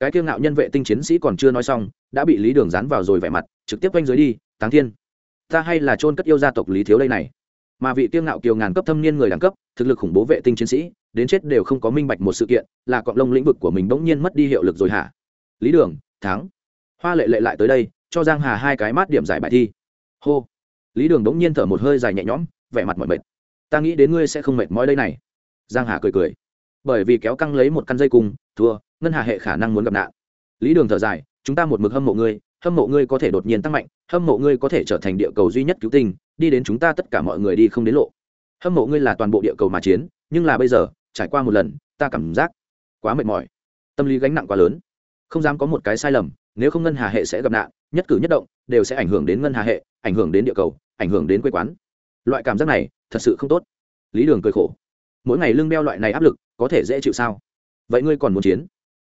Cái kiêu ngạo nhân vệ tinh chiến sĩ còn chưa nói xong, đã bị lý đường dán vào rồi vẻ mặt, trực tiếp quanh dưới đi, táng thiên. Ta hay là trôn cất yêu gia tộc lý thiếu đây này. Mà vị kiêu ngạo kiều ngàn cấp thâm niên người đẳng cấp, thực lực khủng bố vệ tinh chiến sĩ, đến chết đều không có minh bạch một sự kiện, là cọng lông lĩnh vực của mình bỗng nhiên mất đi hiệu lực rồi hả? Lý đường, thắng. Hoa lệ lệ lại tới đây, cho giang hà hai cái mát điểm giải bài thi. Hô. Lý đường bỗng nhiên thở một hơi dài nhẹ nhõm, vẻ mặt mọi mệt. Ta nghĩ đến ngươi sẽ không mệt mỏi đây này. Giang hà cười cười bởi vì kéo căng lấy một căn dây cung, thua, ngân hà hệ khả năng muốn gặp nạn. Lý đường thở dài, chúng ta một mực hâm mộ ngươi, hâm mộ ngươi có thể đột nhiên tăng mạnh, hâm mộ ngươi có thể trở thành địa cầu duy nhất cứu tinh, đi đến chúng ta tất cả mọi người đi không đến lộ. Hâm mộ ngươi là toàn bộ địa cầu mà chiến, nhưng là bây giờ, trải qua một lần, ta cảm giác quá mệt mỏi. Tâm lý gánh nặng quá lớn. Không dám có một cái sai lầm, nếu không ngân hà hệ sẽ gặp nạn, nhất cử nhất động, đều sẽ ảnh hưởng đến ngân hà hệ, ảnh hưởng đến địa cầu, ảnh hưởng đến quê quán. Loại cảm giác này, thật sự không tốt. Lý đường cười khổ. Mỗi ngày lưng đeo loại này áp lực có thể dễ chịu sao? Vậy ngươi còn muốn chiến?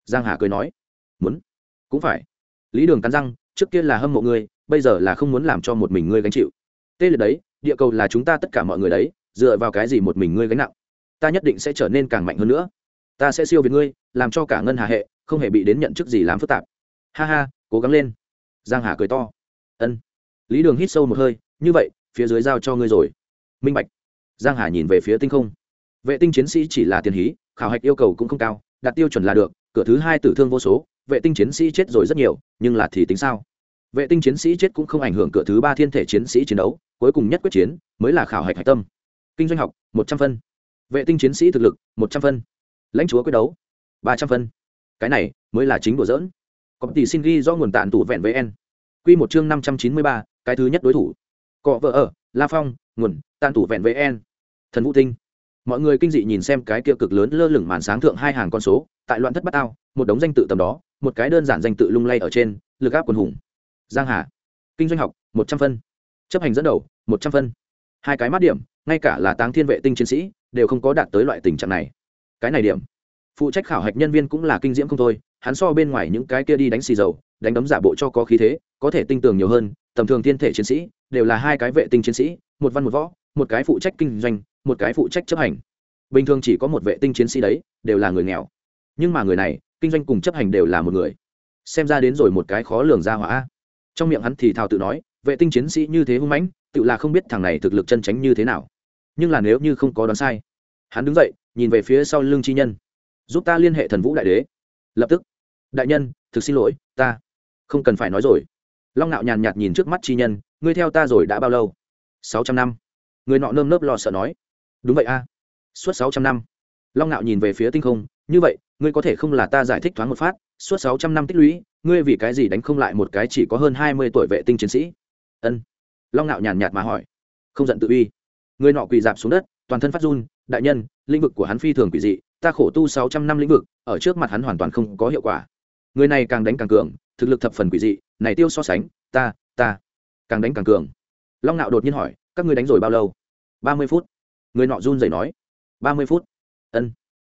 Giang hà cười nói. Muốn. Cũng phải. Lý đường cắn răng, trước kia là hâm mộ ngươi, bây giờ là không muốn làm cho một mình ngươi gánh chịu. Tê liệt đấy, địa cầu là chúng ta tất cả mọi người đấy, dựa vào cái gì một mình ngươi gánh nặng? Ta nhất định sẽ trở nên càng mạnh hơn nữa. Ta sẽ siêu việt ngươi, làm cho cả ngân hà hệ không hề bị đến nhận chức gì làm phức tạp. Ha ha, cố gắng lên. Giang hà cười to. Ân. Lý đường hít sâu một hơi, như vậy, phía dưới giao cho ngươi rồi. Minh bạch. Giang hà nhìn về phía tinh không vệ tinh chiến sĩ chỉ là tiền hí, khảo hạch yêu cầu cũng không cao, đạt tiêu chuẩn là được, cửa thứ hai tử thương vô số, vệ tinh chiến sĩ chết rồi rất nhiều, nhưng là thì tính sao? Vệ tinh chiến sĩ chết cũng không ảnh hưởng cửa thứ ba thiên thể chiến sĩ chiến đấu, cuối cùng nhất quyết chiến mới là khảo hạch hạch tâm. Kinh doanh học, một trăm phân. Vệ tinh chiến sĩ thực lực, một trăm phân. Lãnh chúa quyết đấu, ba trăm phân. Cái này mới là chính đùa dỡn có tỷ xin ghi do nguồn tạn tủ vẹn với n. Q một chương năm trăm chín mươi ba, cái thứ nhất đối thủ. Cọ vợ ở, la phong, nguồn tạn tủ vẹn với n. Thần vũ tinh mọi người kinh dị nhìn xem cái kia cực lớn lơ lửng màn sáng thượng hai hàng con số, tại loạn thất bát ao, một đống danh tự tầm đó, một cái đơn giản danh tự lung lay ở trên, lực áp quần hùng. Giang hà. Kinh doanh học, một trăm phân. Chấp hành dẫn đầu, một trăm phân. Hai cái mát điểm, ngay cả là táng thiên vệ tinh chiến sĩ, đều không có đạt tới loại tình trạng này. Cái này điểm. Phụ trách khảo hạch nhân viên cũng là kinh diễm không thôi, hắn so bên ngoài những cái kia đi đánh xì dầu, đánh đấm giả bộ cho có khí thế, có thể tinh tường nhiều hơn, tầm thường thiên thể chiến sĩ, đều là hai cái vệ tinh chiến sĩ, một văn một võ, một cái phụ trách kinh doanh một cái phụ trách chấp hành. Bình thường chỉ có một vệ tinh chiến sĩ đấy, đều là người nghèo. Nhưng mà người này, kinh doanh cùng chấp hành đều là một người. Xem ra đến rồi một cái khó lường ra hỏa. Trong miệng hắn thì thào tự nói, vệ tinh chiến sĩ như thế hung mãnh, tự là không biết thằng này thực lực chân tránh như thế nào. Nhưng là nếu như không có đoán sai, hắn đứng dậy, nhìn về phía sau lưng chi nhân. Giúp ta liên hệ thần vũ đại đế. Lập tức. Đại nhân, thực xin lỗi, ta không cần phải nói rồi. Long nạo nhàn nhạt nhìn trước mắt chi nhân, ngươi theo ta rồi đã bao lâu? Sáu trăm năm. Người nọ nơm nớp lo sợ nói đúng vậy a. Suốt sáu trăm năm. Long nạo nhìn về phía tinh không, như vậy, ngươi có thể không là ta giải thích thoáng một phát, suốt sáu trăm năm tích lũy, ngươi vì cái gì đánh không lại một cái chỉ có hơn hai mươi tuổi vệ tinh chiến sĩ? Ân. Long nạo nhàn nhạt mà hỏi. Không giận tự uy. Người nọ quỳ dạp xuống đất, toàn thân phát run, đại nhân, lĩnh vực của hắn phi thường quỷ dị, ta khổ tu sáu trăm năm lĩnh vực, ở trước mặt hắn hoàn toàn không có hiệu quả. Người này càng đánh càng cường, thực lực thập phần quỷ dị, này tiêu so sánh, ta ta, càng đánh càng cường. Long nạo đột nhiên hỏi, các ngươi đánh rồi bao lâu? Ba mươi phút người nọ run rẩy nói, ba mươi phút. Ân.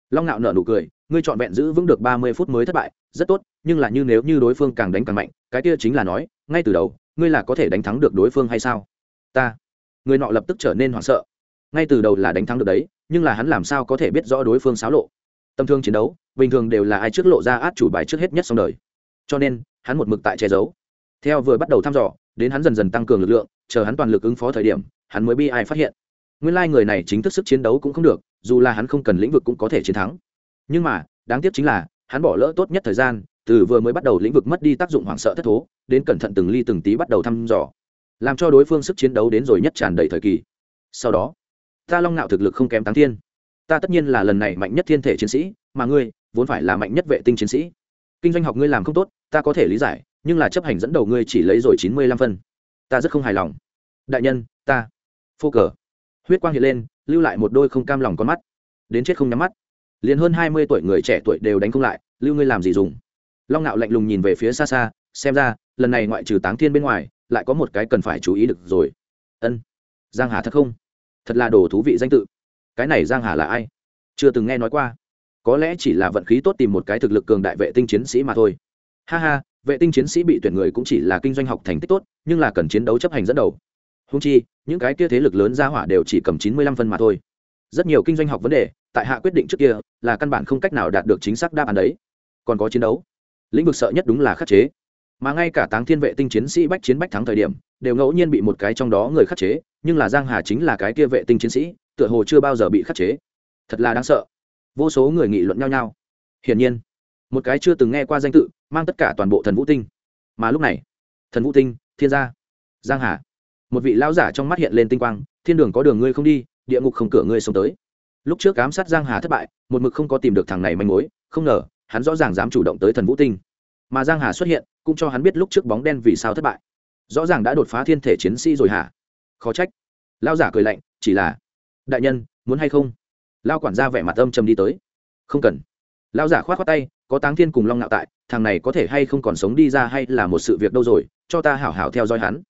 Long nạo nở nụ cười, ngươi chọn vẹn giữ vững được ba mươi phút mới thất bại, rất tốt, nhưng là như nếu như đối phương càng đánh càng mạnh, cái kia chính là nói, ngay từ đầu, ngươi là có thể đánh thắng được đối phương hay sao? Ta. Người nọ lập tức trở nên hoảng sợ. Ngay từ đầu là đánh thắng được đấy, nhưng là hắn làm sao có thể biết rõ đối phương xáo lộ? Tâm thương chiến đấu, bình thường đều là ai trước lộ ra át chủ bài trước hết nhất xong đời. Cho nên, hắn một mực tại che giấu. Theo vừa bắt đầu thăm dò, đến hắn dần dần tăng cường lực lượng, chờ hắn toàn lực ứng phó thời điểm, hắn mới bi ai phát hiện nguyên lai、like、người này chính thức sức chiến đấu cũng không được, dù là hắn không cần lĩnh vực cũng có thể chiến thắng. Nhưng mà, đáng tiếc chính là, hắn bỏ lỡ tốt nhất thời gian, từ vừa mới bắt đầu lĩnh vực mất đi tác dụng hoảng sợ thất thố, đến cẩn thận từng ly từng tí bắt đầu thăm dò, làm cho đối phương sức chiến đấu đến rồi nhất tràn đầy thời kỳ. Sau đó, ta long nạo thực lực không kém táng thiên. Ta tất nhiên là lần này mạnh nhất thiên thể chiến sĩ, mà ngươi vốn phải là mạnh nhất vệ tinh chiến sĩ. Kinh doanh học ngươi làm không tốt, ta có thể lý giải, nhưng là chấp hành dẫn đầu ngươi chỉ lấy rồi chín mươi lăm phân. Ta rất không hài lòng. Đại nhân, ta, phô cờ huyết quang hiện lên, lưu lại một đôi không cam lòng con mắt. Đến chết không nhắm mắt. Liền hơn hai mươi tuổi người trẻ tuổi đều đánh không lại, lưu ngươi làm gì dùng? Long nạo lạnh lùng nhìn về phía xa xa, xem ra, lần này ngoại trừ táng thiên bên ngoài, lại có một cái cần phải chú ý được rồi. Ân, giang hà thật không? Thật là đồ thú vị danh tự. Cái này giang hà là ai? Chưa từng nghe nói qua. Có lẽ chỉ là vận khí tốt tìm một cái thực lực cường đại vệ tinh chiến sĩ mà thôi. Ha ha, vệ tinh chiến sĩ bị tuyển người cũng chỉ là kinh doanh học thành tích tốt, nhưng là cần chiến đấu chấp hành dẫn đầu húng chi, những cái kia thế lực lớn ra hỏa đều chỉ cầm chín mươi lăm phân mà thôi. Rất nhiều kinh doanh học vấn đề, tại hạ quyết định trước kia, là căn bản không cách nào đạt được chính xác đáp án đấy. Còn có chiến đấu. Lĩnh vực sợ nhất đúng là khắc chế. Mà ngay cả táng thiên vệ tinh chiến sĩ bách chiến bách thắng thời điểm, đều ngẫu nhiên bị một cái trong đó người khắc chế, nhưng là giang hà chính là cái kia vệ tinh chiến sĩ, tựa hồ chưa bao giờ bị khắc chế. Thật là đáng sợ. Vô số người nghị luận nhau nhau. Hiển nhiên, một cái chưa từng nghe qua danh tự, mang tất cả toàn bộ thần vũ tinh. Mà lúc này, thần vũ tinh, thiên gia, giang hà một vị lão giả trong mắt hiện lên tinh quang, thiên đường có đường ngươi không đi, địa ngục không cửa ngươi sống tới. Lúc trước ám sát giang hà thất bại, một mực không có tìm được thằng này manh mối, không ngờ, hắn rõ ràng dám chủ động tới thần vũ tinh. Mà giang hà xuất hiện, cũng cho hắn biết lúc trước bóng đen vì sao thất bại. Rõ ràng đã đột phá thiên thể chiến sĩ rồi hả? Khó trách. Lao giả cười lạnh, chỉ là, đại nhân, muốn hay không? Lao quản gia vẻ mặt âm trầm đi tới. Không cần. Lao giả khoát khoát tay, có táng thiên cùng long ngạo tại, thằng này có thể hay không còn sống đi ra hay là một sự việc đâu rồi, cho ta hảo hảo theo dõi hắn.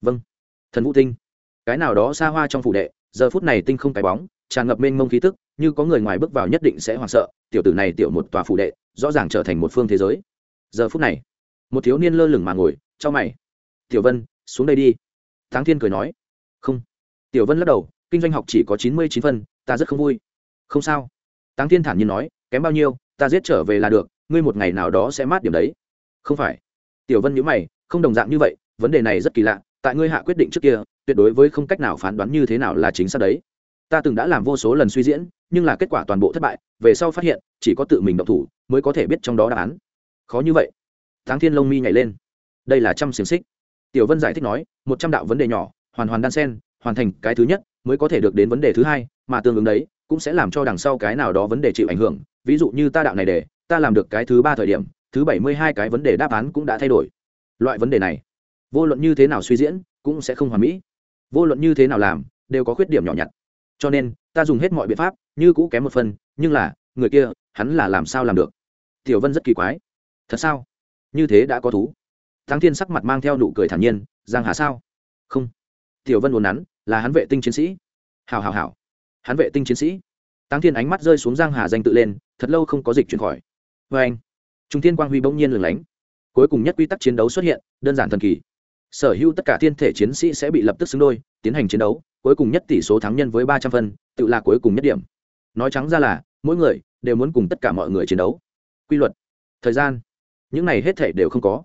Vâng thần vũ tinh. Cái nào đó xa hoa trong phủ đệ, giờ phút này tinh không cái bóng, tràn ngập mênh mông khí tức, như có người ngoài bước vào nhất định sẽ hoảng sợ, tiểu tử này tiểu một tòa phủ đệ, rõ ràng trở thành một phương thế giới. Giờ phút này, một thiếu niên lơ lửng mà ngồi cho mày. Tiểu vân, xuống đây đi. Thắng thiên cười nói. Không. Tiểu vân lắc đầu, kinh doanh học chỉ có chín mươi chín phân, ta rất không vui. Không sao. Táng thiên thản nhiên nói, kém bao nhiêu, ta giết trở về là được, ngươi một ngày nào đó sẽ mát điểm đấy. Không phải. Tiểu vân nhữ mày, không đồng dạng như vậy, vấn đề này rất kỳ lạ tại ngươi hạ quyết định trước kia, tuyệt đối với không cách nào phán đoán như thế nào là chính xác đấy. Ta từng đã làm vô số lần suy diễn, nhưng là kết quả toàn bộ thất bại, về sau phát hiện, chỉ có tự mình động thủ mới có thể biết trong đó đáp án. Khó như vậy. Tháng thiên lông mi nhảy lên. Đây là trăm xiềng xích. Tiểu vân giải thích nói, một trăm đạo vấn đề nhỏ, hoàn hoàn đan sen, hoàn thành cái thứ nhất mới có thể được đến vấn đề thứ hai, mà tương ứng đấy, cũng sẽ làm cho đằng sau cái nào đó vấn đề chịu ảnh hưởng. Ví dụ như ta đạo này để, ta làm được cái thứ ba thời điểm, thứ bảy mươi hai cái vấn đề đáp án cũng đã thay đổi. Loại vấn đề này vô luận như thế nào suy diễn, cũng sẽ không hoàn mỹ. Vô luận như thế nào làm, đều có khuyết điểm nhỏ nhặt. Cho nên, ta dùng hết mọi biện pháp, như cũ kém một phần, nhưng là, người kia, hắn là làm sao làm được? Tiểu vân rất kỳ quái. Thật sao? Như thế đã có thú. Thắng thiên sắc mặt mang theo nụ cười thản nhiên, giang hà sao? Không. Tiểu vân uốn nắn, là hắn vệ tinh chiến sĩ. Hào hào hào hắn vệ tinh chiến sĩ? Tăng thiên ánh mắt rơi xuống giang hà danh tự lên, thật lâu không có dịch chuyển khỏi. Vê anh trung thiên quang huy bỗng nhiên lừng lánh. Cuối cùng nhất quy tắc chiến đấu xuất hiện, đơn giản thần kỳ sở hữu tất cả thiên thể chiến sĩ sẽ bị lập tức xứng đôi, tiến hành chiến đấu, cuối cùng nhất tỷ số thắng nhân với ba trăm phân, tự là cuối cùng nhất điểm. Nói trắng ra là, mỗi người đều muốn cùng tất cả mọi người chiến đấu. Quy luật, thời gian, những này hết thể đều không có.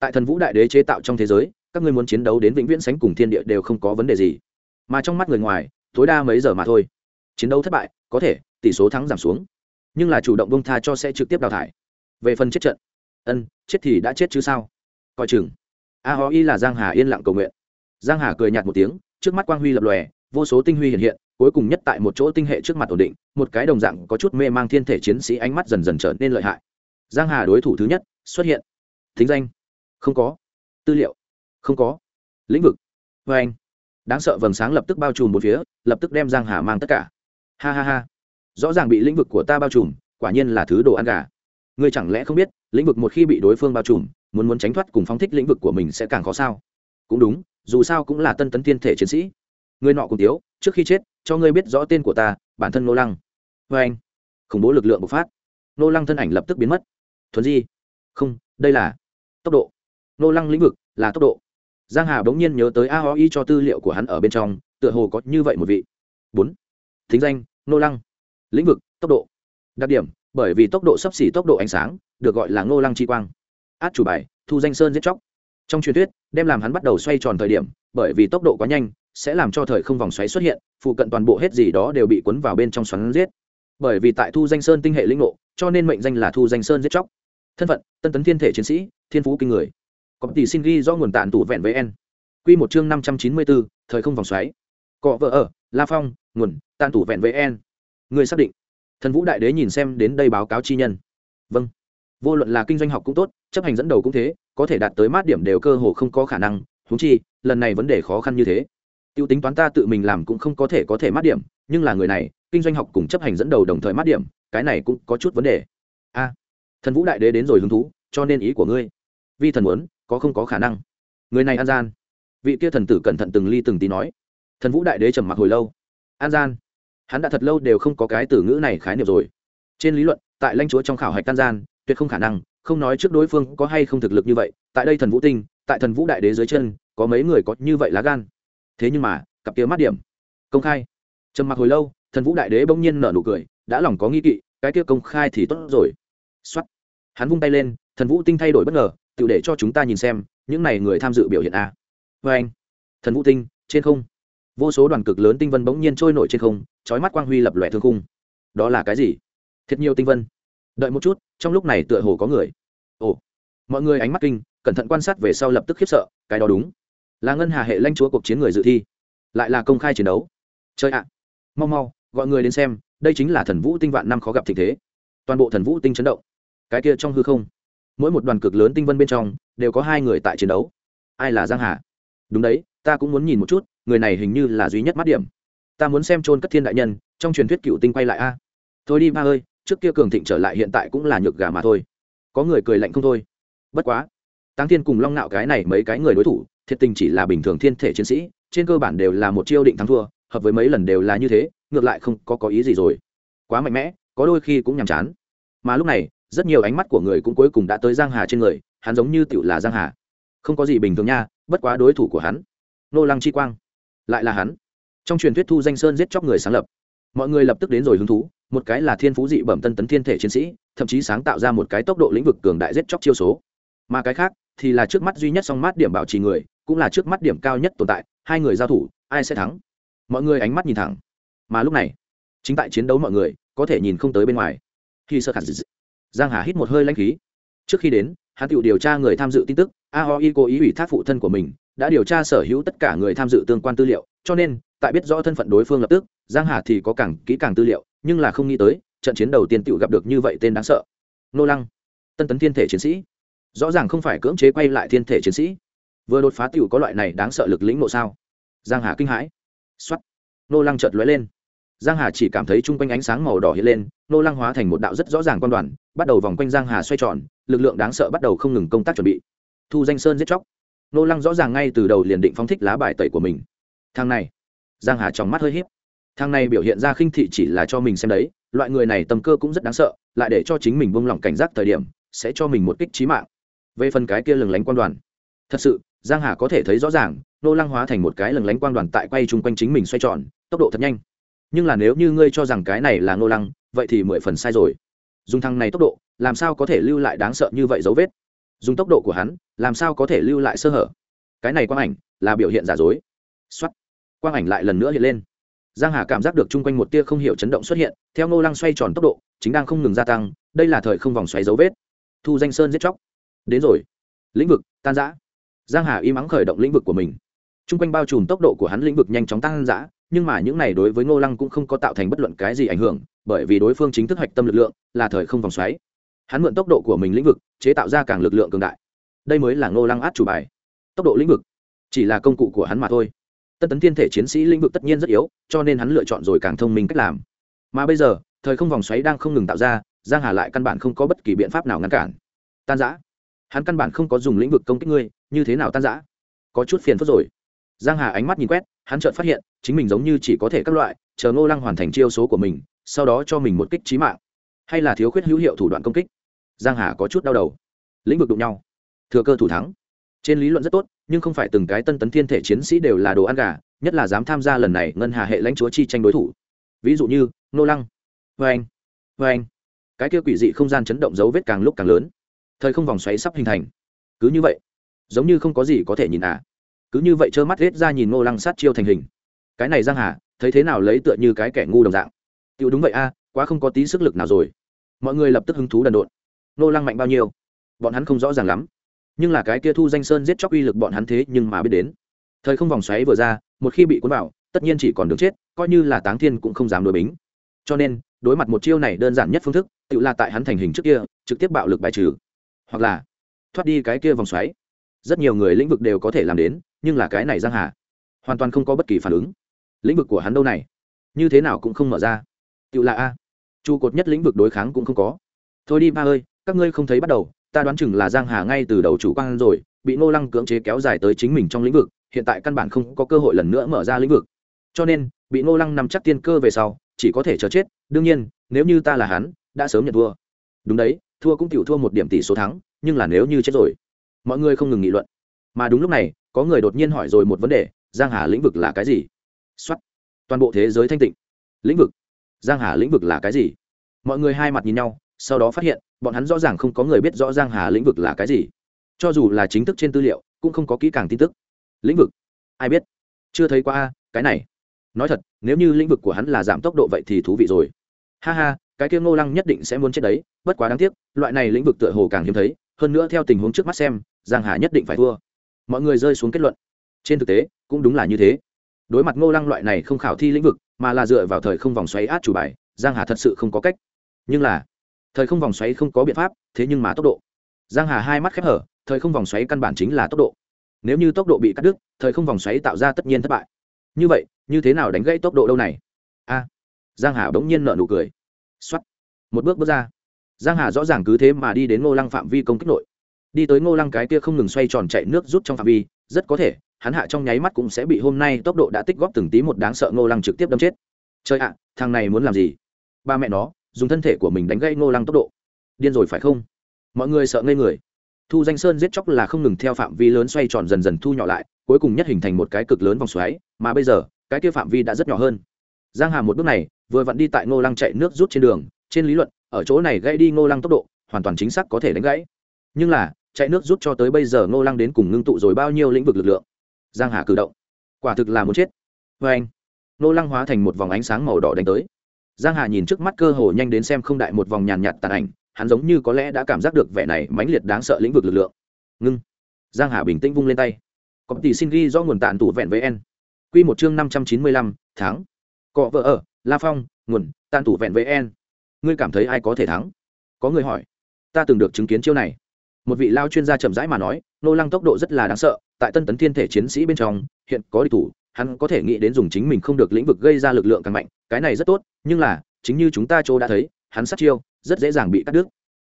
Tại thần vũ đại đế chế tạo trong thế giới, các ngươi muốn chiến đấu đến vĩnh viễn sánh cùng thiên địa đều không có vấn đề gì. Mà trong mắt người ngoài, tối đa mấy giờ mà thôi. Chiến đấu thất bại, có thể, tỷ số thắng giảm xuống. Nhưng là chủ động bông tha cho sẽ trực tiếp đào thải. Về phần chết trận, ân, chết thì đã chết chứ sao? Coi chừng a ho y là giang hà yên lặng cầu nguyện. Giang hà cười nhạt một tiếng, trước mắt quang huy lập lòe, vô số tinh huy hiện hiện, cuối cùng nhất tại một chỗ tinh hệ trước mặt ổn định, một cái đồng dạng có chút mê mang thiên thể chiến sĩ ánh mắt dần dần trở nên lợi hại. Giang hà đối thủ thứ nhất xuất hiện. Thính danh? Không có. Tư liệu? Không có. Lĩnh vực? Vê anh. Đáng sợ vầng sáng lập tức bao trùm một phía, lập tức đem giang hà mang tất cả. Ha ha ha. Rõ ràng bị lĩnh vực của ta bao trùm, quả nhiên là thứ đồ ăn gà ngươi chẳng lẽ không biết, lĩnh vực một khi bị đối phương bao trùm, muốn muốn tránh thoát cùng phóng thích lĩnh vực của mình sẽ càng khó sao? Cũng đúng, dù sao cũng là tân tấn thiên thể chiến sĩ. Người nọ cùng tiếu, trước khi chết, cho ngươi biết rõ tên của ta, bản thân nô lăng. Vê anh. Khủng bố lực lượng bộc phát. Nô lăng thân ảnh lập tức biến mất. Thuần di. Không, đây là tốc độ. Nô lăng lĩnh vực là tốc độ. Giang hà bỗng nhiên nhớ tới a ho y cho tư liệu của hắn ở bên trong, tựa hồ có như vậy một vị. Bốn. Thính danh, nô lăng. Lĩnh vực, tốc độ. Đặc điểm bởi vì tốc độ sấp xỉ tốc độ ánh sáng, được gọi là ngô lăng chi quang. Át chủ bài, thu danh sơn giết chóc. Trong truyền thuyết, đem làm hắn bắt đầu xoay tròn thời điểm, bởi vì tốc độ quá nhanh, sẽ làm cho thời không vòng xoáy xuất hiện, phụ cận toàn bộ hết gì đó đều bị cuốn vào bên trong xoắn giết. Bởi vì tại thu danh sơn tinh hệ linh ngộ, cho nên mệnh danh là thu danh sơn giết chóc. Thân phận, tân tấn thiên thể chiến sĩ, thiên phú kinh người. Có tỷ xin ghi do nguồn tàn tủ vẹn với n. Q một chương năm trăm chín mươi bốn thời không vòng xoáy. Cọ vợ ở, la phong, nguồn tàn tủ vẹn với n. Người xác định thần vũ đại đế nhìn xem đến đây báo cáo chi nhân. Vâng. Vô luận là kinh doanh học cũng tốt, chấp hành dẫn đầu cũng thế, có thể đạt tới mát điểm đều cơ hồ không có khả năng thú chi, lần này vấn đề khó khăn như thế. T i ê u tính toán ta tự mình làm cũng không có thể có thể mát điểm, nhưng là người này, kinh doanh học cùng chấp hành dẫn đầu đồng thời mát điểm, cái này cũng có chút vấn đề. A. Thần vũ đại đế đến rồi hứng thú, cho nên ý của ngươi. Vi thần muốn, có không có khả năng. Người này an gian. Vị kia thần tử cẩn thận từng ly từng tí nói. Thần vũ đại đế trầm mặc hồi lâu. An gian hắn đã thật lâu đều không có cái từ ngữ này khái niệm rồi. Trên lý luận, tại lãnh chúa trong khảo hạch tan gian, tuyệt không khả năng, không nói trước đối phương có hay không thực lực như vậy, tại đây thần vũ tinh, tại thần vũ đại đế dưới chân, có mấy người có như vậy lá gan. Thế nhưng mà, cặp kia mắt điểm. Công khai. Trầm mặc hồi lâu, thần vũ đại đế bỗng nhiên nở nụ cười, đã lòng có nghi kỵ, cái kia công khai thì tốt rồi. Xuất hắn vung tay lên, thần vũ tinh thay đổi bất ngờ, tự để cho chúng ta nhìn xem, những này người tham dự biểu hiện a. Vê anh thần vũ tinh, trên không vô số đoàn cực lớn tinh vân bỗng nhiên trôi nổi trên không trói mắt quang huy lập lòe thương khung. Đó là cái gì? Thiệt nhiều tinh vân. Đợi một chút, trong lúc này tựa hồ có người. Ồ, mọi người ánh mắt kinh, cẩn thận quan sát về sau lập tức khiếp sợ, cái đó đúng. Là ngân hà hệ lãnh chúa cuộc chiến người dự thi. Lại là công khai chiến đấu. Chơi ạ, mau mau, gọi người đến xem, đây chính là thần vũ tinh vạn năm khó gặp tình thế. Toàn bộ thần vũ tinh chấn động. Cái kia trong hư không, mỗi một đoàn cực lớn tinh vân bên trong, đều có hai người tại chiến đấu. Ai là giang hà? Đúng đấy, ta cũng muốn nhìn một chút, người này hình như là duy nhất mắt điểm. Ta muốn xem trôn cất thiên đại nhân, trong truyền thuyết cựu tinh quay lại a. Thôi đi ba ơi, trước kia cường thịnh trở lại hiện tại cũng là nhược gà mà thôi. Có người cười lạnh không thôi. Bất quá, táng thiên cùng long nạo cái này mấy cái người đối thủ, thiệt tình chỉ là bình thường thiên thể chiến sĩ, trên cơ bản đều là một chiêu định thắng thua, hợp với mấy lần đều là như thế, ngược lại không có có ý gì rồi. Quá mạnh mẽ, có đôi khi cũng nhàm chán. Mà lúc này, rất nhiều ánh mắt của người cũng cuối cùng đã tới giang hà trên người, hắn giống như tựu là giang hà không có gì bình thường nha, bất quá đối thủ của hắn, nô lăng chi quang, lại là hắn. Trong truyền thuyết thu danh sơn giết chóc người sáng lập, mọi người lập tức đến rồi hứng thú, một cái là thiên phú dị bẩm tân tấn thiên thể chiến sĩ, thậm chí sáng tạo ra một cái tốc độ lĩnh vực cường đại giết chóc chiêu số. Mà cái khác thì là trước mắt duy nhất song mát điểm bảo trì người, cũng là trước mắt điểm cao nhất tồn tại, hai người giao thủ, ai sẽ thắng? Mọi người ánh mắt nhìn thẳng. Mà lúc này, chính tại chiến đấu mọi người có thể nhìn không tới bên ngoài. Khi sơ khả giang hà hít một hơi lãnh khí. Trước khi đến hắn tự điều tra người tham dự tin tức aoi cố ý ủy thác phụ thân của mình, đã điều tra sở hữu tất cả người tham dự tương quan tư liệu, cho nên, tại biết rõ thân phận đối phương lập tức, giang hà thì có càng kỹ càng tư liệu, nhưng là không nghĩ tới, trận chiến đầu tiên tự gặp được như vậy tên đáng sợ. Nô lăng, tân tấn thiên thể chiến sĩ. Rõ ràng không phải cưỡng chế quay lại thiên thể chiến sĩ. Vừa đột phá tiểu có loại này đáng sợ lực lĩnh nộ sao? Giang hà kinh hãi. Xuất nô lăng chợt lóe lên giang hà chỉ cảm thấy chung quanh ánh sáng màu đỏ hiện lên, nô lăng hóa thành một đạo rất rõ ràng quan đoàn, bắt đầu vòng quanh giang hà xoay tròn, lực lượng đáng sợ bắt đầu không ngừng công tác chuẩn bị. Thu danh sơn giết chóc. Nô lăng rõ ràng ngay từ đầu liền định phóng thích lá bài tẩy của mình. Thang này. Giang hà trong mắt hơi hiếp thang này biểu hiện ra khinh thị chỉ là cho mình xem đấy, loại người này tầm cơ cũng rất đáng sợ, lại để cho chính mình buông lỏng cảnh giác thời điểm, sẽ cho mình một kích trí mạng. Về phần cái kia lừng lánh quan đoàn. Thật sự, giang hà có thể thấy rõ ràng, nô lăng hóa thành một cái lừng lánh quang đoàn tại quay chung quanh chính mình xoay tròn, tốc độ thật nhanh nhưng là nếu như ngươi cho rằng cái này là Ngô lăng, vậy thì mười phần sai rồi. Dùng thằng này tốc độ, làm sao có thể lưu lại đáng sợ như vậy dấu vết? Dùng tốc độ của hắn, làm sao có thể lưu lại sơ hở? Cái này quang ảnh là biểu hiện giả dối. Xuất quang ảnh lại lần nữa hiện lên. Giang hà cảm giác được chung quanh một tia không hiểu chấn động xuất hiện, theo Ngô lăng xoay tròn tốc độ, chính đang không ngừng gia tăng, đây là thời không vòng xoáy dấu vết. Thu danh sơn giết chóc. Đến rồi. Lĩnh vực, tan giã giang hà im ắng khởi động lĩnh vực của mình. Chung quanh bao trùm tốc độ của hắn lĩnh vực nhanh chóng tăng giã nhưng mà những này đối với ngô lăng cũng không có tạo thành bất luận cái gì ảnh hưởng, bởi vì đối phương chính thức hạch tâm lực lượng là thời không vòng xoáy. Hắn mượn tốc độ của mình lĩnh vực, chế tạo ra càng lực lượng cường đại. Đây mới là ngô lăng át chủ bài. Tốc độ lĩnh vực, chỉ là công cụ của hắn mà thôi. Tân tấn thiên thể chiến sĩ lĩnh vực tất nhiên rất yếu, cho nên hắn lựa chọn rồi càng thông minh cách làm. Mà bây giờ, thời không vòng xoáy đang không ngừng tạo ra, giang hà lại căn bản không có bất kỳ biện pháp nào ngăn cản. Tan giã hắn căn bản không có dùng lĩnh vực công kích ngươi, như thế nào tan giã có chút phiền phức rồi. Giang hà ánh mắt nhìn quét hắn chợt phát hiện, chính mình giống như chỉ có thể các loại, chờ ngô lăng hoàn thành chiêu số của mình, sau đó cho mình một kích trí mạng. Hay là thiếu khuyết hữu hiệu thủ đoạn công kích? Giang hà có chút đau đầu. Lĩnh vực đụng nhau. Thừa cơ thủ thắng. Trên lý luận rất tốt, nhưng không phải từng cái tân tấn thiên thể chiến sĩ đều là đồ ăn gà, nhất là dám tham gia lần này ngân hà hệ lãnh chúa chi tranh đối thủ. Ví dụ như nô lăng. Vê anh vê anh cái kia quỷ dị không gian chấn động dấu vết càng lúc càng lớn. Thời không vòng xoáy sắp hình thành. Cứ như vậy, giống như không có gì có thể nhìn à cứ như vậy trơ mắt hết ra nhìn ngô lăng sát chiêu thành hình. Cái này giang hà, thấy thế nào lấy tựa như cái kẻ ngu đồng dạng? Tựu đúng vậy a, quá không có tí sức lực nào rồi. Mọi người lập tức hứng thú đần độn. Ngô lăng mạnh bao nhiêu? Bọn hắn không rõ ràng lắm. Nhưng là cái kia thu danh sơn giết chóc uy lực bọn hắn thế nhưng mà biết đến. Thời không vòng xoáy vừa ra, một khi bị cuốn vào, tất nhiên chỉ còn đường chết, coi như là táng thiên cũng không dám đối bính. Cho nên, đối mặt một chiêu này đơn giản nhất phương thức, tự là tại hắn thành hình trước kia, trực tiếp bạo lực bài trừ. Hoặc là, thoát đi cái kia vòng xoáy. Rất nhiều người lĩnh vực đều có thể làm đến nhưng là cái này giang hà, hoàn toàn không có bất kỳ phản ứng. Lĩnh vực của hắn đâu này? Như thế nào cũng không mở ra. Tự là a. Trụ cột nhất lĩnh vực đối kháng cũng không có. Thôi đi ba ơi, các ngươi không thấy bắt đầu, ta đoán chừng là giang hà ngay từ đầu chủ quan rồi, bị ngô lăng cưỡng chế kéo dài tới chính mình trong lĩnh vực, hiện tại căn bản không có cơ hội lần nữa mở ra lĩnh vực. Cho nên, bị ngô lăng nằm chắc tiên cơ về sau, chỉ có thể chờ chết. Đương nhiên, nếu như ta là hắn, đã sớm nhận thua. Đúng đấy, thua cũng tiểu thua một điểm tỷ số thắng, nhưng là nếu như chết rồi, mọi người không ngừng nghị luận mà đúng lúc này, có người đột nhiên hỏi rồi một vấn đề, giang hà lĩnh vực là cái gì? Xuất toàn bộ thế giới thanh tịnh. Lĩnh vực. Giang hà lĩnh vực là cái gì? Mọi người hai mặt nhìn nhau, sau đó phát hiện, bọn hắn rõ ràng không có người biết rõ giang hà lĩnh vực là cái gì. Cho dù là chính thức trên tư liệu, cũng không có kỹ càng tin tức. Lĩnh vực. Ai biết? Chưa thấy qua cái này. Nói thật, nếu như lĩnh vực của hắn là giảm tốc độ vậy thì thú vị rồi. Ha ha, cái kia ngô lăng nhất định sẽ muốn chết đấy, bất quá đáng tiếc, loại này lĩnh vực tựa hồ càng hiếm thấy. Hơn nữa theo tình huống trước mắt xem, giang hà nhất định phải thua mọi người rơi xuống kết luận. Trên thực tế, cũng đúng là như thế. Đối mặt ngô lăng loại này không khảo thi lĩnh vực, mà là dựa vào thời không vòng xoáy át chủ bài, giang hà thật sự không có cách. Nhưng là, thời không vòng xoáy không có biện pháp, thế nhưng mà tốc độ. Giang hà hai mắt khép hở, thời không vòng xoáy căn bản chính là tốc độ. Nếu như tốc độ bị cắt đứt, thời không vòng xoáy tạo ra tất nhiên thất bại. Như vậy, như thế nào đánh gãy tốc độ đâu này? A. À, giang hà bỗng nhiên nở nụ cười. Xuất một bước bước ra. Giang hà rõ ràng cứ thế mà đi đến ngô lăng phạm vi công kích nội đi tới ngô lăng cái kia không ngừng xoay tròn chạy nước rút trong phạm vi, rất có thể, hắn hạ trong nháy mắt cũng sẽ bị hôm nay tốc độ đã tích góp từng tí một đáng sợ ngô lăng trực tiếp đâm chết. Chơi ạ, thằng này muốn làm gì? Ba mẹ nó, dùng thân thể của mình đánh gây ngô lăng tốc độ. Điên rồi phải không? Mọi người sợ ngây người. Thu danh sơn giết chóc là không ngừng theo phạm vi lớn xoay tròn dần dần thu nhỏ lại, cuối cùng nhất hình thành một cái cực lớn vòng xoáy, mà bây giờ, cái kia phạm vi đã rất nhỏ hơn. Giang hà một bước này, vừa vặn đi tại ngô lăng chạy nước rút trên đường, trên lý luận, ở chỗ này gây đi ngô lăng tốc độ, hoàn toàn chính xác có thể đánh gãy nhưng là, chạy nước rút cho tới bây giờ ngô lăng đến cùng ngưng tụ rồi bao nhiêu lĩnh vực lực lượng? Giang hà cử động, quả thực là muốn chết. Vê anh, ngô lăng hóa thành một vòng ánh sáng màu đỏ đánh tới. Giang hà nhìn trước mắt cơ hồ nhanh đến xem không đại một vòng nhàn nhạt tàn ảnh, hắn giống như có lẽ đã cảm giác được vẻ này mãnh liệt đáng sợ lĩnh vực lực lượng. Ngưng. Giang hà bình tĩnh vung lên tay. Có tỷ xin ghi do nguồn tàn tủ vẹn với n quy một chương năm trăm chín mươi lăm tháng cọ vợ ở, la phong, nguồn tàn tủ vẹn với n ngươi cảm thấy ai có thể thắng? Có người hỏi. Ta từng được chứng kiến chiêu này một vị lao chuyên gia chậm rãi mà nói, nô lăng tốc độ rất là đáng sợ, tại tân tấn thiên thể chiến sĩ bên trong, hiện có địch thủ, hắn có thể nghĩ đến dùng chính mình không được lĩnh vực gây ra lực lượng càng mạnh, cái này rất tốt, nhưng là, chính như chúng ta chỗ đã thấy, hắn sát chiêu, rất dễ dàng bị cắt đứt.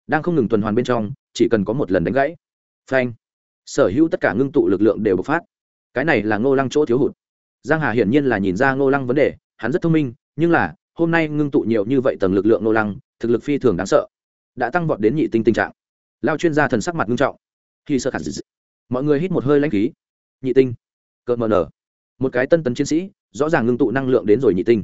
Đang không ngừng tuần hoàn bên trong, chỉ cần có một lần đánh gãy. Phanh. Sở hữu tất cả ngưng tụ lực lượng đều bộc phát. Cái này là ngô lăng chỗ thiếu hụt. Giang hà hiển nhiên là nhìn ra ngô lăng vấn đề, hắn rất thông minh, nhưng là, hôm nay ngưng tụ nhiều như vậy tầng lực lượng ngô lăng, thực lực phi thường đáng sợ, đã tăng vọt đến nhị tinh tình trạng lao chuyên gia thần sắc mặt nghiêm trọng. Khi sơ khả dị mọi người hít một hơi lãnh khí. Nhị tinh cợt mờ nở. Một cái tân tấn chiến sĩ, rõ ràng ngưng tụ năng lượng đến rồi nhị tinh.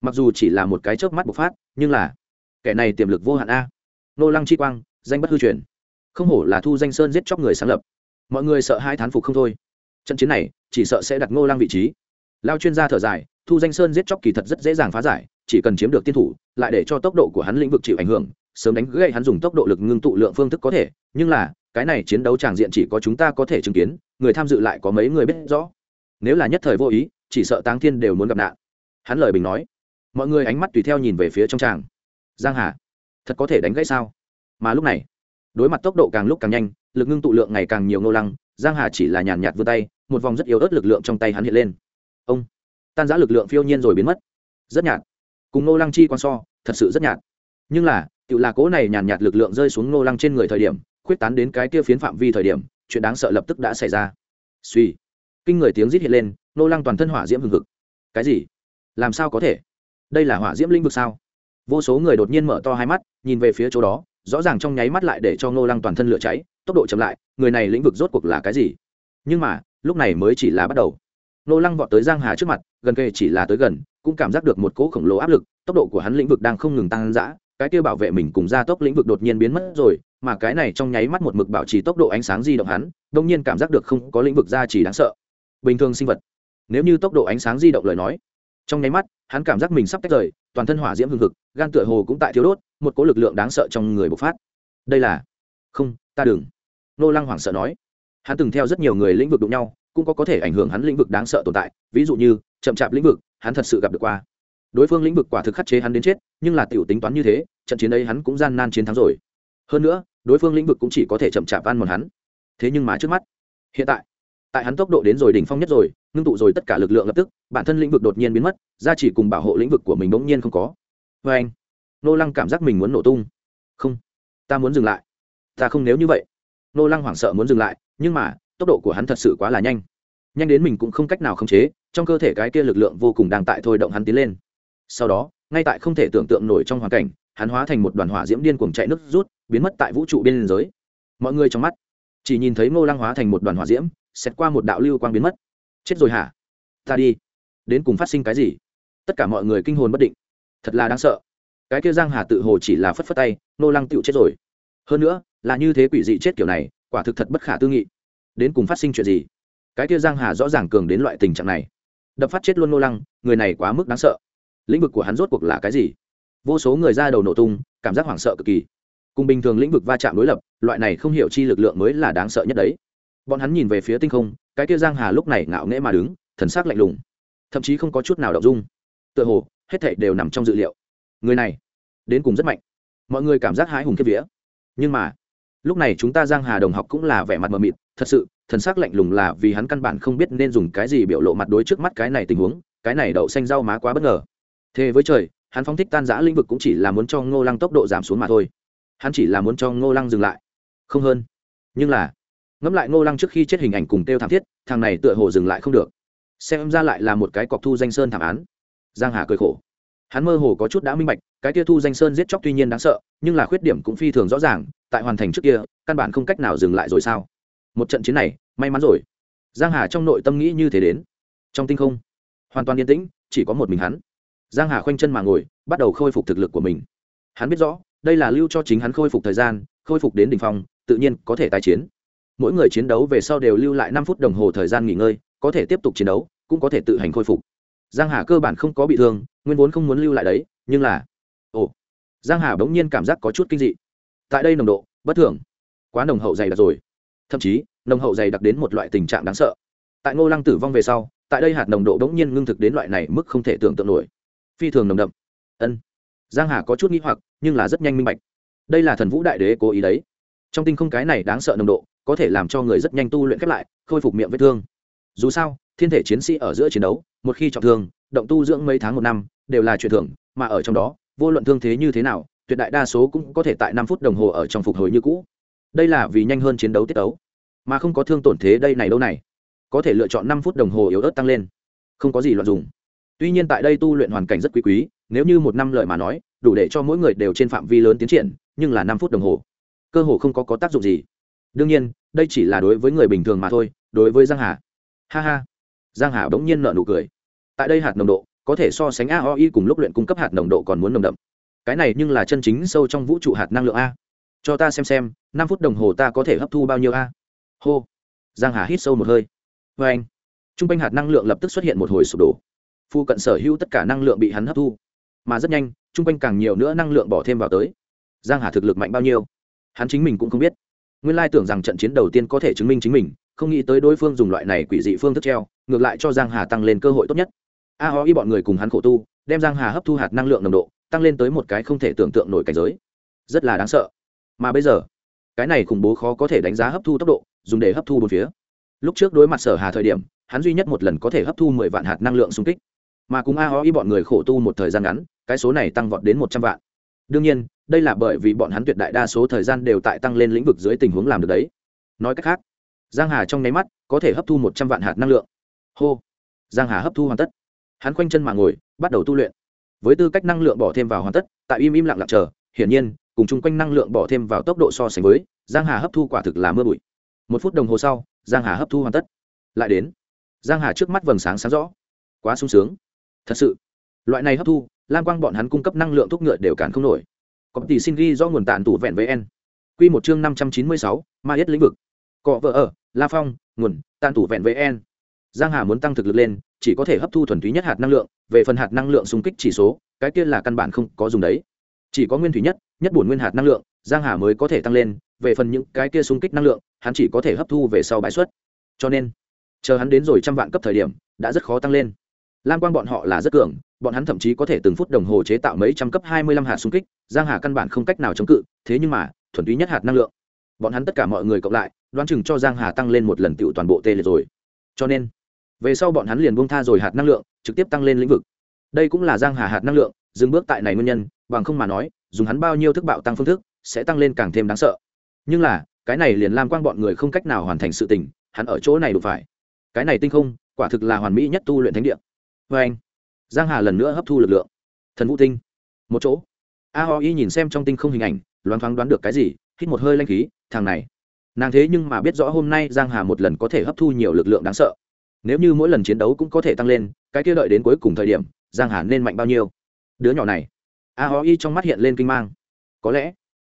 Mặc dù chỉ là một cái chớp mắt bộc phát, nhưng là, kẻ này tiềm lực vô hạn a. Nô lăng chi quang, danh bất hư truyền. Không hổ là thu danh sơn giết chóc người sáng lập. Mọi người sợ hai thán phục không thôi. Trận chiến này, chỉ sợ sẽ đặt ngô lăng vị trí. Lao chuyên gia thở dài, thu danh sơn giết chóc kỳ thật rất dễ dàng phá giải, chỉ cần chiếm được tiên thủ, lại để cho tốc độ của hắn lĩnh vực chịu ảnh hưởng sớm đánh gãy hắn dùng tốc độ lực ngưng tụ lượng phương thức có thể, nhưng là, cái này chiến đấu tràng diện chỉ có chúng ta có thể chứng kiến, người tham dự lại có mấy người biết rõ. Nếu là nhất thời vô ý, chỉ sợ táng thiên đều muốn gặp nạn. Hắn lời bình nói. Mọi người ánh mắt tùy theo nhìn về phía trong tràng. Giang hà, thật có thể đánh gãy sao? Mà lúc này, đối mặt tốc độ càng lúc càng nhanh, lực ngưng tụ lượng ngày càng nhiều nô lăng, giang hà chỉ là nhàn nhạt vươn tay, một vòng rất yếu ớt lực lượng trong tay hắn hiện lên. Ông, tan giã lực lượng phiêu nhiên rồi biến mất. Rất nhạt. Cùng nô lăng chi quan so, thật sự rất nhạt. Nhưng là tự là cố này nhàn nhạt lực lượng rơi xuống nô lăng trên người thời điểm, khuyết tán đến cái kia phiến phạm vi thời điểm, chuyện đáng sợ lập tức đã xảy ra. Suy kinh người tiếng rít hiện lên nô lăng toàn thân hỏa diễm hừng hực. Cái gì? Làm sao có thể? Đây là hỏa diễm linh vực sao? Vô số người đột nhiên mở to hai mắt, nhìn về phía chỗ đó, rõ ràng trong nháy mắt lại để cho nô lăng toàn thân lửa cháy, tốc độ chậm lại, người này lĩnh vực rốt cuộc là cái gì? Nhưng mà, lúc này mới chỉ là bắt đầu. Nô lăng vọt tới giang hà trước mặt, gần kề chỉ là tới gần, cũng cảm giác được một cỗ khổng lồ áp lực, tốc độ của hắn lĩnh vực đang không ngừng tăng dã cái kia bảo vệ mình cùng gia tốc lĩnh vực đột nhiên biến mất rồi, mà cái này trong nháy mắt một mực bảo trì tốc độ ánh sáng di động hắn, đông nhiên cảm giác được không có lĩnh vực gia trì đáng sợ. Bình thường sinh vật, nếu như tốc độ ánh sáng di động lời nói, trong nháy mắt, hắn cảm giác mình sắp tách rời, toàn thân hỏa diễm hừng hực, gan tựa hồ cũng tại thiếu đốt, một cỗ lực lượng đáng sợ trong người bộc phát. Đây là, không, ta đừng. Nô lăng hoảng sợ nói. Hắn từng theo rất nhiều người lĩnh vực đụng nhau, cũng có có thể ảnh hưởng hắn lĩnh vực đáng sợ tồn tại, ví dụ như chậm chạp lĩnh vực, hắn thật sự gặp được qua đối phương lĩnh vực quả thực khắc chế hắn đến chết, nhưng là tiểu tính toán như thế, trận chiến ấy hắn cũng gian nan chiến thắng rồi. Hơn nữa, đối phương lĩnh vực cũng chỉ có thể chậm chạp ăn một hắn. Thế nhưng mà trước mắt, hiện tại tại hắn tốc độ đến rồi đỉnh phong nhất rồi, ngưng tụ rồi tất cả lực lượng lập tức, bản thân lĩnh vực đột nhiên biến mất ra chỉ cùng bảo hộ lĩnh vực của mình bỗng nhiên không có. Vê anh, nô lăng cảm giác mình muốn nổ tung. Không, ta muốn dừng lại. Ta không nếu như vậy. Nô lăng hoảng sợ muốn dừng lại, nhưng mà, tốc độ của hắn thật sự quá là nhanh. Nhanh đến mình cũng không cách nào khống chế, trong cơ thể cái kia lực lượng vô cùng đang tại thôi động hắn tiến lên sau đó, ngay tại không thể tưởng tượng nổi trong hoàn cảnh, hắn hóa thành một đoàn hỏa diễm điên cuồng chạy nước rút, biến mất tại vũ trụ biên giới. Mọi người trong mắt chỉ nhìn thấy ngô lăng hóa thành một đoàn hỏa diễm xét qua một đạo lưu quang biến mất. Chết rồi hả? Ta đi. Đến cùng phát sinh cái gì? Tất cả mọi người kinh hồn bất định. Thật là đáng sợ. Cái kia giang hà tự hồ chỉ là phất phất tay nô lăng tựu chết rồi. Hơn nữa, là như thế quỷ dị chết kiểu này, quả thực thật bất khả tư nghị. Đến cùng phát sinh chuyện gì? Cái kia giang hà rõ ràng cường đến loại tình trạng này. Đập phát chết luôn nô lăng, người này quá mức đáng sợ lĩnh vực của hắn rốt cuộc là cái gì? Vô số người ra đầu nổ tung, cảm giác hoảng sợ cực kỳ. Cùng bình thường lĩnh vực va chạm đối lập, loại này không hiểu chi lực lượng mới là đáng sợ nhất đấy. Bọn hắn nhìn về phía tinh không, cái kia giang hà lúc này ngạo nghễ mà đứng, thần sắc lạnh lùng. Thậm chí không có chút nào động dung. Tựa hồ, hết thảy đều nằm trong dự liệu. Người này, đến cùng rất mạnh. Mọi người cảm giác hãi hùng kiếp vía. Nhưng mà, lúc này chúng ta giang hà đồng học cũng là vẻ mặt mờ mịt. Thật sự, thần sắc lạnh lùng là vì hắn căn bản không biết nên dùng cái gì biểu lộ mặt đối trước mắt cái này tình huống. Cái này đậu xanh rau má quá bất ngờ thế với trời, hắn phóng thích tan giã lĩnh vực cũng chỉ là muốn cho ngô lăng tốc độ giảm xuống mà thôi. Hắn chỉ là muốn cho ngô lăng dừng lại. Không hơn. Nhưng là, ngẫm lại ngô lăng trước khi chết hình ảnh cùng kêu thảm thiết, thằng này tựa hồ dừng lại không được. Xem ra lại là một cái cọc thu danh sơn thảm án. Giang hà cười khổ. Hắn mơ hồ có chút đã minh bạch, cái kia thu danh sơn giết chóc tuy nhiên đáng sợ, nhưng là khuyết điểm cũng phi thường rõ ràng, tại hoàn thành trước kia, căn bản không cách nào dừng lại rồi sao? Một trận chiến này, may mắn rồi. Giang hà trong nội tâm nghĩ như thế đến. Trong tinh không, hoàn toàn yên tĩnh, chỉ có một mình hắn giang hà khoanh chân mà ngồi, bắt đầu khôi phục thực lực của mình. Hắn biết rõ, đây là lưu cho chính hắn khôi phục thời gian, khôi phục đến đỉnh phong, tự nhiên có thể tái chiến. Mỗi người chiến đấu về sau đều lưu lại năm phút đồng hồ thời gian nghỉ ngơi, có thể tiếp tục chiến đấu, cũng có thể tự hành khôi phục. Giang hà cơ bản không có bị thương, nguyên vốn không muốn lưu lại đấy, nhưng là, ồ, giang hà bỗng nhiên cảm giác có chút kinh dị. Tại đây nồng độ, bất thường. Quá nồng hậu dày đặc rồi. Thậm chí, nồng hậu dày đặc đến một loại tình trạng đáng sợ. Tại ngô lăng tử vong về sau, tại đây hạt nồng độ bỗng nhiên ngưng thực đến loại này mức không thể tưởng tượng nổi phi thường nồng đậm. Ân. Giang hà có chút nghi hoặc, nhưng là rất nhanh minh bạch. Đây là thần vũ đại đế cố ý đấy. Trong tinh không cái này đáng sợ nồng độ, có thể làm cho người rất nhanh tu luyện khép lại, khôi phục miệng vết thương. Dù sao, thiên thể chiến sĩ ở giữa chiến đấu, một khi trọng thương, động tu dưỡng mấy tháng một năm, đều là chuyện thường, mà ở trong đó, vô luận thương thế như thế nào, tuyệt đại đa số cũng có thể tại năm phút đồng hồ ở trong phục hồi như cũ. Đây là vì nhanh hơn chiến đấu tiết đấu mà không có thương tổn thế đây này đâu này. Có thể lựa chọn năm phút đồng hồ yếu ớt tăng lên. Không có gì loạn dùng tuy nhiên tại đây tu luyện hoàn cảnh rất quý quý nếu như một năm lợi mà nói đủ để cho mỗi người đều trên phạm vi lớn tiến triển nhưng là năm phút đồng hồ cơ hồ không có, có tác dụng gì. Đương nhiên đây chỉ là đối với người bình thường mà thôi đối với giang hà. Ha ha. Giang hà bỗng nhiên nợ nụ cười. Tại đây hạt nồng độ có thể so sánh aoi cùng lúc luyện cung cấp hạt nồng độ còn muốn nồng đậm. Cái này nhưng là chân chính sâu trong vũ trụ hạt năng lượng a. Cho ta xem xem năm phút đồng hồ ta có thể hấp thu bao nhiêu a? Hô. Giang hà hít sâu một hơi. Vâng. Vê anh t r u n g quanh hạt năng lượng lập tức xuất hiện một hồi sụp đổ phu cận sở hữu tất cả năng lượng bị hắn hấp thu. Mà rất nhanh, chung quanh càng nhiều nữa năng lượng bỏ thêm vào tới. Giang hà thực lực mạnh bao nhiêu? Hắn chính mình cũng không biết. Nguyên lai tưởng rằng trận chiến đầu tiên có thể chứng minh chính mình, không nghĩ tới đối phương dùng loại này quỷ dị phương thức treo, ngược lại cho giang hà tăng lên cơ hội tốt nhất. A ho y bọn người cùng hắn khổ tu, đem giang hà hấp thu hạt năng lượng nồng độ, tăng lên tới một cái không thể tưởng tượng nổi cảnh giới. Rất là đáng sợ. Mà bây giờ, cái này khủng bố khó có thể đánh giá hấp thu tốc độ, dùng để hấp thu bốn phía. Lúc trước đối mặt sở hà thời điểm, hắn duy nhất một lần có thể hấp thu mười vạn hạt năng lượng xung kích mà cùng a ho y bọn người khổ tu một thời gian ngắn, cái số này tăng vọt đến một trăm vạn. Đương nhiên, đây là bởi vì bọn hắn tuyệt đại đa số thời gian đều tại tăng lên lĩnh vực dưới tình huống làm được đấy. Nói cách khác, giang hà trong nháy mắt có thể hấp thu một trăm vạn hạt năng lượng. Hô! Giang hà hấp thu hoàn tất. Hắn khoanh chân mà ngồi, bắt đầu tu luyện. Với tư cách năng lượng bỏ thêm vào hoàn tất, tại im im lặng lặng chờ, hiển nhiên, cùng chung quanh năng lượng bỏ thêm vào tốc độ so sánh với, giang hà hấp thu quả thực là mưa bụi. Một phút đồng hồ sau, giang hà hấp thu hoàn tất. Lại đến, giang hà trước mắt vầng sáng sáng rõ. Quá sung sướng thật sự loại này hấp thu lam quang bọn hắn cung cấp năng lượng thuốc ngựa đều cản không nổi. Có tỷ xin ghi do nguồn tàn tủ vẹn với n. Quy một chương năm trăm chín mươi sáu, ma yết lĩnh vực. Cọ vợ ở la phong nguồn tàn tủ vẹn với n. Giang hà muốn tăng thực lực lên chỉ có thể hấp thu thuần túy nhất hạt năng lượng về phần hạt năng lượng xung kích chỉ số cái kia là căn bản không có dùng đấy. Chỉ có nguyên thủy nhất nhất bổn nguyên hạt năng lượng giang hà mới có thể tăng lên về phần những cái kia xung kích năng lượng hắn chỉ có thể hấp thu về sau bãi xuất cho nên chờ hắn đến rồi trăm vạn cấp thời điểm đã rất khó tăng lên lam quang bọn họ là rất cường, bọn hắn thậm chí có thể từng phút đồng hồ chế tạo mấy trăm cấp hai mươi lăm hạt xung kích, giang hà căn bản không cách nào chống cự, thế nhưng mà, thuần túy nhất hạt năng lượng. Bọn hắn tất cả mọi người cộng lại, đoán chừng cho giang hà tăng lên một lần tựu toàn bộ tê liệt rồi. Cho nên, về sau bọn hắn liền buông tha rồi hạt năng lượng, trực tiếp tăng lên lĩnh vực. Đây cũng là giang hà hạt năng lượng, dừng bước tại này nguyên nhân, bằng không mà nói, dùng hắn bao nhiêu thức bạo tăng phương thức, sẽ tăng lên càng thêm đáng sợ. Nhưng là, cái này liền lam quang bọn người không cách nào hoàn thành sự tình, hắn ở chỗ này đủ phải. Cái này tinh không, quả thực là hoàn mỹ nhất tu luyện thánh địa vê anh, giang hà lần nữa hấp thu lực lượng. Thần vũ tinh. Một chỗ. A ho y nhìn xem trong tinh không hình ảnh, loáng thoáng đoán được cái gì, hít một hơi lanh khí, thằng này. Nàng thế nhưng mà biết rõ hôm nay giang hà một lần có thể hấp thu nhiều lực lượng đáng sợ. Nếu như mỗi lần chiến đấu cũng có thể tăng lên, cái kia đợi đến cuối cùng thời điểm, giang hà nên mạnh bao nhiêu? Đứa nhỏ này. A ho y trong mắt hiện lên kinh mang. Có lẽ,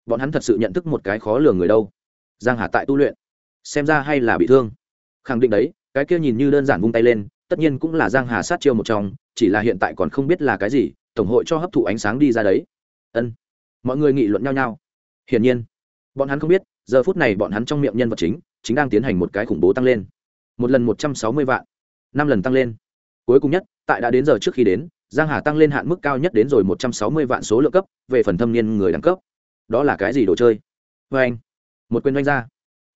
bọn hắn thật sự nhận thức một cái khó lường người đâu. Giang hà tại tu luyện. Xem ra hay là bị thương. Khẳng định đấy, cái kia nhìn như đơn giản vung tay lên tất nhiên cũng là giang hà sát chiêu một trong, chỉ là hiện tại còn không biết là cái gì, tổng hội cho hấp thụ ánh sáng đi ra đấy. Ân. Mọi người nghị luận nhau nhau. Hiển nhiên, bọn hắn không biết, giờ phút này bọn hắn trong miệng nhân vật chính chính đang tiến hành một cái khủng bố tăng lên. Một lần một trăm sáu mươi vạn, năm lần tăng lên. Cuối cùng nhất, tại đã đến giờ trước khi đến, giang hà tăng lên hạn mức cao nhất đến rồi một trăm sáu mươi vạn số lượng cấp, về phần thâm niên người đẳng cấp. Đó là cái gì đồ chơi? Vê anh, một quyền doanh ra.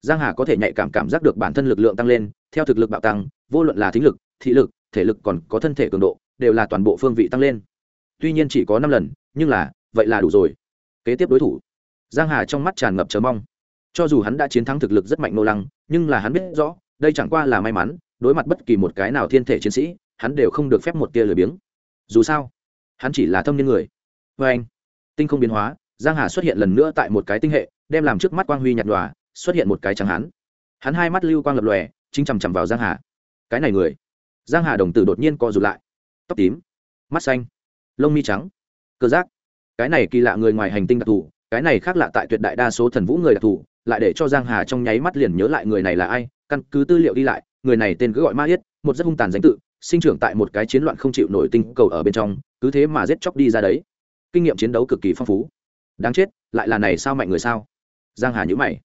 Giang hà có thể nhạy cảm cảm giác được bản thân lực lượng tăng lên, theo thực lực bạo tăng, vô luận là thính lực thị lực, thể lực còn có thân thể cường độ, đều là toàn bộ phương vị tăng lên. Tuy nhiên chỉ có năm lần, nhưng là, vậy là đủ rồi. Kế tiếp đối thủ. Giang hà trong mắt tràn ngập chờ mong. Cho dù hắn đã chiến thắng thực lực rất mạnh nô lăng, nhưng là hắn biết rõ, đây chẳng qua là may mắn, đối mặt bất kỳ một cái nào thiên thể chiến sĩ, hắn đều không được phép một tia lười biếng. Dù sao, hắn chỉ là thâm niên người. Vê anh, tinh không biến hóa, giang hà xuất hiện lần nữa tại một cái tinh hệ, đem làm trước mắt quang huy nhạt nhòa, xuất hiện một cái trắng hắn hắn hai mắt lưu quang lập lòe, chính chằm chằm vào giang hà. Cái này người giang hà đồng tử đột nhiên co rụt lại. Tóc tím, mắt xanh, lông mi trắng, cơ giác. Cái này kỳ lạ người ngoài hành tinh đặc thù, cái này khác lạ tại tuyệt đại đa số thần vũ người đặc thù, lại để cho giang hà trong nháy mắt liền nhớ lại người này là ai, căn cứ tư liệu đi lại, người này tên cứ gọi ma yết, một rất hung tàn danh tự, sinh trưởng tại một cái chiến loạn không chịu nổi tinh cầu ở bên trong, cứ thế mà giết chóc đi ra đấy. Kinh nghiệm chiến đấu cực kỳ phong phú. Đáng chết, lại là này sao mạnh người sao? Giang hà nhữ mày.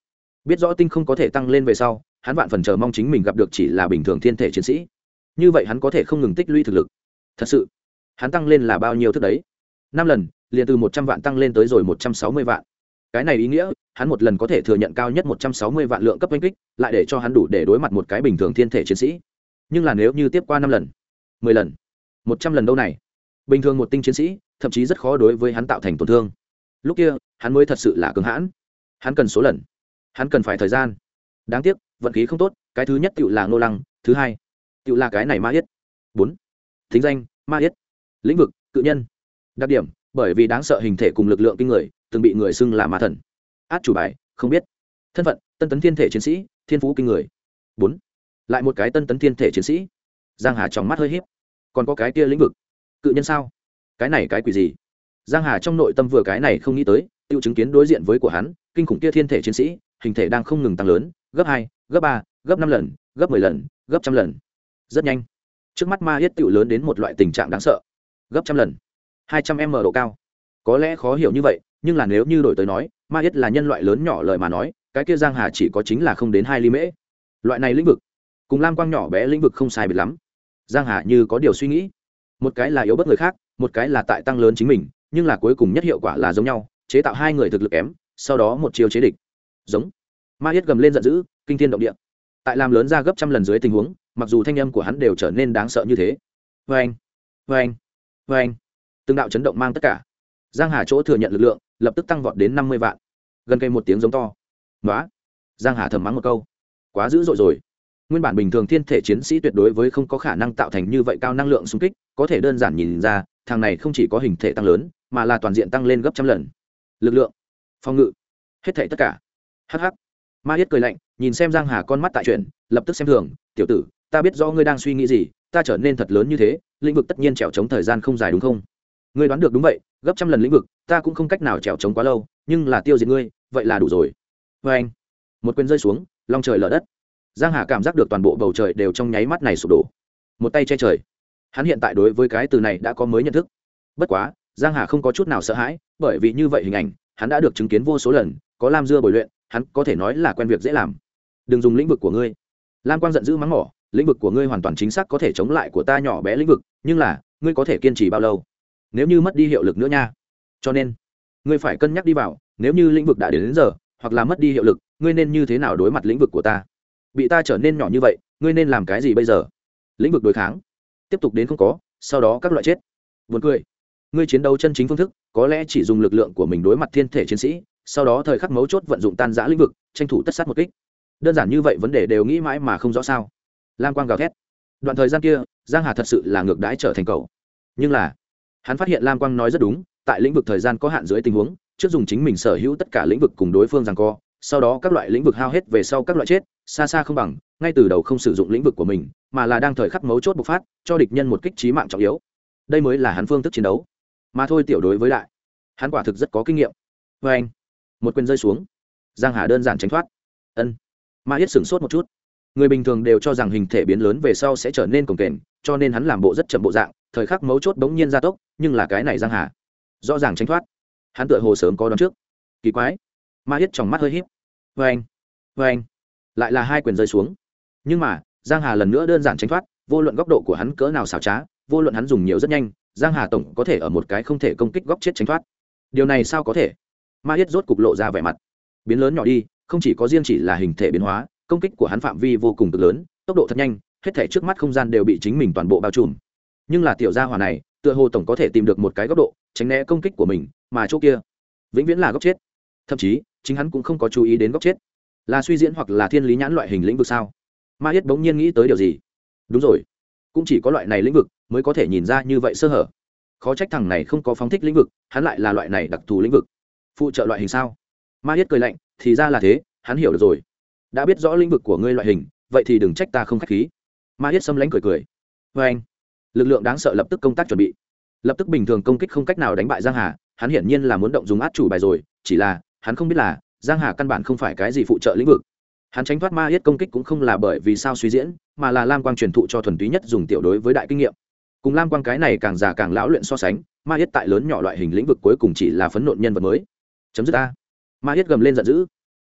Biết rõ tinh không có thể tăng lên về sau, hắn vạn phần chờ mong chính mình gặp được chỉ là bình thường thiên thể chiến sĩ như vậy hắn có thể không ngừng tích lũy thực lực. Thật sự, hắn tăng lên là bao nhiêu thức đấy? Năm lần, liền từ một trăm vạn tăng lên tới rồi một trăm sáu mươi vạn. Cái này ý nghĩa, hắn một lần có thể thừa nhận cao nhất một trăm sáu mươi vạn lượng cấp oanh kích, lại để cho hắn đủ để đối mặt một cái bình thường thiên thể chiến sĩ. Nhưng là nếu như tiếp qua năm lần, mười lần, một trăm lần đâu này? Bình thường một tinh chiến sĩ, thậm chí rất khó đối với hắn tạo thành tổn thương. Lúc kia, hắn mới thật sự là cứng hãn. Hắn cần số lần. Hắn cần phải thời gian. Đáng tiếc, vận khí không tốt, cái thứ nhất tự là ngô lăng, thứ hai tự là cái này ma yết. Bốn. Thính danh, ma yết. Lĩnh vực, cự nhân. Đặc điểm, bởi vì đáng sợ hình thể cùng lực lượng kinh người, từng bị người xưng là ma thần. Át chủ bài, không biết. Thân phận, tân tấn thiên thể chiến sĩ, thiên phú kinh người. Bốn. Lại một cái tân tấn thiên thể chiến sĩ. Giang hà trong mắt hơi hiếp còn có cái kia lĩnh vực. Cự nhân sao? Cái này cái quỷ gì? Giang hà trong nội tâm vừa cái này không nghĩ tới, tiêu chứng kiến đối diện với của hắn, kinh khủng kia thiên thể chiến sĩ, hình thể đang không ngừng tăng lớn, gấp hai, gấp ba, gấp năm lần, gấp mười lần, gấp trăm lần rất nhanh. Trước mắt ma yết tựu lớn đến một loại tình trạng đáng sợ. Gấp trăm lần. Hai trăm m độ cao. Có lẽ khó hiểu như vậy, nhưng là nếu như đổi tới nói, ma yết là nhân loại lớn nhỏ lời mà nói, cái kia giang hà chỉ có chính là không đến hai ly mễ. Loại này lĩnh vực, cùng lam quang nhỏ bé lĩnh vực không sai biệt lắm. Giang hà như có điều suy nghĩ. Một cái là yếu bất người khác, một cái là tại tăng lớn chính mình, nhưng là cuối cùng nhất hiệu quả là giống nhau, chế tạo hai người thực lực kém, sau đó một chiều chế địch. Giống. Ma yết gầm lên giận dữ, kinh thiên động địa. Tại làm lớn ra gấp trăm lần dưới tình huống mặc dù thanh âm của hắn đều trở nên đáng sợ như thế. Vê anh vê anh vê anh từng đạo chấn động mang tất cả. Giang hà chỗ thừa nhận lực lượng, lập tức tăng vọt đến năm mươi vạn. Gần cây một tiếng giống to. Nói giang hà thầm mắng một câu. Quá dữ dội rồi. Nguyên bản bình thường thiên thể chiến sĩ tuyệt đối với không có khả năng tạo thành như vậy cao năng lượng xung kích, có thể đơn giản nhìn ra, thằng này không chỉ có hình thể tăng lớn, mà là toàn diện tăng lên gấp trăm lần. Lực lượng. Phòng ngự. Hết thể tất cả. Hh ma yết cười lạnh, nhìn xem giang hà con mắt tại chuyện lập tức xem thường, tiểu tử ta biết rõ ngươi đang suy nghĩ gì, ta trở nên thật lớn như thế, lĩnh vực tất nhiên trèo trống thời gian không dài đúng không? Ngươi đoán được đúng vậy, gấp trăm lần lĩnh vực, ta cũng không cách nào trèo trống quá lâu, nhưng là tiêu diệt ngươi, vậy là đủ rồi. Vê anh, một quyền rơi xuống, long trời lở đất. Giang hà cảm giác được toàn bộ bầu trời đều trong nháy mắt này sụp đổ. Một tay che trời. Hắn hiện tại đối với cái từ này đã có mới nhận thức. Bất quá, giang hà không có chút nào sợ hãi, bởi vì như vậy hình ảnh, hắn đã được chứng kiến vô số lần, có lam dưa bồi luyện, hắn có thể nói là quen việc dễ làm. Đừng dùng lĩnh vực của ngươi. Lam quang giận dữ mắng mỏ lĩnh vực của ngươi hoàn toàn chính xác có thể chống lại của ta nhỏ bé lĩnh vực nhưng là ngươi có thể kiên trì bao lâu? Nếu như mất đi hiệu lực nữa nha. Cho nên ngươi phải cân nhắc đi vào nếu như lĩnh vực đã đến, đến giờ hoặc là mất đi hiệu lực ngươi nên như thế nào đối mặt lĩnh vực của ta? Bị ta trở nên nhỏ như vậy ngươi nên làm cái gì bây giờ? Lĩnh vực đối kháng. Tiếp tục đến không có sau đó các loại chết. Buồn cười. Ngươi chiến đấu chân chính phương thức có lẽ chỉ dùng lực lượng của mình đối mặt thiên thể chiến sĩ sau đó thời khắc mấu chốt vận dụng tan giã lĩnh vực tranh thủ tất sát một kích. Đơn giản như vậy vấn đề đều nghĩ mãi mà không rõ sao lam quang gào thét. Đoạn thời gian kia, giang hà thật sự là ngược đãi trở thành cầu nhưng là, hắn phát hiện lam quang nói rất đúng, tại lĩnh vực thời gian có hạn dưới tình huống, trước dùng chính mình sở hữu tất cả lĩnh vực cùng đối phương rằng co, sau đó các loại lĩnh vực hao hết về sau các loại chết, xa xa không bằng, ngay từ đầu không sử dụng lĩnh vực của mình, mà là đang thời khắc mấu chốt bộc phát, cho địch nhân một kích trí mạng trọng yếu. Đây mới là hắn phương thức chiến đấu. Mà thôi tiểu đối với lại, hắn quả thực rất có kinh nghiệm. Vê anh, một quyền rơi xuống. Giang hà đơn giản tránh thoát. Ân. Ma yết sửng sốt một chút người bình thường đều cho rằng hình thể biến lớn về sau sẽ trở nên cồng kềnh, cho nên hắn làm bộ rất chậm bộ dạng, thời khắc mấu chốt bỗng nhiên gia tốc, nhưng là cái này giang hà. Rõ ràng tránh thoát. Hắn tựa hồ sớm có đón trước. Kỳ quái. Ma yết trong mắt hơi híp. Vê anh vê anh lại là hai quyền rơi xuống. Nhưng mà, giang hà lần nữa đơn giản tránh thoát, vô luận góc độ của hắn cỡ nào xảo trá, vô luận hắn dùng nhiều rất nhanh, giang hà tổng có thể ở một cái không thể công kích góc chết tránh thoát. Điều này sao có thể? Ma yết rốt cục lộ ra vẻ mặt. Biến lớn nhỏ đi, không chỉ có riêng chỉ là hình thể biến hóa công kích của hắn phạm vi vô cùng cực lớn, tốc độ thật nhanh, hết thể trước mắt không gian đều bị chính mình toàn bộ bao trùm. Nhưng là tiểu gia hỏa này, tựa hồ tổng có thể tìm được một cái góc độ, tránh né công kích của mình, mà chỗ kia vĩnh viễn là góc chết. Thậm chí, chính hắn cũng không có chú ý đến góc chết. Là suy diễn hoặc là thiên lý nhãn loại hình lĩnh vực sao? Ma yết bỗng nhiên nghĩ tới điều gì? Đúng rồi, cũng chỉ có loại này lĩnh vực mới có thể nhìn ra như vậy sơ hở. Khó trách thằng này không có phóng thích lĩnh vực, hắn lại là loại này đặc thù lĩnh vực. Phụ trợ loại hình sao? Ma yết cười lạnh, thì ra là thế, hắn hiểu được rồi đã biết rõ lĩnh vực của ngươi loại hình, vậy thì đừng trách ta không k h á c h khí. Ma yết xâm lánh cười cười. Vê anh. Lực lượng đáng sợ lập tức công tác chuẩn bị. Lập tức bình thường công kích không cách nào đánh bại giang hà, hắn hiển nhiên là muốn động dùng át chủ bài rồi, chỉ là, hắn không biết là, giang hà căn bản không phải cái gì phụ trợ lĩnh vực. Hắn tránh thoát ma yết công kích cũng không là bởi vì sao suy diễn, mà là lam quang truyền thụ cho thuần túy nhất dùng tiểu đối với đại kinh nghiệm. Cùng lam quang cái này càng già càng lão luyện so sánh, ma yết tại lớn nhỏ loại hình lĩnh vực cuối cùng chỉ là phấn nộn nhân vật mới. Chấm dứt ta. Ma yết gầm lên giận dữ.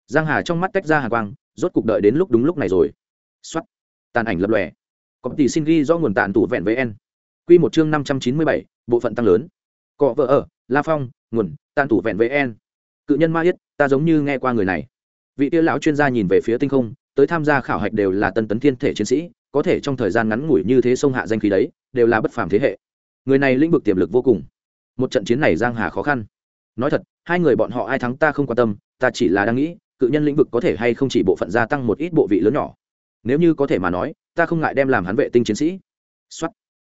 Giang hà trong mắt tách ra hà quang rốt cục đợi đến lúc đúng lúc này rồi. Xuất tàn ảnh lập lòe. Có tỷ xin ghi do nguồn tàn tủ vẹn với en quy một chương năm trăm chín mươi bảy, bộ phận tăng lớn. Cọ vợ ở, la phong, nguồn, tàn tủ vẹn với en cự nhân ma yết, ta giống như nghe qua người này. Vị tiêu lão chuyên gia nhìn về phía tinh không, tới tham gia khảo hạch đều là tân tấn thiên thể chiến sĩ, có thể trong thời gian ngắn ngủi như thế sông hạ danh khí đấy, đều là bất phàm thế hệ. Người này lĩnh vực tiềm lực vô cùng. Một trận chiến này giang hà khó khăn. Nói thật, hai người bọn họ ai thắng ta không quan tâm, ta chỉ là đang nghĩ cự nhân lĩnh vực có thể hay không chỉ bộ phận gia tăng một ít bộ vị lớn nhỏ. Nếu như có thể mà nói, ta không ngại đem làm hắn vệ tinh chiến sĩ. Xuất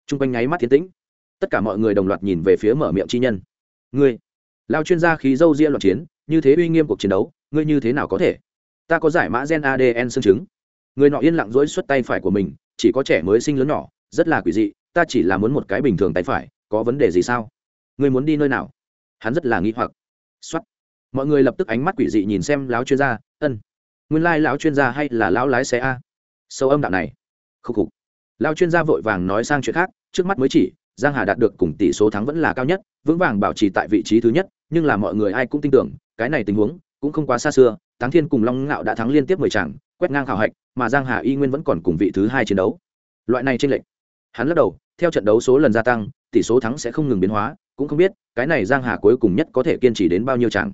chung quanh nháy mắt tiến tĩnh. Tất cả mọi người đồng loạt nhìn về phía mở miệng chi nhân. Ngươi, lao chuyên gia khí dâu ria loạn chiến, như thế uy nghiêm cuộc chiến đấu, ngươi như thế nào có thể? Ta có giải mã gen adn xương chứng người nọ yên lặng dỗi xuất tay phải của mình, chỉ có trẻ mới sinh lớn nhỏ, rất là quỷ dị, ta chỉ là muốn một cái bình thường tay phải, có vấn đề gì sao? Ngươi muốn đi nơi nào? Hắn rất là nghi hoặc. Xuất mọi người lập tức ánh mắt quỷ dị nhìn xem lão chuyên gia, ân, nguyên lai、like、lão chuyên gia hay là lão lái xe a? Sâu âm đạo này. Khúc khục. Lão chuyên gia vội vàng nói sang chuyện khác, trước mắt mới chỉ, giang hà đạt được cùng tỷ số thắng vẫn là cao nhất, vững vàng bảo trì tại vị trí thứ nhất, nhưng là mọi người ai cũng tin tưởng, cái này tình huống cũng không quá xa xưa thắng thiên cùng long ngạo đã thắng liên tiếp mười tràng quét ngang khảo hạch, mà giang hà, y nguyên vẫn còn cùng vị thứ hai chiến đấu. Loại này tranh lệch. Hắn lắc đầu, theo trận đấu số lần gia tăng, tỷ số thắng sẽ không ngừng biến hóa, cũng không biết, cái này giang hà cuối cùng nhất có thể kiên trì đến bao nhiêu tràng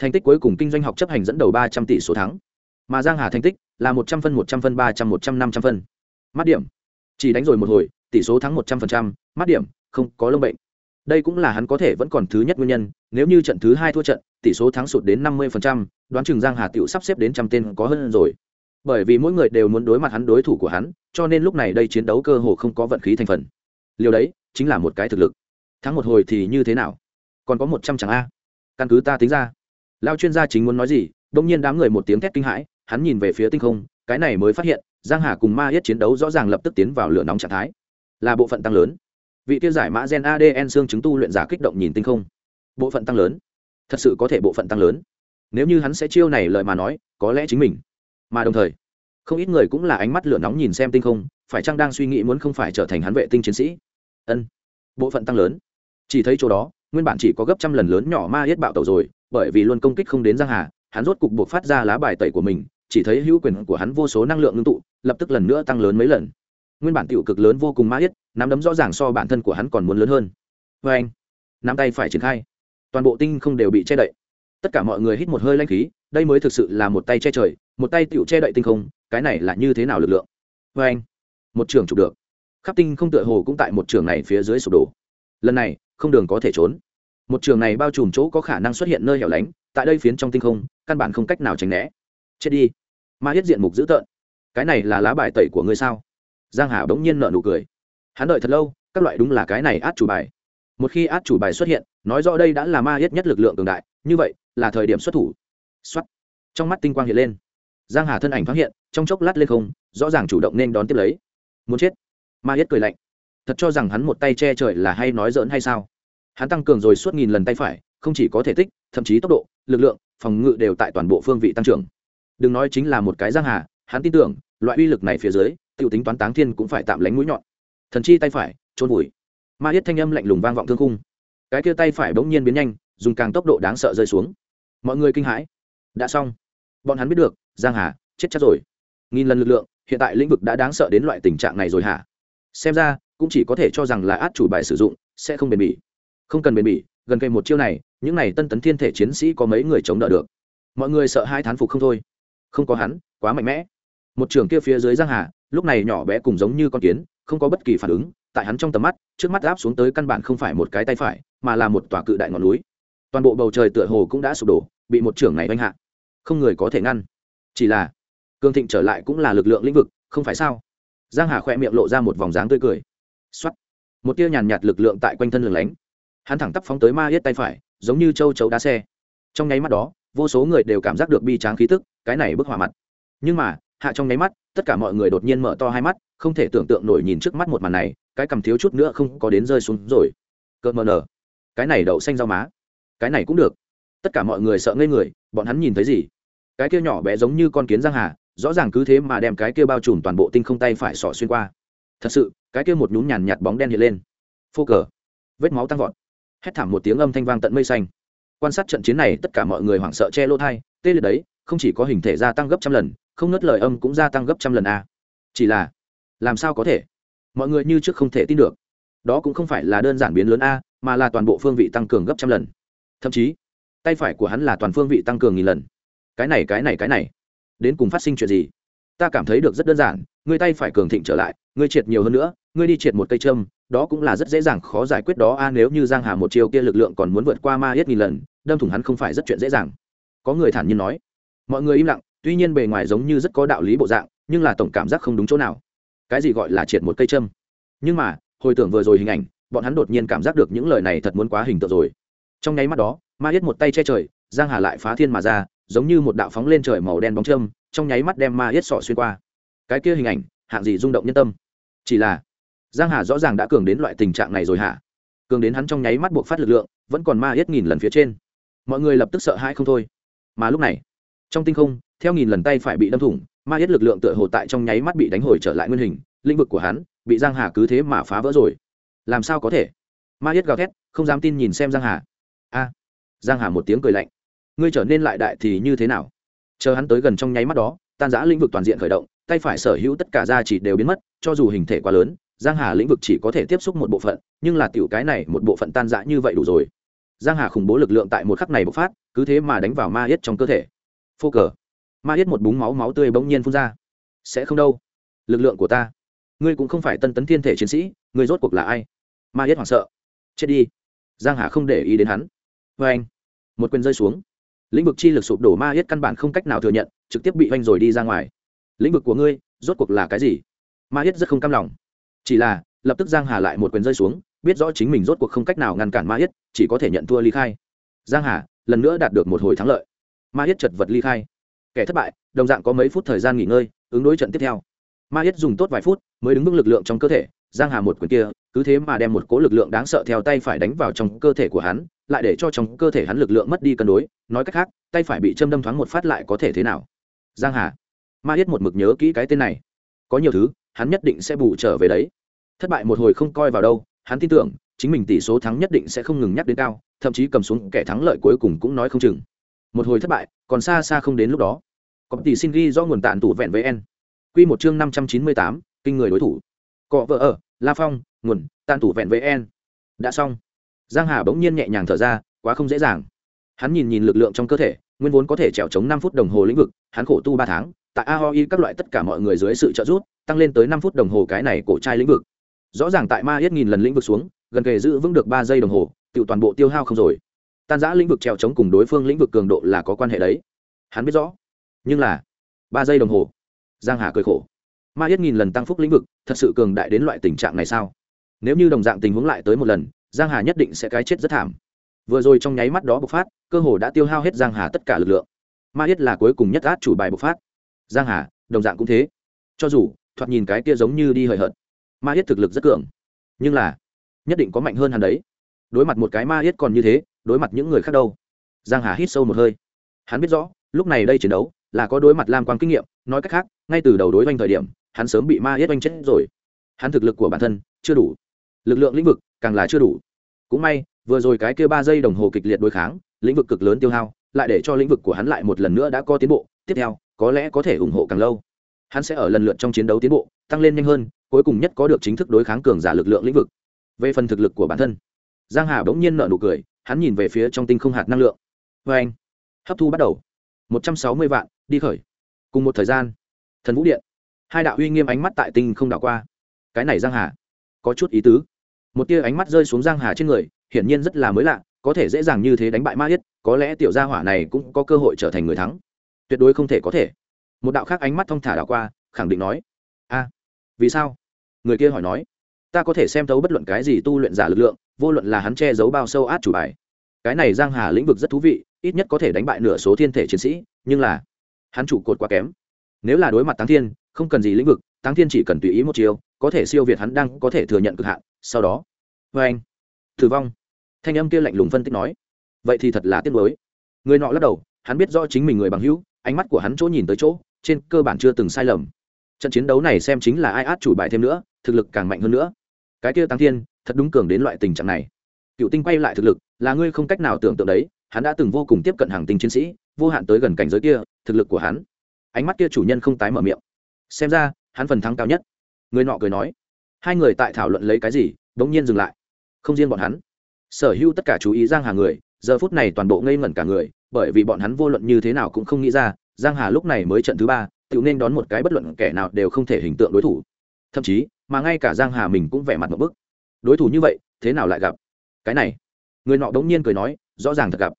thành tích cuối cùng kinh doanh học chấp hành dẫn đầu ba trăm tỷ số thắng. Mà giang hà thành tích là một trăm phân, một trăm phân, ba trăm, một trăm, năm trăm phân. Mắt điểm. Chỉ đánh rồi một hồi, tỷ số thắng một trăm phần trăm. Mắt điểm, không có lông bệnh. Đây cũng là hắn có thể vẫn còn thứ nhất nguyên nhân, nếu như trận thứ hai thua trận, tỷ số thắng sụt đến năm mươi phần trăm, đoán chừng giang hà tựu sắp xếp đến trăm tên có hơn rồi. Bởi vì mỗi người đều muốn đối mặt hắn đối thủ của hắn, cho nên lúc này đây chiến đấu cơ hồ không có vận khí thành phần. Liều đấy, chính là một cái thực lực. Thắng một hồi thì như thế nào? Còn có một trăm chẳng a? Căn cứ ta tính ra lao chuyên gia chính muốn nói gì đông nhiên đám người một tiếng thét kinh hãi, hắn nhìn về phía tinh không, cái này mới phát hiện, giang hà cùng ma yết chiến đấu rõ ràng lập tức tiến vào lửa nóng trạng thái. Là bộ phận tăng lớn. Vị tiêu giải mã gen adn xương chứng tu luyện giả kích động nhìn tinh không. Bộ phận tăng lớn? Thật sự có thể bộ phận tăng lớn? Nếu như hắn sẽ chiêu này lời mà nói, có lẽ chính mình. Mà đồng thời, không ít người cũng là ánh mắt lửa nóng nhìn xem tinh không, phải chăng đang suy nghĩ muốn không phải trở thành hắn vệ tinh chiến sĩ? Ân, bộ phận tăng lớn. Chỉ thấy chỗ đó, nguyên bản chỉ có gấp trăm lần lớn nhỏ ma yết bạo tẩu rồi bởi vì luôn công kích không đến giang hà, hắn rốt cục buộc phát ra lá bài tẩy của mình, chỉ thấy hữu quyền của hắn vô số năng lượng ngưng tụ, lập tức lần nữa tăng lớn mấy lần. Nguyên bản tiểu cực lớn vô cùng ma yết, nắm đấm rõ ràng so bản thân của hắn còn muốn lớn hơn. Vê anh, nắm tay phải triển khai. Toàn bộ tinh không đều bị che đậy. Tất cả mọi người hít một hơi lanh khí, đây mới thực sự là một tay che trời, một tay tiểu che đậy tinh không, cái này là như thế nào lực lượng? Vê anh, một trường chụp được. Khắp tinh không tựa hồ cũng tại một trường này phía dưới sụp đổ. Lần này, không đường có thể trốn một trường này bao trùm chỗ có khả năng xuất hiện nơi hẻo lánh, tại đây phiến trong tinh không, căn bản không cách nào tránh né. Chết đi. Ma hết diện mục dữ tợn. Cái này là lá bài tẩy của ngươi sao? Giang hà bỗng nhiên nợ nụ cười. Hắn đợi thật lâu, các loại đúng là cái này át chủ bài. Một khi át chủ bài xuất hiện, nói rõ đây đã là ma hết nhất lực lượng cường đại, như vậy là thời điểm xuất thủ. Xuất trong mắt tinh quang hiện lên. Giang hà thân ảnh thoáng hiện, trong chốc lát lên không, rõ ràng chủ động nên đón tiếp lấy. Muốn chết. Ma hết cười lạnh. Thật cho rằng hắn một tay che trời là hay nói dỡn hay sao? Hắn tăng cường rồi suốt nghìn lần tay phải, không chỉ có thể tích, thậm chí tốc độ, lực lượng, phòng ngự đều tại toàn bộ phương vị tăng trưởng. Đừng nói chính là một cái giang hà, hắn tin tưởng, loại uy lực này phía dưới t i u tính toán táng thiên cũng phải tạm lánh mũi nhọn. Thần chi tay phải trôn vùi. Ma yết thanh âm lạnh lùng vang vọng thương cung cái kia tay phải bỗng nhiên biến nhanh, dùng càng tốc độ đáng sợ rơi xuống. Mọi người kinh hãi. Đã xong. Bọn hắn biết được, giang hà, chết chắc rồi. Nghìn lần lực lượng, hiện tại lĩnh vực đã đáng sợ đến loại tình trạng này rồi hả? Xem ra, cũng chỉ có thể cho rằng là át chủ bài sử dụng, sẽ không bền bỉ không cần bền bỉ, gần cây một chiêu này, những này tân tấn thiên thể chiến sĩ có mấy người chống đỡ được. Mọi người sợ hai thán phục không thôi. Không có hắn, quá mạnh mẽ. Một trường kia phía dưới giang hà, lúc này nhỏ bé cùng giống như con kiến, không có bất kỳ phản ứng, tại hắn trong tầm mắt, trước mắt áp xuống tới căn bản không phải một cái tay phải, mà là một tòa cự đại ngọn núi. Toàn bộ bầu trời tựa hồ cũng đã sụp đổ, bị một trưởng này đánh hạ. Không người có thể ngăn. Chỉ là, cương thịnh trở lại cũng là lực lượng lĩnh vực, không phải sao? Giang hà khỏe miệng lộ ra một vòng dáng tươi cười. Xuất một tia nhàn nhạt lực lượng tại quanh thân lường lánh hắn thẳng tắp phóng tới ma yết tay phải, giống như châu chấu đá xe. Trong nháy mắt đó, vô số người đều cảm giác được bi tráng khí tức, cái này bức hỏa mặt. Nhưng mà, hạ trong nháy mắt, tất cả mọi người đột nhiên mở to hai mắt, không thể tưởng tượng nổi nhìn trước mắt một màn này, cái cầm thiếu chút nữa không có đến rơi xuống rồi. Cợt mờ nở. Cái này đậu xanh rau má. Cái này cũng được. Tất cả mọi người sợ ngây người, bọn hắn nhìn thấy gì? Cái kia nhỏ bé giống như con kiến giang hà, rõ ràng cứ thế mà đem cái kia bao trùm toàn bộ tinh không tay phải sọ xuyên qua. Thật sự, cái kia một nhún nhàn nhạt bóng đen hiện lên. Phô cờ. Vết máu tăng vọt hét thảm một tiếng âm thanh vang tận mây xanh. Quan sát trận chiến này, tất cả mọi người hoảng sợ che lỗ thai, tê liệt đấy, không chỉ có hình thể gia tăng gấp trăm lần, không ngớt lời âm cũng gia tăng gấp trăm lần a chỉ là, làm sao có thể? Mọi người như trước không thể tin được. Đó cũng không phải là đơn giản biến lớn a, mà là toàn bộ phương vị tăng cường gấp trăm lần. Thậm chí, tay phải của hắn là toàn phương vị tăng cường nghìn lần. Cái này cái này cái này. Đến cùng phát sinh chuyện gì? Ta cảm thấy được rất đơn giản, ngươi tay phải cường thịnh trở lại, ngươi triệt nhiều hơn nữa, ngươi đi triệt một cây châm đó cũng là rất dễ dàng khó giải quyết đó. A, nếu như giang hà một chiều kia lực lượng còn muốn vượt qua ma yết nghìn lần, đâm thủng hắn không phải rất chuyện dễ dàng. Có người thản nhiên nói. Mọi người im lặng, tuy nhiên bề ngoài giống như rất có đạo lý bộ dạng, nhưng là tổng cảm giác không đúng chỗ nào. Cái gì gọi là triệt một cây châm? Nhưng mà, hồi tưởng vừa rồi hình ảnh, bọn hắn đột nhiên cảm giác được những lời này thật muốn quá hình tượng rồi. Trong nháy mắt đó, ma yết một tay che trời, giang hà lại phá thiên mà ra, giống như một đạo phóng lên trời màu đen bóng châm, trong nháy mắt đem ma yết sọ xuyên qua. Cái kia hình ảnh, hạng gì rung động nhân tâm? Chỉ là giang hà rõ ràng đã cường đến loại tình trạng này rồi hả? Cường đến hắn trong nháy mắt buộc phát lực lượng, vẫn còn ma yết nghìn lần phía trên. Mọi người lập tức sợ hãi không thôi. Mà lúc này, trong tinh không, theo nghìn lần tay phải bị đâm thủng, ma yết lực lượng tựa hồ tại trong nháy mắt bị đánh hồi trở lại nguyên hình, lĩnh vực của hắn bị giang hà cứ thế mà phá vỡ rồi. Làm sao có thể? Ma yết gào thét, không dám tin nhìn xem giang hà. A! Giang hà một tiếng cười lạnh. Ngươi trở nên lại đại thì như thế nào? Chờ hắn tới gần trong nháy mắt đó, tan giã lĩnh vực toàn diện khởi động, tay phải sở hữu tất cả gia chỉ đều biến mất, cho dù hình thể quá lớn giang hà lĩnh vực chỉ có thể tiếp xúc một bộ phận, nhưng là tiểu cái này một bộ phận tan rã như vậy đủ rồi. Giang hà khủng bố lực lượng tại một khắc này bộc phát, cứ thế mà đánh vào ma yết trong cơ thể. Phô cờ. Ma yết một búng máu máu tươi bỗng nhiên phun ra. Sẽ không đâu. Lực lượng của ta. Ngươi cũng không phải tân tấn thiên thể chiến sĩ, ngươi rốt cuộc là ai? Ma yết hoảng sợ. Chết đi. Giang hà không để ý đến hắn. Vê anh, một quyền rơi xuống. Lĩnh vực chi lực sụp đổ ma yết căn bản không cách nào thừa nhận, trực tiếp bị oanh rồi đi ra ngoài. Lĩnh vực của ngươi, rốt cuộc là cái gì? Ma yết rất không cam lòng chỉ là, lập tức giang hà lại một quyền rơi xuống, biết rõ chính mình rốt cuộc không cách nào ngăn cản ma yết, chỉ có thể nhận thua ly khai. Giang hà, lần nữa đạt được một hồi thắng lợi. Ma yết chật vật ly khai. Kẻ thất bại, đồng dạng có mấy phút thời gian nghỉ ngơi, ứng đối trận tiếp theo. Ma yết dùng tốt vài phút, mới đứng vững lực lượng trong cơ thể, giang hà một quyền kia, cứ thế mà đem một cố lực lượng đáng sợ theo tay phải đánh vào trong cơ thể của hắn, lại để cho trong cơ thể hắn lực lượng mất đi cân đối, nói cách khác, tay phải bị châm đâm thoáng một phát lại có thể thế nào? Giang hà. Ma yết một mực nhớ kỹ cái tên này. Có nhiều thứ hắn nhất định sẽ bù trở về đấy. Thất bại một hồi không coi vào đâu, hắn tin tưởng, chính mình tỷ số thắng nhất định sẽ không ngừng nhắc đến cao, thậm chí cầm xuống kẻ thắng lợi cuối cùng cũng nói không chừng. Một hồi thất bại, còn xa xa không đến lúc đó. Có tỷ xin ghi do nguồn tạn tủ vẹn với en quy một chương năm trăm chín mươi tám, kinh người đối thủ. Cọ vợ ở, la phong, nguồn tàn tủ vẹn với en đã xong. Giang hà bỗng nhiên nhẹ nhàng thở ra, quá không dễ dàng. Hắn nhìn nhìn lực lượng trong cơ thể, nguyên vốn có thể trèo chống năm phút đồng hồ lĩnh vực, hắn khổ tu ba tháng, tại aoi các loại tất cả mọi người dưới sự trợ giúp tăng lên tới năm phút đồng hồ cái này cổ trai lĩnh vực. Rõ ràng tại ma yết nghìn lần lĩnh vực xuống, gần kề giữ vững được ba giây đồng hồ tự toàn bộ tiêu hao không rồi. Tan giã lĩnh vực trèo chống cùng đối phương lĩnh vực cường độ là có quan hệ đấy. Hắn biết rõ. Nhưng là, ba giây đồng hồ. Giang hà cười khổ. Ma yết nghìn lần tăng phúc lĩnh vực, thật sự cường đại đến loại tình trạng này sao? Nếu như đồng dạng tình huống lại tới một lần, giang hà nhất định sẽ cái chết rất thảm. Vừa rồi trong nháy mắt đó bộc phát, cơ hồ đã tiêu hao hết giang hà tất cả lực lượng. Ma yết là cuối cùng nhất át chủ bài bộc phát. Giang hà, đồng dạng cũng thế. Cho dù thoạt nhìn cái kia giống như đi hời hợt. Ma yết thực lực rất cường. Nhưng là, nhất định có mạnh hơn hắn đấy. Đối mặt một cái ma yết còn như thế, đối mặt những người khác đâu? Giang hà hít sâu một hơi. Hắn biết rõ, lúc này đây chiến đấu là có đối mặt lam quan kinh nghiệm, nói cách khác, ngay từ đầu đối oanh thời điểm, hắn sớm bị ma yết oanh chết rồi. Hắn thực lực của bản thân chưa đủ. Lực lượng lĩnh vực càng là chưa đủ. Cũng may, vừa rồi cái kia ba giây đồng hồ kịch liệt đối kháng, lĩnh vực cực lớn tiêu hao, lại để cho lĩnh vực của hắn lại một lần nữa đã có tiến bộ. Tiếp theo, có lẽ có thể ủng hộ càng lâu hắn sẽ ở lần lượt trong chiến đấu tiến bộ, tăng lên nhanh hơn, cuối cùng nhất có được chính thức đối kháng cường giả lực lượng lĩnh vực. Về phần thực lực của bản thân, giang hà bỗng nhiên nợ nụ cười, hắn nhìn về phía trong tinh không hạt năng lượng. Vê anh, hấp thu bắt đầu. Một trăm sáu mươi vạn, đi khởi. Cùng một thời gian, thần vũ điện. Hai đạo uy nghiêm ánh mắt tại tinh không đảo qua. Cái này giang hà, có chút ý tứ. Một tia ánh mắt rơi xuống giang hà trên người, hiển nhiên rất là mới lạ, có thể dễ dàng như thế đánh bại ma yết, có lẽ tiểu gia hỏa này cũng có cơ hội trở thành người thắng. Tuyệt đối không thể có thể một đạo khác ánh mắt thong thả đảo qua, khẳng định nói, a, vì sao? Người kia hỏi nói, ta có thể xem thấu bất luận cái gì tu luyện giả lực lượng, vô luận là hắn che giấu bao sâu át chủ bài. Cái này giang hà lĩnh vực rất thú vị, ít nhất có thể đánh bại nửa số thiên thể chiến sĩ, nhưng là hắn chủ cột quá kém. Nếu là đối mặt táng thiên, không cần gì lĩnh vực, táng thiên chỉ cần tùy ý một chiều có thể siêu việt hắn đang có thể thừa nhận cực hạn, sau đó vê anh, tử vong. Thanh âm kia lạnh lùng phân tích nói, vậy thì thật là tiếc nuối. Người nọ lắc đầu, hắn biết rõ chính mình người bằng hữu, ánh mắt của hắn chỗ nhìn tới chỗ trên cơ bản chưa từng sai lầm. Trận chiến đấu này xem chính là ai át chủ bài thêm nữa, thực lực càng mạnh hơn nữa. Cái kia tăng thiên, thật đúng cường đến loại tình trạng này. Cựu tinh quay lại thực lực, là ngươi không cách nào tưởng tượng đấy, hắn đã từng vô cùng tiếp cận hàng tinh chiến sĩ, vô hạn tới gần cảnh giới kia, thực lực của hắn. Ánh mắt kia chủ nhân không tái mở miệng. Xem ra, hắn phần thắng cao nhất. Người nọ cười nói. Hai người tại thảo luận lấy cái gì đ ỗ n g nhiên dừng lại. Không riêng bọn hắn. Sở hữu tất cả chú ý giang hà người, giờ phút này toàn bộ ngây ngẩn cả người, bởi vì bọn hắn vô luận như thế nào cũng không nghĩ ra giang hà lúc này mới trận thứ ba, tự nên đón một cái bất luận kẻ nào đều không thể hình tượng đối thủ. Thậm chí, mà ngay cả giang hà mình cũng vẻ mặt một bức. Đối thủ như vậy, thế nào lại gặp? Cái này, người nọ đống nhiên cười nói, rõ ràng thật gặp.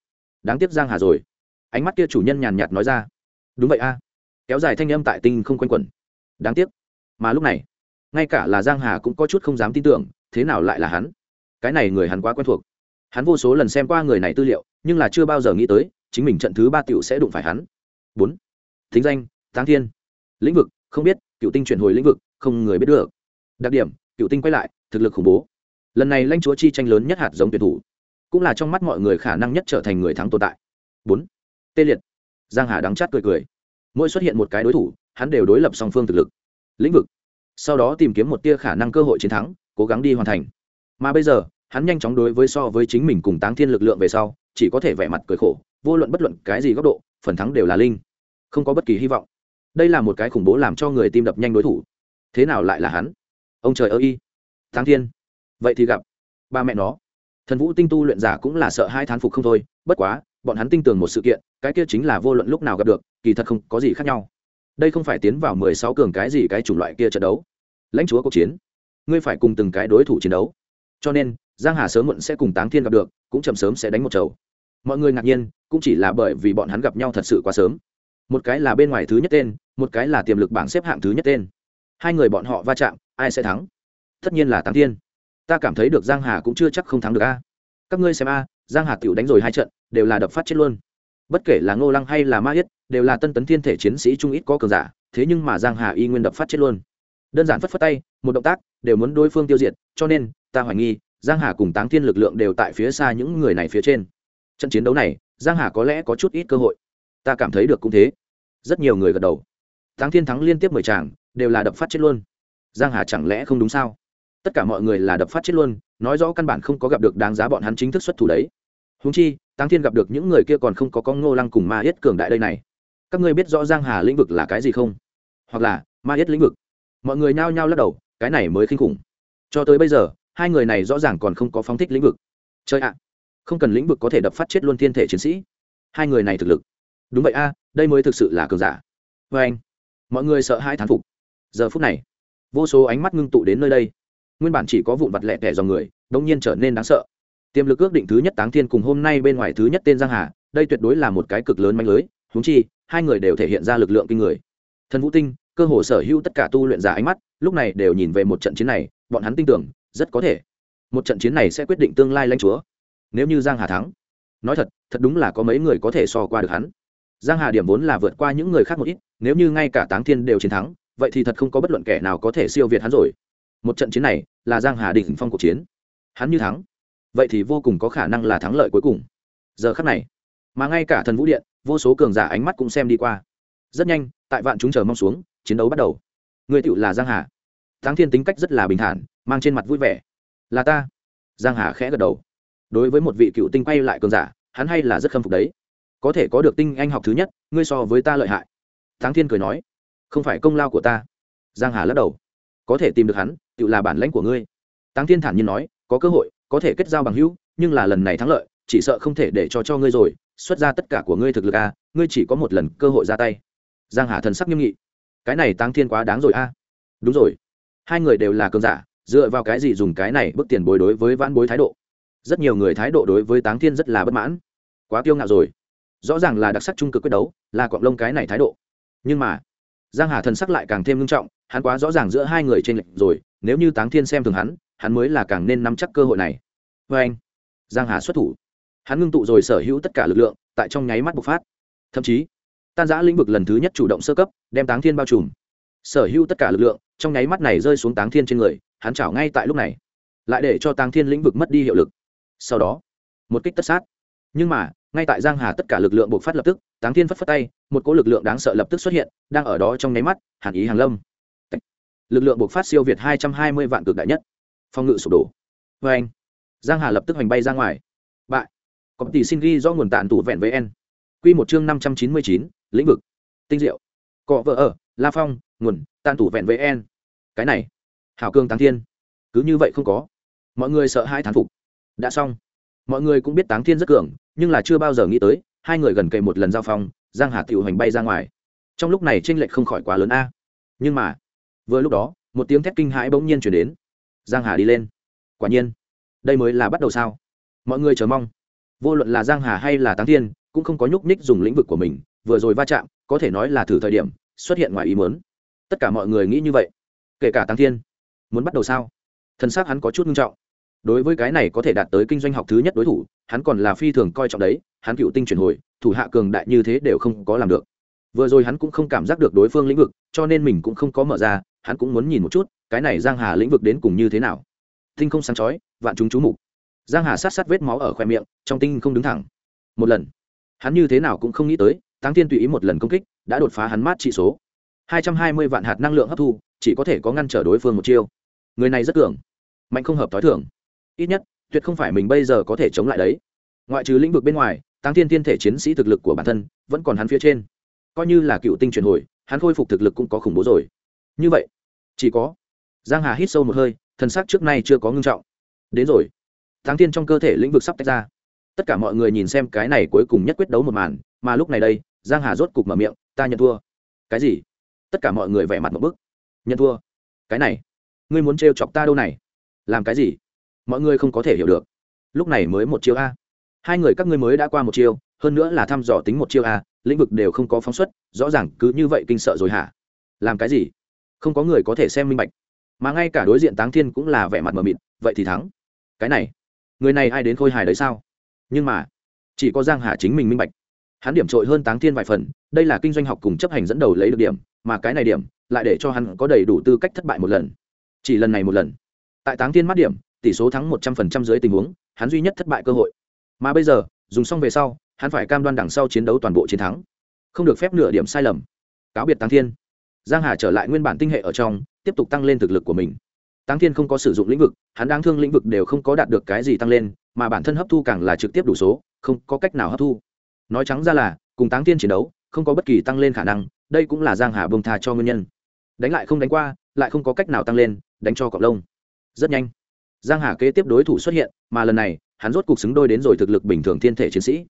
Đáng tiếc giang hà rồi. Ánh mắt kia chủ nhân nhàn nhạt nói ra. Đúng vậy a. Kéo dài thanh âm tại tinh không quanh quẩn. Đáng tiếc. Mà lúc này, ngay cả là giang hà cũng có chút không dám tin tưởng, thế nào lại là hắn? Cái này người hắn quá quen thuộc. Hắn vô số lần xem qua người này tư liệu, nhưng là chưa bao giờ nghĩ tới, chính mình trận thứ ba tiểu sẽ đụng phải hắn bốn. Thính danh, táng thiên. Lĩnh vực, không biết, cựu tinh chuyển hồi lĩnh vực, không người biết được. Đặc điểm, cựu tinh quay lại, thực lực khủng bố. Lần này lãnh chúa chi tranh lớn nhất hạt giống tuyển thủ, cũng là trong mắt mọi người khả năng nhất trở thành người thắng tồn tại. Bốn. Tê liệt. Giang hà đắng chát cười cười. Mỗi xuất hiện một cái đối thủ, hắn đều đối lập song phương thực lực. Lĩnh vực. Sau đó tìm kiếm một tia khả năng cơ hội chiến thắng, cố gắng đi hoàn thành. Mà bây giờ, hắn nhanh chóng đối với so với chính mình cùng táng thiên lực lượng về sau, chỉ có thể vẻ mặt cười khổ, vô luận bất luận cái gì góc độ phần thắng đều là linh. Không có bất kỳ hy vọng. Đây là một cái khủng bố làm cho người tim đập nhanh đối thủ. Thế nào lại là hắn? Ông trời ơ y táng thiên. Vậy thì gặp. Ba mẹ nó. Thần vũ tinh tu luyện giả cũng là sợ hai thán phục không thôi. Bất quá, bọn hắn tin tưởng một sự kiện, cái kia chính là vô luận lúc nào gặp được, kỳ thật không có gì khác nhau. Đây không phải tiến vào mười sáu cường cái gì cái chủng loại kia trận đấu. Lãnh chúa cuộc chiến. Ngươi phải cùng từng cái đối thủ chiến đấu. Cho nên, giang hà sớm muộn sẽ cùng táng thiên gặp được, cũng chậm sớm sẽ đánh một chầu. Mọi người ngạc nhiên cũng chỉ là bởi vì bọn hắn gặp nhau thật sự quá sớm. Một cái là bên ngoài thứ nhất tên, một cái là tiềm lực bảng xếp hạng thứ nhất tên. Hai người bọn họ va chạm, ai sẽ thắng? Tất nhiên là táng thiên. Ta cảm thấy được giang hà cũng chưa chắc không thắng được a. Các ngươi xem a, giang hà tiểu đánh rồi hai trận, đều là đập phát chết luôn. Bất kể là ngô lăng hay là ma yết, đều là tân tấn thiên thể chiến sĩ trung ít có cường giả, thế nhưng mà giang hà y nguyên đập phát chết luôn. Đơn giản phất phất tay, một động tác, đều muốn đối phương tiêu diệt, cho nên, ta hoài nghi, giang hà cùng táng thiên lực lượng đều tại phía xa những người này phía trên. Trận chiến đấu này giang hà có lẽ có chút ít cơ hội. Ta cảm thấy được cũng thế. Rất nhiều người gật đầu. Thắng thiên thắng liên tiếp mười tràng, đều là đập phát chết luôn. Giang hà chẳng lẽ không đúng sao? Tất cả mọi người là đập phát chết luôn, nói rõ căn bản không có gặp được đáng giá bọn hắn chính thức xuất thủ đấy. Húng chi tăng thiên gặp được những người kia còn không có con ngô lăng cùng ma yết cường đại đây này. Các ngươi biết rõ giang hà lĩnh vực là cái gì không? Hoặc là, ma yết lĩnh vực? Mọi người nhao nhao lắc đầu, cái này mới kinh khủng. Cho tới bây giờ, hai người này rõ ràng còn không có phóng thích lĩnh vực. Chơi ạ không cần lĩnh vực có thể đập phát chết luôn thiên thể chiến sĩ. Hai người này thực lực. Đúng vậy a, đây mới thực sự là cường giả. Vê anh, mọi người sợ hai thán phục. Giờ phút này, vô số ánh mắt ngưng tụ đến nơi đây. Nguyên bản chỉ có vụn vặt lẹ tẻ dòng người đông nhiên trở nên đáng sợ. Tiềm lực ước định thứ nhất táng thiên cùng hôm nay bên ngoài thứ nhất tên giang hà, đây tuyệt đối là một cái cực lớn manh lưới húng chi, hai người đều thể hiện ra lực lượng kinh người. Thần vũ tinh, cơ hồ sở hữu tất cả tu luyện giả ánh mắt, lúc này đều nhìn về một trận chiến này, bọn hắn tin tưởng, rất có thể, một trận chiến này sẽ quyết định tương lai lãnh chúa nếu như giang hà thắng, nói thật thật đúng là có mấy người có thể so qua được hắn. Giang hà điểm vốn là vượt qua những người khác một ít, nếu như ngay cả táng thiên đều chiến thắng, vậy thì thật không có bất luận kẻ nào có thể siêu việt hắn rồi. Một trận chiến này là giang hà đỉnh phong cuộc chiến. Hắn như thắng, vậy thì vô cùng có khả năng là thắng lợi cuối cùng. Giờ khắc này, mà ngay cả thần vũ điện, vô số cường giả ánh mắt cũng xem đi qua. Rất nhanh, tại vạn chúng chờ mong xuống, chiến đấu bắt đầu. Người tựu là giang hà. Thắng thiên tính cách rất là bình thản, mang trên mặt vui vẻ. Là ta. Giang hà khẽ gật đầu đối với một vị cựu tinh quay lại cường giả, hắn hay là rất khâm phục đấy. Có thể có được tinh anh học thứ nhất, ngươi so với ta lợi hại. Thắng thiên cười nói, không phải công lao của ta. Giang hà lắc đầu, có thể tìm được hắn, tự là bản lãnh của ngươi. Thắng thiên thản nhiên nói, có cơ hội, có thể kết giao bằng hữu, nhưng là lần này thắng lợi, chỉ sợ không thể để cho cho ngươi rồi, xuất ra tất cả của ngươi thực lực a ngươi chỉ có một lần cơ hội ra tay. Giang hà thần sắc nghiêm nghị, cái này tăng thiên quá đáng rồi a đúng rồi, hai người đều là cường giả, dựa vào cái gì dùng cái này bức tiền bối đối với vãn bối thái độ? Rất nhiều người thái độ đối với táng thiên rất là bất mãn. Quá kiêu ngạo rồi. Rõ ràng là đặc sắc trung cực quyết đấu, là quạng lông cái này thái độ. Nhưng mà, giang hà thần sắc lại càng thêm nghiêm trọng, hắn quá rõ ràng giữa hai người trên lệnh rồi, nếu như táng thiên xem thường hắn hắn mới là càng nên nắm chắc cơ hội này. Với anh, giang hà xuất thủ. Hắn ngưng tụ rồi sở hữu tất cả lực lượng, tại trong nháy mắt bộc phát. Thậm chí, tan giã lĩnh vực lần thứ nhất chủ động sơ cấp, đem táng thiên bao trùm. Sở hữu tất cả lực lượng, trong nháy mắt này rơi xuống táng thiên trên người, hắn chảo ngay tại lúc này. Lại để cho táng thiên lĩnh vực mất đi hiệu lực sau đó, một kích tất sát. Nhưng mà, ngay tại giang hà tất cả lực lượng bộc phát lập tức, táng thiên phất phất tay, một cỗ lực lượng đáng sợ lập tức xuất hiện, đang ở đó trong nháy mắt, hàn ý hàng lâm. Lực lượng bộc phát siêu việt hai trăm hai mươi vạn cực đại nhất. Phòng ngự sụp đổ. Vê anh, giang hà lập tức hoành bay ra ngoài. Bại. Có tỷ xin ghi do nguồn tàn tủ vẹn với n. Quy một chương năm trăm chín mươi chín, lĩnh vực. Tinh diệu. Cọ vợ ở, la phong, nguồn tàn tủ vẹn với n. Cái này. Hảo cương táng thiên. Cứ như vậy không có. Mọi người sợ hai thán phục đã xong. Mọi người cũng biết táng thiên rất cường, nhưng là chưa bao giờ nghĩ tới, hai người gần kề một lần giao phong, giang hà tiểu hành bay ra ngoài. Trong lúc này tranh lệch không khỏi quá lớn a. Nhưng mà, vừa lúc đó, một tiếng thét kinh hãi bỗng nhiên chuyển đến. Giang hà đi lên. Quả nhiên, đây mới là bắt đầu sao? Mọi người chờ mong. Vô luận là giang hà hay là táng thiên, cũng không có nhúc nhích dùng lĩnh vực của mình, vừa rồi va chạm, có thể nói là thử thời điểm, xuất hiện ngoài ý muốn. Tất cả mọi người nghĩ như vậy. Kể cả táng thiên, muốn bắt đầu sao? Thân xác hắn có chút nghiêm trọng đối với cái này có thể đạt tới kinh doanh học thứ nhất đối thủ, hắn còn là phi thường coi trọng đấy, hắn cựu tinh chuyển hồi, thủ hạ cường đại như thế đều không có làm được. Vừa rồi hắn cũng không cảm giác được đối phương lĩnh vực, cho nên mình cũng không có mở ra, hắn cũng muốn nhìn một chút, cái này giang hà lĩnh vực đến cùng như thế nào. Tinh không sáng chói, vạn chúng chú mục. Giang hà sát sát vết máu ở khoe miệng, trong tinh không đứng thẳng. Một lần. Hắn như thế nào cũng không nghĩ tới, táng tiên tùy ý một lần công kích, đã đột phá hắn mát trị số. 220 vạn hạt năng lượng hấp thu, chỉ có thể có ngăn trở đối phương một chiêu. Người này rất cường. Mạnh không hợp tối thường ít nhất, tuyệt không phải mình bây giờ có thể chống lại đấy. Ngoại trừ lĩnh vực bên ngoài tăng thiên thiên thể chiến sĩ thực lực của bản thân vẫn còn hắn phía trên. Coi như là cựu tinh truyền hồi, hắn khôi phục thực lực cũng có khủng bố rồi. Như vậy, chỉ có giang hà hít sâu một hơi, thần sắc trước nay chưa có ngưng trọng. Đến rồi. Tăng thiên trong cơ thể lĩnh vực sắp tách ra. Tất cả mọi người nhìn xem cái này cuối cùng nhất quyết đấu một màn, mà lúc này đây, giang hà rốt cục mở miệng, ta nhận thua. Cái gì? Tất cả mọi người vẻ mặt một bức. Nhận thua. Cái này, ngươi muốn trêu chọc ta đâu này? Làm cái gì? Mọi người không có thể hiểu được. Lúc này mới một chiêu a. Hai người các ngươi mới đã qua một chiêu, hơn nữa là thăm dò tính một chiêu a, lĩnh vực đều không có phóng xuất, rõ ràng cứ như vậy kinh sợ rồi hả? Làm cái gì? Không có người có thể xem minh bạch. Mà ngay cả đối diện táng thiên cũng là vẻ mặt mờ mịt, vậy thì thắng. Cái này, người này ai đến khôi hài đấy sao? Nhưng mà, chỉ có giang hà chính mình minh bạch. Hắn điểm trội hơn táng thiên vài phần, đây là kinh doanh học cùng chấp hành dẫn đầu lấy được điểm, mà cái này điểm, lại để cho hắn có đầy đủ tư cách thất bại một lần. Chỉ lần này một lần. Tại táng thiên mắt điểm tỷ số thắng một trăm phần trăm dưới tình huống, hắn duy nhất thất bại cơ hội. Mà bây giờ, dùng xong về sau, hắn phải cam đoan đằng sau chiến đấu toàn bộ chiến thắng. Không được phép nửa điểm sai lầm. Cáo biệt táng thiên. Giang hà trở lại nguyên bản tinh hệ ở trong, tiếp tục tăng lên thực lực của mình. Táng thiên không có sử dụng lĩnh vực, hắn đang thương lĩnh vực đều không có đạt được cái gì tăng lên, mà bản thân hấp thu càng là trực tiếp đủ số, không có cách nào hấp thu. Nói trắng ra là, cùng táng thiên chiến đấu, không có bất kỳ tăng lên khả năng, đây cũng là giang hà bông tha cho nguyên nhân. Đánh lại không đánh qua, lại không có cách nào tăng lên, đánh cho cọp lông. Rất nhanh giang hà kế tiếp đối thủ xuất hiện, mà lần này, hắn rốt cuộc xứng đôi đến rồi thực lực bình thường thiên thể chiến sĩ.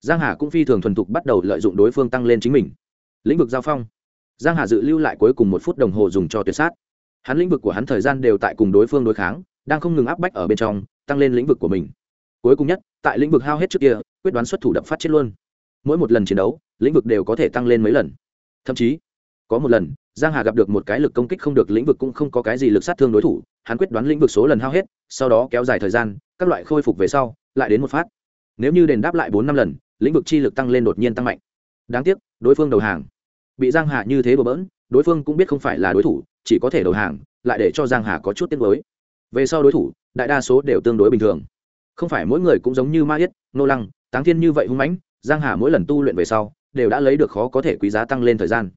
Giang hà cũng phi thường thuần thục bắt đầu lợi dụng đối phương tăng lên chính mình. Lĩnh vực giao phong. Giang hà dự lưu lại cuối cùng một phút đồng hồ dùng cho tuyệt sát. Hắn lĩnh vực của hắn thời gian đều tại cùng đối phương đối kháng, đang không ngừng áp bách ở bên trong, tăng lên lĩnh vực của mình. Cuối cùng nhất, tại lĩnh vực hao hết trước kia, quyết đoán xuất thủ đập phát chết luôn. Mỗi một lần chiến đấu, lĩnh vực đều có thể tăng lên mấy lần. Thậm chí, có một lần giang hà gặp được một cái lực công kích không được, lĩnh vực cũng không có cái gì lực sát thương đối thủ, hắn quyết đoán lĩnh vực số lần hao hết, sau đó kéo dài thời gian, các loại khôi phục về sau, lại đến một phát. Nếu như đền đáp lại bốn năm lần, lĩnh vực chi lực tăng lên đột nhiên tăng mạnh. Đáng tiếc, đối phương đầu hàng. Bị giang hà như thế bừa bỡn, đối phương cũng biết không phải là đối thủ, chỉ có thể đầu hàng, lại để cho giang hà có chút tiếc mới về sau đối thủ, đại đa số đều tương đối bình thường. Không phải mỗi người cũng giống như ma yết, nô lăng, táng thiên như vậy hung mãnh, giang hà mỗi lần tu luyện về sau, đều đã lấy được khó có thể quý giá tăng lên thời gian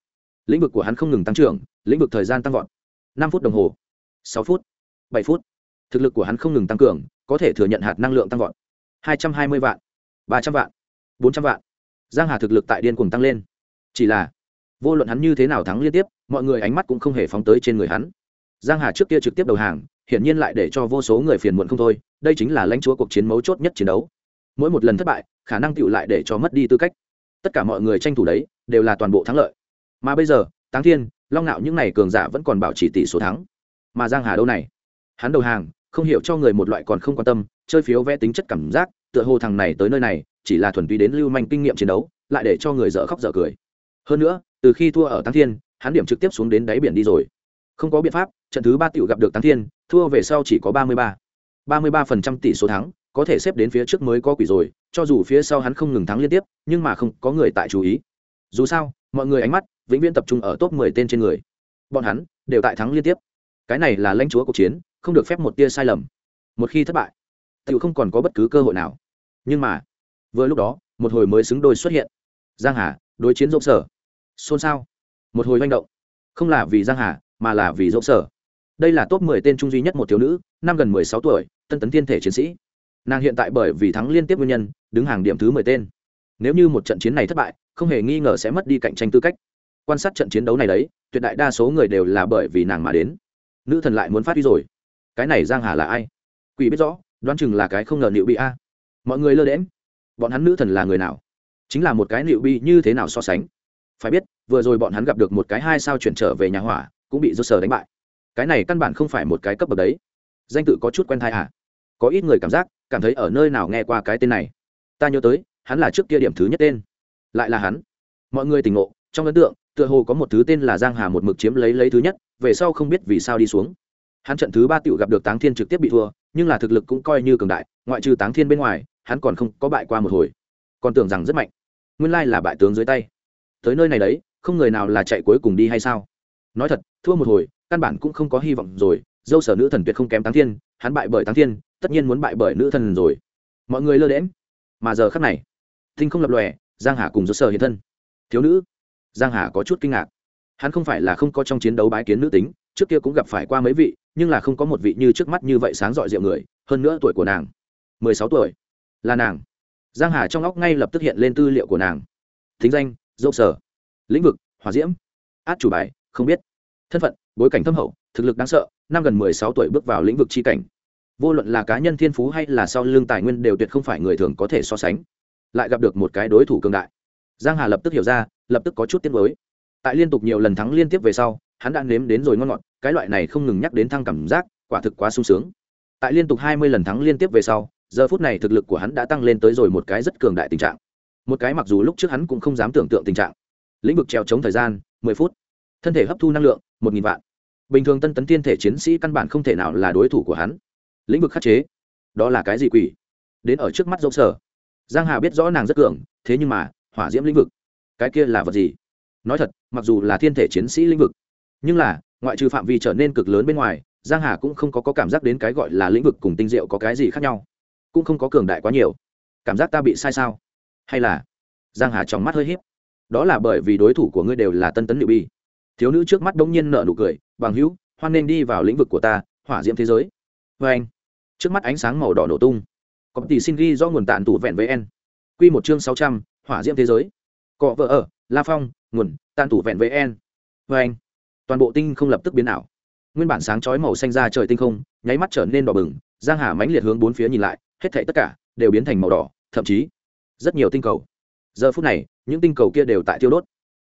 lĩnh vực của hắn không ngừng tăng trưởng, lĩnh vực thời gian tăng vọt. Năm phút đồng hồ, sáu phút, bảy phút. Thực lực của hắn không ngừng tăng cường, có thể thừa nhận hạt năng lượng tăng vọt. Hai trăm hai mươi vạn, ba trăm vạn, bốn trăm vạn. Giang hà thực lực tại điên cuồng tăng lên. Chỉ là, vô luận hắn như thế nào thắng liên tiếp, mọi người ánh mắt cũng không hề phóng tới trên người hắn. Giang hà trước kia trực tiếp đầu hàng, hiển nhiên lại để cho vô số người phiền muộn không thôi, đây chính là lãnh chúa cuộc chiến mấu chốt nhất chiến đấu. Mỗi một lần thất bại, khả năng tựu lại để cho mất đi tư cách. Tất cả mọi người tranh thủ đấy, đều là toàn bộ thắng lợi mà bây giờ, táng thiên, long nạo những n à y cường giả vẫn còn bảo trì tỷ số thắng. Mà giang hà đâu này? Hắn đầu hàng, không hiểu cho người một loại còn không quan tâm, chơi phiếu vẽ tính chất cảm giác, tựa hồ thằng này tới nơi này, chỉ là thuần túy đến lưu manh kinh nghiệm chiến đấu, lại để cho người dở khóc dở cười. Hơn nữa, từ khi thua ở tăng thiên, hắn điểm trực tiếp xuống đến đáy biển đi rồi. Không có biện pháp, trận thứ ba tiểu gặp được tăng thiên, thua về sau chỉ có ba mươi ba. ba mươi ba phần trăm tỷ số thắng, có thể xếp đến phía trước mới có quỷ rồi, cho dù phía sau hắn không ngừng thắng liên tiếp, nhưng mà không có người tại chú ý. Dù sao, mọi người ánh mắt vĩnh viễn tập trung ở top mười tên trên người. Bọn hắn đều tại thắng liên tiếp. Cái này là lãnh chúa cuộc chiến, không được phép một tia sai lầm. Một khi thất bại, tiểu không còn có bất cứ cơ hội nào. Nhưng mà, vừa lúc đó, một hồi mới xứng đôi xuất hiện. Giang hà, đối chiến Dỗng sở. Xôn xao. Một hồi hoành động. Không là vì giang hà, mà là vì Dỗng sở. Đây là top 10 tên trung duy nhất một thiếu nữ, năm gần 16 tuổi, tân tấn thiên thể chiến sĩ. Nàng hiện tại bởi vì thắng liên tiếp nguyên nhân, đứng hàng điểm thứ 10 tên. Nếu như một trận chiến này thất bại, không hề nghi ngờ sẽ mất đi cạnh tranh tư cách quan sát trận chiến đấu này đấy, tuyệt đại đa số người đều là bởi vì nàng mà đến. Nữ thần lại muốn phát đi rồi. Cái này giang hà là ai? Quỷ biết rõ, đoán chừng là cái không ngờ liệu bị a. Mọi người lơ đễm bọn hắn nữ thần là người nào? Chính là một cái liệu bị như thế nào so sánh? Phải biết, vừa rồi bọn hắn gặp được một cái hai sao chuyển trở về nhà hỏa, cũng bị do sở đánh bại. Cái này căn bản không phải một cái cấp bậc đấy. Danh tự có chút quen thai à? Có ít người cảm giác, cảm thấy ở nơi nào nghe qua cái tên này. Ta nhớ tới, hắn là trước kia điểm thứ nhất tên. Lại là hắn. Mọi người tỉnh ngộ, trong ấn tượng tựa hồ có một thứ tên là giang hà một mực chiếm lấy lấy thứ nhất, về sau không biết vì sao đi xuống. Hắn trận thứ ba tiểu gặp được táng thiên trực tiếp bị thua, nhưng là thực lực cũng coi như cường đại, ngoại trừ táng thiên bên ngoài, hắn còn không có bại qua một hồi. Còn tưởng rằng rất mạnh. Nguyên lai là bại tướng dưới tay. Tới nơi này đấy, không người nào là chạy cuối cùng đi hay sao? Nói thật, thua một hồi, căn bản cũng không có hy vọng rồi, dâu sở nữ thần tuyệt không kém táng thiên, hắn bại bởi táng thiên, tất nhiên muốn bại bởi nữ thần rồi. Mọi người lơ đễm mà giờ khắc này, tinh không lập lòe, giang hà cùng dâu sở hiện thân. Thiếu nữ giang hà có chút kinh ngạc. Hắn không phải là không có trong chiến đấu bái kiến nữ tính, trước kia cũng gặp phải qua mấy vị, nhưng là không có một vị như trước mắt như vậy sáng dọi rượu người, hơn nữa tuổi của nàng, mười sáu tuổi. Là nàng. Giang hà trong óc ngay lập tức hiện lên tư liệu của nàng. Thính danh dâu sở. Lĩnh vực hòa diễm. Át chủ bài, không biết. Thân phận, bối cảnh thâm hậu, thực lực đáng sợ, năm gần mười sáu tuổi bước vào lĩnh vực chi cảnh. Vô luận là cá nhân thiên phú hay là sau lương tài nguyên đều tuyệt không phải người thường có thể so sánh. Lại gặp được một cái đối thủ cường đại. Giang hà lập tức hiểu ra lập tức có chút tiếc mới tại liên tục nhiều lần thắng liên tiếp về sau, hắn đã nếm đến rồi ngon ngọt, cái loại này không ngừng nhắc đến thăng cảm giác, quả thực quá sung sướng. Tại liên tục hai mươi lần thắng liên tiếp về sau, giờ phút này thực lực của hắn đã tăng lên tới rồi một cái rất cường đại tình trạng. Một cái mặc dù lúc trước hắn cũng không dám tưởng tượng tình trạng. Lĩnh vực treo chống thời gian, mười phút. Thân thể hấp thu năng lượng, một nghìn vạn. Bình thường tân tấn tiên thể chiến sĩ căn bản không thể nào là đối thủ của hắn. Lĩnh vực khắc chế. Đó là cái gì quỷ? Đến ở trước mắt dâu sở. Giang hà biết rõ nàng rất cường, thế nhưng mà, hỏa diễm lĩnh vực cái kia là vật gì? Nói thật mặc dù là thiên thể chiến sĩ lĩnh vực nhưng là ngoại trừ phạm vi trở nên cực lớn bên ngoài giang hà cũng không có, có cảm giác đến cái gọi là lĩnh vực cùng tinh diệu có cái gì khác nhau. Cũng không có cường đại quá nhiều. Cảm giác ta bị sai sao? Hay là giang hà trong mắt hơi hiếp đó là bởi vì đối thủ của ngươi đều là tân tấn liệu bi. Thiếu nữ trước mắt đông nhiên nở nụ cười bằng hữu hoan nên đi vào lĩnh vực của ta hỏa diễm thế giới. Vê anh trước mắt ánh sáng màu đỏ nổ tung. Có tỷ xin ghi do nguồn tàn tủ vẹn với n q một chương sáu trăm hỏa diễm thế giới cọ vợ ở, la phong, nguồn, tàn tủ vẹn với En. Vê anh, toàn bộ tinh không lập tức biến ảo. Nguyên bản sáng chói màu xanh ra trời tinh không, nháy mắt trở nên đỏ bừng, giang hà mãnh liệt hướng bốn phía nhìn lại, hết thảy tất cả đều biến thành màu đỏ, thậm chí rất nhiều tinh cầu. Giờ phút này, những tinh cầu kia đều tại tiêu đốt.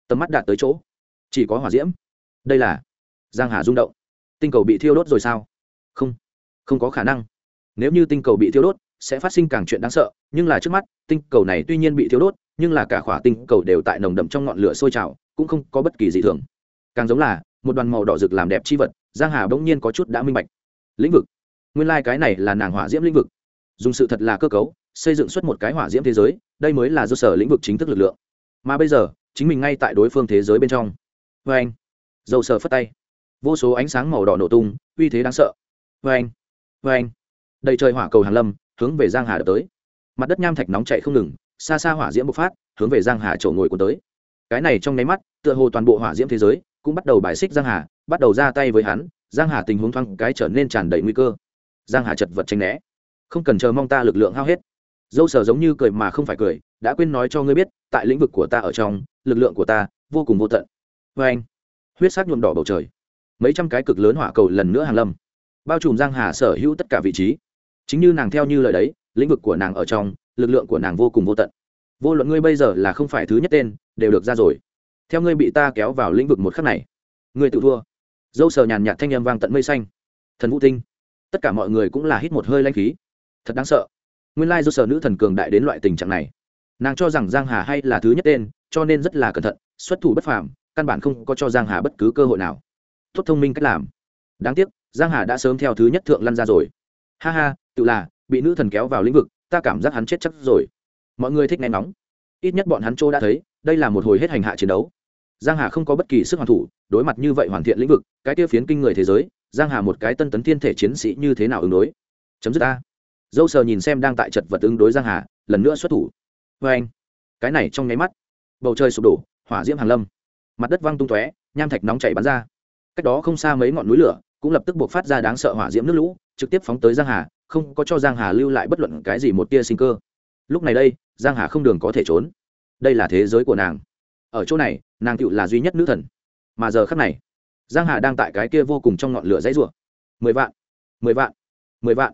Tầm mắt đạt tới chỗ, chỉ có hỏa diễm. Đây là giang hà rung động. Tinh cầu bị thiêu đốt rồi sao? Không không có khả năng. Nếu như tinh cầu bị thiêu đốt, sẽ phát sinh càng chuyện đáng sợ, nhưng là trước mắt, tinh cầu này tuy nhiên bị thiêu đốt nhưng là cả khỏa tinh cầu đều tại nồng đậm trong ngọn lửa sôi trào, cũng không có bất kỳ gì thường. Càng giống là, một đoàn màu đỏ rực làm đẹp chi vật, giang hà bỗng nhiên có chút đã minh bạch. Lĩnh vực. Nguyên lai cái này là nàng hỏa diễm lĩnh vực. Dùng sự thật là cơ cấu, xây dựng xuất một cái hỏa diễm thế giới, đây mới là do sở lĩnh vực chính thức lực lượng. Mà bây giờ, chính mình ngay tại đối phương thế giới bên trong. Vê anh. Dầu sở phất tay. Vô số ánh sáng màu đỏ nổ tung, uy thế đáng sợ. Vê anh. Vê anh. Đầy trời hỏa cầu hàn lâm, hướng về giang hà đập tới. Mặt đất nham thạch nóng chạy không ngừng xa xa hỏa diễm bộc phát, hướng về giang hà chỗ ngồi của tới. Cái này trong nháy mắt, tựa hồ toàn bộ hỏa diễm thế giới cũng bắt đầu bài xích giang hà, bắt đầu ra tay với hắn, giang hà tình huống thoáng cái trở nên tràn đầy nguy cơ. Giang hà chật vật tranh né. Không cần chờ mong ta lực lượng hao hết. Dâu sở giống như cười mà không phải cười, đã quên nói cho ngươi biết, tại lĩnh vực của ta ở trong, lực lượng của ta vô cùng vô tận. Vê anh, huyết sắc nhuộm đỏ bầu trời. Mấy trăm cái cực lớn hỏa cầu lần nữa hàng lâm, bao trùm giang hà sở hữu tất cả vị trí. Chính như nàng theo như lời đấy, lĩnh vực của nàng ở trong lực lượng của nàng vô cùng vô tận. Vô luận ngươi bây giờ là không phải thứ nhất tên, đều được ra rồi. Theo ngươi bị ta kéo vào lĩnh vực một khắc này, ngươi tự thua. Dâu sờ nhàn nhạt thanh âm vang tận mây xanh. Thần vũ tinh, tất cả mọi người cũng là hít một hơi lanh khí. Thật đáng sợ. Nguyên lai do nữ thần cường đại đến loại tình trạng này. Nàng cho rằng giang hà hay là thứ nhất tên, cho nên rất là cẩn thận, xuất thủ bất phàm, căn bản không có cho giang hà bất cứ cơ hội nào. Tốt thông minh cách làm. Đáng tiếc, giang hà đã sớm theo thứ nhất thượng lăn ra rồi. Ha ha, tự là, bị nữ thần kéo vào lĩnh vực ta cảm giác hắn chết chắc rồi. Mọi người thích nghe nóng ít nhất bọn hắn châu đã thấy, đây là một hồi hết hành hạ chiến đấu. Giang hà không có bất kỳ sức hoàn thủ, đối mặt như vậy hoàn thiện lĩnh vực, cái tiêu phiến kinh người thế giới, giang hà một cái tân tấn thiên thể chiến sĩ như thế nào ứng đối? Chấm dứt ta. Dâu sờ nhìn xem đang tại chật vật ứng đối giang hà, lần nữa xuất thủ. Vê anh, cái này trong nháy mắt, bầu trời sụp đổ, hỏa diễm hàng lâm. Mặt đất văng tung tóe, nham thạch nóng chảy bắn ra. Cách đó không xa mấy ngọn núi lửa cũng lập tức buộc phát ra đáng sợ hỏa diễm nước lũ, trực tiếp phóng tới giang hà không có cho giang hà lưu lại bất luận cái gì một tia sinh cơ. Lúc này đây, giang hà không đường có thể trốn. Đây là thế giới của nàng. Ở chỗ này, nàng tựu là duy nhất nữ thần. Mà giờ khắc này, giang hà đang tại cái kia vô cùng trong ngọn lửa dãy rủa. Mười vạn mười vạn mười vạn.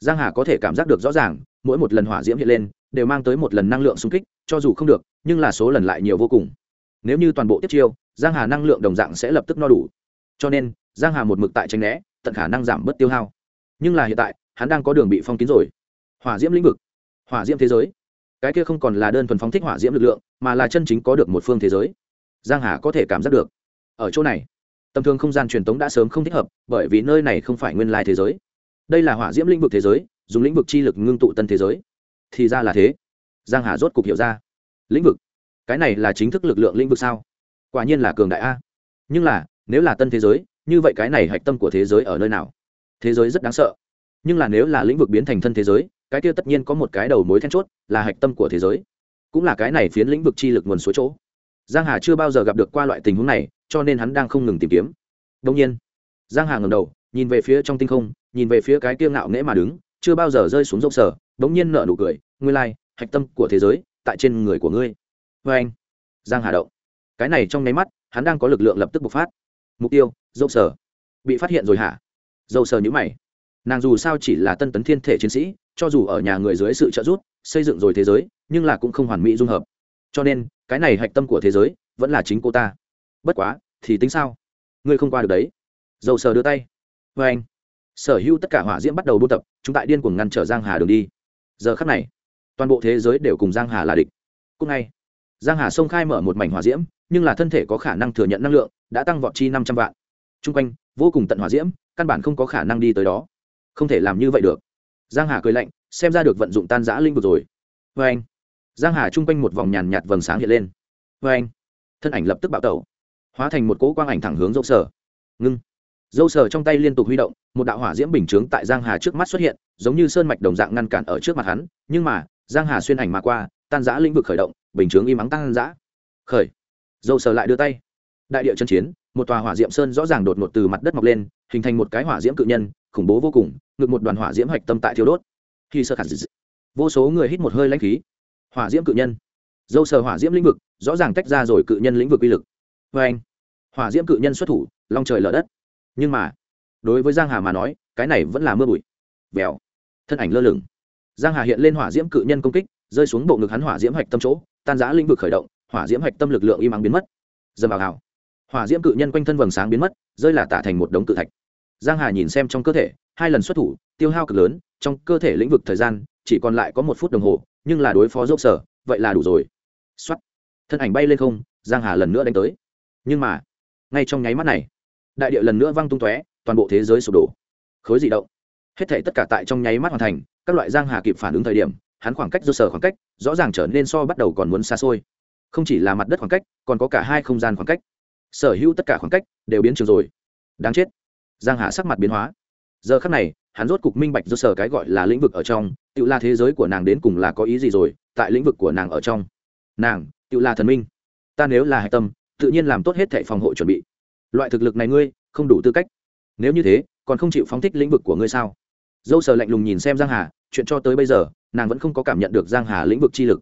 Giang hà có thể cảm giác được rõ ràng, mỗi một lần hỏa diễm hiện lên, đều mang tới một lần năng lượng xung kích, cho dù không được, nhưng là số lần lại nhiều vô cùng. Nếu như toàn bộ tiếp chiêu, giang hà năng lượng đồng dạng sẽ lập tức no đủ. Cho nên, giang hà một mực tại tranh né, tận khả năng giảm bớt tiêu hao. Nhưng là hiện tại hắn đang có đường bị phong kín rồi. Hỏa diễm lĩnh vực. Hỏa diễm thế giới. Cái kia không còn là đơn thuần phóng thích hỏa diễm lực lượng, mà là chân chính có được một phương thế giới. Giang hà có thể cảm giác được. Ở chỗ này, tầm thường không gian truyền tống đã sớm không thích hợp, bởi vì nơi này không phải nguyên lai thế giới. Đây là hỏa diễm lĩnh vực thế giới, dùng lĩnh vực chi lực ngưng tụ tân thế giới. Thì ra là thế. Giang hà rốt cục hiểu ra. Lĩnh vực? Cái này là chính thức lực lượng lĩnh vực sao? Quả nhiên là cường đại a. Nhưng là, nếu là tân thế giới, như vậy cái này hạch tâm của thế giới ở nơi nào? Thế giới rất đáng sợ nhưng là nếu là lĩnh vực biến thành thân thế giới, cái kia tất nhiên có một cái đầu mối then chốt, là hạch tâm của thế giới. Cũng là cái này phiến lĩnh vực chi lực nguồn suối chỗ. Giang hà chưa bao giờ gặp được qua loại tình huống này, cho nên hắn đang không ngừng tìm kiếm. Đông nhiên, giang hà ngầm đầu, nhìn về phía trong tinh không, nhìn về phía cái kia ngạo nghễ mà đứng, chưa bao giờ rơi xuống dốc sở, đống nhiên nở nụ cười ngươi lai, hạch tâm của thế giới, tại trên người của ngươi. Vê anh, giang hà động. Cái này trong nháy mắt, hắn đang có lực lượng lập tức bộc phát. Mục tiêu dâu sở. Bị phát hiện rồi hả? Dâu sở nhữ mày nàng dù sao chỉ là tân tấn thiên thể chiến sĩ, cho dù ở nhà người dưới sự trợ giúp, xây dựng rồi thế giới, nhưng là cũng không hoàn mỹ dung hợp. Cho nên, cái này hạch tâm của thế giới, vẫn là chính cô ta. Bất quá, thì tính sao? Ngươi không qua được đấy. Dầu sờ đưa tay. Vê anh, sở hữu tất cả hỏa diễm bắt đầu buôn tập, chúng tại điên cuồng ngăn trở giang hà đường đi. Giờ khắc này, toàn bộ thế giới đều cùng giang hà là địch. Cúc ngay, giang hà sông khai mở một mảnh hỏa diễm, nhưng là thân thể có khả năng thừa nhận năng lượng, đã tăng vọt chi năm trăm vạn. T r u n g quanh, vô cùng tận hỏa diễm, căn bản không có khả năng đi tới đó không thể làm như vậy được. Giang hà cười lạnh, xem ra được vận dụng tan giã linh vực rồi. Vê anh, giang hà chung quanh một vòng nhàn nhạt vầng sáng hiện lên. Vê anh, thân ảnh lập tức bạo tẩu, hóa thành một cỗ quang ảnh thẳng hướng dâu sở ngưng. Dâu sở trong tay liên tục huy động, một đạo hỏa diễm bình chướng tại giang hà trước mắt xuất hiện, giống như sơn mạch đồng dạng ngăn cản ở trước mặt hắn, nhưng mà, giang hà xuyên ảnh mà qua, tan giã lĩnh vực khởi động, bình chướng im ắng tan giã. Khởi. Dâu sờ lại đưa tay. Đại địa chân chiến, một tòa hỏa diệm sơn rõ ràng đột ngột từ mặt đất mọc lên, hình thành một cái hỏa diễm cự nhân khủng bố vô cùng, ngực một đoàn hỏa diễm hạch tâm tại thiêu đốt. Khi sơ khả dị vô số người hít một hơi lãnh khí. Hỏa diễm cự nhân. Dâu sờ hỏa diễm lĩnh vực, rõ ràng tách ra rồi cự nhân lĩnh vực uy lực. Vê anh, hỏa diễm cự nhân xuất thủ, long trời lở đất. Nhưng mà, đối với giang hà mà nói, cái này vẫn là mưa bụi. Vèo. Thân ảnh lơ lửng. Giang hà hiện lên hỏa diễm cự nhân công kích, rơi xuống bộ ngực hắn hỏa diễm hạch tâm chỗ, tan giã lĩnh vực khởi động, hỏa diễm hạch tâm lực lượng im ắng biến mất. Dầm vào hào. Hỏa diễm cự nhân quanh thân vầng sáng biến mất, rơi là tả thành một đống cự thạch giang hà nhìn xem trong cơ thể, hai lần xuất thủ, tiêu hao cực lớn, trong cơ thể lĩnh vực thời gian chỉ còn lại có một phút đồng hồ, nhưng là đối phó dốc sở, vậy là đủ rồi. Xuất thân ảnh bay lên không, giang hà lần nữa đánh tới. Nhưng mà, ngay trong nháy mắt này, đại địa lần nữa văng tung tóe, toàn bộ thế giới sụp đổ. Khối dị động. Hết thể tất cả tại trong nháy mắt hoàn thành, các loại giang hà kịp phản ứng thời điểm, hắn khoảng cách do sở khoảng cách rõ ràng trở nên so bắt đầu còn muốn xa xôi. Không chỉ là mặt đất khoảng cách, còn có cả hai không gian khoảng cách. Sở hữu tất cả khoảng cách đều biến trường rồi. Đáng chết giang hà sắc mặt biến hóa. Giờ khắc này, hắn rốt cục minh bạch do sở cái gọi là lĩnh vực ở trong, tự là thế giới của nàng đến cùng là có ý gì rồi, tại lĩnh vực của nàng ở trong. Nàng, tự là thần minh. Ta nếu là hạch tâm, tự nhiên làm tốt hết thảy phòng hộ chuẩn bị. Loại thực lực này ngươi, không đủ tư cách. Nếu như thế, còn không chịu phóng thích lĩnh vực của ngươi sao? Dâu sờ lạnh lùng nhìn xem giang hà, chuyện cho tới bây giờ, nàng vẫn không có cảm nhận được giang hà lĩnh vực chi lực.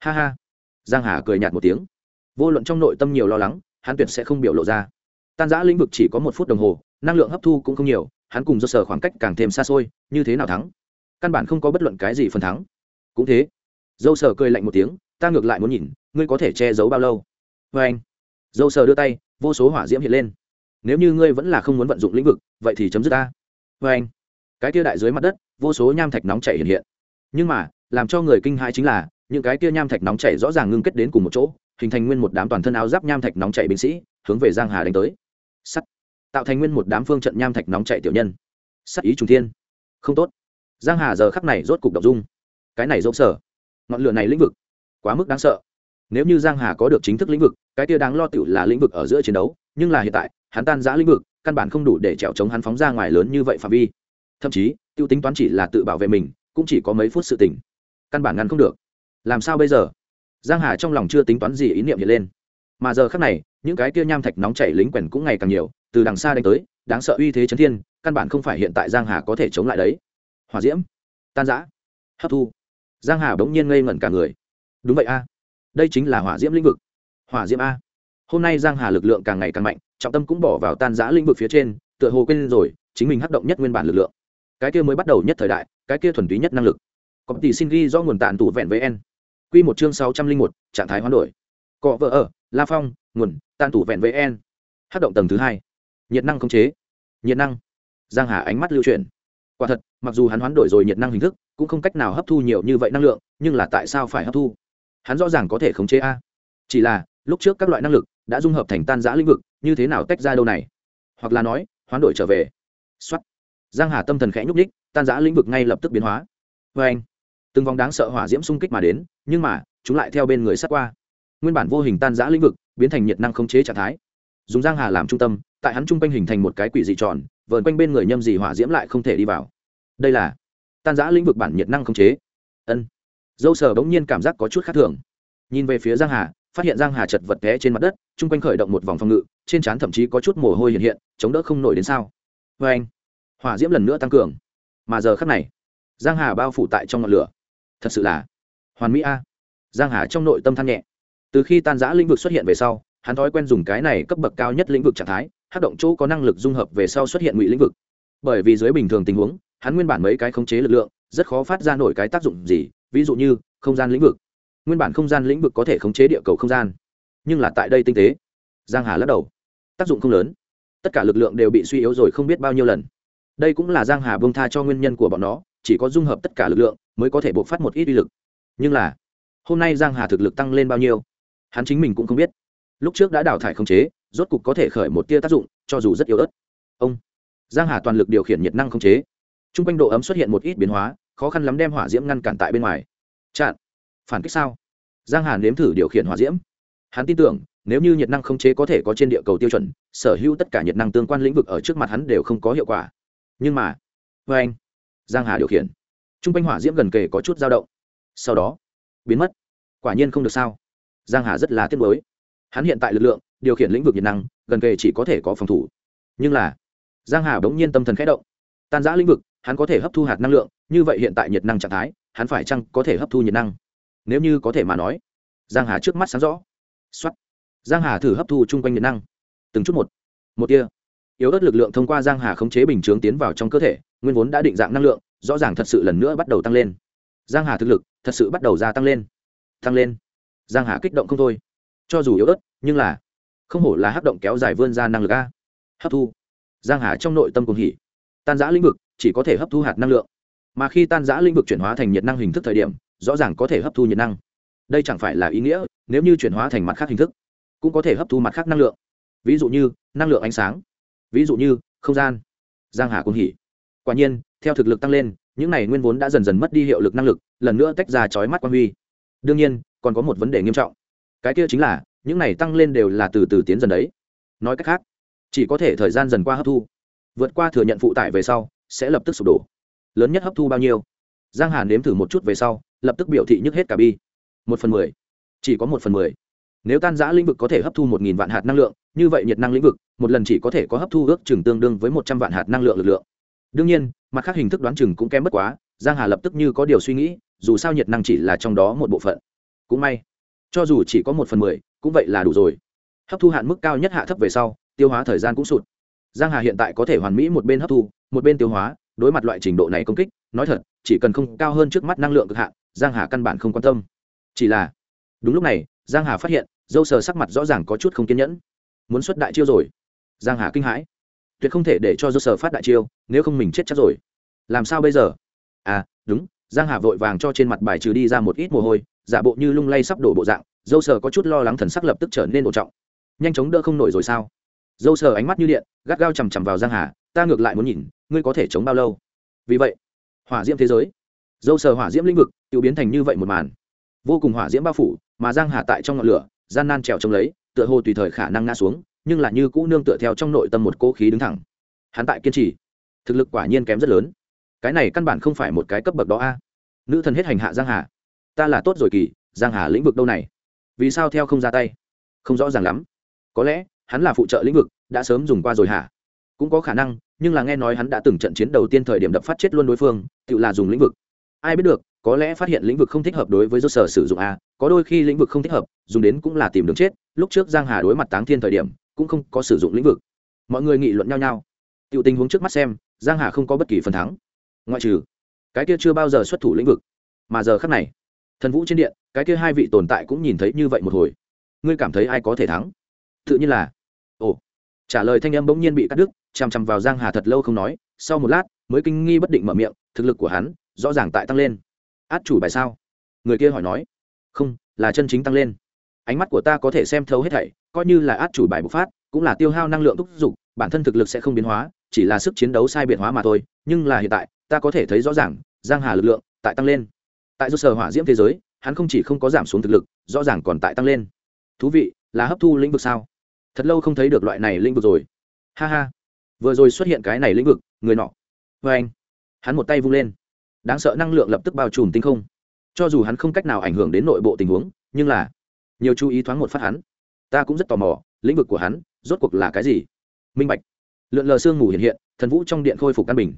Ha ha. Giang hà cười nhạt một tiếng. Vô luận trong nội tâm nhiều lo lắng, hắn tuyệt sẽ không biểu lộ ra. Tan giã lĩnh vực chỉ có một phút đồng hồ năng lượng hấp thu cũng không nhiều, hắn cùng do sở khoảng cách càng thêm xa xôi, như thế nào thắng? Căn bản không có bất luận cái gì phần thắng. Cũng thế dâu sở cười lạnh một tiếng, ta ngược lại muốn nhìn, ngươi có thể che giấu bao lâu? Vê anh dâu sở đưa tay, vô số hỏa diễm hiện lên. Nếu như ngươi vẫn là không muốn vận dụng lĩnh vực, vậy thì chấm dứt ta. Vê anh, cái kia đại dưới mặt đất, vô số nham thạch nóng chảy hiện hiện. Nhưng mà, làm cho người kinh hãi chính là, những cái kia nham thạch nóng chảy rõ ràng ngưng kết đến cùng một chỗ, hình thành nguyên một đám toàn thân áo giáp nham thạch nóng chảy binh sĩ, hướng về giang hà đánh tới. Sắt tạo thành nguyên một đám phương trận nham thạch nóng chảy tiểu nhân. Sắc ý trùng thiên. Không tốt. Giang hà giờ khắc này rốt cục đọc dung. Cái này rộng sở. Ngọn lửa này lĩnh vực. Quá mức đáng sợ. Nếu như giang hà có được chính thức lĩnh vực, cái kia đáng lo tiểu là lĩnh vực ở giữa chiến đấu, nhưng là hiện tại, hắn tan giã lĩnh vực, căn bản không đủ để trèo chống hắn phóng ra ngoài lớn như vậy phạm vi. Thậm chí, tiêu tính toán chỉ là tự bảo vệ mình, cũng chỉ có mấy phút sự tỉnh căn bản ngăn không được. Làm sao bây giờ? Giang hà trong lòng chưa tính toán gì ý niệm hiện lên. Mà giờ khắc này, những cái kia nham thạch nóng chảy lính quèn cũng ngày càng nhiều từ đằng xa đánh tới, đáng sợ uy thế chấn thiên, căn bản không phải hiện tại giang hà có thể chống lại đấy. Hỏa diễm, tan giã hấp thu. Giang hà bỗng nhiên ngây ngẩn cả người. Đúng vậy a, đây chính là hỏa diễm lĩnh vực. Hỏa diễm a. Hôm nay giang hà lực lượng càng ngày càng mạnh, trọng tâm cũng bỏ vào tan giã lĩnh vực phía trên, tựa hồ quên rồi, chính mình hấp động nhất nguyên bản lực lượng. Cái kia mới bắt đầu nhất thời đại, cái kia thuần túy nhất năng lực. Có tỷ xin ghi do nguồn tàn tủ vẹn với n quy một chương sáu trăm linh một, trạng thái hoán đổi. Cọ vợ ở, la phong, nguồn tàn tủ vẹn với n hát động tầng thứ hai nhiệt năng khống chế. Nhiệt năng. Giang hà ánh mắt lưu chuyển. Quả thật, mặc dù hắn hoán đổi rồi nhiệt năng hình thức, cũng không cách nào hấp thu nhiều như vậy năng lượng, nhưng là tại sao phải hấp thu? Hắn rõ ràng có thể khống chế a. Chỉ là, lúc trước các loại năng lực đã dung hợp thành tan giã lĩnh vực, như thế nào tách ra đâu này? Hoặc là nói, hoán đổi trở về. Xuất giang hà tâm thần khẽ nhúc ních tan giã lĩnh vực ngay lập tức biến hóa. Vê anh, từng vòng đáng sợ hỏa diễm xung kích mà đến, nhưng mà, chúng lại theo bên người sát qua. Nguyên bản vô hình tan giã lĩnh vực, biến thành nhiệt năng khống chế trạng thái dùng giang hà làm trung tâm, tại hắn trung quanh hình thành một cái quỷ dị tròn, vờn quanh bên người nhâm dị hỏa diễm lại không thể đi vào. Đây là tan giã lĩnh vực bản nhiệt năng không chế. Ân. Dâu sờ bỗng nhiên cảm giác có chút khác thường. Nhìn về phía giang hà, phát hiện giang hà chật vật té trên mặt đất, trung quanh khởi động một vòng phòng ngự, trên trán thậm chí có chút mồ hôi hiện hiện, chống đỡ không nổi đến sao. Vê anh. Hỏa diễm lần nữa tăng cường. Mà giờ khắc này, giang hà bao phủ tại trong ngọn lửa. Thật sự là hoàn mỹ a. Giang hà trong nội tâm than nhẹ. Từ khi tan giã lĩnh vực xuất hiện về sau hắn thói quen dùng cái này cấp bậc cao nhất lĩnh vực trạng thái hát động chỗ có năng lực dung hợp về sau xuất hiện ngụy lĩnh vực. Bởi vì dưới bình thường tình huống, hắn nguyên bản mấy cái khống chế lực lượng, rất khó phát ra nổi cái tác dụng gì, ví dụ như, không gian lĩnh vực. Nguyên bản không gian lĩnh vực có thể khống chế địa cầu không gian, nhưng là tại đây tinh tế. Giang hà lắc đầu. Tác dụng không lớn. Tất cả lực lượng đều bị suy yếu rồi không biết bao nhiêu lần. Đây cũng là giang hà bông tha cho nguyên nhân của bọn nó, chỉ có dung hợp tất cả lực lượng mới có thể buộc phát một ít uy lực. Nhưng là, hôm nay giang hà thực lực tăng lên bao nhiêu, hắn chính mình cũng không biết lúc trước đã đào thải khống chế, rốt cục có thể khởi một tia tác dụng, cho dù rất yếu ớt. Ông giang hà toàn lực điều khiển nhiệt năng khống chế. T r u n g quanh độ ấm xuất hiện một ít biến hóa, khó khăn lắm đem hỏa diễm ngăn cản tại bên ngoài. Chặn. Phản kích sao? Giang hà nếm thử điều khiển hỏa diễm. Hắn tin tưởng, nếu như nhiệt năng khống chế có thể có trên địa cầu tiêu chuẩn, sở hữu tất cả nhiệt năng tương quan lĩnh vực ở trước mặt hắn đều không có hiệu quả. Nhưng mà vê anh. Giang hà điều khiển. T r u n g quanh hỏa diễm gần kề có chút dao động. Sau đó, biến mất. Quả nhiên không được sao? Giang hà rất là tiếc nuối hắn hiện tại lực lượng, điều khiển lĩnh vực nhiệt năng, gần kề chỉ có thể có phòng thủ. Nhưng là, giang hà bỗng nhiên tâm thần khẽ động. Tan giã lĩnh vực, hắn có thể hấp thu hạt năng lượng, như vậy hiện tại nhiệt năng trạng thái, hắn phải chăng có thể hấp thu nhiệt năng? Nếu như có thể mà nói, giang hà trước mắt sáng rõ. Xuất giang hà thử hấp thu chung quanh nhiệt năng. Từng chút một. Một tia. Yếu ớt lực lượng thông qua giang hà khống chế bình chướng tiến vào trong cơ thể, nguyên vốn đã định dạng năng lượng, rõ ràng thật sự lần nữa bắt đầu tăng lên. Giang hà thực lực thật sự bắt đầu gia tăng lên. Tăng lên. Giang hà kích động không thôi cho dù yếu ớt, nhưng là không hổ là hấp động kéo dài vươn ra năng lực a. Hấp thu. Giang hà trong nội tâm cùng hỉ. Tan giã lĩnh vực chỉ có thể hấp thu hạt năng lượng. Mà khi tan giã lĩnh vực chuyển hóa thành nhiệt năng hình thức thời điểm, rõ ràng có thể hấp thu nhiệt năng. Đây chẳng phải là ý nghĩa, nếu như chuyển hóa thành mặt khác hình thức, cũng có thể hấp thu mặt khác năng lượng. Ví dụ như, năng lượng ánh sáng. Ví dụ như, không gian. Giang hà cùng hỉ. Quả nhiên, theo thực lực tăng lên, những này nguyên vốn đã dần dần mất đi hiệu lực năng lực, lần nữa tách ra chói mắt quan huy. Đương nhiên, còn có một vấn đề nghiêm trọng cái kia chính là, những này tăng lên đều là từ từ tiến dần đấy. Nói cách khác, chỉ có thể thời gian dần qua hấp thu. Vượt qua thừa nhận phụ tải về sau, sẽ lập tức sụp đổ. Lớn nhất hấp thu bao nhiêu? Giang hàn nếm thử một chút về sau, lập tức biểu thị nhức hết cả bi. Một phần mười. Chỉ có một phần mười. Nếu tan giã lĩnh vực có thể hấp thu một nghìn vạn hạt năng lượng, như vậy nhiệt năng lĩnh vực, một lần chỉ có thể có hấp thu ước chừng tương đương với một trăm vạn hạt năng lượng lực lượng. Đương nhiên, mặt khác hình thức đoán chừng cũng kém bất quá, giang hà lập tức như có điều suy nghĩ, dù sao nhiệt năng chỉ là trong đó một bộ phận. Cũng may cho dù chỉ có một phần mười, cũng vậy là đủ rồi. Hấp thu hạn mức cao nhất hạ thấp về sau, tiêu hóa thời gian cũng sụt. Giang hà hiện tại có thể hoàn mỹ một bên hấp thu, một bên tiêu hóa, đối mặt loại trình độ này công kích, nói thật, chỉ cần không cao hơn trước mắt năng lượng cực hạn, giang hà căn bản không quan tâm. Chỉ là, đúng lúc này, giang hà phát hiện, dâu sờ sắc mặt rõ ràng có chút không kiên nhẫn. Muốn xuất đại chiêu rồi. Giang hà kinh hãi. Tuyệt không thể để cho dâu sờ phát đại chiêu, nếu không mình chết chắc rồi. Làm sao bây giờ? À đúng giang hà vội vàng cho trên mặt bài trừ đi ra một ít mồ hôi, giả bộ như lung lay sắp đổ bộ dạng, dâu sờ có chút lo lắng thần sắc lập tức trở nên ổn trọng. Nhanh chóng đỡ không nổi rồi sao? Dâu sờ ánh mắt như điện, gắt gao chằm chằm vào giang hà, ta ngược lại muốn nhìn, ngươi có thể chống bao lâu? Vì vậy, hỏa diễm thế giới. Dâu sờ hỏa diễm lĩnh vực tự biến thành như vậy một màn. Vô cùng hỏa diễm bao phủ, mà giang hà tại trong ngọn lửa, gian nan trèo trông lấy, tựa hồ tùy thời khả năng ngã xuống, nhưng là như cũ nương tựa theo trong nội tâm một cố khí đứng thẳng. Hắn tại kiên trì. Thực lực quả nhiên kém rất lớn cái này căn bản không phải một cái cấp bậc đó a. Nữ thần hết hành hạ giang hà. Ta là tốt rồi kỳ, giang hà lĩnh vực đâu này? Vì sao theo không ra tay? Không rõ ràng lắm. Có lẽ, hắn là phụ trợ lĩnh vực, đã sớm dùng qua rồi hả? Cũng có khả năng, nhưng là nghe nói hắn đã từng trận chiến đầu tiên thời điểm đập phát chết luôn đối phương, tự là dùng lĩnh vực. Ai biết được, có lẽ phát hiện lĩnh vực không thích hợp đối với do sở sử dụng a, có đôi khi lĩnh vực không thích hợp, dùng đến cũng là tìm đường chết, lúc trước giang hà đối mặt táng thiên thời điểm, cũng không có sử dụng lĩnh vực. Mọi người nghị luận nhau nhau. Tiểu tình huống trước mắt xem, giang hà không có bất kỳ phần thắng ngoại trừ cái kia chưa bao giờ xuất thủ lĩnh vực, mà giờ khắc này, thần vũ trên điện, cái kia hai vị tồn tại cũng nhìn thấy như vậy một hồi. Ngươi cảm thấy ai có thể thắng? Tự nhiên là, ồ, trả lời thanh âm bỗng nhiên bị cắt đứt, chằm chằm vào giang hà thật lâu không nói, sau một lát, mới kinh nghi bất định mở miệng, thực lực của hắn, rõ ràng tại tăng lên. Át chủ bài sao? Người kia hỏi nói. Không, là chân chính tăng lên. Ánh mắt của ta có thể xem thấu hết thảy, coi như là át chủ bài bộc phát, cũng là tiêu hao năng lượng thúc giục bản thân thực lực sẽ không biến hóa, chỉ là sức chiến đấu sai biệt hóa mà thôi, nhưng là hiện tại ta có thể thấy rõ ràng, giang hà lực lượng tại tăng lên. Tại do sở hỏa diễm thế giới, hắn không chỉ không có giảm xuống thực lực, rõ ràng còn tại tăng lên. Thú vị, là hấp thu lĩnh vực sao? Thật lâu không thấy được loại này lĩnh vực rồi. Ha ha. Vừa rồi xuất hiện cái này lĩnh vực, người nọ. Vê anh, hắn một tay vung lên. Đáng sợ năng lượng lập tức bao trùm tinh không. Cho dù hắn không cách nào ảnh hưởng đến nội bộ tình huống, nhưng là, nhiều chú ý thoáng một phát hắn. Ta cũng rất tò mò, lĩnh vực của hắn rốt cuộc là cái gì? Minh bạch. Lượn lờ sương ngủ hiện hiện, thần vũ trong điện khôi phục căn bình.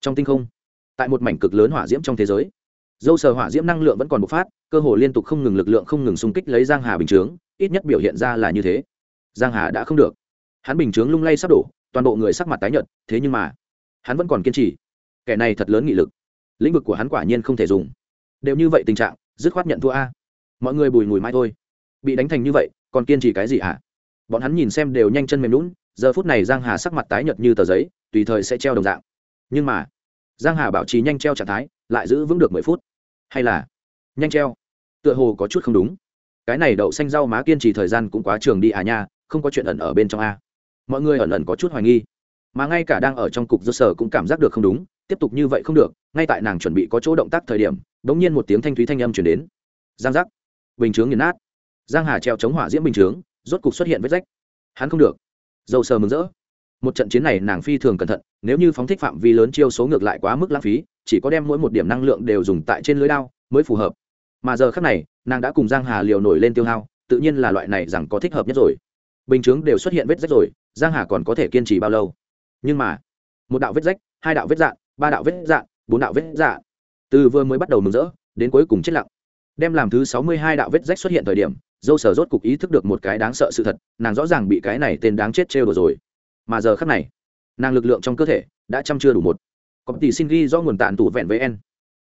Trong tinh không tại một mảnh cực lớn hỏa diễm trong thế giới. Dâu sờ hỏa diễm năng lượng vẫn còn bộc phát, cơ hồ liên tục không ngừng lực lượng không ngừng xung kích lấy giang hà bình chướng, ít nhất biểu hiện ra là như thế. Giang hà đã không được. Hắn bình chướng lung lay sắp đổ, toàn bộ người sắc mặt tái nhợt, thế nhưng mà, hắn vẫn còn kiên trì. Kẻ này thật lớn nghị lực. Lĩnh vực của hắn quả nhiên không thể dùng. Đều như vậy tình trạng, dứt khoát nhận thua a. Mọi người bùi ngùi mai thôi. Bị đánh thành như vậy, còn kiên trì cái gì hả? Bọn hắn nhìn xem đều nhanh chân mềm lún giờ phút này giang hà sắc mặt tái nhợt như tờ giấy, tùy thời sẽ treo đồng dạng. Nhưng mà giang hà bảo trì nhanh treo trạng thái, lại giữ vững được mười phút. Hay là nhanh treo? Tựa hồ có chút không đúng. Cái này đậu xanh rau má kiên trì thời gian cũng quá trường đi à nha, không có chuyện ẩn ở bên trong a. Mọi người ẩn ẩn có chút hoài nghi. Mà ngay cả đang ở trong cục do sở cũng cảm giác được không đúng, tiếp tục như vậy không được, ngay tại nàng chuẩn bị có chỗ động tác thời điểm, bỗng nhiên một tiếng thanh thúy thanh âm chuyển đến. Giang giác. Bình chướng nghiền nát. Giang hà treo chống hỏa diễm bình chướng, rốt cục xuất hiện vết rách. Hắn không được. Dầu sờ mừng rỡ một trận chiến này nàng phi thường cẩn thận, nếu như phóng thích phạm vi lớn chiêu số ngược lại quá mức lãng phí, chỉ có đem mỗi một điểm năng lượng đều dùng tại trên lưới đao mới phù hợp. Mà giờ khác này, nàng đã cùng giang hà liều nổi lên tiêu hao, tự nhiên là loại này rằng có thích hợp nhất rồi. Bình chướng đều xuất hiện vết rách rồi, giang hà còn có thể kiên trì bao lâu? Nhưng mà, một đạo vết rách, hai đạo vết dạn ba đạo vết dạn bốn đạo vết dạng. Từ vừa mới bắt đầu mừng rỡ, đến cuối cùng chết lặng. Đem làm thứ sáu mươi hai đạo vết rách xuất hiện thời điểm, dâu sở rốt cục ý thức được một cái đáng sợ sự thật, nàng rõ ràng bị cái này tên đáng chết trêu rồi mà giờ khắc này, nàng lực lượng trong cơ thể đã chăm chưa đủ một. Có tỷ xin ghi do nguồn tàn tủ vẹn với en